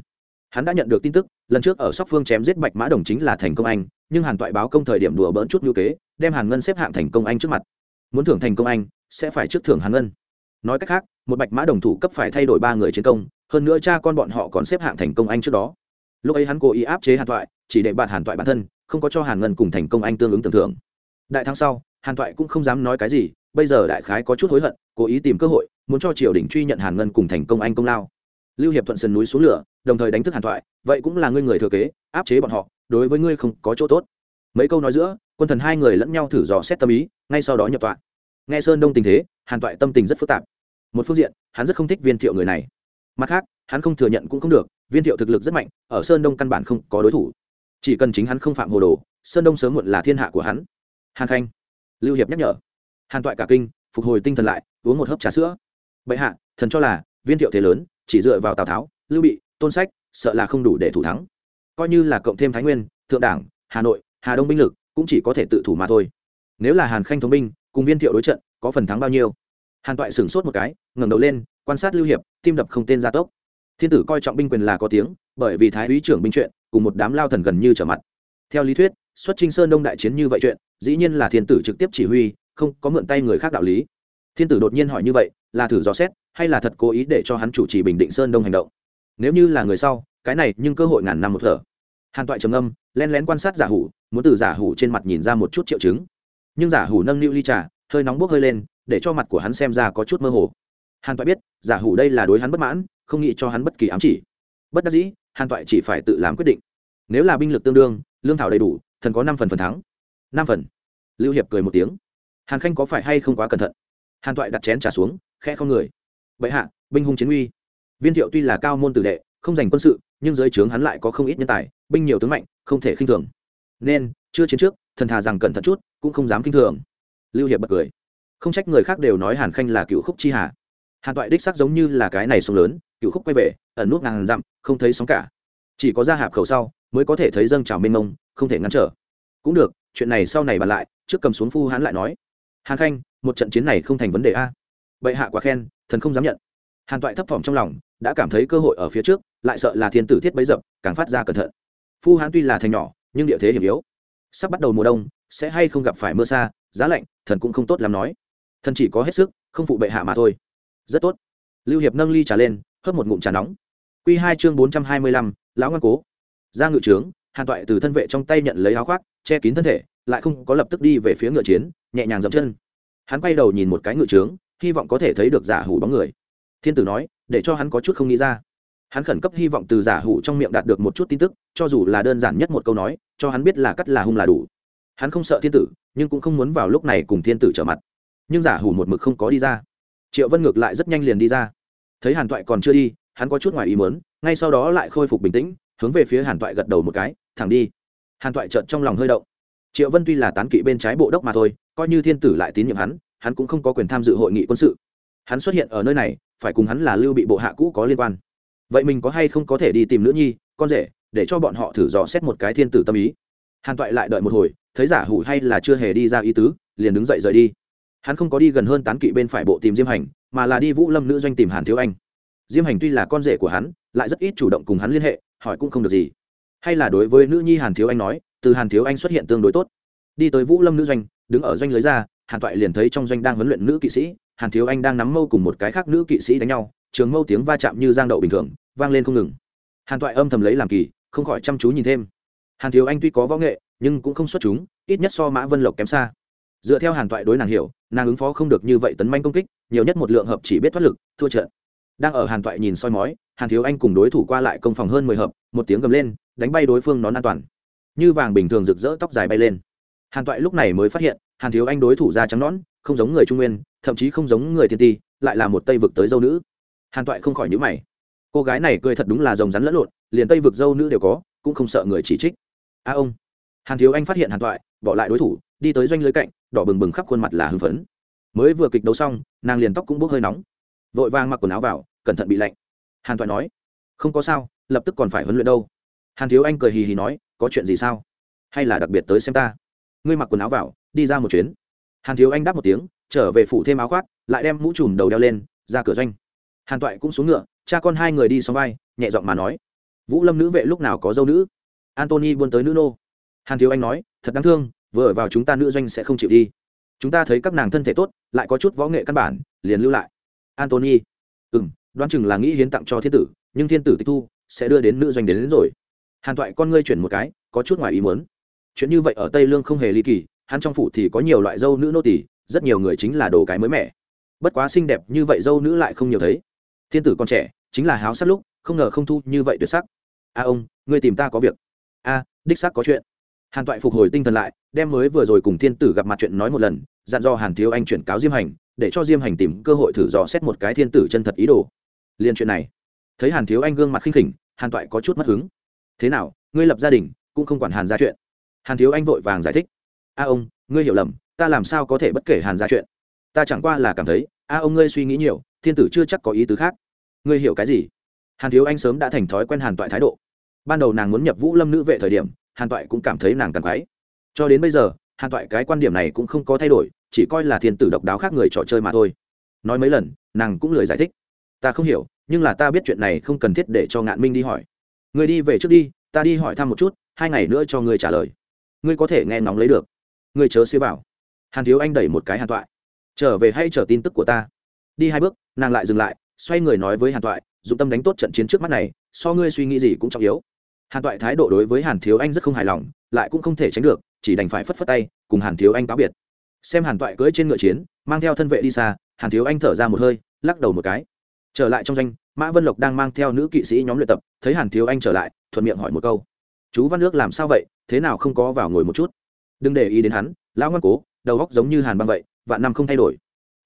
Hắn đã nhận được tin tức, lần trước ở sóc phương chém giết bạch mã đồng chính là thành công anh, nhưng hàn toại báo công thời điểm đùa bỡn chút ngữ kế, đem hàn ngân xếp hạng thành công anh trước mặt. Muốn thưởng thành công anh, sẽ phải trước thưởng hàn ngân. Nói cách khác, một bạch mã đồng thủ cấp phải thay đổi ba người chiến công, hơn nữa cha con bọn họ còn xếp hạng thành công anh trước đó. Lúc ấy hắn cố ý áp chế hàn toại, chỉ để bạn hàn toại bản thân, không có cho hàn ngân cùng thành công anh tương ứng tưởng thưởng. Đại thắng sau, hàn toại cũng không dám nói cái gì, bây giờ đại khái có chút hối hận, cố ý tìm cơ hội, muốn cho triều đình truy nhận hàn ngân cùng thành công anh công lao lưu hiệp thuận sườn núi xuống lửa, đồng thời đánh thức hàn thoại, vậy cũng là ngươi người thừa kế, áp chế bọn họ, đối với ngươi không có chỗ tốt. Mấy câu nói giữa, quân thần hai người lẫn nhau thử dò xét tâm ý, ngay sau đó nhập tọa. Nghe sơn đông tình thế, hàn toại tâm tình rất phức tạp. Một phương diện, hắn rất không thích viên thiệu người này. Mặt khác, hắn không thừa nhận cũng không được, viên thiệu thực lực rất mạnh, ở sơn đông căn bản không có đối thủ. Chỉ cần chính hắn không phạm hồ đồ, sơn đông sớm muộn là thiên hạ của hắn. Hàn khanh, lưu hiệp nhắc nhở. Hàn toại cả kinh, phục hồi tinh thần lại, uống một hớp trà sữa. Bệ hạ, thần cho là, viên thiệu thế lớn chỉ dựa vào tào tháo, lưu bị, tôn sách, sợ là không đủ để thủ thắng. Coi như là cộng thêm thái nguyên, thượng đảng, hà nội, hà đông binh lực, cũng chỉ có thể tự thủ mà thôi. Nếu là hàn khanh thống binh, cùng viên thiệu đối trận, có phần thắng bao nhiêu? Hàn toại sửng sốt một cái, ngẩng đầu lên, quan sát lưu hiệp, tim đập không tên gia tốc. Thiên tử coi trọng binh quyền là có tiếng, bởi vì thái úy trưởng binh chuyện, cùng một đám lao thần gần như trở mặt. Theo lý thuyết, xuất trinh sơn đông đại chiến như vậy chuyện, dĩ nhiên là thiên tử trực tiếp chỉ huy, không có mượn tay người khác đạo lý. Thiên tử đột nhiên hỏi như vậy là thử dò xét, hay là thật cố ý để cho hắn chủ trì bình định sơn đông hành động. Nếu như là người sau, cái này nhưng cơ hội ngàn năm một thở. Hàn toại trầm âm len lén quan sát giả hủ, muốn từ giả hủ trên mặt nhìn ra một chút triệu chứng. Nhưng giả hủ nâng niu ly trà, hơi nóng bốc hơi lên, để cho mặt của hắn xem ra có chút mơ hồ. Hàn toại biết, giả hủ đây là đối hắn bất mãn, không nghĩ cho hắn bất kỳ ám chỉ. Bất đắc dĩ, hàn toại chỉ phải tự làm quyết định. Nếu là binh lực tương đương, lương thảo đầy đủ, thần có năm phần phần thắng. Năm phần. Lưu hiệp cười một tiếng. Hàn khanh có phải hay không quá cẩn thận? Hàn toại đặt chén trả xuống, khẽ không người. Bệ hạ, binh hung chiến uy. Viên thiệu tuy là cao môn tử đệ, không giành quân sự, nhưng dưới trướng hắn lại có không ít nhân tài, binh nhiều tướng mạnh, không thể khinh thường. Nên, chưa chiến trước, thần thà rằng cẩn thận chút, cũng không dám khinh thường. Lưu hiệp bật cười. Không trách người khác đều nói hàn khanh là cựu khúc chi hà. Hàn toại đích sắc giống như là cái này sông lớn, cựu khúc quay về, ẩn nút ngàn dặm, không thấy sóng cả. Chỉ có ra hạp khẩu sau, mới có thể thấy dâng trào mênh mông, không thể ngăn trở. Cũng được, chuyện này sau này bàn lại, trước cầm xuống phu hắn lại nói. Hàn khanh một trận chiến này không thành vấn đề a. Bệ hạ quá khen, thần không dám nhận. Hàn toại thấp thỏm trong lòng, đã cảm thấy cơ hội ở phía trước, lại sợ là thiên tử thiết bấy dập, càng phát ra cẩn thận. Phu hán tuy là thành nhỏ, nhưng địa thế hiểm yếu. Sắp bắt đầu mùa đông, sẽ hay không gặp phải mưa xa, giá lạnh, thần cũng không tốt làm nói. Thần chỉ có hết sức, không phụ bệ hạ mà thôi. Rất tốt. Lưu hiệp nâng ly trà lên, hớp một ngụm trà nóng. Q hai chương bốn trăm hai mươi lăm, lão ngoan cố. Ra ngự trướng, hàn toại từ thân vệ trong tay nhận lấy áo khoác, che kín thân thể, lại không có lập tức đi về phía ngựa chiến, nhẹ nhàng dậm chân hắn quay đầu nhìn một cái ngự trướng, hy vọng có thể thấy được giả hủ bóng người. Thiên tử nói, để cho hắn có chút không nghĩ ra. Hắn khẩn cấp hy vọng từ giả hủ trong miệng đạt được một chút tin tức, cho dù là đơn giản nhất một câu nói, cho hắn biết là cắt là hung là đủ. Hắn không sợ thiên tử, nhưng cũng không muốn vào lúc này cùng thiên tử trở mặt. Nhưng giả hủ một mực không có đi ra. Triệu vân ngược lại rất nhanh liền đi ra. Thấy hàn toại còn chưa đi, hắn có chút ngoài ý mớn ngay sau đó lại khôi phục bình tĩnh, hướng về phía hàn toại gật đầu một cái, thẳng đi. Hàn toại trợn trong lòng hơi động. Triệu vân tuy là tán kỵ bên trái bộ đốc mà thôi coi như thiên tử lại tín nhiệm hắn hắn cũng không có quyền tham dự hội nghị quân sự. Hắn xuất hiện ở nơi này, phải cùng hắn là lưu bị bộ hạ cũ có liên quan. Vậy mình có hay không có thể đi tìm nữ nhi, con rể, để cho bọn họ thử dò xét một cái thiên tử tâm ý? Hàn toại lại đợi một hồi, thấy giả hủ hay là chưa hề đi ra ý tứ, liền đứng dậy rời đi. Hắn không có đi gần hơn tán kỵ bên phải bộ tìm diêm hành, mà là đi vũ lâm nữ doanh tìm hàn thiếu anh. Diêm hành tuy là con rể của hắn, lại rất ít chủ động cùng hắn liên hệ, hỏi cũng không được gì. Hay là đối với nữ nhi hàn thiếu anh nói, từ hàn thiếu anh xuất hiện tương đối tốt. Đi tới vũ lâm nữ doanh đứng ở doanh lưới ra, hàn toại liền thấy trong doanh đang huấn luyện nữ kỵ sĩ, hàn thiếu anh đang nắm mâu cùng một cái khác nữ kỵ sĩ đánh nhau, trường mâu tiếng va chạm như giang đậu bình thường, vang lên không ngừng. Hàn toại âm thầm lấy làm kỳ, không khỏi chăm chú nhìn thêm. Hàn thiếu anh tuy có võ nghệ, nhưng cũng không xuất chúng, ít nhất so mã vân lộc kém xa. Dựa theo hàn toại đối nàng hiểu, nàng ứng phó không được như vậy tấn manh công kích, nhiều nhất một lượng hợp chỉ biết thoát lực, thua trận. Đang ở hàn toại nhìn soi mói, hàn thiếu anh cùng đối thủ qua lại công phòng hơn mười hợp, một tiếng gầm lên, đánh bay đối phương nón an toàn. Như vàng bình thường rực rỡ tóc dài bay lên hàn toại lúc này mới phát hiện, hàn thiếu anh đối thủ da trắng nón không giống người trung nguyên, thậm chí không giống người thiên ti, lại là một tây vực tới dâu nữ. Hàn toại không khỏi nhữ mày. Cô gái này cười thật đúng là rồng rắn lẫn lộn, liền tây vực dâu nữ đều có, cũng không sợ người chỉ trích. A ông. Hàn thiếu anh phát hiện hàn toại, bỏ lại đối thủ, đi tới doanh lưới cạnh, đỏ bừng bừng khắp khuôn mặt là hưng phấn. Mới vừa kịch đấu xong, nàng liền tóc cũng bốc hơi nóng. Vội vàng mặc quần áo vào, cẩn thận bị lạnh. Hàn toại nói, không có sao, lập tức còn phải huấn luyện đâu. Hàn thiếu anh cười hì hì nói, có chuyện gì sao? Hay là đặc biệt tới xem ta? Ngươi mặc quần áo vào đi ra một chuyến. Hàn thiếu anh đáp một tiếng trở về phủ thêm áo khoác lại đem mũ trùm đầu đeo lên ra cửa doanh. Hàn toại cũng xuống ngựa cha con hai người đi xong vai nhẹ giọng mà nói vũ lâm nữ vệ lúc nào có dâu nữ? Antony buôn tới nữ nô. Hàn thiếu anh nói thật đáng thương vừa ở vào chúng ta nữ doanh sẽ không chịu đi. Chúng ta thấy các nàng thân thể tốt lại có chút võ nghệ căn bản liền lưu lại. Antony ừ m đoán chừng là nghĩ hiến tặng cho thiên tử nhưng thiên tử tịch thu sẽ đưa đến nữ doanh đến, đến rồi. Hàn toại con ngươi chuyển một cái có chút ngoài ý muốn chuyện như vậy ở tây lương không hề ly kỳ hắn trong phủ thì có nhiều loại dâu nữ nô tỳ, rất nhiều người chính là đồ cái mới mẻ. Bất quá xinh đẹp như vậy dâu nữ lại không nhiều thấy. Thiên tử con trẻ chính là háo sắc lúc không ngờ không thu như vậy tuyệt sắc. A ông ngươi tìm ta có việc. A đích sắc có chuyện. Hàn toại phục hồi tinh thần lại đem mới vừa rồi cùng thiên tử gặp mặt chuyện nói một lần dặn do hàn thiếu anh chuyển cáo diêm hành để cho diêm hành tìm cơ hội thử dò xét một cái thiên tử chân thật ý đồ. Liên chuyện này thấy hàn thiếu anh gương mặt khinh khỉnh hàn toại có chút mất hứng. Thế nào ngươi lập gia đình cũng không quản hàn ra chuyện hàn thiếu anh vội vàng giải thích. A ông, ngươi hiểu lầm, ta làm sao có thể bất kể hàn ra chuyện? Ta chẳng qua là cảm thấy, a ông ngươi suy nghĩ nhiều, thiên tử chưa chắc có ý tứ khác. Ngươi hiểu cái gì? Hàn thiếu anh sớm đã thành thói quen hàn toại thái độ. Ban đầu nàng muốn nhập vũ lâm nữ vệ thời điểm, hàn toại cũng cảm thấy nàng càng quái. Cho đến bây giờ, hàn toại cái quan điểm này cũng không có thay đổi, chỉ coi là thiên tử độc đáo khác người trò chơi mà thôi. Nói mấy lần, nàng cũng lười giải thích. Ta không hiểu, nhưng là ta biết chuyện này không cần thiết để cho ngạn minh đi hỏi. Người đi về trước đi, ta đi hỏi thăm một chút, hai ngày nữa cho ngươi trả lời ngươi có thể nghe ngóng lấy được. Ngươi chớ xế vào. Hàn thiếu anh đẩy một cái hàn toại trở về hay chờ tin tức của ta. Đi hai bước, nàng lại dừng lại, xoay người nói với hàn toại dụng tâm đánh tốt trận chiến trước mắt này, so ngươi suy nghĩ gì cũng trọng yếu. Hàn toại thái độ đối với hàn thiếu anh rất không hài lòng, lại cũng không thể tránh được, chỉ đành phải phất phất tay, cùng hàn thiếu anh cáo biệt. Xem hàn toại cưỡi trên ngựa chiến, mang theo thân vệ đi xa, hàn thiếu anh thở ra một hơi, lắc đầu một cái. Trở lại trong danh mã vân lộc đang mang theo nữ kỵ sĩ nhóm luyện tập, thấy hàn thiếu anh trở lại, thuận miệng hỏi một câu. Chú văn nước làm sao vậy? Thế nào không có vào ngồi một chút. Đừng để ý đến hắn, lão ngoan cố, đầu góc giống như hàn băng vậy, vạn năm không thay đổi.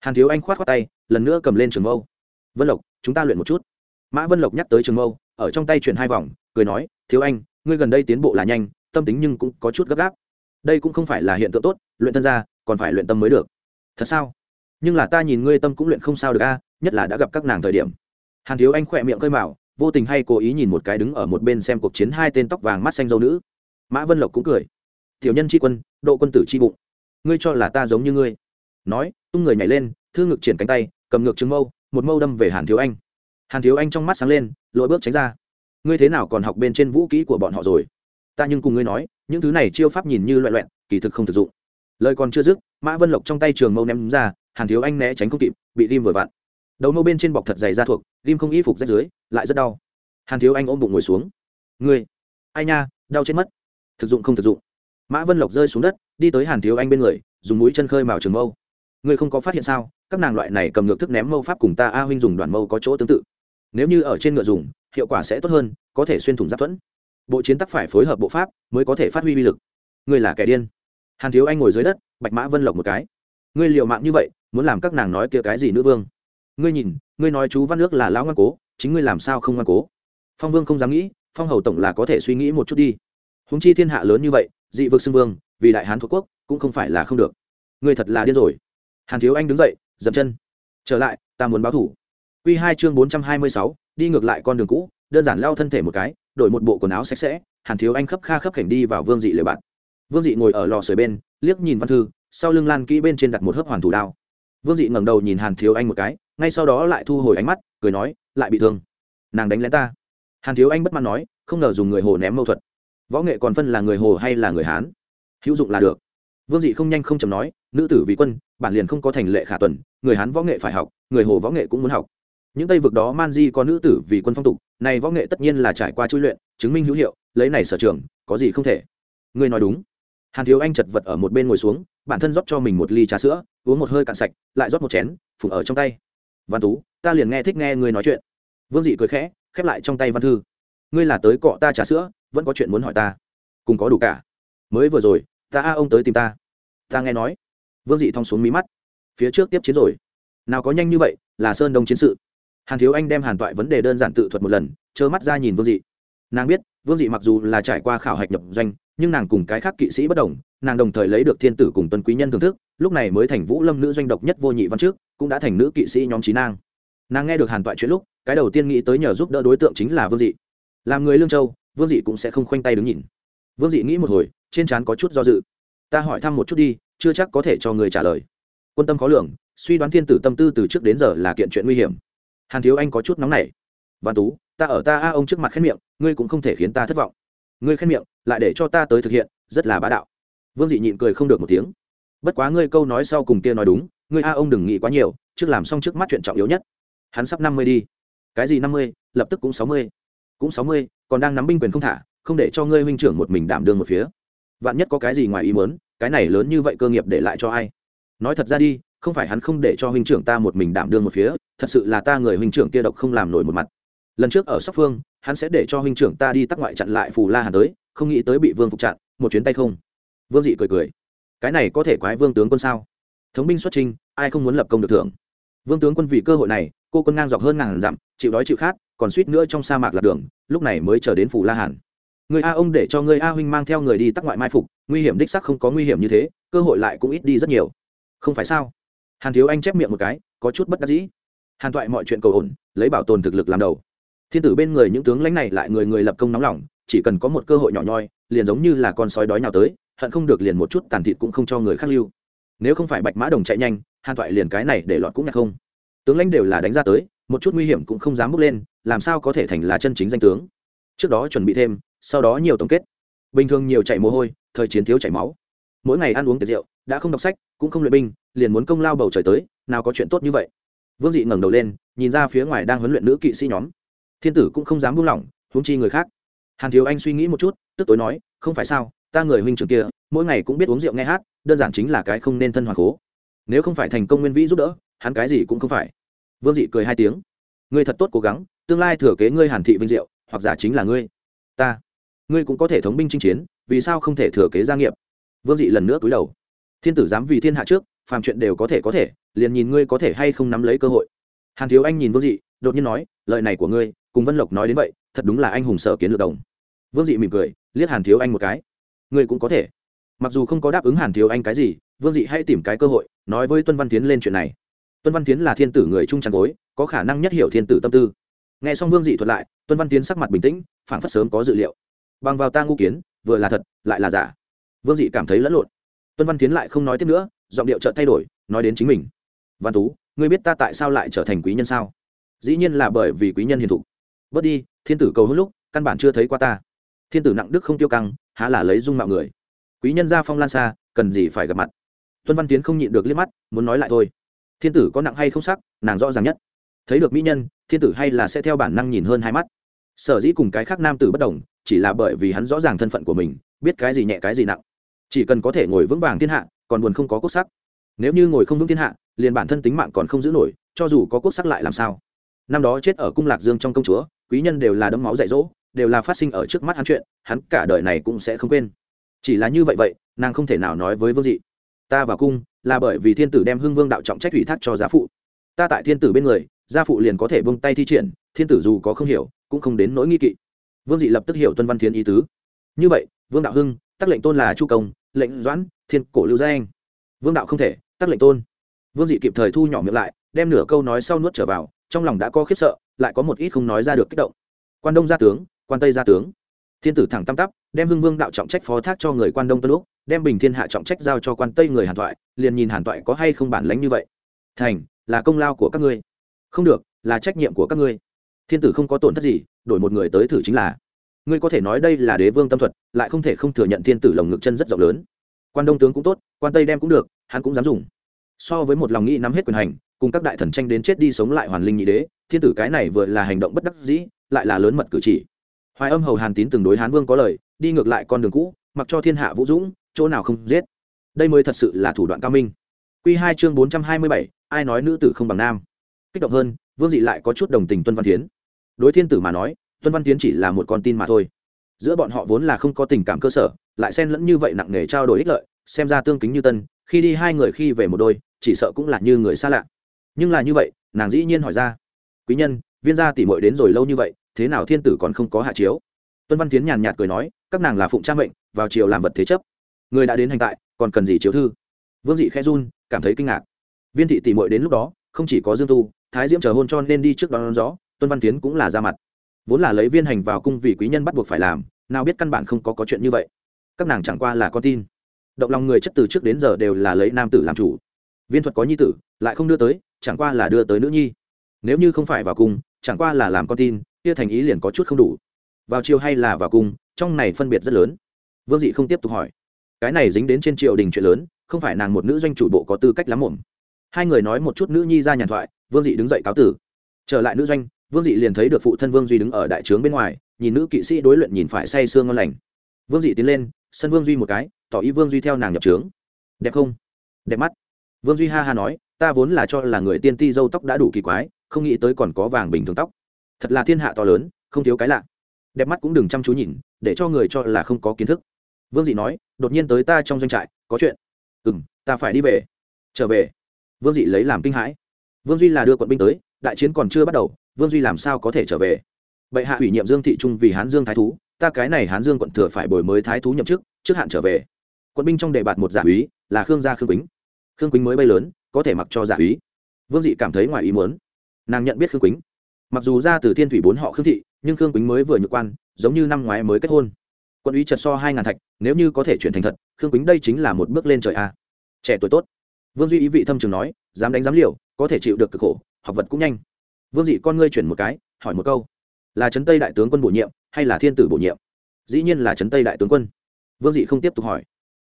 Hàn thiếu anh khoát khoát tay, lần nữa cầm lên trường mâu. Vân lộc, chúng ta luyện một chút. Mã vân lộc nhắc tới trường mâu, ở trong tay chuyển hai vòng, cười nói, thiếu anh, ngươi gần đây tiến bộ là nhanh, tâm tính nhưng cũng có chút gấp gáp. Đây cũng không phải là hiện tượng tốt, luyện thân ra, còn phải luyện tâm mới được. Thật sao? Nhưng là ta nhìn ngươi tâm cũng luyện không sao được a, nhất là đã gặp các nàng thời điểm. Hàn thiếu anh khỏe miệng khơi mạo vô tình hay cố ý nhìn một cái đứng ở một bên xem cuộc chiến hai tên tóc vàng mắt xanh dâu nữ mã vân lộc cũng cười. Tiểu nhân tri quân, độ quân tử tri bụng. Ngươi cho là ta giống như ngươi. Nói, tung người nhảy lên, thư ngực triển cánh tay, cầm ngược trứng mâu, một mâu đâm về hàn thiếu anh. Hàn thiếu anh trong mắt sáng lên lội bước tránh ra. Ngươi thế nào còn học bên trên vũ kỹ của bọn họ rồi? Ta nhưng cùng ngươi nói, những thứ này chiêu pháp nhìn như loại loẹn kỳ thực không thực dụng. Lời còn chưa dứt, mã vân lộc trong tay trường mâu ném ra, hàn thiếu anh né tránh không kịp, bị ghim vừa vặn. Đầu mâu bên trên bọc thật dày ra thuộc, ghim không y phục rách dưới, lại rất đau. Hàn thiếu anh ôm bụng ngồi xuống. Ngươi, ai nha, đau chết mất thực dụng không thực dụng. Mã vân lộc rơi xuống đất, đi tới hàn thiếu anh bên người, dùng mũi chân khơi mào trường mâu. Ngươi không có phát hiện sao? Các nàng loại này cầm ngược thức ném mâu pháp cùng ta a huynh dùng đoàn mâu có chỗ tương tự. Nếu như ở trên ngựa dùng, hiệu quả sẽ tốt hơn, có thể xuyên thủng giáp thuẫn. Bộ chiến tắc phải phối hợp bộ pháp mới có thể phát huy uy lực. Ngươi là kẻ điên. Hàn thiếu anh ngồi dưới đất, bạch mã vân lộc một cái. Ngươi liều mạng như vậy, muốn làm các nàng nói kia cái gì nữ vương? Ngươi nhìn, ngươi nói chú văn nước là lão ngoan cố, chính ngươi làm sao không ngoan cố? Phong vương không dám nghĩ, phong hầu tổng là có thể suy nghĩ một chút đi húng chi thiên hạ lớn như vậy, dị vực xưng vương, vì đại hán thuộc quốc, cũng không phải là không được. Ngươi thật là điên rồi. Hàn thiếu anh đứng dậy, dậm chân. Trở lại, ta muốn báo thủ. Q hai chương bốn trăm hai mươi sáu, đi ngược lại con đường cũ, đơn giản lao thân thể một cái, đổi một bộ quần áo sạch sẽ, hàn thiếu anh khấp kha khấp khảnh đi vào vương dị lều bạn. Vương dị ngồi ở lò sưởi bên, liếc nhìn văn thư, sau lưng lan kỹ bên trên đặt một hớp hoàn thủ đao. Vương dị ngẩng đầu nhìn hàn thiếu anh một cái, ngay sau đó lại thu hồi ánh mắt, cười nói, lại bị thương. Nàng đánh lén ta. Hàn thiếu anh bất mãn nói, không ngờ dùng người hồ ném mâu thuật võ nghệ còn phân là người hồ hay là người hán hữu dụng là được vương dị không nhanh không chầm nói nữ tử vì quân bản liền không có thành lệ khả tuần người hán võ nghệ phải học người hồ võ nghệ cũng muốn học những tây vực đó man di có nữ tử vì quân phong tục này võ nghệ tất nhiên là trải qua chui luyện chứng minh hữu hiệu lấy này sở trường có gì không thể ngươi nói đúng hàn thiếu anh chật vật ở một bên ngồi xuống bản thân rót cho mình một ly trà sữa uống một hơi cạn sạch lại rót một chén phụng ở trong tay văn tú ta liền nghe thích nghe ngươi nói chuyện vương dị cười khẽ khép lại trong tay văn thư ngươi là tới cọ ta trà sữa, vẫn có chuyện muốn hỏi ta. Cùng có đủ cả. Mới vừa rồi, ta a ông tới tìm ta. Ta nghe nói. Vương dị thong xuống mí mắt. Phía trước tiếp chiến rồi. Nào có nhanh như vậy, là sơn đông chiến sự. Hàn thiếu anh đem hàn toại vấn đề đơn giản tự thuật một lần, trơ mắt ra nhìn vương dị. Nàng biết, vương dị mặc dù là trải qua khảo hạch nhập doanh, nhưng nàng cùng cái khác kỵ sĩ bất đồng, nàng đồng thời lấy được thiên tử cùng tuân quý nhân thưởng thức, lúc này mới thành vũ lâm nữ doanh độc nhất vô nhị văn trước, cũng đã thành nữ kỵ sĩ nhóm trí nang. Nàng nghe được hàn toại chuyện lúc, cái đầu tiên nghĩ tới nhờ giúp đỡ đối tượng chính là vương dị làm người lương châu, vương dị cũng sẽ không khoanh tay đứng nhìn. Vương dị nghĩ một hồi, trên trán có chút do dự. Ta hỏi thăm một chút đi, chưa chắc có thể cho người trả lời. Quân tâm khó lường, suy đoán thiên tử tâm tư từ trước đến giờ là kiện chuyện nguy hiểm. Hàn thiếu anh có chút nóng nảy. Văn tú, ta ở ta a ông trước mặt khét miệng, ngươi cũng không thể khiến ta thất vọng. Ngươi khét miệng, lại để cho ta tới thực hiện, rất là bá đạo. Vương dị nhịn cười không được một tiếng. Bất quá ngươi câu nói sau cùng kia nói đúng, ngươi a ông đừng nghĩ quá nhiều, trước làm xong trước mắt chuyện trọng yếu nhất. Hắn sắp năm mươi đi. Cái gì năm mươi, lập tức cũng sáu mươi cũng sáu mươi, còn đang nắm binh quyền không thả, không để cho ngươi huynh trưởng một mình đảm đương một phía. Vạn nhất có cái gì ngoài ý muốn, cái này lớn như vậy cơ nghiệp để lại cho ai? Nói thật ra đi, không phải hắn không để cho huynh trưởng ta một mình đảm đương một phía, thật sự là ta người huynh trưởng kia độc không làm nổi một mặt. Lần trước ở sóc phương, hắn sẽ để cho huynh trưởng ta đi tắc ngoại chặn lại phù la hàn tới, không nghĩ tới bị vương phục chặn, một chuyến tay không. Vương dị cười cười. Cái này có thể quái vương tướng quân sao? Thống binh xuất trinh ai không muốn lập công được thưởng? Vương tướng quân vì cơ hội này, cô quân ngang dọc hơn ngàn dặm, chịu đói chịu khát, còn suýt nữa trong sa mạc lạc đường, lúc này mới chờ đến phủ la hàn. Người a ông để cho người a huynh mang theo người đi tắc ngoại mai phục, nguy hiểm đích sắc không có nguy hiểm như thế, cơ hội lại cũng ít đi rất nhiều. Không phải sao? Hàn thiếu anh chép miệng một cái, có chút bất đắc dĩ. Hàn toại mọi chuyện cầu ổn, lấy bảo tồn thực lực làm đầu. Thiên tử bên người những tướng lãnh này lại người người lập công nóng lòng, chỉ cần có một cơ hội nhỏ nhoi, liền giống như là con sói đói nào tới, hận không được liền một chút tàn thịt cũng không cho người khác lưu. Nếu không phải bạch mã đồng chạy nhanh hàn toại liền cái này để lọt cũng nhặt không. Tướng lãnh đều là đánh ra tới, một chút nguy hiểm cũng không dám bước lên, làm sao có thể thành là chân chính danh tướng? Trước đó chuẩn bị thêm, sau đó nhiều tổng kết. Bình thường nhiều chạy mồ hôi, thời chiến thiếu chảy máu. Mỗi ngày ăn uống tiệc rượu đã không đọc sách, cũng không luyện binh, liền muốn công lao bầu trời tới, nào có chuyện tốt như vậy. Vương dị ngẩng đầu lên, nhìn ra phía ngoài đang huấn luyện nữ kỵ sĩ nhóm. Thiên tử cũng không dám buông lỏng, huống chi người khác. Hàn thiếu anh suy nghĩ một chút, tức tối nói, không phải sao, ta người huynh trưởng kia, mỗi ngày cũng biết uống rượu nghe hát, đơn giản chính là cái không nên thân hoàng cố nếu không phải thành công nguyên vĩ giúp đỡ, hắn cái gì cũng không phải. Vương dị cười hai tiếng. Ngươi thật tốt cố gắng, tương lai thừa kế ngươi hàn thị vinh diệu, hoặc giả chính là ngươi. Ta, ngươi cũng có thể thống binh chinh chiến, vì sao không thể thừa kế gia nghiệp? Vương dị lần nữa cúi đầu. Thiên tử dám vì thiên hạ trước, phàm chuyện đều có thể có thể, liền nhìn ngươi có thể hay không nắm lấy cơ hội. Hàn thiếu anh nhìn vương dị, đột nhiên nói, lời này của ngươi, cùng vân lộc nói đến vậy, thật đúng là anh hùng sở kiến lược đồng. Vương dị mỉm cười, liếc hàn thiếu anh một cái. Ngươi cũng có thể mặc dù không có đáp ứng hàn thiếu anh cái gì, vương dị hãy tìm cái cơ hội, nói với tuân văn tiến lên chuyện này. Tuân văn tiến là thiên tử người trung tràn gối, có khả năng nhất hiểu thiên tử tâm tư. Nghe xong vương dị thuật lại, tuân văn tiến sắc mặt bình tĩnh phản phất sớm có dự liệu. Bằng vào ta ngu kiến, vừa là thật, lại là giả. Vương dị cảm thấy lẫn lộn. Tuân văn tiến lại không nói tiếp nữa, giọng điệu chợt thay đổi, nói đến chính mình. Văn tú, ngươi biết ta tại sao lại trở thành quý nhân sao? Dĩ nhiên là bởi vì quý nhân hiền thục. Bớt đi, thiên tử cầu hôn lúc, căn bản chưa thấy qua ta. Thiên tử nặng đức không tiêu căng, há là lấy dung mạo người quý nhân gia phong lan xa, cần gì phải gặp mặt. Tuân văn tiến không nhịn được liếc mắt, muốn nói lại thôi. Thiên tử có nặng hay không sắc, nàng rõ ràng nhất. Thấy được mỹ nhân, thiên tử hay là sẽ theo bản năng nhìn hơn hai mắt. Sở dĩ cùng cái khác nam tử bất đồng, chỉ là bởi vì hắn rõ ràng thân phận của mình, biết cái gì nhẹ cái gì nặng. Chỉ cần có thể ngồi vững vàng thiên hạ, còn buồn không có quốc sắc. Nếu như ngồi không vững thiên hạ, liền bản thân tính mạng còn không giữ nổi, cho dù có quốc sắc lại làm sao? Năm đó chết ở cung lạc dương trong công chúa, quý nhân đều là đấm máu dạy dỗ, đều là phát sinh ở trước mắt hắn chuyện, hắn cả đời này cũng sẽ không quên chỉ là như vậy vậy, nàng không thể nào nói với vương dị. Ta vào cung là bởi vì thiên tử đem hưng vương đạo trọng trách ủy thác cho giá phụ. Ta tại thiên tử bên người, gia phụ liền có thể vung tay thi triển, thiên tử dù có không hiểu, cũng không đến nỗi nghi kỵ. Vương dị lập tức hiểu tuân văn thiên ý tứ. Như vậy, vương đạo hưng, tắc lệnh tôn là chu công, lệnh doãn, thiên cổ lưu gia anh. Vương đạo không thể, tắc lệnh tôn. Vương dị kịp thời thu nhỏ miệng lại, đem nửa câu nói sau nuốt trở vào, trong lòng đã có khiếp sợ, lại có một ít không nói ra được kích động. Quan đông gia tướng, quan tây gia tướng. Thiên tử thẳng tam tắp đem hưng vương đạo trọng trách phó thác cho người quan đông tân lúc đem bình thiên hạ trọng trách giao cho quan tây người hàn toại liền nhìn hàn toại có hay không bản lánh như vậy. Thành, là công lao của các ngươi. Không được, là trách nhiệm của các ngươi. Thiên tử không có tổn thất gì, đổi một người tới thử chính là. Ngươi có thể nói đây là đế vương tâm thuật, lại không thể không thừa nhận thiên tử lồng ngực chân rất rộng lớn. Quan đông tướng cũng tốt, quan tây đem cũng được, hắn cũng dám dùng. So với một lòng nghĩ nắm hết quyền hành, cùng các đại thần tranh đến chết đi sống lại hoàn linh nhị đế, thiên tử cái này vừa là hành động bất đắc dĩ, lại là lớn mật cử chỉ. Hoài âm hầu hàn tín từng đối hán vương có lời đi ngược lại con đường cũ, mặc cho thiên hạ vũ dũng, chỗ nào không giết. Đây mới thật sự là thủ đoạn cao minh. Q hai chương bốn trăm hai mươi bảy, ai nói nữ tử không bằng nam? Kích động hơn, vương dị lại có chút đồng tình tuân văn tiến đối thiên tử mà nói, tuân văn tiến chỉ là một con tin mà thôi. Giữa bọn họ vốn là không có tình cảm cơ sở, lại xen lẫn như vậy nặng nề trao đổi ích lợi, xem ra tương kính như tân, khi đi hai người khi về một đôi, chỉ sợ cũng là như người xa lạ. Nhưng là như vậy, nàng dĩ nhiên hỏi ra. Quý nhân, viên gia tỉ mội đến rồi lâu như vậy, thế nào thiên tử còn không có hạ chiếu? Tuân văn tiến nhàn nhạt cười nói các nàng là phụng cha mệnh vào chiều làm vật thế chấp. Người đã đến hành tại còn cần gì chiếu thư? Vương dị khẽ run cảm thấy kinh ngạc. Viên thị tỉ mội đến lúc đó không chỉ có dương tu thái diễm chờ hôn cho nên đi trước đón rõ, tuân văn tiến cũng là ra mặt. Vốn là lấy viên hành vào cung vì quý nhân bắt buộc phải làm nào biết căn bản không có có chuyện như vậy. Các nàng chẳng qua là con tin. Động lòng người chất từ trước đến giờ đều là lấy nam tử làm chủ. Viên thuật có nhi tử lại không đưa tới chẳng qua là đưa tới nữ nhi. Nếu như không phải vào cung chẳng qua là làm con tin kia thành ý liền có chút không đủ vào chiều hay là vào cung, trong này phân biệt rất lớn. Vương dị không tiếp tục hỏi. Cái này dính đến trên triều đình chuyện lớn, không phải nàng một nữ doanh chủ bộ có tư cách lắm muộn. Hai người nói một chút nữ nhi ra nhàn thoại, vương dị đứng dậy cáo tử. Trở lại nữ doanh, vương dị liền thấy được phụ thân vương duy đứng ở đại trướng bên ngoài, nhìn nữ kỵ sĩ đối luyện nhìn phải say sương ngon lành. Vương dị tiến lên, sân vương duy một cái, tỏ ý vương duy theo nàng nhập trướng. Đẹp không? Đẹp mắt. Vương duy ha ha nói, ta vốn là cho là người tiên ti dâu tóc đã đủ kỳ quái, không nghĩ tới còn có vàng bình thường tóc. Thật là thiên hạ to lớn, không thiếu cái lạ đẹp mắt cũng đừng chăm chú nhìn, để cho người cho là không có kiến thức. Vương dị nói, đột nhiên tới ta trong doanh trại, có chuyện. Ừ m ta phải đi về. Trở về. Vương dị lấy làm kinh hãi. Vương duy là đưa quận binh tới, đại chiến còn chưa bắt đầu, vương duy làm sao có thể trở về? Bệ hạ ủy nhiệm dương thị trung vì hán dương thái thú, ta cái này hán dương quận thừa phải bồi mới thái thú nhậm chức, trước hạn trở về. Quận binh trong đề bạt một giả úy, là khương gia khương quýnh. Khương quýnh mới bay lớn, có thể mặc cho giả úy. Vương dị cảm thấy ngoài ý muốn. Nàng nhận biết khương quýnh. Mặc dù ra từ thiên thủy bốn họ khương thị nhưng khương quýnh mới vừa nhược quan, giống như năm ngoái mới kết hôn. Quân ý chật so hai ngàn thạch, nếu như có thể chuyển thành thật, khương quýnh đây chính là một bước lên trời a. Trẻ tuổi tốt. Vương duy ý vị thâm trường nói, dám đánh dám liều, có thể chịu được cực khổ, học vật cũng nhanh. Vương dị, con ngươi chuyển một cái, hỏi một câu. Là trấn tây đại tướng quân bổ nhiệm, hay là thiên tử bổ nhiệm? Dĩ nhiên là trấn tây đại tướng quân. Vương dị không tiếp tục hỏi.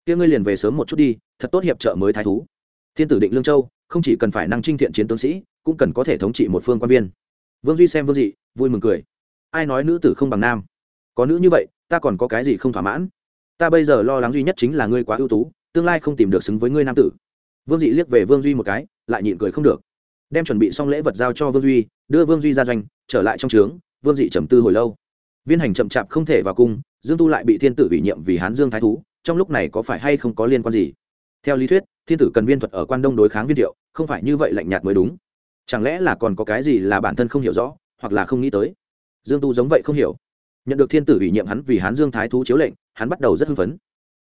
Kia ngươi liền về sớm một chút đi, thật tốt hiệp trợ mới thái thú. Thiên tử định lương châu, không chỉ cần phải năng trinh thiện chiến tướng sĩ, cũng cần có thể thống trị một phương quan viên. Vương duy xem vương dị, vui mừng cười ai nói nữ tử không bằng nam? Có nữ như vậy, ta còn có cái gì không thỏa mãn? Ta bây giờ lo lắng duy nhất chính là ngươi quá ưu tú, tương lai không tìm được xứng với ngươi nam tử. Vương dị liếc về vương duy một cái, lại nhịn cười không được. Đem chuẩn bị xong lễ vật giao cho vương duy, đưa vương duy ra doanh, trở lại trong trướng, vương dị trầm tư hồi lâu. Viên hành chậm chạp không thể vào cung, dương tu lại bị thiên tử ủy nhiệm vì hán dương thái thú, trong lúc này có phải hay không có liên quan gì? Theo lý thuyết, thiên tử cần viên thuật ở quan đông đối kháng viên thiệu, không phải như vậy lạnh nhạt mới đúng. Chẳng lẽ là còn có cái gì là bản thân không hiểu rõ, hoặc là không nghĩ tới? Dương tu giống vậy không hiểu. Nhận được thiên tử ủy nhiệm hắn vì hán dương thái thú chiếu lệnh, hắn bắt đầu rất hưng phấn.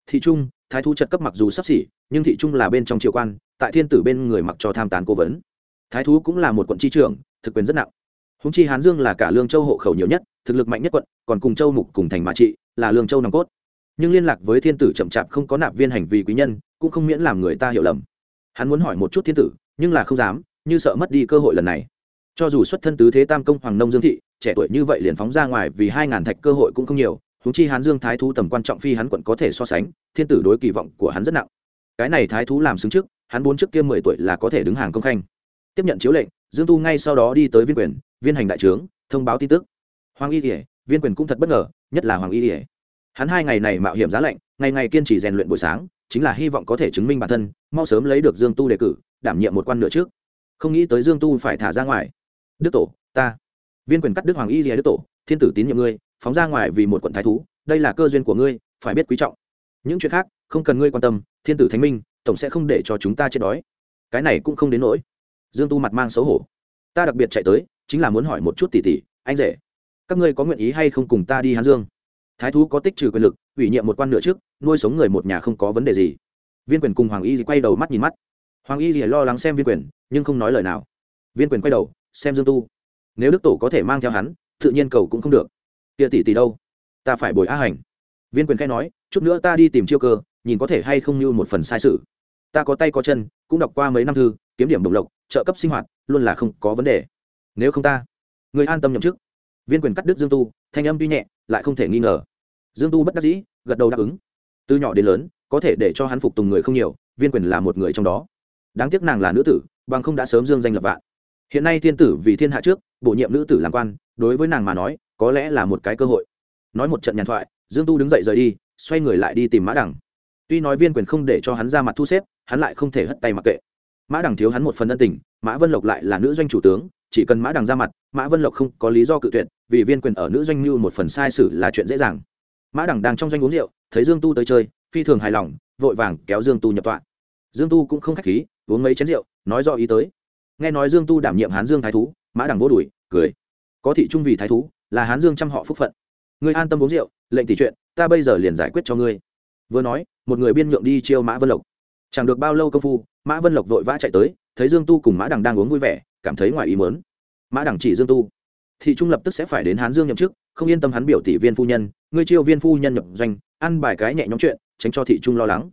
Thị trung, thái thú trật cấp mặc dù sắp xỉ, nhưng thị trung là bên trong triều quan, tại thiên tử bên người mặc cho tham tán cố vấn. Thái thú cũng là một quận tri trưởng, thực quyền rất nặng. Húng chi hán dương là cả lương châu hộ khẩu nhiều nhất, thực lực mạnh nhất quận, còn cùng châu mục cùng thành mã trị là lương châu nòng cốt. Nhưng liên lạc với thiên tử chậm chạp không có nạp viên hành vi quý nhân, cũng không miễn làm người ta hiểu lầm. Hắn muốn hỏi một chút thiên tử, nhưng là không dám, như sợ mất đi cơ hội lần này. Cho dù xuất thân tứ thế tam công hoàng nông dương thị trẻ tuổi như vậy liền phóng ra ngoài vì hai ngàn thạch cơ hội cũng không nhiều húng chi hán dương thái thú tầm quan trọng phi hắn quận có thể so sánh, thiên tử đối kỳ vọng của hắn rất nặng. Cái này thái thú làm xứng trước, hắn bốn trước kia mười tuổi là có thể đứng hàng công khanh. Tiếp nhận chiếu lệnh, dương tu ngay sau đó đi tới viên quyền, viên hành đại trướng, thông báo tin tức. Hoàng y kỉa viên quyền cũng thật bất ngờ, nhất là hoàng y kỉa hắn hai ngày này mạo hiểm giá lạnh, ngày ngày kiên trì rèn luyện buổi sáng, chính là hy vọng có thể chứng minh bản thân, mau sớm lấy được dương tu đề cử, đảm nhiệm một quan nữa trước. Không nghĩ tới dương tu phải thả ra ngoài. Đức tổ, ta viên quyền cắt đức hoàng y dìa đức tổ, thiên tử tín nhiệm ngươi, phóng ra ngoài vì một quận thái thú, đây là cơ duyên của ngươi, phải biết quý trọng. Những chuyện khác, không cần ngươi quan tâm, thiên tử thánh minh, tổng sẽ không để cho chúng ta chết đói. Cái này cũng không đến nỗi. Dương tu mặt mang xấu hổ. Ta đặc biệt chạy tới, chính là muốn hỏi một chút tỉ tỉ anh rể, các ngươi có nguyện ý hay không cùng ta đi hán dương? Thái thú có tích trừ quyền lực, ủy nhiệm một quan nửa trước, nuôi sống người một nhà không có vấn đề gì. Viên quyền cùng hoàng y quay đầu mắt nhìn mắt. Hoàng y lo lắng xem viên quyền, nhưng không nói lời nào. Viên quyền quay đầu, xem dương tu nếu đức tổ có thể mang theo hắn, tự nhiên cầu cũng không được. Kia tỷ tỷ đâu? Ta phải bồi á hành. Viên quyền khai nói, chút nữa ta đi tìm chiêu cơ, nhìn có thể hay không như một phần sai sự. Ta có tay có chân, cũng đọc qua mấy năm thư, kiếm điểm đồng lộc, trợ cấp sinh hoạt, luôn là không có vấn đề. Nếu không ta, người an tâm nhậm chức. Viên quyền cắt đứt dương tu, thanh âm tuy nhẹ, lại không thể nghi ngờ. Dương tu bất đắc dĩ, gật đầu đáp ứng. Từ nhỏ đến lớn, có thể để cho hắn phục tùng người không nhiều, viên quyền là một người trong đó. Đáng tiếc nàng là nữ tử, bằng không đã sớm dương danh lập vạn. Hiện nay thiên tử vì thiên hạ trước bổ nhiệm nữ tử làm quan, đối với nàng mà nói, có lẽ là một cái cơ hội. Nói một trận nhàn thoại, dương tu đứng dậy rời đi, xoay người lại đi tìm mã đằng. Tuy nói viên quyền không để cho hắn ra mặt thu xếp, hắn lại không thể hất tay mặc kệ. Mã đằng thiếu hắn một phần ân tình, mã vân lộc lại là nữ doanh chủ tướng, chỉ cần mã đằng ra mặt, mã vân lộc không có lý do cự tuyệt, vì viên quyền ở nữ doanh mưu một phần sai sử là chuyện dễ dàng. Mã đằng đang trong doanh uống rượu, thấy dương tu tới chơi, phi thường hài lòng, vội vàng kéo dương tu nhập tọa. Dương tu cũng không k h á c h khí, uống mấy chén rượu, nói do ý tới. Nghe nói dương tu đảm nhiệm hán dương thái thú mã đằng vô đùi, cười. Có thị trung vì thái thú, là hán dương chăm họ phúc phận. Ngươi an tâm uống rượu, lệnh tỷ chuyện, ta bây giờ liền giải quyết cho ngươi. Vừa nói, một người biên nhượng đi chiêu mã vân lộc. Chẳng được bao lâu công phu, mã vân lộc vội vã chạy tới, thấy dương tu cùng mã đằng đang uống vui vẻ, cảm thấy ngoài ý mớn mã đằng chỉ dương tu. Thị trung lập tức sẽ phải đến hán dương nhậm chức, không yên tâm hắn biểu tỷ viên phu nhân, ngươi chiêu viên phu nhân nhập doanh, ăn bài cái nhẹ nhõm chuyện, tránh cho thị trung lo lắng.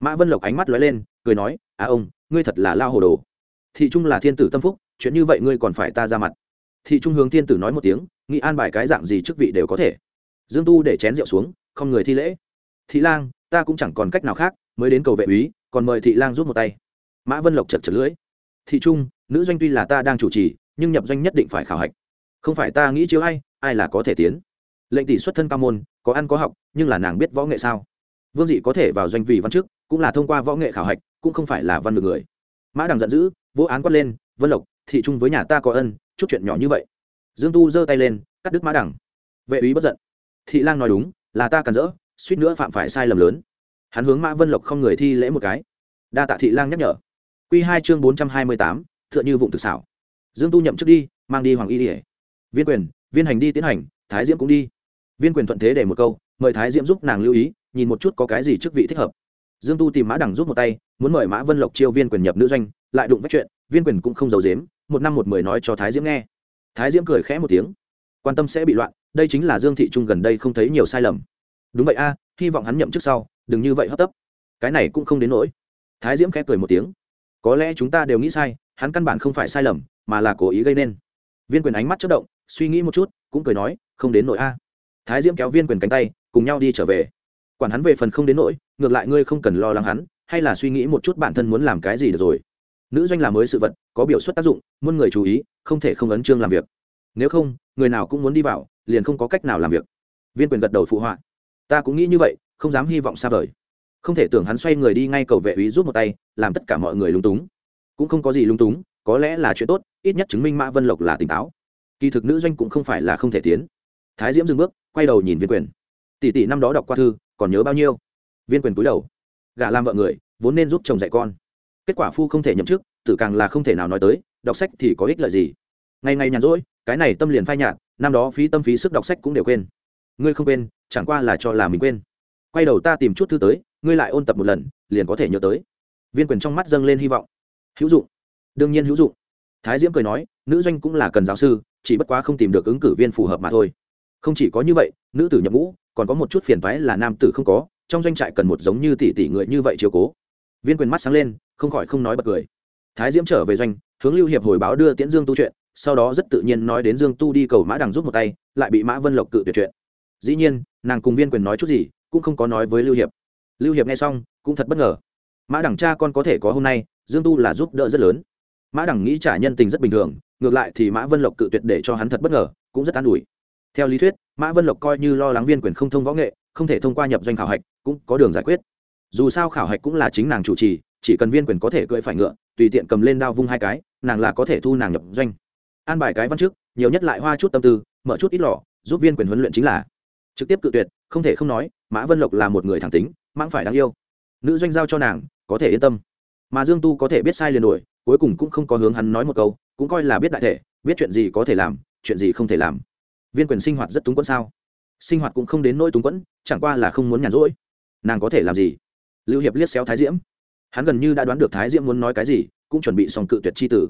Mã vân lộc ánh mắt lóe lên, cười nói à ông, ngươi thật là lao hồ đồ. Thị trung là thiên tử tâm phúc chuyện như vậy ngươi còn phải ta ra mặt. Thị trung hướng thiên tử nói một tiếng, nghĩ an bài cái dạng gì chức vị đều có thể. Dương tu để chén rượu xuống, không người thi lễ. Thị lang, ta cũng chẳng còn cách nào khác, mới đến cầu vệ úy, còn mời thị lang rút một tay. Mã vân lộc chật chật lưỡi. Thị trung, nữ doanh tuy là ta đang chủ trì, nhưng nhập doanh nhất định phải khảo hạch. Không phải ta nghĩ chiếu ai ai là có thể tiến. Lệnh tỷ xuất thân cao môn, có ăn có học, nhưng là nàng biết võ nghệ sao? Vương dị có thể vào doanh vị văn chức, cũng là thông qua võ nghệ khảo hạch, cũng không phải là văn được người. Mã đằng giận dữ vô án quát lên, vân lộc thị trung với nhà ta có ân, chút chuyện nhỏ như vậy. Dương tu giơ tay lên, cắt đứt mã đằng vệ úy bất giận. Thị lang nói đúng, là ta cần dỡ suýt nữa phạm phải sai lầm lớn. Hắn hướng mã vân lộc không người thi lễ một cái. Đa tạ thị lang nhắc nhở. Q hai chương bốn trăm hai mươi tám t h ư ợ n vụng thực xảo. Dương tu nhậm chức đi, mang đi hoàng y ỉa viên quyền, viên hành đi tiến hành, thái diễm cũng đi. Viên quyền thuận thế để một câu, mời thái diễm giúp nàng lưu ý, nhìn một chút có cái gì chức vị thích hợp. Dương tu tìm mã đằng giúp một tay, muốn mời mã vân lộc chiêu viên quyền nhập nữ doanh, lại đụng vách chuyện, viên quyền cũng không giấu dếm một năm một mười nói cho thái diễm nghe. Thái diễm cười khẽ một tiếng. Quan tâm sẽ bị loạn, đây chính là dương thị trung gần đây không thấy nhiều sai lầm. Đúng vậy a, hy vọng hắn nhậm trước sau, đừng như vậy hấp tấp. Cái này cũng không đến nỗi. Thái diễm khẽ cười một tiếng. Có lẽ chúng ta đều nghĩ sai, hắn căn bản không phải sai lầm, mà là cố ý gây nên. Viên quyền ánh mắt chất động, suy nghĩ một chút, cũng cười nói, không đến nỗi a. Thái diễm kéo viên quyền cánh tay, cùng nhau đi trở về. Quản hắn về phần không đến nỗi, ngược lại ngươi không cần lo lắng hắn, hay là suy nghĩ một chút bản thân muốn làm cái gì được rồi nữ doanh là mới sự vật, có biểu xuất tác dụng, muôn người chú ý, không thể không ấn chương làm việc. Nếu không, người nào cũng muốn đi vào, liền không có cách nào làm việc. Viên quyền gật đầu phụ họa. Ta cũng nghĩ như vậy, không dám hy vọng xa vời. Không thể tưởng hắn xoay người đi ngay cầu vệ úy giúp một tay, làm tất cả mọi người lung túng. Cũng không có gì lung túng, có lẽ là chuyện tốt, ít nhất chứng minh mã vân lộc là tỉnh táo. Kỳ thực nữ doanh cũng không phải là không thể tiến. Thái diễm dừng bước, quay đầu nhìn viên quyền. Tỷ tỷ năm đó đọc qua thư, còn nhớ bao nhiêu? Viên quyền cúi đầu. Gả làm vợ người, vốn nên giúp chồng dạy con kết quả phu không thể nhậm chức, tử càng là không thể nào nói tới, đọc sách thì có ích lợi gì? Ngày ngày nhàn rỗi, cái này tâm liền phai nhạt, năm đó phí tâm phí sức đọc sách cũng đều quên. Ngươi không quên, chẳng qua là cho là mình quên. Quay đầu ta tìm chút thư tới, ngươi lại ôn tập một lần, liền có thể nhớ tới. Viên quyền trong mắt dâng lên hy vọng. Hữu dụng. Đương nhiên hữu dụng. Thái diễm cười nói, nữ doanh cũng là cần giáo sư, chỉ bất quá không tìm được ứng cử viên phù hợp mà thôi. Không chỉ có như vậy, nữ tử nhập ngũ, còn có một chút phiền toái là nam tử không có, trong doanh trại cần một giống như tỷ tỷ người như vậy chiếu cố. Viên quyền mắt sáng lên không khỏi không nói bật cười. Thái diễm trở về doanh, hướng lưu hiệp hồi báo đưa tiễn dương tu chuyện, sau đó rất tự nhiên nói đến dương tu đi cầu mã đằng giúp một tay, lại bị mã vân lộc cự tuyệt chuyện. Dĩ nhiên, nàng cùng viên quyền nói chút gì, cũng không có nói với lưu hiệp. Lưu hiệp nghe xong, cũng thật bất ngờ. Mã đằng cha con có thể có hôm nay, dương tu là giúp đỡ rất lớn. Mã đằng nghĩ trả nhân tình rất bình thường, ngược lại thì mã vân lộc cự tuyệt để cho hắn thật bất ngờ, cũng rất an ủi. Theo lý thuyết, mã vân lộc coi như lo lắng viên quyền không thông võ nghệ, không thể thông qua nhập doanh khảo hạch, cũng có đường giải quyết. Dù sao khảo hạch cũng là chính nàng chủ trì chỉ cần viên quyền có thể cưỡi phải ngựa, tùy tiện cầm lên đao vung hai cái, nàng là có thể thu nàng nhập doanh. An bài cái văn trước, nhiều nhất lại hoa chút tâm tư, mở chút ít lò giúp viên quyền huấn luyện chính là trực tiếp cự tuyệt, không thể không nói, mã vân lộc là một người thẳng tính, mãng phải đáng yêu. Nữ doanh giao cho nàng, có thể yên tâm. Mà dương tu có thể biết sai liền đổi cuối cùng cũng không có hướng hắn nói một câu, cũng coi là biết đại thể, biết chuyện gì có thể làm, chuyện gì không thể làm. Viên quyền sinh hoạt rất túng quẫn sao? Sinh hoạt cũng không đến nỗi túng quẫn, chẳng qua là không muốn nhàn rỗi. Nàng có thể làm gì? Lưu hiệp liếc xéo thái diễm hắn gần như đã đoán được thái diễm muốn nói cái gì, cũng chuẩn bị xong cự tuyệt c h i tử.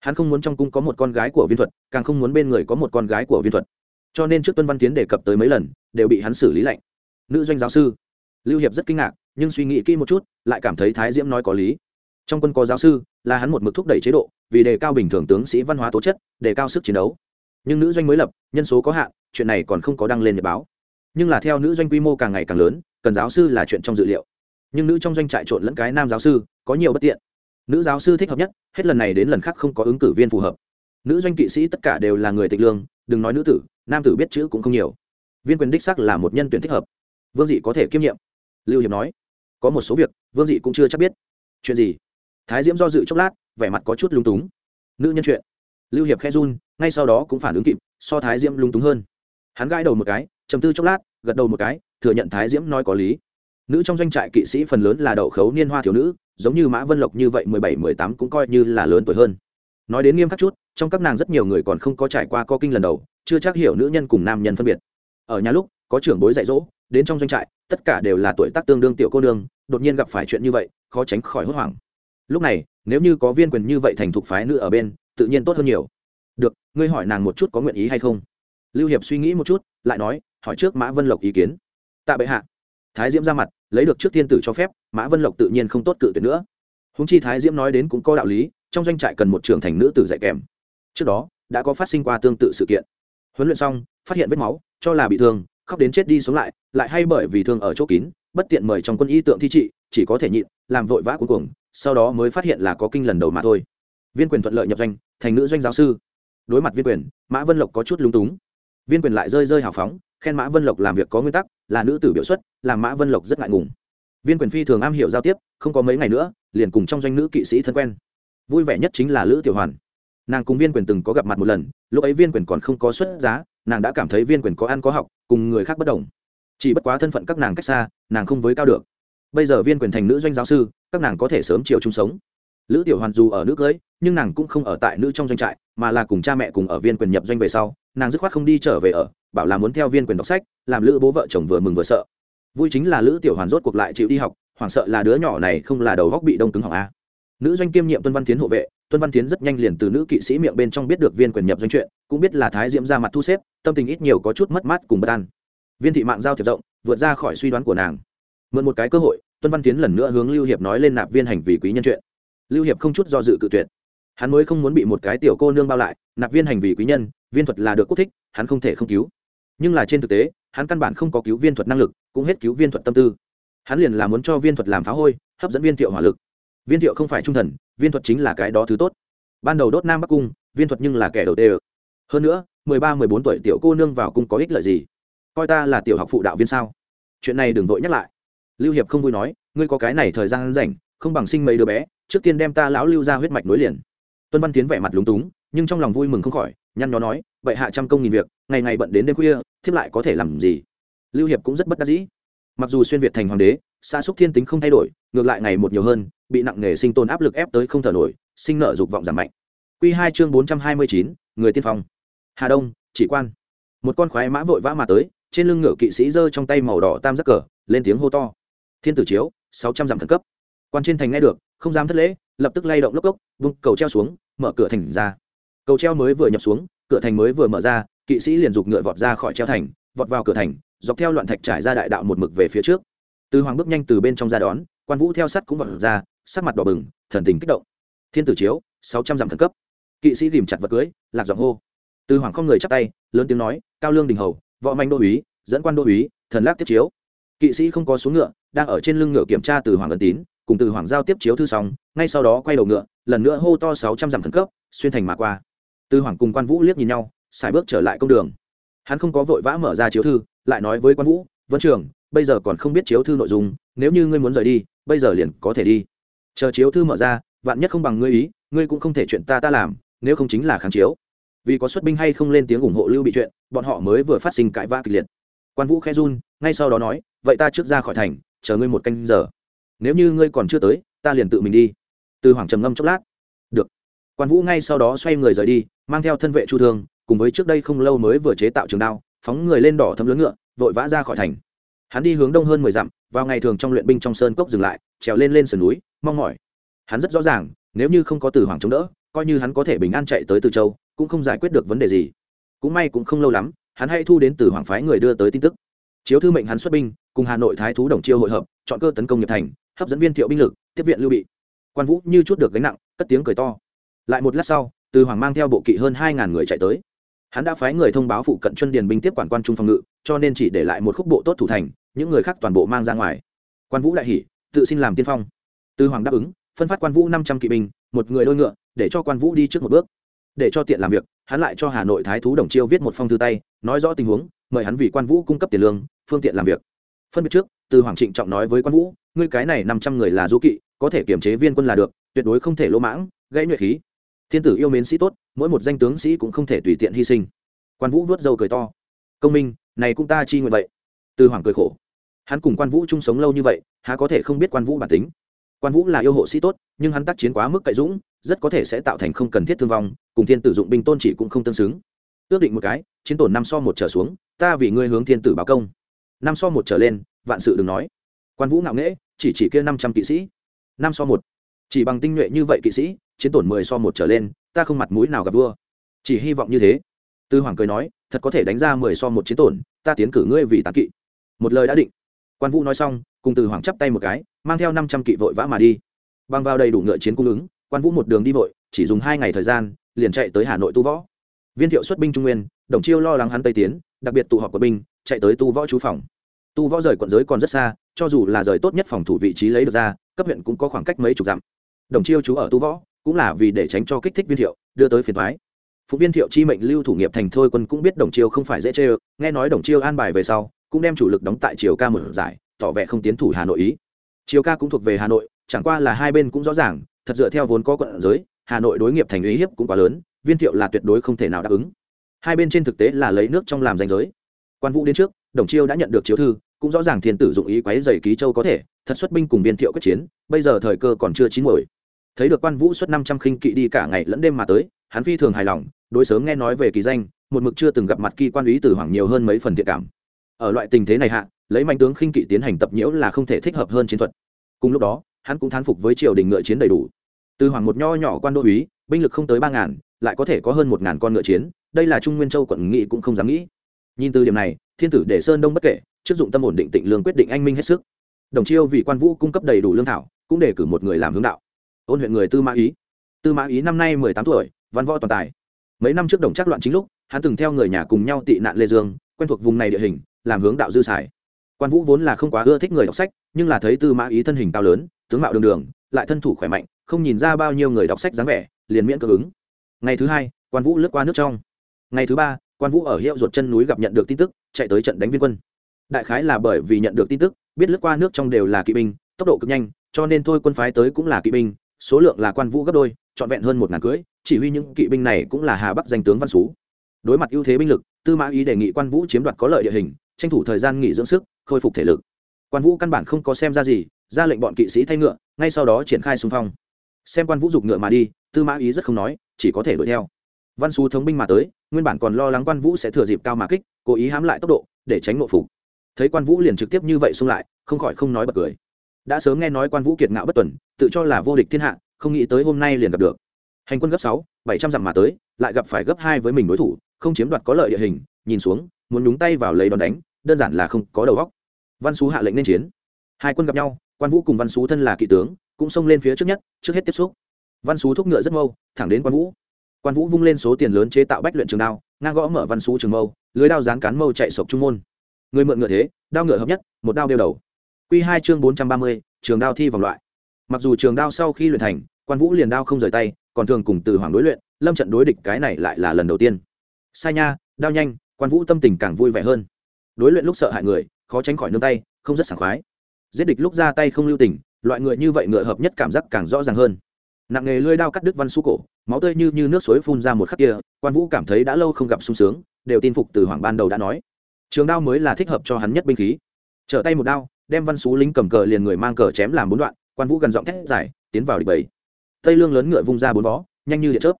Hắn không muốn trong cung có một con gái của viên thuật, càng không muốn bên người có một con gái của viên thuật. Cho nên trước tuân văn tiến đề cập tới mấy lần, đều bị hắn xử lý lạnh. Nữ doanh giáo sư. Lưu hiệp rất kinh ngạc, nhưng suy nghĩ kỹ một chút, lại cảm thấy thái diễm nói có lý. Trong quân có giáo sư, là hắn một mực thúc đẩy chế độ, vì đề cao bình thường tướng sĩ văn hóa tố chất, đề cao sức chiến đấu. Nhưng nữ doanh mới lập, nhân số có hạn, chuyện này còn không có đăng lên nhật báo. Nhưng là theo nữ doanh quy mô càng ngày càng lớn, cần giáo sư là chuyện trong dự liệu nhưng nữ trong doanh trại trộn lẫn cái nam giáo sư, có nhiều bất tiện. Nữ giáo sư thích hợp nhất, hết lần này đến lần khác không có ứng cử viên phù hợp. Nữ doanh kỵ sĩ tất cả đều là người tịch lương, đừng nói nữ tử, nam tử biết chữ cũng không nhiều. Viên quyền đích sắc là một nhân tuyển thích hợp. Vương dị có thể kiêm nhiệm. Lưu hiệp nói, có một số việc, vương dị cũng chưa chắc biết. Chuyện gì? Thái diễm do dự chốc lát, vẻ mặt có chút lung túng. Nữ nhân chuyện. Lưu hiệp khe run, ngay sau đó cũng phản ứng kịp, so thái diễm lung túng hơn. Hắn gãi đầu một cái chầm tư chốc lát, gật đầu một cái, thừa nhận thái diễm nói có lý nữ trong doanh trại kỵ sĩ phần lớn là đậu khấu niên hoa thiếu nữ, giống như mã vân lộc như vậy mười bảy, mười tám cũng coi như là lớn tuổi hơn. Nói đến nghiêm khắc chút, trong các nàng rất nhiều người còn không có trải qua co kinh lần đầu, chưa chắc hiểu nữ nhân cùng nam nhân phân biệt. Ở nhà lúc, có trưởng bối dạy dỗ, đến trong doanh trại, tất cả đều là tuổi tác tương đương tiểu cô nương, đột nhiên gặp phải chuyện như vậy, khó tránh khỏi hốt hoảng. Lúc này, nếu như có viên quyền như vậy thành thục phái nữ ở bên, tự nhiên tốt hơn nhiều. Được, ngươi hỏi nàng một chút có nguyện ý hay không? Lưu hiệp suy nghĩ một chút, lại nói, hỏi trước mã vân lộc ý kiến. Tạ bệ hạ thái diễm ra mặt, lấy được trước thiên tử cho phép, mã vân lộc tự nhiên không tốt cự tuyệt nữa. Húng chi thái diễm nói đến cũng có đạo lý, trong doanh trại cần một trưởng thành nữ tử dạy kèm. Trước đó, đã có phát sinh qua tương tự sự kiện. Huấn luyện xong, phát hiện vết máu, cho là bị thương, khóc đến chết đi sống lại lại hay bởi vì thương ở chỗ kín, bất tiện mời trong quân y tượng thi trị, chỉ có thể nhịn, làm vội vã cuối cùng sau đó mới phát hiện là có kinh lần đầu mà thôi. Viên quyền thuận lợi nhập doanh, thành nữ doanh giáo sư. Đối mặt viên quyền, mã vân lộc có chút lúng túng. Viên quyền lại rơi rơi hào phóng khen mã vân lộc làm việc có nguyên tắc, là nữ tử biểu xuất, làm mã vân lộc rất ngại ngùng. Viên quyền phi thường am hiểu giao tiếp, không có mấy ngày nữa, liền cùng trong doanh nữ kỵ sĩ thân quen. Vui vẻ nhất chính là lữ tiểu hoàn. Nàng cùng viên quyền từng có gặp mặt một lần, lúc ấy viên quyền còn không có xuất giá, nàng đã cảm thấy viên quyền có ăn có học, cùng người khác bất đồng. Chỉ bất quá thân phận các nàng cách xa, nàng không với cao được. Bây giờ viên quyền thành nữ doanh giáo sư, các nàng có thể sớm chiều chung sống. Lữ tiểu hoàn dù ở nước cưới, nhưng nàng cũng không ở tại nữ trong doanh trại, mà là cùng cha mẹ cùng ở viên quyền nhập doanh về sau, nàng dứt khoát không đi trở về ở bảo là muốn theo viên quyền đọc sách, làm lữ bố vợ chồng vừa mừng vừa sợ. Vui chính là lữ tiểu hoàn rốt cuộc lại chịu đi học, hoảng sợ là đứa nhỏ này không là đầu góc bị đông cứng hỏng a. Nữ doanh kiêm nhiệm tuân văn tiến hộ vệ, tuân văn tiến rất nhanh liền từ nữ kỵ sĩ miệng bên trong biết được viên quyền nhập doanh chuyện, cũng biết là thái diễm ra mặt thu xếp, tâm tình ít nhiều có chút mất mát cùng bất an. Viên thị mạng giao thiệp rộng, vượt ra khỏi suy đoán của nàng. Mượn một cái cơ hội, tuân văn tiến lần nữa hướng lưu hiệp nói lên nạp viên hành vì quý nhân chuyện. Lưu hiệp không chút do dự cự tuyệt. Hắn mới không muốn bị một cái tiểu cô nương bao lại, nạp viên hành vì quý nhân, viên thuật là được quốc thích, hắn không thể không cứu nhưng là trên thực tế, hắn căn bản không có cứu viên thuật năng lực, cũng hết cứu viên thuật tâm tư. Hắn liền là muốn cho viên thuật làm phá hôi, hấp dẫn viên thiệu hỏa lực. Viên thiệu không phải trung thần, viên thuật chính là cái đó thứ tốt. Ban đầu đốt nam bắc cung, viên thuật nhưng là kẻ đầu tê hơn nữa, mười ba, mười bốn tuổi tiểu cô nương vào cung có ích lợi gì? Coi ta là tiểu học phụ đạo viên sao? Chuyện này đừng vội nhắc lại. Lưu hiệp không vui nói, ngươi có cái này thời gian rảnh, không bằng sinh mấy đứa bé, trước tiên đem ta lão lưu ra huyết mạch nối liền. Tuân văn tiến vẻ mặt lúng túng, nhưng trong lòng vui mừng không khỏi, nhăn nhó nói vậy hạ trăm công nghìn việc, ngày ngày bận đến đêm khuya, thiếp lại có thể làm gì? Lưu hiệp cũng rất bất đắc dĩ. Mặc dù xuyên việt thành hoàng đế xa xúc thiên tính không thay đổi, ngược lại ngày một nhiều hơn, bị nặng nghề sinh tồn áp lực ép tới không thở nổi, sinh nợ dục vọng giảm mạnh. Q hai chương bốn trăm hai mươi chín, người tiên phong. Hà đông, chỉ quan. Một con khoái mã vội vã mà tới, trên lưng ngựa kỵ sĩ giơ trong tay màu đỏ tam giác cờ, lên tiếng hô to. Thiên tử chiếu, sáu trăm dặm khẩn cấp. Quan trên thành nghe được, không dám thất lễ, lập tức lay động lốc cốc, vung cầu treo xuống, mở cửa thành ra. Cầu treo mới vừa nhập xuống cửa thành mới vừa mở ra, kỵ sĩ liền giục ngựa vọt ra khỏi treo thành, vọt vào cửa thành, dọc theo loạn thạch trải ra đại đạo một mực về phía trước. Từ hoàng bước nhanh từ bên trong ra đón, quan vũ theo sắt cũng vọt ra, sắc mặt đỏ bừng, thần tình kích động. Thiên tử chiếu, sáu trăm dặm khẩn cấp. Kỵ sĩ ghìm chặt vật cưới, lạc giọng hô. Từ hoàng không người chắp tay, lớn tiếng nói, cao lương đình hầu, võ manh đô úy, dẫn quan đô úy, thần lác tiếp chiếu. Kỵ sĩ không có xuống ngựa, đang ở trên lưng ngựa kiểm tra từ hoàng ấn tín, cùng từ hoàng giao tiếp chiếu thư xong, ngay sau đó quay đầu ngựa, lần nữa hô to sáu trăm dặm khẩn cấp, xuyên thành mà qua từ hoàng cùng quan vũ liếc nhìn nhau xài bước trở lại công đường. Hắn không có vội vã mở ra chiếu thư, lại nói với quan vũ, vân trường, bây giờ còn không biết chiếu thư nội dung, nếu như ngươi muốn rời đi, bây giờ liền có thể đi. Chờ chiếu thư mở ra, vạn nhất không bằng ngươi ý, ngươi cũng không thể chuyện ta ta làm, nếu không chính là kháng chiếu. Vì có xuất binh hay không lên tiếng ủng hộ lưu bị chuyện, bọn họ mới vừa phát sinh cãi vã kịch liệt. Quan vũ khe run, ngay sau đó nói, vậy ta trước ra khỏi thành, chờ ngươi một canh giờ. Nếu như ngươi còn chưa tới, ta liền tự mình đi. Từ hoàng trầm ngâm chốc lát. Được. Quan vũ ngay sau đó xoay người rời đi mang theo thân vệ chu thương, cùng với trước đây không lâu mới vừa chế tạo trường đao, phóng người lên đỏ thấm lớn ngựa, vội vã ra khỏi thành. Hắn đi hướng đông hơn mười dặm, vào ngày thường trong luyện binh trong sơn cốc dừng lại, trèo lên lên sườn núi, mong mỏi. Hắn rất rõ ràng, nếu như không có từ hoàng chống đỡ, coi như hắn có thể bình an chạy tới từ châu, cũng không giải quyết được vấn đề gì. Cũng may cũng không lâu lắm, hắn hay thu đến từ hoàng phái người đưa tới tin tức. Chiếu thư mệnh hắn xuất binh, cùng hà nội thái thú đồng chiêu hội hợp, chọn cơ tấn công nghiệp thành, hấp dẫn viên thiệu binh lực, tiếp viện lưu bị. Quan vũ như chút được gánh nặng, cất tiếng cười to. Lại một lát sau từ hoàng mang theo bộ kỵ hơn hai ngàn người chạy tới. Hắn đã phái người thông báo phụ cận chuân điền binh tiếp quản quan trung phòng ngự, cho nên chỉ để lại một khúc bộ tốt thủ thành, những người khác toàn bộ mang ra ngoài. Quan vũ đại hỷ tự xin làm tiên phong. Từ hoàng đáp ứng, phân phát quan vũ năm trăm kỵ binh, một người đôi ngựa, để cho quan vũ đi trước một bước. Để cho tiện làm việc, hắn lại cho hà nội thái thú đồng chiêu viết một phong thư tay, nói rõ tình huống, mời hắn vì quan vũ cung cấp tiền lương, phương tiện làm việc. Phân biệt trước, từ hoàng trịnh trọng nói với quan vũ, ngươi cái này năm trăm người là du kỵ, có thể kiểm chế viên quân là được, tuyệt đối không thể lỗ mãng, gãy nhuệ khí thiên tử yêu mến sĩ tốt, mỗi một danh tướng sĩ cũng không thể tùy tiện hy sinh. Quan vũ vớt dâu cười to. Công minh, này cũng ta chi nguyện vậy. Từ hoàng cười khổ. Hắn cùng quan vũ chung sống lâu như vậy, há có thể không biết quan vũ bản tính. Quan vũ là yêu hộ sĩ tốt, nhưng hắn tác chiến quá mức cậy dũng, rất có thể sẽ tạo thành không cần thiết thương vong, cùng thiên tử dụng binh tôn chỉ cũng không tương xứng. Ước định một cái, chiến tổn năm so một trở xuống, ta vì ngươi hướng thiên tử báo công. Năm so một trở lên, vạn sự đừng nói. Quan vũ ngạo nghễ, chỉ chỉ kia năm trăm kỵ sĩ. Năm so một. Chỉ bằng tinh nhuệ như vậy kỵ sĩ chiến tổn mười so một trở lên, ta không mặt mũi nào gặp vua. Chỉ hy vọng như thế. Tư hoàng cười nói, thật có thể đánh ra mười so một chiến tổn, ta tiến cử ngươi vì tán kỵ. Một lời đã định. Quan vũ nói xong, cùng từ hoàng chắp tay một cái, mang theo năm trăm kỵ vội vã mà đi. Bằng vào đầy đủ ngựa chiến cung ứng, quan vũ một đường đi vội, chỉ dùng hai ngày thời gian, liền chạy tới hà nội tu võ. Viên thiệu xuất binh trung nguyên, đồng chiêu lo lắng hắn tây tiến, đặc biệt tụ họp quân binh, chạy tới tu võ chú phòng. Tu võ rời quận giới còn rất xa, cho dù là rời tốt nhất phòng thủ vị trí lấy được ra, cấp huyện cũng có khoảng cách mấy chục dặm. Đồng chiêu chú ở tu võ cũng là vì để tránh cho kích thích viên thiệu, đưa tới phiền thoái phụ viên thiệu chi mệnh lưu thủ nghiệp thành thôi quân cũng biết đồng chiêu không phải dễ chê nghe nói đồng chiêu an bài về sau, cũng đem chủ lực đóng tại triều ca một giải, tỏ vẻ không tiến thủ hà nội ý. Triều ca cũng thuộc về hà nội, chẳng qua là hai bên cũng rõ ràng, thật dựa theo vốn có quận giới, hà nội đối nghiệp thành ý hiếp cũng quá lớn, viên thiệu là tuyệt đối không thể nào đáp ứng. Hai bên trên thực tế là lấy nước trong làm danh giới. Quan vũ đến trước, đồng chiêu đã nhận được chiếu thư, cũng rõ ràng thiên tử dụng ý quấy dày ký châu có thể, thật xuất binh cùng viên thiệu quyết chiến, bây giờ thời cơ còn chưa chín mồi thấy được quan vũ xuất năm trăm khinh kỵ đi cả ngày lẫn đêm mà tới, hắn phi thường hài lòng, đối sớm nghe nói về kỳ danh, một mực chưa từng gặp mặt kỳ quan ý từ hoàng nhiều hơn mấy phần thiện cảm. Ở loại tình thế này hạ, lấy mạnh tướng khinh kỵ tiến hành tập nhiễu là không thể thích hợp hơn chiến thuật. Cùng lúc đó, hắn cũng thán phục với triều đình ngựa chiến đầy đủ. Từ hoàng một nho nhỏ quan đô úy, binh lực không tới ba ngàn, lại có thể có hơn một ngàn con ngựa chiến, đây là trung nguyên châu quận nghị cũng không dám nghĩ. Nhìn từ điểm này, thiên tử để sơn đông bất kể, trước dụng tâm ổn định tịnh lương quyết định anh minh hết sức. Đồng chiêu vì quan vũ cung cấp đầy đủ lương thảo, cũng để cử một người làm hướng đạo ôn huyện người tư mã ý. Tư mã ý năm nay mười tám tuổi, văn võ toàn tài. Mấy năm trước đồng chắc loạn chính lúc, hắn từng theo người nhà cùng nhau tị nạn lê dương, quen thuộc vùng này địa hình, làm hướng đạo dư xài quan vũ vốn là không quá ưa thích người đọc sách, nhưng là thấy tư mã ý thân hình cao lớn, tướng mạo đường đường, lại thân thủ khỏe mạnh, không nhìn ra bao nhiêu người đọc sách dáng vẻ, liền miễn cưỡng. ứng. Ngày thứ hai, quan vũ lướt qua nước trong. Ngày thứ ba, quan vũ ở hiệu ruột chân núi gặp nhận được tin tức, chạy tới trận đánh viên quân. Đại khái là bởi vì nhận được tin tức, biết lướt qua nước trong đều là kỵ binh, tốc độ cực nhanh, cho nên thôi quân phái tới cũng là kỵ binh số lượng là quan vũ gấp đôi, trọn vẹn hơn một ngàn cưới, chỉ huy những kỵ binh này cũng là hà bắc danh tướng văn xú. Đối mặt ưu thế binh lực, tư mã ý đề nghị quan vũ chiếm đoạt có lợi địa hình, tranh thủ thời gian nghỉ dưỡng sức, khôi phục thể lực. Quan vũ căn bản không có xem ra gì, ra lệnh bọn kỵ sĩ thay ngựa, ngay sau đó triển khai xung phong. Xem quan vũ giục ngựa mà đi, tư mã ý rất không nói, chỉ có thể đuổi theo. Văn xú thống binh mà tới, nguyên bản còn lo lắng quan vũ sẽ thừa dịp cao mà kích, cố ý hãm lại tốc độ, để tránh ngộ phục. Thấy quan vũ liền trực tiếp như vậy xung lại, không khỏi không nói bật cười đã sớm nghe nói quan vũ kiệt ngạo bất tuần, tự cho là vô địch thiên hạ, không nghĩ tới hôm nay liền gặp được. Hành quân gấp sáu, bảy trăm dặm mà tới, lại gặp phải gấp hai với mình đối thủ, không chiếm đoạt có lợi địa hình, nhìn xuống, muốn nhúng tay vào lấy đòn đánh, đơn giản là không có đầu góc văn xú hạ lệnh nên chiến. Hai quân gặp nhau, quan vũ cùng văn xú thân là kỵ tướng, cũng xông lên phía trước nhất, trước hết tiếp xúc. Văn xú thúc ngựa rất mâu thẳng đến quan vũ. Quan vũ vung lên số tiền lớn chế tạo bách luyện trường đao, ngang gõ mở văn xú trường mâu, lưới đao dán cán mâu chạy sộc trung môn. Người mượn ngựa thế, đao ngựa hợp nhất, một đao đeo đầu. Quy hai chương bốn trăm ba mươi, trường đao thi vòng loại. Mặc dù trường đao sau khi luyện thành, quan vũ liền đao không rời tay, còn thường cùng từ hoàng đối luyện, lâm trận đối địch cái này lại là lần đầu tiên. Sai nha, đao nhanh, quan vũ tâm tình càng vui vẻ hơn. Đối luyện lúc sợ hại người, khó tránh khỏi nương tay, không rất sảng khoái. Giết địch lúc ra tay không lưu tình, loại người như vậy ngựa hợp nhất cảm giác càng rõ ràng hơn. Nặng nghề lưỡi đao cắt đứt văn su cổ, máu tươi như như nước suối phun ra một khắc kia, quan vũ cảm thấy đã lâu không gặp sung sướng, đều tin phục từ hoàng ban đầu đã nói. Trường đao mới là thích hợp cho hắn nhất binh khí. Trở tay một đao đem văn xú lính cầm cờ liền người mang cờ chém làm bốn đoạn, quan vũ gần giọng thét dài, tiến vào địch bầy. Tây lương lớn ngựa vung ra bốn vó, nhanh như điện chớp.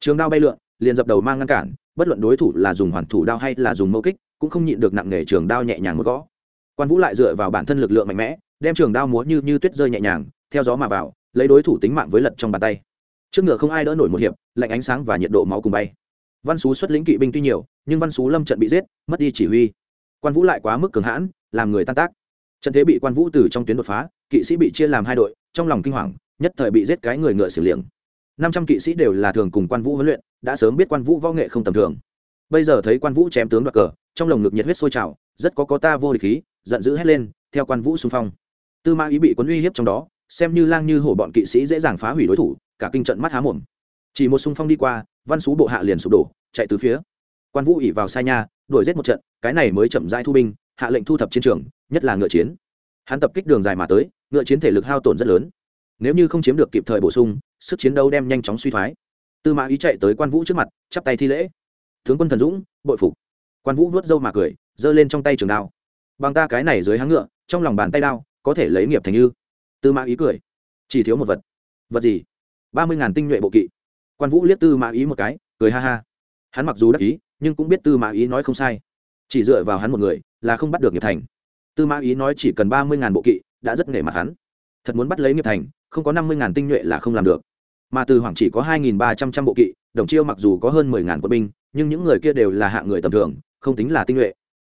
Trường đao bay lượn, liền dập đầu mang ngăn cản, bất luận đối thủ là dùng hoàn thủ đao hay là dùng mâu kích, cũng không nhịn được nặng nghề trường đao nhẹ nhàng một gõ. Quan vũ lại dựa vào bản thân lực lượng mạnh mẽ, đem trường đao múa như như tuyết rơi nhẹ nhàng, theo gió mà vào, lấy đối thủ tính mạng với lật trong bàn tay. Trước ngựa không ai đỡ nổi một hiệp, lạnh ánh sáng và nhiệt độ máu cùng bay. Văn xú xuất lĩnh kỵ binh tuy nhiều, nhưng văn xú lâm trận bị giết, mất đi chỉ huy. Quan vũ lại quá mức cường hãn, làm người tan tác trận thế bị quan vũ từ trong tuyến đột phá, kỵ sĩ bị chia làm hai đội, trong lòng kinh hoàng, nhất thời bị giết cái người ngựa xử liệng. Năm trăm kỵ sĩ đều là thường cùng quan vũ huấn luyện, đã sớm biết quan vũ võ nghệ không tầm thường. Bây giờ thấy quan vũ chém tướng đoạt cờ, trong lồng ngực nhiệt huyết sôi trào, rất có có ta vô địch khí, giận dữ hét lên, theo quan vũ xung phong. Tư mã ý bị quân uy hiếp trong đó, xem như lang như hổ bọn kỵ sĩ dễ dàng phá hủy đối thủ, cả kinh trận mắt há mồm. Chỉ một xung phong đi qua, văn xú bộ hạ liền sụp đổ, chạy từ phía. Quan vũ ỉ vào sai nha, đuổi giết một trận, cái này mới chậm rãi thu binh hạ lệnh thu thập chiến trường, nhất là ngựa chiến. Hắn tập kích đường dài mà tới, ngựa chiến thể lực hao tổn rất lớn. Nếu như không chiếm được kịp thời bổ sung, sức chiến đấu đem nhanh chóng suy thoái. Tư mã ý chạy tới quan vũ trước mặt, chắp tay thi lễ. Tướng quân thần dũng, bội phục. Quan vũ vuốt râu mà cười, giơ lên trong tay trường đao. Bằng ta cái này dưới háng ngựa, trong lòng bàn tay đao, có thể lấy nghiệp thành như tư mã ý cười. Chỉ thiếu một vật. Vật gì? Ba mươi ngàn tinh nhuệ bộ kỵ. Quan vũ liếc tư mã ý một cái, cười ha ha. Hắn mặc dù đắc ý, nhưng cũng biết tư mã ý nói không sai. Chỉ dựa vào hắn một người là không bắt được nghiệp thành. Tư mã ý nói chỉ cần ba mươi ngàn bộ kỵ đã rất nể mặt hắn. Thật muốn bắt lấy nghiệp thành, không có năm mươi ngàn tinh nhuệ là không làm được. Mà từ hoàng chỉ có hai nghìn ba trăm trăm bộ kỵ, đồng chiêu mặc dù có hơn mười ngàn quân binh, nhưng những người kia đều là hạng người tầm thường, không tính là tinh nhuệ.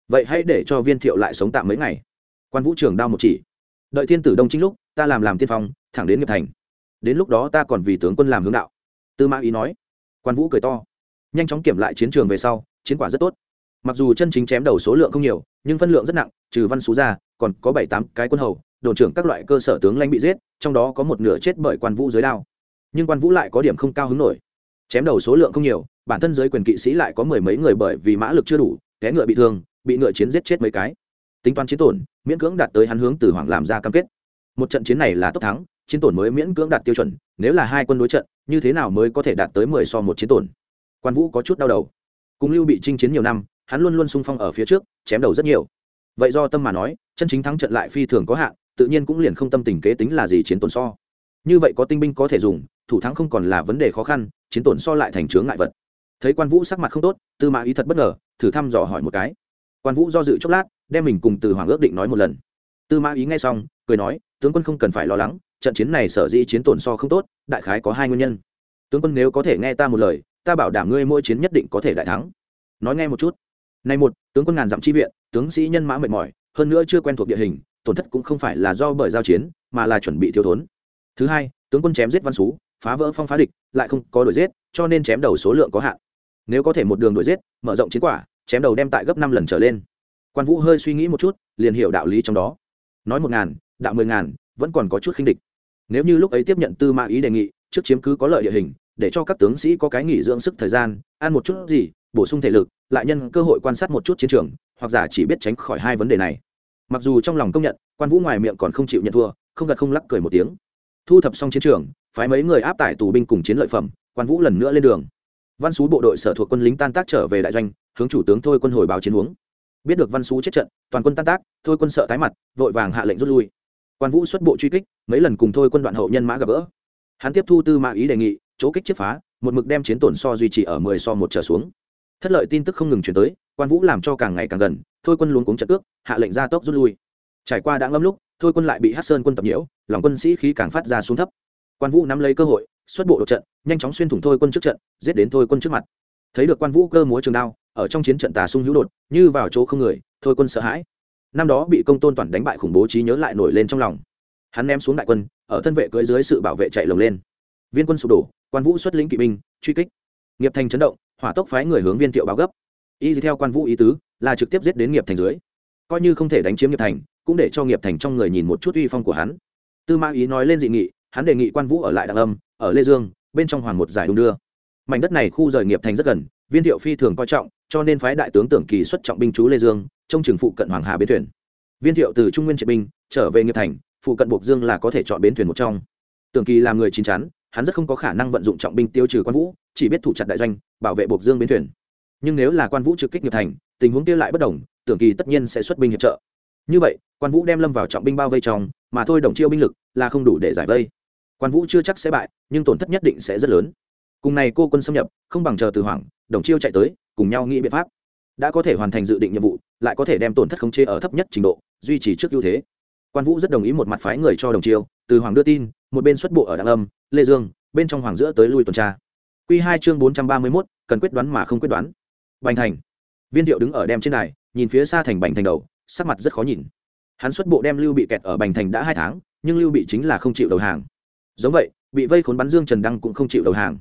Vậy hãy để cho viên thiệu lại sống tạm mấy ngày. Quan vũ trưởng đao một chỉ. Đợi thiên tử đông chính lúc, ta làm làm tiên phong, thẳng đến nghiệp thành. Đến lúc đó ta còn vì tướng quân làm hướng đạo. Tư mã ý nói. Quan vũ cười to. Nhanh chóng kiểm lại chiến trường về sau, chiến quả rất tốt mặc dù chân chính chém đầu số lượng không nhiều, nhưng phân lượng rất nặng, trừ văn xú ra, còn có bảy tám cái quân hầu, đồn trưởng các loại cơ sở tướng lãnh bị giết, trong đó có một nửa chết bởi quan vũ dưới đao. Nhưng quan vũ lại có điểm không cao hứng nổi. Chém đầu số lượng không nhiều, bản thân giới quyền kỵ sĩ lại có mười mấy người bởi vì mã lực chưa đủ, té ngựa bị thương, bị ngựa chiến giết chết mấy cái. Tính toán chiến tổn, miễn cưỡng đạt tới hắn hướng từ hoàng làm ra cam kết. Một trận chiến này là tốc thắng, chiến tổn mới miễn cưỡng đạt tiêu chuẩn, nếu là hai quân đối trận, như thế nào mới có thể đạt tới mười so một chiến tổn? Quan vũ có chút đau đầu. Cùng lưu bị chinh chiến nhiều năm hắn luôn luôn sung phong ở phía trước, chém đầu rất nhiều. Vậy do tâm mà nói, chân chính thắng trận lại phi thường có hạn, tự nhiên cũng liền không tâm tình kế tính là gì chiến tồn so. Như vậy có tinh binh có thể dùng, thủ thắng không còn là vấn đề khó khăn, chiến tổn so lại thành chướng ngại vật. Thấy quan vũ sắc mặt không tốt, tư mã ý thật bất ngờ, thử thăm dò hỏi một cái. Quan vũ do dự chốc lát, đem mình cùng từ hoàng ước định nói một lần. Tư mã ý nghe xong, cười nói, tướng quân không cần phải lo lắng, trận chiến này sở dĩ chiến tổn so không tốt, đại khái có hai nguyên nhân. Tướng quân nếu có thể nghe ta một lời, ta bảo đảm ngươi mỗi chiến nhất định có thể đại thắng. Nói nghe một chút này một tướng quân ngàn dặm chi viện tướng sĩ nhân mã mệt mỏi hơn nữa chưa quen thuộc địa hình tổn thất cũng không phải là do bởi giao chiến mà là chuẩn bị thiếu thốn. Thứ hai tướng quân chém giết văn sú, phá vỡ phong phá địch lại không có đuổi giết cho nên chém đầu số lượng có hạn. Nếu có thể một đường đuổi giết mở rộng chiến quả chém đầu đem tại gấp năm lần trở lên. Quan vũ hơi suy nghĩ một chút liền hiểu đạo lý trong đó. Nói một ngàn đạo mười ngàn vẫn còn có chút khinh địch. Nếu như lúc ấy tiếp nhận tư mã ý đề nghị trước chiếm cứ có lợi địa hình để cho các tướng sĩ có cái nghỉ dưỡng sức thời gian ăn một chút gì bổ sung thể lực, lại nhân cơ hội quan sát một chút chiến trường, hoặc giả chỉ biết tránh khỏi hai vấn đề này. Mặc dù trong lòng công nhận, quan vũ ngoài miệng còn không chịu nhận thua, không gật không lắc cười một tiếng. Thu thập xong chiến trường, phái mấy người áp tải tù binh cùng chiến lợi phẩm, quan vũ lần nữa lên đường. Văn xú bộ đội sở thuộc quân lính tan tác trở về đại doanh, hướng chủ tướng thôi quân hồi báo chiến huống. Biết được văn xú chết trận, toàn quân tan tác, thôi quân sợ tái mặt, vội vàng hạ lệnh rút lui. Quan vũ xuất bộ truy kích, mấy lần cùng thôi quân đoạn hậu nhân mã gặp gỡ. Hắn tiếp thu tư mã ý đề nghị, chỗ kích chiết phá, một mực đem chiến tổn so duy trì ở mười so một trở xuống thất lợi tin tức không ngừng chuyển tới, quan vũ làm cho càng ngày càng gần, thôi quân luống cuống trận ước hạ lệnh ra tốc rút lui. Trải qua đã ngâm lúc, thôi quân lại bị hát sơn quân tập nhiễu, lòng quân sĩ khí càng phát ra xuống thấp. Quan vũ nắm lấy cơ hội, xuất bộ đột trận, nhanh chóng xuyên thủng thôi quân trước trận, giết đến thôi quân trước mặt. Thấy được quan vũ cơ múa trường đao, ở trong chiến trận tà sung hữu đột, như vào chỗ không người, thôi quân sợ hãi. Năm đó bị công tôn toàn đánh bại khủng bố trí nhớ lại nổi lên trong lòng. Hắn ném xuống đại quân, ở thân vệ cưỡi dưới sự bảo vệ chạy lồng lên. Viên quân sụp đổ, quan vũ xuất lĩnh kỵ binh, truy kích. Nghiệp thành chấn động hỏa tốc phái người hướng viên thiệu báo gấp. Y theo quan vũ ý tứ, là trực tiếp giết đến nghiệp thành dưới. Coi như không thể đánh chiếm nghiệp thành, cũng để cho nghiệp thành trong người nhìn một chút uy phong của hắn. Tư mã ý nói lên dị nghị, hắn đề nghị quan vũ ở lại đặng âm, ở lê dương, bên trong hoàn một giải đung đưa. Mảnh đất này khu rời nghiệp thành rất gần, viên thiệu phi thường coi trọng, cho nên phái đại tướng tưởng kỳ xuất trọng binh chú lê dương trong trường phụ cận hoàng hà bến thuyền. Viên thiệu từ trung nguyên triệt binh, trở về nghiệp thành, phụ cận buộc dương là có thể chọn bến thuyền một trong. Tưởng kỳ là người chín chắn hắn rất không có khả năng vận dụng trọng binh tiêu trừ quan vũ, chỉ biết thủ chặt đại doanh, bảo vệ buộc dương bến thuyền. Nhưng nếu là quan vũ trực kích nghiệp thành, tình huống kia lại bất đồng, tưởng kỳ tất nhiên sẽ xuất binh hiệp trợ. Như vậy, quan vũ đem lâm vào trọng binh bao vây trong, mà thôi đồng chiêu binh lực là không đủ để giải vây. Quan vũ chưa chắc sẽ bại, nhưng tổn thất nhất định sẽ rất lớn. Cùng này cô quân xâm nhập, không bằng chờ từ hoàng đồng chiêu chạy tới, cùng nhau nghĩ biện pháp. Đã có thể hoàn thành dự định nhiệm vụ, lại có thể đem tổn thất khống chế ở thấp nhất trình độ, duy trì trước ưu thế. Quan vũ rất đồng ý một mặt phái người cho đồng chiêu, từ hoàng đưa tin một bên xuất bộ ở đặng âm, lê dương, bên trong hoàng giữa tới lui tuần tra. Q hai chương bốn trăm ba mươi mốt, cần quyết đoán mà không quyết đoán. Bành thành. Viên thiệu đứng ở đem trên này nhìn phía xa thành bành thành đầu, sắc mặt rất khó nhìn. Hắn xuất bộ đem lưu bị kẹt ở bành thành đã hai tháng, nhưng lưu bị chính là không chịu đầu hàng. Giống vậy, bị vây khốn bắn dương trần đăng cũng không chịu đầu hàng.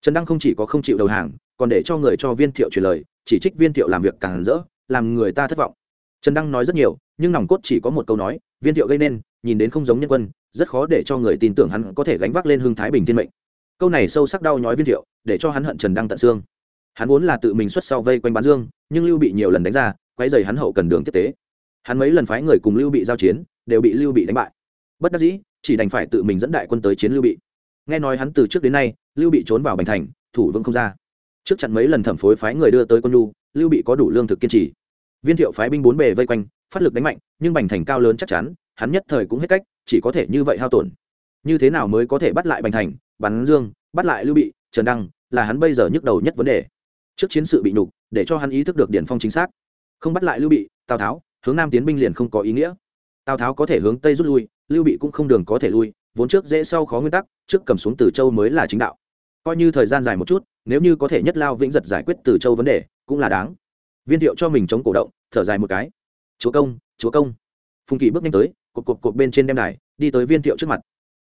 Trần đăng không chỉ có không chịu đầu hàng, còn để cho người cho viên thiệu truyền lời, chỉ trích viên thiệu làm việc càng rỡ, làm người ta thất vọng. Trần đăng nói rất nhiều, nhưng nòng cốt chỉ có một câu nói, viên thiệu gây nên nhìn đến không giống nhân quân, rất khó để cho người tin tưởng hắn có thể gánh vác lên hưng thái bình thiên mệnh. Câu này sâu sắc đau nhói viên thiệu, để cho hắn hận trần đăng tận xương. Hắn vốn là tự mình xuất sau vây quanh bán dương, nhưng lưu bị nhiều lần đánh ra quay dày hắn hậu cần đường tiếp tế. Hắn mấy lần phái người cùng lưu bị giao chiến, đều bị lưu bị đánh bại. Bất đắc dĩ, chỉ đành phải tự mình dẫn đại quân tới chiến lưu bị. Nghe nói hắn từ trước đến nay, lưu bị trốn vào bành thành, thủ vương không ra. Trước chặn mấy lần thẩm phối phái người đưa tới quân lưu lưu bị có đủ lương thực kiên trì. Viên thiệu phái binh bốn bề vây quanh, phát lực đánh mạnh, nhưng bành thành cao lớn chắc chắn hắn nhất thời cũng hết cách, chỉ có thể như vậy hao tổn. Như thế nào mới có thể bắt lại bành thành, bắn dương, bắt lại lưu bị, trần đăng, là hắn bây giờ nhức đầu nhất vấn đề. Trước chiến sự bị nhục, để cho hắn ý thức được điển phong chính xác. Không bắt lại lưu bị, tào tháo, hướng nam tiến binh liền không có ý nghĩa. Tào tháo có thể hướng tây rút lui, lưu bị cũng không đường có thể lui, vốn trước dễ sau khó nguyên tắc, trước cầm xuống từ châu mới là chính đạo. Coi như thời gian dài một chút, nếu như có thể nhất lao vĩnh giật giải quyết từ châu vấn đề, cũng là đáng. Viên thiệu cho mình chống cổ động, thở dài một cái. Chúa công chúa công. Phùng kỳ bước nhanh tới cộp cộp cộp bên trên đem đài, đi tới viên thiệu trước mặt.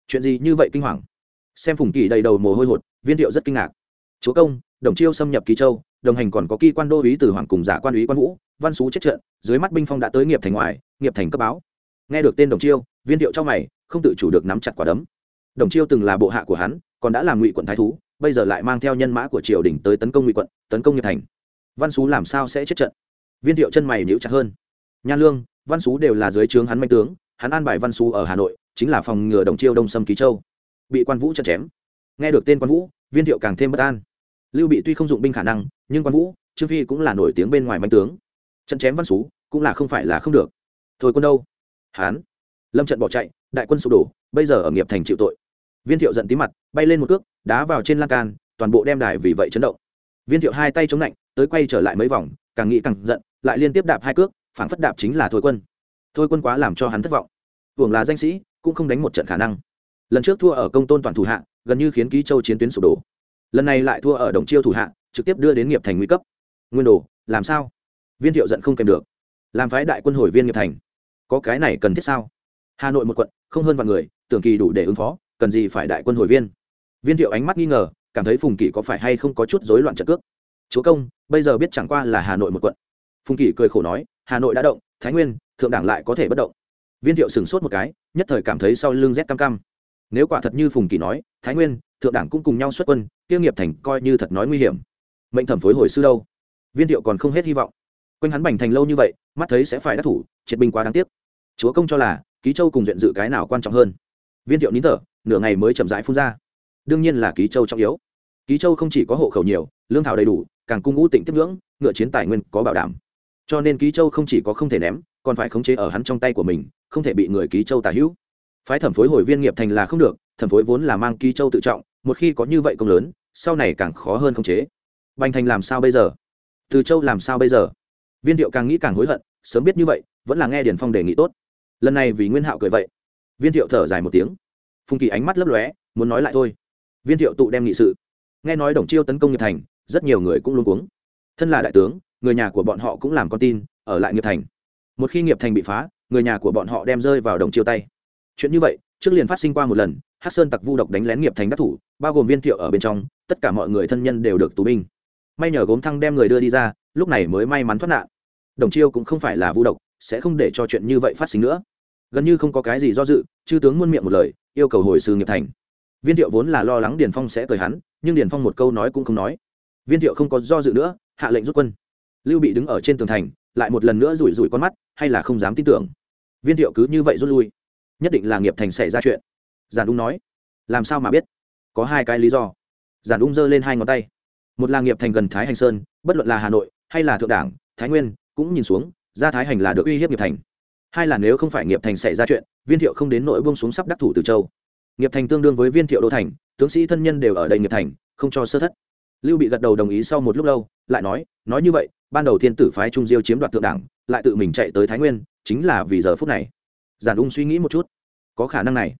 Chuyện gì như vậy kinh hoàng? Xem phùng kỳ đầy đầu mồ hôi hột, viên thiệu rất kinh ngạc. Chúa công, đồng chiêu xâm nhập kỳ châu, đồng hành còn có kỳ quan đô ý từ hoàng cùng giả quan ý quan vũ, văn xú chết trận, dưới mắt binh phong đã tới nghiệp thành ngoài, nghiệp thành cấp báo. Nghe được tên đồng chiêu, viên thiệu trong mày, không tự chủ được nắm chặt quả đấm. Đồng chiêu từng là bộ hạ của hắn, còn đã làm ngụy quận thái thú, bây giờ lại mang theo nhân mã của triều đình tới tấn công ngụy quận, tấn công nghiệp thành. Văn xú làm sao sẽ chết trận? Viên thiệu chân mày nhíu chặt hơn. Nha lương, văn xú đều là dưới trướng hắn manh tướng hắn an bài văn xú ở hà nội, chính là phòng ngừa đồng chiêu đông sâm ký châu. Bị quan vũ chặt chém. Nghe được tên quan vũ, viên thiệu càng thêm bất an. Lưu bị tuy không dụng binh khả năng, nhưng quan vũ, trương phi cũng là nổi tiếng bên ngoài manh tướng. Trận chém văn xú, cũng là không phải là không được. Thôi quân đâu? Hán. Lâm trận bỏ chạy, đại quân sụp đổ, bây giờ ở nghiệp thành chịu tội. Viên thiệu giận tí mặt, bay lên một cước, đá vào trên lan can, toàn bộ đem đài vì vậy chấn động. Viên thiệu hai tay chống lạnh tới quay trở lại mấy vòng, càng nghĩ càng giận, lại liên tiếp đạp hai cước, phảng phất đạp chính là thôi quân thôi quân quá làm cho hắn thất vọng. Hưởng là danh sĩ, cũng không đánh một trận khả năng. Lần trước thua ở công tôn toàn thủ hạ, gần như khiến ký châu chiến tuyến sụp đổ. Lần này lại thua ở đồng chiêu thủ hạ, trực tiếp đưa đến nghiệp thành nguy cấp. Nguyên đồ, làm sao? Viên thiệu giận không kèm được. Làm phái đại quân hồi viên nghiệp thành. Có cái này cần thiết sao? Hà nội một quận, không hơn vạn người, tưởng kỳ đủ để ứng phó, cần gì phải đại quân hồi viên? Viên thiệu ánh mắt nghi ngờ, cảm thấy phùng kỳ có phải hay không có chút rối loạn trận cước? Chúa công, bây giờ biết chẳng qua là hà nội một quận phùng kỷ cười khổ nói, hà nội đã động, thái nguyên, thượng đảng lại có thể bất động. Viên thiệu sửng sốt một cái, nhất thời cảm thấy sau lưng rét cam cam. Nếu quả thật như phùng kỷ nói, thái nguyên, thượng đảng cũng cùng nhau xuất quân, tiêu nghiệp thành coi như thật nói nguy hiểm. Mệnh thẩm phối hồi sư đâu? Viên thiệu còn không hết hy vọng. Quanh hắn bành thành lâu như vậy, mắt thấy sẽ phải đắc thủ, triệt binh quá đáng tiếc. Chúa công cho là, ký châu cùng duyện dự cái nào quan trọng hơn? Viên thiệu nín thở, nửa ngày mới chậm rãi phun ra. Đương nhiên là ký châu trọng yếu. Ký châu không chỉ có hộ khẩu nhiều, lương thảo đầy đủ, càng cung ngũ tỉnh tiếp ngưỡng, ngựa chiến tài nguyên có bảo đảm cho nên ký châu không chỉ có không thể ném, còn phải khống chế ở hắn trong tay của mình, không thể bị người ký châu tả hữu. Phái thẩm phối hồi viên nghiệp thành là không được, thẩm phối vốn là mang ký châu tự trọng, một khi có như vậy công lớn, sau này càng khó hơn khống chế. Bành thành làm sao bây giờ? Từ châu làm sao bây giờ? Viên thiệu càng nghĩ càng hối hận, sớm biết như vậy, vẫn là nghe điền phong đề nghị tốt. Lần này vì nguyên hạo cười vậy. Viên thiệu thở dài một tiếng. Phùng kỳ ánh mắt lấp lóe, muốn nói lại thôi. Viên thiệu tụ đem nghị sự. Nghe nói đồng chiêu tấn công nghiệp thành, rất nhiều người cũng luôn cuống. Thân là đại tướng người nhà của bọn họ cũng làm con tin, ở lại nghiệp thành. Một khi nghiệp thành bị phá, người nhà của bọn họ đem rơi vào đồng chiêu tay. Chuyện như vậy, trước liền phát sinh qua một lần hát sơn tặc vu độc đánh lén nghiệp thành đắc thủ, bao gồm viên thiệu ở bên trong, tất cả mọi người thân nhân đều được tù binh. May nhờ gốm thăng đem người đưa đi ra, lúc này mới may mắn thoát nạn. Đồng chiêu cũng không phải là vu độc, sẽ không để cho chuyện như vậy phát sinh nữa. Gần như không có cái gì do dự, chư tướng muôn miệng một lời, yêu cầu hồi sư nghiệp thành. Viên thiệu vốn là lo lắng điền phong sẽ cười hắn, nhưng điền phong một câu nói cũng không nói. Viên thiệu không có do dự nữa, hạ lệnh rút quân lưu bị đứng ở trên tường thành, lại một lần nữa rủi rủi con mắt, hay là không dám tin tưởng. Viên thiệu cứ như vậy rút lui. Nhất định là nghiệp thành xảy ra chuyện. Giản ung nói. Làm sao mà biết? Có hai cái lý do. Giản ung giơ lên hai ngón tay. Một là nghiệp thành gần thái hành sơn, bất luận là hà nội hay là thượng đảng, thái nguyên, cũng nhìn xuống, ra thái hành là được uy hiếp nghiệp thành. Hai là nếu không phải nghiệp thành xảy ra chuyện, viên thiệu không đến nội bông xuống sắp đắc thủ từ châu. Nghiệp thành tương đương với viên thiệu đô thành, tướng sĩ thân nhân đều ở đây nghiệp thành, không cho sơ thất. Lưu bị gật đầu đồng ý sau một lúc lâu, lại nói nói như vậy ban đầu thiên tử phái trung diêu chiếm đoạt thượng đảng lại tự mình chạy tới thái nguyên, chính là vì giờ phút này. Giản ung suy nghĩ một chút. Có khả năng này.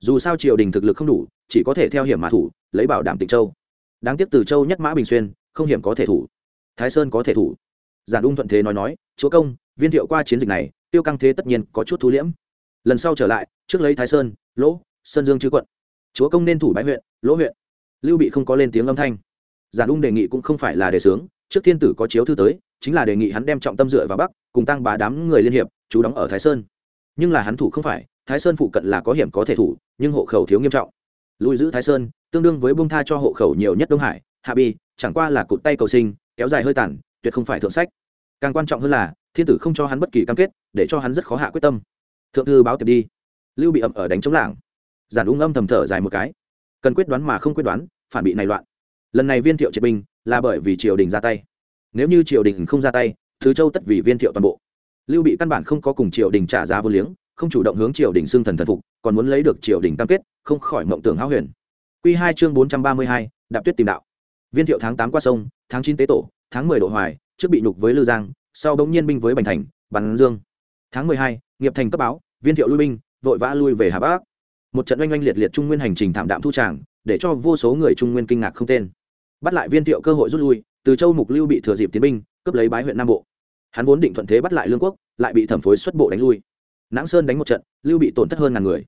Dù sao triều đình thực lực không đủ, chỉ có thể theo hiểm mã thủ, lấy bảo đảm tịnh châu. Đáng tiếc từ châu nhất mã bình xuyên, không hiểm có thể thủ. Thái sơn có thể thủ. Giản ung thuận thế nói nói, chúa công, viên thiệu qua chiến dịch này, tiêu căng thế tất nhiên có chút thú liễm. Lần sau trở lại, trước lấy thái sơn, lỗ, sơn dương chứ quận. Chúa công nên thủ bãi huyện, lỗ huyện. Lưu bị không có lên tiếng âm thanh. Giản ung đề nghị cũng không phải là đề xướng trước thiên tử có chiếu thư tới, chính là đề nghị hắn đem trọng tâm dựa vào bắc, cùng tăng bá đám người liên hiệp, chú đóng ở thái sơn. Nhưng là hắn thủ không phải, thái sơn phụ cận là có hiểm có thể thủ, nhưng hộ khẩu thiếu nghiêm trọng. Lùi giữ thái sơn, tương đương với bông tha cho hộ khẩu nhiều nhất đông hải, hạ bi, chẳng qua là cụt tay cầu sinh, kéo dài hơi tản tuyệt không phải thượng sách. Càng quan trọng hơn là, thiên tử không cho hắn bất kỳ cam kết, để cho hắn rất khó hạ quyết tâm. Thượng thư báo tiệp đi. Lưu bị ẩm ở đánh chống lảng. Giản ung âm thầm thở dài một cái. Cần quyết đoán mà không quyết đoán, phản bị này loạn. Lần này viên thiệu triệt binh là bởi vì triều đình ra tay. Nếu như triều đình không ra tay, thứ châu tất vì viên thiệu toàn bộ. Lưu bị căn bản không có cùng triều đình trả giá vô liếng, không chủ động hướng triều đình xưng thần thần phục, còn muốn lấy được triều đình cam kết, không khỏi mộng tưởng háo huyền. Q hai chương bốn trăm ba mươi hai, đạp tuyết tìm đạo. Viên thiệu tháng tám qua sông, tháng chín tế tổ, tháng mười độ hoài, trước bị nhục với lư giang, sau bỗng nhiên binh với bành thành bắn dương. Tháng mười hai, nghiệp thành cấp báo, viên thiệu lui binh, vội vã lui về hà bắc. Một trận oanh oanh liệt liệt trung nguyên hành trình thảm đạm thu tràng, để cho vô số người trung nguyên kinh ngạc không tên bắt lại viên thiệu cơ hội rút lui, từ châu mục lưu bị thừa dịp tiến binh, cướp lấy bái huyện nam bộ. Hắn vốn định thuận thế bắt lại lương quốc, lại bị thẩm phối xuất bộ đánh lui. Nãng sơn đánh một trận, lưu bị tổn thất hơn ngàn người.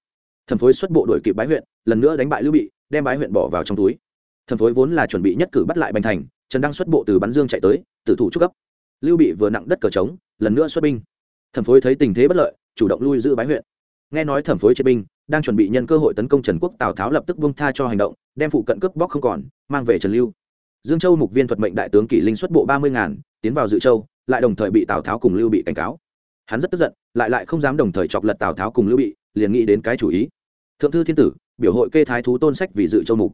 Thẩm phối xuất bộ đổi kịp bái huyện, lần nữa đánh bại lưu bị, đem bái huyện bỏ vào trong túi. Thẩm phối vốn là chuẩn bị nhất cử bắt lại bành thành, trần đăng xuất bộ từ bắn dương chạy tới, tử thủ trúc cấp lưu bị vừa nặng đất cờ trống, lần nữa xuất binh. Thẩm phối thấy tình thế bất lợi, chủ động lui giữ bái huyện. Nghe nói thẩm phối chế binh, đang chuẩn bị nhân cơ hội tấn công trần quốc, tào tháo lập tức bông tha cho hành động, đem phụ cận cướp bóc không còn, mang về trần lưu dương châu mục viên thuật mệnh đại tướng kỷ linh xuất bộ ba mươi ngàn, tiến vào dự châu, lại đồng thời bị tào tháo cùng lưu bị cảnh cáo. Hắn rất tức giận, lại lại không dám đồng thời chọc lật tào tháo cùng lưu bị, liền nghĩ đến cái chủ ý. Thượng thư thiên tử, biểu hội kê thái thú tôn sách vì dự châu mục.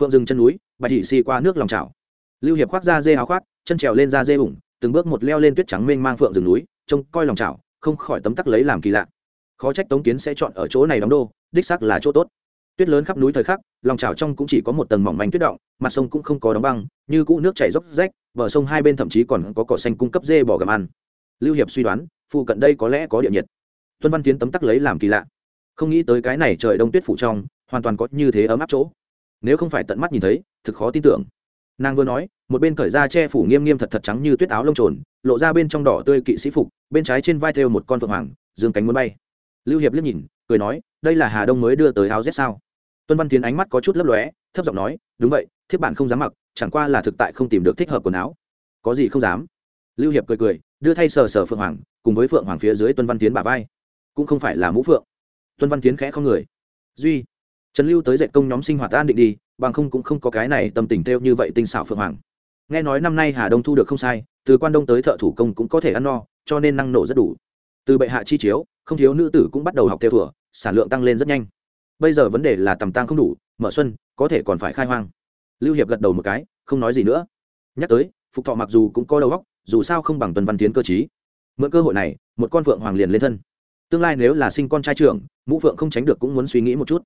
Phượng dừng chân núi, bạch thị xì qua nước lòng trào lưu hiệp khoác ra dê áo khoác, chân trèo lên ra dê ủng, từng bước một leo lên tuyết trắng mênh mang phượng rừng núi, trông coi lòng trào không khỏi tấm tắc lấy làm kỳ lạ. Khó trách tống kiến sẽ chọn ở chỗ này đóng đô, đích xác là chỗ tốt tuyết lớn khắp núi thời khắc, lòng trào trong cũng chỉ có một tầng mỏng manh tuyết động, mặt sông cũng không có đóng băng, như cũ nước chảy dốc rách, bờ sông hai bên thậm chí còn có cỏ xanh cung cấp dê bỏ gầm ăn. Lưu hiệp suy đoán, phụ cận đây có lẽ có địa nhiệt. Tuân văn tiến tấm tắc lấy làm kỳ lạ. Không nghĩ tới cái này trời đông tuyết phủ trong, hoàn toàn có như thế ấm áp chỗ. Nếu không phải tận mắt nhìn thấy, thực khó tin tưởng. Nàng vừa nói, một bên cởi ra che phủ nghiêm nghiêm thật thật trắng như tuyết áo lông trồn, lộ ra bên trong đỏ tươi kỵ sĩ phục, bên trái trên vai thêu một con phượng hoàng, dương cánh muốn bay. Lưu hiệp liếc nhìn, cười nói, đây là hà đông mới đưa tới áo rét sao? Tuân văn tiến ánh mắt có chút lấp lóe, thấp giọng nói, đúng vậy, thiếp bạn không dám mặc, chẳng qua là thực tại không tìm được thích hợp quần áo. Có gì không dám? Lưu hiệp cười cười, đưa thay sờ sờ phượng hoàng, cùng với phượng hoàng phía dưới tuân văn tiến bà vai. Cũng không phải là mũ phượng. Tuân văn tiến khẽ không người. Duy. Trần lưu tới dạy công nhóm sinh hoạt an định đi, bằng không cũng không có cái này tâm tình theo như vậy tinh xảo phượng hoàng. Nghe nói năm nay hà đông thu được không sai, từ quan đông tới thợ thủ công cũng có thể ăn no, cho nên năng nổ rất đủ. Từ bệ hạ chi chiếu, không thiếu nữ tử cũng bắt đầu học theo thủa sản lượng tăng lên rất nhanh bây giờ vấn đề là tầm tang không đủ, mở xuân, có thể còn phải khai hoang. Lưu hiệp gật đầu một cái, không nói gì nữa. Nhắc tới, phục thọ mặc dù cũng có đầu óc, dù sao không bằng tuần văn tiến cơ chí mượn cơ hội này, một con phượng hoàng liền lên thân. Tương lai nếu là sinh con trai trưởng, mũ phượng không tránh được cũng muốn suy nghĩ một chút.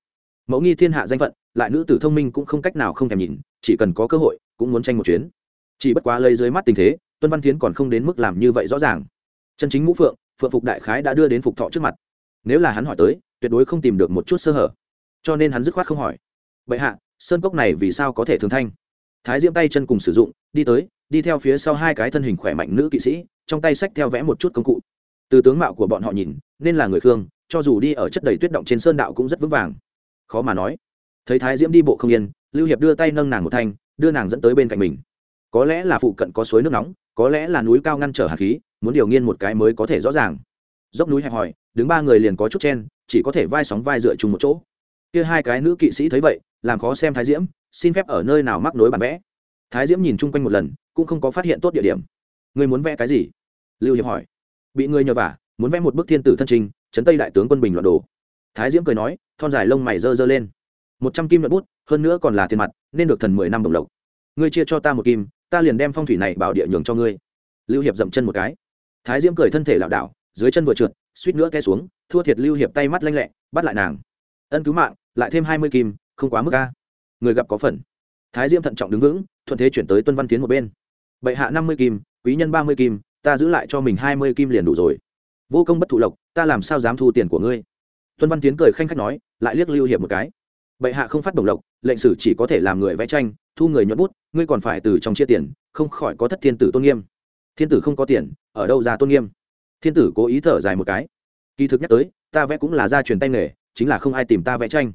Mẫu nghi thiên hạ danh phận, lại nữ tử thông minh cũng không cách nào không thèm nhìn, chỉ cần có cơ hội, cũng muốn tranh một chuyến. Chỉ bất quá lấy dưới mắt tình thế tuân văn tiến còn không đến mức làm như vậy rõ ràng. Chân chính mũ phượng phượng phục đại khái đã đưa đến phục thọ trước mặt. Nếu là hắn hỏi tới, tuyệt đối không tìm được một chút sơ hở cho nên hắn dứt khoát không hỏi. Vậy hạ, sơn cốc này vì sao có thể thường thanh? Thái diễm tay chân cùng sử dụng, đi tới, đi theo phía sau hai cái thân hình khỏe mạnh nữ kỵ sĩ, trong tay sách theo vẽ một chút công cụ. Từ tướng mạo của bọn họ nhìn, nên là người khương, cho dù đi ở chất đầy tuyết động trên sơn đạo cũng rất vững vàng. Khó mà nói. Thấy thái diễm đi bộ không yên, lưu hiệp đưa tay nâng nàng một thanh, đưa nàng dẫn tới bên cạnh mình. Có lẽ là phụ cận có suối nước nóng, có lẽ là núi cao ngăn trở hạt khí, muốn điều nghiên một cái mới có thể rõ ràng. Dốc núi hẹp hòi, đứng ba người liền có chút chen, chỉ có thể vai sóng vai dựa chung một chỗ kia hai cái nữ kỵ sĩ thấy vậy, làm khó xem thái diễm, xin phép ở nơi nào mắc nối bản vẽ. Thái diễm nhìn chung quanh một lần, cũng không có phát hiện tốt địa điểm. Người muốn vẽ cái gì? Lưu hiệp hỏi. Bị người nhờ vả, muốn vẽ một bức thiên tử thân trình, chấn tây đại tướng quân bình loạn đồ. Thái diễm cười nói, thon dài lông mày dơ dơ lên. Một trăm kim luận bút, hơn nữa còn là tiền mặt, nên được thần mười năm đồng lộc. Ngươi chia cho ta một kim, ta liền đem phong thủy này bảo địa nhường cho ngươi. Lưu hiệp dậm chân một cái. Thái diễm cười thân thể lảo đảo, dưới chân vừa trượt, suýt nữa té xuống, thua thiệt lưu hiệp tay mắt lanh lẹ, bắt lại nàng. Ân cứu mạng lại thêm hai mươi kim, không quá mức ca người gặp có phần. Thái diễm thận trọng đứng vững, thuận thế chuyển tới tuân văn tiến một bên. Bệ hạ năm mươi kim, quý nhân ba mươi kim, ta giữ lại cho mình hai mươi kim liền đủ rồi. Vô công bất thụ lộc, ta làm sao dám thu tiền của ngươi? Tuân văn tiến cười khanh khách nói, lại liếc lưu hiệp một cái. Bệ hạ không phát đồng lộc, lệnh sử chỉ có thể làm người vẽ tranh, thu người nhuận bút, ngươi còn phải từ trong chia tiền, không khỏi có thất thiên tử tôn nghiêm. Thiên tử không có tiền, ở đâu ra tôn nghiêm? Thiên tử cố ý thở dài một cái. Kỳ thực nhắc tới, ta vẽ cũng là gia truyền tay nghề, chính là không ai tìm ta vẽ tranh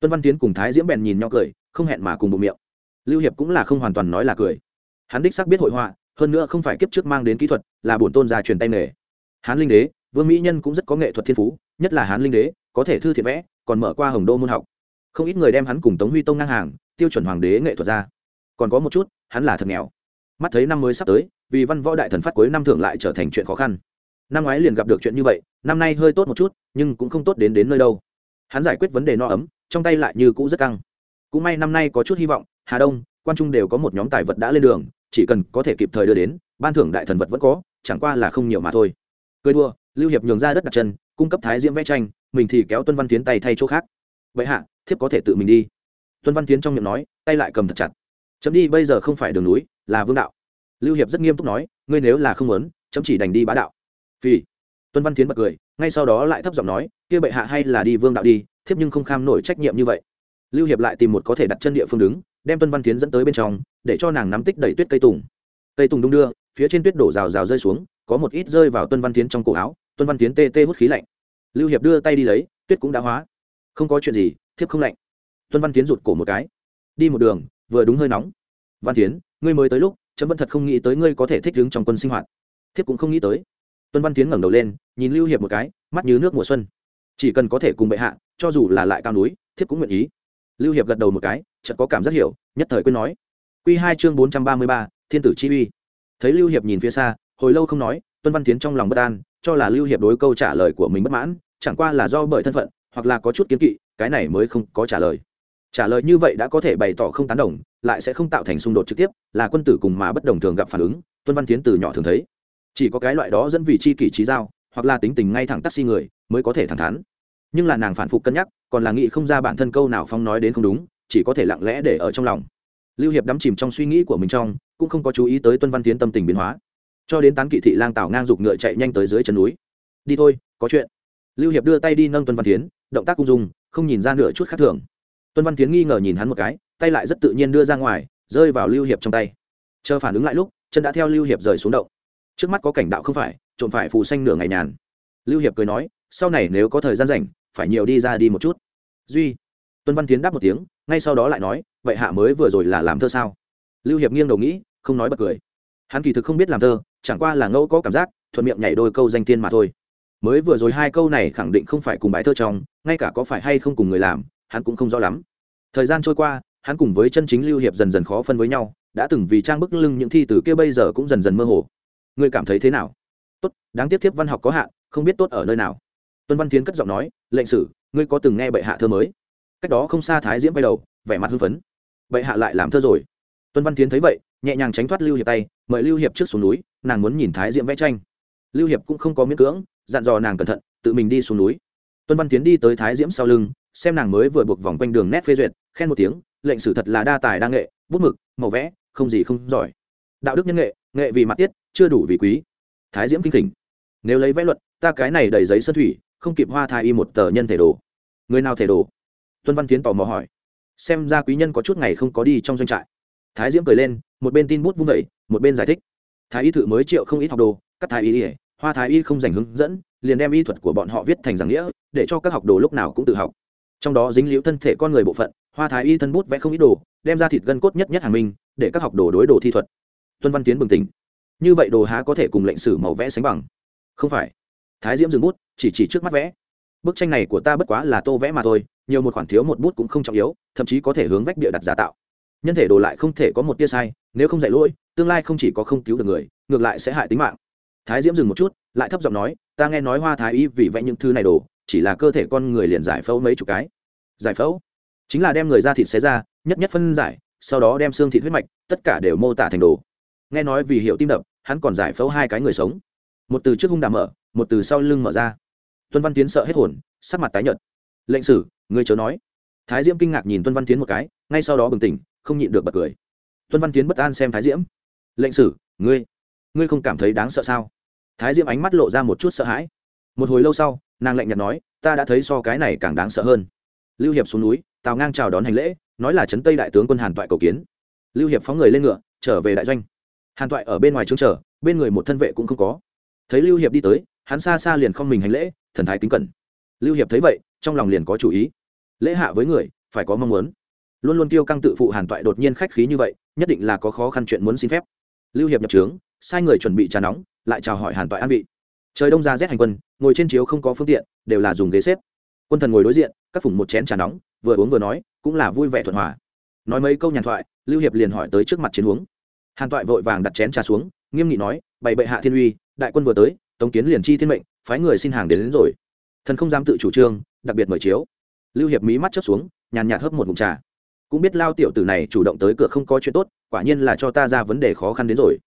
tuân văn tiến cùng thái diễm bèn nhìn nhau cười, không hẹn mà cùng bụng miệng. Lưu hiệp cũng là không hoàn toàn nói là cười. Hắn đích xác biết hội họa, hơn nữa không phải kiếp trước mang đến kỹ thuật, là bổn tôn gia truyền tay nghề. Hán linh đế, vương mỹ nhân cũng rất có nghệ thuật thiên phú, nhất là hán linh đế, có thể thư thiện vẽ, còn mở qua hồng đô môn học. Không ít người đem hắn cùng tống huy tông ngang hàng, tiêu chuẩn hoàng đế nghệ thuật ra. Còn có một chút, hắn là thật nghèo. Mắt thấy năm mới sắp tới, vì văn võ đại thần phát cuối năm thưởng lại trở thành chuyện khó khăn. Năm ngoái liền gặp được chuyện như vậy, năm nay hơi tốt một chút, nhưng cũng không tốt đến đến nơi đâu. Hắn giải quyết vấn đề no ấm trong tay lại như cũ rất căng. Cũng may năm nay có chút hy vọng, hà đông, quan trung đều có một nhóm tài vật đã lên đường, chỉ cần có thể kịp thời đưa đến, ban thưởng đại thần vật vẫn có, chẳng qua là không nhiều mà thôi. Cười đua lưu hiệp nhường ra đất đặt chân, cung cấp thái diễm vẽ tranh, mình thì kéo tuân văn tiến tay thay chỗ khác. Vậy hạ, thiếp có thể tự mình đi. Tuân văn tiến trong miệng nói, tay lại cầm thật chặt. Chấm đi, bây giờ không phải đường núi, là vương đạo. Lưu hiệp rất nghiêm túc nói, ngươi nếu là không muốn, chấm chỉ đành đi bá đạo. Vì tuân văn tiến bật cười, ngay sau đó lại thấp giọng nói, kia bệ hạ hay là đi vương đạo đi thiếp nhưng không kham nổi trách nhiệm như vậy. Lưu hiệp lại tìm một có thể đặt chân địa phương đứng, đem tuân văn tiến dẫn tới bên trong, để cho nàng nắm tích đẩy tuyết cây tùng. Cây tùng đung đưa, phía trên tuyết đổ rào rào rơi xuống, có một ít rơi vào tuân văn tiến trong cổ áo, tuân văn tiến tê tê hút khí lạnh. Lưu hiệp đưa tay đi lấy, tuyết cũng đã hóa. Không có chuyện gì, thiếp không lạnh. Tuân văn tiến rụt cổ một cái. Đi một đường, vừa đúng hơi nóng. Văn tiến, ngươi mới tới lúc, chấm vẫn thật không nghĩ tới ngươi có thể thích đứng trong quân sinh hoạt. Thiếp cũng không nghĩ tới. Tuân văn tiến ngẩng đầu lên, nhìn lưu hiệp một cái, mắt như nước mùa xuân. Chỉ cần có thể cùng bệ hạ cho dù là lại cao núi, thiếp cũng nguyện ý. Lưu hiệp gật đầu một cái, chợt có cảm giác hiểu, nhất thời quên nói. Q hai chương bốn trăm ba mươi ba, thiên tử chi uy. Thấy lưu hiệp nhìn phía xa, hồi lâu không nói, tuân văn tiến trong lòng bất an, cho là lưu hiệp đối câu trả lời của mình bất mãn, chẳng qua là do bởi thân phận, hoặc là có chút kiến kỵ, cái này mới không có trả lời. Trả lời như vậy đã có thể bày tỏ không tán đồng, lại sẽ không tạo thành xung đột trực tiếp, là quân tử cùng mà bất đồng thường gặp phản ứng, tuân văn tiến từ nhỏ thường thấy. Chỉ có cái loại đó dẫn vị chi kỷ trí giao, hoặc là tính tình ngay thẳng taxi người, mới có thể thẳng thắn nhưng là nàng phản phục cân nhắc, còn là nghĩ không ra bản thân câu nào phong nói đến không đúng, chỉ có thể lặng lẽ để ở trong lòng. Lưu hiệp đắm chìm trong suy nghĩ của mình trong, cũng không có chú ý tới tuân văn tiến tâm tình biến hóa. Cho đến tán kỵ thị lang tảo ngang giục ngựa chạy nhanh tới dưới chân núi. Đi thôi, có chuyện. Lưu hiệp đưa tay đi nâng tuân văn tiến, động tác cung dung, không nhìn ra nửa chút khác thường. Tuân văn tiến nghi ngờ nhìn hắn một cái, tay lại rất tự nhiên đưa ra ngoài, rơi vào lưu hiệp trong tay. Chờ phản ứng lại lúc, chân đã theo lưu hiệp rời xuống động. Trước mắt có cảnh đạo không phải, trộm phải phù xanh nửa ngày nhàn. Lưu hiệp cười nói, sau này nếu có thời gian rảnh phải nhiều đi ra đi một chút. Duy, tuân văn tiến đáp một tiếng, ngay sau đó lại nói, vậy hạ mới vừa rồi là làm thơ sao? Lưu hiệp nghiêng đầu nghĩ, không nói bật cười. Hắn kỳ thực không biết làm thơ, chẳng qua là ngẫu có cảm giác, thuận miệng nhảy đôi câu danh tiên mà thôi. Mới vừa rồi hai câu này khẳng định không phải cùng bài thơ trong, ngay cả có phải hay không cùng người làm, hắn cũng không rõ lắm. Thời gian trôi qua, hắn cùng với chân chính lưu hiệp dần dần khó phân với nhau, đã từng vì trang bức lưng những thi từ kia bây giờ cũng dần dần mơ hồ. Ngươi cảm thấy thế nào? Tốt, đáng tiếc thiếp văn học có hạn, không biết tốt ở nơi nào tuân văn tiến cất giọng nói, lệnh sử, ngươi có từng nghe bệ hạ thơ mới? Cách đó không xa thái diễm bay đầu, vẻ mặt hưng phấn. Bệ hạ lại làm thơ rồi. Tuân văn tiến thấy vậy, nhẹ nhàng tránh thoát lưu hiệp tay, mời lưu hiệp trước xuống núi, nàng muốn nhìn thái diễm vẽ tranh. Lưu hiệp cũng không có miễn cưỡng, dặn dò nàng cẩn thận, tự mình đi xuống núi. Tuân văn tiến đi tới thái diễm sau lưng, xem nàng mới vừa buộc vòng quanh đường nét phê duyệt, khen một tiếng, lệnh sử thật là đa tài đa nghệ, bút mực, màu vẽ, không gì không giỏi. Đạo đức nhân nghệ nghệ vì mặt tiết, chưa đủ vì quý. Thái diễm kinh khỉnh. Nếu lấy vẽ luận, ta cái này đầy giấy sơn thủy không kịp hoa thai y một tờ nhân thể đồ. Người nào thể đồ? Tuân văn tiến tò mò hỏi. Xem ra quý nhân có chút ngày không có đi trong doanh trại. Thái diễm cười lên, một bên tin bút vung vẩy một bên giải thích. Thái y thự mới triệu không ít học đồ, các thái y ỉa hoa thái y không dành hướng dẫn, liền đem y thuật của bọn họ viết thành giảng nghĩa, để cho các học đồ lúc nào cũng tự học. Trong đó dính liễu thân thể con người bộ phận, hoa thái y thân bút vẽ không ít đồ, đem ra thịt gân cốt nhất nhất hàng minh để các học đồ đối đồ thi thuật. Tuân văn tiến bừng tỉnh. Như vậy đồ há có thể cùng lệnh sử màu vẽ sánh bằng? Không phải thái diễm dừng bút, chỉ chỉ trước mắt vẽ. Bức tranh này của ta bất quá là tô vẽ mà thôi, nhiều một khoản thiếu một bút cũng không trọng yếu, thậm chí có thể hướng vách bịa đặt giả tạo. Nhân thể đồ lại không thể có một tia sai, nếu không dạy lỗi, tương lai không chỉ có không cứu được người, ngược lại sẽ hại tính mạng. Thái diễm dừng một chút, lại thấp giọng nói, ta nghe nói hoa thái y vì vẽ những thứ này đồ, chỉ là cơ thể con người liền giải phẫu mấy chục cái. Giải phẫu? Chính là đem người ra thịt xé ra, nhất nhất phân giải, sau đó đem xương thịt huyết mạch, tất cả đều mô tả thành đồ. Nghe nói vì hiệu tim đập, hắn còn giải phẫu hai cái người sống một từ trước hung đàm mở, một từ sau lưng mở ra. Tuân văn tiến sợ hết hồn, sắc mặt tái nhợt. Lệnh sử, ngươi chớ nói. Thái diễm kinh ngạc nhìn tuân văn tiến một cái, ngay sau đó bừng tỉnh, không nhịn được bật cười. Tuân văn tiến bất an xem thái diễm. Lệnh sử, ngươi ngươi không cảm thấy đáng sợ sao? Thái diễm ánh mắt lộ ra một chút sợ hãi. Một hồi lâu sau, nàng lạnh nhạt nói, ta đã thấy so cái này càng đáng sợ hơn. Lưu hiệp xuống núi, tào ngang chào đón hành lễ, nói là trấn tây đại tướng quân hàn toại cầu kiến. Lưu hiệp phóng người lên ngựa, trở về đại doanh. Hàn toại ở bên ngoài trướng chờ, bên người một thân vệ cũng không có thấy lưu hiệp đi tới, hắn xa xa liền không mình hành lễ, thần thái kính cẩn. Lưu hiệp thấy vậy, trong lòng liền có chủ ý. Lễ hạ với người, phải có mong muốn. Luôn luôn kêu căng tự phụ hàn toại đột nhiên khách khí như vậy, nhất định là có khó khăn chuyện muốn xin phép. Lưu hiệp nhập trướng, sai người chuẩn bị trà nóng, lại chào hỏi hàn toại an vị. Trời đông ra rét hành quân, ngồi trên chiếu không có phương tiện, đều là dùng ghế xếp. Quân thần ngồi đối diện, các phủng một chén trà nóng, vừa uống vừa nói, cũng là vui vẻ thuận hòa. Nói mấy câu nhàn thoại, lưu hiệp liền hỏi tới trước mặt chiến huống. Hàn toại vội vàng đặt chén trà xuống, nghiêm nghị nói, bày bệ hạ thiên uy đại quân vừa tới tống kiến liền chi thiên mệnh phái người xin hàng đến, đến rồi. Thần không dám tự chủ trương đặc biệt mời chiếu. Lưu hiệp mí mắt chớp xuống nhàn nhạt hớp một ngụm trà. Cũng biết lao tiểu tử này chủ động tới cửa không có chuyện tốt quả nhiên là cho ta ra vấn đề khó khăn đến rồi.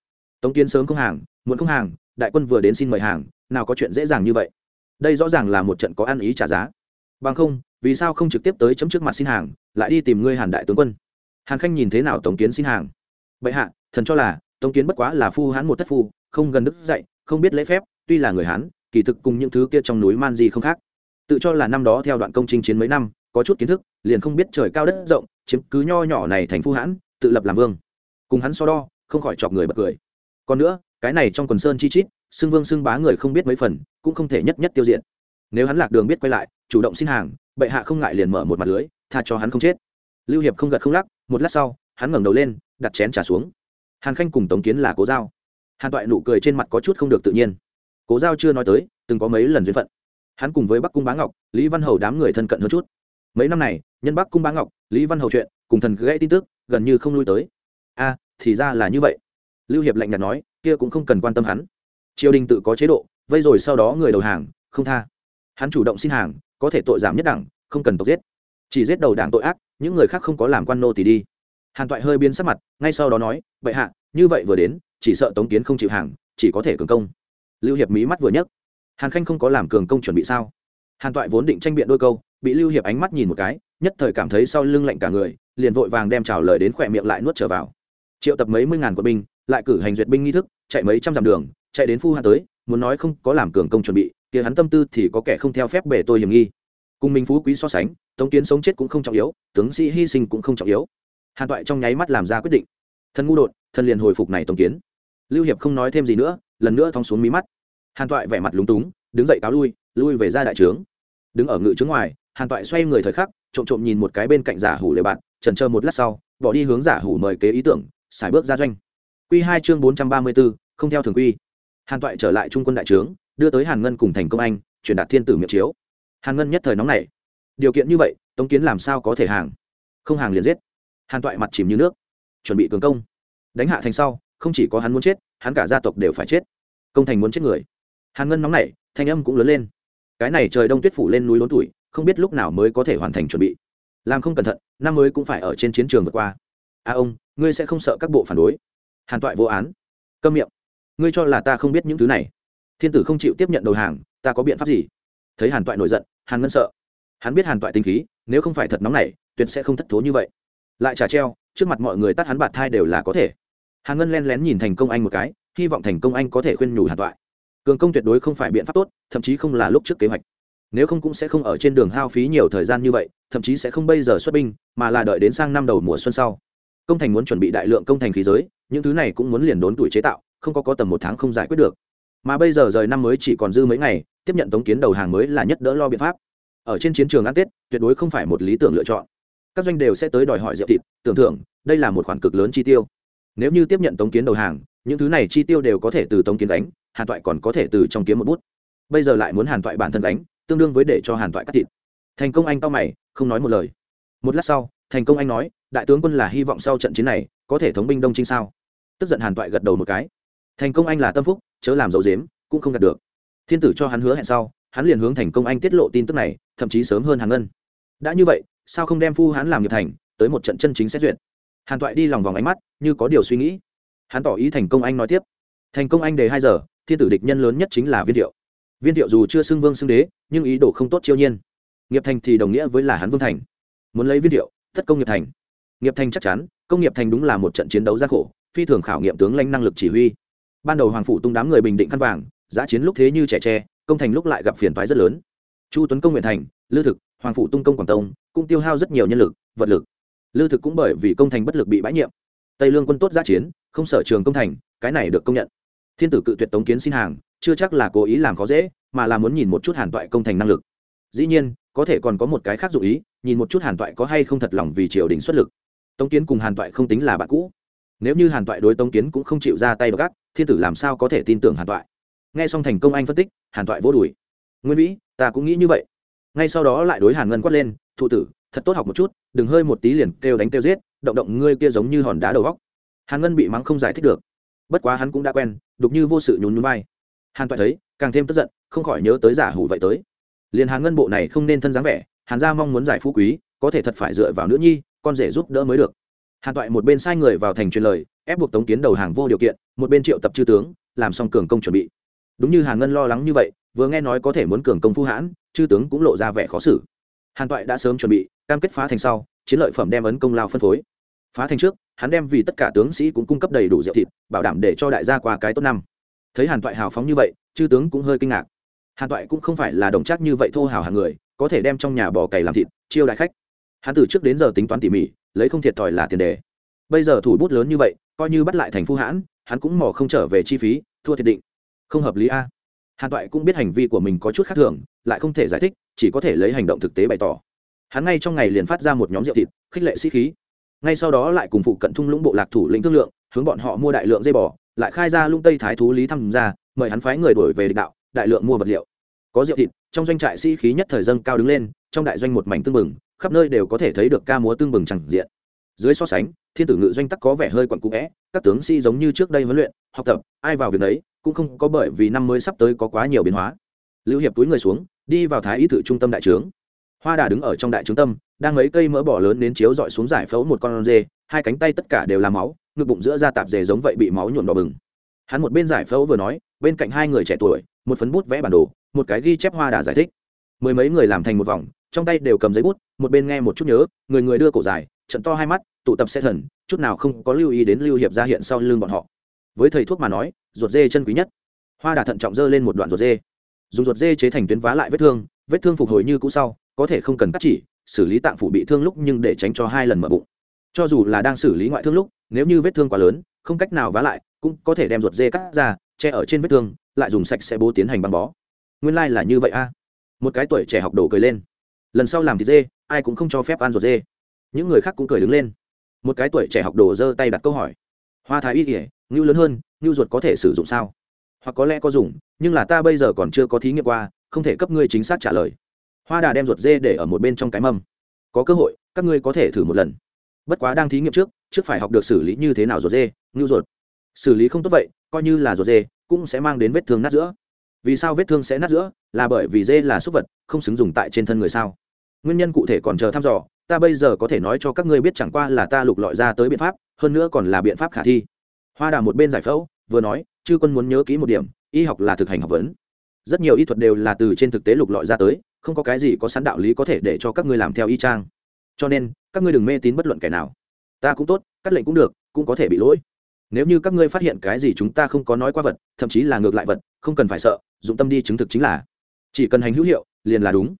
Tống kiến sớm không hàng muốn không hàng đại quân vừa đến xin mời hàng nào có chuyện dễ dàng như vậy. Đây rõ ràng là một trận có ăn ý trả giá. Bằng không vì sao không trực tiếp tới chấm trước mặt xin hàng lại đi tìm ngươi hàn đại tướng quân? Hàn khanh nhìn thế nào tống kiến xin hàng? Bệ hạ thần cho là tống kiến bất quá là phu hán một thất phu không gần đức dạy không biết lễ phép, tuy là người hán, kỳ thực cùng những thứ kia trong núi man di không khác. Tự cho là năm đó theo đoạn công chinh chiến mấy năm, có chút kiến thức, liền không biết trời cao đất rộng, chiếm cứ nho nhỏ này thành phu hãn tự lập làm vương. Cùng hắn so đo, không khỏi chọc người bật cười. Còn nữa, cái này trong quần sơn chi chít, xưng vương xưng bá người không biết mấy phần, cũng không thể nhất nhất tiêu diện nếu hắn lạc đường biết quay lại, chủ động xin hàng, bệ hạ không ngại liền mở một mặt lưới, tha cho hắn không chết. Lưu hiệp không gật không lắc, một lát sau, hắn ngẩng đầu lên, đặt chén trà xuống. Hàn khanh cùng tống kiến là cố giao hàn toại nụ cười trên mặt có chút không được tự nhiên cố giao chưa nói tới từng có mấy lần duyên phận hắn cùng với bắc cung bá ngọc lý văn hầu đám người thân cận hơn chút mấy năm này nhân bắc cung bá ngọc lý văn hầu chuyện cùng thần gãy tin tức gần như không lui tới a à, thì ra là như vậy lưu hiệp lạnh nhạt nói kia cũng không cần quan tâm hắn triều đình tự có chế độ vây rồi sau đó người đầu hàng không tha hắn chủ động xin hàng có thể tội giảm nhất đẳng không cần tộc giết chỉ giết đầu đảng tội ác những người khác không có làm quan nô thì đi hàn toại hơi biến sắc mặt ngay sau đó nói bệ hạ như vậy vừa đến chỉ sợ tống kiến không chịu hàng, chỉ có thể cường công. Lưu hiệp mí mắt vừa nhấc. Hàn khanh không có làm cường công chuẩn bị sao? Hàn toại vốn định tranh biện đôi câu, bị lưu hiệp ánh mắt nhìn một cái, nhất thời cảm thấy sau lưng lạnh cả người, liền vội vàng đem trào lời đến khỏe miệng lại nuốt trở vào. Triệu tập mấy mươi ngàn quân binh, lại cử hành duyệt binh nghi thức, chạy mấy trăm dặm đường, chạy đến phu hạ tới, muốn nói không có làm cường công chuẩn bị, kia hắn tâm tư thì có kẻ không theo phép bể tôi hiểm nghi. Cùng minh phú quý so sánh, tống kiến sống chết cũng không trọng yếu, tướng sĩ hy sinh cũng không trọng yếu. Hàn toại trong nháy mắt làm ra quyết định. Thân ngu đột, thân liền hồi phục này tổng kiến lưu hiệp không nói thêm gì nữa, lần nữa thong xuống mí mắt. Hàn toại vẻ mặt lúng túng, đứng dậy cáo lui lui về ra đại trướng. Đứng ở ngự trướng ngoài, hàn toại xoay người thời khắc, trộm trộm nhìn một cái bên cạnh giả hủ lều bạn trần chờ một lát sau, bỏ đi hướng giả hủ mời kế ý tưởng, xài bước ra doanh. Q hai chương bốn trăm ba mươi b không theo thường quy. Hàn toại trở lại trung quân đại trướng, đưa tới hàn ngân cùng thành công anh, truyền đạt thiên tử miệng chiếu. Hàn ngân nhất thời nóng này điều kiện như vậy, tống kiến làm sao có thể hàng? Không hàng liền giết. Hàn toại mặt chìm như nước. Chuẩn bị cường công. Đánh hạ thành sau không chỉ có hắn muốn chết, hắn cả gia tộc đều phải chết. Công thành muốn chết người. Hàn ngân nóng nảy, thanh âm cũng lớn lên. Cái này trời đông tuyết phủ lên núi lớn tuổi, không biết lúc nào mới có thể hoàn thành chuẩn bị. Làm không cẩn thận, năm mới cũng phải ở trên chiến trường vượt qua. A à ông, ngươi sẽ không sợ các bộ phản đối? Hàn toại vô án. Câm miệng. Ngươi cho là ta không biết những thứ này. Thiên tử không chịu tiếp nhận đầu hàng, ta có biện pháp gì? Thấy hàn toại nổi giận, hàn ngân sợ. Hắn biết hàn toại tinh khí, nếu không phải thật nóng này tuyệt sẽ không thất thố như vậy. Lại trả treo, trước mặt mọi người tắt hắn bạt thai đều là có thể hàn ngân len lén nhìn thành công anh một cái, hy vọng thành công anh có thể khuyên nhủ hàn toại. Cường công tuyệt đối không phải biện pháp tốt, thậm chí không là lúc trước kế hoạch. Nếu không cũng sẽ không ở trên đường hao phí nhiều thời gian như vậy, thậm chí sẽ không bây giờ xuất binh, mà là đợi đến sang năm đầu mùa xuân sau. Công thành muốn chuẩn bị đại lượng công thành khí giới, những thứ này cũng muốn liền đốn tuổi chế tạo, không có có tầm một tháng không giải quyết được. Mà bây giờ rời năm mới chỉ còn dư mấy ngày, tiếp nhận tống kiến đầu hàng mới là nhất đỡ lo biện pháp. Ở trên chiến trường ăn tết, tuyệt đối không phải một lý tưởng lựa chọn. Các doanh đều sẽ tới đòi hỏi rượu thịt, tưởng thưởng, đây là một khoản cực lớn chi tiêu nếu như tiếp nhận tống kiến đầu hàng, những thứ này chi tiêu đều có thể từ tống kiến đánh hàn toại còn có thể từ trong kiếm một bút. Bây giờ lại muốn hàn toại bản thân đánh tương đương với để cho hàn toại cắt thịt. Thành công anh to mày, không nói một lời. Một lát sau, thành công anh nói, đại tướng quân là hy vọng sau trận chiến này, có thể thống binh đông trinh sao? Tức giận hàn toại gật đầu một cái. Thành công anh là tâm phúc, chớ làm dấu dếm cũng không gạt được. Thiên tử cho hắn hứa hẹn sau, hắn liền hướng thành công anh tiết lộ tin tức này, thậm chí sớm hơn hàn ngân. Đã như vậy, sao không đem phu hắn làm nghiệp thành, tới một trận chân chính xét duyệt? Hàn toại đi lòng vòng ánh mắt, như có điều suy nghĩ. Hắn tỏ ý thành công anh nói tiếp. Thành công anh đề hai giờ, thiên tử địch nhân lớn nhất chính là viên thiệu. Viên thiệu dù chưa xưng vương xưng đế, nhưng ý đồ không tốt chiêu nhiên. Nghiệp thành thì đồng nghĩa với là hắn vương thành. Muốn lấy viên thiệu tất công nghiệp thành. Nghiệp thành chắc chắn, công nghiệp thành đúng là một trận chiến đấu gian khổ, phi thường khảo nghiệm tướng lãnh năng lực chỉ huy. Ban đầu hoàng phủ tung đám người bình định khăn vàng giã chiến lúc thế như trẻ tre, công thành lúc lại gặp phiền toái rất lớn. Chu tuấn công nguyện thành, lư thực, hoàng phủ tung công quảng tông, cũng tiêu hao rất nhiều nhân lực, vật lực lư thực cũng bởi vì công thành bất lực bị bãi nhiệm. Tây lương quân tốt giã chiến, không sở trường công thành, cái này được công nhận. Thiên tử cự tuyệt tống kiến xin hàng, chưa chắc là cố ý làm khó dễ, mà là muốn nhìn một chút hàn toại công thành năng lực. Dĩ nhiên, có thể còn có một cái khác dụ ý, nhìn một chút hàn toại có hay không thật lòng vì triều đình xuất lực. Tống kiến cùng hàn toại không tính là bạn cũ. Nếu như hàn toại đối tống kiến cũng không chịu ra tay gác thiên tử làm sao có thể tin tưởng hàn toại? Nghe xong thành công anh phân tích, hàn toại vô đùi. Nguyên vĩ, ta cũng nghĩ như vậy. Ngay sau đó lại đối hàn ngân quát lên, thụ tử thật tốt học một chút, đừng hơi một tí liền kêu đánh kêu giết, động động ngươi kia giống như hòn đá đầu góc. Hàn ngân bị mắng không giải thích được. Bất quá hắn cũng đã quen, đục như vô sự nhún nhún vai. Hàn toại thấy, càng thêm tức giận, không khỏi nhớ tới giả hủ vậy tới. Liền hàn ngân bộ này không nên thân dáng vẻ, hàn gia mong muốn giải phú quý, có thể thật phải dựa vào nữ nhi, con rể giúp đỡ mới được. Hàn toại một bên sai người vào thành truyền lời, ép buộc tống kiến đầu hàng vô điều kiện, một bên triệu tập chư tướng, làm xong cường công chuẩn bị. Đúng như hàn ngân lo lắng như vậy, vừa nghe nói có thể muốn cường công phu hãn, chư tướng cũng lộ ra vẻ khó xử. Hàn toại đã sớm chuẩn bị cam kết phá thành sau, chiến lợi phẩm đem ấn công lao phân phối. Phá thành trước, hắn đem vì tất cả tướng sĩ cũng cung cấp đầy đủ rượu thịt, bảo đảm để cho đại gia qua cái tốt năm. Thấy hàn toại hào phóng như vậy, chư tướng cũng hơi kinh ngạc. Hàn toại cũng không phải là đồng chắc như vậy thô hào hàng người, có thể đem trong nhà bò cày làm thịt, chiêu đại khách. Hắn từ trước đến giờ tính toán tỉ mỉ, lấy không thiệt thòi là tiền đề. Bây giờ thủ bút lớn như vậy, coi như bắt lại thành phu hãn, hắn cũng mò không trở về chi phí, thua thiệt định. Không hợp lý a. Hàn toại cũng biết hành vi của mình có chút khác thường, lại không thể giải thích, chỉ có thể lấy hành động thực tế bày tỏ hắn ngay trong ngày liền phát ra một nhóm rượu thịt, khích lệ sĩ khí. Ngay sau đó lại cùng phụ cận thung lũng bộ lạc thủ lĩnh thương lượng, hướng bọn họ mua đại lượng dây bò, lại khai ra lung tây thái thú lý thăm ra, mời hắn phái người đổi về địch đạo, đại lượng mua vật liệu. Có rượu thịt, trong doanh trại sĩ khí nhất thời dâng cao đứng lên, trong đại doanh một mảnh tương bừng, khắp nơi đều có thể thấy được ca múa tương bừng chẳng diện. Dưới so sánh, thiên tử ngự doanh tắc có vẻ hơi quặn cũ vẽ các tướng sĩ giống như trước đây huấn luyện, học tập, ai vào việc đấy, cũng không có bởi vì năm mới sắp tới có quá nhiều biến hóa. Lưu hiệp túi người xuống, đi vào thái y thự trung tâm đại trướng hoa đà đứng ở trong đại trướng tâm, đang mấy cây mỡ bỏ lớn đến chiếu dọi xuống giải phẫu một con dê hai cánh tay tất cả đều là máu, ngực bụng giữa da tạp dề giống vậy bị máu nhuộm đỏ bừng. Hắn một bên giải phẫu vừa nói, bên cạnh hai người trẻ tuổi, một phấn bút vẽ bản đồ, một cái ghi chép hoa đà giải thích. Mười mấy người làm thành một vòng, trong tay đều cầm giấy bút, một bên nghe một chút nhớ, người người đưa cổ dài, trận to hai mắt, tụ tập xe thần, chút nào không có lưu ý đến lưu hiệp ra hiện sau lưng bọn họ. Với thầy thuốc mà nói, ruột dê chân quý nhất. Hoa đà thận trọng dơ lên một đoạn ruột dê. Dùng ruột dê chế thành tuyến vá lại vết thương vết thương phục hồi như cũ sau có thể không cần cắt chỉ, xử lý tạng phủ bị thương lúc nhưng để tránh cho hai lần mở bụng. Cho dù là đang xử lý ngoại thương lúc, nếu như vết thương quá lớn, không cách nào vá lại, cũng có thể đem ruột dê cắt ra, che ở trên vết thương, lại dùng sạch sẽ bố tiến hành băng bó. Nguyên lai、like、là như vậy a. À. Một cái tuổi trẻ học đồ cười lên. Lần sau làm thịt dê, ai cũng không cho phép ăn ruột dê. Những người khác cũng cười đứng lên. Một cái tuổi trẻ học đồ giơ tay đặt câu hỏi. Hoa thái y kỉa ngưu lớn hơn, ngưu ruột có thể sử dụng sao? Hoặc có lẽ có dùng, nhưng là ta bây giờ còn chưa có thí nghiệm qua, không thể cấp ngươi chính xác trả lời hoa đà đem ruột dê để ở một bên trong cái mâm. Có cơ hội, các ngươi có thể thử một lần. Bất quá đang thí nghiệm trước trước phải học được xử lý như thế nào ruột dê, ngưu ruột. Xử lý không tốt vậy, coi như là ruột dê, cũng sẽ mang đến vết thương nát giữa. Vì sao vết thương sẽ nát giữa? Là bởi vì dê là súc vật, không xứng dùng tại trên thân người sao? Nguyên nhân cụ thể còn chờ thăm dò, ta bây giờ có thể nói cho các ngươi biết chẳng qua là ta lục lọi ra tới biện pháp, hơn nữa còn là biện pháp khả thi. Hoa đà một bên giải phẫu, vừa nói, chư quân muốn nhớ kỹ một điểm, y học là thực hành học vấn rất nhiều y thuật đều là từ trên thực tế lục lọi ra tới, không có cái gì có sẵn đạo lý có thể để cho các ngươi làm theo y trang cho nên, các ngươi đừng mê tín bất luận kẻ nào. Ta cũng tốt, cắt lệnh cũng được, cũng có thể bị lỗi. Nếu như các ngươi phát hiện cái gì chúng ta không có nói qua vật, thậm chí là ngược lại vật, không cần phải sợ, dụng tâm đi chứng thực chính là. Chỉ cần hành hữu hiệu, liền là đúng.